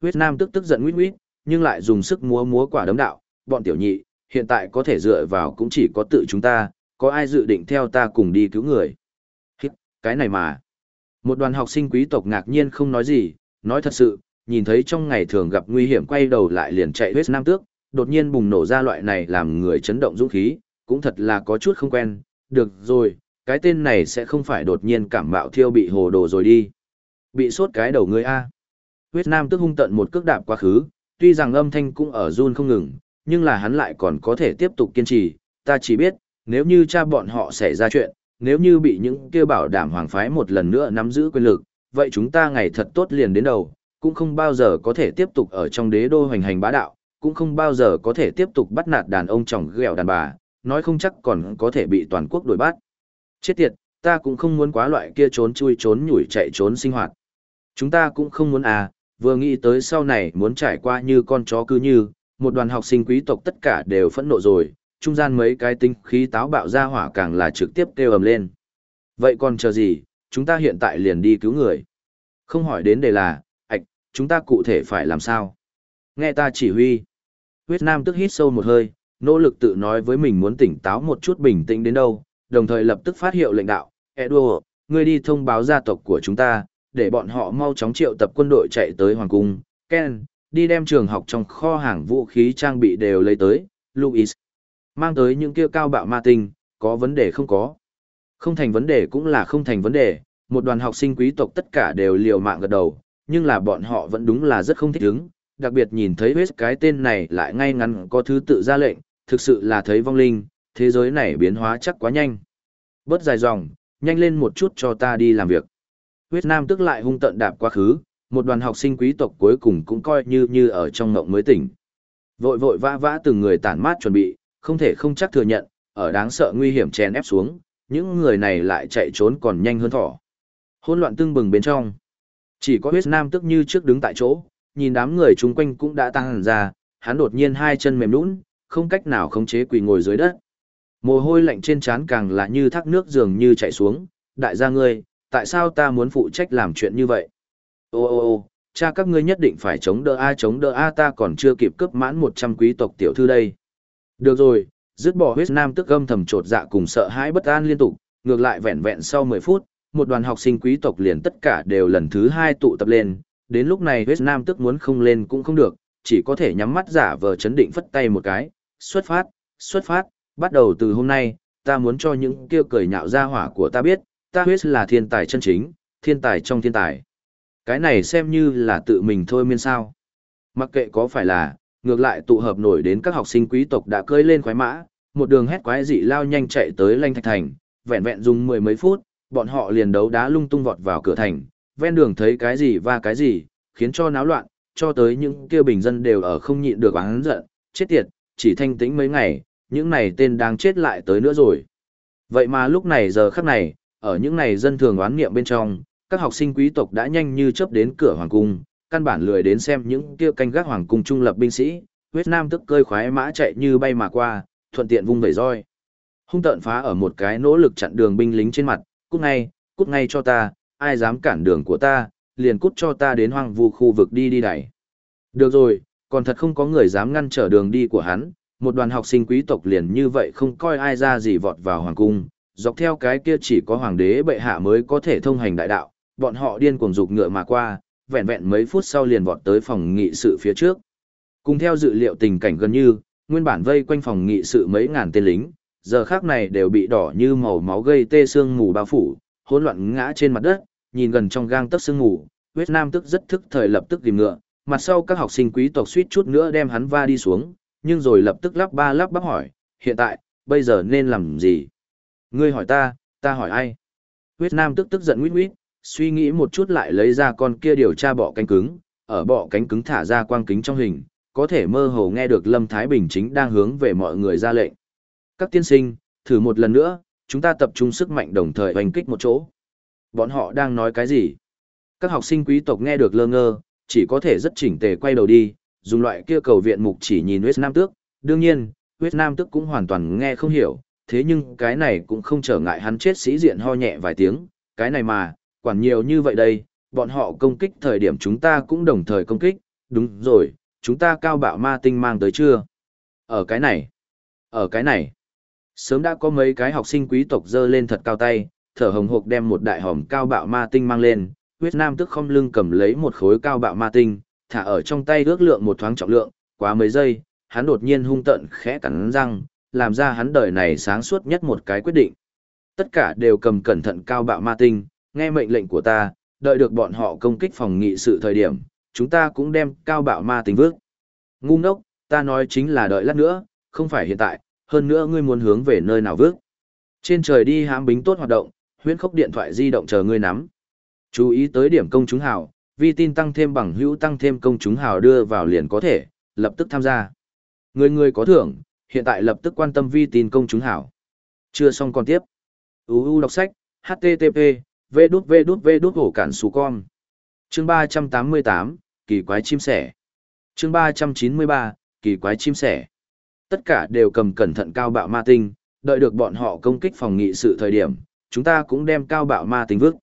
Huyết Nam tức tức giận nguyết nguyết, nhưng lại dùng sức múa múa quả đấm đạo, bọn tiểu nhị, hiện tại có thể dựa vào cũng chỉ có tự chúng ta, có ai dự định theo ta cùng đi cứu người. Cái này mà. Một đoàn học sinh quý tộc ngạc nhiên không nói gì, nói thật sự, nhìn thấy trong ngày thường gặp nguy hiểm quay đầu lại liền chạy huyết nam tước, đột nhiên bùng nổ ra loại này làm người chấn động dũng khí, cũng thật là có chút không quen, được rồi, cái tên này sẽ không phải đột nhiên cảm mạo thiêu bị hồ đồ rồi đi. Bị sốt cái đầu ngươi A. Huyết nam tước hung tận một cước đạp quá khứ, tuy rằng âm thanh cũng ở run không ngừng, nhưng là hắn lại còn có thể tiếp tục kiên trì, ta chỉ biết, nếu như cha bọn họ xảy ra chuyện, nếu như bị những kia bảo đảm hoàng phái một lần nữa nắm giữ quyền lực, vậy chúng ta ngày thật tốt liền đến đầu, cũng không bao giờ có thể tiếp tục ở trong đế đô hoành hành bá đạo, cũng không bao giờ có thể tiếp tục bắt nạt đàn ông chồng ghẹo đàn bà, nói không chắc còn có thể bị toàn quốc đuổi bắt. Chết tiệt, ta cũng không muốn quá loại kia trốn chui trốn nhủi chạy trốn sinh hoạt. Chúng ta cũng không muốn à, vừa nghĩ tới sau này muốn trải qua như con chó cứ như, một đoàn học sinh quý tộc tất cả đều phẫn nộ rồi, trung gian mấy cái tinh khí táo bạo ra hỏa càng là trực tiếp kêu ầm lên. Vậy còn chờ gì, chúng ta hiện tại liền đi cứu người. Không hỏi đến đề là, ạch, chúng ta cụ thể phải làm sao? Nghe ta chỉ huy. Huyết Nam tức hít sâu một hơi, nỗ lực tự nói với mình muốn tỉnh táo một chút bình tĩnh đến đâu, đồng thời lập tức phát hiệu lệnh đạo, Edo, ngươi đi thông báo gia tộc của chúng ta, để bọn họ mau chóng triệu tập quân đội chạy tới Hoàng Cung. Ken, đi đem trường học trong kho hàng vũ khí trang bị đều lấy tới. Louis, mang tới những kia cao bạo ma tinh, có vấn đề không có. Không thành vấn đề cũng là không thành vấn đề, một đoàn học sinh quý tộc tất cả đều liều mạng gật đầu, nhưng là bọn họ vẫn đúng là rất không thích ứng, đặc biệt nhìn thấy hết cái tên này lại ngay ngắn có thứ tự ra lệnh, thực sự là thấy vong linh, thế giới này biến hóa chắc quá nhanh. Bớt dài dòng, nhanh lên một chút cho ta đi làm việc. Huyết Nam tức lại hung tận đạp quá khứ, một đoàn học sinh quý tộc cuối cùng cũng coi như như ở trong ngộng mới tỉnh. Vội vội vã vã từng người tản mát chuẩn bị, không thể không chắc thừa nhận, ở đáng sợ nguy hiểm chèn ép xuống, những người này lại chạy trốn còn nhanh hơn thỏ. Hỗn loạn tương bừng bên trong. Chỉ có huyết nam tức như trước đứng tại chỗ, nhìn đám người chung quanh cũng đã tăng hẳn ra, hắn đột nhiên hai chân mềm nũng, không cách nào khống chế quỳ ngồi dưới đất. Mồ hôi lạnh trên trán càng là như thác nước dường như chảy xuống, đại gia ngươi, tại sao ta muốn phụ trách làm chuyện như vậy? Ô ô ô, cha các ngươi nhất định phải chống đỡ A chống đỡ A ta còn chưa kịp cấp mãn 100 quý tộc tiểu thư đây. Được rồi, dứt bỏ huyết nam tức âm thầm trột dạ cùng sợ hãi bất an liên tục, ngược lại vẹn vẹn sau 10 phút, một đoàn học sinh quý tộc liền tất cả đều lần thứ hai tụ tập lên, đến lúc này huyết nam tức muốn không lên cũng không được, chỉ có thể nhắm mắt giả vờ chấn định phất tay một cái, xuất phát, xuất phát, bắt đầu từ hôm nay, ta muốn cho những kêu cười nhạo ra hỏa của ta biết, ta huyết là thiên tài chân chính, thiên tài trong thiên tài. Cái này xem như là tự mình thôi miên sao. Mặc kệ có phải là, ngược lại tụ hợp nổi đến các học sinh quý tộc đã cưỡi lên khoái mã, một đường hét quái dị lao nhanh chạy tới Lanh Thạch Thành, vẹn vẹn dùng mười mấy phút, bọn họ liền đấu đá lung tung vọt vào cửa thành, ven đường thấy cái gì và cái gì, khiến cho náo loạn, cho tới những kia bình dân đều ở không nhịn được oán giận, chết tiệt, chỉ thanh tĩnh mấy ngày, những này tên đang chết lại tới nữa rồi. Vậy mà lúc này giờ khắc này, ở những này dân thường oán niệm bên trong, các học sinh quý tộc đã nhanh như chớp đến cửa hoàng cung, căn bản lười đến xem những kia canh gác hoàng cung trung lập binh sĩ, huyết nam tức cơi khoái mã chạy như bay mà qua, thuận tiện vung vẩy roi. Hung tợn phá ở một cái nỗ lực chặn đường binh lính trên mặt, cút ngay, cút ngay cho ta, ai dám cản đường của ta, liền cút cho ta đến hoang vu khu vực đi đi đẩy. Được rồi, còn thật không có người dám ngăn trở đường đi của hắn, một đoàn học sinh quý tộc liền như vậy không coi ai ra gì vọt vào hoàng cung, dọc theo cái kia chỉ có hoàng đế bệ hạ mới có thể thông hành đại đạo, bọn họ điên cuồng dục ngựa mà qua, vẹn vẹn mấy phút sau liền vọt tới phòng nghị sự phía trước. Cùng theo dự liệu tình cảnh gần như, nguyên bản vây quanh phòng nghị sự mấy ngàn tên lính, giờ khác này đều bị đỏ như màu máu gây tê xương mù bao phủ, hỗn loạn ngã trên mặt đất, nhìn gần trong gang tấc xương mù, huyết nam tức rất thức thời lập tức tìm ngựa, mặt sau các học sinh quý tộc suýt chút nữa đem hắn va đi xuống, nhưng rồi lập tức lắp ba lắp bắp hỏi, hiện tại, bây giờ nên làm gì? Ngươi hỏi ta, ta hỏi ai? Huyết nam tức tức giận nguyết nguyết, suy nghĩ một chút lại lấy ra con kia điều tra bọ cánh cứng, ở bọ cánh cứng thả ra quang kính trong hình, có thể mơ hồ nghe được Lâm Thái Bình chính đang hướng về mọi người ra lệnh. Các tiên sinh, thử một lần nữa, chúng ta tập trung sức mạnh đồng thời hoành kích một chỗ. Bọn họ đang nói cái gì? Các học sinh quý tộc nghe được lơ ngơ, chỉ có thể rất chỉnh tề quay đầu đi, dùng loại kia cầu viện mục chỉ nhìn Huyết Nam Tước. Đương nhiên, Huyết Nam Tước cũng hoàn toàn nghe không hiểu, thế nhưng cái này cũng không trở ngại hắn chết sĩ diện ho nhẹ vài tiếng. Cái này mà, quản nhiều như vậy đây, bọn họ công kích thời điểm chúng ta cũng đồng thời công kích, đúng rồi, chúng ta cao bạo ma tinh mang tới chưa? Ở cái này, ở cái này, sớm đã có mấy cái học sinh quý tộc dơ lên thật cao tay, thở hồng hộc đem một đại hòm cao bạo ma tinh mang lên, huyết nam tức không lưng cầm lấy một khối cao bạo ma tinh, thả ở trong tay ước lượng một thoáng trọng lượng, quá mấy giây, hắn đột nhiên hung tận khẽ cắn răng, làm ra hắn đời này sáng suốt nhất một cái quyết định. Tất cả đều cầm cẩn thận cao bạo ma tinh, nghe mệnh lệnh của ta, đợi được bọn họ công kích phòng nghị sự thời điểm, chúng ta cũng đem cao bạo ma tình vước. Ngu ngốc, ta nói chính là đợi lát nữa, không phải hiện tại, hơn nữa ngươi muốn hướng về nơi nào vước. Trên trời đi hám bính tốt hoạt động, huyễn khốc điện thoại di động chờ ngươi nắm. Chú ý tới điểm công chúng hào, vi tin tăng thêm bằng hữu tăng thêm công chúng hào đưa vào liền có thể, lập tức tham gia. Người người có thưởng, hiện tại lập tức quan tâm vi tin công chúng hào. Chưa xong còn tiếp. UU đọc sách, http, Vê đút vê đút vê đút hổ cản xù con. Chương 388, kỳ quái chim sẻ. Chương 393, kỳ quái chim sẻ. Tất cả đều cầm cẩn thận cao bạo ma tinh, đợi được bọn họ công kích phòng nghị sự thời điểm, chúng ta cũng đem cao bạo ma tinh vứt.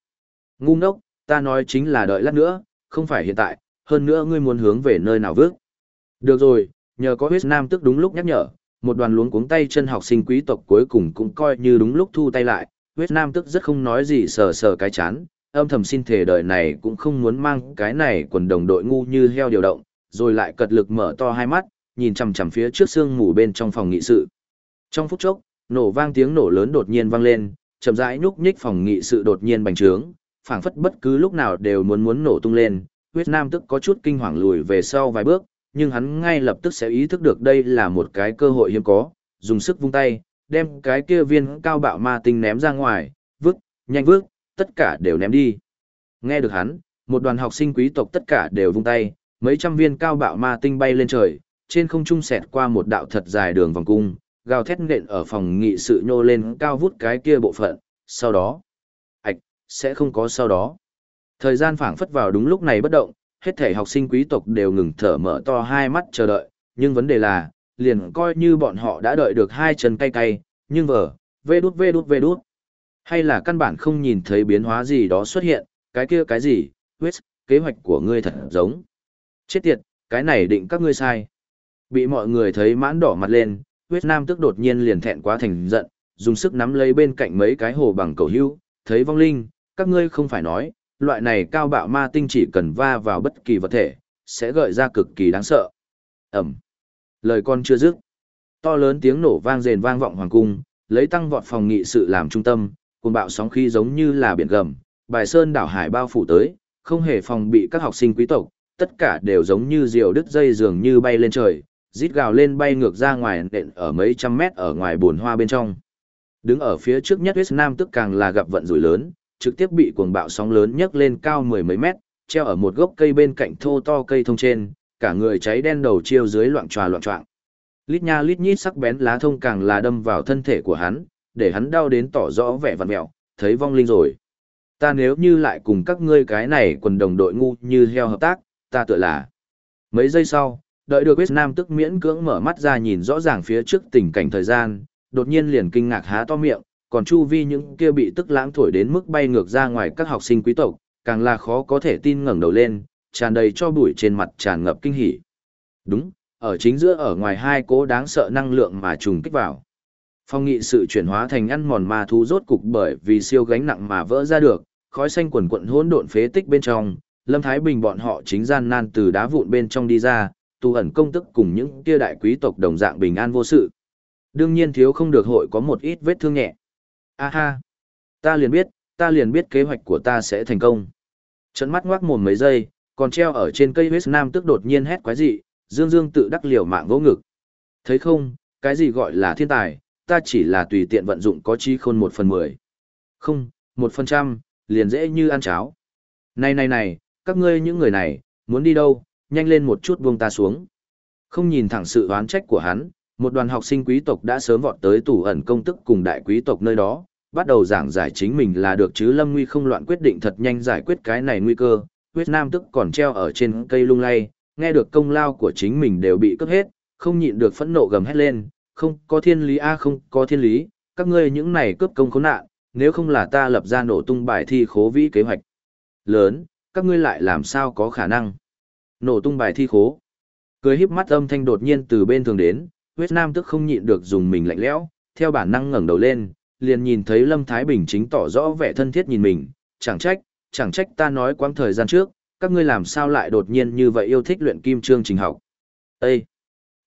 Ngu ngốc, ta nói chính là đợi lát nữa, không phải hiện tại, hơn nữa ngươi muốn hướng về nơi nào vứt? Được rồi, nhờ có huyết nam tức đúng lúc nhắc nhở, một đoàn luống cuống tay chân học sinh quý tộc cuối cùng cũng coi như đúng lúc thu tay lại, huyết nam tức rất không nói gì sờ sờ cái chán, âm thầm xin thể đời này cũng không muốn mang cái này quần đồng đội ngu như heo điều động, rồi lại cật lực mở to hai mắt, nhìn chằm chằm phía trước sương mù bên trong phòng nghị sự. Trong phút chốc, nổ vang tiếng nổ lớn đột nhiên vang lên, chậm rãi nhúc nhích phòng nghị sự đột nhiên bành trướng, phảng phất bất cứ lúc nào đều muốn muốn nổ tung lên, huyết nam tức có chút kinh hoàng lùi về sau vài bước, nhưng hắn ngay lập tức sẽ ý thức được đây là một cái cơ hội hiếm có, dùng sức vung tay, đem cái kia viên cao bạo ma tinh ném ra ngoài, vứt, nhanh vứt, tất cả đều ném đi. Nghe được hắn, một đoàn học sinh quý tộc tất cả đều vung tay, mấy trăm viên cao bạo ma tinh bay lên trời, trên không trung xẹt qua một đạo thật dài đường vòng cung, gào thét nện ở phòng nghị sự nhô lên cao vút cái kia bộ phận, sau đó, ạch, sẽ không có sau đó. Thời gian phảng phất vào đúng lúc này bất động, hết thể học sinh quý tộc đều ngừng thở mở to hai mắt chờ đợi, nhưng vấn đề là, liền coi như bọn họ đã đợi được hai chân cay cay, nhưng vờ, vê đút vê đút vê đút. Hay là căn bản không nhìn thấy biến hóa gì đó xuất hiện, cái kia cái gì, huyết, kế hoạch của ngươi thật giống. Chết tiệt, cái này định các ngươi sai. Bị mọi người thấy mãn đỏ mặt lên, huyết nam tức đột nhiên liền thẹn quá thành giận, dùng sức nắm lấy bên cạnh mấy cái hồ bằng cầu hưu, thấy vong linh, các ngươi không phải nói, loại này cao bạo ma tinh chỉ cần va vào bất kỳ vật thể, sẽ gợi ra cực kỳ đáng sợ. Ẩm. Lời con chưa dứt. To lớn tiếng nổ vang rền vang vọng hoàng cung, lấy tăng vọt phòng nghị sự làm trung tâm, cùng bạo sóng khí giống như là biển gầm, bài sơn đảo hải bao phủ tới, không hề phòng bị các học sinh quý tộc, tất cả đều giống như diều đứt dây dường như bay lên trời, rít gào lên bay ngược ra ngoài nện ở mấy trăm mét ở ngoài bồn hoa bên trong. Đứng ở phía trước nhất Huyết Nam tức càng là gặp vận rủi lớn, trực tiếp bị cuồng bạo sóng lớn nhấc lên cao mười mấy mét, treo ở một gốc cây bên cạnh thô to cây thông trên, cả người cháy đen đầu chiêu dưới loạn tròa loạn trọng. Lít nha lít nhít sắc bén lá thông càng là đâm vào thân thể của hắn, để hắn đau đến tỏ rõ vẻ vặn mẹo, thấy vong linh rồi. Ta nếu như lại cùng các ngươi cái này quần đồng đội ngu như heo hợp tác, ta tựa là. Mấy giây sau, đợi được West Nam tức miễn cưỡng mở mắt ra nhìn rõ ràng phía trước tình cảnh thời gian, đột nhiên liền kinh ngạc há to miệng, còn chu vi những kia bị tức lãng thổi đến mức bay ngược ra ngoài các học sinh quý tộc, càng là khó có thể tin ngẩng đầu lên, tràn đầy cho bụi trên mặt tràn ngập kinh hỉ. Đúng, ở chính giữa ở ngoài hai cố đáng sợ năng lượng mà trùng kích vào. Phong nghị sự chuyển hóa thành ăn mòn ma thú rốt cục bởi vì siêu gánh nặng mà vỡ ra được, khói xanh quần quận hỗn độn phế tích bên trong, Lâm Thái Bình bọn họ chính gian nan từ đá vụn bên trong đi ra, tu ẩn công tức cùng những kia đại quý tộc đồng dạng bình an vô sự. Đương nhiên thiếu không được hội có một ít vết thương nhẹ. A ha! Ta liền biết, ta liền biết kế hoạch của ta sẽ thành công. Trận mắt ngoác mồm mấy giây, còn treo ở trên cây huyết nam tức đột nhiên hét quái dị, dương dương tự đắc liều mạng vỗ ngực. Thấy không, cái gì gọi là thiên tài, ta chỉ là tùy tiện vận dụng có chi khôn một phần mười. Không, một phần trăm, liền dễ như ăn cháo. Này này này, các ngươi những người này, muốn đi đâu, nhanh lên một chút buông ta xuống. Không nhìn thẳng sự oán trách của hắn, một đoàn học sinh quý tộc đã sớm vọt tới tủ ẩn công tức cùng đại quý tộc nơi đó, bắt đầu giảng giải chính mình là được chứ Lâm Nguy không loạn quyết định thật nhanh giải quyết cái này nguy cơ, huyết nam tức còn treo ở trên cây lung lay, nghe được công lao của chính mình đều bị cướp hết, không nhịn được phẫn nộ gầm hét lên, không có thiên lý a à, không có thiên lý, các ngươi những này cướp công khốn nạn, nếu không là ta lập ra nổ tung bài thi khố vĩ kế hoạch lớn, các ngươi lại làm sao có khả năng nổ tung bài thi khố. Cười híp mắt âm thanh đột nhiên từ bên thường đến, huyết nam tức không nhịn được dùng mình lạnh lẽo, theo bản năng ngẩng đầu lên, liền nhìn thấy Lâm Thái Bình chính tỏ rõ vẻ thân thiết nhìn mình, chẳng trách, chẳng trách ta nói quãng thời gian trước, các ngươi làm sao lại đột nhiên như vậy yêu thích luyện kim chương trình học. Ê!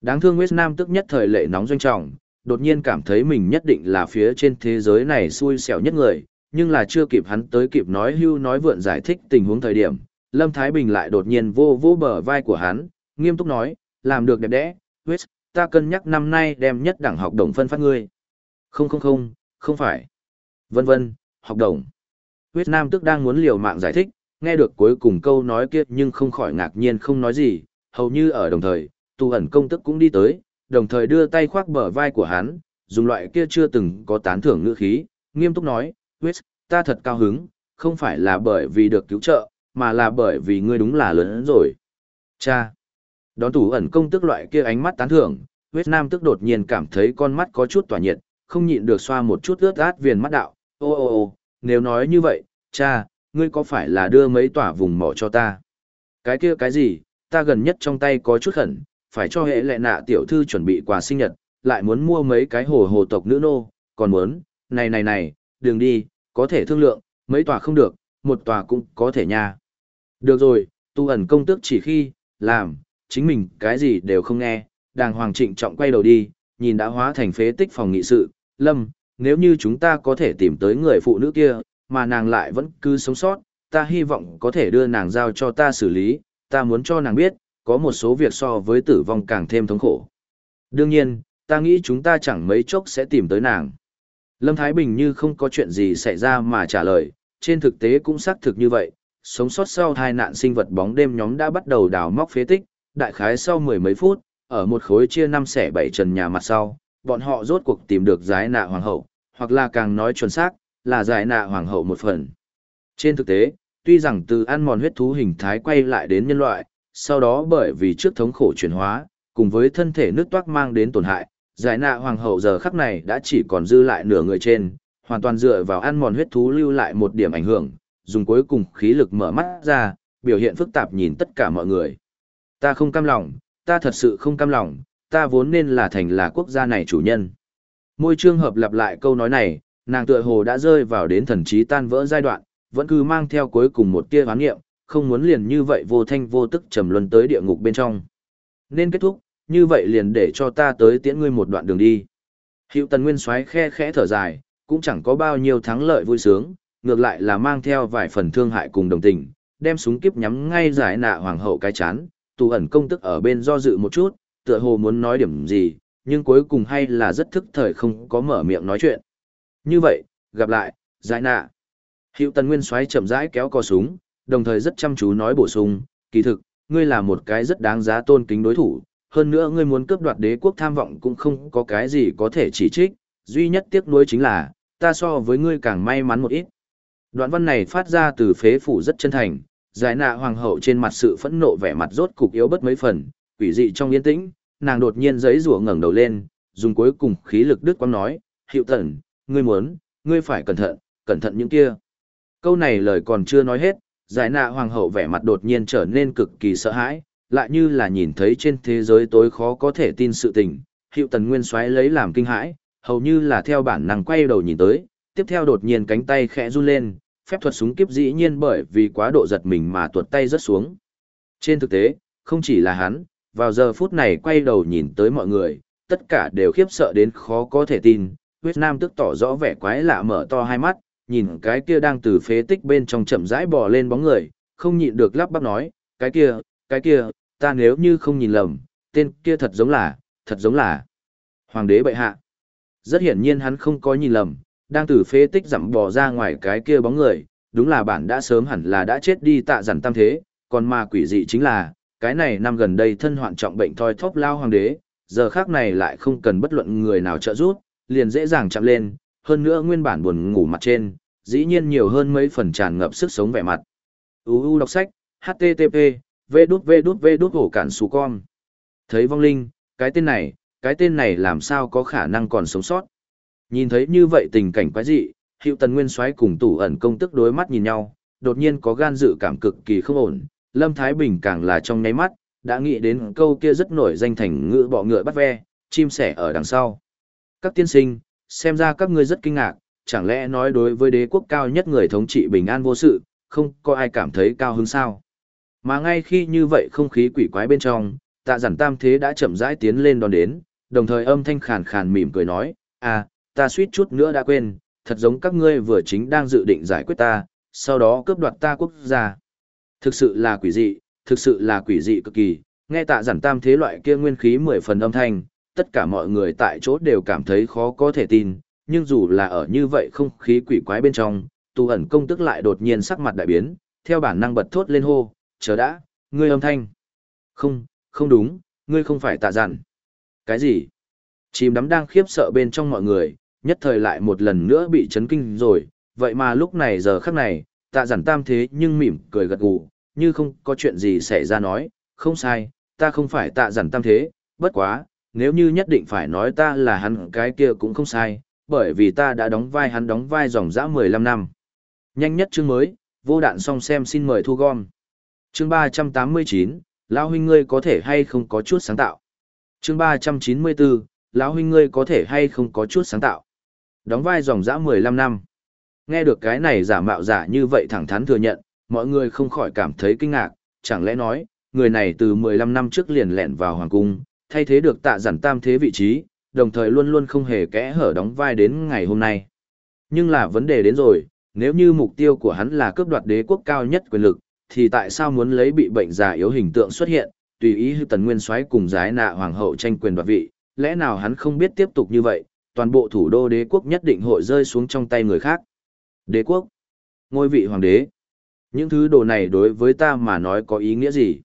Đáng thương West nam tức nhất thời lệ nóng doanh trọng, đột nhiên cảm thấy mình nhất định là phía trên thế giới này xui xẻo nhất người, nhưng là chưa kịp hắn tới kịp nói hưu nói vượn giải thích tình huống thời điểm, Lâm Thái Bình lại đột nhiên vô vô bờ vai của hắn, nghiêm túc nói, làm được đẹp đẽ, West, ta cân nhắc năm nay đem nhất đẳng học đồng phân phát ngươi. Không không không, không phải. Vân vân, học đồng. Huyết Nam tức đang muốn liều mạng giải thích, nghe được cuối cùng câu nói kia nhưng không khỏi ngạc nhiên không nói gì, hầu như ở đồng thời, tu ẩn công tức cũng đi tới, đồng thời đưa tay khoác bờ vai của hắn, dùng loại kia chưa từng có tán thưởng ngữ khí, nghiêm túc nói, huyết, ta thật cao hứng, không phải là bởi vì được cứu trợ, mà là bởi vì ngươi đúng là lớn rồi. Cha! Đón tủ ẩn công tức loại kia ánh mắt tán thưởng, huyết nam tức đột nhiên cảm thấy con mắt có chút tỏa nhiệt, không nhịn được xoa một chút ướt át viền mắt đạo. Ô ô ô, nếu nói như vậy, cha, ngươi có phải là đưa mấy tỏa vùng mỏ cho ta? Cái kia cái gì, ta gần nhất trong tay có chút khẩn, phải cho hệ lệ nạ tiểu thư chuẩn bị quà sinh nhật, lại muốn mua mấy cái hồ hồ tộc nữ nô, còn muốn, này này này, đường đi, có thể thương lượng, mấy tòa không được, một tòa cũng có thể nha. Được rồi, tu ẩn công tước chỉ khi, làm, chính mình cái gì đều không nghe, đàng hoàng trịnh trọng quay đầu đi, nhìn đã hóa thành phế tích phòng nghị sự, lâm, nếu như chúng ta có thể tìm tới người phụ nữ kia, mà nàng lại vẫn cứ sống sót, ta hy vọng có thể đưa nàng giao cho ta xử lý, ta muốn cho nàng biết, có một số việc so với tử vong càng thêm thống khổ. Đương nhiên, ta nghĩ chúng ta chẳng mấy chốc sẽ tìm tới nàng. Lâm Thái Bình như không có chuyện gì xảy ra mà trả lời, trên thực tế cũng xác thực như vậy, sống sót sau hai nạn sinh vật bóng đêm nhóm đã bắt đầu đào móc phế tích, đại khái sau mười mấy phút, ở một khối chia năm xẻ bảy trần nhà mặt sau, bọn họ rốt cuộc tìm được giái nạ hoàng hậu, hoặc là càng nói chuẩn xác, là giải nạ hoàng hậu một phần. Trên thực tế, tuy rằng từ ăn mòn huyết thú hình thái quay lại đến nhân loại, sau đó bởi vì trước thống khổ chuyển hóa, cùng với thân thể nước toát mang đến tổn hại, giải nạ hoàng hậu giờ khắc này đã chỉ còn dư lại nửa người trên, hoàn toàn dựa vào ăn mòn huyết thú lưu lại một điểm ảnh hưởng, dùng cuối cùng khí lực mở mắt ra, biểu hiện phức tạp nhìn tất cả mọi người. Ta không cam lòng, ta thật sự không cam lòng, ta vốn nên là thành là quốc gia này chủ nhân. Môi trương hợp lặp lại câu nói này, nàng tựa hồ đã rơi vào đến thần trí tan vỡ giai đoạn, vẫn cứ mang theo cuối cùng một tia hoán nghiệm, không muốn liền như vậy vô thanh vô tức trầm luân tới địa ngục bên trong. Nên kết thúc, như vậy liền để cho ta tới tiễn ngươi một đoạn đường đi. Hiệu tần nguyên xoáy khe khẽ thở dài, cũng chẳng có bao nhiêu thắng lợi vui sướng, ngược lại là mang theo vài phần thương hại cùng đồng tình, đem súng kiếp nhắm ngay giải nạ hoàng hậu cái chán, tù ẩn công tức ở bên do dự một chút, tựa hồ muốn nói điểm gì, nhưng cuối cùng hay là rất thức thời không có mở miệng nói chuyện. Như vậy, gặp lại, giải nạ. Hiệu tần nguyên xoáy chậm rãi kéo cò súng, đồng thời rất chăm chú nói bổ sung, kỳ thực, ngươi là một cái rất đáng giá tôn kính đối thủ, hơn nữa ngươi muốn cướp đoạt đế quốc tham vọng cũng không có cái gì có thể chỉ trích, duy nhất tiếc nuối chính là, ta so với ngươi càng may mắn một ít. Đoạn văn này phát ra từ phế phủ rất chân thành, giải nạ hoàng hậu trên mặt sự phẫn nộ vẻ mặt rốt cục yếu bất mấy phần, quỷ dị trong yên tĩnh, nàng đột nhiên giấy rủa ngẩng đầu lên, dùng cuối cùng khí lực đứt quang nói, hiệu tần, ngươi muốn, ngươi phải cẩn thận, cẩn thận những kia. Câu này lời còn chưa nói hết, giải nạ hoàng hậu vẻ mặt đột nhiên trở nên cực kỳ sợ hãi, lại như là nhìn thấy trên thế giới tối khó có thể tin sự tình, hiệu tần nguyên xoáy lấy làm kinh hãi, hầu như là theo bản năng quay đầu nhìn tới, tiếp theo đột nhiên cánh tay khẽ run lên, phép thuật súng kiếp dĩ nhiên bởi vì quá độ giật mình mà tuột tay rớt xuống. Trên thực tế, không chỉ là hắn, vào giờ phút này quay đầu nhìn tới mọi người, tất cả đều khiếp sợ đến khó có thể tin, huyết nam tức tỏ rõ vẻ quái lạ mở to hai mắt, nhìn cái kia đang từ phế tích bên trong chậm rãi bò lên bóng người, không nhịn được lắp bắp nói, cái kia, cái kia, ta nếu như không nhìn lầm, tên kia thật giống là, thật giống là Hoàng đế bệ hạ. Rất hiển nhiên hắn không có nhìn lầm, đang từ phế tích dặm bò ra ngoài cái kia bóng người, đúng là bản đã sớm hẳn là đã chết đi tạ giản tam thế, còn mà quỷ dị chính là, cái này năm gần đây thân hoạn trọng bệnh thoi thóp lao hoàng đế, giờ khác này lại không cần bất luận người nào trợ giúp, liền dễ dàng chạm lên, hơn nữa nguyên bản buồn ngủ mặt trên, dĩ nhiên nhiều hơn mấy phần tràn ngập sức sống vẻ mặt. UU đọc sách, HTTP, V đút V đút V đút hổ cản xù con. Thấy vong linh, cái tên này, cái tên này làm sao có khả năng còn sống sót. Nhìn thấy như vậy tình cảnh quái dị, hiệu tần nguyên soái cùng tủ ẩn công tức đối mắt nhìn nhau, đột nhiên có gan dự cảm cực kỳ không ổn, Lâm Thái Bình càng là trong nháy mắt, đã nghĩ đến câu kia rất nổi danh thành ngữ bọ ngựa bắt ve, chim sẻ ở đằng sau. Các tiên sinh, xem ra các ngươi rất kinh ngạc, chẳng lẽ nói đối với đế quốc cao nhất người thống trị bình an vô sự, không có ai cảm thấy cao hứng sao? Mà ngay khi như vậy không khí quỷ quái bên trong, tạ giản tam thế đã chậm rãi tiến lên đón đến, đồng thời âm thanh khàn khàn mỉm cười nói, à, ta suýt chút nữa đã quên, thật giống các ngươi vừa chính đang dự định giải quyết ta, sau đó cướp đoạt ta quốc gia. Thực sự là quỷ dị, thực sự là quỷ dị cực kỳ, nghe tạ giản tam thế loại kia nguyên khí mười phần âm thanh, tất cả mọi người tại chỗ đều cảm thấy khó có thể tin, nhưng dù là ở như vậy không khí quỷ quái bên trong, tu ẩn công tức lại đột nhiên sắc mặt đại biến, theo bản năng bật thốt lên hô, chờ đã, ngươi âm thanh. Không, không đúng, ngươi không phải tạ giản. Cái gì? Chìm đắm đang khiếp sợ bên trong mọi người, nhất thời lại một lần nữa bị chấn kinh rồi, vậy mà lúc này giờ khắc này, tạ giản tam thế nhưng mỉm cười gật gù, như không có chuyện gì xảy ra nói, không sai, ta không phải tạ giản tam thế, bất quá, nếu như nhất định phải nói ta là hắn cái kia cũng không sai, bởi vì ta đã đóng vai hắn đóng vai dòng dã 15 năm. Nhanh nhất chương mới, vô đạn xong xem xin mời thu gom. Chương 389, lão huynh ngươi có thể hay không có chút sáng tạo. Chương 394, lão huynh ngươi có thể hay không có chút sáng tạo. Đóng vai dòng dã 15 năm. Nghe được cái này giả mạo giả như vậy thẳng thắn thừa nhận, mọi người không khỏi cảm thấy kinh ngạc, chẳng lẽ nói, người này từ 15 năm trước liền lẹn vào hoàng cung, thay thế được tạ giản tam thế vị trí, đồng thời luôn luôn không hề kẽ hở đóng vai đến ngày hôm nay. Nhưng là vấn đề đến rồi, nếu như mục tiêu của hắn là cướp đoạt đế quốc cao nhất quyền lực, thì tại sao muốn lấy bị bệnh già yếu hình tượng xuất hiện, tùy ý hư tần nguyên soái cùng giái nạ hoàng hậu tranh quyền đoạt vị, lẽ nào hắn không biết tiếp tục như vậy, toàn bộ thủ đô đế quốc nhất định hội rơi xuống trong tay người khác. Đế quốc, ngôi vị hoàng đế, những thứ đồ này đối với ta mà nói có ý nghĩa gì?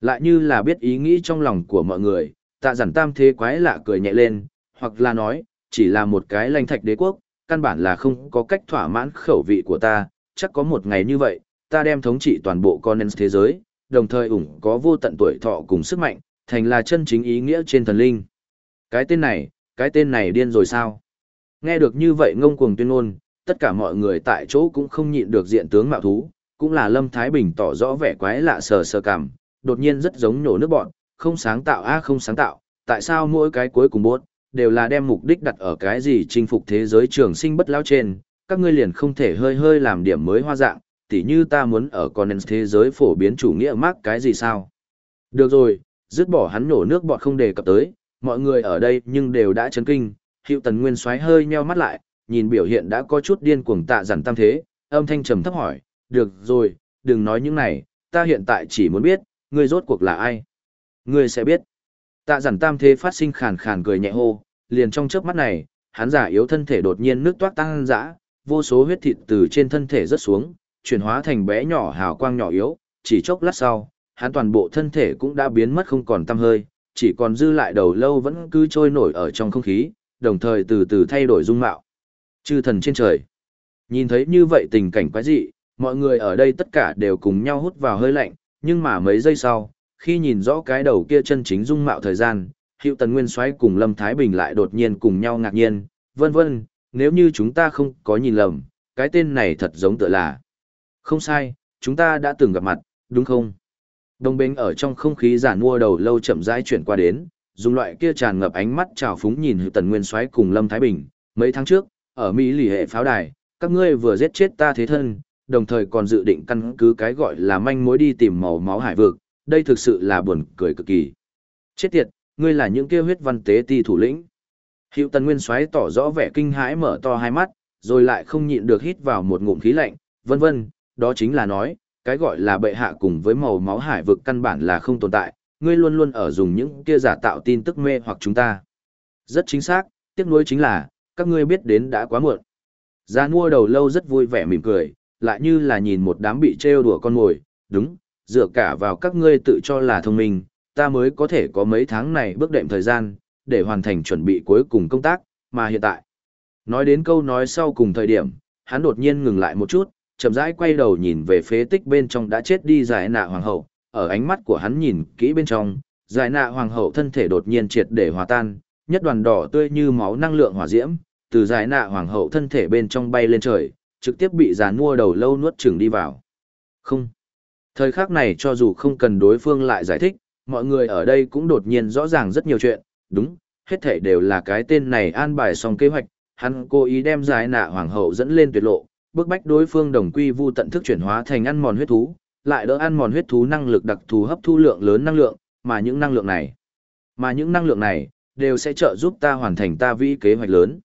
Lại như là biết ý nghĩ trong lòng của mọi người, tạ giản tam thế quái lạ cười nhẹ lên, hoặc là nói, chỉ là một cái lanh thạch đế quốc, căn bản là không có cách thỏa mãn khẩu vị của ta, chắc có một ngày như vậy, ta đem thống trị toàn bộ con thế giới, đồng thời ủng có vô tận tuổi thọ cùng sức mạnh, thành là chân chính ý nghĩa trên thần linh. Cái tên này, cái tên này điên rồi sao? Nghe được như vậy ngông cuồng tuyên ngôn, tất cả mọi người tại chỗ cũng không nhịn được diện tướng mạo thú, cũng là Lâm Thái Bình tỏ rõ vẻ quái lạ sờ sờ cảm, đột nhiên rất giống nhổ nước bọn, không sáng tạo a à không sáng tạo, tại sao mỗi cái cuối cùng bốt, đều là đem mục đích đặt ở cái gì chinh phục thế giới trường sinh bất lao trên, các ngươi liền không thể hơi hơi làm điểm mới hoa dạng, tỉ như ta muốn ở con thế giới phổ biến chủ nghĩa mắc cái gì sao. Được rồi, dứt bỏ hắn nổ nước bọt không đề cập tới, mọi người ở đây nhưng đều đã chấn kinh, hiệu tần nguyên xoáy hơi nheo mắt lại, nhìn biểu hiện đã có chút điên cuồng tạ giản tam thế, âm thanh trầm thấp hỏi, được rồi, đừng nói những này, ta hiện tại chỉ muốn biết, ngươi rốt cuộc là ai. Ngươi sẽ biết. Tạ giản tam thế phát sinh khàn khàn cười nhẹ hô, liền trong chớp mắt này, hắn giả yếu thân thể đột nhiên nước toát tăng dã, vô số huyết thịt từ trên thân thể rớt xuống, chuyển hóa thành bé nhỏ hào quang nhỏ yếu, chỉ chốc lát sau, hắn toàn bộ thân thể cũng đã biến mất không còn tăm hơi, chỉ còn dư lại đầu lâu vẫn cứ trôi nổi ở trong không khí, đồng thời từ từ thay đổi dung mạo. Chư thần trên trời. Nhìn thấy như vậy tình cảnh quái dị, mọi người ở đây tất cả đều cùng nhau hút vào hơi lạnh, nhưng mà mấy giây sau, khi nhìn rõ cái đầu kia chân chính dung mạo thời gian, Hiệu Tần Nguyên Soái cùng Lâm Thái Bình lại đột nhiên cùng nhau ngạc nhiên, vân vân, nếu như chúng ta không có nhìn lầm, cái tên này thật giống tựa là. Không sai, chúng ta đã từng gặp mặt, đúng không? Đồng bến ở trong không khí giản mua đầu lâu chậm rãi chuyển qua đến, dùng loại kia tràn ngập ánh mắt trào phúng nhìn Hiệu Tần Nguyên Soái cùng Lâm Thái Bình, mấy tháng trước, ở Mỹ lì hệ pháo đài, các ngươi vừa giết chết ta thế thân, đồng thời còn dự định căn cứ cái gọi là manh mối đi tìm màu máu hải vực, đây thực sự là buồn cười cực kỳ. Chết tiệt, ngươi là những kia huyết văn tế ti thủ lĩnh. Hiệu tần nguyên xoáy tỏ rõ vẻ kinh hãi mở to hai mắt, rồi lại không nhịn được hít vào một ngụm khí lạnh, vân vân, đó chính là nói, cái gọi là bệ hạ cùng với màu máu hải vực căn bản là không tồn tại, ngươi luôn luôn ở dùng những kia giả tạo tin tức mê hoặc chúng ta. Rất chính xác, tiếc nuối chính là, các ngươi biết đến đã quá muộn. Gia mua đầu lâu rất vui vẻ mỉm cười, lại như là nhìn một đám bị trêu đùa con mồi, đúng, dựa cả vào các ngươi tự cho là thông minh, ta mới có thể có mấy tháng này bước đệm thời gian, để hoàn thành chuẩn bị cuối cùng công tác, mà hiện tại. Nói đến câu nói sau cùng thời điểm, hắn đột nhiên ngừng lại một chút, chậm rãi quay đầu nhìn về phế tích bên trong đã chết đi giải nạ hoàng hậu, ở ánh mắt của hắn nhìn kỹ bên trong, giải nạ hoàng hậu thân thể đột nhiên triệt để hòa tan, nhất đoàn đỏ tươi như máu năng lượng hỏa diễm, từ giải nạ hoàng hậu thân thể bên trong bay lên trời, trực tiếp bị giàn mua đầu lâu nuốt chửng đi vào. Không. Thời khắc này cho dù không cần đối phương lại giải thích, mọi người ở đây cũng đột nhiên rõ ràng rất nhiều chuyện, đúng, hết thảy đều là cái tên này an bài xong kế hoạch, hắn cố ý đem giải nạ hoàng hậu dẫn lên tuyệt lộ, bức bách đối phương đồng quy vu tận thức chuyển hóa thành ăn mòn huyết thú, lại đỡ ăn mòn huyết thú năng lực đặc thù hấp thu lượng lớn năng lượng, mà những năng lượng này, mà những năng lượng này đều sẽ trợ giúp ta hoàn thành ta vĩ kế hoạch lớn.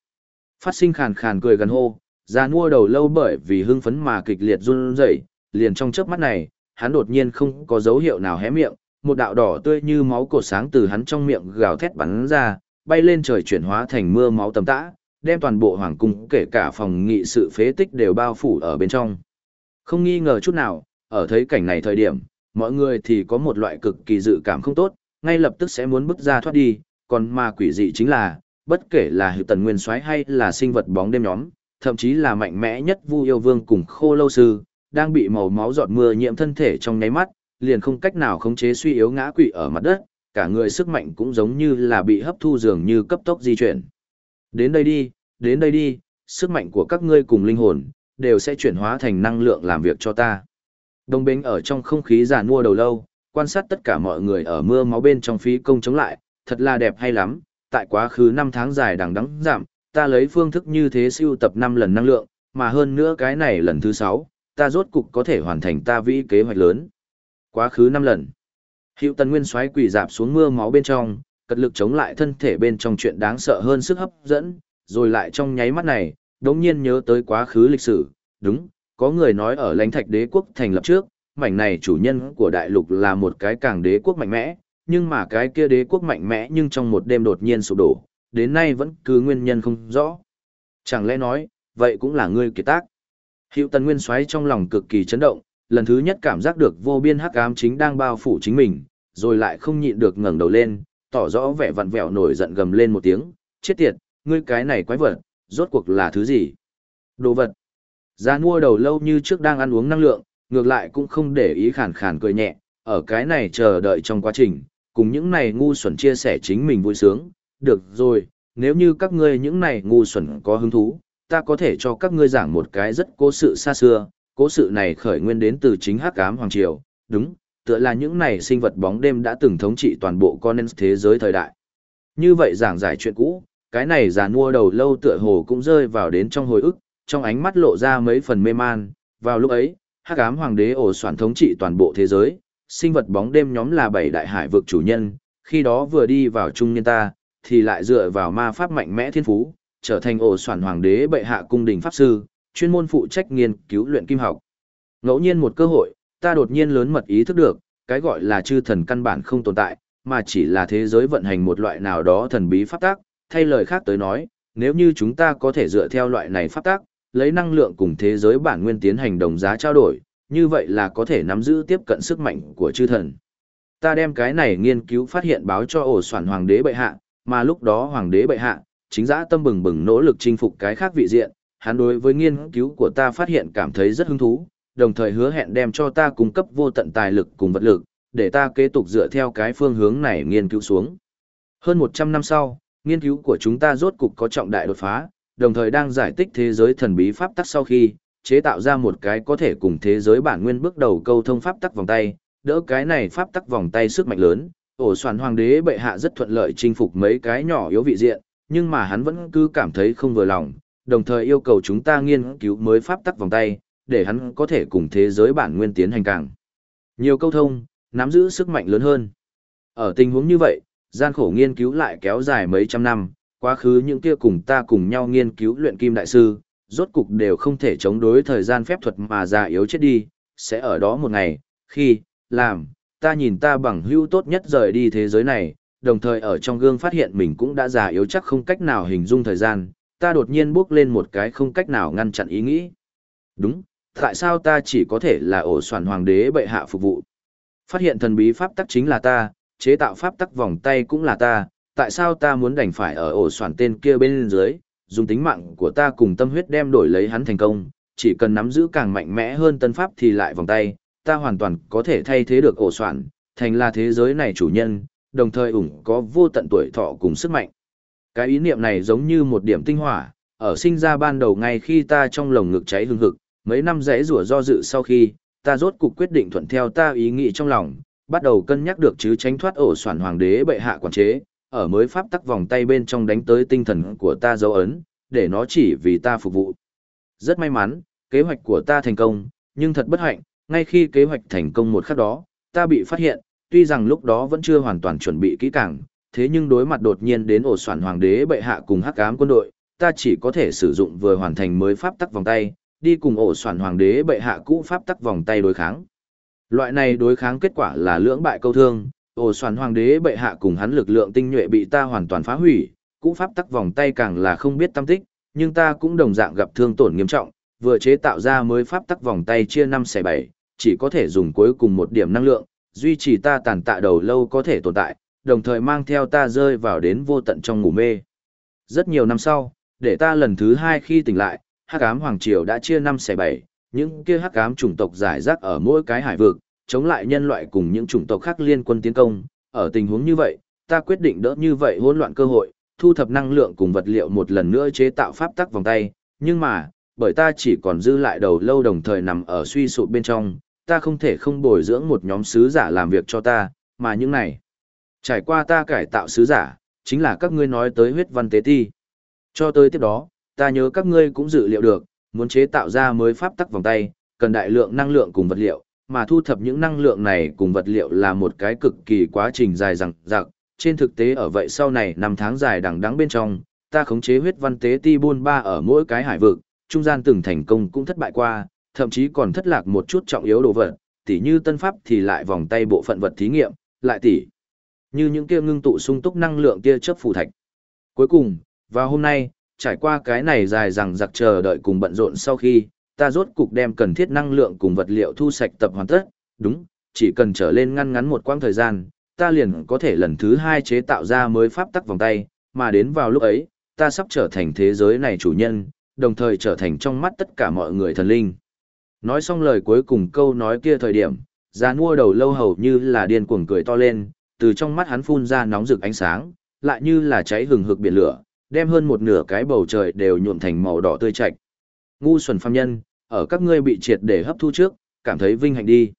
Phát sinh khàn khàn cười gần hô, ra mua đầu lâu bởi vì hưng phấn mà kịch liệt run rẩy, liền trong chớp mắt này, hắn đột nhiên không có dấu hiệu nào hé miệng, một đạo đỏ tươi như máu cột sáng từ hắn trong miệng gào thét bắn ra, bay lên trời chuyển hóa thành mưa máu tầm tã, đem toàn bộ hoàng cung kể cả phòng nghị sự phế tích đều bao phủ ở bên trong. Không nghi ngờ chút nào, ở thấy cảnh này thời điểm, mọi người thì có một loại cực kỳ dự cảm không tốt, ngay lập tức sẽ muốn bước ra thoát đi, còn mà quỷ dị chính là, bất kể là hữu tần nguyên soái hay là sinh vật bóng đêm nhóm, thậm chí là mạnh mẽ nhất Vu Yêu Vương cùng Khô Lâu Sư, đang bị màu máu giọt mưa nhiễm thân thể trong nháy mắt, liền không cách nào khống chế suy yếu ngã quỵ ở mặt đất, cả người sức mạnh cũng giống như là bị hấp thu dường như cấp tốc di chuyển. Đến đây đi, đến đây đi, sức mạnh của các ngươi cùng linh hồn, đều sẽ chuyển hóa thành năng lượng làm việc cho ta. Đồng bính ở trong không khí giàn mua đầu lâu, quan sát tất cả mọi người ở mưa máu bên trong phí công chống lại, thật là đẹp hay lắm, tại quá khứ 5 tháng dài đằng đẵng giảm, ta lấy phương thức như thế siêu tập 5 lần năng lượng, mà hơn nữa cái này lần thứ sáu, ta rốt cục có thể hoàn thành ta vĩ kế hoạch lớn. Quá khứ năm lần. Hiệu tần nguyên xoáy quỷ dạp xuống mưa máu bên trong, cật lực chống lại thân thể bên trong chuyện đáng sợ hơn sức hấp dẫn, rồi lại trong nháy mắt này, đống nhiên nhớ tới quá khứ lịch sử. Đúng, có người nói ở lãnh thạch đế quốc thành lập trước, mảnh này chủ nhân của đại lục là một cái càng đế quốc mạnh mẽ, nhưng mà cái kia đế quốc mạnh mẽ nhưng trong một đêm đột nhiên sụp đổ, đến nay vẫn cứ nguyên nhân không rõ. Chẳng lẽ nói, vậy cũng là ngươi kiệt tác. Hiệu tần nguyên xoáy trong lòng cực kỳ chấn động, lần thứ nhất cảm giác được vô biên hắc ám chính đang bao phủ chính mình, rồi lại không nhịn được ngẩng đầu lên, tỏ rõ vẻ vặn vẹo nổi giận gầm lên một tiếng, chết tiệt, ngươi cái này quái vật, rốt cuộc là thứ gì? Đồ vật. Gia mua đầu lâu như trước đang ăn uống năng lượng, ngược lại cũng không để ý khàn khàn cười nhẹ, ở cái này chờ đợi trong quá trình, cùng những này ngu xuẩn chia sẻ chính mình vui sướng, được rồi, nếu như các ngươi những này ngu xuẩn có hứng thú, ta có thể cho các ngươi giảng một cái rất cố sự xa xưa, cố sự này khởi nguyên đến từ chính hắc ám hoàng triều, đúng, tựa là những này sinh vật bóng đêm đã từng thống trị toàn bộ con thế giới thời đại. Như vậy giảng giải chuyện cũ, cái này già mua đầu lâu tựa hồ cũng rơi vào đến trong hồi ức, trong ánh mắt lộ ra mấy phần mê man, vào lúc ấy, hắc ám hoàng đế ổ soạn thống trị toàn bộ thế giới, sinh vật bóng đêm nhóm là bảy đại hải vực chủ nhân, khi đó vừa đi vào trung nhân ta, thì lại dựa vào ma pháp mạnh mẽ thiên phú, trở thành ổ soạn hoàng đế bệ hạ cung đình pháp sư, chuyên môn phụ trách nghiên cứu luyện kim học. Ngẫu nhiên một cơ hội, ta đột nhiên lớn mật ý thức được, cái gọi là chư thần căn bản không tồn tại, mà chỉ là thế giới vận hành một loại nào đó thần bí pháp tác, thay lời khác tới nói, nếu như chúng ta có thể dựa theo loại này pháp tác, lấy năng lượng cùng thế giới bản nguyên tiến hành đồng giá trao đổi, như vậy là có thể nắm giữ tiếp cận sức mạnh của chư thần. Ta đem cái này nghiên cứu phát hiện báo cho ổ soạn hoàng đế bệ hạ, mà lúc đó hoàng đế bệ hạ, chính giã tâm bừng bừng nỗ lực chinh phục cái khác vị diện, hắn đối với nghiên cứu của ta phát hiện cảm thấy rất hứng thú, đồng thời hứa hẹn đem cho ta cung cấp vô tận tài lực cùng vật lực, để ta kế tục dựa theo cái phương hướng này nghiên cứu xuống. Hơn 100 năm sau, nghiên cứu của chúng ta rốt cục có trọng đại đột phá, đồng thời đang giải tích thế giới thần bí pháp tắc sau khi, chế tạo ra một cái có thể cùng thế giới bản nguyên bước đầu câu thông pháp tắc vòng tay, đỡ cái này pháp tắc vòng tay sức mạnh lớn, ổ soạn hoàng đế bệ hạ rất thuận lợi chinh phục mấy cái nhỏ yếu vị diện, nhưng mà hắn vẫn cứ cảm thấy không vừa lòng, đồng thời yêu cầu chúng ta nghiên cứu mới pháp tắc vòng tay, để hắn có thể cùng thế giới bản nguyên tiến hành càng. Nhiều câu thông, nắm giữ sức mạnh lớn hơn. Ở tình huống như vậy, gian khổ nghiên cứu lại kéo dài mấy trăm năm, quá khứ những kia cùng ta cùng nhau nghiên cứu luyện kim đại sư, rốt cục đều không thể chống đối thời gian phép thuật mà già yếu chết đi, sẽ ở đó một ngày, khi, làm, ta nhìn ta bằng hữu tốt nhất rời đi thế giới này, đồng thời ở trong gương phát hiện mình cũng đã già yếu chắc không cách nào hình dung thời gian, ta đột nhiên bước lên một cái không cách nào ngăn chặn ý nghĩ. Đúng, tại sao ta chỉ có thể là ổ soạn hoàng đế bệ hạ phục vụ? Phát hiện thần bí pháp tắc chính là ta, chế tạo pháp tắc vòng tay cũng là ta, tại sao ta muốn đành phải ở ổ soạn tên kia bên dưới, dùng tính mạng của ta cùng tâm huyết đem đổi lấy hắn thành công, chỉ cần nắm giữ càng mạnh mẽ hơn tân pháp thì lại vòng tay, ta hoàn toàn có thể thay thế được ổ soạn, thành là thế giới này chủ nhân, đồng thời ủng có vô tận tuổi thọ cùng sức mạnh. Cái ý niệm này giống như một điểm tinh hỏa, ở sinh ra ban đầu ngay khi ta trong lồng ngực cháy hương hực, mấy năm rẽ rủa do dự sau khi, ta rốt cục quyết định thuận theo ta ý nghĩ trong lòng, bắt đầu cân nhắc được chứ tránh thoát ổ soạn hoàng đế bệ hạ quản chế, ở mới pháp tắc vòng tay bên trong đánh tới tinh thần của ta dấu ấn, để nó chỉ vì ta phục vụ. Rất may mắn, kế hoạch của ta thành công, nhưng thật bất hạnh, ngay khi kế hoạch thành công một khắc đó, ta bị phát hiện, tuy rằng lúc đó vẫn chưa hoàn toàn chuẩn bị kỹ càng, thế nhưng đối mặt đột nhiên đến ổ soạn hoàng đế bệ hạ cùng hắc ám quân đội, ta chỉ có thể sử dụng vừa hoàn thành mới pháp tắc vòng tay, đi cùng ổ soạn hoàng đế bệ hạ cũ pháp tắc vòng tay đối kháng. Loại này đối kháng kết quả là lưỡng bại câu thương, ổ soạn hoàng đế bệ hạ cùng hắn lực lượng tinh nhuệ bị ta hoàn toàn phá hủy, cũ pháp tắc vòng tay càng là không biết tâm tích, nhưng ta cũng đồng dạng gặp thương tổn nghiêm trọng, vừa chế tạo ra mới pháp tắc vòng tay chia năm xẻ bảy, chỉ có thể dùng cuối cùng một điểm năng lượng, duy trì ta tàn tạ đầu lâu có thể tồn tại, đồng thời mang theo ta rơi vào đến vô tận trong ngủ mê. Rất nhiều năm sau, để ta lần thứ hai khi tỉnh lại, hắc ám hoàng triều đã chia năm xẻ bảy, những kia hắc ám chủng tộc giải rác ở mỗi cái hải vực, chống lại nhân loại cùng những chủng tộc khác liên quân tiến công. Ở tình huống như vậy, ta quyết định đỡ như vậy hỗn loạn cơ hội, thu thập năng lượng cùng vật liệu một lần nữa chế tạo pháp tắc vòng tay, nhưng mà, bởi ta chỉ còn dư lại đầu lâu đồng thời nằm ở suy sụp bên trong, ta không thể không bồi dưỡng một nhóm sứ giả làm việc cho ta, mà những này, trải qua ta cải tạo sứ giả, chính là các ngươi nói tới huyết văn tế ti. Cho tới tiếp đó, ta nhớ các ngươi cũng dự liệu được, muốn chế tạo ra mới pháp tắc vòng tay, cần đại lượng năng lượng cùng vật liệu, mà thu thập những năng lượng này cùng vật liệu là một cái cực kỳ quá trình dài dằng dặc. Trên thực tế ở vậy sau này năm tháng dài đằng đẵng bên trong, ta khống chế huyết văn tế ti buôn ba ở mỗi cái hải vực, trung gian từng thành công cũng thất bại qua, thậm chí còn thất lạc một chút trọng yếu đồ vật, tỉ như tân pháp thì lại vòng tay bộ phận vật thí nghiệm, lại tỉ như những kia ngưng tụ sung túc năng lượng kia chấp phù thạch. Cuối cùng, và hôm nay, trải qua cái này dài dằng dặc chờ đợi cùng bận rộn sau khi, ta rốt cục đem cần thiết năng lượng cùng vật liệu thu sạch tập hoàn tất, đúng, chỉ cần trở lên ngăn ngắn một quãng thời gian, ta liền có thể lần thứ hai chế tạo ra mới pháp tắc vòng tay, mà đến vào lúc ấy, ta sắp trở thành thế giới này chủ nhân, đồng thời trở thành trong mắt tất cả mọi người thần linh. Nói xong lời cuối cùng câu nói kia thời điểm, già nua đầu lâu hầu như là điên cuồng cười to lên, từ trong mắt hắn phun ra nóng rực ánh sáng, lại như là cháy hừng hực biển lửa, đem hơn một nửa cái bầu trời đều nhuộm thành màu đỏ tươi chạch. Ngu xuẩn phàm nhân, ở các ngươi bị triệt để hấp thu trước, cảm thấy vinh hạnh đi.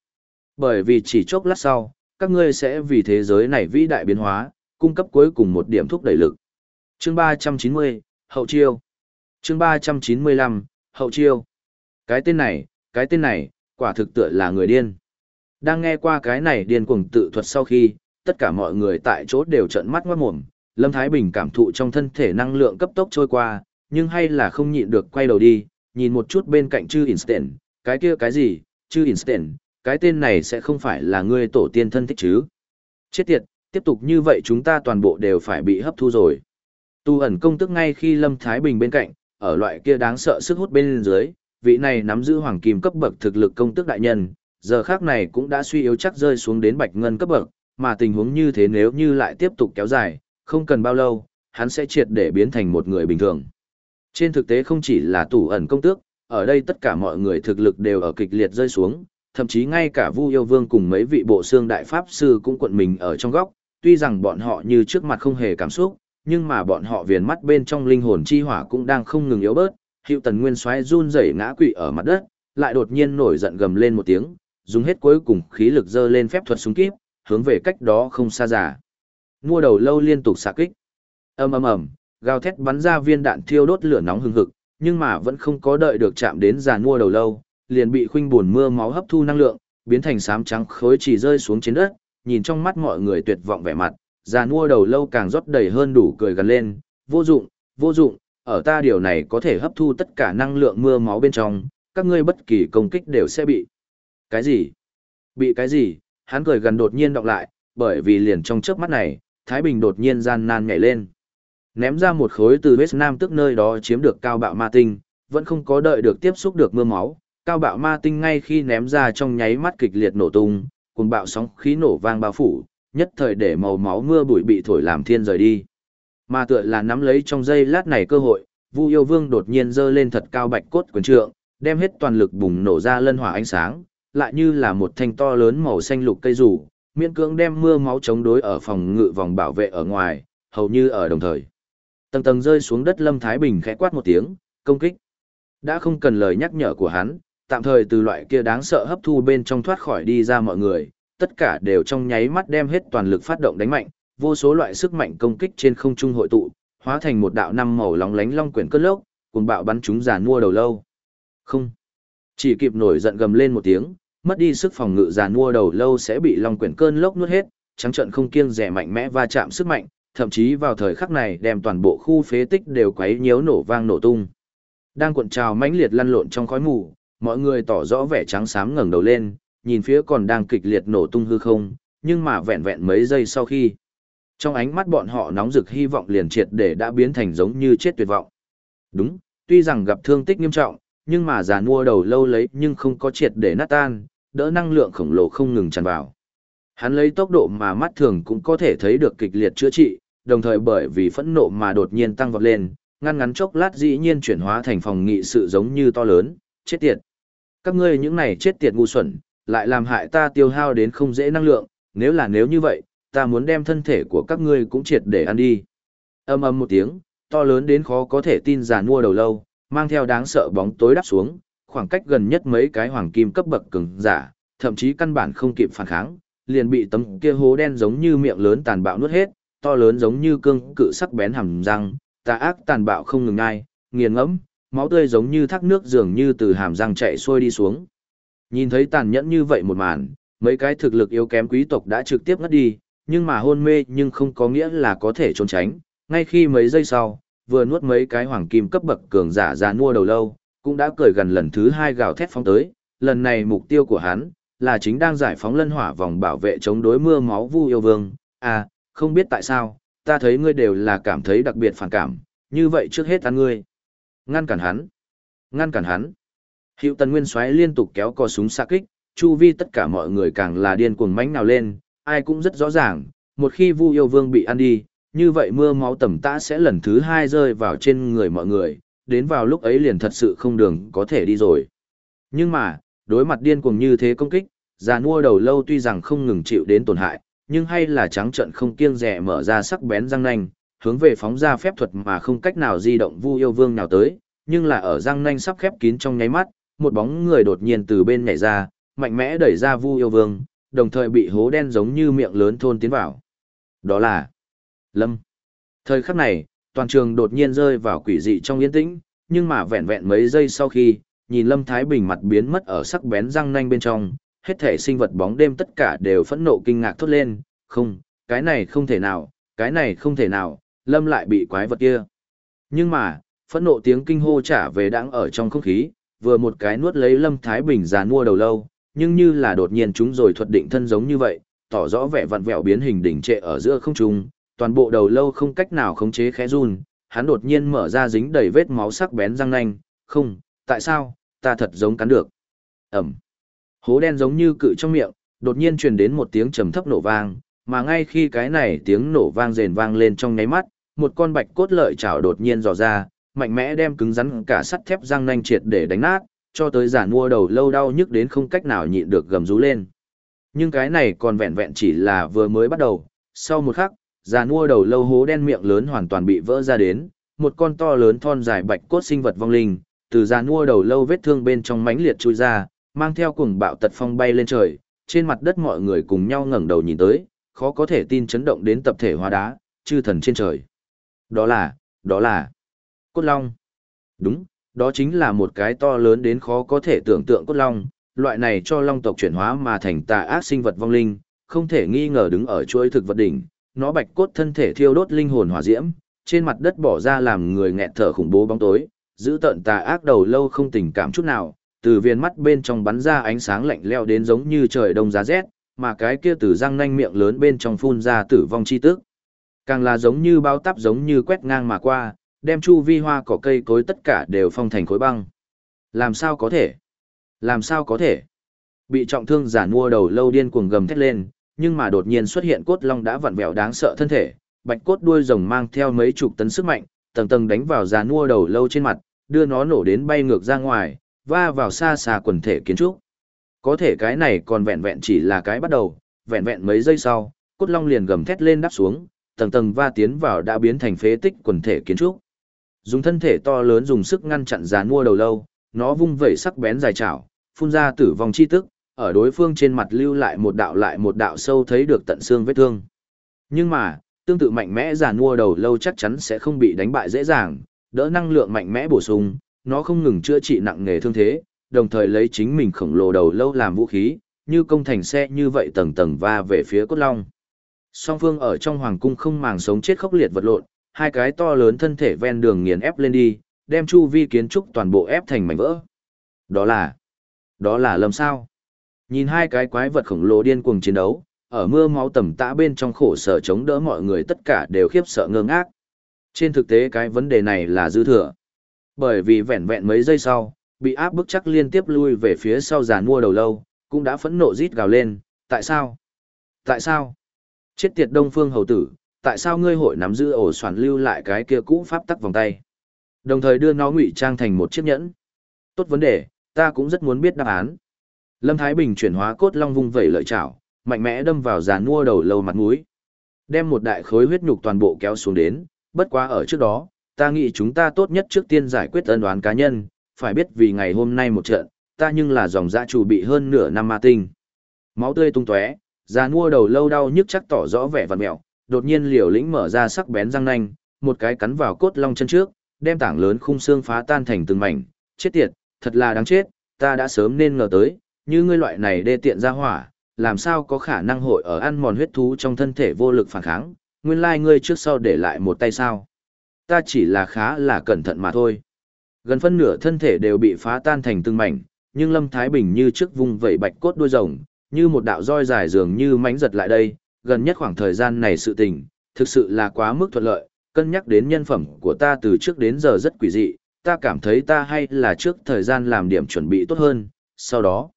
Bởi vì chỉ chốc lát sau, các ngươi sẽ vì thế giới này vĩ đại biến hóa, cung cấp cuối cùng một điểm thúc đẩy lực. Chương 390, Hậu Chiêu Chương 395, Hậu Chiêu Cái tên này, cái tên này, quả thực tựa là người điên. Đang nghe qua cái này điên cuồng tự thuật sau khi, tất cả mọi người tại chỗ đều trợn mắt ngoát mồm, Lâm Thái Bình cảm thụ trong thân thể năng lượng cấp tốc trôi qua, nhưng hay là không nhịn được quay đầu đi, nhìn một chút bên cạnh chư Instant, cái kia cái gì, chư Instant, cái tên này sẽ không phải là ngươi tổ tiên thân thích chứ. Chết tiệt, tiếp tục như vậy chúng ta toàn bộ đều phải bị hấp thu rồi. Tu ẩn công tức ngay khi Lâm Thái Bình bên cạnh, ở loại kia đáng sợ sức hút bên dưới, vị này nắm giữ hoàng kim cấp bậc thực lực công tước đại nhân, giờ khác này cũng đã suy yếu chắc rơi xuống đến bạch ngân cấp bậc, mà tình huống như thế nếu như lại tiếp tục kéo dài, không cần bao lâu, hắn sẽ triệt để biến thành một người bình thường. Trên thực tế không chỉ là tủ ẩn công tước, ở đây tất cả mọi người thực lực đều ở kịch liệt rơi xuống, thậm chí ngay cả Vu Yêu Vương cùng mấy vị bộ xương đại pháp sư cũng quận mình ở trong góc, tuy rằng bọn họ như trước mặt không hề cảm xúc, nhưng mà bọn họ viền mắt bên trong linh hồn chi hỏa cũng đang không ngừng yếu bớt, Hữu Tần Nguyên xoáy run rẩy ngã quỵ ở mặt đất, lại đột nhiên nổi giận gầm lên một tiếng, dùng hết cuối cùng khí lực dơ lên phép thuật súng kíp, hướng về cách đó không xa giả. Mua đầu lâu liên tục xạ kích. Ầm ầm ầm, gào thét bắn ra viên đạn thiêu đốt lửa nóng hừng hực, nhưng mà vẫn không có đợi được chạm đến giàn mua đầu lâu, liền bị khuynh buồn mưa máu hấp thu năng lượng, biến thành xám trắng khối chỉ rơi xuống trên đất, nhìn trong mắt mọi người tuyệt vọng vẻ mặt, già nua đầu lâu càng rót đầy hơn đủ cười gần lên, vô dụng, vô dụng, ở ta điều này có thể hấp thu tất cả năng lượng mưa máu bên trong, các ngươi bất kỳ công kích đều sẽ bị. Cái gì? Bị cái gì? Hắn cười gần đột nhiên đọc lại, bởi vì liền trong chớp mắt này, Thái Bình đột nhiên gian nan nhảy lên. Ném ra một khối từ West Nam tức nơi đó chiếm được cao bạo ma tinh, vẫn không có đợi được tiếp xúc được mưa máu. Cao bạo ma tinh ngay khi ném ra trong nháy mắt kịch liệt nổ tung, cùng bạo sóng khí nổ vang bao phủ, nhất thời để màu máu mưa bụi bị thổi làm thiên rời đi. Mà tựa là nắm lấy trong giây lát này cơ hội, Vu Yêu Vương đột nhiên giơ lên thật cao bạch cốt quyền trượng, đem hết toàn lực bùng nổ ra lân hỏa ánh sáng, lại như là một thanh to lớn màu xanh lục cây rủ, miễn cưỡng đem mưa máu chống đối ở phòng ngự vòng bảo vệ ở ngoài, hầu như ở đồng thời. Tầng tầng rơi xuống đất Lâm Thái Bình khẽ quát một tiếng, công kích. Đã không cần lời nhắc nhở của hắn, tạm thời từ loại kia đáng sợ hấp thu bên trong thoát khỏi đi ra mọi người, tất cả đều trong nháy mắt đem hết toàn lực phát động đánh mạnh, vô số loại sức mạnh công kích trên không trung hội tụ, hóa thành một đạo năm màu lóng lánh long quyển cơn lốc, cùng bạo bắn chúng giàn mua đầu lâu. Không. Chỉ kịp nổi giận gầm lên một tiếng, mất đi sức phòng ngự giàn mua đầu lâu sẽ bị long quyển cơn lốc nuốt hết, trắng trận không kiêng rẻ mạnh mẽ va chạm sức mạnh, thậm chí vào thời khắc này đem toàn bộ khu phế tích đều quấy nhiễu nổ vang nổ tung. Đang cuộn trào mãnh liệt lăn lộn trong khói mù, mọi người tỏ rõ vẻ trắng xám ngẩng đầu lên, nhìn phía còn đang kịch liệt nổ tung hư không, nhưng mà vẹn vẹn mấy giây sau khi, trong ánh mắt bọn họ nóng rực hy vọng liền triệt để đã biến thành giống như chết tuyệt vọng. Đúng, tuy rằng gặp thương tích nghiêm trọng, nhưng mà già mua đầu lâu lấy nhưng không có triệt để nát tan, đỡ năng lượng khổng lồ không ngừng tràn vào. Hắn lấy tốc độ mà mắt thường cũng có thể thấy được kịch liệt chữa trị, đồng thời bởi vì phẫn nộ mà đột nhiên tăng vọt lên, ngăn ngắn chốc lát dĩ nhiên chuyển hóa thành phòng nghị sự giống như to lớn, chết tiệt. Các ngươi những này chết tiệt ngu xuẩn, lại làm hại ta tiêu hao đến không dễ năng lượng, nếu là nếu như vậy, ta muốn đem thân thể của các ngươi cũng triệt để ăn đi. Âm âm một tiếng, to lớn đến khó có thể tin giàn mua đầu lâu, mang theo đáng sợ bóng tối đắp xuống, khoảng cách gần nhất mấy cái hoàng kim cấp bậc cứng giả, thậm chí căn bản không kịp phản kháng, liền bị tấm kia hố đen giống như miệng lớn tàn bạo nuốt hết, to lớn giống như cương cự sắc bén hàm răng, tà ác tàn bạo không ngừng ai, nghiền ngẫm, máu tươi giống như thác nước dường như từ hàm răng chạy xuôi đi xuống. Nhìn thấy tàn nhẫn như vậy một màn, mấy cái thực lực yếu kém quý tộc đã trực tiếp ngất đi, nhưng mà hôn mê nhưng không có nghĩa là có thể trốn tránh, ngay khi mấy giây sau, vừa nuốt mấy cái hoàng kim cấp bậc cường giả ra mua đầu lâu, cũng đã cởi gần lần thứ hai gào thét phóng tới, lần này mục tiêu của hắn là chính đang giải phóng lân hỏa vòng bảo vệ chống đối mưa máu vu yêu vương. À, không biết tại sao, ta thấy ngươi đều là cảm thấy đặc biệt phản cảm, như vậy trước hết ăn ngươi. Ngăn cản hắn. Ngăn cản hắn. Hiệu tần nguyên xoáy liên tục kéo cò súng xa kích, chu vi tất cả mọi người càng là điên cuồng mánh nào lên, ai cũng rất rõ ràng, một khi Vu yêu vương bị ăn đi, như vậy mưa máu tầm tã sẽ lần thứ hai rơi vào trên người mọi người, đến vào lúc ấy liền thật sự không đường có thể đi rồi. Nhưng mà, đối mặt điên cuồng như thế công kích, già nua đầu lâu tuy rằng không ngừng chịu đến tổn hại, nhưng hay là trắng trận không kiêng rẻ mở ra sắc bén răng nanh, hướng về phóng ra phép thuật mà không cách nào di động Vu yêu vương nào tới, nhưng là ở răng nanh sắp khép kín trong nháy mắt, một bóng người đột nhiên từ bên nhảy ra, mạnh mẽ đẩy ra Vu yêu vương, đồng thời bị hố đen giống như miệng lớn thôn tiến vào. Đó là Lâm. Thời khắc này, toàn trường đột nhiên rơi vào quỷ dị trong yên tĩnh, nhưng mà vẹn vẹn mấy giây sau khi, nhìn Lâm Thái Bình mặt biến mất ở sắc bén răng nanh bên trong, hết thể sinh vật bóng đêm tất cả đều phẫn nộ kinh ngạc thốt lên, không, cái này không thể nào, cái này không thể nào, Lâm lại bị quái vật kia. Nhưng mà, phẫn nộ tiếng kinh hô trả về đang ở trong không khí, vừa một cái nuốt lấy Lâm Thái Bình già mua đầu lâu, nhưng như là đột nhiên chúng rồi thuật định thân giống như vậy, tỏ rõ vẻ vặn vẹo biến hình đỉnh trệ ở giữa không trung, toàn bộ đầu lâu không cách nào khống chế khẽ run, hắn đột nhiên mở ra dính đầy vết máu sắc bén răng nanh, không, tại sao, ta thật giống cắn được. Ẩm. Hố đen giống như cự trong miệng, đột nhiên truyền đến một tiếng trầm thấp nổ vang, mà ngay khi cái này tiếng nổ vang rền vang lên trong nháy mắt, một con bạch cốt lợi chảo đột nhiên dò ra, mạnh mẽ đem cứng rắn cả sắt thép răng nanh triệt để đánh nát, cho tới giả mua đầu lâu đau nhức đến không cách nào nhịn được gầm rú lên. Nhưng cái này còn vẹn vẹn chỉ là vừa mới bắt đầu, sau một khắc, giả mua đầu lâu hố đen miệng lớn hoàn toàn bị vỡ ra đến, một con to lớn thon dài bạch cốt sinh vật vong linh, từ giả mua đầu lâu vết thương bên trong mãnh liệt chui ra, mang theo cuồng bạo tật phong bay lên trời, trên mặt đất mọi người cùng nhau ngẩng đầu nhìn tới, khó có thể tin chấn động đến tập thể hóa đá, chư thần trên trời. Đó là, đó là Cốt Long. Đúng, đó chính là một cái to lớn đến khó có thể tưởng tượng cốt long, loại này cho long tộc chuyển hóa mà thành tà ác sinh vật vong linh, không thể nghi ngờ đứng ở chuỗi thực vật đỉnh, nó bạch cốt thân thể thiêu đốt linh hồn hỏa diễm, trên mặt đất bỏ ra làm người nghẹt thở khủng bố bóng tối, giữ tận tà ác đầu lâu không tình cảm chút nào, từ viên mắt bên trong bắn ra ánh sáng lạnh lẽo đến giống như trời đông giá rét, mà cái kia từ răng nanh miệng lớn bên trong phun ra tử vong chi tức. Càng là giống như bao táp giống như quét ngang mà qua, đem chu vi hoa cỏ cây cối tất cả đều phong thành khối băng. Làm sao có thể? Làm sao có thể? Bị trọng thương giả mua đầu lâu điên cuồng gầm thét lên, nhưng mà đột nhiên xuất hiện cốt long đã vặn vẹo đáng sợ thân thể, bạch cốt đuôi rồng mang theo mấy chục tấn sức mạnh, tầng tầng đánh vào giả mua đầu lâu trên mặt, đưa nó nổ đến bay ngược ra ngoài, va vào xa xa quần thể kiến trúc. Có thể cái này còn vẹn vẹn chỉ là cái bắt đầu, vẹn vẹn mấy giây sau, cốt long liền gầm thét lên đáp xuống, tầng tầng va tiến vào đã biến thành phế tích quần thể kiến trúc. Dùng thân thể to lớn dùng sức ngăn chặn giàn mua đầu lâu, nó vung vẩy sắc bén dài chảo, phun ra tử vong chi tức, ở đối phương trên mặt lưu lại một đạo lại một đạo sâu thấy được tận xương vết thương. Nhưng mà, tương tự mạnh mẽ giàn mua đầu lâu chắc chắn sẽ không bị đánh bại dễ dàng, đỡ năng lượng mạnh mẽ bổ sung, nó không ngừng chữa trị nặng nghề thương thế, đồng thời lấy chính mình khổng lồ đầu lâu làm vũ khí, như công thành xe như vậy tầng tầng va về phía cốt long. Song phương ở trong hoàng cung không màng sống chết khốc liệt vật lộn, hai cái to lớn thân thể ven đường nghiền ép lên đi, đem chu vi kiến trúc toàn bộ ép thành mảnh vỡ. Đó là, đó là lầm sao? Nhìn hai cái quái vật khổng lồ điên cuồng chiến đấu, ở mưa máu tầm tã bên trong khổ sở chống đỡ mọi người tất cả đều khiếp sợ ngơ ngác. Trên thực tế cái vấn đề này là dư thừa. Bởi vì vẹn vẹn mấy giây sau, bị áp bức chắc liên tiếp lui về phía sau giàn mua đầu lâu, cũng đã phẫn nộ rít gào lên, tại sao? Tại sao? Chết tiệt đông phương hầu tử, tại sao ngươi hội nắm giữ ổ soạn lưu lại cái kia cũ pháp tắc vòng tay? Đồng thời đưa nó ngụy trang thành một chiếc nhẫn. Tốt vấn đề, ta cũng rất muốn biết đáp án. Lâm thái bình chuyển hóa cốt long vung vẩy lợi chảo, mạnh mẽ đâm vào giàn mua đầu lâu mặt mũi. Đem một đại khối huyết nhục toàn bộ kéo xuống đến, bất quá ở trước đó, ta nghĩ chúng ta tốt nhất trước tiên giải quyết ân đoán cá nhân, phải biết vì ngày hôm nay một trận, ta nhưng là dòng dã chủ bị hơn nửa năm ma tinh. Máu tươi tung tóe giàn mua đầu lâu đau nhức chắc tỏ rõ vẻ vằn mẹo đột nhiên liều lĩnh mở ra sắc bén răng nanh, một cái cắn vào cốt long chân trước, đem tảng lớn khung xương phá tan thành từng mảnh, chết tiệt, thật là đáng chết, ta đã sớm nên ngờ tới, như ngươi loại này đê tiện ra hỏa, làm sao có khả năng hội ở ăn mòn huyết thú trong thân thể vô lực phản kháng, nguyên lai ngươi trước sau để lại một tay sao. Ta chỉ là khá là cẩn thận mà thôi. Gần phân nửa thân thể đều bị phá tan thành từng mảnh, nhưng Lâm Thái Bình như trước vùng vẩy bạch cốt đuôi rồng, như một đạo roi dài dường như mánh giật lại đây, gần nhất khoảng thời gian này sự tình, thực sự là quá mức thuận lợi, cân nhắc đến nhân phẩm của ta từ trước đến giờ rất quỷ dị, ta cảm thấy ta hay là trước thời gian làm điểm chuẩn bị tốt hơn, sau đó.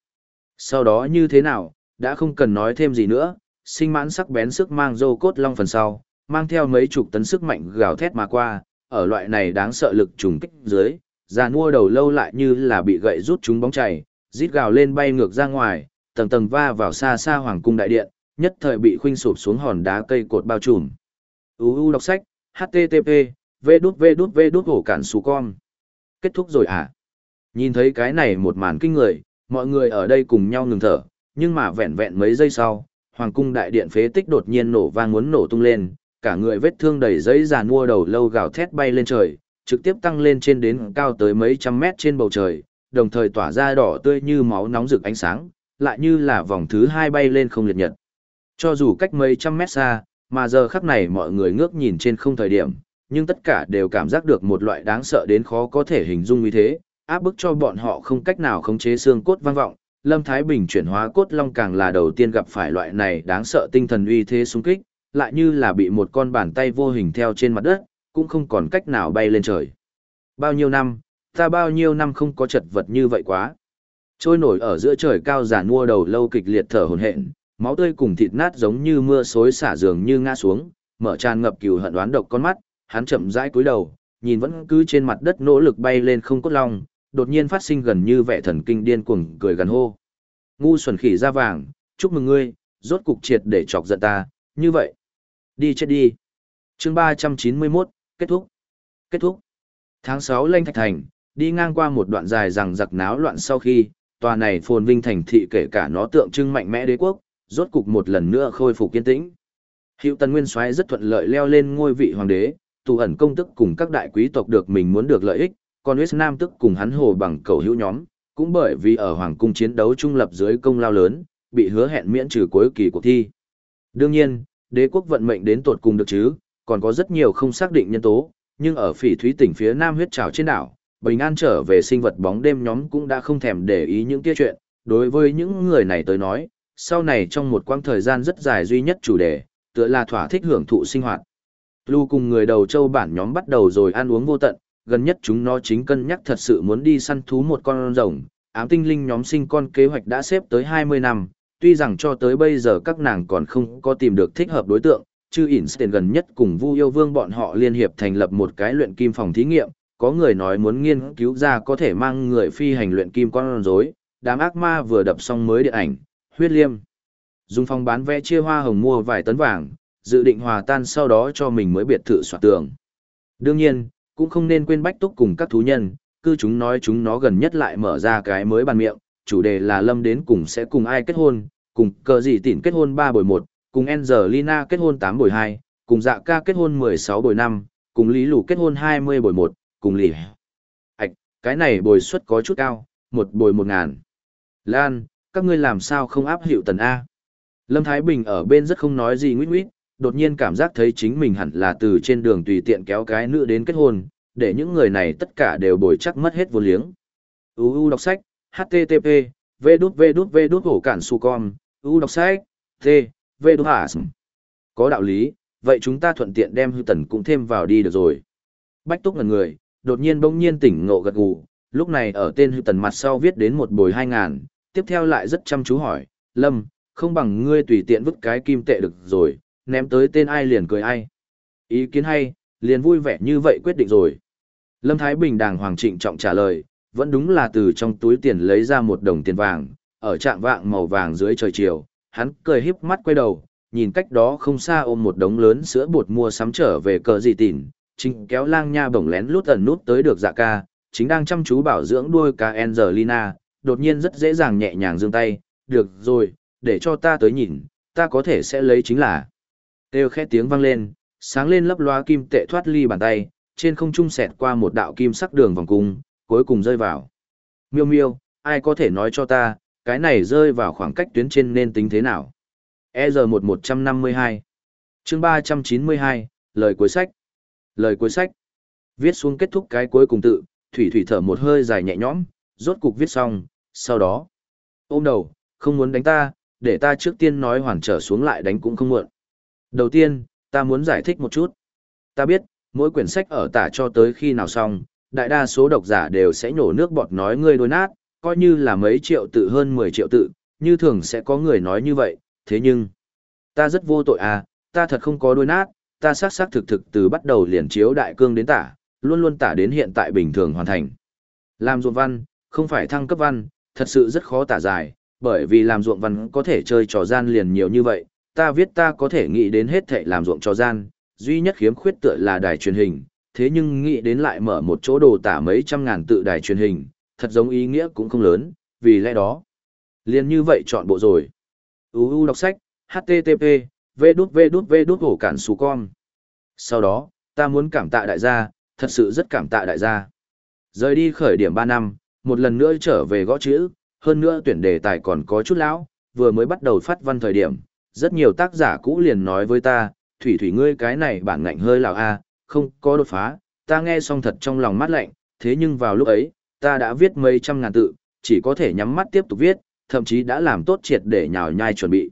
Sau đó như thế nào, đã không cần nói thêm gì nữa, sinh mãn sắc bén sức mang dô cốt long phần sau, mang theo mấy chục tấn sức mạnh gào thét mà qua, ở loại này đáng sợ lực trùng kích dưới, già nua đầu lâu lại như là bị gậy rút chúng bóng chảy, rít gào lên bay ngược ra ngoài, tầng tầng va vào xa xa hoàng cung đại điện, nhất thời bị khuynh sụp xuống hòn đá cây cột bao trùm. UU đọc sách, http, v đút v đút v đút hổ cản xù con. Kết thúc rồi à? Nhìn thấy cái này một màn kinh người, mọi người ở đây cùng nhau ngừng thở, nhưng mà vẹn vẹn mấy giây sau, hoàng cung đại điện phế tích đột nhiên nổ vang muốn nổ tung lên, cả người vết thương đầy giấy giàn mua đầu lâu gào thét bay lên trời, trực tiếp tăng lên trên đến cao tới mấy trăm mét trên bầu trời, đồng thời tỏa ra đỏ tươi như máu nóng rực ánh sáng, lại như là vòng thứ hai bay lên không liệt nhật. Cho dù cách mấy trăm mét xa, mà giờ khắc này mọi người ngước nhìn trên không thời điểm, nhưng tất cả đều cảm giác được một loại đáng sợ đến khó có thể hình dung như thế, áp bức cho bọn họ không cách nào khống chế xương cốt vang vọng. Lâm Thái Bình chuyển hóa cốt long càng là đầu tiên gặp phải loại này đáng sợ tinh thần uy thế xung kích, lại như là bị một con bàn tay vô hình theo trên mặt đất, cũng không còn cách nào bay lên trời. Bao nhiêu năm, ta bao nhiêu năm không có chật vật như vậy quá. Trôi nổi ở giữa trời cao giả mua đầu lâu kịch liệt thở hồn hện, máu tươi cùng thịt nát giống như mưa xối xả dường như ngã xuống, mở tràn ngập cừu hận đoán độc con mắt, hắn chậm rãi cúi đầu, nhìn vẫn cứ trên mặt đất nỗ lực bay lên không cốt long, đột nhiên phát sinh gần như vẻ thần kinh điên cuồng cười gần hô. Ngu xuẩn khỉ da vàng, chúc mừng ngươi, rốt cục triệt để chọc giận ta, như vậy. Đi chết đi. chương 391, kết thúc. Kết thúc. Tháng 6 lên Thạch Thành, đi ngang qua một đoạn dài rằng giặc náo loạn sau khi, tòa này phồn vinh thành thị kể cả nó tượng trưng mạnh mẽ đế quốc, rốt cục một lần nữa khôi phục kiên tĩnh. Hiệu Tần Nguyên Soái rất thuận lợi leo lên ngôi vị hoàng đế, tù ẩn công tức cùng các đại quý tộc được mình muốn được lợi ích, còn huyết Nam tức cùng hắn hồ bằng cầu hữu nhóm, cũng bởi vì ở hoàng cung chiến đấu trung lập dưới công lao lớn, bị hứa hẹn miễn trừ cuối kỳ cuộc thi. Đương nhiên, đế quốc vận mệnh đến tột cùng được chứ, còn có rất nhiều không xác định nhân tố, nhưng ở phỉ thúy tỉnh phía nam huyết trào trên đảo, bình an trở về sinh vật bóng đêm nhóm cũng đã không thèm để ý những kia chuyện, đối với những người này tới nói, sau này trong một quãng thời gian rất dài duy nhất chủ đề, tựa là thỏa thích hưởng thụ sinh hoạt. Lưu cùng người đầu châu bản nhóm bắt đầu rồi ăn uống vô tận, gần nhất chúng nó chính cân nhắc thật sự muốn đi săn thú một con rồng, ám tinh linh nhóm sinh con kế hoạch đã xếp tới 20 năm, tuy rằng cho tới bây giờ các nàng còn không có tìm được thích hợp đối tượng, chứ Einstein gần nhất cùng Vu Yêu Vương bọn họ liên hiệp thành lập một cái luyện kim phòng thí nghiệm, có người nói muốn nghiên cứu ra có thể mang người phi hành luyện kim con rối, đám ác ma vừa đập xong mới điện ảnh, huyết liêm. Dùng phòng bán vé chia hoa hồng mua vài tấn vàng, dự định hòa tan sau đó cho mình mới biệt thự soạt tường. Đương nhiên, cũng không nên quên bách túc cùng các thú nhân, cư chúng nói chúng nó gần nhất lại mở ra cái mới bàn miệng, chủ đề là lâm đến cùng sẽ cùng ai kết hôn, cùng cờ gì tỉn kết hôn 3 buổi 1, cùng Angelina kết hôn 8 buổi 2, cùng dạ ca kết hôn 16 buổi 5, cùng lý lù kết hôn 20 buổi 1, cùng lì. Ảch, cái này bồi suất có chút cao, một bồi một ngàn. Lan, các ngươi làm sao không áp hiệu tần A? Lâm Thái Bình ở bên rất không nói gì nguyết nguyết, đột nhiên cảm giác thấy chính mình hẳn là từ trên đường tùy tiện kéo cái nữ đến kết hôn, để những người này tất cả đều bồi chắc mất hết vô liếng. UU đọc sách, HTTP, V đút V đút V đút hổ cản su con, u đọc sách, T, V đút hả Có đạo lý, vậy chúng ta thuận tiện đem hư tần cũng thêm vào đi được rồi. Bách túc ngần người, đột nhiên bỗng nhiên tỉnh ngộ gật gù, lúc này ở tên hư tần mặt sau viết đến một bồi hai ngàn, tiếp theo lại rất chăm chú hỏi, Lâm, không bằng ngươi tùy tiện vứt cái kim tệ được rồi, ném tới tên ai liền cười ai. Ý kiến hay, liền vui vẻ như vậy quyết định rồi. Lâm Thái Bình đàng hoàng trịnh trọng trả lời, vẫn đúng là từ trong túi tiền lấy ra một đồng tiền vàng, ở trạng vạng màu vàng dưới trời chiều, hắn cười híp mắt quay đầu, nhìn cách đó không xa ôm một đống lớn sữa bột mua sắm trở về cờ gì tỉn, chính kéo lang nha bổng lén lút ẩn nút tới được dạ ca, chính đang chăm chú bảo dưỡng đuôi ca Angelina, đột nhiên rất dễ dàng nhẹ nhàng giương tay, được rồi, để cho ta tới nhìn, ta có thể sẽ lấy chính là. Têu khẽ tiếng vang lên, sáng lên lấp loa kim tệ thoát ly bàn tay, trên không trung xẹt qua một đạo kim sắc đường vòng cung, cuối cùng rơi vào. Miêu miêu, ai có thể nói cho ta, cái này rơi vào khoảng cách tuyến trên nên tính thế nào? EZ1152 chương 392, lời cuối sách. Lời cuối sách. Viết xuống kết thúc cái cuối cùng tự, Thủy Thủy thở một hơi dài nhẹ nhõm, rốt cục viết xong, sau đó. Ôm đầu, không muốn đánh ta, để ta trước tiên nói hoàn trở xuống lại đánh cũng không muộn. Đầu tiên, ta muốn giải thích một chút. Ta biết, mỗi quyển sách ở tả cho tới khi nào xong, đại đa số độc giả đều sẽ nhổ nước bọt nói ngươi đối nát, coi như là mấy triệu tự hơn 10 triệu tự, như thường sẽ có người nói như vậy, thế nhưng, ta rất vô tội à, ta thật không có đôi nát, ta xác xác thực thực từ bắt đầu liền chiếu đại cương đến tả, luôn luôn tả đến hiện tại bình thường hoàn thành. Làm ruột văn, không phải thăng cấp văn, thật sự rất khó tả dài, bởi vì làm ruộng văn có thể chơi trò gian liền nhiều như vậy, ta viết ta có thể nghĩ đến hết thệ làm ruộng trò gian, duy nhất khiếm khuyết tựa là đài truyền hình, thế nhưng nghĩ đến lại mở một chỗ đồ tả mấy trăm ngàn tự đài truyền hình, thật giống ý nghĩa cũng không lớn, vì lẽ đó. liền như vậy chọn bộ rồi. UU đọc sách, HTTP, V đút V đút V đút hổ cản xù con. Sau đó, ta muốn cảm tạ đại gia, thật sự rất cảm tạ đại gia. Rời đi khởi điểm 3 năm, một lần nữa trở về gõ chữ, hơn nữa tuyển đề tài còn có chút lão, vừa mới bắt đầu phát văn thời điểm, rất nhiều tác giả cũ liền nói với ta, thủy thủy ngươi cái này bản ngạnh hơi lào a, không có đột phá, ta nghe xong thật trong lòng mát lạnh, thế nhưng vào lúc ấy, ta đã viết mấy trăm ngàn tự, chỉ có thể nhắm mắt tiếp tục viết, thậm chí đã làm tốt triệt để nhào nhai chuẩn bị.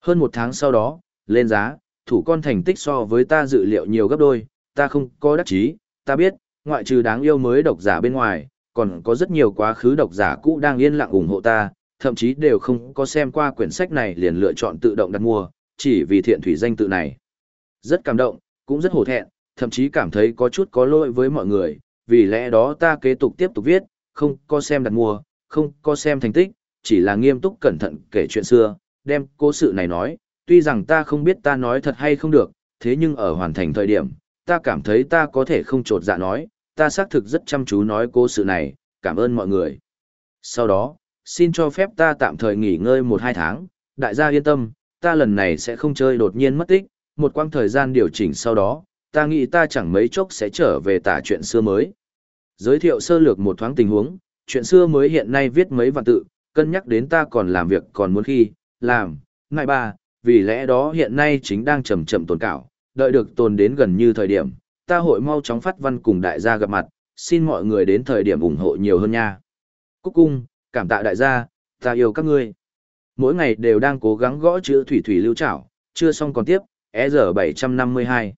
Hơn một tháng sau đó, lên giá, thủ con thành tích so với ta dự liệu nhiều gấp đôi, ta không có đắc chí, ta biết, ngoại trừ đáng yêu mới độc giả bên ngoài, còn có rất nhiều quá khứ độc giả cũ đang yên lặng ủng hộ ta, thậm chí đều không có xem qua quyển sách này liền lựa chọn tự động đặt mua, chỉ vì thiện thủy danh tự này. Rất cảm động, cũng rất hổ thẹn, thậm chí cảm thấy có chút có lỗi với mọi người, vì lẽ đó ta kế tục tiếp tục viết, không có xem đặt mua, không có xem thành tích, chỉ là nghiêm túc cẩn thận kể chuyện xưa, đem cố sự này nói, tuy rằng ta không biết ta nói thật hay không được, thế nhưng ở hoàn thành thời điểm, ta cảm thấy ta có thể không trột dạ nói, ta xác thực rất chăm chú nói cố sự này, cảm ơn mọi người. Sau đó, xin cho phép ta tạm thời nghỉ ngơi một hai tháng, đại gia yên tâm, ta lần này sẽ không chơi đột nhiên mất tích, một quãng thời gian điều chỉnh sau đó, ta nghĩ ta chẳng mấy chốc sẽ trở về tả chuyện xưa mới. Giới thiệu sơ lược một thoáng tình huống, chuyện xưa mới hiện nay viết mấy vạn tự, cân nhắc đến ta còn làm việc còn muốn khi, làm, ngại ba, vì lẽ đó hiện nay chính đang chậm chậm tồn cảo, đợi được tồn đến gần như thời điểm, ta hội mau chóng phát văn cùng đại gia gặp mặt, xin mọi người đến thời điểm ủng hộ nhiều hơn nha. Cúc cung, cảm tạ đại gia, ta yêu các ngươi. Mỗi ngày đều đang cố gắng gõ chữ thủy thủy lưu trảo, chưa xong còn tiếp, EZ752.